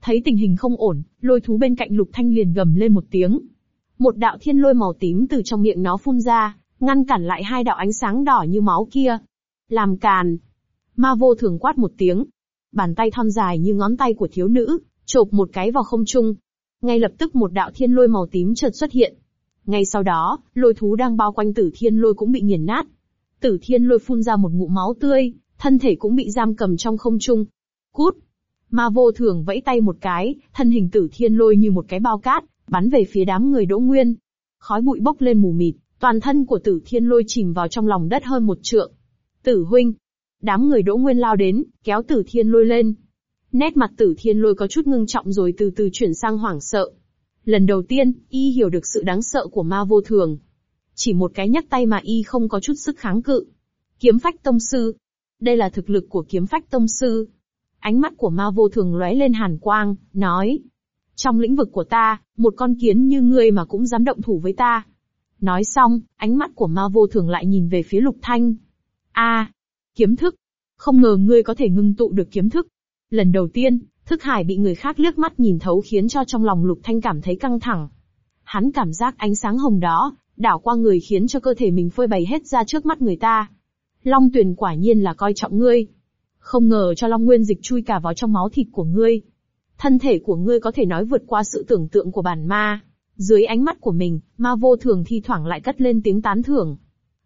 Thấy tình hình không ổn, lôi thú bên cạnh Lục Thanh liền gầm lên một tiếng. Một đạo thiên lôi màu tím từ trong miệng nó phun ra, ngăn cản lại hai đạo ánh sáng đỏ như máu kia. Làm càn. Ma vô thường quát một tiếng. Bàn tay thon dài như ngón tay của thiếu nữ, chộp một cái vào không trung. Ngay lập tức một đạo thiên lôi màu tím chợt xuất hiện. Ngay sau đó, lôi thú đang bao quanh tử thiên lôi cũng bị nghiền nát. Tử thiên lôi phun ra một ngụm máu tươi, thân thể cũng bị giam cầm trong không trung. Cút! Ma vô thường vẫy tay một cái, thân hình tử thiên lôi như một cái bao cát, bắn về phía đám người đỗ nguyên. Khói bụi bốc lên mù mịt, toàn thân của tử thiên lôi chìm vào trong lòng đất hơn một trượng. Tử huynh! Đám người đỗ nguyên lao đến, kéo tử thiên lôi lên. Nét mặt tử thiên lôi có chút ngưng trọng rồi từ từ chuyển sang hoảng sợ. Lần đầu tiên, y hiểu được sự đáng sợ của ma vô thường. Chỉ một cái nhấc tay mà y không có chút sức kháng cự. Kiếm phách tông sư. Đây là thực lực của kiếm phách tông sư. Ánh mắt của ma vô thường lóe lên hàn quang, nói. Trong lĩnh vực của ta, một con kiến như ngươi mà cũng dám động thủ với ta. Nói xong, ánh mắt của ma vô thường lại nhìn về phía lục thanh a kiếm thức. Không ngờ ngươi có thể ngưng tụ được kiếm thức. Lần đầu tiên, thức hải bị người khác liếc mắt nhìn thấu khiến cho trong lòng lục thanh cảm thấy căng thẳng. Hắn cảm giác ánh sáng hồng đó, đảo qua người khiến cho cơ thể mình phơi bày hết ra trước mắt người ta. Long Tuyền quả nhiên là coi trọng ngươi. Không ngờ cho Long Nguyên dịch chui cả vào trong máu thịt của ngươi. Thân thể của ngươi có thể nói vượt qua sự tưởng tượng của bản ma. Dưới ánh mắt của mình, ma vô thường thi thoảng lại cất lên tiếng tán thưởng.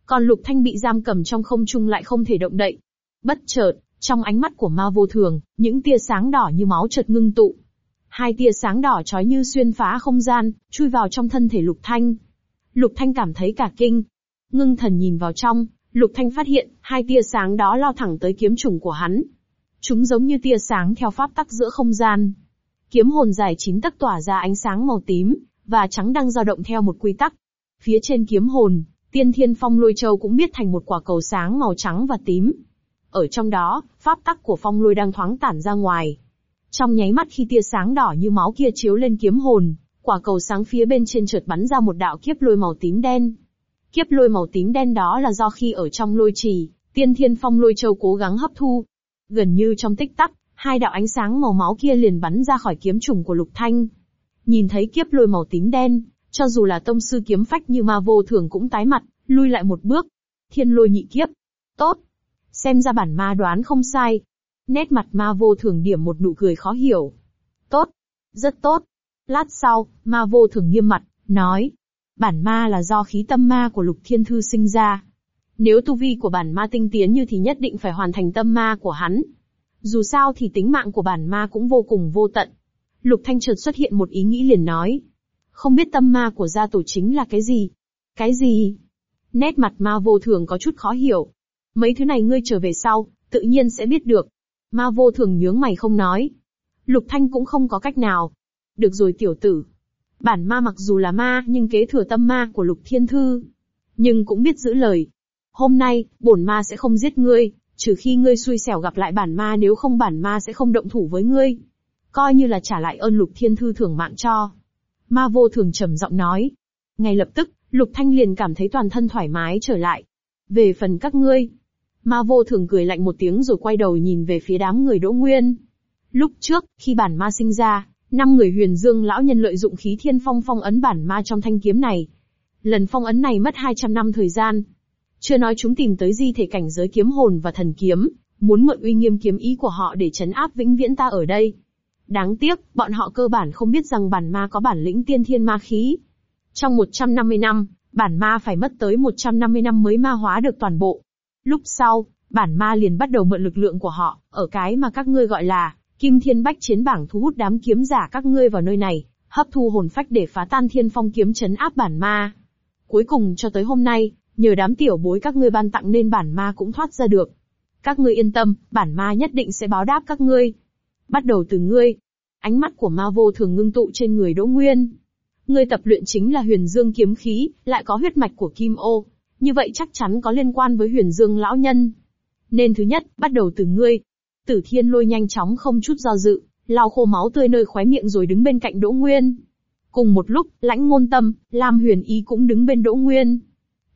Còn Lục Thanh bị giam cầm trong không trung lại không thể động đậy. Bất chợt, trong ánh mắt của ma vô thường, những tia sáng đỏ như máu chợt ngưng tụ. Hai tia sáng đỏ chói như xuyên phá không gian, chui vào trong thân thể Lục Thanh. Lục Thanh cảm thấy cả kinh. Ngưng thần nhìn vào trong, Lục Thanh phát hiện, hai tia sáng đó lao thẳng tới kiếm trùng của hắn. Chúng giống như tia sáng theo pháp tắc giữa không gian. Kiếm hồn dài chín tấc tỏa ra ánh sáng màu tím, và trắng đang dao động theo một quy tắc. Phía trên kiếm hồn, tiên thiên phong lôi châu cũng biết thành một quả cầu sáng màu trắng và tím. Ở trong đó, pháp tắc của phong lôi đang thoáng tản ra ngoài. Trong nháy mắt khi tia sáng đỏ như máu kia chiếu lên kiếm hồn, quả cầu sáng phía bên trên chợt bắn ra một đạo kiếp lôi màu tím đen. Kiếp lôi màu tím đen đó là do khi ở trong lôi trì, tiên thiên phong lôi châu cố gắng hấp thu. Gần như trong tích tắc, hai đạo ánh sáng màu máu kia liền bắn ra khỏi kiếm trùng của Lục Thanh. Nhìn thấy kiếp lôi màu tím đen, cho dù là tông sư kiếm phách như ma vô thường cũng tái mặt, lui lại một bước. Thiên lôi nhị kiếp. Tốt. Xem ra bản ma đoán không sai. Nét mặt ma vô thường điểm một nụ cười khó hiểu. Tốt. Rất tốt. Lát sau, ma vô thường nghiêm mặt, nói. Bản ma là do khí tâm ma của lục thiên thư sinh ra. Nếu tu vi của bản ma tinh tiến như thì nhất định phải hoàn thành tâm ma của hắn. Dù sao thì tính mạng của bản ma cũng vô cùng vô tận. Lục Thanh chợt xuất hiện một ý nghĩ liền nói. Không biết tâm ma của gia tổ chính là cái gì? Cái gì? Nét mặt ma vô thường có chút khó hiểu. Mấy thứ này ngươi trở về sau, tự nhiên sẽ biết được. Ma vô thường nhướng mày không nói. Lục Thanh cũng không có cách nào. Được rồi tiểu tử. Bản ma mặc dù là ma nhưng kế thừa tâm ma của Lục Thiên Thư. Nhưng cũng biết giữ lời. Hôm nay, bổn ma sẽ không giết ngươi, trừ khi ngươi xui xẻo gặp lại bản ma nếu không bản ma sẽ không động thủ với ngươi. Coi như là trả lại ơn Lục Thiên Thư thưởng mạng cho. Ma vô thường trầm giọng nói. Ngay lập tức, Lục Thanh liền cảm thấy toàn thân thoải mái trở lại. Về phần các ngươi, Ma vô thường cười lạnh một tiếng rồi quay đầu nhìn về phía đám người Đỗ Nguyên. Lúc trước, khi bản ma sinh ra, năm người huyền dương lão nhân lợi dụng khí thiên phong phong ấn bản ma trong thanh kiếm này. Lần phong ấn này mất 200 năm thời gian. Chưa nói chúng tìm tới di thể cảnh giới kiếm hồn và thần kiếm, muốn mượn uy nghiêm kiếm ý của họ để chấn áp vĩnh viễn ta ở đây. Đáng tiếc, bọn họ cơ bản không biết rằng bản ma có bản lĩnh tiên thiên ma khí. Trong 150 năm, bản ma phải mất tới 150 năm mới ma hóa được toàn bộ. Lúc sau, bản ma liền bắt đầu mượn lực lượng của họ, ở cái mà các ngươi gọi là, Kim Thiên Bách chiến bảng thu hút đám kiếm giả các ngươi vào nơi này, hấp thu hồn phách để phá tan thiên phong kiếm chấn áp bản ma. Cuối cùng cho tới hôm nay, nhờ đám tiểu bối các ngươi ban tặng nên bản ma cũng thoát ra được. Các ngươi yên tâm, bản ma nhất định sẽ báo đáp các ngươi. Bắt đầu từ ngươi. Ánh mắt của ma vô thường ngưng tụ trên người Đỗ Nguyên. Ngươi tập luyện chính là huyền dương kiếm khí, lại có huyết mạch của Kim Ô, như vậy chắc chắn có liên quan với huyền dương lão nhân. Nên thứ nhất, bắt đầu từ ngươi. Tử thiên lôi nhanh chóng không chút do dự, lau khô máu tươi nơi khóe miệng rồi đứng bên cạnh Đỗ Nguyên. Cùng một lúc, lãnh ngôn tâm, Lam huyền y cũng đứng bên Đỗ Nguyên.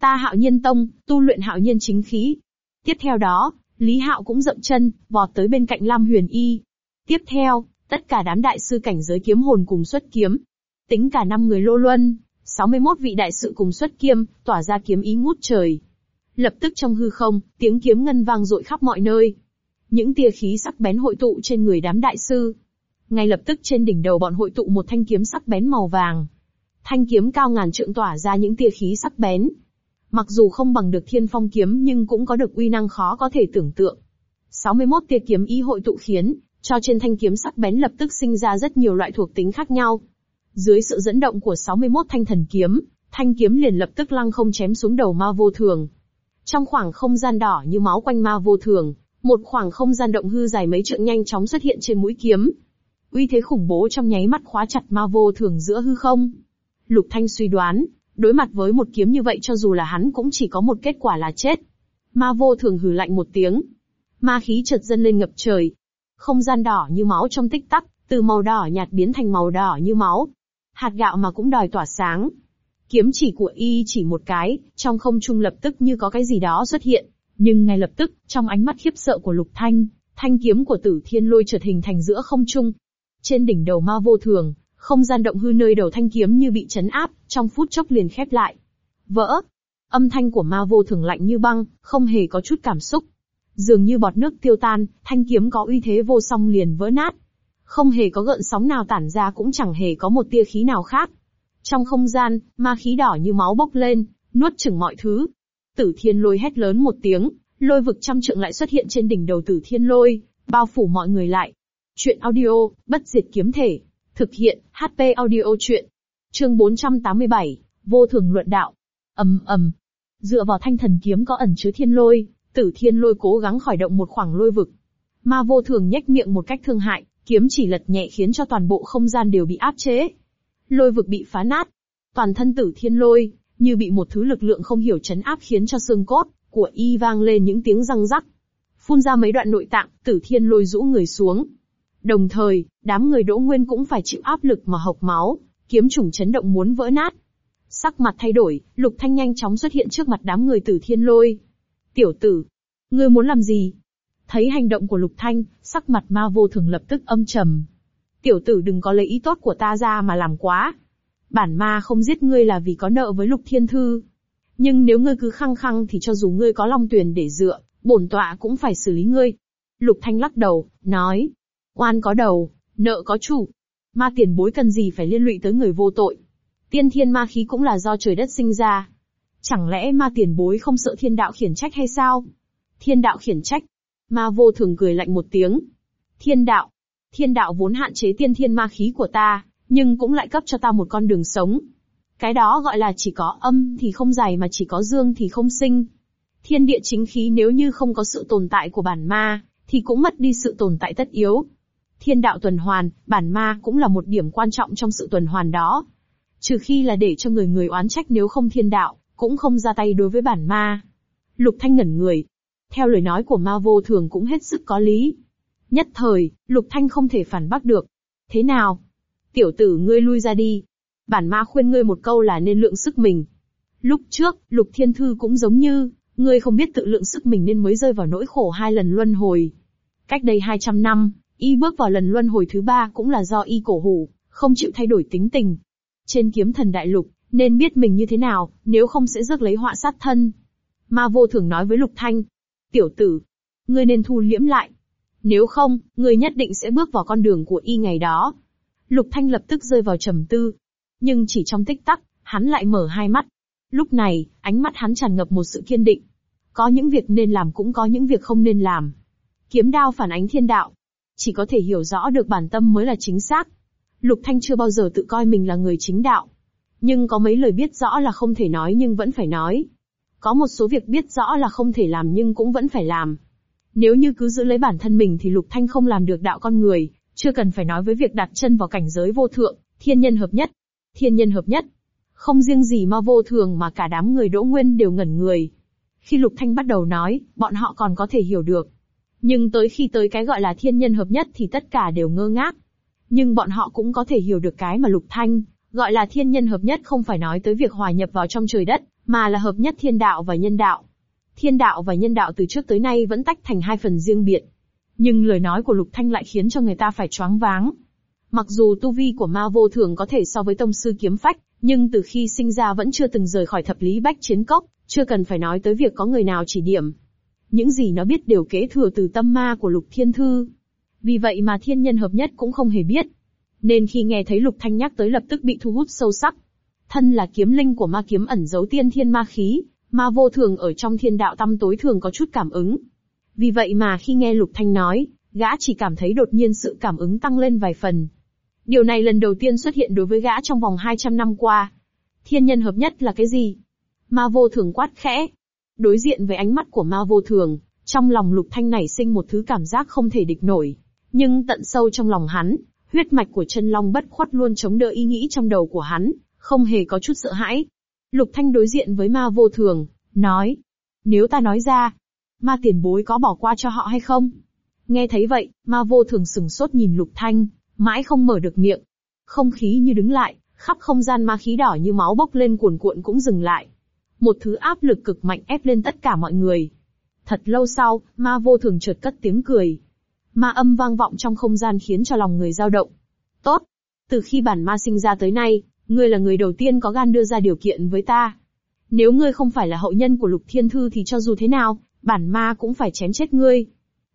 Ta hạo nhiên tông, tu luyện hạo nhiên chính khí. Tiếp theo đó, Lý Hạo cũng dậm chân, vọt tới bên cạnh Lam huyền y. Tiếp theo, tất cả đám đại sư cảnh giới kiếm hồn cùng xuất kiếm. Tính cả năm người lô luân, 61 vị đại sự cùng xuất kiếm, tỏa ra kiếm ý ngút trời. Lập tức trong hư không, tiếng kiếm ngân vang dội khắp mọi nơi. Những tia khí sắc bén hội tụ trên người đám đại sư. Ngay lập tức trên đỉnh đầu bọn hội tụ một thanh kiếm sắc bén màu vàng. Thanh kiếm cao ngàn trượng tỏa ra những tia khí sắc bén. Mặc dù không bằng được thiên phong kiếm nhưng cũng có được uy năng khó có thể tưởng tượng. 61 tia kiếm ý hội tụ khiến, cho trên thanh kiếm sắc bén lập tức sinh ra rất nhiều loại thuộc tính khác nhau. Dưới sự dẫn động của 61 thanh thần kiếm, thanh kiếm liền lập tức lăng không chém xuống đầu ma vô thường. Trong khoảng không gian đỏ như máu quanh ma vô thường, một khoảng không gian động hư dài mấy trượng nhanh chóng xuất hiện trên mũi kiếm. Uy thế khủng bố trong nháy mắt khóa chặt ma vô thường giữa hư không. Lục Thanh suy đoán, đối mặt với một kiếm như vậy cho dù là hắn cũng chỉ có một kết quả là chết. Ma vô thường hừ lạnh một tiếng. Ma khí chợt dâng lên ngập trời. Không gian đỏ như máu trong tích tắc, từ màu đỏ nhạt biến thành màu đỏ như máu, hạt gạo mà cũng đòi tỏa sáng. Kiếm chỉ của y chỉ một cái, trong không trung lập tức như có cái gì đó xuất hiện, nhưng ngay lập tức, trong ánh mắt khiếp sợ của Lục Thanh, thanh kiếm của Tử Thiên Lôi chợt hình thành giữa không trung. Trên đỉnh đầu ma vô thường, không gian động hư nơi đầu thanh kiếm như bị chấn áp, trong phút chốc liền khép lại. Vỡ. Âm thanh của ma vô thường lạnh như băng, không hề có chút cảm xúc. Dường như bọt nước tiêu tan, thanh kiếm có uy thế vô song liền vỡ nát, không hề có gợn sóng nào tản ra cũng chẳng hề có một tia khí nào khác. Trong không gian, ma khí đỏ như máu bốc lên, nuốt chửng mọi thứ. Tử thiên lôi hét lớn một tiếng, lôi vực trăm trượng lại xuất hiện trên đỉnh đầu tử thiên lôi, bao phủ mọi người lại. Chuyện audio, bất diệt kiếm thể. Thực hiện, HP audio chuyện. Chương 487, vô thường luận đạo. ầm ầm, dựa vào thanh thần kiếm có ẩn chứa thiên lôi, tử thiên lôi cố gắng khởi động một khoảng lôi vực. Ma vô thường nhếch miệng một cách thương hại, kiếm chỉ lật nhẹ khiến cho toàn bộ không gian đều bị áp chế. Lôi vực bị phá nát. Toàn thân tử thiên lôi, như bị một thứ lực lượng không hiểu chấn áp khiến cho xương cốt của y vang lên những tiếng răng rắc. Phun ra mấy đoạn nội tạng, tử thiên lôi rũ người xuống. Đồng thời, đám người đỗ nguyên cũng phải chịu áp lực mà hộc máu, kiếm trùng chấn động muốn vỡ nát. Sắc mặt thay đổi, lục thanh nhanh chóng xuất hiện trước mặt đám người tử thiên lôi. Tiểu tử, ngươi muốn làm gì? Thấy hành động của lục thanh, sắc mặt ma vô thường lập tức âm trầm. Tiểu tử đừng có lấy ý tốt của ta ra mà làm quá. Bản ma không giết ngươi là vì có nợ với lục thiên thư. Nhưng nếu ngươi cứ khăng khăng thì cho dù ngươi có long tuyền để dựa, bổn tọa cũng phải xử lý ngươi. Lục thanh lắc đầu, nói. Oan có đầu, nợ có chủ. Ma tiền bối cần gì phải liên lụy tới người vô tội. Tiên thiên ma khí cũng là do trời đất sinh ra. Chẳng lẽ ma tiền bối không sợ thiên đạo khiển trách hay sao? Thiên đạo khiển trách. Ma vô thường cười lạnh một tiếng. Thiên đạo. Thiên đạo vốn hạn chế tiên thiên ma khí của ta, nhưng cũng lại cấp cho ta một con đường sống. Cái đó gọi là chỉ có âm thì không dài mà chỉ có dương thì không sinh. Thiên địa chính khí nếu như không có sự tồn tại của bản ma, thì cũng mất đi sự tồn tại tất yếu. Thiên đạo tuần hoàn, bản ma cũng là một điểm quan trọng trong sự tuần hoàn đó. Trừ khi là để cho người người oán trách nếu không thiên đạo, cũng không ra tay đối với bản ma. Lục Thanh ngẩn người. Theo lời nói của ma vô thường cũng hết sức có lý. Nhất thời, Lục Thanh không thể phản bác được. Thế nào? Tiểu tử ngươi lui ra đi. Bản ma khuyên ngươi một câu là nên lượng sức mình. Lúc trước, Lục Thiên Thư cũng giống như, ngươi không biết tự lượng sức mình nên mới rơi vào nỗi khổ hai lần luân hồi. Cách đây 200 năm, y bước vào lần luân hồi thứ ba cũng là do y cổ hủ, không chịu thay đổi tính tình. Trên kiếm thần đại lục, nên biết mình như thế nào, nếu không sẽ rước lấy họa sát thân. Ma vô thường nói với Lục Thanh, tiểu tử, ngươi nên thu liễm lại. Nếu không, ngươi nhất định sẽ bước vào con đường của y ngày đó. Lục Thanh lập tức rơi vào trầm tư. Nhưng chỉ trong tích tắc, hắn lại mở hai mắt. Lúc này, ánh mắt hắn tràn ngập một sự kiên định. Có những việc nên làm cũng có những việc không nên làm. Kiếm đao phản ánh thiên đạo. Chỉ có thể hiểu rõ được bản tâm mới là chính xác. Lục Thanh chưa bao giờ tự coi mình là người chính đạo. Nhưng có mấy lời biết rõ là không thể nói nhưng vẫn phải nói. Có một số việc biết rõ là không thể làm nhưng cũng vẫn phải làm. Nếu như cứ giữ lấy bản thân mình thì Lục Thanh không làm được đạo con người, chưa cần phải nói với việc đặt chân vào cảnh giới vô thượng, thiên nhân hợp nhất. Thiên nhân hợp nhất. Không riêng gì ma vô thường mà cả đám người đỗ nguyên đều ngẩn người. Khi Lục Thanh bắt đầu nói, bọn họ còn có thể hiểu được. Nhưng tới khi tới cái gọi là thiên nhân hợp nhất thì tất cả đều ngơ ngác. Nhưng bọn họ cũng có thể hiểu được cái mà Lục Thanh, gọi là thiên nhân hợp nhất không phải nói tới việc hòa nhập vào trong trời đất, mà là hợp nhất thiên đạo và nhân đạo. Thiên đạo và nhân đạo từ trước tới nay vẫn tách thành hai phần riêng biệt. Nhưng lời nói của Lục Thanh lại khiến cho người ta phải choáng váng. Mặc dù tu vi của ma vô thường có thể so với tông sư kiếm phách, nhưng từ khi sinh ra vẫn chưa từng rời khỏi thập lý bách chiến cốc, chưa cần phải nói tới việc có người nào chỉ điểm. Những gì nó biết đều kế thừa từ tâm ma của Lục Thiên Thư. Vì vậy mà thiên nhân hợp nhất cũng không hề biết. Nên khi nghe thấy Lục Thanh nhắc tới lập tức bị thu hút sâu sắc. Thân là kiếm linh của ma kiếm ẩn giấu tiên thiên ma khí, ma vô thường ở trong thiên đạo tâm tối thường có chút cảm ứng. Vì vậy mà khi nghe Lục Thanh nói, gã chỉ cảm thấy đột nhiên sự cảm ứng tăng lên vài phần. Điều này lần đầu tiên xuất hiện đối với gã trong vòng 200 năm qua. Thiên nhân hợp nhất là cái gì? Ma vô thường quát khẽ. Đối diện với ánh mắt của ma vô thường, trong lòng Lục Thanh nảy sinh một thứ cảm giác không thể địch nổi. Nhưng tận sâu trong lòng hắn, huyết mạch của chân long bất khuất luôn chống đỡ ý nghĩ trong đầu của hắn, không hề có chút sợ hãi. Lục Thanh đối diện với ma vô thường, nói. Nếu ta nói ra, ma tiền bối có bỏ qua cho họ hay không? Nghe thấy vậy, ma vô thường sừng sốt nhìn Lục Thanh, mãi không mở được miệng. Không khí như đứng lại, khắp không gian ma khí đỏ như máu bốc lên cuồn cuộn cũng dừng lại. Một thứ áp lực cực mạnh ép lên tất cả mọi người. Thật lâu sau, ma vô thường chợt cất tiếng cười. Ma âm vang vọng trong không gian khiến cho lòng người dao động. Tốt! Từ khi bản ma sinh ra tới nay, ngươi là người đầu tiên có gan đưa ra điều kiện với ta. Nếu ngươi không phải là hậu nhân của lục thiên thư thì cho dù thế nào, bản ma cũng phải chém chết ngươi.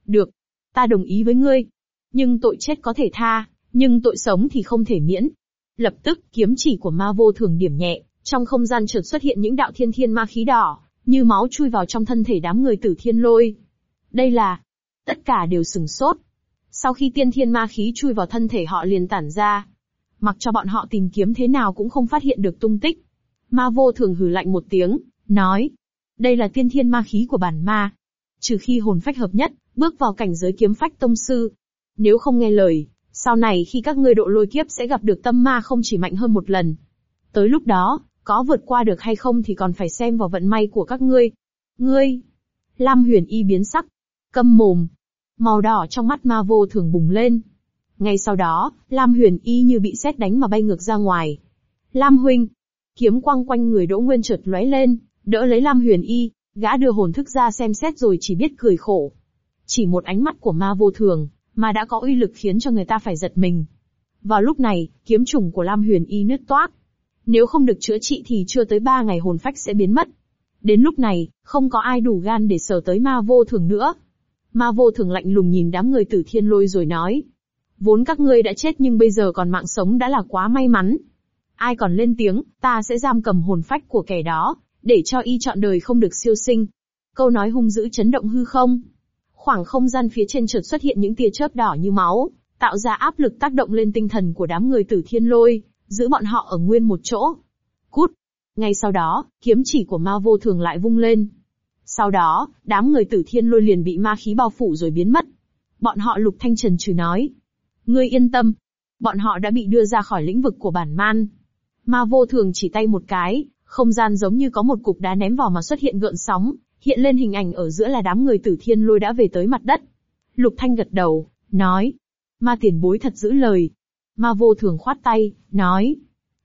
Được. Ta đồng ý với ngươi. Nhưng tội chết có thể tha, nhưng tội sống thì không thể miễn. Lập tức, kiếm chỉ của ma vô thường điểm nhẹ, trong không gian chợt xuất hiện những đạo thiên thiên ma khí đỏ, như máu chui vào trong thân thể đám người tử thiên lôi. Đây là, tất cả đều sừng sốt. Sau khi tiên thiên ma khí chui vào thân thể họ liền tản ra. mặc cho bọn họ tìm kiếm thế nào cũng không phát hiện được tung tích. Ma vô thường hừ lạnh một tiếng, nói, đây là tiên thiên ma khí của bản ma. Trừ khi hồn phách hợp nhất, bước vào cảnh giới kiếm phách tông sư. Nếu không nghe lời, sau này khi các ngươi độ lôi kiếp sẽ gặp được tâm ma không chỉ mạnh hơn một lần. Tới lúc đó, có vượt qua được hay không thì còn phải xem vào vận may của các ngươi. Ngươi! Lam huyền y biến sắc. Câm mồm. Màu đỏ trong mắt ma vô thường bùng lên. Ngay sau đó, Lam huyền y như bị sét đánh mà bay ngược ra ngoài. Lam huynh! Kiếm quang quanh người đỗ nguyên chợt lóe lên, đỡ lấy Lam huyền y, gã đưa hồn thức ra xem xét rồi chỉ biết cười khổ. Chỉ một ánh mắt của ma vô thường, mà đã có uy lực khiến cho người ta phải giật mình. Vào lúc này, kiếm trùng của Lam Huyền Y nứt toác. Nếu không được chữa trị thì chưa tới ba ngày hồn phách sẽ biến mất. Đến lúc này, không có ai đủ gan để sờ tới ma vô thường nữa. Ma vô thường lạnh lùng nhìn đám người tử thiên lôi rồi nói. Vốn các ngươi đã chết nhưng bây giờ còn mạng sống đã là quá may mắn. Ai còn lên tiếng, ta sẽ giam cầm hồn phách của kẻ đó, để cho y chọn đời không được siêu sinh. Câu nói hung dữ chấn động hư không. Khoảng không gian phía trên chợt xuất hiện những tia chớp đỏ như máu, tạo ra áp lực tác động lên tinh thần của đám người tử thiên lôi, giữ bọn họ ở nguyên một chỗ. Cút! Ngay sau đó, kiếm chỉ của ma vô thường lại vung lên. Sau đó, đám người tử thiên lôi liền bị ma khí bao phủ rồi biến mất. Bọn họ lục thanh trần trừ nói. Ngươi yên tâm. Bọn họ đã bị đưa ra khỏi lĩnh vực của bản man. Ma vô thường chỉ tay một cái, không gian giống như có một cục đá ném vào mà xuất hiện gợn sóng, hiện lên hình ảnh ở giữa là đám người tử thiên lôi đã về tới mặt đất. Lục Thanh gật đầu, nói. Ma tiền bối thật giữ lời. Ma vô thường khoát tay, nói.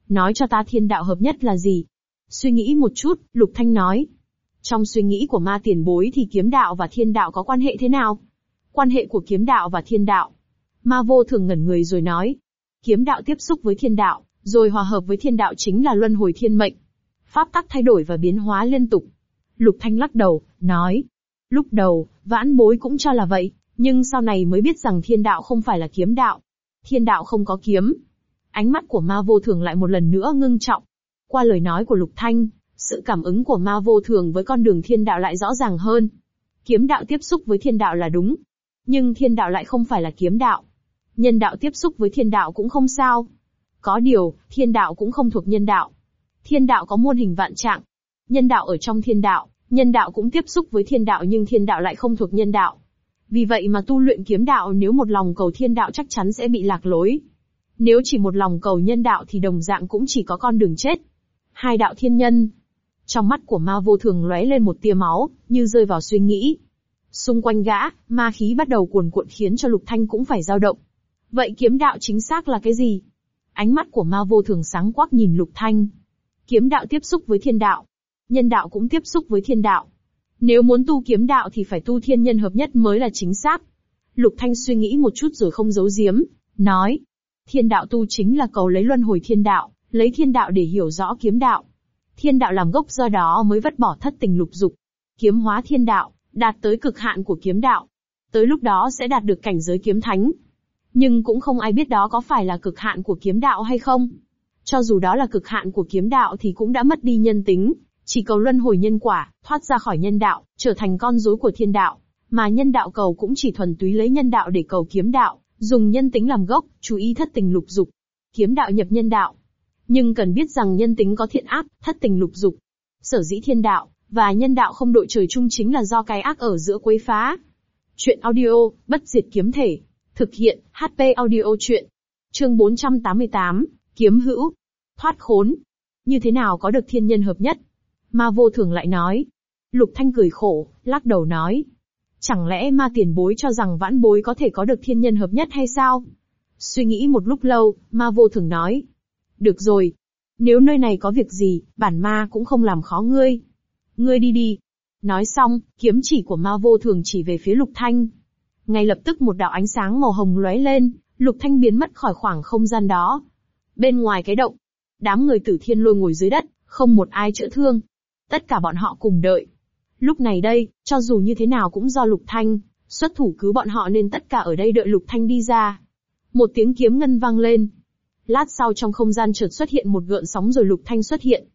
Nói cho ta thiên đạo hợp nhất là gì? Suy nghĩ một chút, Lục Thanh nói. Trong suy nghĩ của ma tiền bối thì kiếm đạo và thiên đạo có quan hệ thế nào? Quan hệ của kiếm đạo và thiên đạo. Ma vô thường ngẩn người rồi nói. Kiếm đạo tiếp xúc với thiên đạo, rồi hòa hợp với thiên đạo chính là luân hồi thiên mệnh. Pháp tắc thay đổi và biến hóa liên tục, Lục Thanh lắc đầu, nói. Lúc đầu, vãn bối cũng cho là vậy, nhưng sau này mới biết rằng thiên đạo không phải là kiếm đạo. Thiên đạo không có kiếm. Ánh mắt của ma vô thường lại một lần nữa ngưng trọng. Qua lời nói của Lục Thanh, sự cảm ứng của ma vô thường với con đường thiên đạo lại rõ ràng hơn. Kiếm đạo tiếp xúc với thiên đạo là đúng. Nhưng thiên đạo lại không phải là kiếm đạo. Nhân đạo tiếp xúc với thiên đạo cũng không sao. Có điều, thiên đạo cũng không thuộc nhân đạo. Thiên đạo có muôn hình vạn trạng, Nhân đạo ở trong thiên đạo, nhân đạo cũng tiếp xúc với thiên đạo nhưng thiên đạo lại không thuộc nhân đạo. Vì vậy mà tu luyện kiếm đạo nếu một lòng cầu thiên đạo chắc chắn sẽ bị lạc lối. Nếu chỉ một lòng cầu nhân đạo thì đồng dạng cũng chỉ có con đường chết. Hai đạo thiên nhân. Trong mắt của ma vô thường lóe lên một tia máu, như rơi vào suy nghĩ. Xung quanh gã, ma khí bắt đầu cuồn cuộn khiến cho lục thanh cũng phải dao động. Vậy kiếm đạo chính xác là cái gì? Ánh mắt của ma vô thường sáng quắc nhìn lục thanh. Kiếm đạo tiếp xúc với thiên đạo, nhân đạo cũng tiếp xúc với thiên đạo. Nếu muốn tu kiếm đạo thì phải tu thiên nhân hợp nhất mới là chính xác. Lục Thanh suy nghĩ một chút rồi không giấu giếm, nói. Thiên đạo tu chính là cầu lấy luân hồi thiên đạo, lấy thiên đạo để hiểu rõ kiếm đạo. Thiên đạo làm gốc do đó mới vứt bỏ thất tình lục dục. Kiếm hóa thiên đạo, đạt tới cực hạn của kiếm đạo. Tới lúc đó sẽ đạt được cảnh giới kiếm thánh. Nhưng cũng không ai biết đó có phải là cực hạn của kiếm đạo hay không. Cho dù đó là cực hạn của kiếm đạo thì cũng đã mất đi nhân tính, chỉ cầu luân hồi nhân quả, thoát ra khỏi nhân đạo, trở thành con rối của thiên đạo. Mà nhân đạo cầu cũng chỉ thuần túy lấy nhân đạo để cầu kiếm đạo, dùng nhân tính làm gốc, chú ý thất tình lục dục. Kiếm đạo nhập nhân đạo. Nhưng cần biết rằng nhân tính có thiện ác, thất tình lục dục. Sở dĩ thiên đạo, và nhân đạo không đội trời chung chính là do cái ác ở giữa quấy phá. Chuyện audio, bất diệt kiếm thể. Thực hiện, HP audio chuyện. Chương 488, Kiếm hữu. Thoát khốn. Như thế nào có được thiên nhân hợp nhất? Ma vô thường lại nói. Lục Thanh cười khổ, lắc đầu nói. Chẳng lẽ ma tiền bối cho rằng vãn bối có thể có được thiên nhân hợp nhất hay sao? Suy nghĩ một lúc lâu, ma vô thường nói. Được rồi. Nếu nơi này có việc gì, bản ma cũng không làm khó ngươi. Ngươi đi đi. Nói xong, kiếm chỉ của ma vô thường chỉ về phía lục thanh. Ngay lập tức một đạo ánh sáng màu hồng lóe lên, lục thanh biến mất khỏi khoảng không gian đó. Bên ngoài cái động, đám người tử thiên lôi ngồi dưới đất, không một ai chữa thương. Tất cả bọn họ cùng đợi. Lúc này đây, cho dù như thế nào cũng do Lục Thanh, xuất thủ cứu bọn họ nên tất cả ở đây đợi Lục Thanh đi ra. Một tiếng kiếm ngân vang lên. Lát sau trong không gian chợt xuất hiện một gợn sóng rồi Lục Thanh xuất hiện.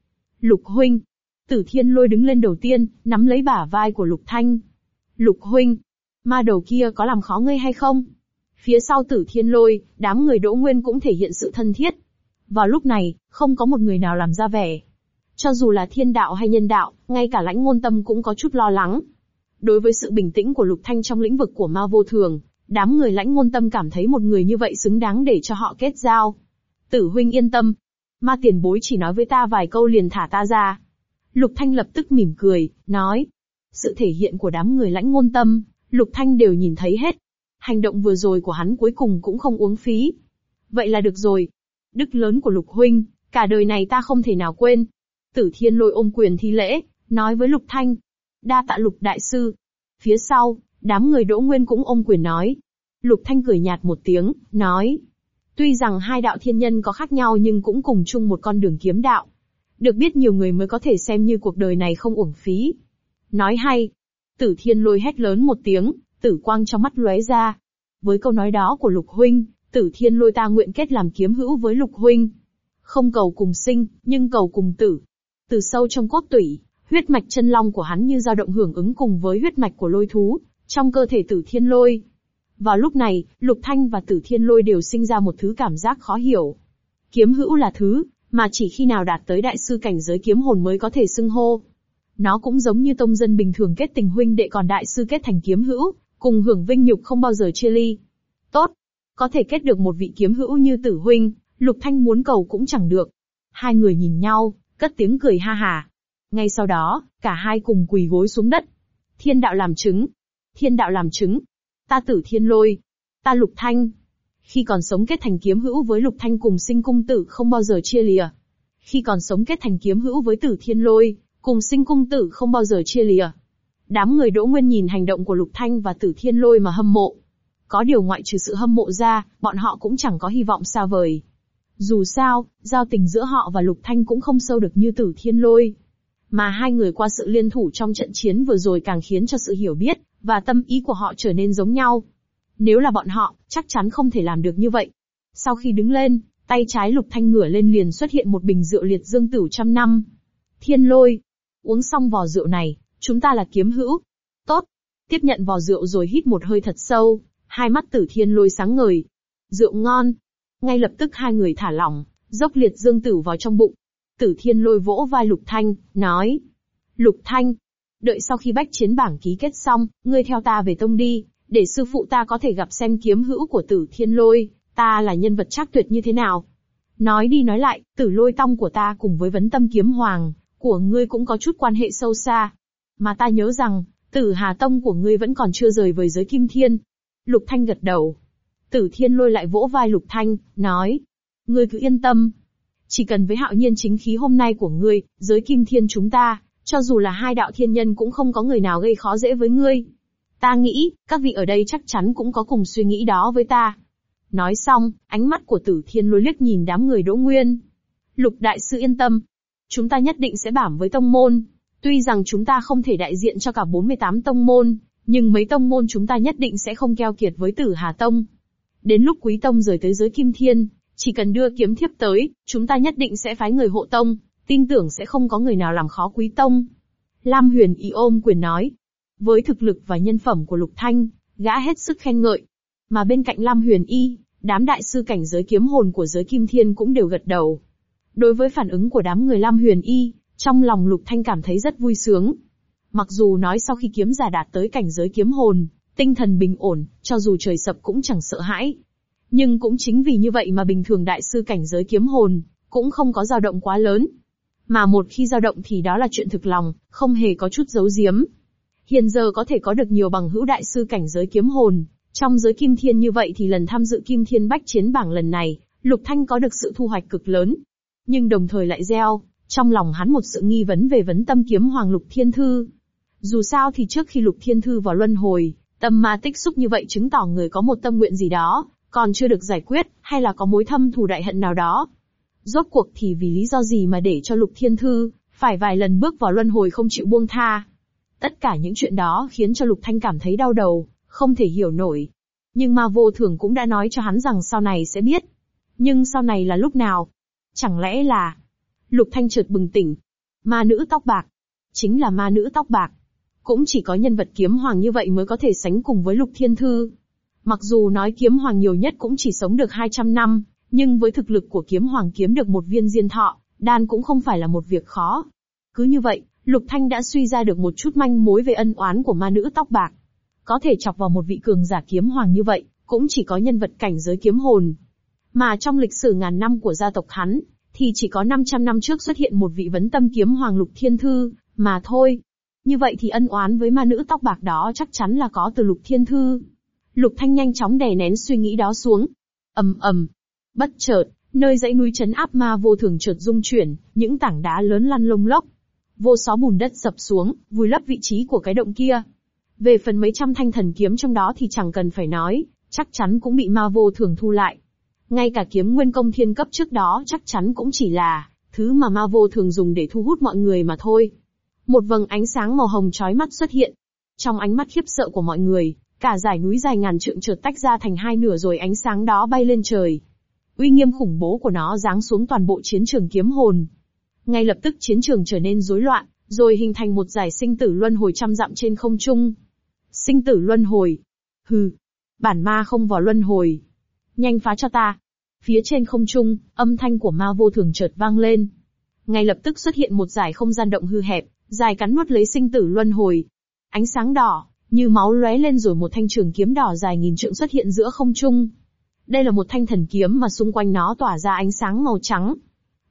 Lục huynh. Tử Thiên Lôi đứng lên đầu tiên, nắm lấy bả vai của Lục Thanh. Lục huynh. Ma đầu kia có làm khó ngươi hay không? Phía sau Tử Thiên Lôi, đám người Đỗ Nguyên cũng thể hiện sự thân thiết. Vào lúc này, không có một người nào làm ra vẻ. Cho dù là thiên đạo hay nhân đạo, ngay cả lãnh ngôn tâm cũng có chút lo lắng. Đối với sự bình tĩnh của Lục Thanh trong lĩnh vực của ma vô thường, đám người lãnh ngôn tâm cảm thấy một người như vậy xứng đáng để cho họ kết giao. Tử huynh yên tâm. Ma tiền bối chỉ nói với ta vài câu liền thả ta ra. Lục Thanh lập tức mỉm cười, nói. Sự thể hiện của đám người lãnh ngôn tâm, Lục Thanh đều nhìn thấy hết. Hành động vừa rồi của hắn cuối cùng cũng không uống phí. Vậy là được rồi. Đức lớn của Lục Huynh, cả đời này ta không thể nào quên. Tử Thiên lôi ôm quyền thi lễ, nói với Lục Thanh. Đa tạ Lục Đại Sư. Phía sau, đám người Đỗ Nguyên cũng ôm quyền nói. Lục Thanh cười nhạt một tiếng, nói. Tuy rằng hai đạo thiên nhân có khác nhau nhưng cũng cùng chung một con đường kiếm đạo. Được biết nhiều người mới có thể xem như cuộc đời này không uổng phí. Nói hay. Tử Thiên lôi hét lớn một tiếng, tử quang trong mắt lóe ra. Với câu nói đó của Lục Huynh, Tử Thiên lôi ta nguyện kết làm kiếm hữu với Lục Huynh. Không cầu cùng sinh, nhưng cầu cùng tử. Từ sâu trong cốt tủy, huyết mạch chân long của hắn như dao động hưởng ứng cùng với huyết mạch của lôi thú, trong cơ thể Tử Thiên lôi. Vào lúc này, Lục Thanh và Tử Thiên lôi đều sinh ra một thứ cảm giác khó hiểu. Kiếm hữu là thứ, mà chỉ khi nào đạt tới đại sư cảnh giới kiếm hồn mới có thể xưng hô. Nó cũng giống như tông dân bình thường kết tình huynh đệ còn đại sư kết thành kiếm hữu, cùng hưởng vinh nhục không bao giờ chia ly. Tốt, có thể kết được một vị kiếm hữu như tử huynh, Lục Thanh muốn cầu cũng chẳng được. Hai người nhìn nhau, cất tiếng cười ha hà. Ngay sau đó, cả hai cùng quỳ gối xuống đất. Thiên đạo làm chứng. Thiên đạo làm chứng. Ta tử thiên lôi. Ta Lục Thanh. Khi còn sống kết thành kiếm hữu với Lục Thanh cùng sinh cung tử không bao giờ chia lìa. Khi còn sống kết thành kiếm hữu với tử thiên lôi, cùng sinh cung tử không bao giờ chia lìa. Đám người Đỗ Nguyên nhìn hành động của Lục Thanh và Tử Thiên Lôi mà hâm mộ. Có điều ngoại trừ sự hâm mộ ra, bọn họ cũng chẳng có hy vọng xa vời. Dù sao, giao tình giữa họ và Lục Thanh cũng không sâu được như Tử Thiên Lôi. Mà hai người qua sự liên thủ trong trận chiến vừa rồi càng khiến cho sự hiểu biết, và tâm ý của họ trở nên giống nhau. Nếu là bọn họ, chắc chắn không thể làm được như vậy. Sau khi đứng lên, tay trái Lục Thanh ngửa lên liền xuất hiện một bình rượu liệt dương tử trăm năm. Thiên Lôi. Uống xong vò rượu này, chúng ta là kiếm hữu. Tốt. Tiếp nhận vò rượu rồi hít một hơi thật sâu, hai mắt tử thiên lôi sáng ngời. Rượu ngon. Ngay lập tức hai người thả lỏng, dốc liệt dương tử vào trong bụng. Tử thiên lôi vỗ vai Lục Thanh, nói. Lục Thanh, đợi sau khi bách chiến bảng ký kết xong, ngươi theo ta về tông đi, để sư phụ ta có thể gặp xem kiếm hữu của tử thiên lôi, ta là nhân vật chắc tuyệt như thế nào. Nói đi nói lại, tử lôi tông của ta cùng với vấn tâm kiếm hoàng, của ngươi cũng có chút quan hệ sâu xa. Mà ta nhớ rằng, tử hà tông của ngươi vẫn còn chưa rời với giới kim thiên. Lục Thanh gật đầu. Tử thiên lôi lại vỗ vai Lục Thanh, nói. Ngươi cứ yên tâm. Chỉ cần với hạo nhiên chính khí hôm nay của ngươi, giới kim thiên chúng ta, cho dù là hai đạo thiên nhân cũng không có người nào gây khó dễ với ngươi. Ta nghĩ, các vị ở đây chắc chắn cũng có cùng suy nghĩ đó với ta. Nói xong, ánh mắt của tử thiên lôi liếc nhìn đám người đỗ nguyên. Lục đại sư yên tâm. Chúng ta nhất định sẽ bảo với tông môn. Tuy rằng chúng ta không thể đại diện cho cả 48 tông môn, nhưng mấy tông môn chúng ta nhất định sẽ không keo kiệt với tử Hà Tông. Đến lúc quý tông rời tới giới kim thiên, chỉ cần đưa kiếm thiếp tới, chúng ta nhất định sẽ phái người hộ tông, tin tưởng sẽ không có người nào làm khó quý tông. Lam Huyền y ôm quyền nói. Với thực lực và nhân phẩm của Lục Thanh, gã hết sức khen ngợi. Mà bên cạnh Lam Huyền y, đám đại sư cảnh giới kiếm hồn của giới kim thiên cũng đều gật đầu. Đối với phản ứng của đám người Lam Huyền y, trong lòng Lục Thanh cảm thấy rất vui sướng. Mặc dù nói sau khi kiếm giả đạt tới cảnh giới kiếm hồn, tinh thần bình ổn, cho dù trời sập cũng chẳng sợ hãi. Nhưng cũng chính vì như vậy mà bình thường đại sư cảnh giới kiếm hồn, cũng không có dao động quá lớn. Mà một khi dao động thì đó là chuyện thực lòng, không hề có chút giấu giếm. Hiện giờ có thể có được nhiều bằng hữu đại sư cảnh giới kiếm hồn, trong giới kim thiên như vậy thì lần tham dự kim thiên bách chiến bảng lần này, Lục Thanh có được sự thu hoạch cực lớn. Nhưng đồng thời lại gieo, trong lòng hắn một sự nghi vấn về vấn tâm kiếm hoàng Lục Thiên Thư. Dù sao thì trước khi Lục Thiên Thư vào luân hồi, tâm ma tích xúc như vậy chứng tỏ người có một tâm nguyện gì đó, còn chưa được giải quyết, hay là có mối thâm thù đại hận nào đó. Rốt cuộc thì vì lý do gì mà để cho Lục Thiên Thư, phải vài lần bước vào luân hồi không chịu buông tha. Tất cả những chuyện đó khiến cho Lục Thanh cảm thấy đau đầu, không thể hiểu nổi. Nhưng mà vô thường cũng đã nói cho hắn rằng sau này sẽ biết. Nhưng sau này là lúc nào? Chẳng lẽ là... Lục Thanh trượt bừng tỉnh. Ma nữ tóc bạc. Chính là ma nữ tóc bạc. Cũng chỉ có nhân vật kiếm hoàng như vậy mới có thể sánh cùng với Lục Thiên Thư. Mặc dù nói kiếm hoàng nhiều nhất cũng chỉ sống được 200 năm, nhưng với thực lực của kiếm hoàng kiếm được một viên diên thọ, đan cũng không phải là một việc khó. Cứ như vậy, Lục Thanh đã suy ra được một chút manh mối về ân oán của ma nữ tóc bạc. Có thể chọc vào một vị cường giả kiếm hoàng như vậy, cũng chỉ có nhân vật cảnh giới kiếm hồn. Mà trong lịch sử ngàn năm của gia tộc hắn, thì chỉ có 500 năm trước xuất hiện một vị vấn tâm kiếm hoàng Lục Thiên Thư, mà thôi. Như vậy thì ân oán với ma nữ tóc bạc đó chắc chắn là có từ Lục Thiên Thư. Lục Thanh nhanh chóng đè nén suy nghĩ đó xuống. ầm ầm, bất chợt, nơi dãy núi chấn áp ma vô thường chợt rung chuyển, những tảng đá lớn lăn lông lốc, vô số bùn đất sập xuống, vùi lấp vị trí của cái động kia. Về phần mấy trăm thanh thần kiếm trong đó thì chẳng cần phải nói, chắc chắn cũng bị ma vô thường thu lại. Ngay cả kiếm nguyên công thiên cấp trước đó chắc chắn cũng chỉ là thứ mà ma vô thường dùng để thu hút mọi người mà thôi. Một vầng ánh sáng màu hồng chói mắt xuất hiện. Trong ánh mắt khiếp sợ của mọi người, cả dải núi dài ngàn trượng trượt tách ra thành hai nửa rồi ánh sáng đó bay lên trời. Uy nghiêm khủng bố của nó giáng xuống toàn bộ chiến trường kiếm hồn. Ngay lập tức chiến trường trở nên rối loạn, rồi hình thành một giải sinh tử luân hồi trăm dặm trên không trung. Sinh tử luân hồi. Hừ. Bản ma không vào luân hồi. Nhanh phá cho ta. Phía trên không trung, âm thanh của ma vô thường chợt vang lên. Ngay lập tức xuất hiện một giải không gian động hư hẹp, dài cắn nuốt lấy sinh tử luân hồi. Ánh sáng đỏ, như máu lóe lên rồi một thanh trường kiếm đỏ dài nghìn trượng xuất hiện giữa không trung. Đây là một thanh thần kiếm mà xung quanh nó tỏa ra ánh sáng màu trắng.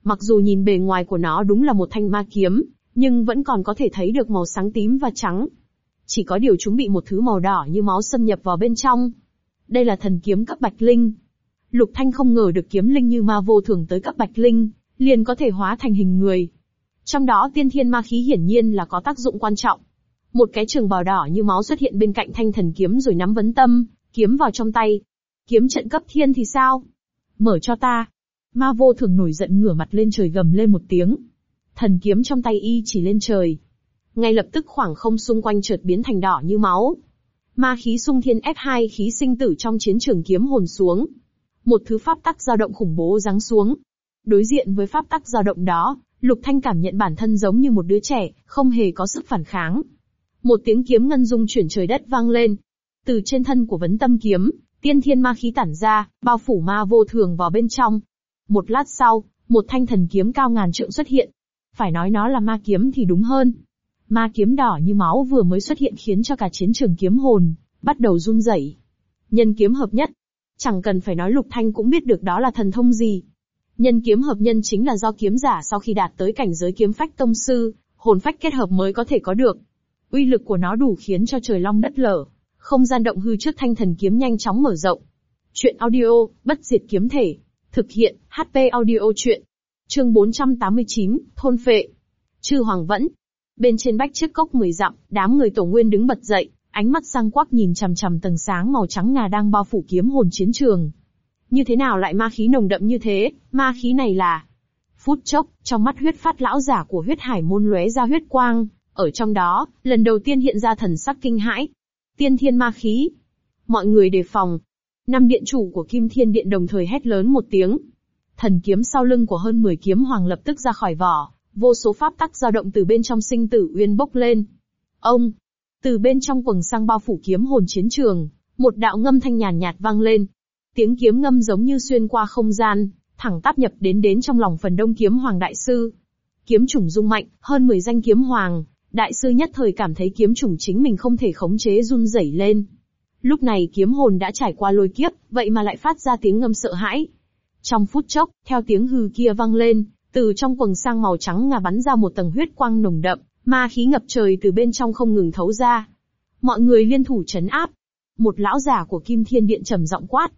Mặc dù nhìn bề ngoài của nó đúng là một thanh ma kiếm, nhưng vẫn còn có thể thấy được màu sáng tím và trắng. Chỉ có điều chúng bị một thứ màu đỏ như máu xâm nhập vào bên trong. Đây là thần kiếm cấp bạch linh. Lục Thanh không ngờ được kiếm linh như ma vô thường tới cấp bạch linh, liền có thể hóa thành hình người. Trong đó tiên thiên ma khí hiển nhiên là có tác dụng quan trọng. Một cái trường bào đỏ như máu xuất hiện bên cạnh thanh thần kiếm rồi nắm vấn tâm, kiếm vào trong tay. Kiếm trận cấp thiên thì sao? Mở cho ta. Ma vô thường nổi giận ngửa mặt lên trời gầm lên một tiếng. Thần kiếm trong tay y chỉ lên trời. Ngay lập tức khoảng không xung quanh chợt biến thành đỏ như máu. Ma khí sung thiên ép hai khí sinh tử trong chiến trường kiếm hồn xuống. Một thứ pháp tắc dao động khủng bố giáng xuống. Đối diện với pháp tắc dao động đó, Lục Thanh cảm nhận bản thân giống như một đứa trẻ, không hề có sức phản kháng. Một tiếng kiếm ngân dung chuyển trời đất vang lên. Từ trên thân của vấn tâm kiếm, tiên thiên ma khí tản ra, bao phủ ma vô thường vào bên trong. Một lát sau, một thanh thần kiếm cao ngàn trượng xuất hiện. Phải nói nó là ma kiếm thì đúng hơn. Ma kiếm đỏ như máu vừa mới xuất hiện khiến cho cả chiến trường kiếm hồn, bắt đầu run rẩy. Nhân kiếm hợp nhất. Chẳng cần phải nói Lục Thanh cũng biết được đó là thần thông gì. Nhân kiếm hợp nhân chính là do kiếm giả sau khi đạt tới cảnh giới kiếm phách tông sư, hồn phách kết hợp mới có thể có được. Uy lực của nó đủ khiến cho trời long đất lở. Không gian động hư trước thanh thần kiếm nhanh chóng mở rộng. Chuyện audio, bất diệt kiếm thể. Thực hiện, HP audio chuyện. Chương 489, Thôn Phệ. Chư Hoàng Vẫn. Bên trên bách chiếc cốc mười dặm, đám người tổ nguyên đứng bật dậy, ánh mắt sang quắc nhìn chằm chằm tầng sáng màu trắng ngà đang bao phủ kiếm hồn chiến trường. Như thế nào lại ma khí nồng đậm như thế, ma khí này là... Phút chốc, trong mắt huyết phát lão giả của huyết hải môn lóe ra huyết quang, ở trong đó, lần đầu tiên hiện ra thần sắc kinh hãi. Tiên thiên ma khí. Mọi người đề phòng. Năm điện chủ của Kim Thiên Điện đồng thời hét lớn một tiếng. Thần kiếm sau lưng của hơn 10 kiếm hoàng lập tức ra khỏi vỏ, vô số pháp tắc dao động từ bên trong sinh tử uyên bốc lên. Ông! Từ bên trong quầng sang bao phủ kiếm hồn chiến trường, một đạo ngâm thanh nhàn nhạt vang lên. Tiếng kiếm ngâm giống như xuyên qua không gian, thẳng tắp nhập đến đến trong lòng phần đông kiếm hoàng đại sư. Kiếm chủng dung mạnh, hơn 10 danh kiếm hoàng, Đại sư nhất thời cảm thấy kiếm chủng chính mình không thể khống chế run rẩy lên. Lúc này kiếm hồn đã trải qua lôi kiếp, vậy mà lại phát ra tiếng ngâm sợ hãi. Trong phút chốc, theo tiếng hư kia vang lên, từ trong quần sang màu trắng ngà bắn ra một tầng huyết quang nồng đậm, ma khí ngập trời từ bên trong không ngừng thấu ra. Mọi người liên thủ chấn áp. Một lão giả của Kim Thiên Điện trầm giọng quát.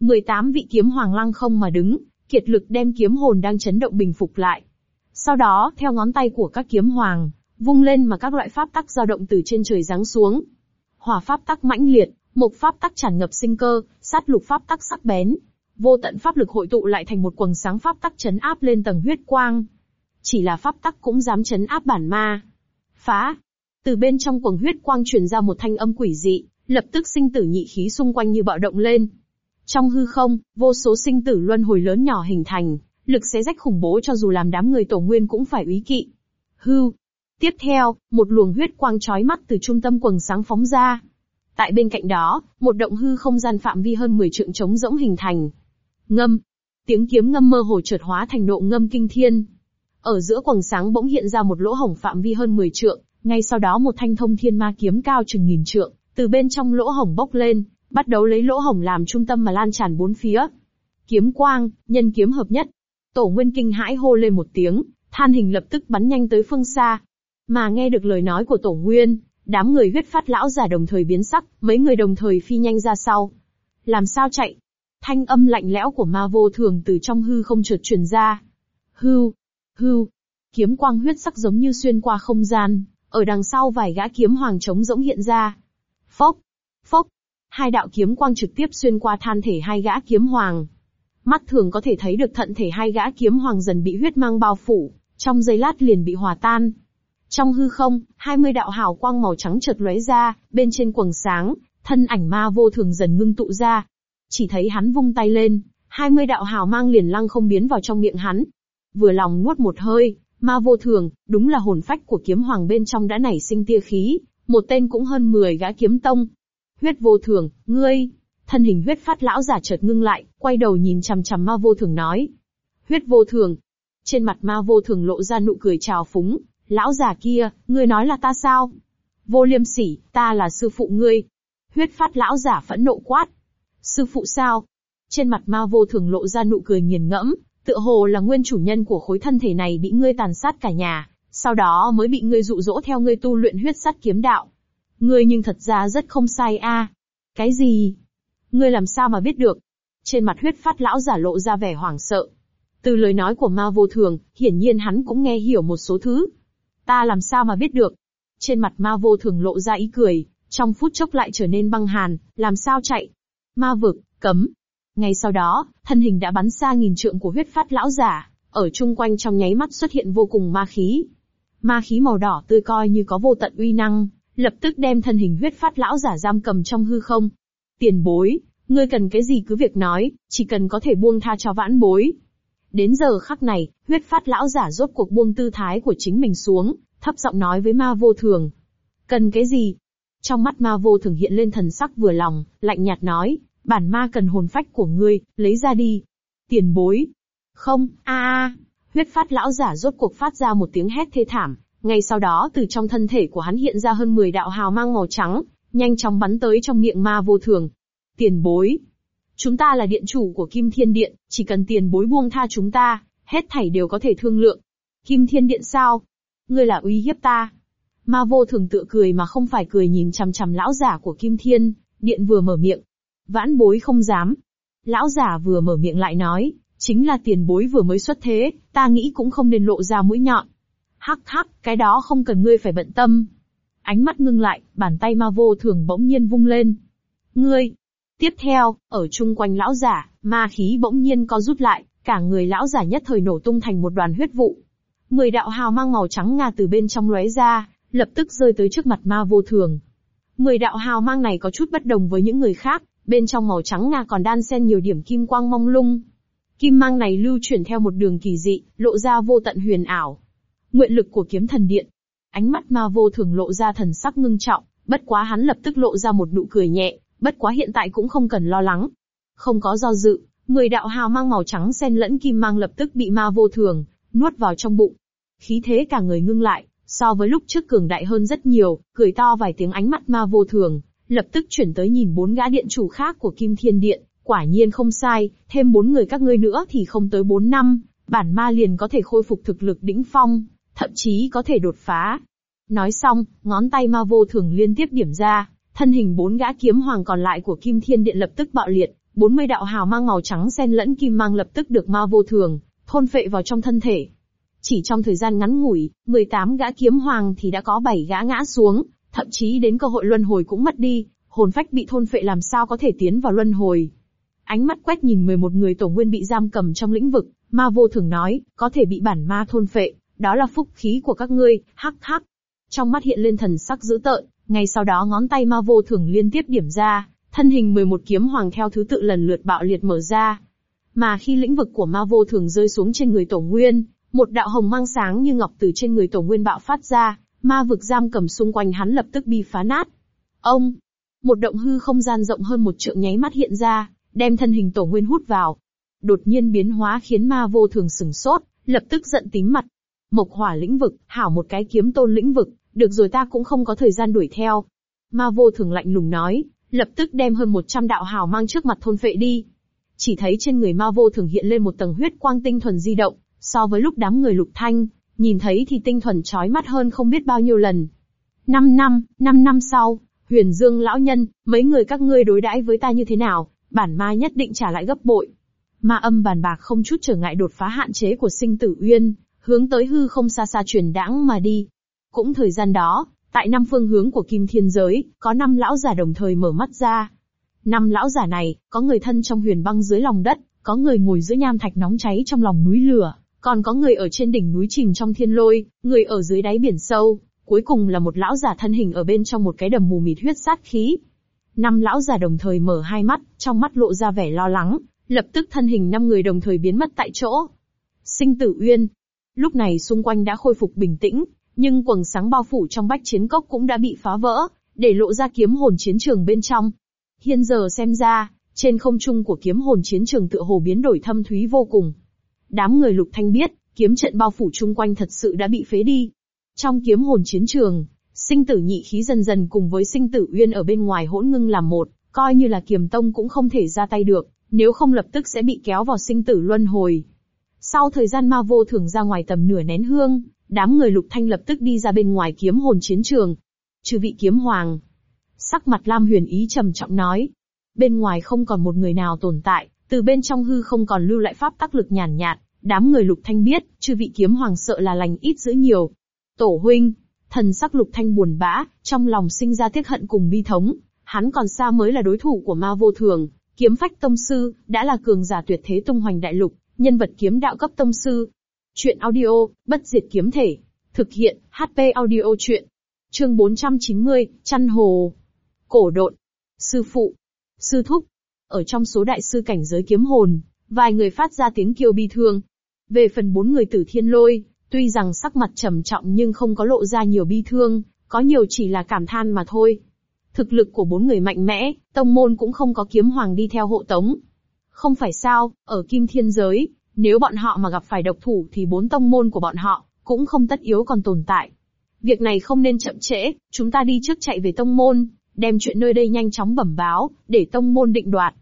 18 vị kiếm hoàng lăng không mà đứng, kiệt lực đem kiếm hồn đang chấn động bình phục lại. Sau đó, theo ngón tay của các kiếm hoàng, vung lên mà các loại pháp tắc dao động từ trên trời giáng xuống. Hỏa pháp tắc mãnh liệt, mộc pháp tắc tràn ngập sinh cơ, sát lục pháp tắc sắc bén. Vô tận pháp lực hội tụ lại thành một quầng sáng pháp tắc chấn áp lên tầng huyết quang. Chỉ là pháp tắc cũng dám chấn áp bản ma. Phá! Từ bên trong quầng huyết quang truyền ra một thanh âm quỷ dị, lập tức sinh tử nhị khí xung quanh như bạo động lên. Trong hư không, vô số sinh tử luân hồi lớn nhỏ hình thành, lực xé rách khủng bố cho dù làm đám người tổ nguyên cũng phải úy kỵ. Hư, Tiếp theo, một luồng huyết quang chói mắt từ trung tâm quầng sáng phóng ra. Tại bên cạnh đó, một động hư không gian phạm vi hơn 10 trượng trống rỗng hình thành. Ngâm. Tiếng kiếm ngâm mơ hồ chợt hóa thành nộ ngâm kinh thiên. Ở giữa quầng sáng bỗng hiện ra một lỗ hổng phạm vi hơn 10 trượng, ngay sau đó một thanh thông thiên ma kiếm cao chừng nghìn trượng, từ bên trong lỗ hổng bốc lên, bắt đầu lấy lỗ hổng làm trung tâm mà lan tràn bốn phía. Kiếm quang, nhân kiếm hợp nhất. Tổ Nguyên kinh hãi hô lên một tiếng, than hình lập tức bắn nhanh tới phương xa. Mà nghe được lời nói của Tổ Nguyên, đám người huyết phát lão giả đồng thời biến sắc, mấy người đồng thời phi nhanh ra sau. Làm sao chạy? Thanh âm lạnh lẽo của ma vô thường từ trong hư không chợt truyền ra. Hưu, hưu, kiếm quang huyết sắc giống như xuyên qua không gian, ở đằng sau vài gã kiếm hoàng trống rỗng hiện ra. Phốc, phốc, hai đạo kiếm quang trực tiếp xuyên qua than thể hai gã kiếm hoàng. Mắt thường có thể thấy được thận thể hai gã kiếm hoàng dần bị huyết mang bao phủ, trong giây lát liền bị hòa tan. Trong hư không, 20 đạo hào quang màu trắng chợt lóe ra, bên trên quầng sáng, thân ảnh ma vô thường dần ngưng tụ ra. Chỉ thấy hắn vung tay lên, 20 đạo hào mang liền lăng không biến vào trong miệng hắn. Vừa lòng nuốt một hơi, ma vô thường, đúng là hồn phách của kiếm hoàng bên trong đã nảy sinh tia khí, một tên cũng hơn 10 gã kiếm tông. Huyết vô thường, ngươi, thân hình huyết phát lão giả chợt ngưng lại, quay đầu nhìn chằm chằm ma vô thường nói. Huyết vô thường. Trên mặt ma vô thường lộ ra nụ cười trào phúng, lão già kia, ngươi nói là ta sao? Vô liêm sỉ, ta là sư phụ ngươi. Huyết phát lão giả phẫn nộ quát. Sư phụ sao? Trên mặt ma vô thường lộ ra nụ cười nghiền ngẫm, tựa hồ là nguyên chủ nhân của khối thân thể này bị ngươi tàn sát cả nhà, sau đó mới bị ngươi dụ dỗ theo ngươi tu luyện huyết sắt kiếm đạo. Ngươi nhưng thật ra rất không sai a. Cái gì? Ngươi làm sao mà biết được? Trên mặt huyết phát lão giả lộ ra vẻ hoảng sợ. Từ lời nói của ma vô thường, hiển nhiên hắn cũng nghe hiểu một số thứ. Ta làm sao mà biết được? Trên mặt ma vô thường lộ ra ý cười, trong phút chốc lại trở nên băng hàn, làm sao chạy? Ma vực, cấm. Ngay sau đó, thân hình đã bắn xa nghìn trượng của huyết phát lão giả, ở chung quanh trong nháy mắt xuất hiện vô cùng ma khí. Ma khí màu đỏ tươi coi như có vô tận uy năng, lập tức đem thân hình huyết phát lão giả giam cầm trong hư không. Tiền bối, ngươi cần cái gì cứ việc nói, chỉ cần có thể buông tha cho vãn bối. Đến giờ khắc này, huyết phát lão giả rốt cuộc buông tư thái của chính mình xuống, thấp giọng nói với ma vô thường. Cần cái gì? Trong mắt ma vô thường hiện lên thần sắc vừa lòng, lạnh nhạt nói, bản ma cần hồn phách của ngươi, lấy ra đi. Tiền bối. Không, a a. Huyết phát lão giả rốt cuộc phát ra một tiếng hét thê thảm, ngay sau đó từ trong thân thể của hắn hiện ra hơn 10 đạo hào mang màu trắng, nhanh chóng bắn tới trong miệng ma vô thường. Tiền bối. Chúng ta là điện chủ của Kim Thiên Điện, chỉ cần tiền bối buông tha chúng ta, hết thảy đều có thể thương lượng. Kim Thiên Điện sao? Ngươi là uy hiếp ta. Ma vô thường tựa cười mà không phải cười nhìn chằm chằm lão giả của Kim Thiên, Điện vừa mở miệng. Vãn bối không dám. Lão giả vừa mở miệng lại nói, chính là tiền bối vừa mới xuất thế, ta nghĩ cũng không nên lộ ra mũi nhọn. Hắc hắc, cái đó không cần ngươi phải bận tâm. Ánh mắt ngưng lại, bàn tay ma vô thường bỗng nhiên vung lên. Ngươi! Tiếp theo, ở chung quanh lão giả, ma khí bỗng nhiên co rút lại, cả người lão giả nhất thời nổ tung thành một đoàn huyết vụ. Mười đạo hào mang màu trắng ngà từ bên trong lóe ra, lập tức rơi tới trước mặt ma vô thường. Mười đạo hào mang này có chút bất đồng với những người khác, bên trong màu trắng ngà còn đan xen nhiều điểm kim quang mong lung. Kim mang này lưu chuyển theo một đường kỳ dị, lộ ra vô tận huyền ảo. Nguyện lực của kiếm thần điện. Ánh mắt ma vô thường lộ ra thần sắc ngưng trọng, bất quá hắn lập tức lộ ra một nụ cười nhẹ, bất quá hiện tại cũng không cần lo lắng. Không có do dự, mười đạo hào mang màu trắng xen lẫn kim mang lập tức bị ma vô thường, nuốt vào trong bụng. Khí thế cả người ngưng lại, so với lúc trước cường đại hơn rất nhiều, cười to vài tiếng ánh mắt ma vô thường, lập tức chuyển tới nhìn bốn gã điện chủ khác của Kim Thiên Điện, quả nhiên không sai, thêm bốn người các ngươi nữa thì không tới bốn năm, bản ma liền có thể khôi phục thực lực đỉnh phong, thậm chí có thể đột phá. Nói xong, ngón tay ma vô thường liên tiếp điểm ra, thân hình bốn gã kiếm hoàng còn lại của Kim Thiên Điện lập tức bạo liệt, 40 đạo hào mang màu trắng xen lẫn kim mang lập tức được ma vô thường, thôn phệ vào trong thân thể. Chỉ trong thời gian ngắn ngủi, 18 gã kiếm hoàng thì đã có 7 gã ngã xuống, thậm chí đến cơ hội luân hồi cũng mất đi, hồn phách bị thôn phệ làm sao có thể tiến vào luân hồi. Ánh mắt quét nhìn 11 người tổ nguyên bị giam cầm trong lĩnh vực, ma vô thường nói, có thể bị bản ma thôn phệ, đó là phúc khí của các ngươi, hắc hắc. Trong mắt hiện lên thần sắc dữ tợn, ngay sau đó ngón tay ma vô thường liên tiếp điểm ra, thân hình 11 kiếm hoàng theo thứ tự lần lượt bạo liệt mở ra. Mà khi lĩnh vực của ma vô thường rơi xuống trên người tổ nguyên, một đạo hồng mang sáng như ngọc từ trên người tổ nguyên bạo phát ra, ma vực giam cầm xung quanh hắn lập tức bị phá nát. Ông, một động hư không gian rộng hơn một trượng nháy mắt hiện ra, đem thân hình tổ nguyên hút vào. đột nhiên biến hóa khiến ma vô thường sừng sốt, lập tức giận tím mặt. Mộc hỏa lĩnh vực, hảo một cái kiếm tôn lĩnh vực, được rồi ta cũng không có thời gian đuổi theo. Ma vô thường lạnh lùng nói, lập tức đem hơn 100 đạo hào mang trước mặt thôn phệ đi. Chỉ thấy trên người ma vô thường hiện lên một tầng huyết quang tinh thuần di động, so với lúc đám người lục thanh, nhìn thấy thì tinh thuần chói mắt hơn không biết bao nhiêu lần. Năm năm, năm năm sau, huyền dương lão nhân, mấy người các ngươi đối đãi với ta như thế nào, bản ma nhất định trả lại gấp bội. Ma âm bàn bạc không chút trở ngại đột phá hạn chế của sinh tử uyên, hướng tới hư không xa xa truyền đãng mà đi. Cũng thời gian đó, tại năm phương hướng của kim thiên giới, có năm lão giả đồng thời mở mắt ra. Năm lão giả này, có người thân trong huyền băng dưới lòng đất, có người ngồi giữa nham thạch nóng cháy trong lòng núi lửa, còn có người ở trên đỉnh núi chìm trong thiên lôi, người ở dưới đáy biển sâu, cuối cùng là một lão giả thân hình ở bên trong một cái đầm mù mịt huyết sát khí. Năm lão giả đồng thời mở hai mắt, trong mắt lộ ra vẻ lo lắng, lập tức thân hình năm người đồng thời biến mất tại chỗ. Sinh tử uyên. Lúc này xung quanh đã khôi phục bình tĩnh, nhưng quầng sáng bao phủ trong bách chiến cốc cũng đã bị phá vỡ, để lộ ra kiếm hồn chiến trường bên trong. Hiện giờ xem ra, trên không trung của kiếm hồn chiến trường tựa hồ biến đổi thâm thúy vô cùng. Đám người lục thanh biết, kiếm trận bao phủ chung quanh thật sự đã bị phế đi. Trong kiếm hồn chiến trường, sinh tử nhị khí dần dần cùng với sinh tử uyên ở bên ngoài hỗn ngưng làm một, coi như là kiềm tông cũng không thể ra tay được, nếu không lập tức sẽ bị kéo vào sinh tử luân hồi. Sau thời gian ma vô thường ra ngoài tầm nửa nén hương, đám người lục thanh lập tức đi ra bên ngoài kiếm hồn chiến trường. Chư vị kiếm hoàng. Sắc mặt Lam huyền ý trầm trọng nói. Bên ngoài không còn một người nào tồn tại, từ bên trong hư không còn lưu lại pháp tác lực nhàn nhạt, đám người lục thanh biết, chư vị kiếm hoàng sợ là lành ít giữ nhiều. Tổ huynh, thần sắc lục thanh buồn bã, trong lòng sinh ra tiếc hận cùng bi thống, hắn còn xa mới là đối thủ của ma vô thường, kiếm phách tông sư, đã là cường giả tuyệt thế tung hoành đại lục, nhân vật kiếm đạo cấp tông sư. Chuyện audio, bất diệt kiếm thể. Thực hiện, HP audio chuyện. Chương 490, chăn hồ. Cổ độn. Sư phụ. Sư thúc. Ở trong số đại sư cảnh giới kiếm hồn, vài người phát ra tiếng kêu bi thương. Về phần bốn người tử thiên lôi, tuy rằng sắc mặt trầm trọng nhưng không có lộ ra nhiều bi thương, có nhiều chỉ là cảm than mà thôi. Thực lực của bốn người mạnh mẽ, tông môn cũng không có kiếm hoàng đi theo hộ tống. Không phải sao, ở kim thiên giới, nếu bọn họ mà gặp phải độc thủ thì bốn tông môn của bọn họ, cũng không tất yếu còn tồn tại. Việc này không nên chậm trễ, chúng ta đi trước chạy về tông môn, đem chuyện nơi đây nhanh chóng bẩm báo, để tông môn định đoạt.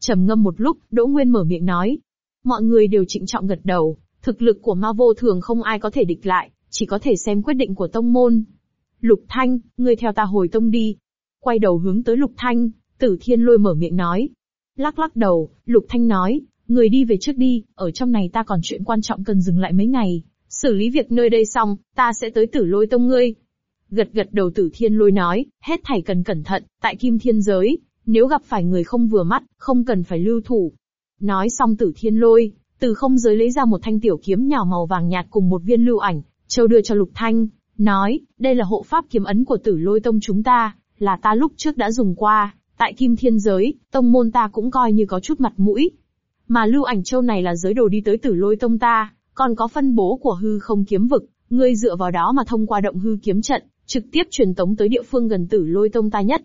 trầm ngâm một lúc, Đỗ Nguyên mở miệng nói. Mọi người đều trịnh trọng gật đầu, thực lực của ma vô thường không ai có thể địch lại, chỉ có thể xem quyết định của tông môn. Lục Thanh, ngươi theo ta hồi tông đi. Quay đầu hướng tới Lục Thanh, Tử Thiên lôi mở miệng nói. Lắc lắc đầu, Lục Thanh nói, người đi về trước đi, ở trong này ta còn chuyện quan trọng cần dừng lại mấy ngày. Xử lý việc nơi đây xong, ta sẽ tới tử lôi tông ngươi. Gật gật đầu tử thiên lôi nói, hết thảy cần cẩn thận, tại kim thiên giới, nếu gặp phải người không vừa mắt, không cần phải lưu thủ. Nói xong tử thiên lôi, từ không giới lấy ra một thanh tiểu kiếm nhỏ màu vàng nhạt cùng một viên lưu ảnh, châu đưa cho lục thanh, nói, đây là hộ pháp kiếm ấn của tử lôi tông chúng ta, là ta lúc trước đã dùng qua, tại kim thiên giới, tông môn ta cũng coi như có chút mặt mũi. Mà lưu ảnh châu này là giới đồ đi tới tử lôi tông ta, còn có phân bố của hư không kiếm vực, ngươi dựa vào đó mà thông qua động hư kiếm trận, trực tiếp truyền tống tới địa phương gần tử lôi tông ta nhất.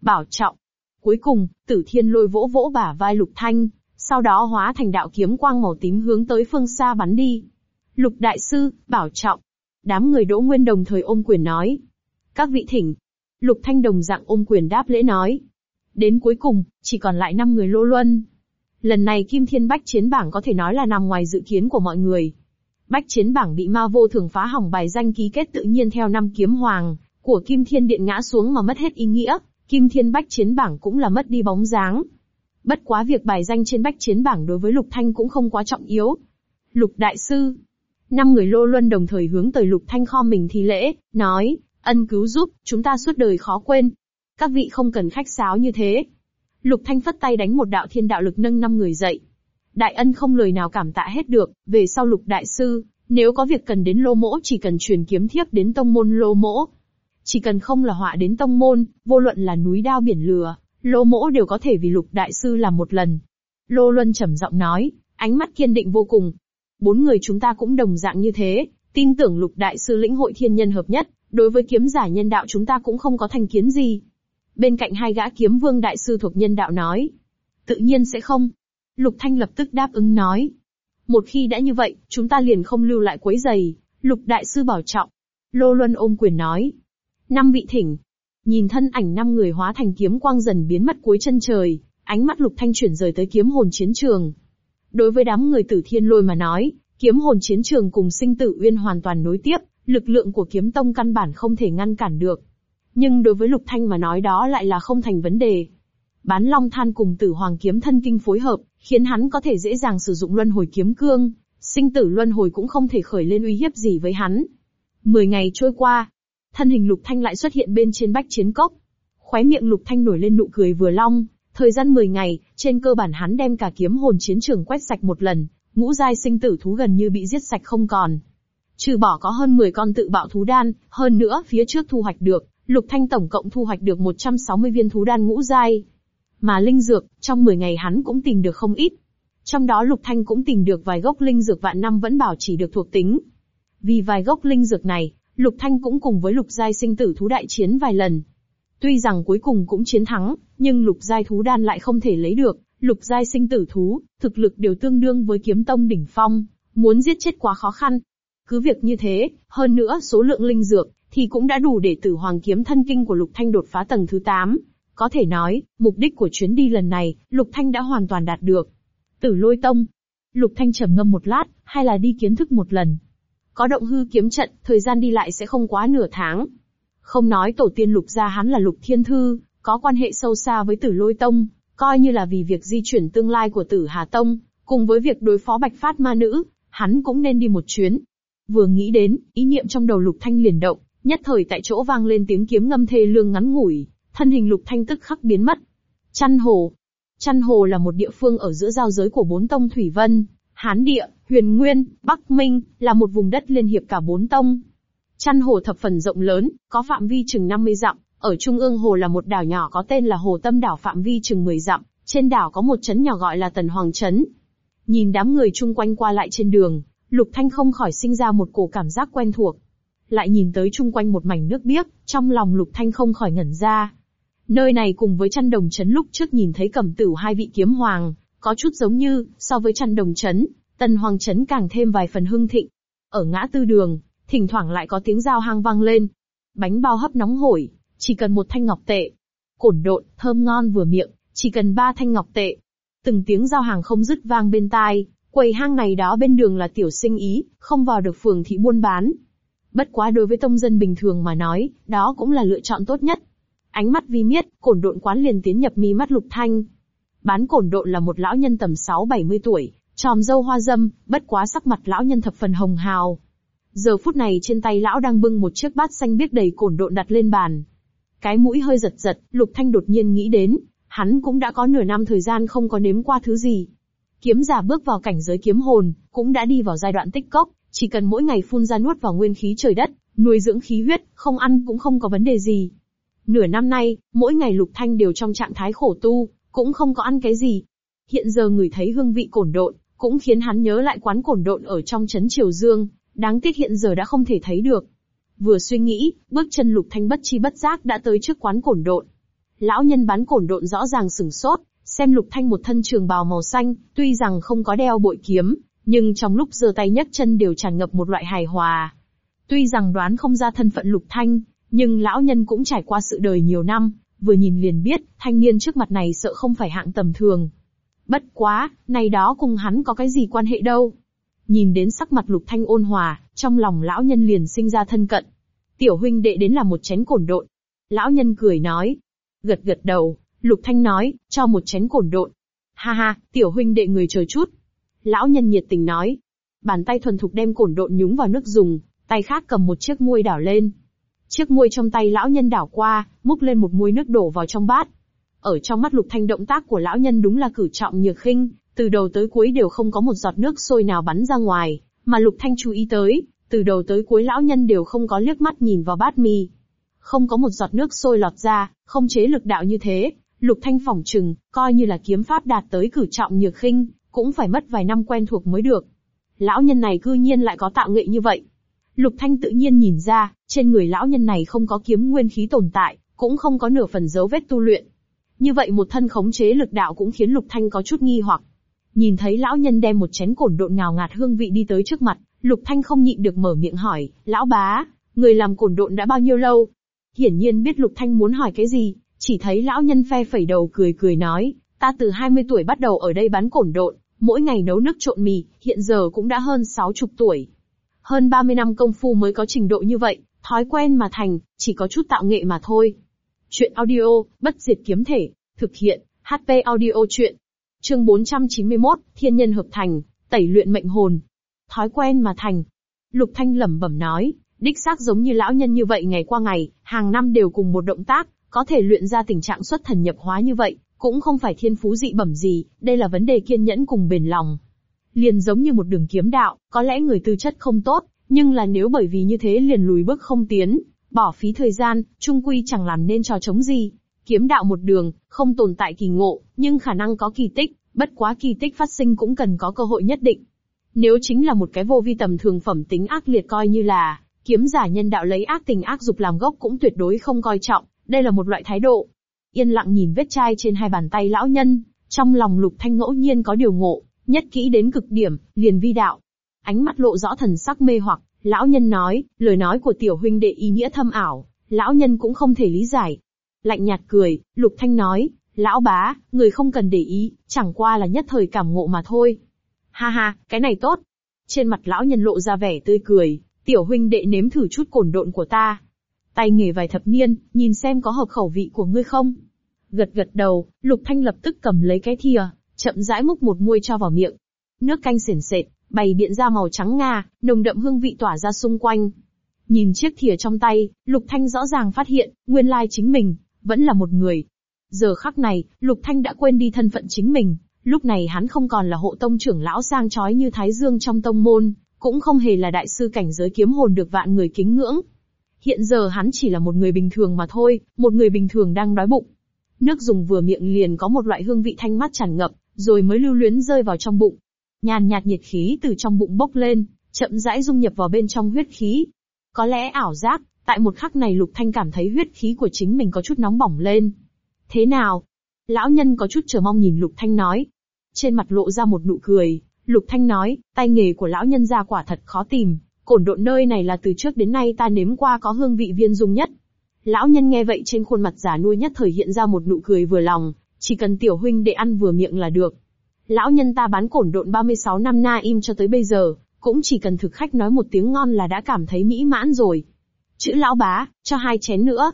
Bảo trọng. Cuối cùng, tử thiên lôi vỗ vỗ bả vai lục thanh, sau đó hóa thành đạo kiếm quang màu tím hướng tới phương xa bắn đi. Lục đại sư, bảo trọng. Đám người đỗ nguyên đồng thời ôm quyền nói. Các vị thỉnh. Lục thanh đồng dạng ôm quyền đáp lễ nói. Đến cuối cùng, chỉ còn lại 5 người lô luân. Lần này Kim Thiên Bách Chiến Bảng có thể nói là nằm ngoài dự kiến của mọi người. Bách Chiến Bảng bị ma vô thường phá hỏng bài danh ký kết tự nhiên theo năm kiếm hoàng, của Kim Thiên Điện ngã xuống mà mất hết ý nghĩa, Kim Thiên Bách Chiến Bảng cũng là mất đi bóng dáng. Bất quá việc bài danh trên Bách Chiến Bảng đối với Lục Thanh cũng không quá trọng yếu. Lục Đại Sư. Năm người lô luân đồng thời hướng tới Lục Thanh kho mình thi lễ, nói, ân cứu giúp, chúng ta suốt đời khó quên. Các vị không cần khách sáo như thế, Lục Thanh phất tay đánh một đạo thiên đạo lực nâng năm người dậy. Đại ân không lời nào cảm tạ hết được, về sau Lục Đại Sư, nếu có việc cần đến lô mỗ chỉ cần truyền kiếm thiếp đến tông môn lô mỗ. Chỉ cần không là họa đến tông môn, vô luận là núi đao biển lừa, lô mỗ đều có thể vì Lục Đại Sư làm một lần. Lô Luân trầm giọng nói, ánh mắt kiên định vô cùng. Bốn người chúng ta cũng đồng dạng như thế, tin tưởng Lục Đại Sư lĩnh hội thiên nhân hợp nhất, đối với kiếm giả nhân đạo chúng ta cũng không có thành kiến gì. Bên cạnh hai gã kiếm vương đại sư thuộc nhân đạo nói. Tự nhiên sẽ không. Lục Thanh lập tức đáp ứng nói. Một khi đã như vậy, chúng ta liền không lưu lại quấy giày, Lục Đại Sư bảo trọng. Lô Luân ôm quyền nói. Năm vị thỉnh. Nhìn thân ảnh năm người hóa thành kiếm quang dần biến mất cuối chân trời, ánh mắt Lục Thanh chuyển rời tới kiếm hồn chiến trường. Đối với đám người tử thiên lôi mà nói, kiếm hồn chiến trường cùng sinh tử uyên hoàn toàn nối tiếp, lực lượng của kiếm tông căn bản không thể ngăn cản được. Nhưng đối với Lục Thanh mà nói đó lại là không thành vấn đề. Bán Long Than cùng Tử Hoàng Kiếm Thân Kinh phối hợp, khiến hắn có thể dễ dàng sử dụng Luân Hồi Kiếm Cương, sinh tử Luân Hồi cũng không thể khởi lên uy hiếp gì với hắn. Mười ngày trôi qua, thân hình Lục Thanh lại xuất hiện bên trên bách chiến cốc. Khóe miệng Lục Thanh nổi lên nụ cười vừa long, thời gian 10 ngày, trên cơ bản hắn đem cả kiếm hồn chiến trường quét sạch một lần, ngũ giai sinh tử thú gần như bị giết sạch không còn. Trừ bỏ có hơn 10 con tự bạo thú đan, hơn nữa phía trước thu hoạch được, Lục Thanh tổng cộng thu hoạch được 160 viên thú đan ngũ giai. Mà linh dược, trong 10 ngày hắn cũng tìm được không ít. Trong đó Lục Thanh cũng tìm được vài gốc linh dược vạn năm vẫn bảo chỉ được thuộc tính. Vì vài gốc linh dược này, Lục Thanh cũng cùng với Lục Giai sinh tử thú đại chiến vài lần. Tuy rằng cuối cùng cũng chiến thắng, nhưng Lục Giai thú đan lại không thể lấy được, Lục Giai sinh tử thú, thực lực đều tương đương với kiếm tông đỉnh phong, muốn giết chết quá khó khăn. Cứ việc như thế, hơn nữa số lượng linh dược, thì cũng đã đủ để tử hoàng kiếm thân kinh của Lục Thanh đột phá tầng thứ 8. Có thể nói, mục đích của chuyến đi lần này, Lục Thanh đã hoàn toàn đạt được. Tử lôi tông. Lục Thanh trầm ngâm một lát, hay là đi kiến thức một lần. Có động hư kiếm trận, thời gian đi lại sẽ không quá nửa tháng. Không nói tổ tiên Lục gia hắn là Lục Thiên Thư, có quan hệ sâu xa với Tử Lôi Tông, coi như là vì việc di chuyển tương lai của Tử Hà Tông, cùng với việc đối phó Bạch Phát Ma Nữ, hắn cũng nên đi một chuyến. Vừa nghĩ đến, ý niệm trong đầu Lục Thanh liền động, nhất thời tại chỗ vang lên tiếng kiếm ngâm thê lương ngắn ngủi, thân hình Lục Thanh tức khắc biến mất. Chăn Hồ Chăn Hồ là một địa phương ở giữa giao giới của bốn tông Thủy Vân, Hán Địa, Huyền Nguyên, Bắc Minh, là một vùng đất liên hiệp cả bốn tông. Chăn Hồ thập phần rộng lớn, có phạm vi chừng 50 dặm, ở trung ương hồ là một đảo nhỏ có tên là Hồ Tâm đảo phạm vi chừng 10 dặm, trên đảo có một trấn nhỏ gọi là Tần Hoàng trấn. Nhìn đám người chung quanh qua lại trên đường, Lục Thanh không khỏi sinh ra một cổ cảm giác quen thuộc. Lại nhìn tới chung quanh một mảnh nước biếc, trong lòng Lục Thanh không khỏi ngẩn ra. Nơi này cùng với chăn đồng chấn lúc trước nhìn thấy cẩm tử hai vị kiếm hoàng, có chút giống như, so với chăn đồng chấn, tần hoàng chấn càng thêm vài phần hưng thịnh. Ở ngã tư đường, thỉnh thoảng lại có tiếng dao hang vang lên. Bánh bao hấp nóng hổi, chỉ cần một thanh ngọc tệ. Cổn độn, thơm ngon vừa miệng, chỉ cần ba thanh ngọc tệ. Từng tiếng giao hàng không dứt vang bên tai, quầy hang này đó bên đường là tiểu sinh ý, không vào được phường thị buôn bán. Bất quá đối với tông dân bình thường mà nói, đó cũng là lựa chọn tốt nhất. Ánh mắt vi miết, cổn độn quán liền tiến nhập mi mắt lục thanh. Bán cổn độn là một lão nhân tầm 6-70 tuổi, tròm dâu hoa dâm, bất quá sắc mặt lão nhân thập phần hồng hào. Giờ phút này trên tay lão đang bưng một chiếc bát xanh biếc đầy cổn độn đặt lên bàn. Cái mũi hơi giật giật, lục thanh đột nhiên nghĩ đến, hắn cũng đã có nửa năm thời gian không có nếm qua thứ gì. Kiếm giả bước vào cảnh giới kiếm hồn, cũng đã đi vào giai đoạn tích cốc, chỉ cần mỗi ngày phun ra nuốt vào nguyên khí trời đất, nuôi dưỡng khí huyết, không ăn cũng không có vấn đề gì. Nửa năm nay, mỗi ngày Lục Thanh đều trong trạng thái khổ tu, cũng không có ăn cái gì. Hiện giờ người thấy hương vị cổn độn, cũng khiến hắn nhớ lại quán cổn độn ở trong trấn Triều Dương, đáng tiếc hiện giờ đã không thể thấy được. Vừa suy nghĩ, bước chân Lục Thanh bất chi bất giác đã tới trước quán cổn độn. Lão nhân bán cổn độn rõ ràng sửng sốt, xem Lục Thanh một thân trường bào màu xanh, tuy rằng không có đeo bội kiếm, nhưng trong lúc giơ tay nhấc chân đều tràn ngập một loại hài hòa. Tuy rằng đoán không ra thân phận Lục Thanh, nhưng lão nhân cũng trải qua sự đời nhiều năm, vừa nhìn liền biết, thanh niên trước mặt này sợ không phải hạng tầm thường. Bất quá, này đó cùng hắn có cái gì quan hệ đâu. Nhìn đến sắc mặt Lục Thanh ôn hòa, trong lòng lão nhân liền sinh ra thân cận. Tiểu huynh đệ đến là một chén cổn độn. Lão nhân cười nói. Gật gật đầu, Lục Thanh nói, cho một chén cổn độn. Ha ha, tiểu huynh đệ người chờ chút. Lão nhân nhiệt tình nói. Bàn tay thuần thục đem cổn độn nhúng vào nước dùng, tay khác cầm một chiếc muôi đảo lên. Chiếc muôi trong tay lão nhân đảo qua, múc lên một muôi nước đổ vào trong bát. Ở trong mắt Lục Thanh động tác của lão nhân đúng là cử trọng nhược khinh, từ đầu tới cuối đều không có một giọt nước sôi nào bắn ra ngoài, mà Lục Thanh chú ý tới, từ đầu tới cuối lão nhân đều không có liếc mắt nhìn vào bát mì. Không có một giọt nước sôi lọt ra, không chế lực đạo như thế, Lục Thanh phỏng chừng, coi như là kiếm pháp đạt tới cử trọng nhược khinh, cũng phải mất vài năm quen thuộc mới được. Lão nhân này cư nhiên lại có tạo nghệ như vậy. Lục Thanh tự nhiên nhìn ra, trên người lão nhân này không có kiếm nguyên khí tồn tại, cũng không có nửa phần dấu vết tu luyện. Như vậy một thân khống chế lực đạo cũng khiến Lục Thanh có chút nghi hoặc. Nhìn thấy lão nhân đem một chén cổn độn ngào ngạt hương vị đi tới trước mặt, Lục Thanh không nhịn được mở miệng hỏi, lão bá, người làm cổn độn đã bao nhiêu lâu? Hiển nhiên biết Lục Thanh muốn hỏi cái gì, chỉ thấy lão nhân phe phẩy đầu cười cười nói, ta từ 20 tuổi bắt đầu ở đây bán cổn độn, mỗi ngày nấu nước trộn mì, hiện giờ cũng đã hơn 60 tuổi. Hơn 30 năm công phu mới có trình độ như vậy, thói quen mà thành, chỉ có chút tạo nghệ mà thôi. Chuyện audio, bất diệt kiếm thể, thực hiện, HP audio chuyện. Chương 491, Thiên nhân hợp thành, tẩy luyện mệnh hồn. Thói quen mà thành. Lục Thanh lẩm bẩm nói, đích xác giống như lão nhân như vậy ngày qua ngày, hàng năm đều cùng một động tác, có thể luyện ra tình trạng xuất thần nhập hóa như vậy, cũng không phải thiên phú dị bẩm gì, đây là vấn đề kiên nhẫn cùng bền lòng. Liền giống như một đường kiếm đạo, có lẽ người tư chất không tốt, nhưng là nếu bởi vì như thế liền lùi bước không tiến, bỏ phí thời gian, trung quy chẳng làm nên trò chống gì. Kiếm đạo một đường, không tồn tại kỳ ngộ, nhưng khả năng có kỳ tích, bất quá kỳ tích phát sinh cũng cần có cơ hội nhất định. Nếu chính là một cái vô vi tầm thường phẩm tính ác liệt coi như là, kiếm giả nhân đạo lấy ác tình ác dục làm gốc cũng tuyệt đối không coi trọng, đây là một loại thái độ. Yên lặng nhìn vết chai trên hai bàn tay lão nhân, trong lòng lục thanh ngẫu nhiên có điều ngộ, nhất kỹ đến cực điểm, liền vi đạo. Ánh mắt lộ rõ thần sắc mê hoặc, lão nhân nói, lời nói của tiểu huynh đệ ý nghĩa thâm ảo, lão nhân cũng không thể lý giải. Lạnh nhạt cười, lục thanh nói, lão bá, người không cần để ý, chẳng qua là nhất thời cảm ngộ mà thôi. Ha ha, cái này tốt. Trên mặt lão nhân lộ ra vẻ tươi cười, tiểu huynh đệ nếm thử chút cổn độn của ta. Tay nghề vài thập niên, nhìn xem có hợp khẩu vị của ngươi không. Gật gật đầu, Lục Thanh lập tức cầm lấy cái thìa, chậm rãi múc một muôi cho vào miệng. Nước canh sền sệt, bày biện ra màu trắng ngà, nồng đậm hương vị tỏa ra xung quanh. Nhìn chiếc thìa trong tay, Lục Thanh rõ ràng phát hiện, nguyên lai chính mình, vẫn là một người. Giờ khắc này, Lục Thanh đã quên đi thân phận chính mình, lúc này hắn không còn là hộ tông trưởng lão sang chói như Thái Dương trong tông môn, cũng không hề là đại sư cảnh giới kiếm hồn được vạn người kính ngưỡng. Hiện giờ hắn chỉ là một người bình thường mà thôi, một người bình thường đang đói bụng. Nước dùng vừa miệng liền có một loại hương vị thanh mát tràn ngập, rồi mới lưu luyến rơi vào trong bụng. Nhàn nhạt nhiệt khí từ trong bụng bốc lên, chậm rãi dung nhập vào bên trong huyết khí. Có lẽ ảo giác, tại một khắc này Lục Thanh cảm thấy huyết khí của chính mình có chút nóng bỏng lên. Thế nào? Lão nhân có chút chờ mong nhìn Lục Thanh nói. Trên mặt lộ ra một nụ cười, Lục Thanh nói, tay nghề của lão nhân gia quả thật khó tìm, cổn độn nơi này là từ trước đến nay ta nếm qua có hương vị viên dung nhất. Lão nhân nghe vậy trên khuôn mặt giả nuôi nhất thời hiện ra một nụ cười vừa lòng, chỉ cần tiểu huynh để ăn vừa miệng là được. Lão nhân ta bán cổn độn 36 năm na im cho tới bây giờ, cũng chỉ cần thực khách nói một tiếng ngon là đã cảm thấy mỹ mãn rồi. Chữ lão bá, cho hai chén nữa.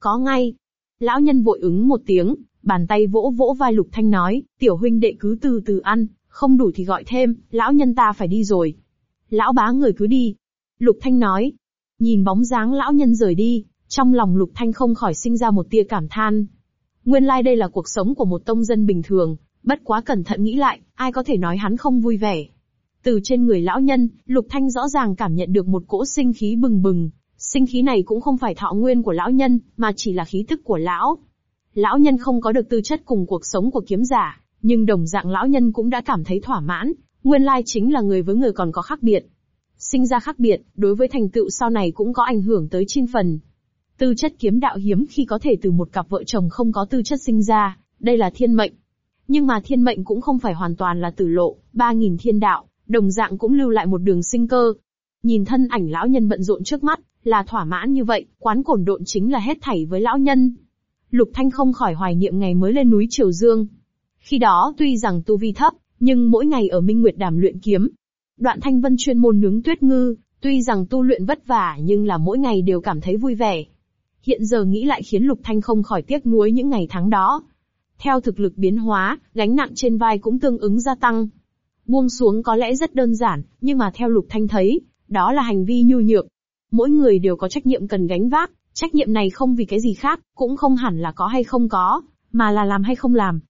Có ngay. Lão nhân vội ứng một tiếng, bàn tay vỗ vỗ vai lục thanh nói, tiểu huynh đệ cứ từ từ ăn, không đủ thì gọi thêm, lão nhân ta phải đi rồi. Lão bá người cứ đi. Lục Thanh nói. Nhìn bóng dáng lão nhân rời đi, trong lòng Lục Thanh không khỏi sinh ra một tia cảm than. Nguyên lai like đây là cuộc sống của một tông dân bình thường, bất quá cẩn thận nghĩ lại, ai có thể nói hắn không vui vẻ. Từ trên người lão nhân, Lục Thanh rõ ràng cảm nhận được một cỗ sinh khí bừng bừng. Sinh khí này cũng không phải thọ nguyên của lão nhân, mà chỉ là khí tức của lão. Lão nhân không có được tư chất cùng cuộc sống của kiếm giả, nhưng đồng dạng lão nhân cũng đã cảm thấy thỏa mãn, nguyên lai chính là người với người còn có khác biệt. Sinh ra khác biệt, đối với thành tựu sau này cũng có ảnh hưởng tới chín phần. Tư chất kiếm đạo hiếm khi có thể từ một cặp vợ chồng không có tư chất sinh ra, đây là thiên mệnh. Nhưng mà thiên mệnh cũng không phải hoàn toàn là tử lộ, ba nghìn thiên đạo, đồng dạng cũng lưu lại một đường sinh cơ. Nhìn thân ảnh lão nhân bận rộn trước mắt, là thỏa mãn như vậy, quán cổn độn chính là hết thảy với lão nhân. Lục Thanh không khỏi hoài niệm ngày mới lên núi Triều Dương. Khi đó tuy rằng tu vi thấp, nhưng mỗi ngày ở Minh Nguyệt Đàm luyện kiếm. Đoạn Thanh Vân chuyên môn nướng tuyết ngư, tuy rằng tu luyện vất vả nhưng là mỗi ngày đều cảm thấy vui vẻ. Hiện giờ nghĩ lại khiến Lục Thanh không khỏi tiếc nuối những ngày tháng đó. Theo thực lực biến hóa, gánh nặng trên vai cũng tương ứng gia tăng. Buông xuống có lẽ rất đơn giản, nhưng mà theo Lục Thanh thấy, đó là hành vi nhu nhược. Mỗi người đều có trách nhiệm cần gánh vác, trách nhiệm này không vì cái gì khác, cũng không hẳn là có hay không có, mà là làm hay không làm.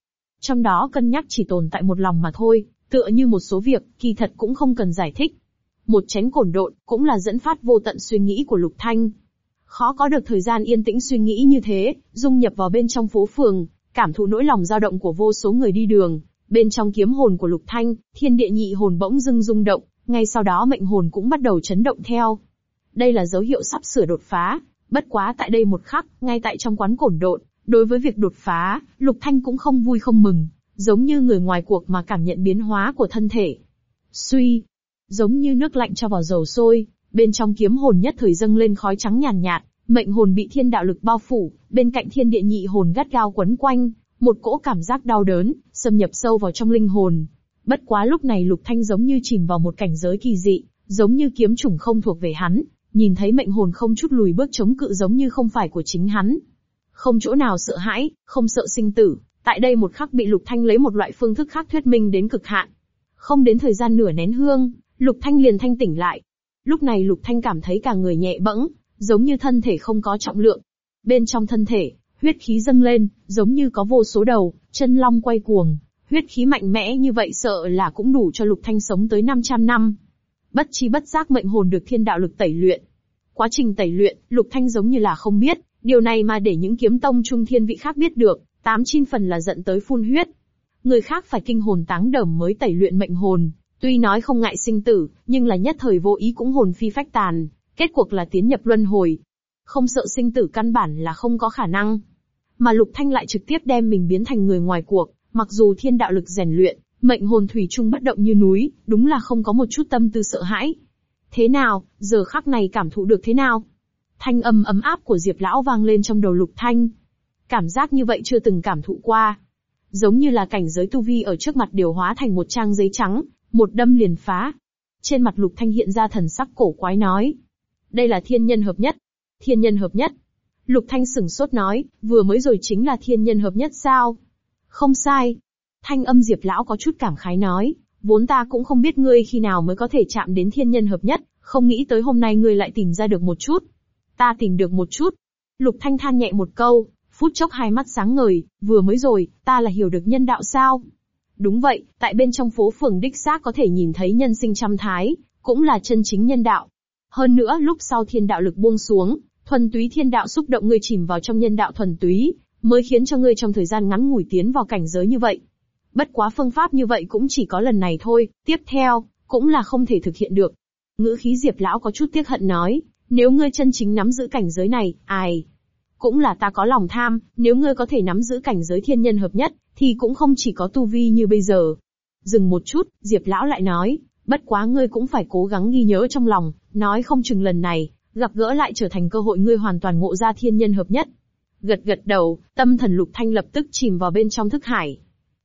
Trong đó cân nhắc chỉ tồn tại một lòng mà thôi, tựa như một số việc, kỳ thật cũng không cần giải thích. Một chén cổn độn, cũng là dẫn phát vô tận suy nghĩ của Lục Thanh. Khó có được thời gian yên tĩnh suy nghĩ như thế, dung nhập vào bên trong phố phường, cảm thụ nỗi lòng dao động của vô số người đi đường. Bên trong kiếm hồn của Lục Thanh, thiên địa nhị hồn bỗng dưng rung động, ngay sau đó mệnh hồn cũng bắt đầu chấn động theo. Đây là dấu hiệu sắp sửa đột phá, bất quá tại đây một khắc, ngay tại trong quán cổn độn, Đối với việc đột phá, Lục Thanh cũng không vui không mừng, giống như người ngoài cuộc mà cảm nhận biến hóa của thân thể. Suy, giống như nước lạnh cho vào dầu sôi, bên trong kiếm hồn nhất thời dâng lên khói trắng nhàn nhạt, nhạt, mệnh hồn bị thiên đạo lực bao phủ, bên cạnh thiên địa nhị hồn gắt gao quấn quanh, một cỗ cảm giác đau đớn, xâm nhập sâu vào trong linh hồn. Bất quá lúc này Lục Thanh giống như chìm vào một cảnh giới kỳ dị, giống như kiếm chủng không thuộc về hắn, nhìn thấy mệnh hồn không chút lùi bước chống cự giống như không phải của chính hắn. Không chỗ nào sợ hãi, không sợ sinh tử, tại đây một khắc bị Lục Thanh lấy một loại phương thức khác thuyết minh đến cực hạn. Không đến thời gian nửa nén hương, Lục Thanh liền thanh tỉnh lại. Lúc này Lục Thanh cảm thấy cả người nhẹ bẫng, giống như thân thể không có trọng lượng. Bên trong thân thể, huyết khí dâng lên, giống như có vô số đầu, chân long quay cuồng. Huyết khí mạnh mẽ như vậy sợ là cũng đủ cho Lục Thanh sống tới 500 năm. Bất chi bất giác mệnh hồn được thiên đạo lực tẩy luyện. Quá trình tẩy luyện, Lục Thanh giống như là không biết, điều này mà để những kiếm tông trung thiên vị khác biết được, tám chín phần là giận tới phun huyết. Người khác phải kinh hồn táng đờm mới tẩy luyện mệnh hồn, tuy nói không ngại sinh tử, nhưng là nhất thời vô ý cũng hồn phi phách tàn, kết cuộc là tiến nhập luân hồi. Không sợ sinh tử căn bản là không có khả năng. Mà Lục Thanh lại trực tiếp đem mình biến thành người ngoài cuộc, mặc dù thiên đạo lực rèn luyện, mệnh hồn thủy chung bất động như núi, đúng là không có một chút tâm tư sợ hãi. Thế nào, giờ khắc này cảm thụ được thế nào? Thanh âm ấm áp của Diệp Lão vang lên trong đầu Lục Thanh. Cảm giác như vậy chưa từng cảm thụ qua. Giống như là cảnh giới tu vi ở trước mặt điều hóa thành một trang giấy trắng, một đâm liền phá. Trên mặt Lục Thanh hiện ra thần sắc cổ quái nói. Đây là thiên nhân hợp nhất. Thiên nhân hợp nhất. Lục Thanh sửng sốt nói, vừa mới rồi chính là thiên nhân hợp nhất sao? Không sai. Thanh âm Diệp Lão có chút cảm khái nói, vốn ta cũng không biết ngươi khi nào mới có thể chạm đến thiên nhân hợp nhất, không nghĩ tới hôm nay ngươi lại tìm ra được một chút. Ta tìm được một chút. Lục Thanh than nhẹ một câu, phút chốc hai mắt sáng ngời, vừa mới rồi, ta là hiểu được nhân đạo sao? Đúng vậy, tại bên trong phố phường đích xác có thể nhìn thấy nhân sinh trăm thái, cũng là chân chính nhân đạo. Hơn nữa lúc sau thiên đạo lực buông xuống, thuần túy thiên đạo xúc động ngươi chìm vào trong nhân đạo thuần túy, mới khiến cho ngươi trong thời gian ngắn ngủi tiến vào cảnh giới như vậy. Bất quá phương pháp như vậy cũng chỉ có lần này thôi, tiếp theo, cũng là không thể thực hiện được. Ngữ khí Diệp lão có chút tiếc hận nói, nếu ngươi chân chính nắm giữ cảnh giới này, ai? Cũng là ta có lòng tham, nếu ngươi có thể nắm giữ cảnh giới thiên nhân hợp nhất, thì cũng không chỉ có tu vi như bây giờ. Dừng một chút, Diệp lão lại nói, bất quá ngươi cũng phải cố gắng ghi nhớ trong lòng, nói không chừng lần này, gặp gỡ lại trở thành cơ hội ngươi hoàn toàn ngộ ra thiên nhân hợp nhất. Gật gật đầu, tâm thần lục thanh lập tức chìm vào bên trong thức hải.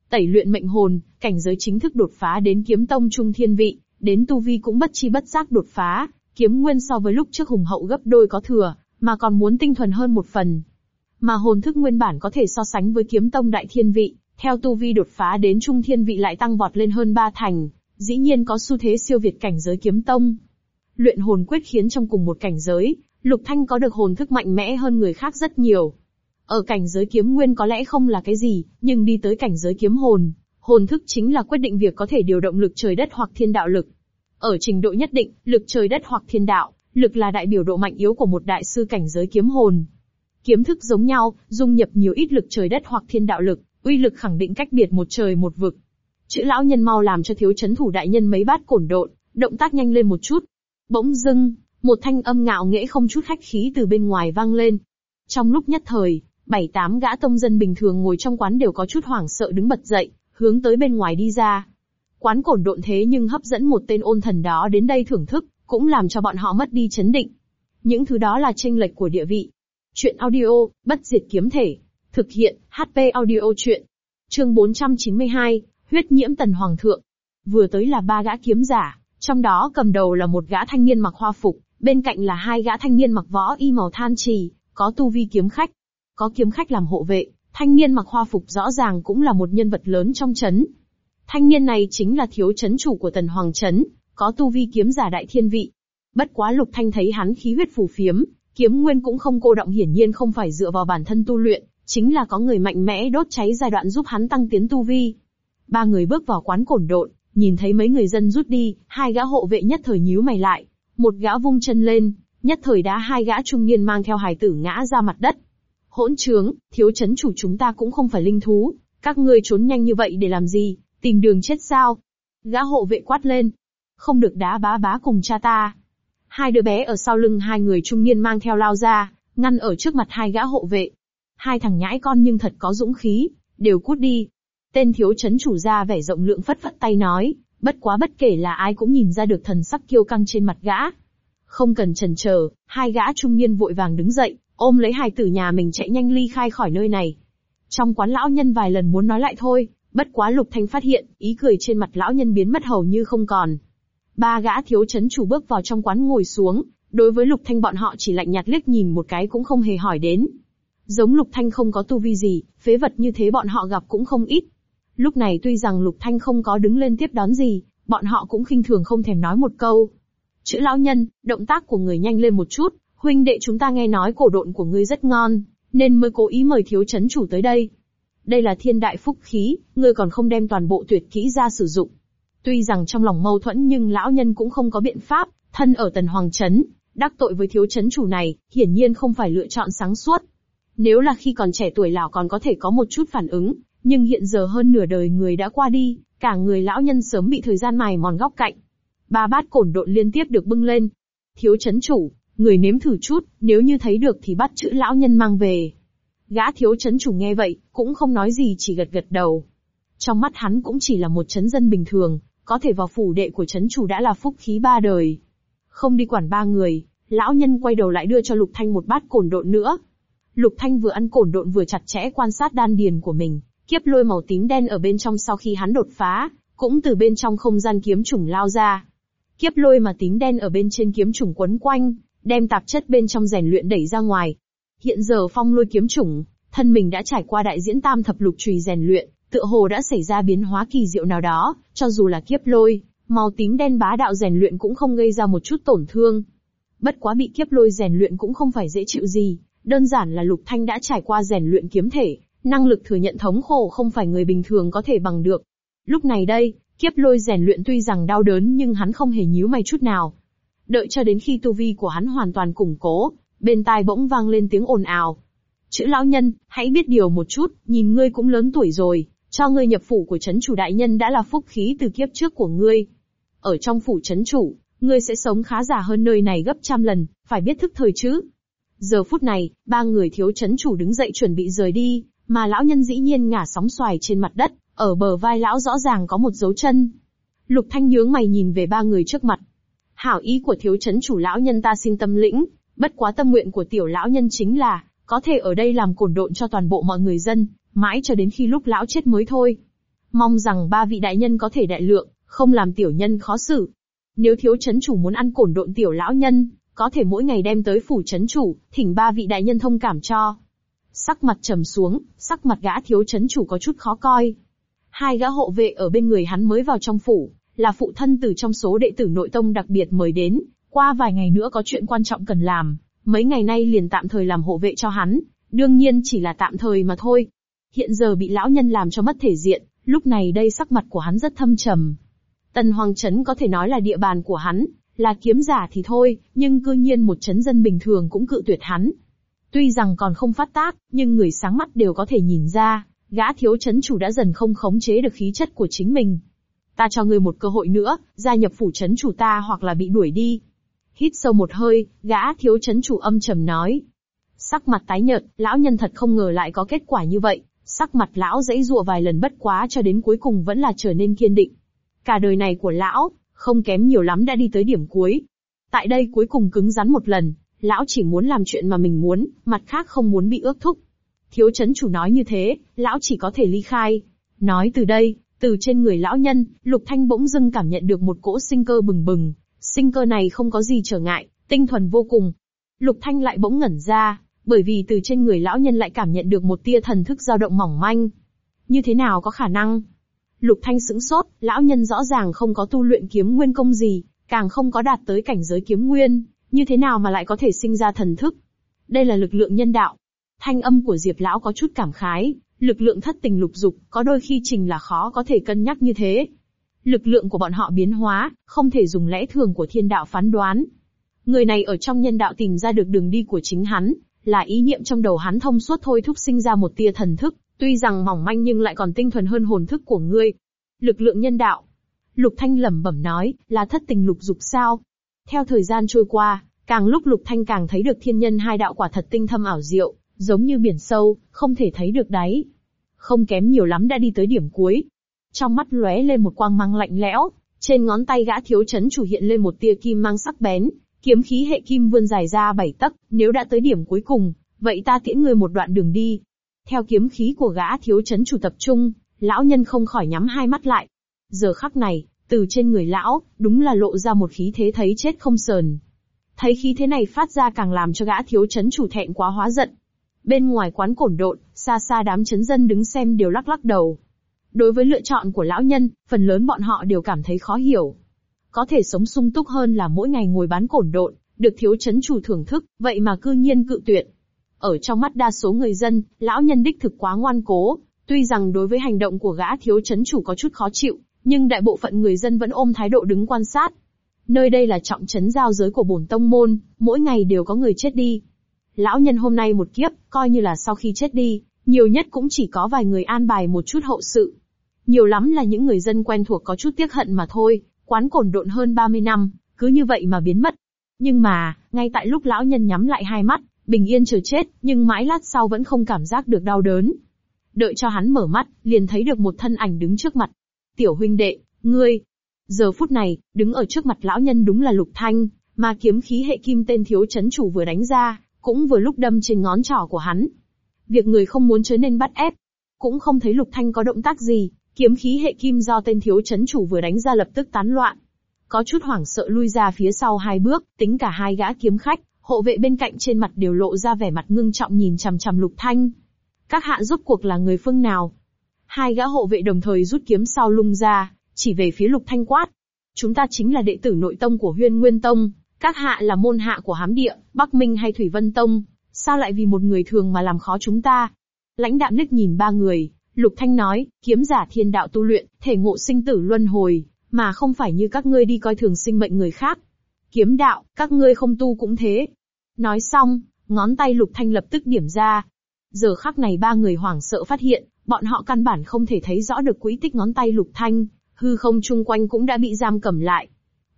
Tẩy luyện mệnh hồn, cảnh giới chính thức đột phá đến kiếm tông trung thiên vị, đến tu vi cũng bất chi bất giác đột phá, kiếm nguyên so với lúc trước hùng hậu gấp đôi có thừa, mà còn muốn tinh thuần hơn một phần. Mà hồn thức nguyên bản có thể so sánh với kiếm tông đại thiên vị, theo tu vi đột phá đến trung thiên vị lại tăng vọt lên hơn ba thành, dĩ nhiên có xu thế siêu việt cảnh giới kiếm tông. Luyện hồn quyết khiến trong cùng một cảnh giới, Lục Thanh có được hồn thức mạnh mẽ hơn người khác rất nhiều. Ở cảnh giới kiếm nguyên có lẽ không là cái gì, nhưng đi tới cảnh giới kiếm hồn, hồn thức chính là quyết định việc có thể điều động lực trời đất hoặc thiên đạo lực. Ở trình độ nhất định, lực trời đất hoặc thiên đạo, lực là đại biểu độ mạnh yếu của một đại sư cảnh giới kiếm hồn. Kiếm thức giống nhau, dung nhập nhiều ít lực trời đất hoặc thiên đạo lực, uy lực khẳng định cách biệt một trời một vực. Chữ lão nhân mau làm cho thiếu chấn thủ đại nhân mấy bát cổn độn, động tác nhanh lên một chút. Bỗng dưng, một thanh âm ngạo nghễ không chút khách khí từ bên ngoài vang lên. Trong lúc nhất thời, bảy tám gã tông dân bình thường ngồi trong quán đều có chút hoảng sợ đứng bật dậy, hướng tới bên ngoài đi ra. Quán cổn độn thế nhưng hấp dẫn một tên ôn thần đó đến đây thưởng thức, cũng làm cho bọn họ mất đi chấn định. Những thứ đó là tranh lệch của địa vị. Chuyện audio, bất diệt kiếm thể. Thực hiện, HP audio chuyện. Chương 492, huyết nhiễm tần hoàng thượng. Vừa tới là ba gã kiếm giả, trong đó cầm đầu là một gã thanh niên mặc hoa phục, bên cạnh là hai gã thanh niên mặc võ y màu than trì, có tu vi kiếm khách. Có kiếm khách làm hộ vệ, thanh niên mặc hoa phục rõ ràng cũng là một nhân vật lớn trong chấn. Thanh niên này chính là thiếu chấn chủ của tần hoàng chấn, có tu vi kiếm giả đại thiên vị. Bất quá lục thanh thấy hắn khí huyết phù phiếm, kiếm nguyên cũng không cô động hiển nhiên không phải dựa vào bản thân tu luyện, chính là có người mạnh mẽ đốt cháy giai đoạn giúp hắn tăng tiến tu vi. Ba người bước vào quán cổn độn, nhìn thấy mấy người dân rút đi, hai gã hộ vệ nhất thời nhíu mày lại, một gã vung chân lên, nhất thời đá hai gã trung niên mang theo hài tử ngã ra mặt đất. Hỗn trướng, thiếu chấn chủ chúng ta cũng không phải linh thú, các ngươi trốn nhanh như vậy để làm gì, tìm đường chết sao? Gã hộ vệ quát lên, không được đá bá bá cùng cha ta. Hai đứa bé ở sau lưng hai người trung niên mang theo lao ra, ngăn ở trước mặt hai gã hộ vệ. Hai thằng nhãi con nhưng thật có dũng khí, đều cút đi. Tên thiếu chấn chủ ra vẻ rộng lượng phất phất tay nói, bất quá bất kể là ai cũng nhìn ra được thần sắc kiêu căng trên mặt gã. Không cần chần chờ, hai gã trung niên vội vàng đứng dậy, ôm lấy hai tử nhà mình chạy nhanh ly khai khỏi nơi này. Trong quán lão nhân vài lần muốn nói lại thôi, bất quá Lục Thanh phát hiện, ý cười trên mặt lão nhân biến mất hầu như không còn. Ba gã thiếu chấn chủ bước vào trong quán ngồi xuống, đối với Lục Thanh bọn họ chỉ lạnh nhạt liếc nhìn một cái cũng không hề hỏi đến. Giống Lục Thanh không có tu vi gì, phế vật như thế bọn họ gặp cũng không ít. Lúc này tuy rằng Lục Thanh không có đứng lên tiếp đón gì, bọn họ cũng khinh thường không thèm nói một câu. Chữ lão nhân, động tác của người nhanh lên một chút, huynh đệ chúng ta nghe nói cổ độn của ngươi rất ngon, nên mới cố ý mời thiếu chấn chủ tới đây. Đây là thiên đại phúc khí, ngươi còn không đem toàn bộ tuyệt kỹ ra sử dụng. Tuy rằng trong lòng mâu thuẫn nhưng lão nhân cũng không có biện pháp, thân ở tần hoàng chấn, đắc tội với thiếu chấn chủ này, hiển nhiên không phải lựa chọn sáng suốt. Nếu là khi còn trẻ tuổi lão còn có thể có một chút phản ứng, nhưng hiện giờ hơn nửa đời người đã qua đi, cả người lão nhân sớm bị thời gian mài mòn góc cạnh. Ba bát cổn độn liên tiếp được bưng lên. Thiếu chấn chủ, người nếm thử chút, nếu như thấy được thì bắt chữ lão nhân mang về. Gã thiếu chấn chủ nghe vậy, cũng không nói gì chỉ gật gật đầu. Trong mắt hắn cũng chỉ là một chấn dân bình thường, có thể vào phủ đệ của chấn chủ đã là phúc khí ba đời. Không đi quản ba người, lão nhân quay đầu lại đưa cho Lục Thanh một bát cổn độn nữa. Lục Thanh vừa ăn cổn độn vừa chặt chẽ quan sát đan điền của mình, kiếp lôi màu tím đen ở bên trong sau khi hắn đột phá, cũng từ bên trong không gian kiếm trùng lao ra. Kiếp lôi mà tím đen ở bên trên kiếm trùng quấn quanh, đem tạp chất bên trong rèn luyện đẩy ra ngoài. Hiện giờ phong lôi kiếm trùng, thân mình đã trải qua đại diễn tam thập lục trùy rèn luyện, tựa hồ đã xảy ra biến hóa kỳ diệu nào đó, cho dù là kiếp lôi, màu tím đen bá đạo rèn luyện cũng không gây ra một chút tổn thương. Bất quá bị kiếp lôi rèn luyện cũng không phải dễ chịu gì, đơn giản là Lục Thanh đã trải qua rèn luyện kiếm thể, năng lực thừa nhận thống khổ không phải người bình thường có thể bằng được. Lúc này đây, kiếp lôi rèn luyện tuy rằng đau đớn nhưng hắn không hề nhíu mày chút nào. Đợi cho đến khi tu vi của hắn hoàn toàn củng cố, bên tai bỗng vang lên tiếng ồn ào. Chữ lão nhân, hãy biết điều một chút, nhìn ngươi cũng lớn tuổi rồi, cho ngươi nhập phủ của chấn chủ đại nhân đã là phúc khí từ kiếp trước của ngươi. Ở trong phủ chấn chủ, ngươi sẽ sống khá giả hơn nơi này gấp trăm lần, phải biết thức thời chứ. Giờ phút này, ba người thiếu chấn chủ đứng dậy chuẩn bị rời đi, mà lão nhân dĩ nhiên ngả sóng xoài trên mặt đất, ở bờ vai lão rõ ràng có một dấu chân. Lục Thanh nhướng mày nhìn về ba người trước mặt. Hảo ý của thiếu chấn chủ lão nhân ta xin tâm lĩnh, bất quá tâm nguyện của tiểu lão nhân chính là, có thể ở đây làm cổn độn cho toàn bộ mọi người dân, mãi cho đến khi lúc lão chết mới thôi. Mong rằng ba vị đại nhân có thể đại lượng, không làm tiểu nhân khó xử. Nếu thiếu chấn chủ muốn ăn cổn độn tiểu lão nhân, có thể mỗi ngày đem tới phủ chấn chủ, thỉnh ba vị đại nhân thông cảm cho. Sắc mặt trầm xuống, sắc mặt gã thiếu chấn chủ có chút khó coi. Hai gã hộ vệ ở bên người hắn mới vào trong phủ, là phụ thân từ trong số đệ tử nội tông đặc biệt mời đến, qua vài ngày nữa có chuyện quan trọng cần làm, mấy ngày nay liền tạm thời làm hộ vệ cho hắn, đương nhiên chỉ là tạm thời mà thôi. Hiện giờ bị lão nhân làm cho mất thể diện, lúc này đây sắc mặt của hắn rất thâm trầm. Tần Hoàng Trấn có thể nói là địa bàn của hắn, là kiếm giả thì thôi, nhưng cư nhiên một chấn dân bình thường cũng cự tuyệt hắn. Tuy rằng còn không phát tác, nhưng người sáng mắt đều có thể nhìn ra, gã thiếu chấn chủ đã dần không khống chế được khí chất của chính mình. Ta cho ngươi một cơ hội nữa, gia nhập phủ chấn chủ ta hoặc là bị đuổi đi. Hít sâu một hơi, gã thiếu chấn chủ âm trầm nói. Sắc mặt tái nhợt, lão nhân thật không ngờ lại có kết quả như vậy, sắc mặt lão dãy dụa vài lần bất quá cho đến cuối cùng vẫn là trở nên kiên định. Cả đời này của lão, không kém nhiều lắm đã đi tới điểm cuối. Tại đây cuối cùng cứng rắn một lần, lão chỉ muốn làm chuyện mà mình muốn, mặt khác không muốn bị ước thúc. Thiếu chấn chủ nói như thế, lão chỉ có thể ly khai. Nói từ đây, từ trên người lão nhân, Lục Thanh bỗng dưng cảm nhận được một cỗ sinh cơ bừng bừng. Sinh cơ này không có gì trở ngại, tinh thuần vô cùng. Lục Thanh lại bỗng ngẩn ra, bởi vì từ trên người lão nhân lại cảm nhận được một tia thần thức dao động mỏng manh. Như thế nào có khả năng? Lục Thanh sững sốt, lão nhân rõ ràng không có tu luyện kiếm nguyên công gì, càng không có đạt tới cảnh giới kiếm nguyên, như thế nào mà lại có thể sinh ra thần thức? Đây là lực lượng nhân đạo. Thanh âm của Diệp lão có chút cảm khái, lực lượng thất tình lục dục, có đôi khi trình là khó có thể cân nhắc như thế. Lực lượng của bọn họ biến hóa, không thể dùng lẽ thường của thiên đạo phán đoán. Người này ở trong nhân đạo tìm ra được đường đi của chính hắn, là ý niệm trong đầu hắn thông suốt thôi thúc sinh ra một tia thần thức, tuy rằng mỏng manh nhưng lại còn tinh thuần hơn hồn thức của ngươi. Lực lượng nhân đạo. Lục Thanh lẩm bẩm nói, là thất tình lục dục sao? Theo thời gian trôi qua, càng lúc Lục Thanh càng thấy được thiên nhân hai đạo quả thật tinh thâm ảo diệu, giống như biển sâu, không thể thấy được đáy. Không kém nhiều lắm đã đi tới điểm cuối. Trong mắt lóe lên một quang mang lạnh lẽo, trên ngón tay gã thiếu chấn chủ hiện lên một tia kim mang sắc bén, kiếm khí hệ kim vươn dài ra bảy tấc, nếu đã tới điểm cuối cùng, vậy ta tiễn ngươi một đoạn đường đi. Theo kiếm khí của gã thiếu chấn chủ tập trung, lão nhân không khỏi nhắm hai mắt lại. Giờ khắc này, từ trên người lão, đúng là lộ ra một khí thế thấy chết không sờn. Thấy khí thế này phát ra càng làm cho gã thiếu chấn chủ thẹn quá hóa giận. Bên ngoài quán cổn độn, xa xa đám chấn dân đứng xem đều lắc lắc đầu. Đối với lựa chọn của lão nhân, phần lớn bọn họ đều cảm thấy khó hiểu. Có thể sống sung túc hơn là mỗi ngày ngồi bán cổn độn, được thiếu chấn chủ thưởng thức, vậy mà cư nhiên cự tuyệt. Ở trong mắt đa số người dân, lão nhân đích thực quá ngoan cố, tuy rằng đối với hành động của gã thiếu chấn chủ có chút khó chịu, nhưng đại bộ phận người dân vẫn ôm thái độ đứng quan sát. Nơi đây là trọng trấn giao giới của bổn tông môn, mỗi ngày đều có người chết đi. Lão nhân hôm nay một kiếp, coi như là sau khi chết đi, nhiều nhất cũng chỉ có vài người an bài một chút hậu sự. Nhiều lắm là những người dân quen thuộc có chút tiếc hận mà thôi, quán cổn độn hơn 30 năm, cứ như vậy mà biến mất. Nhưng mà, ngay tại lúc lão nhân nhắm lại hai mắt, bình yên chờ chết, nhưng mãi lát sau vẫn không cảm giác được đau đớn. Đợi cho hắn mở mắt, liền thấy được một thân ảnh đứng trước mặt. Tiểu huynh đệ, ngươi. Giờ phút này, đứng ở trước mặt lão nhân đúng là Lục Thanh, mà kiếm khí hệ kim tên thiếu chấn chủ vừa đánh ra, cũng vừa lúc đâm trên ngón trỏ của hắn. Việc người không muốn chớ nên bắt ép. Cũng không thấy Lục Thanh có động tác gì, kiếm khí hệ kim do tên thiếu chấn chủ vừa đánh ra lập tức tán loạn. Có chút hoảng sợ lui ra phía sau hai bước, tính cả hai gã kiếm khách, hộ vệ bên cạnh trên mặt đều lộ ra vẻ mặt ngưng trọng nhìn chằm chằm Lục Thanh. Các hạ rốt cuộc là người phương nào? Hai gã hộ vệ đồng thời rút kiếm sau lung ra, chỉ về phía Lục Thanh quát. Chúng ta chính là đệ tử nội tông của Huyên Nguyên Tông, các hạ là môn hạ của Hám Địa, Bắc Minh hay Thủy Vân Tông, sao lại vì một người thường mà làm khó chúng ta? Lãnh đạm nức nhìn ba người, Lục Thanh nói, kiếm giả thiên đạo tu luyện, thể ngộ sinh tử luân hồi, mà không phải như các ngươi đi coi thường sinh mệnh người khác. Kiếm đạo, các ngươi không tu cũng thế. Nói xong, ngón tay Lục Thanh lập tức điểm ra. Giờ khắc này ba người hoảng sợ phát hiện, bọn họ căn bản không thể thấy rõ được quỹ tích ngón tay Lục Thanh, hư không chung quanh cũng đã bị giam cầm lại.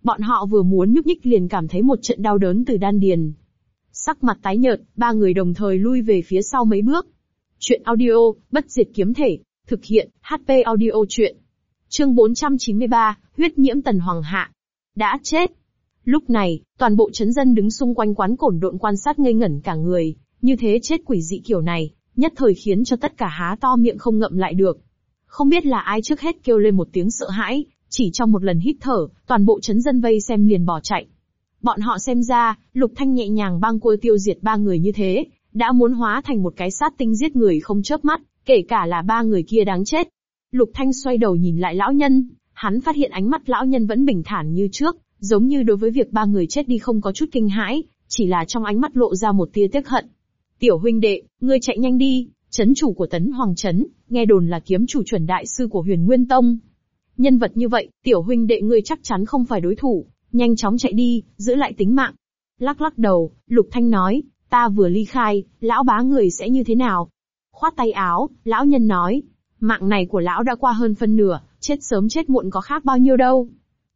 Bọn họ vừa muốn nhúc nhích liền cảm thấy một trận đau đớn từ đan điền. Sắc mặt tái nhợt, ba người đồng thời lui về phía sau mấy bước. Chuyện audio, bất diệt kiếm thể, thực hiện, HP audio chuyện. Chương 493, huyết nhiễm tần hoàng hạ. Đã chết. Lúc này, toàn bộ chấn dân đứng xung quanh quán cổn độn quan sát ngây ngẩn cả người, như thế chết quỷ dị kiểu này, nhất thời khiến cho tất cả há to miệng không ngậm lại được. Không biết là ai trước hết kêu lên một tiếng sợ hãi, chỉ trong một lần hít thở, toàn bộ chấn dân vây xem liền bỏ chạy. Bọn họ xem ra, Lục Thanh nhẹ nhàng băng cua tiêu diệt ba người như thế, đã muốn hóa thành một cái sát tinh giết người không chớp mắt, kể cả là ba người kia đáng chết. Lục Thanh xoay đầu nhìn lại lão nhân, hắn phát hiện ánh mắt lão nhân vẫn bình thản như trước, giống như đối với việc ba người chết đi không có chút kinh hãi, chỉ là trong ánh mắt lộ ra một tia tiếc hận. Tiểu huynh đệ, ngươi chạy nhanh đi, chấn chủ của tấn hoàng chấn, nghe đồn là kiếm chủ chuẩn đại sư của huyền nguyên tông. Nhân vật như vậy, tiểu huynh đệ ngươi chắc chắn không phải đối thủ, nhanh chóng chạy đi, giữ lại tính mạng. Lắc lắc đầu, Lục Thanh nói, ta vừa ly khai, lão bá người sẽ như thế nào? Khoát tay áo, lão nhân nói, mạng này của lão đã qua hơn phân nửa, chết sớm chết muộn có khác bao nhiêu đâu.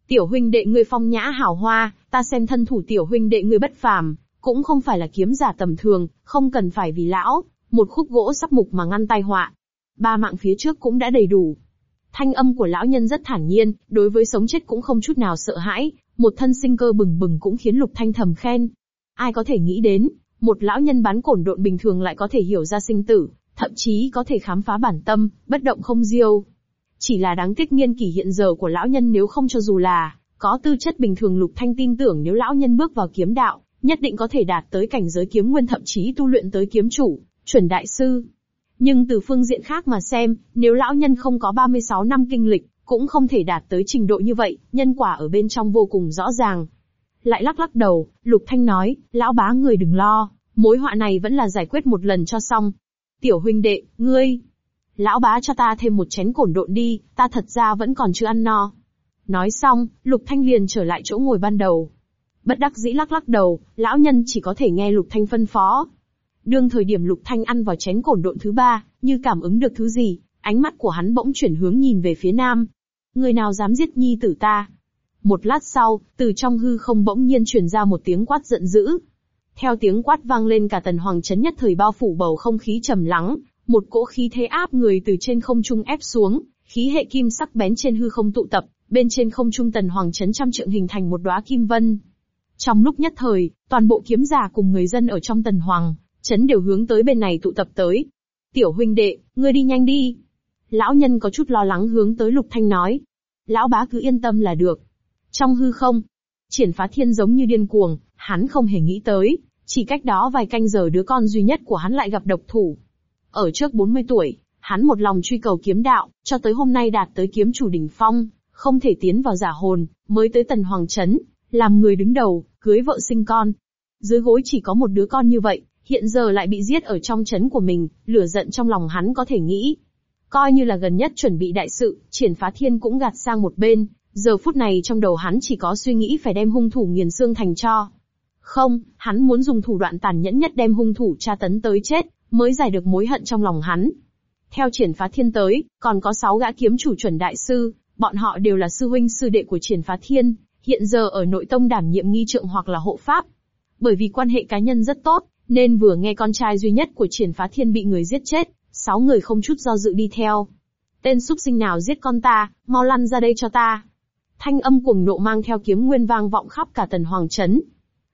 Tiểu huynh đệ người phong nhã hảo hoa, ta xem thân thủ tiểu huynh đệ người bất phàm, cũng không phải là kiếm giả tầm thường, không cần phải vì lão, một khúc gỗ sắp mục mà ngăn tai họa. Ba mạng phía trước cũng đã đầy đủ. Thanh âm của lão nhân rất thản nhiên, đối với sống chết cũng không chút nào sợ hãi, một thân sinh cơ bừng bừng cũng khiến Lục Thanh thầm khen. Ai có thể nghĩ đến, một lão nhân bán cổn độn bình thường lại có thể hiểu ra sinh tử, thậm chí có thể khám phá bản tâm, bất động không diêu. Chỉ là đáng tiếc niên kỷ hiện giờ của lão nhân nếu không cho dù là có tư chất bình thường Lục Thanh tin tưởng nếu lão nhân bước vào kiếm đạo, nhất định có thể đạt tới cảnh giới kiếm nguyên thậm chí tu luyện tới kiếm chủ, chuẩn đại sư. Nhưng từ phương diện khác mà xem, nếu lão nhân không có 36 năm kinh lịch, cũng không thể đạt tới trình độ như vậy, nhân quả ở bên trong vô cùng rõ ràng. Lại lắc lắc đầu, Lục Thanh nói, lão bá người đừng lo, mối họa này vẫn là giải quyết một lần cho xong. Tiểu huynh đệ, ngươi, lão bá cho ta thêm một chén cổn độn đi, ta thật ra vẫn còn chưa ăn no. Nói xong, Lục Thanh liền trở lại chỗ ngồi ban đầu. Bất đắc dĩ lắc lắc đầu, lão nhân chỉ có thể nghe Lục Thanh phân phó. Đương thời điểm Lục Thanh ăn vào chén cổn độn thứ ba, như cảm ứng được thứ gì, ánh mắt của hắn bỗng chuyển hướng nhìn về phía nam. Người nào dám giết nhi tử ta? Một lát sau, từ trong hư không bỗng nhiên truyền ra một tiếng quát giận dữ. Theo tiếng quát vang lên cả tần hoàng chấn nhất thời bao phủ bầu không khí trầm lắng, Một cỗ khí thế áp người từ trên không trung ép xuống, khí hệ kim sắc bén trên hư không tụ tập, bên trên không trung tần hoàng chấn trăm trượng hình thành một đóa kim vân. Trong lúc nhất thời, toàn bộ kiếm giả cùng người dân ở trong tần hoàng, chấn đều hướng tới bên này tụ tập tới. Tiểu huynh đệ, ngươi đi nhanh đi. Lão nhân có chút lo lắng hướng tới lục thanh nói. Lão bá cứ yên tâm là được. Trong hư không, triển phá thiên giống như điên cuồng, hắn không hề nghĩ tới, chỉ cách đó vài canh giờ đứa con duy nhất của hắn lại gặp độc thủ. Ở trước 40 tuổi, hắn một lòng truy cầu kiếm đạo, cho tới hôm nay đạt tới kiếm chủ đỉnh phong, không thể tiến vào giả hồn, mới tới tần hoàng chấn, làm người đứng đầu, cưới vợ sinh con. Dưới gối chỉ có một đứa con như vậy, hiện giờ lại bị giết ở trong chấn của mình, lửa giận trong lòng hắn có thể nghĩ. Coi như là gần nhất chuẩn bị đại sự, triển phá thiên cũng gạt sang một bên, giờ phút này trong đầu hắn chỉ có suy nghĩ phải đem hung thủ nghiền xương thành cho. Không, hắn muốn dùng thủ đoạn tàn nhẫn nhất đem hung thủ tra tấn tới chết, mới giải được mối hận trong lòng hắn. Theo triển phá thiên tới, còn có sáu gã kiếm chủ chuẩn đại sư, bọn họ đều là sư huynh sư đệ của triển phá thiên, hiện giờ ở nội tông đảm nhiệm nghi trượng hoặc là hộ pháp. Bởi vì quan hệ cá nhân rất tốt, nên vừa nghe con trai duy nhất của triển phá thiên bị người giết chết, sáu người không chút do dự đi theo. Tên súc sinh nào giết con ta, mau lăn ra đây cho ta. Thanh âm cuồng nộ mang theo kiếm nguyên vang vọng khắp cả tần hoàng trấn.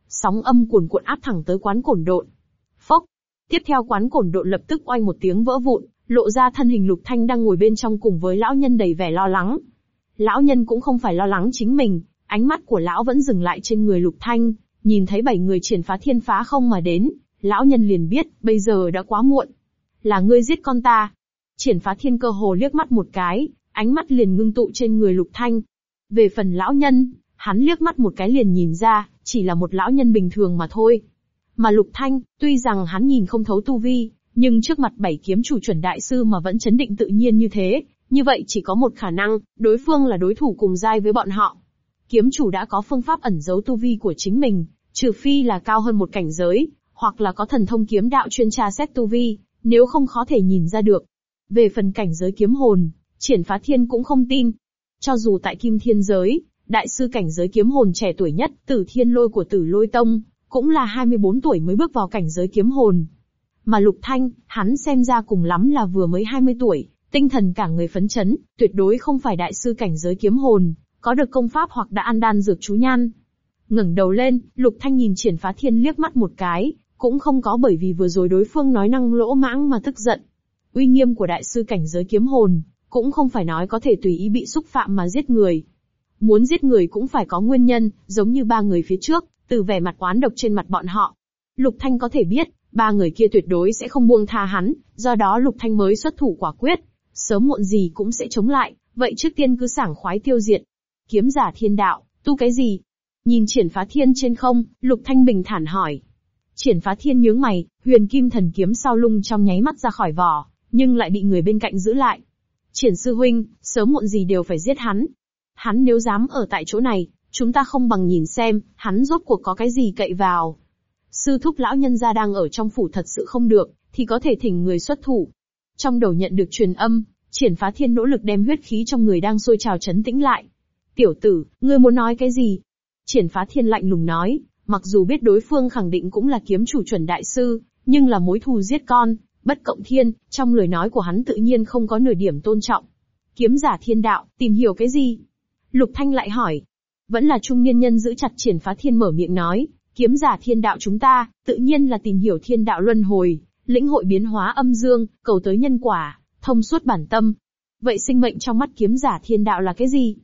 Sóng âm cuồn cuộn áp thẳng tới quán cổn độn. Phốc. Tiếp theo quán cổn độn lập tức oanh một tiếng vỡ vụn, lộ ra thân hình lục thanh đang ngồi bên trong cùng với lão nhân đầy vẻ lo lắng. Lão nhân cũng không phải lo lắng chính mình, ánh mắt của lão vẫn dừng lại trên người lục thanh, nhìn thấy bảy người triển phá thiên phá không mà đến, lão nhân liền biết, bây giờ đã quá muộn. Là ngươi giết con ta. Triển phá thiên cơ hồ liếc mắt một cái, ánh mắt liền ngưng tụ trên người lục thanh. Về phần lão nhân, hắn liếc mắt một cái liền nhìn ra, chỉ là một lão nhân bình thường mà thôi. Mà lục thanh, tuy rằng hắn nhìn không thấu tu vi, nhưng trước mặt bảy kiếm chủ chuẩn đại sư mà vẫn chấn định tự nhiên như thế, như vậy chỉ có một khả năng, đối phương là đối thủ cùng giai với bọn họ. Kiếm chủ đã có phương pháp ẩn giấu tu vi của chính mình, trừ phi là cao hơn một cảnh giới, hoặc là có thần thông kiếm đạo chuyên tra xét tu vi, nếu không khó thể nhìn ra được. Về phần cảnh giới kiếm hồn, triển phá thiên cũng không tin. Cho dù tại kim thiên giới, đại sư cảnh giới kiếm hồn trẻ tuổi nhất, tử thiên lôi của tử lôi tông, cũng là 24 tuổi mới bước vào cảnh giới kiếm hồn. Mà lục thanh, hắn xem ra cùng lắm là vừa mới 20 tuổi, tinh thần cả người phấn chấn, tuyệt đối không phải đại sư cảnh giới kiếm hồn, có được công pháp hoặc đã ăn đan dược chú nhan. ngẩng đầu lên, lục thanh nhìn triển phá thiên liếc mắt một cái, cũng không có bởi vì vừa rồi đối phương nói năng lỗ mãng mà tức giận. Uy nghiêm của đại sư cảnh giới kiếm hồn, cũng không phải nói có thể tùy ý bị xúc phạm mà giết người. Muốn giết người cũng phải có nguyên nhân, giống như ba người phía trước, từ vẻ mặt oán độc trên mặt bọn họ. Lục Thanh có thể biết, ba người kia tuyệt đối sẽ không buông tha hắn, do đó Lục Thanh mới xuất thủ quả quyết. Sớm muộn gì cũng sẽ chống lại, vậy trước tiên cứ sảng khoái tiêu diệt. Kiếm giả thiên đạo, tu cái gì? Nhìn triển phá thiên trên không, Lục Thanh bình thản hỏi. Triển phá thiên nhướng mày, huyền kim thần kiếm sau lung trong nháy mắt ra khỏi vỏ, nhưng lại bị người bên cạnh giữ lại. Triển sư huynh, sớm muộn gì đều phải giết hắn. Hắn nếu dám ở tại chỗ này, chúng ta không bằng nhìn xem, hắn rốt cuộc có cái gì cậy vào. Sư thúc lão nhân gia đang ở trong phủ thật sự không được, thì có thể thỉnh người xuất thủ. Trong đầu nhận được truyền âm, triển phá thiên nỗ lực đem huyết khí trong người đang sôi trào chấn tĩnh lại. Tiểu tử, ngươi muốn nói cái gì? Triển phá thiên lạnh lùng nói, Mặc dù biết đối phương khẳng định cũng là kiếm chủ chuẩn đại sư, nhưng là mối thù giết con, bất cộng thiên, trong lời nói của hắn tự nhiên không có nửa điểm tôn trọng. Kiếm giả thiên đạo, tìm hiểu cái gì? Lục Thanh lại hỏi. Vẫn là trung niên nhân giữ chặt triển phá thiên mở miệng nói, kiếm giả thiên đạo chúng ta, tự nhiên là tìm hiểu thiên đạo luân hồi, lĩnh hội biến hóa âm dương, cầu tới nhân quả, thông suốt bản tâm. Vậy sinh mệnh trong mắt kiếm giả thiên đạo là cái gì?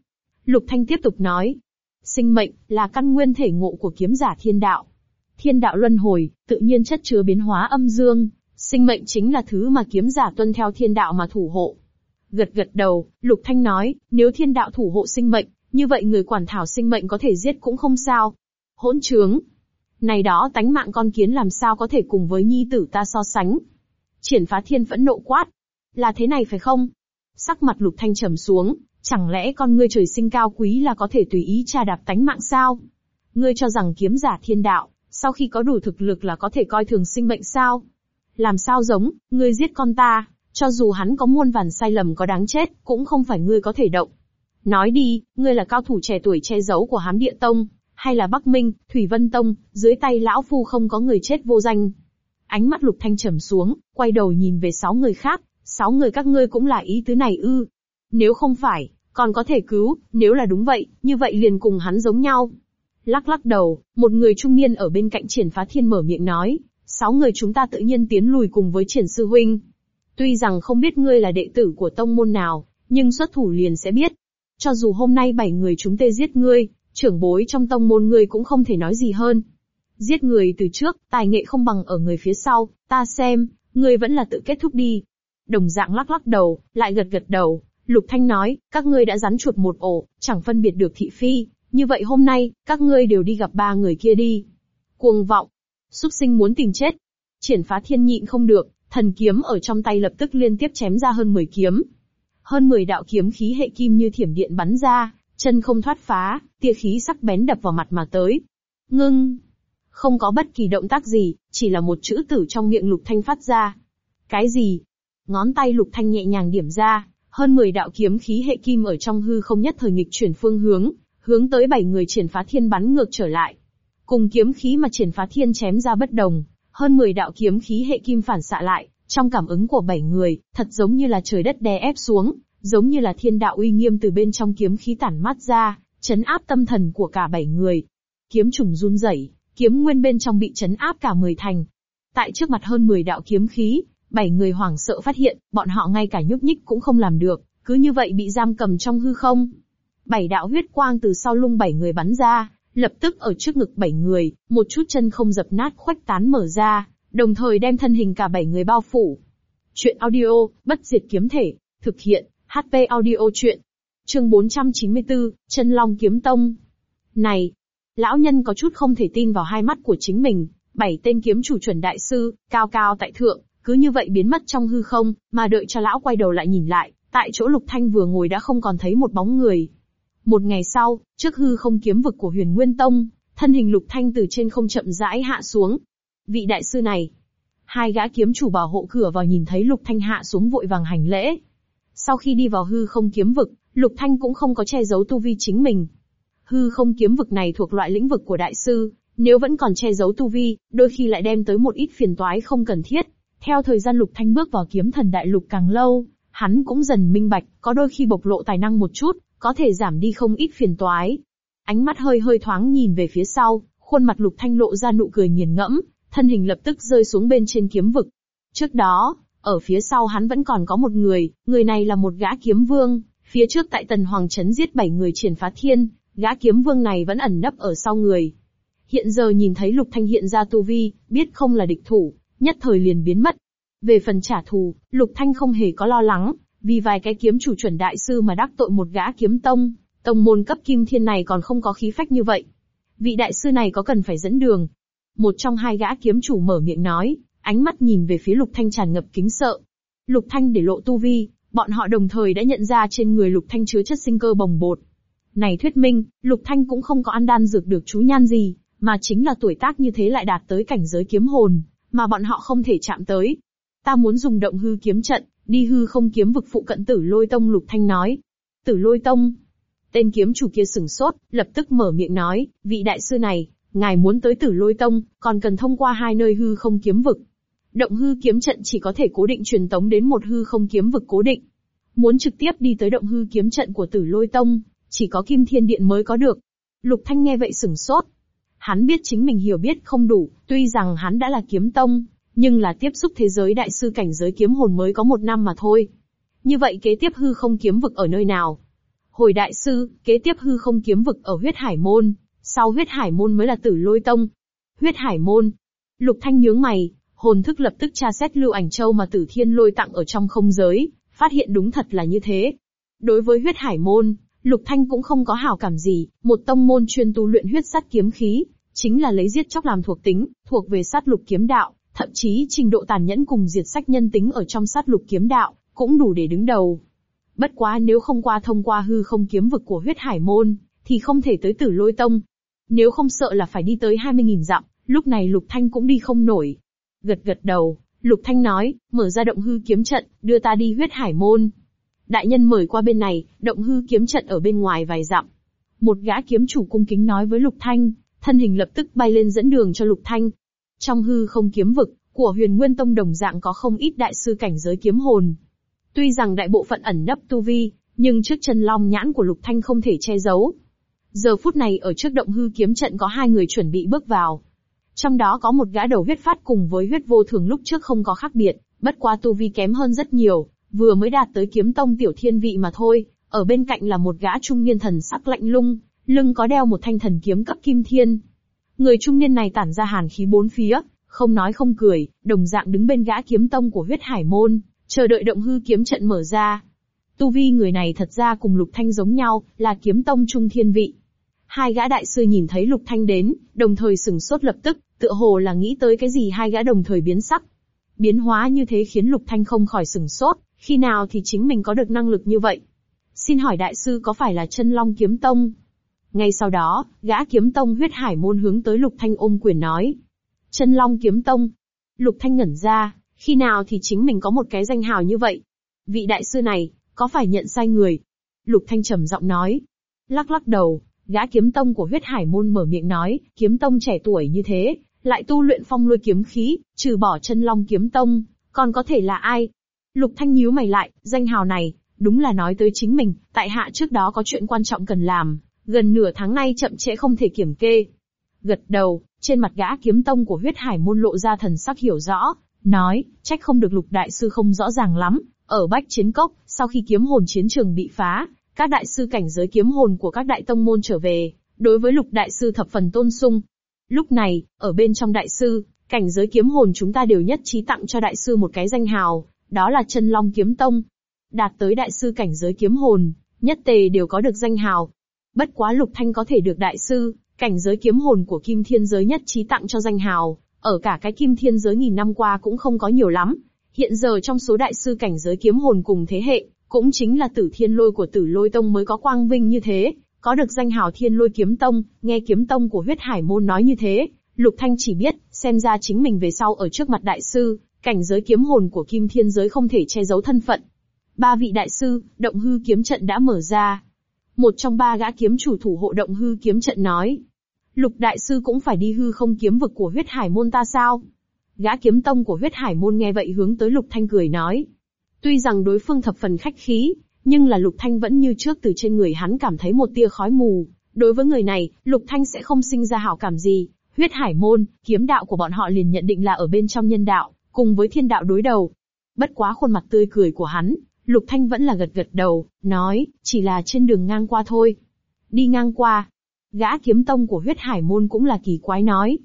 Lục Thanh tiếp tục nói, Sinh mệnh là căn nguyên thể ngộ của kiếm giả thiên đạo. Thiên đạo luân hồi, tự nhiên chất chứa biến hóa âm dương, sinh mệnh chính là thứ mà kiếm giả tuân theo thiên đạo mà thủ hộ. Gật gật đầu, Lục Thanh nói, nếu thiên đạo thủ hộ sinh mệnh, như vậy người quản thảo sinh mệnh có thể giết cũng không sao. Hỗn trướng. Này đó tánh mạng con kiến làm sao có thể cùng với nhi tử ta so sánh. Triển phá thiên phẫn nộ quát. Là thế này phải không? Sắc mặt Lục Thanh trầm xuống, Chẳng lẽ con ngươi trời sinh cao quý là có thể tùy ý tra đạp tánh mạng sao? Ngươi cho rằng kiếm giả thiên đạo, sau khi có đủ thực lực là có thể coi thường sinh mệnh sao? Làm sao giống, ngươi giết con ta, cho dù hắn có muôn vàn sai lầm có đáng chết, cũng không phải ngươi có thể động. Nói đi, ngươi là cao thủ trẻ tuổi che giấu của hám địa tông, hay là Bắc Minh, Thủy Vân Tông, dưới tay lão phu không có người chết vô danh. Ánh mắt Lục Thanh trầm xuống, quay đầu nhìn về sáu người khác, sáu người các ngươi cũng là ý tứ này ư. Nếu không phải, còn có thể cứu, nếu là đúng vậy, như vậy liền cùng hắn giống nhau. Lắc lắc đầu, một người trung niên ở bên cạnh triển phá thiên mở miệng nói, sáu người chúng ta tự nhiên tiến lùi cùng với triển sư huynh. Tuy rằng không biết ngươi là đệ tử của tông môn nào, nhưng xuất thủ liền sẽ biết. Cho dù hôm nay bảy người chúng tê giết ngươi, trưởng bối trong tông môn ngươi cũng không thể nói gì hơn. Giết người từ trước, tài nghệ không bằng ở người phía sau, ta xem, ngươi vẫn là tự kết thúc đi. Đồng dạng lắc lắc đầu, lại gật gật đầu, Lục Thanh nói, các ngươi đã rắn chuột một ổ, chẳng phân biệt được thị phi, như vậy hôm nay, các ngươi đều đi gặp ba người kia đi. Cuồng vọng, súc sinh muốn tìm chết. Triển phá thiên nhịn không được, thần kiếm ở trong tay lập tức liên tiếp chém ra hơn 10 kiếm. Hơn 10 đạo kiếm khí hệ kim như thiểm điện bắn ra, chân không thoát phá, tia khí sắc bén đập vào mặt mà tới. Ngưng. Không có bất kỳ động tác gì, chỉ là một chữ tử trong miệng lục thanh phát ra. Cái gì? Ngón tay lục thanh nhẹ nhàng điểm ra, hơn 10 đạo kiếm khí hệ kim ở trong hư không nhất thời nghịch chuyển phương hướng, hướng tới bảy người triển phá thiên bắn ngược trở lại. Cùng kiếm khí mà triển phá thiên chém ra bất đồng, hơn 10 đạo kiếm khí hệ kim phản xạ lại, trong cảm ứng của bảy người, thật giống như là trời đất đè ép xuống, giống như là thiên đạo uy nghiêm từ bên trong kiếm khí tản mát ra, chấn áp tâm thần của cả bảy người. Kiếm trùng run rẩy, kiếm nguyên bên trong bị chấn áp cả mười thành. Tại trước mặt hơn 10 đạo kiếm khí, bảy người hoảng sợ phát hiện, bọn họ ngay cả nhúc nhích cũng không làm được, cứ như vậy bị giam cầm trong hư không. Bảy đạo huyết quang từ sau lưng bảy người bắn ra, lập tức ở trước ngực bảy người, một chút chân không dập nát khoách tán mở ra, đồng thời đem thân hình cả bảy người bao phủ. Chuyện audio, bất diệt kiếm thể, thực hiện, HP audio chuyện. Chương 494, chân long kiếm tông. Này, lão nhân có chút không thể tin vào hai mắt của chính mình, bảy tên kiếm chủ chuẩn đại sư, cao cao tại thượng, cứ như vậy biến mất trong hư không, mà đợi cho lão quay đầu lại nhìn lại, tại chỗ Lục Thanh vừa ngồi đã không còn thấy một bóng người. Một ngày sau, trước hư không kiếm vực của Huyền Nguyên Tông, thân hình Lục Thanh từ trên không chậm rãi hạ xuống. Vị đại sư này, hai gã kiếm chủ bảo hộ cửa vào nhìn thấy Lục Thanh hạ xuống vội vàng hành lễ. Sau khi đi vào hư không kiếm vực, Lục Thanh cũng không có che giấu tu vi chính mình. Hư không kiếm vực này thuộc loại lĩnh vực của đại sư, nếu vẫn còn che giấu tu vi, đôi khi lại đem tới một ít phiền toái không cần thiết. Theo thời gian Lục Thanh bước vào kiếm thần đại lục càng lâu, hắn cũng dần minh bạch, có đôi khi bộc lộ tài năng một chút, có thể giảm đi không ít phiền toái. Ánh mắt hơi hơi thoáng nhìn về phía sau, khuôn mặt Lục Thanh lộ ra nụ cười nghiền ngẫm, thân hình lập tức rơi xuống bên trên kiếm vực. Trước đó, ở phía sau hắn vẫn còn có một người, người này là một gã kiếm vương, phía trước tại Tần Hoàng Trấn giết bảy người triển phá thiên, gã kiếm vương này vẫn ẩn nấp ở sau người. Hiện giờ nhìn thấy Lục Thanh hiện ra tu vi, biết không là địch thủ, nhất thời liền biến mất. Về phần trả thù, Lục Thanh không hề có lo lắng, vì vài cái kiếm chủ chuẩn đại sư mà đắc tội một gã kiếm tông, tông môn cấp kim thiên này còn không có khí phách như vậy. Vị đại sư này có cần phải dẫn đường? Một trong hai gã kiếm chủ mở miệng nói, ánh mắt nhìn về phía Lục Thanh tràn ngập kính sợ. Lục Thanh để lộ tu vi, bọn họ đồng thời đã nhận ra trên người Lục Thanh chứa chất sinh cơ bồng bột. Này thuyết minh, Lục Thanh cũng không có ăn đan dược được chú nhan gì, mà chính là tuổi tác như thế lại đạt tới cảnh giới kiếm hồn, mà bọn họ không thể chạm tới. Ta muốn dùng động hư kiếm trận, đi hư không kiếm vực phụ cận tử lôi tông lục thanh nói. Tử lôi tông. Tên kiếm chủ kia sừng sốt, lập tức mở miệng nói, vị đại sư này, ngài muốn tới tử lôi tông, còn cần thông qua hai nơi hư không kiếm vực. Động hư kiếm trận chỉ có thể cố định truyền tống đến một hư không kiếm vực cố định. Muốn trực tiếp đi tới động hư kiếm trận của tử lôi tông, chỉ có kim thiên điện mới có được. Lục Thanh nghe vậy sừng sốt, Hắn biết chính mình hiểu biết không đủ, tuy rằng hắn đã là kiếm tông, nhưng là tiếp xúc thế giới đại sư cảnh giới kiếm hồn mới có một năm mà thôi. Như vậy kế tiếp hư không kiếm vực ở nơi nào? Hồi đại sư, kế tiếp hư không kiếm vực ở huyết hải môn, sau huyết hải môn mới là tử lôi tông. Huyết hải môn. Lục thanh nhướng mày, hồn thức lập tức tra xét lưu ảnh châu mà tử thiên lôi tặng ở trong không giới, phát hiện đúng thật là như thế. Đối với huyết hải môn, Lục Thanh cũng không có hảo cảm gì, một tông môn chuyên tu luyện huyết sát kiếm khí, chính là lấy giết chóc làm thuộc tính, thuộc về sát lục kiếm đạo, thậm chí trình độ tàn nhẫn cùng diệt sách nhân tính ở trong sát lục kiếm đạo, cũng đủ để đứng đầu. Bất quá nếu không qua thông qua hư không kiếm vực của huyết hải môn, thì không thể tới tử lôi tông. Nếu không sợ là phải đi tới 20.000 dặm, lúc này Lục Thanh cũng đi không nổi. Gật gật đầu, Lục Thanh nói, mở ra động hư kiếm trận, đưa ta đi huyết hải môn. Đại nhân mời qua bên này, động hư kiếm trận ở bên ngoài vài dặm. Một gã kiếm chủ cung kính nói với Lục Thanh, thân hình lập tức bay lên dẫn đường cho Lục Thanh. Trong hư không kiếm vực, Của huyền nguyên tông đồng dạng có không ít đại sư cảnh giới kiếm hồn. Tuy rằng đại bộ phận ẩn nấp tu vi, nhưng trước chân long nhãn của Lục Thanh không thể che giấu. Giờ phút này ở trước động hư kiếm trận có hai người chuẩn bị bước vào. Trong đó có một gã đầu huyết phát cùng với huyết vô thường lúc trước không có khác biệt, bất qua tu vi kém hơn rất nhiều, vừa mới đạt tới kiếm tông tiểu thiên vị mà thôi, ở bên cạnh là một gã trung niên thần sắc lạnh lung, lưng có đeo một thanh thần kiếm cấp kim thiên. Người trung niên này tản ra hàn khí bốn phía, không nói không cười, đồng dạng đứng bên gã kiếm tông của huyết hải môn, chờ đợi động hư kiếm trận mở ra. Tu vi người này thật ra cùng Lục Thanh giống nhau, là kiếm tông trung thiên vị. Hai gã đại sư nhìn thấy Lục Thanh đến, đồng thời sừng sốt lập tức, tựa hồ là nghĩ tới cái gì hai gã đồng thời biến sắc. Biến hóa như thế khiến Lục Thanh không khỏi sừng sốt, khi nào thì chính mình có được năng lực như vậy? Xin hỏi đại sư có phải là chân long kiếm tông? Ngay sau đó, gã kiếm tông huyết hải môn hướng tới Lục Thanh ôm quyền nói. Chân long kiếm tông. Lục Thanh ngẩn ra, khi nào thì chính mình có một cái danh hào như vậy? Vị đại sư này, có phải nhận sai người? Lục Thanh trầm giọng nói. Lắc lắc đầu, gã kiếm tông của huyết hải môn mở miệng nói, kiếm tông trẻ tuổi như thế, lại tu luyện phong lôi kiếm khí, trừ bỏ chân long kiếm tông, còn có thể là ai? Lục Thanh nhíu mày lại, danh hào này, đúng là nói tới chính mình, tại hạ trước đó có chuyện quan trọng cần làm, gần nửa tháng nay chậm trễ không thể kiểm kê. Gật đầu, trên mặt gã kiếm tông của huyết hải môn lộ ra thần sắc hiểu rõ, nói, trách không được lục đại sư không rõ ràng lắm, ở bách chiến cốc, sau khi kiếm hồn chiến trường bị phá, các đại sư cảnh giới kiếm hồn của các đại tông môn trở về, đối với lục đại sư thập phần tôn sung. Lúc này, ở bên trong đại sư, cảnh giới kiếm hồn chúng ta đều nhất trí tặng cho đại sư một cái danh hào, đó là chân long kiếm tông. Đạt tới đại sư cảnh giới kiếm hồn, nhất tề đều có được danh hào. Bất quá lục thanh có thể được đại sư, cảnh giới kiếm hồn của kim thiên giới nhất trí tặng cho danh hào, ở cả cái kim thiên giới nghìn năm qua cũng không có nhiều lắm. Hiện giờ trong số đại sư cảnh giới kiếm hồn cùng thế hệ, cũng chính là tử thiên lôi của tử lôi tông mới có quang vinh như thế, có được danh hào thiên lôi kiếm tông, nghe kiếm tông của huyết hải môn nói như thế, Lục Thanh chỉ biết, xem ra chính mình về sau ở trước mặt đại sư, cảnh giới kiếm hồn của kim thiên giới không thể che giấu thân phận. Ba vị đại sư, động hư kiếm trận đã mở ra. Một trong ba gã kiếm chủ thủ hộ động hư kiếm trận nói. Lục đại sư cũng phải đi hư không kiếm vực của huyết hải môn ta sao? Gã kiếm tông của huyết hải môn nghe vậy hướng tới lục thanh cười nói. Tuy rằng đối phương thập phần khách khí, nhưng là lục thanh vẫn như trước từ trên người hắn cảm thấy một tia khói mù. Đối với người này, lục thanh sẽ không sinh ra hảo cảm gì. Huyết hải môn, kiếm đạo của bọn họ liền nhận định là ở bên trong nhân đạo, cùng với thiên đạo đối đầu. Bất quá khuôn mặt tươi cười của hắn, Lục Thanh vẫn là gật gật đầu, nói, chỉ là trên đường ngang qua thôi. Đi ngang qua. Gã kiếm tông của huyết hải môn cũng là kỳ quái nói.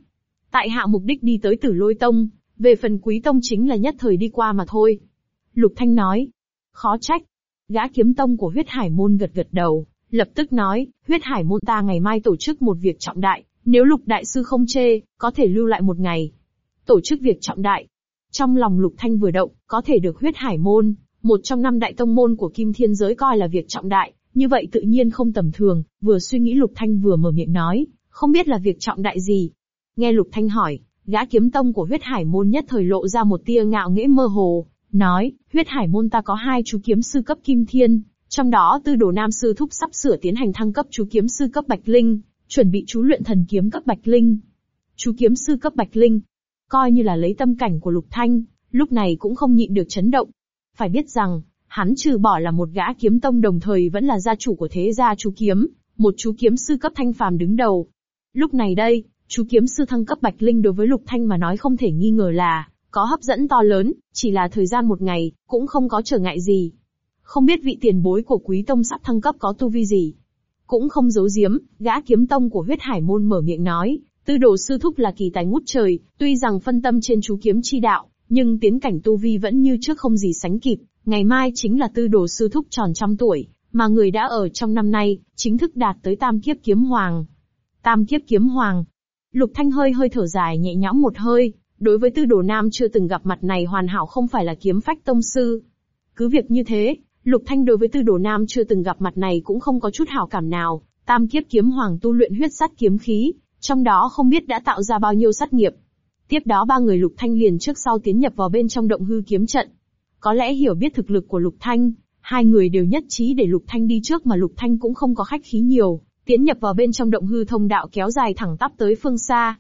Tại hạ mục đích đi tới tử lôi tông, về phần quý tông chính là nhất thời đi qua mà thôi. Lục Thanh nói. Khó trách. Gã kiếm tông của huyết hải môn gật gật đầu, lập tức nói, huyết hải môn ta ngày mai tổ chức một việc trọng đại, nếu lục đại sư không chê, có thể lưu lại một ngày. Tổ chức việc trọng đại, trong lòng Lục Thanh vừa động, có thể được huyết hải môn, một trong năm đại tông môn của Kim Thiên giới coi là việc trọng đại, như vậy tự nhiên không tầm thường, vừa suy nghĩ Lục Thanh vừa mở miệng nói, không biết là việc trọng đại gì. Nghe Lục Thanh hỏi, gã kiếm tông của huyết hải môn nhất thời lộ ra một tia ngạo nghễ mơ hồ, nói, huyết hải môn ta có hai chú kiếm sư cấp Kim Thiên, trong đó tư đồ nam sư thúc sắp sửa tiến hành thăng cấp chú kiếm sư cấp Bạch Linh, chuẩn bị chú luyện thần kiếm cấp Bạch Linh. Chú kiếm sư cấp Bạch Linh, coi như là lấy tâm cảnh của Lục Thanh, lúc này cũng không nhịn được chấn động. Phải biết rằng, hắn trừ bỏ là một gã kiếm tông đồng thời vẫn là gia chủ của thế gia chú kiếm, một chú kiếm sư cấp thanh phàm đứng đầu. Lúc này đây, chú kiếm sư thăng cấp Bạch Linh đối với Lục Thanh mà nói không thể nghi ngờ là, có hấp dẫn to lớn, chỉ là thời gian một ngày, cũng không có trở ngại gì. Không biết vị tiền bối của quý tông sắp thăng cấp có tu vi gì. Cũng không giấu giếm, gã kiếm tông của huyết hải môn mở miệng nói, Tư đồ sư thúc là kỳ tài ngút trời, tuy rằng phân tâm trên chú kiếm chi đạo, nhưng tiến cảnh tu vi vẫn như trước không gì sánh kịp. Ngày mai chính là tư đồ sư thúc tròn trăm tuổi, mà người đã ở trong năm nay, chính thức đạt tới tam kiếp kiếm hoàng. Tam kiếp kiếm hoàng. Lục Thanh hơi hơi thở dài nhẹ nhõm một hơi, đối với tư đồ nam chưa từng gặp mặt này hoàn hảo không phải là kiếm phách tông sư. Cứ việc như thế, Lục Thanh đối với tư đồ nam chưa từng gặp mặt này cũng không có chút hảo cảm nào, tam kiếp kiếm hoàng tu luyện huyết sát kiếm khí, trong đó không biết đã tạo ra bao nhiêu sát nghiệp. Tiếp đó ba người Lục Thanh liền trước sau tiến nhập vào bên trong động hư kiếm trận. Có lẽ hiểu biết thực lực của Lục Thanh, hai người đều nhất trí để Lục Thanh đi trước mà Lục Thanh cũng không có khách khí nhiều, tiến nhập vào bên trong động hư thông đạo kéo dài thẳng tắp tới phương xa.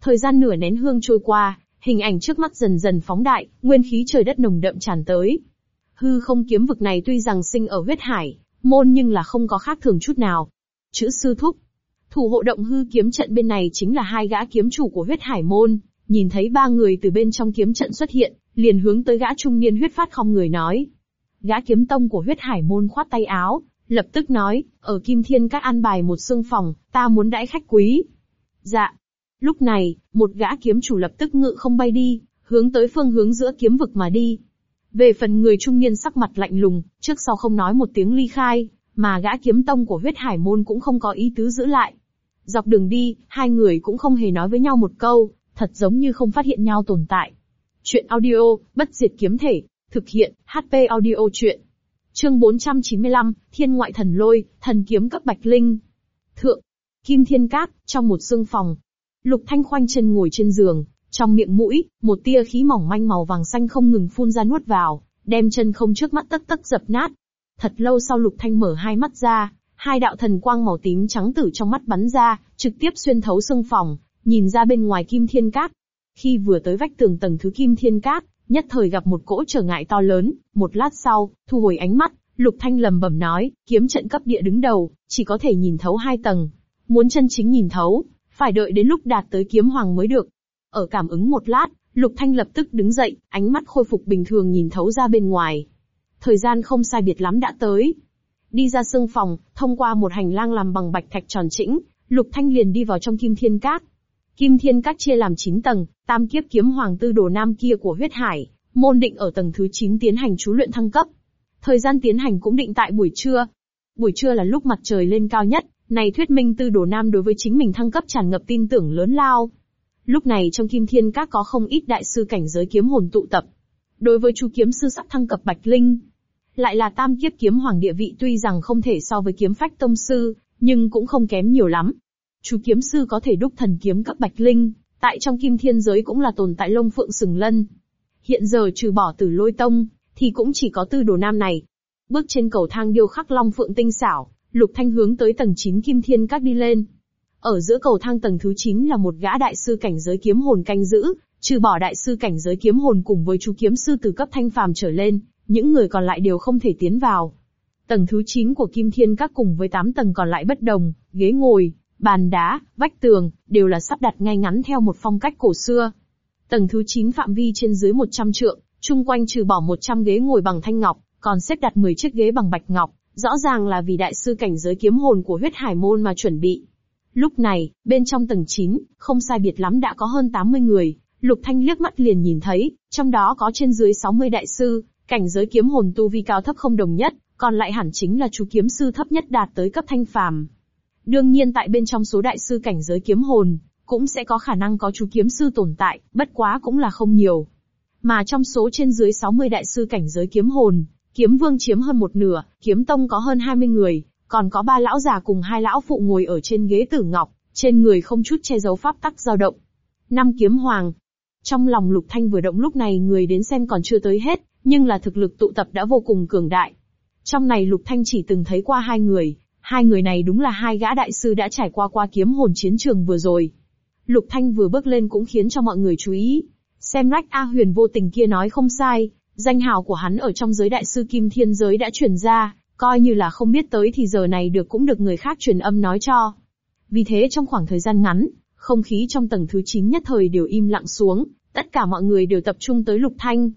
Thời gian nửa nén hương trôi qua, Hình ảnh trước mắt dần dần phóng đại, nguyên khí trời đất nồng đậm tràn tới. Hư không kiếm vực này tuy rằng sinh ở huyết hải, môn nhưng là không có khác thường chút nào. Chữ sư thúc. Thủ hộ động hư kiếm trận bên này chính là hai gã kiếm chủ của huyết hải môn, nhìn thấy ba người từ bên trong kiếm trận xuất hiện, liền hướng tới gã trung niên huyết phát không người nói. Gã kiếm tông của huyết hải môn khoát tay áo, lập tức nói, ở Kim Thiên các an bài một xương phòng, ta muốn đãi khách quý. Dạ. Lúc này, một gã kiếm chủ lập tức ngự không bay đi, hướng tới phương hướng giữa kiếm vực mà đi. Về phần người trung niên sắc mặt lạnh lùng, trước sau không nói một tiếng ly khai, mà gã kiếm tông của huyết hải môn cũng không có ý tứ giữ lại. Dọc đường đi, hai người cũng không hề nói với nhau một câu, thật giống như không phát hiện nhau tồn tại. Chuyện audio, bất diệt kiếm thể, thực hiện, HP audio chuyện. Chương 495, Thiên ngoại thần lôi, thần kiếm cấp bạch linh. Thượng, Kim Thiên Cát, trong một xương phòng. Lục Thanh khoanh chân ngồi trên giường, trong miệng mũi, một tia khí mỏng manh màu vàng xanh không ngừng phun ra nuốt vào, đem chân không trước mắt tất tất dập nát. Thật lâu sau Lục Thanh mở hai mắt ra, hai đạo thần quang màu tím trắng tử trong mắt bắn ra, trực tiếp xuyên thấu xương phòng, nhìn ra bên ngoài Kim Thiên Cát. Khi vừa tới vách tường tầng thứ Kim Thiên Cát, nhất thời gặp một cỗ trở ngại to lớn, một lát sau, thu hồi ánh mắt, Lục Thanh lầm bẩm nói, kiếm trận cấp địa đứng đầu, chỉ có thể nhìn thấu hai tầng. Muốn chân chính nhìn thấu, phải đợi đến lúc đạt tới kiếm hoàng mới được. Ở cảm ứng một lát, Lục Thanh lập tức đứng dậy, ánh mắt khôi phục bình thường nhìn thấu ra bên ngoài. Thời gian không sai biệt lắm đã tới. Đi ra sương phòng, thông qua một hành lang làm bằng bạch thạch tròn chỉnh, Lục Thanh liền đi vào trong Kim Thiên cát. Kim Thiên Các chia làm 9 tầng, tam kiếp kiếm hoàng tư đồ nam kia của huyết hải, môn định ở tầng thứ 9 tiến hành chú luyện thăng cấp. Thời gian tiến hành cũng định tại buổi trưa. Buổi trưa là lúc mặt trời lên cao nhất, này thuyết minh tư đồ nam đối với chính mình thăng cấp tràn ngập tin tưởng lớn lao. Lúc này trong Kim Thiên Các có không ít đại sư cảnh giới kiếm hồn tụ tập. Đối với chú kiếm sư sắp thăng cấp Bạch Linh, lại là tam kiếp kiếm hoàng địa vị tuy rằng không thể so với kiếm phách tông sư, nhưng cũng không kém nhiều lắm. Chú kiếm sư có thể đúc thần kiếm cấp Bạch Linh, tại trong Kim Thiên giới cũng là tồn tại lông phượng sừng lân. Hiện giờ trừ bỏ tử lôi tông, thì cũng chỉ có tư đồ nam này. Bước trên cầu thang điêu khắc long phượng tinh xảo, Lục Thanh hướng tới tầng 9 Kim Thiên Các đi lên. Ở giữa cầu thang tầng thứ 9 là một gã đại sư cảnh giới kiếm hồn canh giữ, trừ bỏ đại sư cảnh giới kiếm hồn cùng với chú kiếm sư từ cấp thanh phàm trở lên, những người còn lại đều không thể tiến vào. Tầng thứ 9 của Kim Thiên Các cùng với 8 tầng còn lại bất đồng, ghế ngồi, bàn đá, vách tường, đều là sắp đặt ngay ngắn theo một phong cách cổ xưa. Tầng thứ 9 phạm vi trên dưới 100 trượng, chung quanh trừ bỏ 100 ghế ngồi bằng thanh ngọc, còn xếp đặt 10 chiếc ghế bằng bạch ngọc, rõ ràng là vì đại sư cảnh giới kiếm hồn của huyết hải môn mà chuẩn bị. Lúc này, bên trong tầng 9, không sai biệt lắm đã có hơn 80 người, Lục Thanh liếc mắt liền nhìn thấy, trong đó có trên dưới 60 đại sư, cảnh giới kiếm hồn tu vi cao thấp không đồng nhất, còn lại hẳn chính là chú kiếm sư thấp nhất đạt tới cấp thanh phàm. Đương nhiên tại bên trong số đại sư cảnh giới kiếm hồn, cũng sẽ có khả năng có chú kiếm sư tồn tại, bất quá cũng là không nhiều. Mà trong số trên dưới 60 đại sư cảnh giới kiếm hồn, kiếm vương chiếm hơn một nửa, kiếm tông có hơn 20 người, còn có ba lão già cùng hai lão phụ ngồi ở trên ghế tử ngọc, trên người không chút che giấu pháp tắc dao động. Năm kiếm hoàng. Trong lòng lục thanh vừa động lúc này người đến xem còn chưa tới hết, nhưng là thực lực tụ tập đã vô cùng cường đại. Trong này lục thanh chỉ từng thấy qua hai người, hai người này đúng là hai gã đại sư đã trải qua qua kiếm hồn chiến trường vừa rồi. Lục Thanh vừa bước lên cũng khiến cho mọi người chú ý. Xem Rách A Huyền vô tình kia nói không sai, danh hào của hắn ở trong giới đại sư Kim Thiên giới đã truyền ra, coi như là không biết tới thì giờ này được cũng được người khác truyền âm nói cho. Vì thế trong khoảng thời gian ngắn, không khí trong tầng thứ 9 nhất thời đều im lặng xuống, tất cả mọi người đều tập trung tới Lục Thanh.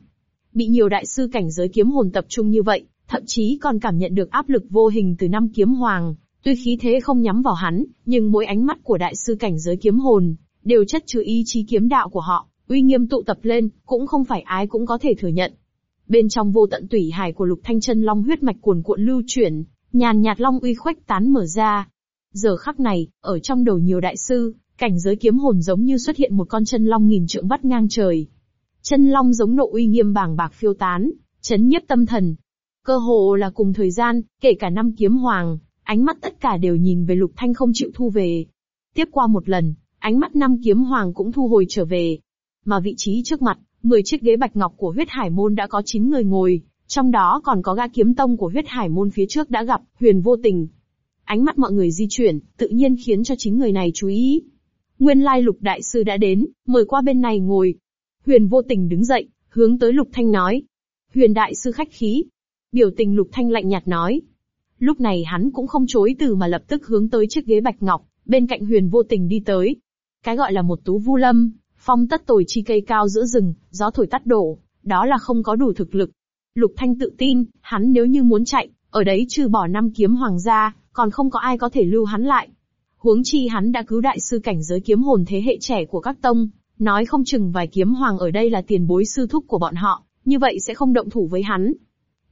Bị nhiều đại sư cảnh giới kiếm hồn tập trung như vậy, thậm chí còn cảm nhận được áp lực vô hình từ năm kiếm hoàng, tuy khí thế không nhắm vào hắn, nhưng mỗi ánh mắt của đại sư cảnh giới kiếm hồn, đều chất chứa ý chí kiếm đạo của họ, uy nghiêm tụ tập lên, cũng không phải ai cũng có thể thừa nhận. Bên trong vô tận tủy hải của lục thanh chân long huyết mạch cuồn cuộn lưu chuyển, nhàn nhạt long uy khuếch tán mở ra. Giờ khắc này, ở trong đầu nhiều đại sư, cảnh giới kiếm hồn giống như xuất hiện một con chân long nghìn trượng vắt ngang trời. Chân long giống nộ uy nghiêm bàng bạc phiêu tán, chấn nhiếp tâm thần. Cơ hồ là cùng thời gian, kể cả năm kiếm hoàng, ánh mắt tất cả đều nhìn về lục thanh không chịu thu về. Tiếp qua một lần, ánh mắt năm kiếm hoàng cũng thu hồi trở về. Mà vị trí trước mặt, 10 chiếc ghế bạch ngọc của huyết hải môn đã có 9 người ngồi, trong đó còn có gã kiếm tông của huyết hải môn phía trước đã gặp, huyền vô tình. Ánh mắt mọi người di chuyển, tự nhiên khiến cho chính người này chú ý. Nguyên lai lục đại sư đã đến, mời qua bên này ngồi. Huyền vô tình đứng dậy, hướng tới Lục Thanh nói. Huyền đại sư khách khí. Biểu tình Lục Thanh lạnh nhạt nói. Lúc này hắn cũng không chối từ mà lập tức hướng tới chiếc ghế bạch ngọc, bên cạnh huyền vô tình đi tới. Cái gọi là một tú vu lâm, phong tất tồi chi cây cao giữa rừng, gió thổi tắt đổ, đó là không có đủ thực lực. Lục Thanh tự tin, hắn nếu như muốn chạy, ở đấy trừ bỏ năm kiếm hoàng gia, còn không có ai có thể lưu hắn lại. Huống chi hắn đã cứu đại sư cảnh giới kiếm hồn thế hệ trẻ của các tông, nói không chừng vài kiếm hoàng ở đây là tiền bối sư thúc của bọn họ, như vậy sẽ không động thủ với hắn.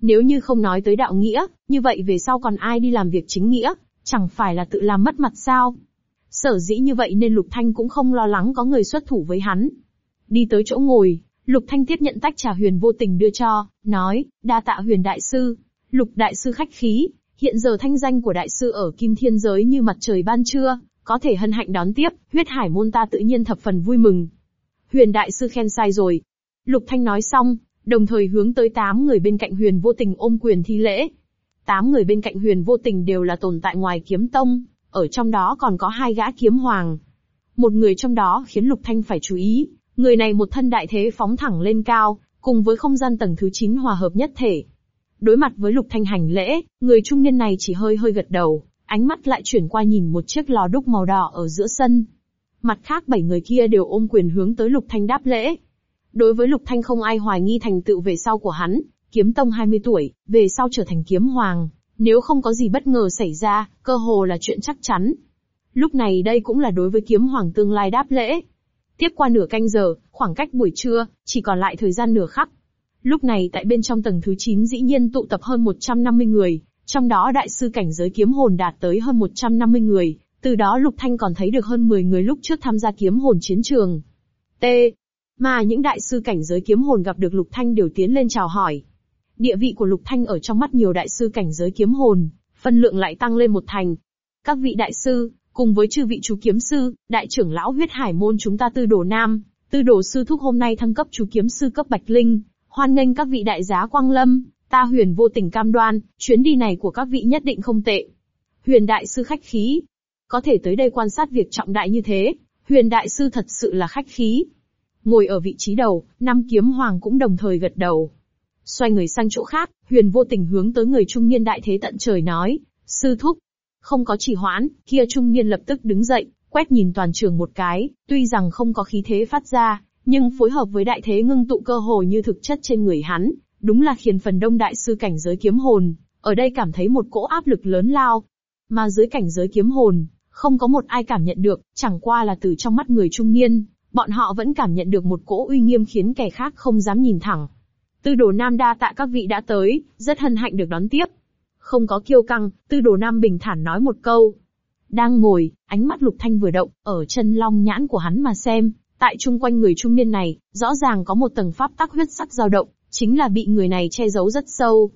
Nếu như không nói tới đạo nghĩa, như vậy về sau còn ai đi làm việc chính nghĩa, chẳng phải là tự làm mất mặt sao? Sở dĩ như vậy nên Lục Thanh cũng không lo lắng có người xuất thủ với hắn. Đi tới chỗ ngồi, Lục Thanh tiếp nhận tách trà huyền vô tình đưa cho, nói, đa tạ huyền đại sư. Lục đại sư khách khí, hiện giờ thanh danh của đại sư ở kim thiên giới như mặt trời ban trưa, có thể hân hạnh đón tiếp, huyết hải môn ta tự nhiên thập phần vui mừng. Huyền đại sư khen sai rồi. Lục Thanh nói xong, đồng thời hướng tới tám người bên cạnh huyền vô tình ôm quyền thi lễ. Tám người bên cạnh huyền vô tình đều là tồn tại ngoài kiếm tông, ở trong đó còn có hai gã kiếm hoàng. Một người trong đó khiến Lục Thanh phải chú ý, người này một thân đại thế phóng thẳng lên cao, cùng với không gian tầng thứ 9 hòa hợp nhất thể. Đối mặt với Lục Thanh hành lễ, người trung niên này chỉ hơi hơi gật đầu, ánh mắt lại chuyển qua nhìn một chiếc lò đúc màu đỏ ở giữa sân. Mặt khác bảy người kia đều ôm quyền hướng tới Lục Thanh đáp lễ. Đối với Lục Thanh không ai hoài nghi thành tựu về sau của hắn, kiếm tông 20 tuổi, về sau trở thành kiếm hoàng, nếu không có gì bất ngờ xảy ra, cơ hồ là chuyện chắc chắn. Lúc này đây cũng là đối với kiếm hoàng tương lai đáp lễ. Tiếp qua nửa canh giờ, khoảng cách buổi trưa, chỉ còn lại thời gian nửa khắc. Lúc này tại bên trong tầng thứ 9 dĩ nhiên tụ tập hơn 150 người, trong đó đại sư cảnh giới kiếm hồn đạt tới hơn 150 người, từ đó Lục Thanh còn thấy được hơn 10 người lúc trước tham gia kiếm hồn chiến trường. T. Mà những đại sư cảnh giới kiếm hồn gặp được Lục Thanh đều tiến lên chào hỏi. Địa vị của Lục Thanh ở trong mắt nhiều đại sư cảnh giới kiếm hồn, phân lượng lại tăng lên một thành. Các vị đại sư, cùng với chư vị chú kiếm sư, đại trưởng lão huyết hải môn chúng ta tư đồ nam, tư đồ sư thúc hôm nay thăng cấp chú kiếm sư cấp bạch linh, hoan nghênh các vị đại giá quang lâm, ta huyền vô tình cam đoan, chuyến đi này của các vị nhất định không tệ. Huyền đại sư khách khí, có thể tới đây quan sát việc trọng đại như thế, huyền đại sư thật sự là khách khí. Ngồi ở vị trí đầu, năm kiếm hoàng cũng đồng thời gật đầu. Xoay người sang chỗ khác, huyền vô tình hướng tới người trung niên đại thế tận trời nói, sư thúc. Không có chỉ hoãn, kia trung niên lập tức đứng dậy, quét nhìn toàn trường một cái, tuy rằng không có khí thế phát ra, nhưng phối hợp với đại thế ngưng tụ cơ hồ như thực chất trên người hắn, đúng là khiến phần đông đại sư cảnh giới kiếm hồn, ở đây cảm thấy một cỗ áp lực lớn lao. Mà dưới cảnh giới kiếm hồn, không có một ai cảm nhận được, chẳng qua là từ trong mắt người trung niên, bọn họ vẫn cảm nhận được một cỗ uy nghiêm khiến kẻ khác không dám nhìn thẳng. Tư đồ Nam đa tạ các vị đã tới, rất hân hạnh được đón tiếp. Không có kiêu căng, tư đồ Nam bình thản nói một câu. Đang ngồi, ánh mắt lục thanh vừa động, ở chân long nhãn của hắn mà xem, tại chung quanh người trung niên này, rõ ràng có một tầng pháp tắc huyết sắc dao động, chính là bị người này che giấu rất sâu.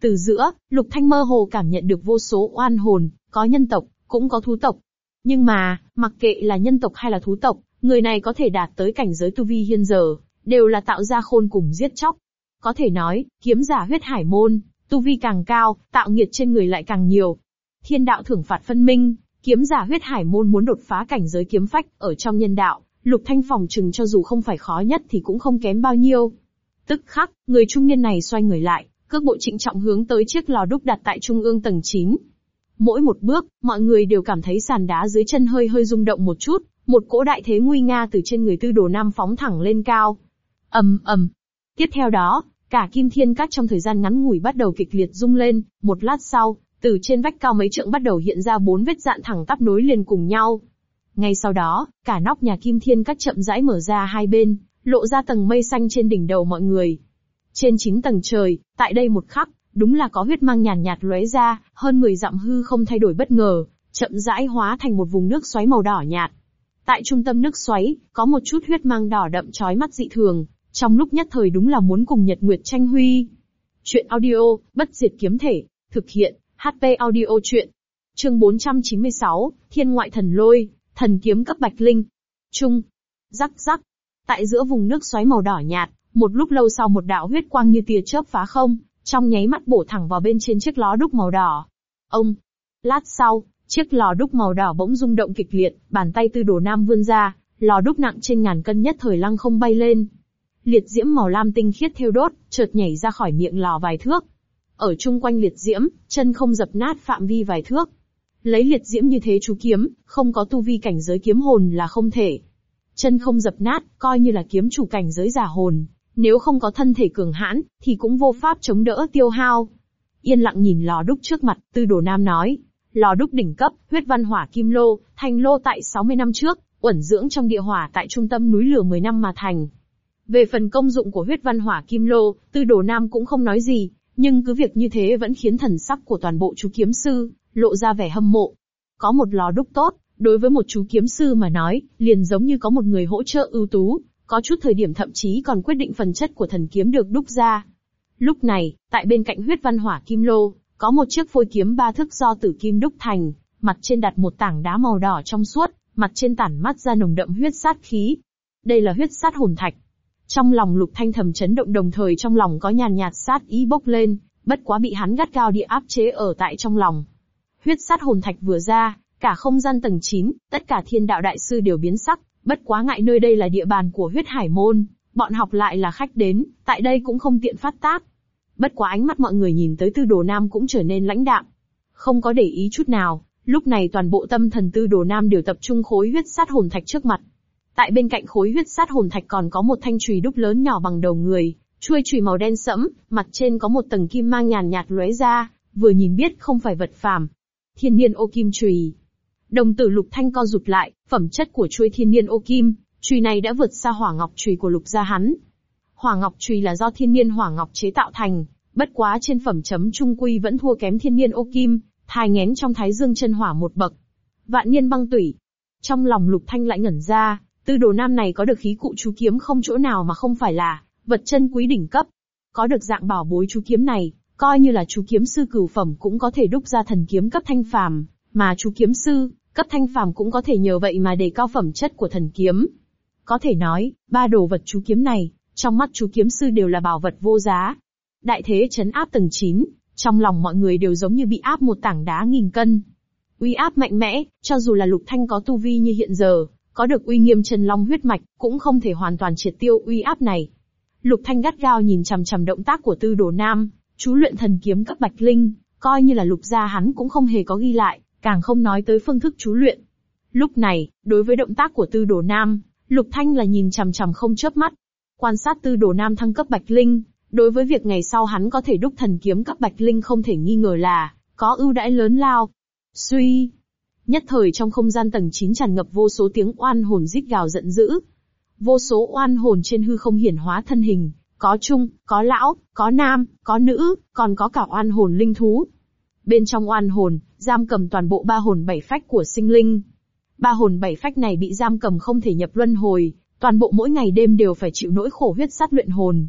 Từ giữa, lục thanh mơ hồ cảm nhận được vô số oan hồn, có nhân tộc, cũng có thú tộc. Nhưng mà, mặc kệ là nhân tộc hay là thú tộc, người này có thể đạt tới cảnh giới tu vi hiên giờ, đều là tạo ra khôn cùng giết chóc. Có thể nói, kiếm giả huyết hải môn, tu vi càng cao, tạo nghiệt trên người lại càng nhiều. Thiên đạo thưởng phạt phân minh, kiếm giả huyết hải môn muốn đột phá cảnh giới kiếm phách ở trong nhân đạo, lục thanh phòng chừng cho dù không phải khó nhất thì cũng không kém bao nhiêu. Tức khắc, người trung niên này xoay người lại, cước bộ trịnh trọng hướng tới chiếc lò đúc đặt tại trung ương tầng 9. Mỗi một bước, mọi người đều cảm thấy sàn đá dưới chân hơi hơi rung động một chút, một cỗ đại thế nguy nga từ trên người tư đồ nam phóng thẳng lên cao. ầm ầm. Tiếp theo đó, cả kim thiên cát trong thời gian ngắn ngủi bắt đầu kịch liệt rung lên, một lát sau, từ trên vách cao mấy trượng bắt đầu hiện ra bốn vết dạn thẳng tắp nối liền cùng nhau. Ngay sau đó, cả nóc nhà kim thiên cát chậm rãi mở ra hai bên, lộ ra tầng mây xanh trên đỉnh đầu mọi người. Trên chín tầng trời, tại đây một khắc, đúng là có huyết mang nhàn nhạt lóe ra, hơn 10 dặm hư không thay đổi bất ngờ, chậm rãi hóa thành một vùng nước xoáy màu đỏ nhạt. Tại trung tâm nước xoáy, có một chút huyết mang đỏ đậm chói mắt dị thường, trong lúc nhất thời đúng là muốn cùng Nhật Nguyệt tranh huy. Chuyện audio, bất diệt kiếm thể, thực hiện, HP audio chuyện. Chương 496, Thiên ngoại thần lôi, thần kiếm cấp bạch linh. Trung. Rắc rắc. Tại giữa vùng nước xoáy màu đỏ nhạt, một lúc lâu sau một đạo huyết quang như tia chớp phá không, trong nháy mắt bổ thẳng vào bên trên chiếc ló đúc màu đỏ. Ông. Lát sau, chiếc lò đúc màu đỏ bỗng rung động kịch liệt, bàn tay tư đồ nam vươn ra, lò đúc nặng trên ngàn cân nhất thời lăng không bay lên. Liệt diễm màu lam tinh khiết thiêu đốt, chợt nhảy ra khỏi miệng lò vài thước. Ở chung quanh liệt diễm, chân không dập nát phạm vi vài thước. Lấy liệt diễm như thế chú kiếm, không có tu vi cảnh giới kiếm hồn là không thể. Chân không dập nát, coi như là kiếm chủ cảnh giới giả hồn. Nếu không có thân thể cường hãn, thì cũng vô pháp chống đỡ tiêu hao. Yên lặng nhìn lò đúc trước mặt, tư đồ nam nói. Lò đúc đỉnh cấp, huyết văn hỏa kim lô, thành lô tại 60 năm trước, uẩn dưỡng trong địa hỏa tại trung tâm núi lửa 10 năm mà thành. Về phần công dụng của huyết văn hỏa kim lô, tư đồ nam cũng không nói gì, nhưng cứ việc như thế vẫn khiến thần sắc của toàn bộ chú kiếm sư, lộ ra vẻ hâm mộ. Có một lò đúc tốt, đối với một chú kiếm sư mà nói, liền giống như có một người hỗ trợ ưu tú, có chút thời điểm thậm chí còn quyết định phần chất của thần kiếm được đúc ra. Lúc này, tại bên cạnh huyết văn hỏa kim lô, có một chiếc phôi kiếm ba thức do tử kim đúc thành, mặt trên đặt một tảng đá màu đỏ trong suốt, mặt trên tản mắt ra nồng đậm huyết sát khí. Đây là huyết sát hồn thạch. Trong lòng lục thanh thầm chấn động đồng thời trong lòng có nhàn nhạt sát ý bốc lên, bất quá bị hắn gắt gao địa áp chế ở tại trong lòng. Huyết sát hồn thạch vừa ra, cả không gian tầng 9, tất cả thiên đạo đại sư đều biến sắc, bất quá ngại nơi đây là địa bàn của huyết hải môn, bọn học lại là khách đến, tại đây cũng không tiện phát tác. Bất quá ánh mắt mọi người nhìn tới tư đồ nam cũng trở nên lãnh đạm. Không có để ý chút nào, lúc này toàn bộ tâm thần tư đồ nam đều tập trung khối huyết sát hồn thạch trước mặt. Tại bên cạnh khối huyết sát hồn thạch còn có một thanh chùy đúc lớn nhỏ bằng đầu người, chuôi chùy màu đen sẫm, mặt trên có một tầng kim mang nhàn nhạt lóe ra, vừa nhìn biết không phải vật phàm. Thiên niên ô kim chùy. Đồng tử lục thanh co rụt lại, phẩm chất của chuôi thiên niên ô kim, chùy này đã vượt xa hỏa ngọc chùy của lục gia hắn. Hỏa ngọc chùy là do thiên niên hỏa ngọc chế tạo thành, bất quá trên phẩm chấm trung quy vẫn thua kém thiên niên ô kim, thai ngén trong thái dương chân hỏa một bậc. Vạn niên băng tủy. Trong lòng lục thanh lại ngẩn ra, tư đồ nam này có được khí cụ chú kiếm không chỗ nào mà không phải là vật chân quý đỉnh cấp. Có được dạng bảo bối chú kiếm này, coi như là chú kiếm sư cửu phẩm cũng có thể đúc ra thần kiếm cấp thanh phàm, mà chú kiếm sư, cấp thanh phàm cũng có thể nhờ vậy mà đề cao phẩm chất của thần kiếm. Có thể nói, ba đồ vật chú kiếm này, trong mắt chú kiếm sư đều là bảo vật vô giá. Đại thế chấn áp tầng 9, trong lòng mọi người đều giống như bị áp một tảng đá nghìn cân. Uy áp mạnh mẽ, cho dù là lục thanh có tu vi như hiện giờ, có được uy nghiêm chân long huyết mạch, cũng không thể hoàn toàn triệt tiêu uy áp này. Lục thanh gắt gao nhìn chằm chằm động tác của tư đồ nam, chú luyện thần kiếm cấp bạch linh, coi như là lục gia hắn cũng không hề có ghi lại, càng không nói tới phương thức chú luyện. Lúc này, đối với động tác của tư đồ nam, lục thanh là nhìn chằm chằm không chớp mắt. Quan sát tư đồ nam thăng cấp bạch linh, đối với việc ngày sau hắn có thể đúc thần kiếm cấp bạch linh không thể nghi ngờ là, có ưu đãi lớn lao. Suy! Nhất thời trong không gian tầng 9 tràn ngập vô số tiếng oan hồn rít gào giận dữ. Vô số oan hồn trên hư không hiển hóa thân hình, có trung, có lão, có nam, có nữ, còn có cả oan hồn linh thú. Bên trong oan hồn, giam cầm toàn bộ ba hồn bảy phách của sinh linh. Ba hồn bảy phách này bị giam cầm không thể nhập luân hồi, toàn bộ mỗi ngày đêm đều phải chịu nỗi khổ huyết sát luyện hồn.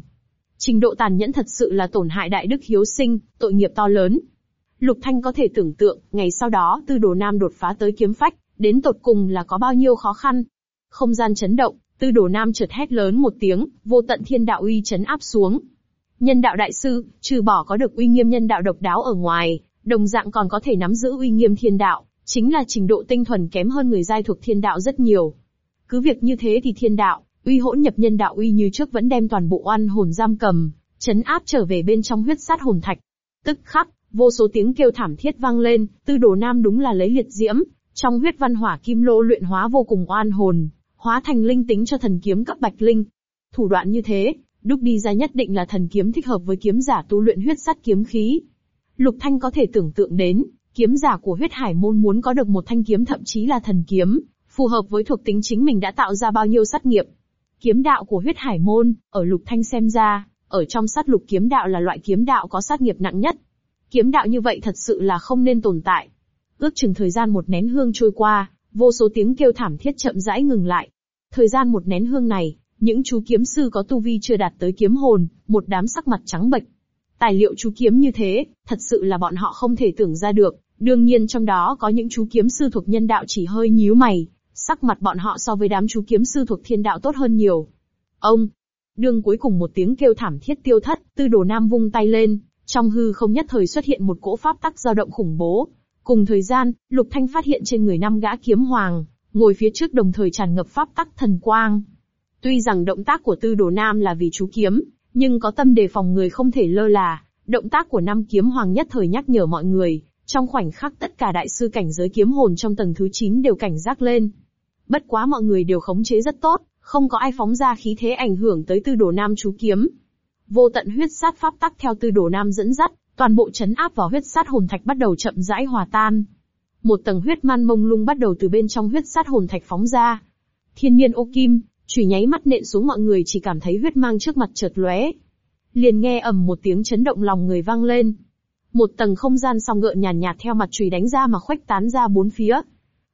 Trình độ tàn nhẫn thật sự là tổn hại đại đức hiếu sinh, tội nghiệp to lớn. Lục Thanh có thể tưởng tượng, ngày sau đó tư đồ nam đột phá tới kiếm phách, đến tột cùng là có bao nhiêu khó khăn. Không gian chấn động, tư đồ nam chợt hét lớn một tiếng, vô tận thiên đạo uy chấn áp xuống. Nhân đạo đại sư, trừ bỏ có được uy nghiêm nhân đạo độc đáo ở ngoài, đồng dạng còn có thể nắm giữ uy nghiêm thiên đạo, chính là trình độ tinh thuần kém hơn người giai thuộc thiên đạo rất nhiều. Cứ việc như thế thì thiên đạo, uy hỗn nhập nhân đạo uy như trước vẫn đem toàn bộ oan hồn giam cầm, chấn áp trở về bên trong huyết sát hồn thạch. Tức khắc, vô số tiếng kêu thảm thiết vang lên, tư đồ nam đúng là lấy liệt diễm, trong huyết văn hỏa kim lô luyện hóa vô cùng oan hồn, hóa thành linh tính cho thần kiếm cấp bạch linh. Thủ đoạn như thế, đúc đi ra nhất định là thần kiếm thích hợp với kiếm giả tu luyện huyết sát kiếm khí. Lục Thanh có thể tưởng tượng đến, kiếm giả của huyết hải môn muốn có được một thanh kiếm thậm chí là thần kiếm, phù hợp với thuộc tính chính mình đã tạo ra bao nhiêu sát nghiệp. Kiếm đạo của huyết hải môn, ở Lục Thanh xem ra, ở trong sát lục kiếm đạo là loại kiếm đạo có sát nghiệp nặng nhất. Kiếm đạo như vậy thật sự là không nên tồn tại. Ước chừng thời gian một nén hương trôi qua, vô số tiếng kêu thảm thiết chậm rãi ngừng lại. Thời gian một nén hương này, những chú kiếm sư có tu vi chưa đạt tới kiếm hồn, một đám sắc mặt trắng bệch. Tài liệu chú kiếm như thế, thật sự là bọn họ không thể tưởng ra được, đương nhiên trong đó có những chú kiếm sư thuộc nhân đạo chỉ hơi nhíu mày, sắc mặt bọn họ so với đám chú kiếm sư thuộc thiên đạo tốt hơn nhiều. Ông! Đương cuối cùng một tiếng kêu thảm thiết tiêu thất, tư đồ nam vung tay lên, trong hư không nhất thời xuất hiện một cỗ pháp tắc dao động khủng bố. Cùng thời gian, Lục Thanh phát hiện trên người năm gã kiếm hoàng, ngồi phía trước đồng thời tràn ngập pháp tắc thần quang. Tuy rằng động tác của tư đồ nam là vì chú kiếm, nhưng có tâm đề phòng người không thể lơ là. Động tác của năm kiếm hoàng nhất thời nhắc nhở mọi người, trong khoảnh khắc tất cả đại sư cảnh giới kiếm hồn trong tầng thứ 9 đều cảnh giác lên. Bất quá mọi người đều khống chế rất tốt, không có ai phóng ra khí thế ảnh hưởng tới tư đồ nam chú kiếm. Vô tận huyết sát pháp tắc theo tư đồ nam dẫn dắt, toàn bộ chấn áp vào huyết sát hồn thạch bắt đầu chậm rãi hòa tan. Một tầng huyết man mông lung bắt đầu từ bên trong huyết sát hồn thạch phóng ra. Thiên nhiên ô kim, chùy nháy mắt nện xuống mọi người chỉ cảm thấy huyết mang trước mặt chợt lóe. Liền nghe ầm một tiếng chấn động lòng người vang lên. Một tầng không gian song gợn nhàn nhạt, nhạt theo mặt chùy đánh ra mà khuếch tán ra bốn phía.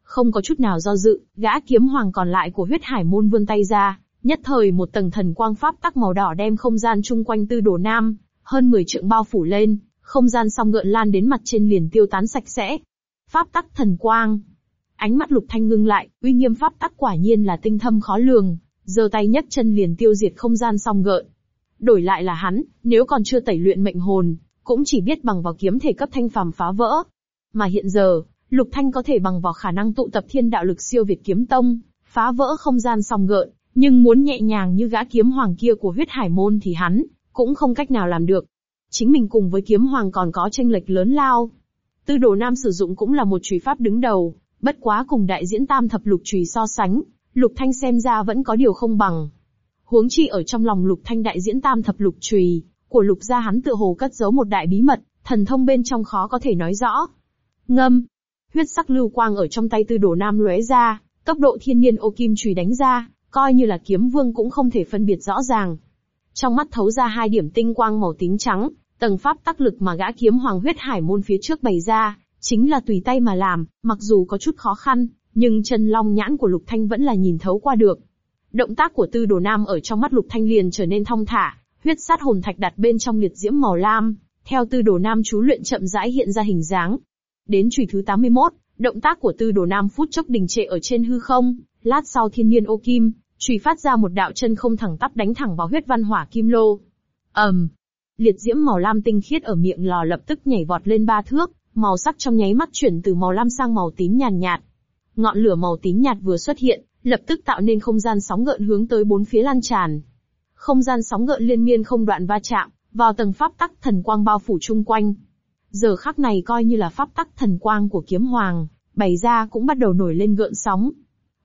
Không có chút nào do dự, gã kiếm hoàng còn lại của huyết hải môn vươn tay ra, nhất thời một tầng thần quang pháp tắc màu đỏ đem không gian chung quanh tư đồ nam, hơn 10 trượng bao phủ lên, không gian song gợn lan đến mặt trên liền tiêu tán sạch sẽ. Pháp tắc thần quang. Ánh mắt lục thanh ngưng lại, uy nghiêm pháp tắc quả nhiên là tinh thâm khó lường, giơ tay nhấc chân liền tiêu diệt không gian song gợn. Đổi lại là hắn, nếu còn chưa tẩy luyện mệnh hồn, cũng chỉ biết bằng vào kiếm thể cấp thanh phàm phá vỡ. Mà hiện giờ, Lục Thanh có thể bằng vào khả năng tụ tập thiên đạo lực siêu việt kiếm tông, phá vỡ không gian song gợn, nhưng muốn nhẹ nhàng như gã kiếm hoàng kia của huyết hải môn thì hắn, cũng không cách nào làm được. Chính mình cùng với kiếm hoàng còn có tranh lệch lớn lao. Tư đồ nam sử dụng cũng là một chùy pháp đứng đầu, bất quá cùng đại diễn tam thập lục chùy so sánh, lục thanh xem ra vẫn có điều không bằng. Huống chi ở trong lòng lục thanh đại diễn tam thập lục chùy của lục gia hắn tựa hồ cất giấu một đại bí mật, thần thông bên trong khó có thể nói rõ. Ngâm, huyết sắc lưu quang ở trong tay tư đồ nam lóe ra, tốc độ thiên niên ô kim chùy đánh ra, coi như là kiếm vương cũng không thể phân biệt rõ ràng. Trong mắt thấu ra hai điểm tinh quang màu tím trắng, tầng pháp tác lực mà gã kiếm hoàng huyết hải môn phía trước bày ra, chính là tùy tay mà làm, mặc dù có chút khó khăn, nhưng chân long nhãn của lục thanh vẫn là nhìn thấu qua được. Động tác của tư đồ nam ở trong mắt lục thanh liền trở nên thong thả, huyết sát hồn thạch đặt bên trong liệt diễm màu lam, theo tư đồ nam chú luyện chậm rãi hiện ra hình dáng, Đến chùy thứ 81, động tác của tư đồ nam phút chốc đình trệ ở trên hư không, lát sau thiên niên ô kim, chùy phát ra một đạo chân không thẳng tắp đánh thẳng vào huyết văn hỏa kim lô. ầm, um, liệt diễm màu lam tinh khiết ở miệng lò lập tức nhảy vọt lên ba thước, màu sắc trong nháy mắt chuyển từ màu lam sang màu tím nhàn nhạt, Ngọn lửa màu tím nhạt vừa xuất hiện, lập tức tạo nên không gian sóng gợn hướng tới bốn phía lan tràn. Không gian sóng gợn liên miên không đoạn va chạm, vào tầng pháp tắc thần quang bao phủ chung quanh. Giờ khắc này coi như là pháp tắc thần quang của kiếm hoàng, bày ra cũng bắt đầu nổi lên gợn sóng.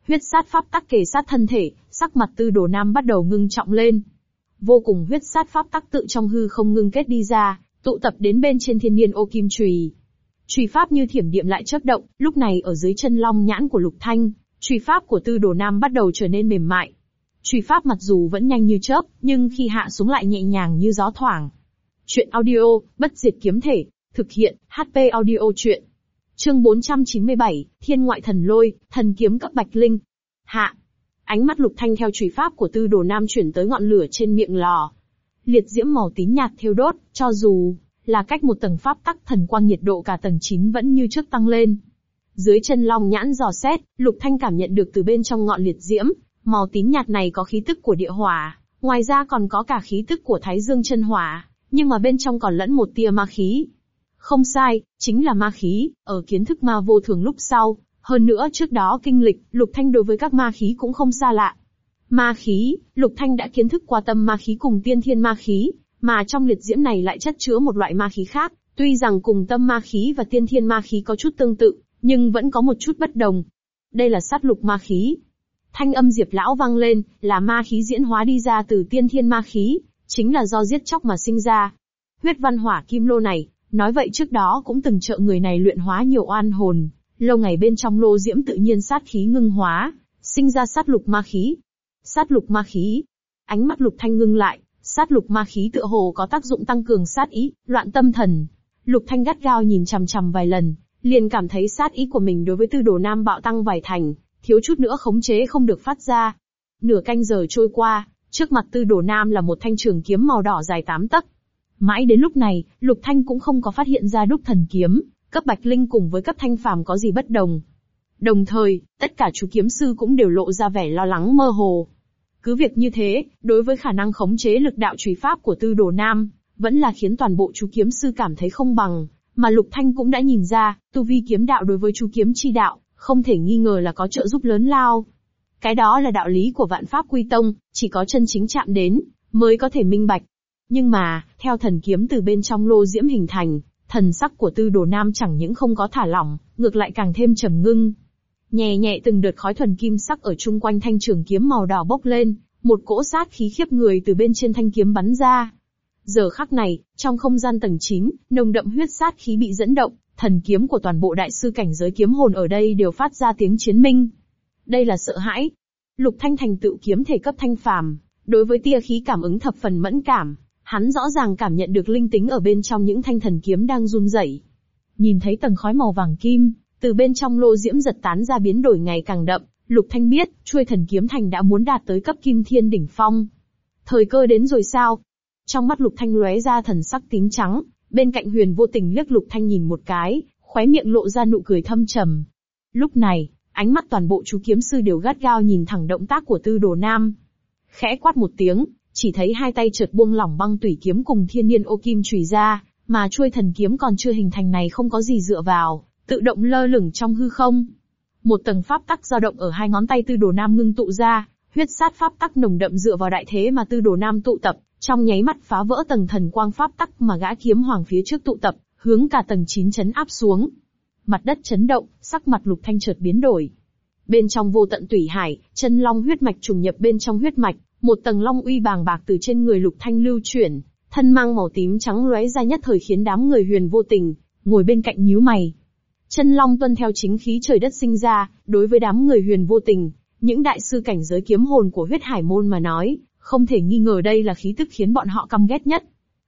Huyết sát pháp tắc kề sát thân thể, sắc mặt tư đồ nam bắt đầu ngưng trọng lên. Vô cùng huyết sát pháp tắc tự trong hư không ngưng kết đi ra, tụ tập đến bên trên thiên niên ô kim trùy. Trùy pháp như thiểm điệm lại chớp động, lúc này ở dưới chân long nhãn của lục thanh, trùy pháp của tư đồ nam bắt đầu trở nên mềm mại. Trùy pháp mặc dù vẫn nhanh như chớp, nhưng khi hạ xuống lại nhẹ nhàng như gió thoảng. Chuyện audio, bất diệt kiếm thể, Thực hiện, HP audio chuyện. Chương 497, Thiên ngoại thần lôi, thần kiếm cấp bạch linh. Hạ. Ánh mắt lục thanh theo trùy pháp của tư đồ nam chuyển tới ngọn lửa trên miệng lò. Liệt diễm màu tím nhạt thiêu đốt, cho dù là cách một tầng pháp tắc thần quang nhiệt độ cả tầng 9 vẫn như trước tăng lên. Dưới chân long nhãn dò xét, lục thanh cảm nhận được từ bên trong ngọn liệt diễm, màu tím nhạt này có khí tức của địa hỏa, ngoài ra còn có cả khí tức của thái dương chân hỏa, nhưng mà bên trong còn lẫn một tia ma khí. Không sai, chính là ma khí, ở kiến thức ma vô thường lúc sau. Hơn nữa trước đó kinh lịch, Lục Thanh đối với các ma khí cũng không xa lạ. Ma khí, Lục Thanh đã kiến thức qua tâm ma khí cùng tiên thiên ma khí, mà trong liệt diễm này lại chất chứa một loại ma khí khác. Tuy rằng cùng tâm ma khí và tiên thiên ma khí có chút tương tự, nhưng vẫn có một chút bất đồng. Đây là sát lục ma khí. Thanh âm Diệp Lão vang lên, là ma khí diễn hóa đi ra từ tiên thiên ma khí, chính là do giết chóc mà sinh ra. Huyết văn hỏa kim lô này, Nói vậy trước đó cũng từng trợ người này luyện hóa nhiều oan hồn, lâu ngày bên trong lô diễm tự nhiên sát khí ngưng hóa, sinh ra sát lục ma khí. Sát lục ma khí. Ánh mắt lục thanh ngưng lại, sát lục ma khí tựa hồ có tác dụng tăng cường sát ý, loạn tâm thần. Lục thanh gắt gao nhìn chằm chằm vài lần, liền cảm thấy sát ý của mình đối với tư đồ nam bạo tăng vài thành, thiếu chút nữa khống chế không được phát ra. Nửa canh giờ trôi qua, trước mặt tư đồ nam là một thanh trường kiếm màu đỏ dài tám tấc, Mãi đến lúc này, Lục Thanh cũng không có phát hiện ra đúc thần kiếm, cấp bạch linh cùng với cấp thanh phàm có gì bất đồng. Đồng thời, tất cả chú kiếm sư cũng đều lộ ra vẻ lo lắng mơ hồ. Cứ việc như thế, đối với khả năng khống chế lực đạo trùy pháp của tư đồ nam, vẫn là khiến toàn bộ chú kiếm sư cảm thấy không bằng, mà Lục Thanh cũng đã nhìn ra, tu vi kiếm đạo đối với chú kiếm chi đạo, không thể nghi ngờ là có trợ giúp lớn lao. Cái đó là đạo lý của vạn pháp quy tông, chỉ có chân chính chạm đến, mới có thể minh bạch. Nhưng mà, theo thần kiếm từ bên trong lô diễm hình thành, thần sắc của tư đồ nam chẳng những không có thả lỏng, ngược lại càng thêm trầm ngưng. Nhẹ nhẹ từng đợt khói thuần kim sắc ở chung quanh thanh trường kiếm màu đỏ bốc lên, một cỗ sát khí khiếp người từ bên trên thanh kiếm bắn ra. Giờ khắc này, trong không gian tầng 9, nồng đậm huyết sát khí bị dẫn động, thần kiếm của toàn bộ đại sư cảnh giới kiếm hồn ở đây đều phát ra tiếng chiến minh. Đây là sợ hãi. Lục Thanh thành tựu kiếm thể cấp thanh phàm, đối với tia khí cảm ứng thập phần mẫn cảm, hắn rõ ràng cảm nhận được linh tính ở bên trong những thanh thần kiếm đang run rẩy. Nhìn thấy tầng khói màu vàng kim, từ bên trong lô diễm giật tán ra biến đổi ngày càng đậm, Lục Thanh biết, chuôi thần kiếm thành đã muốn đạt tới cấp kim thiên đỉnh phong. Thời cơ đến rồi sao? Trong mắt Lục Thanh lóe ra thần sắc tím trắng, bên cạnh huyền vô tình liếc Lục Thanh nhìn một cái, khóe miệng lộ ra nụ cười thâm trầm. Lúc này, ánh mắt toàn bộ chú kiếm sư đều gắt gao nhìn thẳng động tác của tư đồ nam. Khẽ quát một tiếng, chỉ thấy hai tay chợt buông lỏng băng tủy kiếm cùng thiên niên ô kim chùy ra, mà chuôi thần kiếm còn chưa hình thành này không có gì dựa vào, tự động lơ lửng trong hư không. Một tầng pháp tắc dao động ở hai ngón tay tư đồ nam ngưng tụ ra, huyết sát pháp tắc nồng đậm dựa vào đại thế mà tư đồ nam tụ tập, trong nháy mắt phá vỡ tầng thần quang pháp tắc mà gã kiếm hoàng phía trước tụ tập, hướng cả tầng 9 chấn áp xuống. Mặt đất chấn động, sắc mặt lục thanh chợt biến đổi. Bên trong vô tận tủy hải, chân long huyết mạch trùng nhập bên trong huyết mạch, một tầng long uy bàng bạc từ trên người lục thanh lưu chuyển, thân mang màu tím trắng lóe ra nhất thời khiến đám người huyền vô tình, ngồi bên cạnh nhíu mày. Chân long tuân theo chính khí trời đất sinh ra, đối với đám người huyền vô tình, những đại sư cảnh giới kiếm hồn của huyết hải môn mà nói, không thể nghi ngờ đây là khí tức khiến bọn họ căm ghét nhất.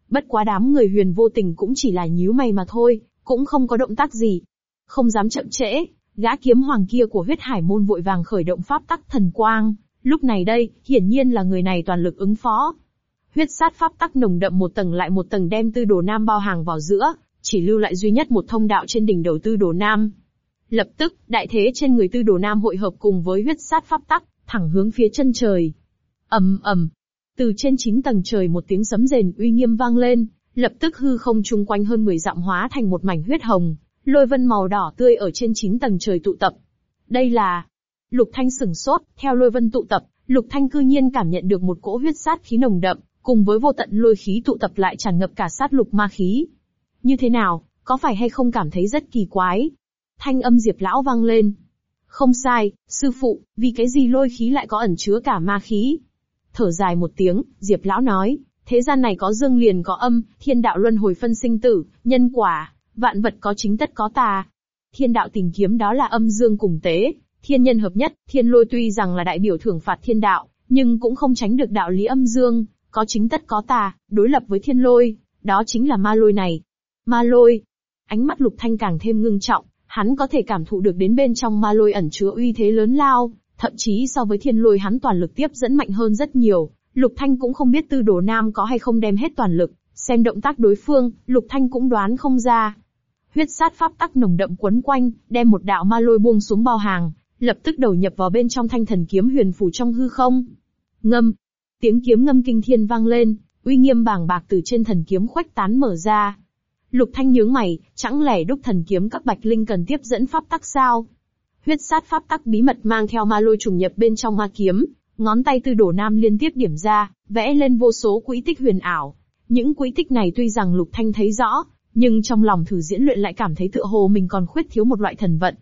Bất quá đám người huyền vô tình cũng chỉ là nhíu mày mà thôi, cũng không có động tác gì. Không dám chậm trễ, gã kiếm hoàng kia của huyết hải môn vội vàng khởi động pháp tắc thần quang, Lúc này đây, hiển nhiên là người này toàn lực ứng phó. Huyết sát pháp tắc nồng đậm một tầng lại một tầng đem tư đồ nam bao hàng vào giữa, chỉ lưu lại duy nhất một thông đạo trên đỉnh đầu tư đồ nam. Lập tức, đại thế trên người tư đồ nam hội hợp cùng với huyết sát pháp tắc, thẳng hướng phía chân trời. ầm ầm, từ trên chín tầng trời một tiếng sấm rền uy nghiêm vang lên, lập tức hư không chung quanh hơn 10 dặm hóa thành một mảnh huyết hồng, lôi vân màu đỏ tươi ở trên chín tầng trời tụ tập. Đây là Lục Thanh sửng sốt, theo lôi vân tụ tập, Lục Thanh cư nhiên cảm nhận được một cỗ huyết sát khí nồng đậm, cùng với vô tận lôi khí tụ tập lại tràn ngập cả sát lục ma khí. Như thế nào, có phải hay không cảm thấy rất kỳ quái? Thanh âm Diệp Lão vang lên. Không sai, sư phụ, vì cái gì lôi khí lại có ẩn chứa cả ma khí? Thở dài một tiếng, Diệp Lão nói, thế gian này có dương liền có âm, thiên đạo luân hồi phân sinh tử, nhân quả, vạn vật có chính tất có tà. Thiên đạo tìm kiếm đó là âm dương cùng tế, Thiên nhân hợp nhất, thiên lôi tuy rằng là đại biểu thưởng phạt thiên đạo, nhưng cũng không tránh được đạo lý âm dương, có chính tất có tà, đối lập với thiên lôi, đó chính là ma lôi này. Ma lôi. Ánh mắt lục thanh càng thêm ngưng trọng, hắn có thể cảm thụ được đến bên trong ma lôi ẩn chứa uy thế lớn lao, thậm chí so với thiên lôi hắn toàn lực tiếp dẫn mạnh hơn rất nhiều. Lục Thanh cũng không biết tư đồ nam có hay không đem hết toàn lực, xem động tác đối phương, Lục Thanh cũng đoán không ra. Huyết sát pháp tắc nồng đậm quấn quanh, đem một đạo ma lôi buông xuống bao hàng, lập tức đầu nhập vào bên trong thanh thần kiếm huyền phủ trong hư không. Ngâm, tiếng kiếm ngâm kinh thiên vang lên, uy nghiêm bàng bạc từ trên thần kiếm khuếch tán mở ra. Lục Thanh nhướng mày, chẳng lẽ đúc thần kiếm các bạch linh cần tiếp dẫn pháp tắc sao? Huyết sát pháp tắc bí mật mang theo ma lôi trùng nhập bên trong ma kiếm, ngón tay tư đổ nam liên tiếp điểm ra, vẽ lên vô số quỹ tích huyền ảo. Những quỹ tích này tuy rằng Lục Thanh thấy rõ, nhưng trong lòng thử diễn luyện lại cảm thấy tựa hồ mình còn khuyết thiếu một loại thần vận.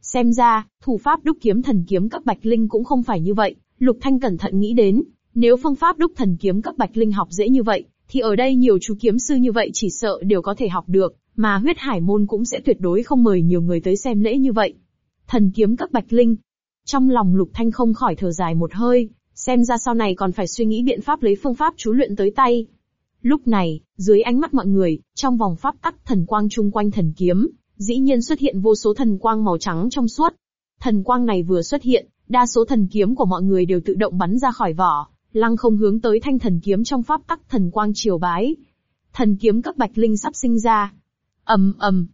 Xem ra, thủ pháp đúc kiếm thần kiếm cấp bạch linh cũng không phải như vậy, Lục Thanh cẩn thận nghĩ đến, nếu phương pháp đúc thần kiếm cấp bạch linh học dễ như vậy, thì ở đây nhiều chú kiếm sư như vậy chỉ sợ đều có thể học được, mà huyết hải môn cũng sẽ tuyệt đối không mời nhiều người tới xem lễ như vậy. Thần kiếm cấp bạch linh. Trong lòng Lục Thanh không khỏi thở dài một hơi, xem ra sau này còn phải suy nghĩ biện pháp lấy phương pháp chú luyện tới tay. Lúc này, dưới ánh mắt mọi người, trong vòng pháp tắc thần quang chung quanh thần kiếm, dĩ nhiên xuất hiện vô số thần quang màu trắng trong suốt. Thần quang này vừa xuất hiện, đa số thần kiếm của mọi người đều tự động bắn ra khỏi vỏ, lăng không hướng tới thanh thần kiếm trong pháp tắc thần quang triều bái. Thần kiếm cấp bạch linh sắp sinh ra. ầm ầm,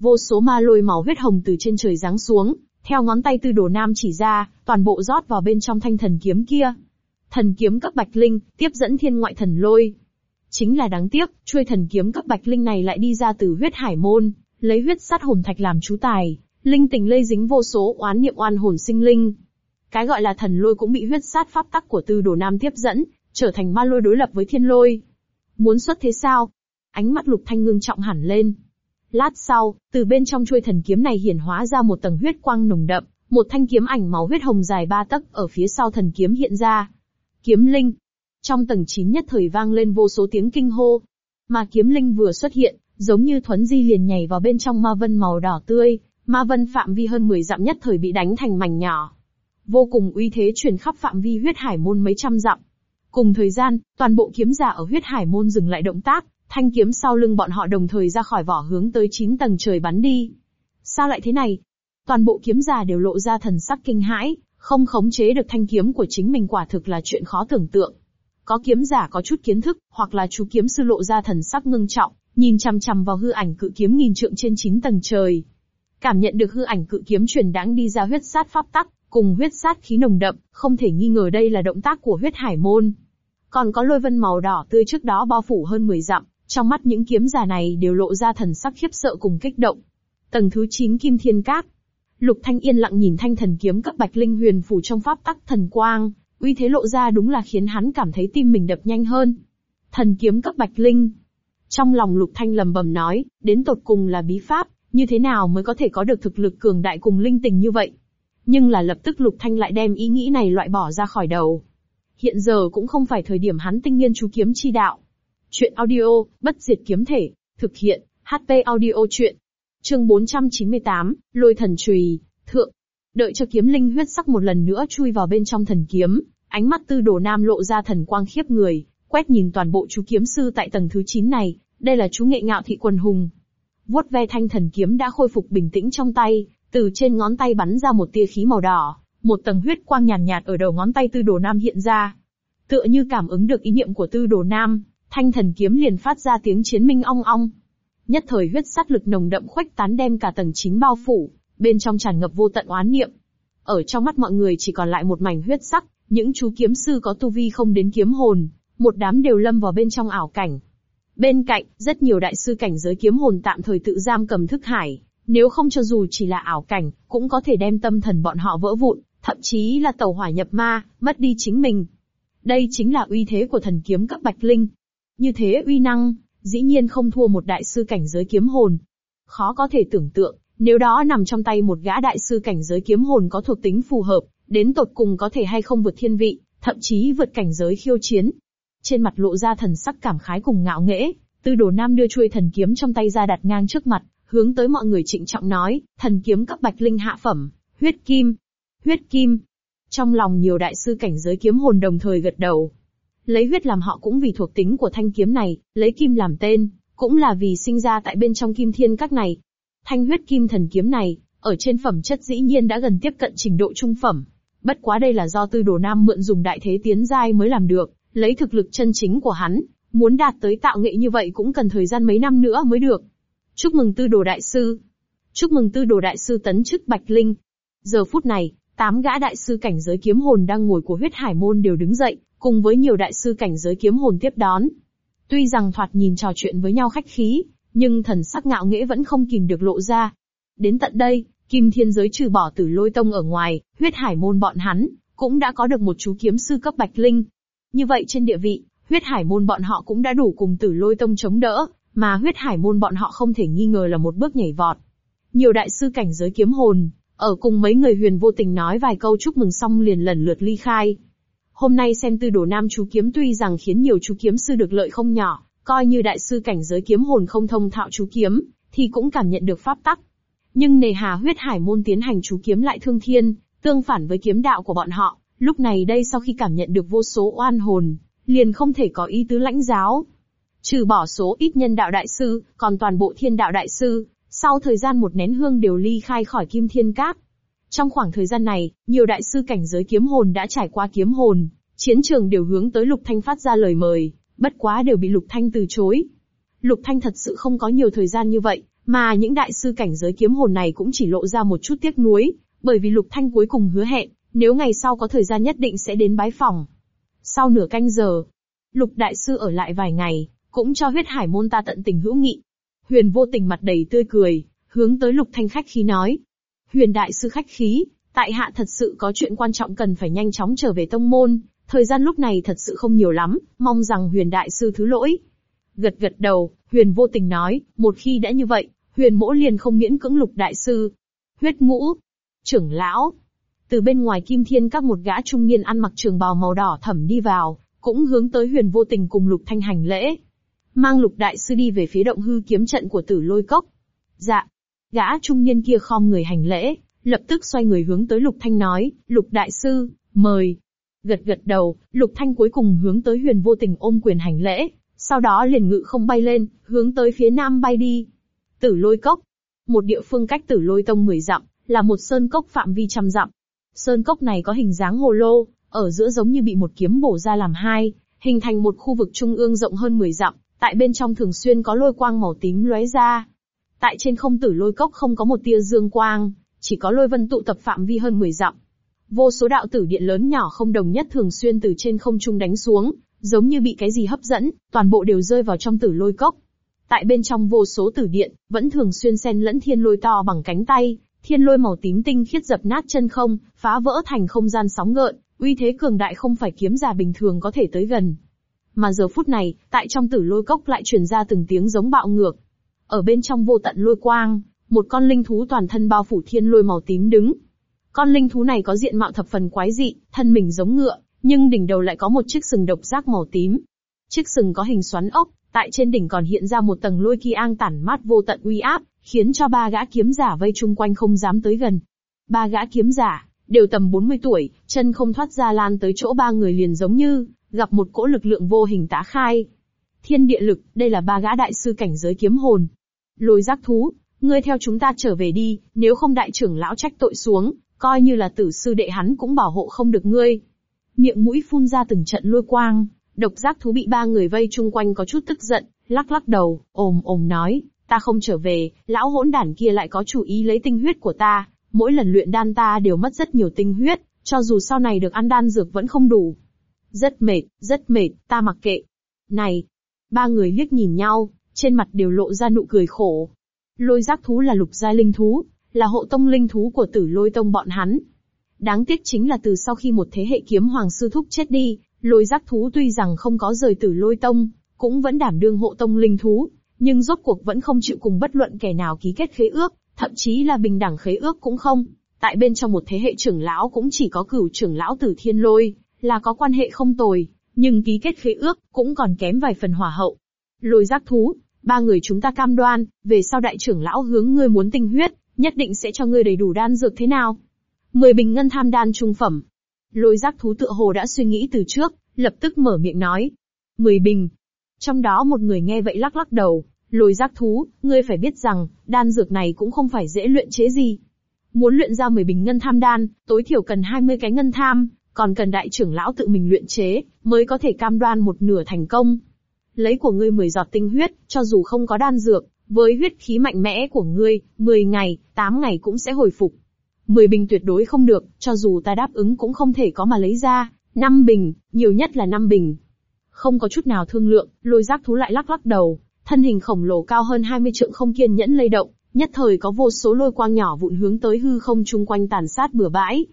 vô số ma lôi màu huyết hồng từ trên trời giáng xuống, theo ngón tay tư đồ nam chỉ ra, toàn bộ rót vào bên trong thanh thần kiếm kia. Thần kiếm cấp bạch linh, tiếp dẫn thiên ngoại thần lôi. Chính là đáng tiếc, chuôi thần kiếm cấp bạch linh này lại đi ra từ huyết hải môn, lấy huyết sát hồn thạch làm chú tài, linh tình lây dính vô số oán niệm oan hồn sinh linh. Cái gọi là thần lôi cũng bị huyết sát pháp tắc của tư đồ nam tiếp dẫn, trở thành ma lôi đối lập với thiên lôi. Muốn xuất thế sao? Ánh mắt lục thanh ngưng trọng hẳn lên. Lát sau, từ bên trong chuôi thần kiếm này hiển hóa ra một tầng huyết quang nồng đậm, một thanh kiếm ảnh máu huyết hồng dài ba tấc ở phía sau thần kiếm hiện ra. Kiếm linh. Trong tầng chín nhất thời vang lên vô số tiếng kinh hô. Mà kiếm linh vừa xuất hiện, giống như thuấn di liền nhảy vào bên trong ma vân màu đỏ tươi, ma vân phạm vi hơn 10 dặm nhất thời bị đánh thành mảnh nhỏ. Vô cùng uy thế truyền khắp phạm vi huyết hải môn mấy trăm dặm. Cùng thời gian, toàn bộ kiếm giả ở huyết hải môn dừng lại động tác, thanh kiếm sau lưng bọn họ đồng thời ra khỏi vỏ hướng tới 9 tầng trời bắn đi. Sao lại thế này? Toàn bộ kiếm giả đều lộ ra thần sắc kinh hãi, không khống chế được thanh kiếm của chính mình quả thực là chuyện khó tưởng tượng. Có kiếm giả có chút kiến thức, hoặc là chú kiếm sư lộ ra thần sắc ngưng trọng, nhìn chằm chằm vào hư ảnh cự kiếm nghìn trượng trên 9 tầng trời. Cảm nhận được hư ảnh cự kiếm truyền đáng đi ra huyết sát pháp tắc, cùng huyết sát khí nồng đậm, không thể nghi ngờ đây là động tác của huyết hải môn. Còn có lôi vân màu đỏ tươi trước đó bao phủ hơn 10 dặm, trong mắt những kiếm giả này đều lộ ra thần sắc khiếp sợ cùng kích động. Tầng thứ 9 Kim Thiên Các. Lục Thanh yên lặng nhìn thanh thần kiếm cấp bạch linh huyền phủ trong pháp tắc thần quang, uy thế lộ ra đúng là khiến hắn cảm thấy tim mình đập nhanh hơn. Thần kiếm cấp bạch linh. Trong lòng Lục Thanh lầm bầm nói, đến tột cùng là bí pháp, như thế nào mới có thể có được thực lực cường đại cùng linh tình như vậy? Nhưng là lập tức Lục Thanh lại đem ý nghĩ này loại bỏ ra khỏi đầu. Hiện giờ cũng không phải thời điểm hắn tinh nghiên chú kiếm chi đạo. Chuyện audio, bất diệt kiếm thể, thực hiện, HP audio chuyện. Chương 498, lôi thần chùy, thượng. Đợi cho kiếm linh huyết sắc một lần nữa chui vào bên trong thần kiếm, ánh mắt tư đồ nam lộ ra thần quang khiếp người, quét nhìn toàn bộ chú kiếm sư tại tầng thứ 9 này, đây là chú nghệ ngạo thị quần hùng. Vuốt ve thanh thần kiếm đã khôi phục bình tĩnh trong tay, từ trên ngón tay bắn ra một tia khí màu đỏ, một tầng huyết quang nhàn nhạt, nhạt ở đầu ngón tay tư đồ nam hiện ra. Tựa như cảm ứng được ý niệm của tư đồ nam, thanh thần kiếm liền phát ra tiếng chiến minh ong ong. Nhất thời huyết sát lực nồng đậm khuếch tán đem cả tầng chín bao phủ, bên trong tràn ngập vô tận oán niệm. Ở trong mắt mọi người chỉ còn lại một mảnh huyết sắc, những chú kiếm sư có tu vi không đến kiếm hồn, một đám đều lâm vào bên trong ảo cảnh. Bên cạnh, rất nhiều đại sư cảnh giới kiếm hồn tạm thời tự giam cầm thức hải, nếu không cho dù chỉ là ảo cảnh, cũng có thể đem tâm thần bọn họ vỡ vụn, thậm chí là tàu hỏa nhập ma, mất đi chính mình. Đây chính là uy thế của thần kiếm cấp bạch linh. Như thế uy năng, dĩ nhiên không thua một đại sư cảnh giới kiếm hồn. Khó có thể tưởng tượng, nếu đó nằm trong tay một gã đại sư cảnh giới kiếm hồn có thuộc tính phù hợp, đến tột cùng có thể hay không vượt thiên vị, thậm chí vượt cảnh giới khiêu chiến. Trên mặt lộ ra thần sắc cảm khái cùng ngạo nghễ, tư đồ nam đưa chuôi thần kiếm trong tay ra đặt ngang trước mặt, hướng tới mọi người trịnh trọng nói, thần kiếm cấp bạch linh hạ phẩm, huyết kim, huyết kim. Trong lòng nhiều đại sư cảnh giới kiếm hồn đồng thời gật đầu. Lấy huyết làm họ cũng vì thuộc tính của thanh kiếm này, lấy kim làm tên, cũng là vì sinh ra tại bên trong kim thiên các này. Thanh huyết kim thần kiếm này, ở trên phẩm chất dĩ nhiên đã gần tiếp cận trình độ trung phẩm. Bất quá đây là do tư đồ nam mượn dùng đại thế tiến giai mới làm được, lấy thực lực chân chính của hắn, muốn đạt tới tạo nghệ như vậy cũng cần thời gian mấy năm nữa mới được. Chúc mừng tư đồ đại sư. Chúc mừng tư đồ đại sư tấn chức Bạch Linh. Giờ phút này, tám gã đại sư cảnh giới kiếm hồn đang ngồi của huyết hải môn đều đứng dậy, cùng với nhiều đại sư cảnh giới kiếm hồn tiếp đón. Tuy rằng thoạt nhìn trò chuyện với nhau khách khí, nhưng thần sắc ngạo nghễ vẫn không kìm được lộ ra. Đến tận đây, Kim Thiên giới trừ bỏ tử lôi tông ở ngoài, huyết hải môn bọn hắn, cũng đã có được một chú kiếm sư cấp bạch linh. Như vậy trên địa vị, huyết hải môn bọn họ cũng đã đủ cùng tử lôi tông chống đỡ, mà huyết hải môn bọn họ không thể nghi ngờ là một bước nhảy vọt. Nhiều đại sư cảnh giới kiếm hồn, ở cùng mấy người huyền vô tình nói vài câu chúc mừng xong liền lần lượt ly khai. Hôm nay xem tư đồ nam chú kiếm tuy rằng khiến nhiều chú kiếm sư được lợi không nhỏ, coi như đại sư cảnh giới kiếm hồn không thông thạo chú kiếm, thì cũng cảm nhận được pháp tắc. Nhưng nề hà huyết hải môn tiến hành chú kiếm lại thương thiên, tương phản với kiếm đạo của bọn họ, lúc này đây sau khi cảm nhận được vô số oan hồn, liền không thể có ý tứ lãnh giáo, Trừ bỏ số ít nhân đạo đại sư, còn toàn bộ thiên đạo đại sư, sau thời gian một nén hương đều ly khai khỏi kim thiên cát. Trong khoảng thời gian này, nhiều đại sư cảnh giới kiếm hồn đã trải qua kiếm hồn, chiến trường đều hướng tới Lục Thanh phát ra lời mời, bất quá đều bị Lục Thanh từ chối. Lục Thanh thật sự không có nhiều thời gian như vậy, mà những đại sư cảnh giới kiếm hồn này cũng chỉ lộ ra một chút tiếc nuối, bởi vì Lục Thanh cuối cùng hứa hẹn, nếu ngày sau có thời gian nhất định sẽ đến bái phòng. Sau nửa canh giờ, Lục đại sư ở lại vài ngày, cũng cho huyết hải môn ta tận tình hữu nghị. Huyền vô tình mặt đầy tươi cười, hướng tới lục thanh khách khí nói. Huyền đại sư khách khí, Tại hạ thật sự có chuyện quan trọng cần phải nhanh chóng trở về tông môn, thời gian lúc này thật sự không nhiều lắm, mong rằng huyền đại sư thứ lỗi. Gật gật đầu, huyền vô tình nói, một khi đã như vậy, huyền mỗ liền không miễn cưỡng lục đại sư. Huyết ngũ, trưởng lão. Từ bên ngoài kim thiên các một gã trung niên ăn mặc trường bào màu đỏ thẩm đi vào, cũng hướng tới huyền vô tình cùng lục thanh hành lễ. Mang lục đại sư đi về phía động hư kiếm trận của tử lôi cốc. Dạ. Gã trung niên kia khom người hành lễ, lập tức xoay người hướng tới lục thanh nói, lục đại sư, mời. Gật gật đầu, lục thanh cuối cùng hướng tới huyền vô tình ôm quyền hành lễ, sau đó liền ngự không bay lên, hướng tới phía nam bay đi. Tử lôi cốc. Một địa phương cách tử lôi tông 10 dặm, là một sơn cốc phạm vi trăm dặm. Sơn cốc này có hình dáng hồ lô, ở giữa giống như bị một kiếm bổ ra làm hai, hình thành một khu vực trung ương rộng hơn 10 dặm, tại bên trong thường xuyên có lôi quang màu tím lóe ra. Tại trên không tử lôi cốc không có một tia dương quang, chỉ có lôi vân tụ tập phạm vi hơn 10 dặm. Vô số đạo tử điện lớn nhỏ không đồng nhất thường xuyên từ trên không trung đánh xuống, giống như bị cái gì hấp dẫn, toàn bộ đều rơi vào trong tử lôi cốc. Tại bên trong vô số tử điện, vẫn thường xuyên xen lẫn thiên lôi to bằng cánh tay, thiên lôi màu tím tinh khiết dập nát chân không, phá vỡ thành không gian sóng gợn, uy thế cường đại không phải kiếm giả bình thường có thể tới gần. Mà giờ phút này, tại trong tử lôi cốc lại truyền ra từng tiếng giống bạo ngược. Ở bên trong vô tận lôi quang, một con linh thú toàn thân bao phủ thiên lôi màu tím đứng. Con linh thú này có diện mạo thập phần quái dị, thân mình giống ngựa, nhưng đỉnh đầu lại có một chiếc sừng độc giác màu tím. Chiếc sừng có hình xoắn ốc, tại trên đỉnh còn hiện ra một tầng lôi kỳ tản mát vô tận uy áp, khiến cho ba gã kiếm giả vây chung quanh không dám tới gần. Ba gã kiếm giả, đều tầm 40 tuổi, chân không thoát ra lan tới chỗ ba người liền giống như, gặp một cỗ lực lượng vô hình tá khai. Thiên địa lực, đây là ba gã đại sư cảnh giới kiếm hồn. Lôi giác thú, ngươi theo chúng ta trở về đi, nếu không đại trưởng lão trách tội xuống, coi như là tử sư đệ hắn cũng bảo hộ không được ngươi. Miệng mũi phun ra từng trận lôi quang, độc giác thú bị ba người vây chung quanh có chút tức giận, lắc lắc đầu, ồm ồm nói, ta không trở về, lão hỗn đản kia lại có chủ ý lấy tinh huyết của ta, mỗi lần luyện đan ta đều mất rất nhiều tinh huyết, cho dù sau này được ăn đan dược vẫn không đủ. Rất mệt, rất mệt, ta mặc kệ. Này! Ba người liếc nhìn nhau, trên mặt đều lộ ra nụ cười khổ. Lôi giác thú là lục giai linh thú, là hộ tông linh thú của tử lôi tông bọn hắn. Đáng tiếc chính là từ sau khi một thế hệ kiếm hoàng sư thúc chết đi, lôi giác thú tuy rằng không có rời tử lôi tông, cũng vẫn đảm đương hộ tông linh thú, nhưng rốt cuộc vẫn không chịu cùng bất luận kẻ nào ký kết khế ước, thậm chí là bình đẳng khế ước cũng không. Tại bên trong một thế hệ trưởng lão cũng chỉ có cửu trưởng lão tử thiên lôi, là có quan hệ không tồi, nhưng ký kết khế ước cũng còn kém vài phần hỏa hậu. Lôi giác thú, ba người chúng ta cam đoan, về sau đại trưởng lão hướng ngươi muốn tinh huyết, nhất định sẽ cho ngươi đầy đủ đan dược thế nào. Mười bình ngân tham đan trung phẩm. Lôi giác thú tựa hồ đã suy nghĩ từ trước, lập tức mở miệng nói. Mười bình. Trong đó một người nghe vậy lắc lắc đầu, Lôi giác thú, ngươi phải biết rằng, đan dược này cũng không phải dễ luyện chế gì. Muốn luyện ra 10 bình ngân tham đan, tối thiểu cần 20 cái ngân tham, còn cần đại trưởng lão tự mình luyện chế, mới có thể cam đoan một nửa thành công. Lấy của ngươi 10 giọt tinh huyết, cho dù không có đan dược, với huyết khí mạnh mẽ của ngươi, 10 ngày, 8 ngày cũng sẽ hồi phục. 10 bình tuyệt đối không được, cho dù ta đáp ứng cũng không thể có mà lấy ra, 5 bình, nhiều nhất là 5 bình. Không có chút nào thương lượng, lôi giác thú lại lắc lắc đầu, Thân hình khổng lồ cao hơn 20 trượng không kiên nhẫn lay động, nhất thời có vô số lôi quang nhỏ vụn hướng tới hư không chung quanh tàn sát bừa bãi.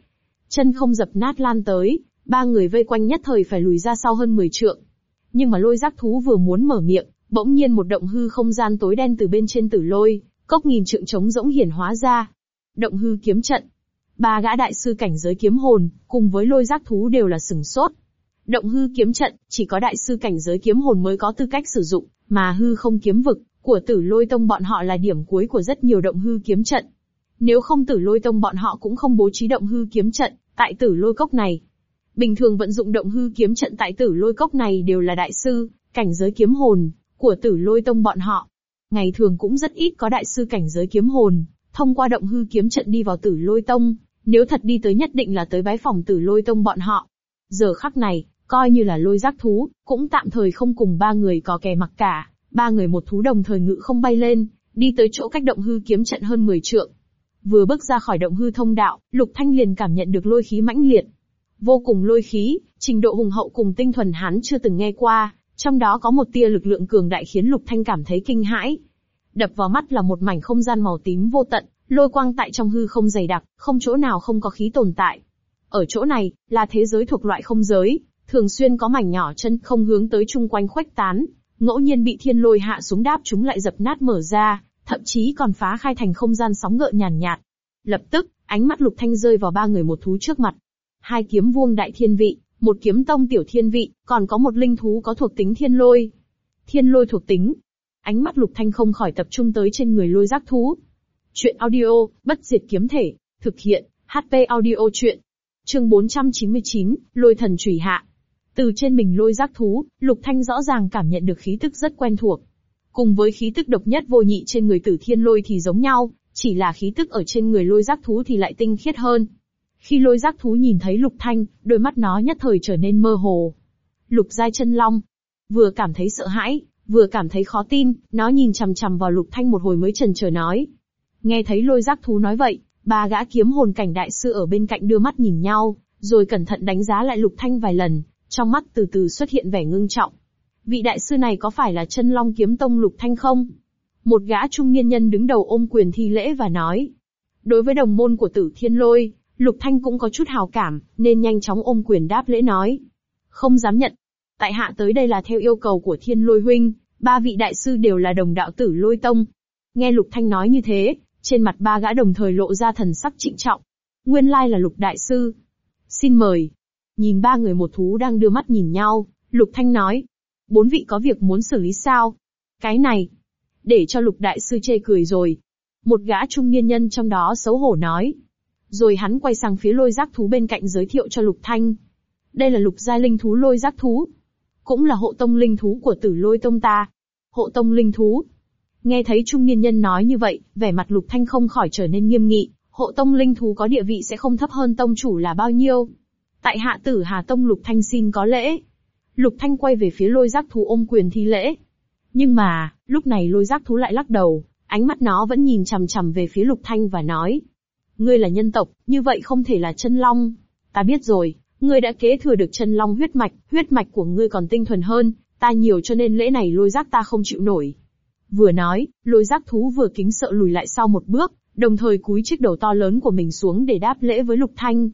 Chân không dập nát lan tới, ba người vây quanh nhất thời phải lùi ra sau hơn 10 trượng. Nhưng mà lôi giác thú vừa muốn mở miệng, bỗng nhiên một động hư không gian tối đen từ bên trên tử lôi, cốc nghìn trượng trống rỗng hiển hóa ra. Động hư kiếm trận. Ba gã đại sư cảnh giới kiếm hồn, cùng với lôi giác thú đều là sừng sốt. Động hư kiếm trận, chỉ có đại sư cảnh giới kiếm hồn mới có tư cách sử dụng. Mà hư không kiếm vực, của tử lôi tông bọn họ là điểm cuối của rất nhiều động hư kiếm trận. Nếu không tử lôi tông bọn họ cũng không bố trí động hư kiếm trận, tại tử lôi cốc này. Bình thường vận dụng động hư kiếm trận tại tử lôi cốc này đều là đại sư, cảnh giới kiếm hồn, của tử lôi tông bọn họ. Ngày thường cũng rất ít có đại sư cảnh giới kiếm hồn, thông qua động hư kiếm trận đi vào tử lôi tông, nếu thật đi tới nhất định là tới bái phòng tử lôi tông bọn họ. Giờ khắc này, Coi như là lôi giác thú, cũng tạm thời không cùng ba người có kè mặc cả, ba người một thú đồng thời ngự không bay lên, đi tới chỗ cách động hư kiếm trận hơn 10 trượng. Vừa bước ra khỏi động hư thông đạo, Lục Thanh liền cảm nhận được lôi khí mãnh liệt. Vô cùng lôi khí, trình độ hùng hậu cùng tinh thuần hắn chưa từng nghe qua, trong đó có một tia lực lượng cường đại khiến Lục Thanh cảm thấy kinh hãi. Đập vào mắt là một mảnh không gian màu tím vô tận, Lôi quang tại trong hư không dày đặc, không chỗ nào không có khí tồn tại. Ở chỗ này, là thế giới thuộc loại không giới, thường xuyên có mảnh nhỏ chân không hướng tới chung quanh khuếch tán, ngẫu nhiên bị thiên lôi hạ xuống đáp chúng lại dập nát mở ra, thậm chí còn phá khai thành không gian sóng gợn nhàn nhạt. Lập tức, ánh mắt Lục Thanh rơi vào ba người một thú trước mặt. Hai kiếm vuông đại thiên vị, một kiếm tông tiểu thiên vị, còn có một linh thú có thuộc tính thiên lôi. Thiên lôi thuộc tính. Ánh mắt Lục Thanh không khỏi tập trung tới trên người lôi giác thú. Chuyện audio, bất diệt kiếm thể, thực hiện, HP audio chuyện. Chương 499, lôi thần trùy hạ. Từ trên mình lôi giác thú, Lục Thanh rõ ràng cảm nhận được khí tức rất quen thuộc. Cùng với khí tức độc nhất vô nhị trên người tử thiên lôi thì giống nhau, chỉ là khí tức ở trên người lôi giác thú thì lại tinh khiết hơn. Khi lôi giác thú nhìn thấy Lục Thanh, đôi mắt nó nhất thời trở nên mơ hồ. Lục giai chân long. Vừa cảm thấy sợ hãi, vừa cảm thấy khó tin, nó nhìn chằm chằm vào Lục Thanh một hồi mới chần chờ nói. Nghe thấy lôi giác thú nói vậy, ba gã kiếm hồn cảnh đại sư ở bên cạnh đưa mắt nhìn nhau, rồi cẩn thận đánh giá lại Lục Thanh vài lần, trong mắt từ từ xuất hiện vẻ ngưng trọng. Vị đại sư này có phải là chân long kiếm tông Lục Thanh không? Một gã trung niên nhân đứng đầu ôm quyền thi lễ và nói. Đối với đồng môn của tử thiên lôi, Lục Thanh cũng có chút hào cảm, nên nhanh chóng ôm quyền đáp lễ nói. Không dám nhận. Tại hạ tới đây là theo yêu cầu của thiên lôi huynh, ba vị đại sư đều là đồng đạo tử lôi tông. Nghe Lục Thanh nói như thế, trên mặt ba gã đồng thời lộ ra thần sắc trịnh trọng. Nguyên lai là Lục đại sư. Xin mời. Nhìn ba người một thú đang đưa mắt nhìn nhau, Lục Thanh nói. Bốn vị có việc muốn xử lý sao? Cái này, để cho lục đại sư chê cười rồi. Một gã trung niên nhân trong đó xấu hổ nói. Rồi hắn quay sang phía lôi giác thú bên cạnh giới thiệu cho lục thanh. Đây là lục gia linh thú lôi giác thú. Cũng là hộ tông linh thú của tử lôi tông ta. Hộ tông linh thú. Nghe thấy trung niên nhân nói như vậy, vẻ mặt lục thanh không khỏi trở nên nghiêm nghị. Hộ tông linh thú có địa vị sẽ không thấp hơn tông chủ là bao nhiêu. Tại hạ tử Hà Tông Lục Thanh xin có lễ. Lục Thanh quay về phía lôi giác thú ôm quyền thi lễ. Nhưng mà, lúc này lôi giác thú lại lắc đầu, ánh mắt nó vẫn nhìn chằm chằm về phía lục thanh và nói. Ngươi là nhân tộc, như vậy không thể là chân long. Ta biết rồi, ngươi đã kế thừa được chân long huyết mạch, huyết mạch của ngươi còn tinh thuần hơn, ta nhiều cho nên lễ này lôi giác ta không chịu nổi. Vừa nói, lôi giác thú vừa kính sợ lùi lại sau một bước, đồng thời cúi chiếc đầu to lớn của mình xuống để đáp lễ với lục thanh.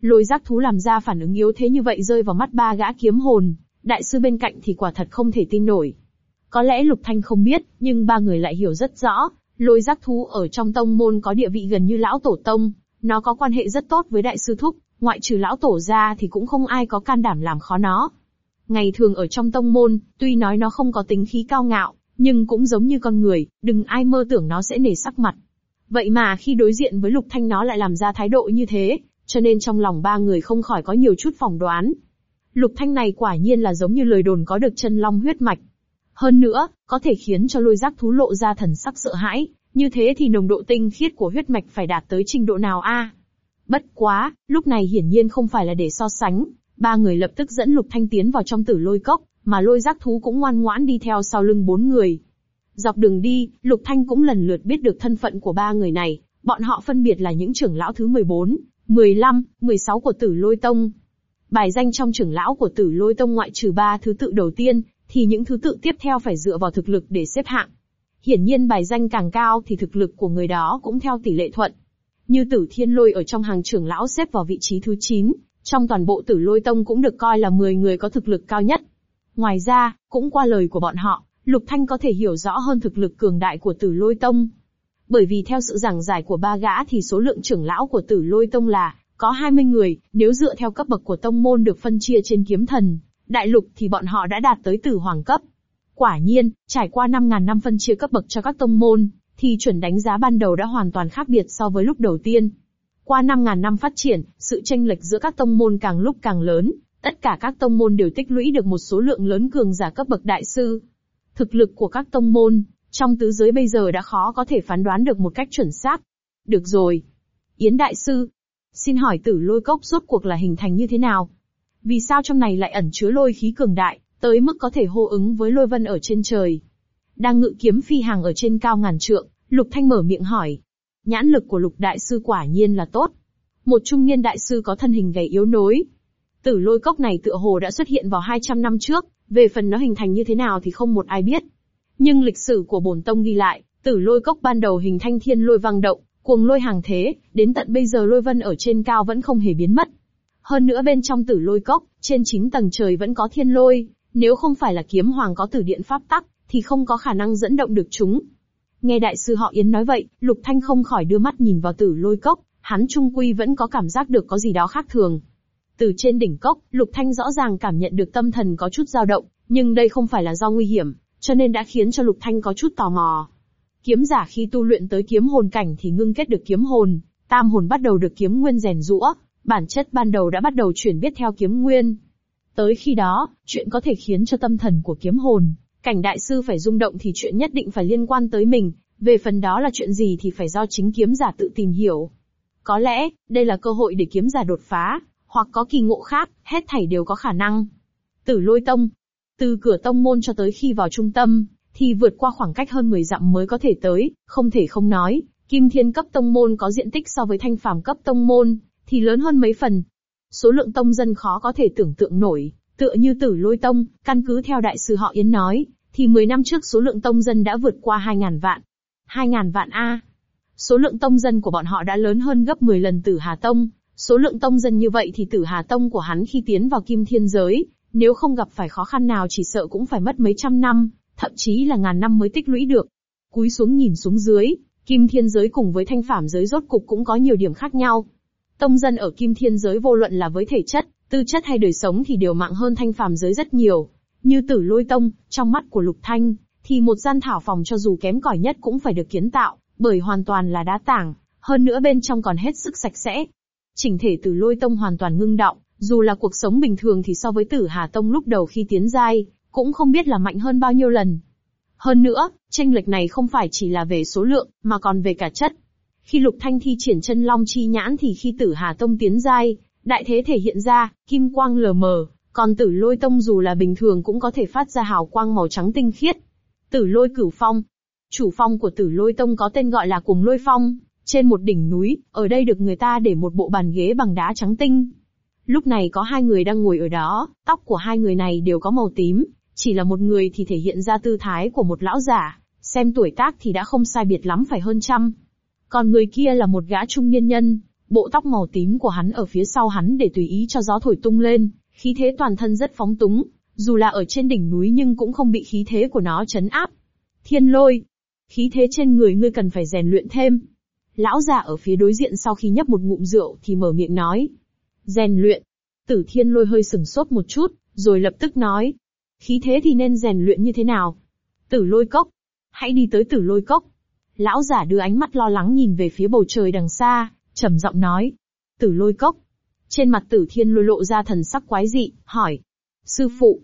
Lôi giác thú làm ra phản ứng yếu thế như vậy rơi vào mắt ba gã kiếm hồn, đại sư bên cạnh thì quả thật không thể tin nổi. Có lẽ Lục Thanh không biết, nhưng ba người lại hiểu rất rõ, lôi giác thú ở trong tông môn có địa vị gần như lão tổ tông, nó có quan hệ rất tốt với đại sư thúc, ngoại trừ lão tổ ra thì cũng không ai có can đảm làm khó nó. Ngày thường ở trong tông môn, tuy nói nó không có tính khí cao ngạo, nhưng cũng giống như con người, đừng ai mơ tưởng nó sẽ nể sắc mặt. Vậy mà khi đối diện với Lục Thanh nó lại làm ra thái độ như thế, cho nên trong lòng ba người không khỏi có nhiều chút phỏng đoán. Lục Thanh này quả nhiên là giống như lời đồn có được chân long huyết mạch. Hơn nữa, có thể khiến cho lôi giác thú lộ ra thần sắc sợ hãi, như thế thì nồng độ tinh khiết của huyết mạch phải đạt tới trình độ nào a? Bất quá, lúc này hiển nhiên không phải là để so sánh, ba người lập tức dẫn Lục Thanh tiến vào trong tử lôi cốc, mà lôi giác thú cũng ngoan ngoãn đi theo sau lưng bốn người. Dọc đường đi, Lục Thanh cũng lần lượt biết được thân phận của ba người này, bọn họ phân biệt là những trưởng lão thứ 14, 15, 16 của tử lôi tông. Bài danh trong trưởng lão của tử lôi tông ngoại trừ ba thứ tự đầu tiên, thì những thứ tự tiếp theo phải dựa vào thực lực để xếp hạng. Hiển nhiên bài danh càng cao thì thực lực của người đó cũng theo tỷ lệ thuận. Như tử thiên lôi ở trong hàng trưởng lão xếp vào vị trí thứ 9, trong toàn bộ tử lôi tông cũng được coi là 10 người có thực lực cao nhất. Ngoài ra, cũng qua lời của bọn họ, Lục Thanh có thể hiểu rõ hơn thực lực cường đại của tử lôi tông. Bởi vì theo sự giảng giải của ba gã thì số lượng trưởng lão của tử lôi tông là có 20 người, nếu dựa theo cấp bậc của tông môn được phân chia trên kiếm thần, đại lục thì bọn họ đã đạt tới tử hoàng cấp. Quả nhiên, trải qua 5.000 năm phân chia cấp bậc cho các tông môn, thì chuẩn đánh giá ban đầu đã hoàn toàn khác biệt so với lúc đầu tiên. Qua 5.000 năm phát triển, sự tranh lệch giữa các tông môn càng lúc càng lớn, tất cả các tông môn đều tích lũy được một số lượng lớn cường giả cấp bậc đại sư. Thực lực của các tông môn, trong tứ giới bây giờ đã khó có thể phán đoán được một cách chuẩn xác. Được rồi. Yến Đại Sư, xin hỏi tử lôi cốc rốt cuộc là hình thành như thế nào? Vì sao trong này lại ẩn chứa lôi khí cường đại, tới mức có thể hô ứng với lôi vân ở trên trời? Đang ngự kiếm phi hàng ở trên cao ngàn trượng, Lục Thanh mở miệng hỏi. Nhãn lực của Lục Đại Sư quả nhiên là tốt. Một trung niên đại sư có thân hình gầy yếu nối. Tử lôi cốc này tựa hồ đã xuất hiện vào 200 năm trước, về phần nó hình thành như thế nào thì không một ai biết. Nhưng lịch sử của bổn tông ghi lại, tử lôi cốc ban đầu hình thanh thiên lôi vang động, Cuồng lôi hàng thế, đến tận bây giờ lôi vân ở trên cao vẫn không hề biến mất. Hơn nữa bên trong tử lôi cốc, trên 9 tầng trời vẫn có thiên lôi, nếu không phải là kiếm hoàng có tử điện pháp tắc, thì không có khả năng dẫn động được chúng. Nghe đại sư họ Yến nói vậy, Lục Thanh không khỏi đưa mắt nhìn vào tử lôi cốc, hắn trung quy vẫn có cảm giác được có gì đó khác thường. Từ trên đỉnh cốc, Lục Thanh rõ ràng cảm nhận được tâm thần có chút dao động, nhưng đây không phải là do nguy hiểm, cho nên đã khiến cho Lục Thanh có chút tò mò. Kiếm giả khi tu luyện tới kiếm hồn cảnh thì ngưng kết được kiếm hồn, tam hồn bắt đầu được kiếm nguyên rèn rũa, bản chất ban đầu đã bắt đầu chuyển biết theo kiếm nguyên. Tới khi đó, chuyện có thể khiến cho tâm thần của kiếm hồn, cảnh đại sư phải rung động thì chuyện nhất định phải liên quan tới mình, về phần đó là chuyện gì thì phải do chính kiếm giả tự tìm hiểu. Có lẽ, đây là cơ hội để kiếm giả đột phá, hoặc có kỳ ngộ khác, hết thảy đều có khả năng. Tử lôi tông. Từ cửa tông môn cho tới khi vào trung tâm, thì vượt qua khoảng cách hơn 10 dặm mới có thể tới, không thể không nói, kim thiên cấp tông môn có diện tích so với thanh phàm cấp tông môn, thì lớn hơn mấy phần. Số lượng tông dân khó có thể tưởng tượng nổi, tựa như tử lôi tông, căn cứ theo đại sư họ Yến nói, thì 10 năm trước số lượng tông dân đã vượt qua 2.000 vạn. 2.000 vạn A. Số lượng tông dân của bọn họ đã lớn hơn gấp 10 lần tử Hà Tông, số lượng tông dân như vậy thì tử Hà Tông của hắn khi tiến vào kim thiên giới, nếu không gặp phải khó khăn nào chỉ sợ cũng phải mất mấy trăm năm, thậm chí là ngàn năm mới tích lũy được. Cúi xuống nhìn xuống dưới, kim thiên giới cùng với thanh phảm giới rốt cục cũng có nhiều điểm khác nhau. Tông dân ở kim thiên giới vô luận là với thể chất, tư chất hay đời sống thì đều mạng hơn thanh phàm giới rất nhiều. Như tử lôi tông, trong mắt của lục thanh, thì một gian thảo phòng cho dù kém cỏi nhất cũng phải được kiến tạo, bởi hoàn toàn là đá tảng, hơn nữa bên trong còn hết sức sạch sẽ. Chỉnh thể tử lôi tông hoàn toàn ngưng động, dù là cuộc sống bình thường thì so với tử hà tông lúc đầu khi tiến giai, cũng không biết là mạnh hơn bao nhiêu lần. Hơn nữa, tranh lệch này không phải chỉ là về số lượng, mà còn về cả chất. Khi Lục Thanh thi triển chân long chi nhãn thì khi Tử Hà Tông tiến giai, đại thế thể hiện ra, kim quang lờ mờ, còn Tử Lôi Tông dù là bình thường cũng có thể phát ra hào quang màu trắng tinh khiết. Tử Lôi Cửu Phong, chủ phong của Tử Lôi Tông có tên gọi là Cuồng Lôi Phong, trên một đỉnh núi, ở đây được người ta để một bộ bàn ghế bằng đá trắng tinh. Lúc này có hai người đang ngồi ở đó, tóc của hai người này đều có màu tím, chỉ là một người thì thể hiện ra tư thái của một lão giả, xem tuổi tác thì đã không sai biệt lắm phải hơn trăm. Còn người kia là một gã trung niên nhân, bộ tóc màu tím của hắn ở phía sau hắn để tùy ý cho gió thổi tung lên, khí thế toàn thân rất phóng túng, dù là ở trên đỉnh núi nhưng cũng không bị khí thế của nó chấn áp. Thiên lôi, khí thế trên người ngươi cần phải rèn luyện thêm. Lão già ở phía đối diện sau khi nhấp một ngụm rượu thì mở miệng nói. Rèn luyện. Tử thiên lôi hơi sừng sốt một chút, rồi lập tức nói. Khí thế thì nên rèn luyện như thế nào? Tử lôi cốc. Hãy đi tới tử lôi cốc. Lão giả đưa ánh mắt lo lắng nhìn về phía bầu trời đằng xa, trầm giọng nói. Tử lôi cốc. Trên mặt tử thiên lôi lộ ra thần sắc quái dị, hỏi. Sư phụ.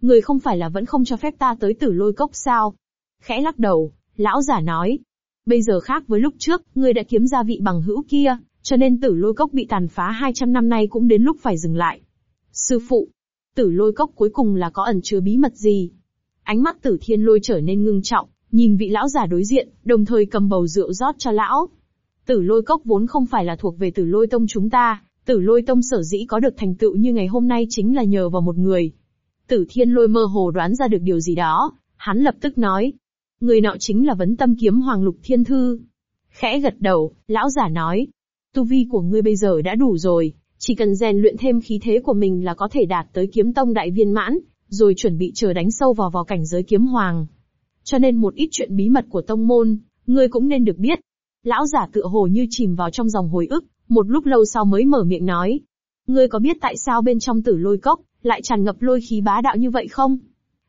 Người không phải là vẫn không cho phép ta tới tử lôi cốc sao? Khẽ lắc đầu, lão giả nói. Bây giờ khác với lúc trước, ngươi đã kiếm ra vị bằng hữu kia, cho nên tử lôi cốc bị tàn phá 200 năm nay cũng đến lúc phải dừng lại. Sư phụ. Tử lôi cốc cuối cùng là có ẩn chứa bí mật gì? Ánh mắt tử thiên lôi trở nên ngưng trọng, Nhìn vị lão giả đối diện, đồng thời cầm bầu rượu rót cho lão. Tử lôi cốc vốn không phải là thuộc về tử lôi tông chúng ta, tử lôi tông sở dĩ có được thành tựu như ngày hôm nay chính là nhờ vào một người. Tử thiên lôi mơ hồ đoán ra được điều gì đó, hắn lập tức nói. Người nọ chính là vấn tâm kiếm hoàng lục thiên thư. Khẽ gật đầu, lão giả nói. Tu vi của ngươi bây giờ đã đủ rồi, chỉ cần rèn luyện thêm khí thế của mình là có thể đạt tới kiếm tông đại viên mãn, rồi chuẩn bị chờ đánh sâu vào vào cảnh giới kiếm hoàng. Cho nên một ít chuyện bí mật của tông môn, ngươi cũng nên được biết. Lão giả tựa hồ như chìm vào trong dòng hồi ức, một lúc lâu sau mới mở miệng nói. Ngươi có biết tại sao bên trong tử lôi cốc, lại tràn ngập lôi khí bá đạo như vậy không?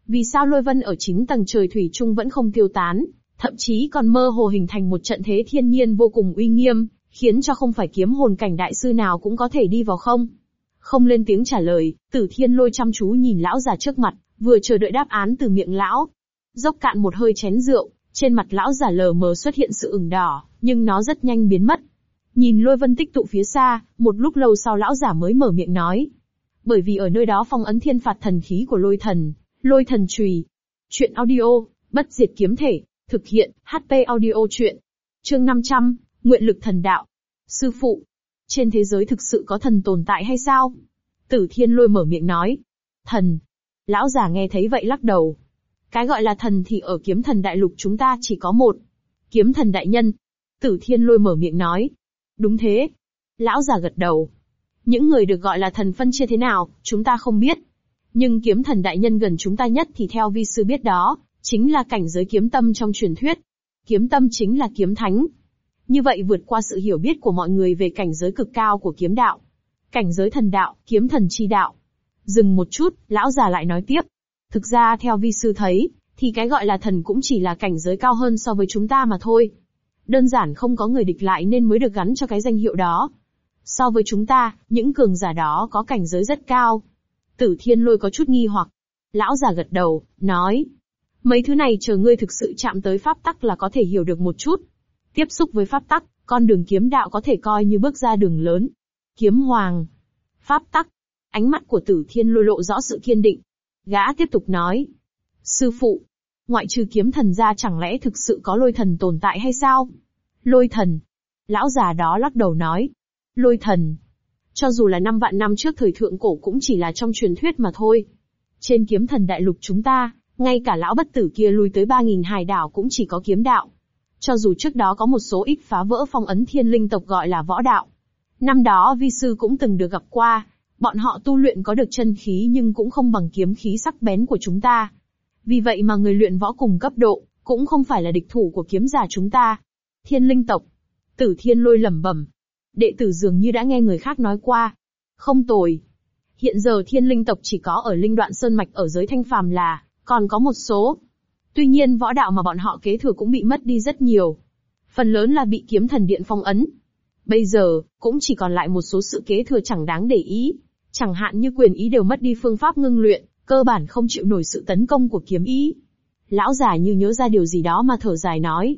Vì sao lôi vân ở chín tầng trời thủy chung vẫn không tiêu tán, thậm chí còn mơ hồ hình thành một trận thế thiên nhiên vô cùng uy nghiêm, khiến cho không phải kiếm hồn cảnh đại sư nào cũng có thể đi vào không? Không lên tiếng trả lời, tử thiên lôi chăm chú nhìn lão già trước mặt, vừa chờ đợi đáp án từ miệng lão, Dốc cạn một hơi chén rượu, trên mặt lão giả lờ mờ xuất hiện sự ửng đỏ, nhưng nó rất nhanh biến mất. Nhìn lôi vân tích tụ phía xa, một lúc lâu sau lão giả mới mở miệng nói. Bởi vì ở nơi đó phong ấn thiên phạt thần khí của lôi thần, lôi thần trùy. Chuyện audio, bất diệt kiếm thể, thực hiện, HP audio chuyện. Chương 500, nguyện lực thần đạo. Sư phụ, trên thế giới thực sự có thần tồn tại hay sao? Tử thiên lôi mở miệng nói. Thần. Lão già nghe thấy vậy lắc đầu, cái gọi là thần thì ở kiếm thần đại lục chúng ta chỉ có một. Kiếm thần đại nhân. Tử thiên lôi mở miệng nói. Đúng thế. Lão già gật đầu. Những người được gọi là thần phân chia thế nào, chúng ta không biết. Nhưng kiếm thần đại nhân gần chúng ta nhất thì theo vi sư biết đó, chính là cảnh giới kiếm tâm trong truyền thuyết. Kiếm tâm chính là kiếm thánh. Như vậy vượt qua sự hiểu biết của mọi người về cảnh giới cực cao của kiếm đạo. Cảnh giới thần đạo, kiếm thần chi đạo. Dừng một chút, lão già lại nói tiếp. Thực ra theo vi sư thấy, thì cái gọi là thần cũng chỉ là cảnh giới cao hơn so với chúng ta mà thôi. Đơn giản không có người địch lại nên mới được gắn cho cái danh hiệu đó. So với chúng ta, những cường giả đó có cảnh giới rất cao. Tử thiên lôi có chút nghi hoặc. Lão già gật đầu, nói. Mấy thứ này chờ ngươi thực sự chạm tới pháp tắc là có thể hiểu được một chút. Tiếp xúc với pháp tắc, con đường kiếm đạo có thể coi như bước ra đường lớn. Kiếm hoàng. Pháp tắc. Ánh mắt của tử thiên lôi lộ rõ sự kiên định. Gã tiếp tục nói. Sư phụ. Ngoại trừ kiếm thần ra chẳng lẽ thực sự có lôi thần tồn tại hay sao? Lôi thần. Lão già đó lắc đầu nói. Lôi thần. Cho dù là năm vạn năm trước thời thượng cổ cũng chỉ là trong truyền thuyết mà thôi. Trên kiếm thần đại lục chúng ta, ngay cả lão bất tử kia lui tới ba nghìn hải đảo cũng chỉ có kiếm đạo. Cho dù trước đó có một số ít phá vỡ phong ấn thiên linh tộc gọi là võ đạo. Năm đó vi sư cũng từng được gặp qua, bọn họ tu luyện có được chân khí nhưng cũng không bằng kiếm khí sắc bén của chúng ta. Vì vậy mà người luyện võ cùng cấp độ, cũng không phải là địch thủ của kiếm giả chúng ta. Thiên linh tộc. Tử thiên lôi lẩm bẩm. Đệ tử dường như đã nghe người khác nói qua. Không tồi. Hiện giờ thiên linh tộc chỉ có ở linh đoạn sơn mạch ở giới thanh phàm là, còn có một số. Tuy nhiên võ đạo mà bọn họ kế thừa cũng bị mất đi rất nhiều. Phần lớn là bị kiếm thần điện phong ấn. Bây giờ, cũng chỉ còn lại một số sự kế thừa chẳng đáng để ý. Chẳng hạn như quyền ý đều mất đi phương pháp ngưng luyện, cơ bản không chịu nổi sự tấn công của kiếm ý. Lão già như nhớ ra điều gì đó mà thở dài nói.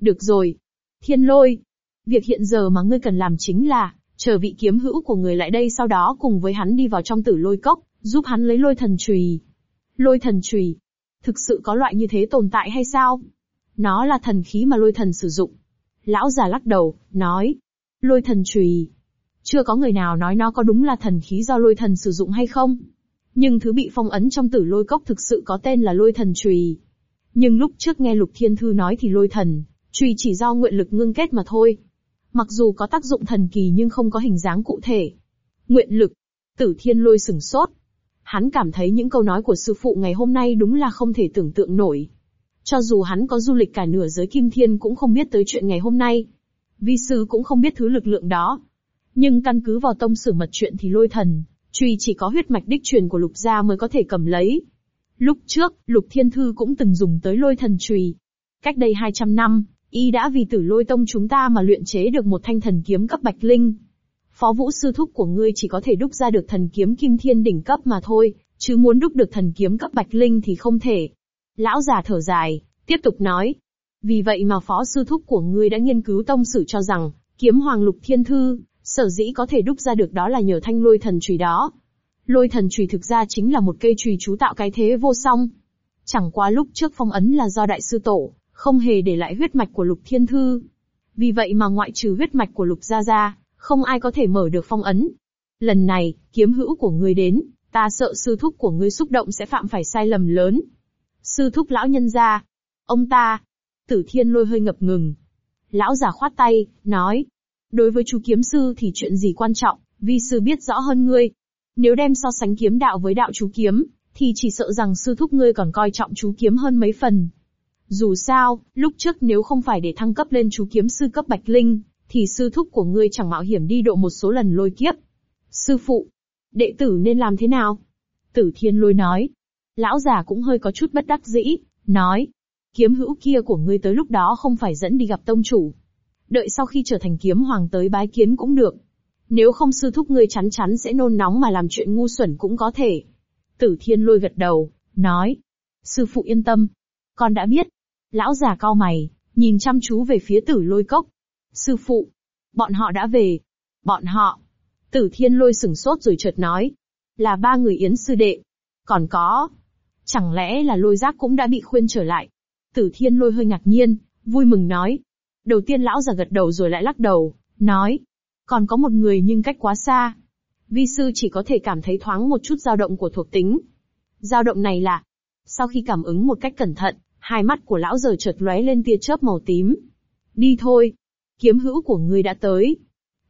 Được rồi. Thiên lôi. Việc hiện giờ mà ngươi cần làm chính là, chờ vị kiếm hữu của người lại đây sau đó cùng với hắn đi vào trong tử lôi cốc, giúp hắn lấy lôi thần chùy. Lôi thần chùy. Thực sự có loại như thế tồn tại hay sao? Nó là thần khí mà lôi thần sử dụng. Lão già lắc đầu, nói. Lôi thần chùy. Chưa có người nào nói nó có đúng là thần khí do lôi thần sử dụng hay không. Nhưng thứ bị phong ấn trong tử lôi cốc thực sự có tên là lôi thần chùy. Nhưng lúc trước nghe Lục Thiên Thư nói thì lôi thần, chùy chỉ do nguyện lực ngưng kết mà thôi. Mặc dù có tác dụng thần kỳ nhưng không có hình dáng cụ thể. Nguyện lực. Tử thiên lôi sửng sốt. Hắn cảm thấy những câu nói của sư phụ ngày hôm nay đúng là không thể tưởng tượng nổi. Cho dù hắn có du lịch cả nửa giới kim thiên cũng không biết tới chuyện ngày hôm nay. Vi sư cũng không biết thứ lực lượng đó. Nhưng căn cứ vào tông sử mật chuyện thì lôi thần, truy chỉ có huyết mạch đích truyền của lục gia mới có thể cầm lấy. Lúc trước, lục thiên thư cũng từng dùng tới lôi thần trùy. Cách đây 200 năm, y đã vì tử lôi tông chúng ta mà luyện chế được một thanh thần kiếm cấp bạch linh. Phó vũ sư thúc của ngươi chỉ có thể đúc ra được thần kiếm kim thiên đỉnh cấp mà thôi, chứ muốn đúc được thần kiếm cấp bạch linh thì không thể. Lão già thở dài, tiếp tục nói. Vì vậy mà phó sư thúc của ngươi đã nghiên cứu tông sử cho rằng, kiếm hoàng lục thiên thư, sở dĩ có thể đúc ra được đó là nhờ thanh lôi thần chùy đó. Lôi thần chùy thực ra chính là một cây chùy chú tạo cái thế vô song. Chẳng qua lúc trước phong ấn là do đại sư tổ, không hề để lại huyết mạch của lục thiên thư. Vì vậy mà ngoại trừ huyết mạch của lục gia gia, không ai có thể mở được phong ấn. Lần này, kiếm hữu của ngươi đến, ta sợ sư thúc của ngươi xúc động sẽ phạm phải sai lầm lớn. Sư thúc lão nhân gia, ông ta, tử thiên lôi hơi ngập ngừng. Lão già khoát tay, nói, đối với chú kiếm sư thì chuyện gì quan trọng, vi sư biết rõ hơn ngươi. Nếu đem so sánh kiếm đạo với đạo chú kiếm, thì chỉ sợ rằng sư thúc ngươi còn coi trọng chú kiếm hơn mấy phần. Dù sao, lúc trước nếu không phải để thăng cấp lên chú kiếm sư cấp bạch linh, thì sư thúc của ngươi chẳng mạo hiểm đi độ một số lần lôi kiếp. Sư phụ, đệ tử nên làm thế nào? Tử thiên lôi nói. Lão già cũng hơi có chút bất đắc dĩ, nói. Kiếm hữu kia của ngươi tới lúc đó không phải dẫn đi gặp tông chủ. Đợi sau khi trở thành kiếm hoàng tới bái kiến cũng được. Nếu không sư thúc ngươi chắn chắn sẽ nôn nóng mà làm chuyện ngu xuẩn cũng có thể. Tử thiên lôi gật đầu, nói. Sư phụ yên tâm. Con đã biết. Lão già cao mày, nhìn chăm chú về phía tử lôi cốc. Sư phụ, bọn họ đã về. Bọn họ. Tử thiên lôi sừng sốt rồi chợt nói. Là ba người yến sư đệ. Còn có. Chẳng lẽ là lôi giác cũng đã bị khuyên trở lại. Tử thiên lôi hơi ngạc nhiên, vui mừng nói. Đầu tiên lão già gật đầu rồi lại lắc đầu, nói. Còn có một người nhưng cách quá xa. Vi sư chỉ có thể cảm thấy thoáng một chút dao động của thuộc tính. Dao động này là. Sau khi cảm ứng một cách cẩn thận, hai mắt của lão giờ chợt lóe lên tia chớp màu tím. Đi thôi, kiếm hữu của ngươi đã tới.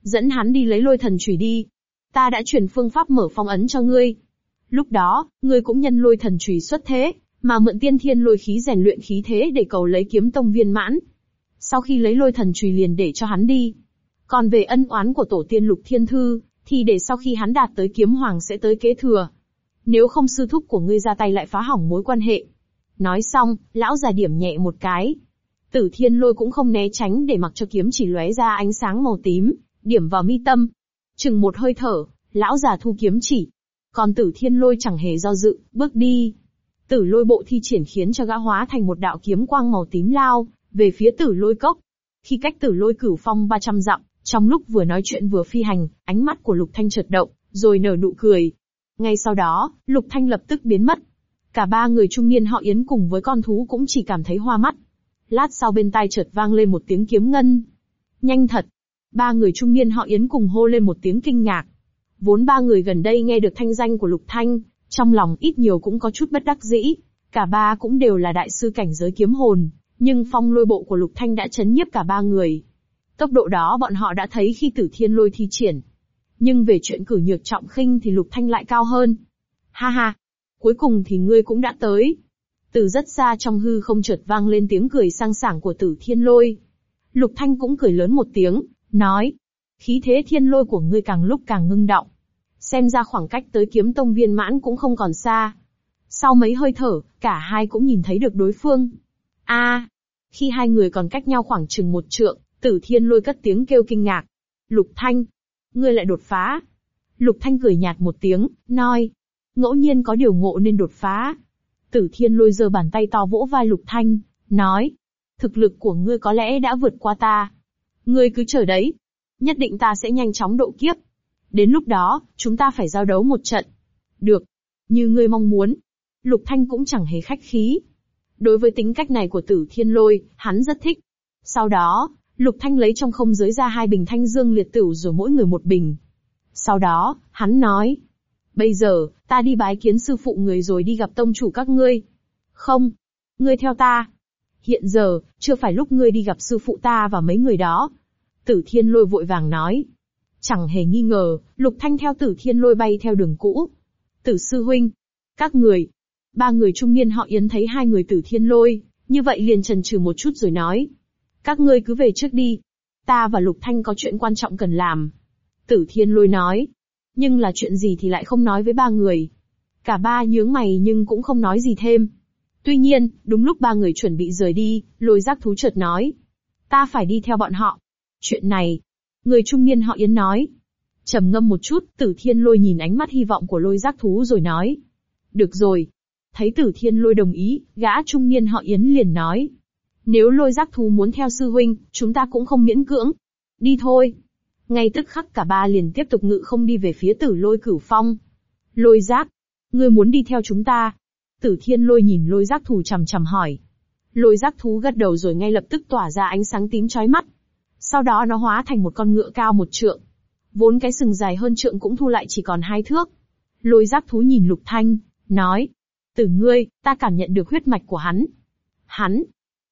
Dẫn hắn đi lấy lôi thần chùy đi. Ta đã truyền phương pháp mở phong ấn cho ngươi. Lúc đó, ngươi cũng nhân lôi thần chùy xuất thế, mà mượn tiên thiên lôi khí rèn luyện khí thế để cầu lấy kiếm tông viên mãn. Sau khi lấy lôi thần chùy liền để cho hắn đi. Còn về ân oán của tổ tiên lục thiên thư, thì để sau khi hắn đạt tới kiếm hoàng sẽ tới kế thừa. Nếu không sư thúc của ngươi ra tay lại phá hỏng mối quan hệ. Nói xong, lão già điểm nhẹ một cái. Tử thiên lôi cũng không né tránh để mặc cho kiếm chỉ lóe ra ánh sáng màu tím, điểm vào mi tâm. Chừng một hơi thở, lão già thu kiếm chỉ. Còn tử thiên lôi chẳng hề do dự, bước đi. Tử lôi bộ thi triển khiến cho gã hóa thành một đạo kiếm quang màu tím lao, về phía tử lôi cốc. Khi cách tử lôi cửu phong 300 dặm, trong lúc vừa nói chuyện vừa phi hành, ánh mắt của Lục Thanh chợt động, rồi nở nụ cười. Ngay sau đó, Lục Thanh lập tức biến mất. Cả ba người trung niên họ Yến cùng với con thú cũng chỉ cảm thấy hoa mắt. Lát sau bên tai chợt vang lên một tiếng kiếm ngân. Nhanh thật. Ba người trung niên họ Yến cùng hô lên một tiếng kinh ngạc. Vốn ba người gần đây nghe được thanh danh của Lục Thanh, trong lòng ít nhiều cũng có chút bất đắc dĩ. Cả ba cũng đều là đại sư cảnh giới kiếm hồn, nhưng phong lôi bộ của Lục Thanh đã chấn nhiếp cả ba người. Tốc độ đó bọn họ đã thấy khi tử thiên lôi thi triển. Nhưng về chuyện cử nhược trọng khinh thì Lục Thanh lại cao hơn. Ha ha, cuối cùng thì ngươi cũng đã tới. Từ rất xa trong hư không chợt vang lên tiếng cười sang sảng của tử thiên lôi. Lục Thanh cũng cười lớn một tiếng, nói. Khí thế thiên lôi của ngươi càng lúc càng ngưng động. Xem ra khoảng cách tới kiếm tông viên mãn cũng không còn xa. Sau mấy hơi thở, cả hai cũng nhìn thấy được đối phương. A, khi hai người còn cách nhau khoảng chừng một trượng, Tử Thiên lôi cất tiếng kêu kinh ngạc. Lục Thanh, ngươi lại đột phá. Lục Thanh cười nhạt một tiếng, nói. Ngẫu nhiên có điều ngộ nên đột phá. Tử Thiên lôi giơ bàn tay to vỗ vai Lục Thanh, nói. Thực lực của ngươi có lẽ đã vượt qua ta. Ngươi cứ chờ đấy. Nhất định ta sẽ nhanh chóng độ kiếp. Đến lúc đó, chúng ta phải giao đấu một trận. Được. Như ngươi mong muốn. Lục Thanh cũng chẳng hề khách khí. Đối với tính cách này của tử thiên lôi, hắn rất thích. Sau đó, Lục Thanh lấy trong không giới ra hai bình thanh dương liệt tử rồi mỗi người một bình. Sau đó, hắn nói. Bây giờ, ta đi bái kiến sư phụ người rồi đi gặp tông chủ các ngươi. Không. Ngươi theo ta. Hiện giờ, chưa phải lúc ngươi đi gặp sư phụ ta và mấy người đó. Tử thiên lôi vội vàng nói. Chẳng hề nghi ngờ, Lục Thanh theo tử thiên lôi bay theo đường cũ. Tử sư huynh. Các người. Ba người trung niên họ Yến thấy hai người tử thiên lôi, như vậy liền trần trừ một chút rồi nói. Các ngươi cứ về trước đi. Ta và Lục Thanh có chuyện quan trọng cần làm. Tử Thiên Lôi nói. Nhưng là chuyện gì thì lại không nói với ba người. Cả ba nhướng mày nhưng cũng không nói gì thêm. Tuy nhiên, đúng lúc ba người chuẩn bị rời đi, lôi giác thú chợt nói. Ta phải đi theo bọn họ. Chuyện này. Người trung niên họ Yến nói. trầm ngâm một chút, tử thiên lôi nhìn ánh mắt hy vọng của lôi giác thú rồi nói. Được rồi. Thấy tử thiên lôi đồng ý, gã trung niên họ Yến liền nói. Nếu lôi giác thú muốn theo sư huynh, chúng ta cũng không miễn cưỡng. Đi thôi. Ngay tức khắc cả ba liền tiếp tục ngự không đi về phía tử lôi cửu phong. Lôi giác. Ngươi muốn đi theo chúng ta. Tử thiên lôi nhìn lôi giác thú chằm chằm hỏi. Lôi giác thú gật đầu rồi ngay lập tức tỏa ra ánh sáng tím chói mắt. Sau đó nó hóa thành một con ngựa cao một trượng. Vốn cái sừng dài hơn trượng cũng thu lại chỉ còn hai thước. Lôi giác thú nhìn lục thanh, nói. Tử ngươi, ta cảm nhận được huyết mạch của hắn. Hắn,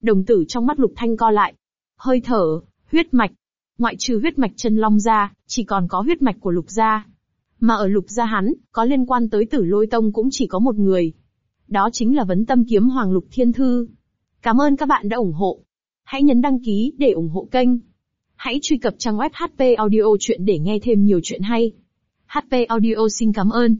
Đồng tử trong mắt Lục Thanh co lại. Hơi thở, huyết mạch. Ngoại trừ huyết mạch chân long ra, chỉ còn có huyết mạch của Lục gia. Mà ở Lục gia hắn, có liên quan tới Tử Lôi Tông cũng chỉ có một người. Đó chính là Vấn Tâm Kiếm Hoàng Lục Thiên Thư. Cảm ơn các bạn đã ủng hộ. Hãy nhấn đăng ký để ủng hộ kênh. Hãy truy cập trang web HP Audio Chuyện để nghe thêm nhiều chuyện hay. HP Audio xin cảm ơn.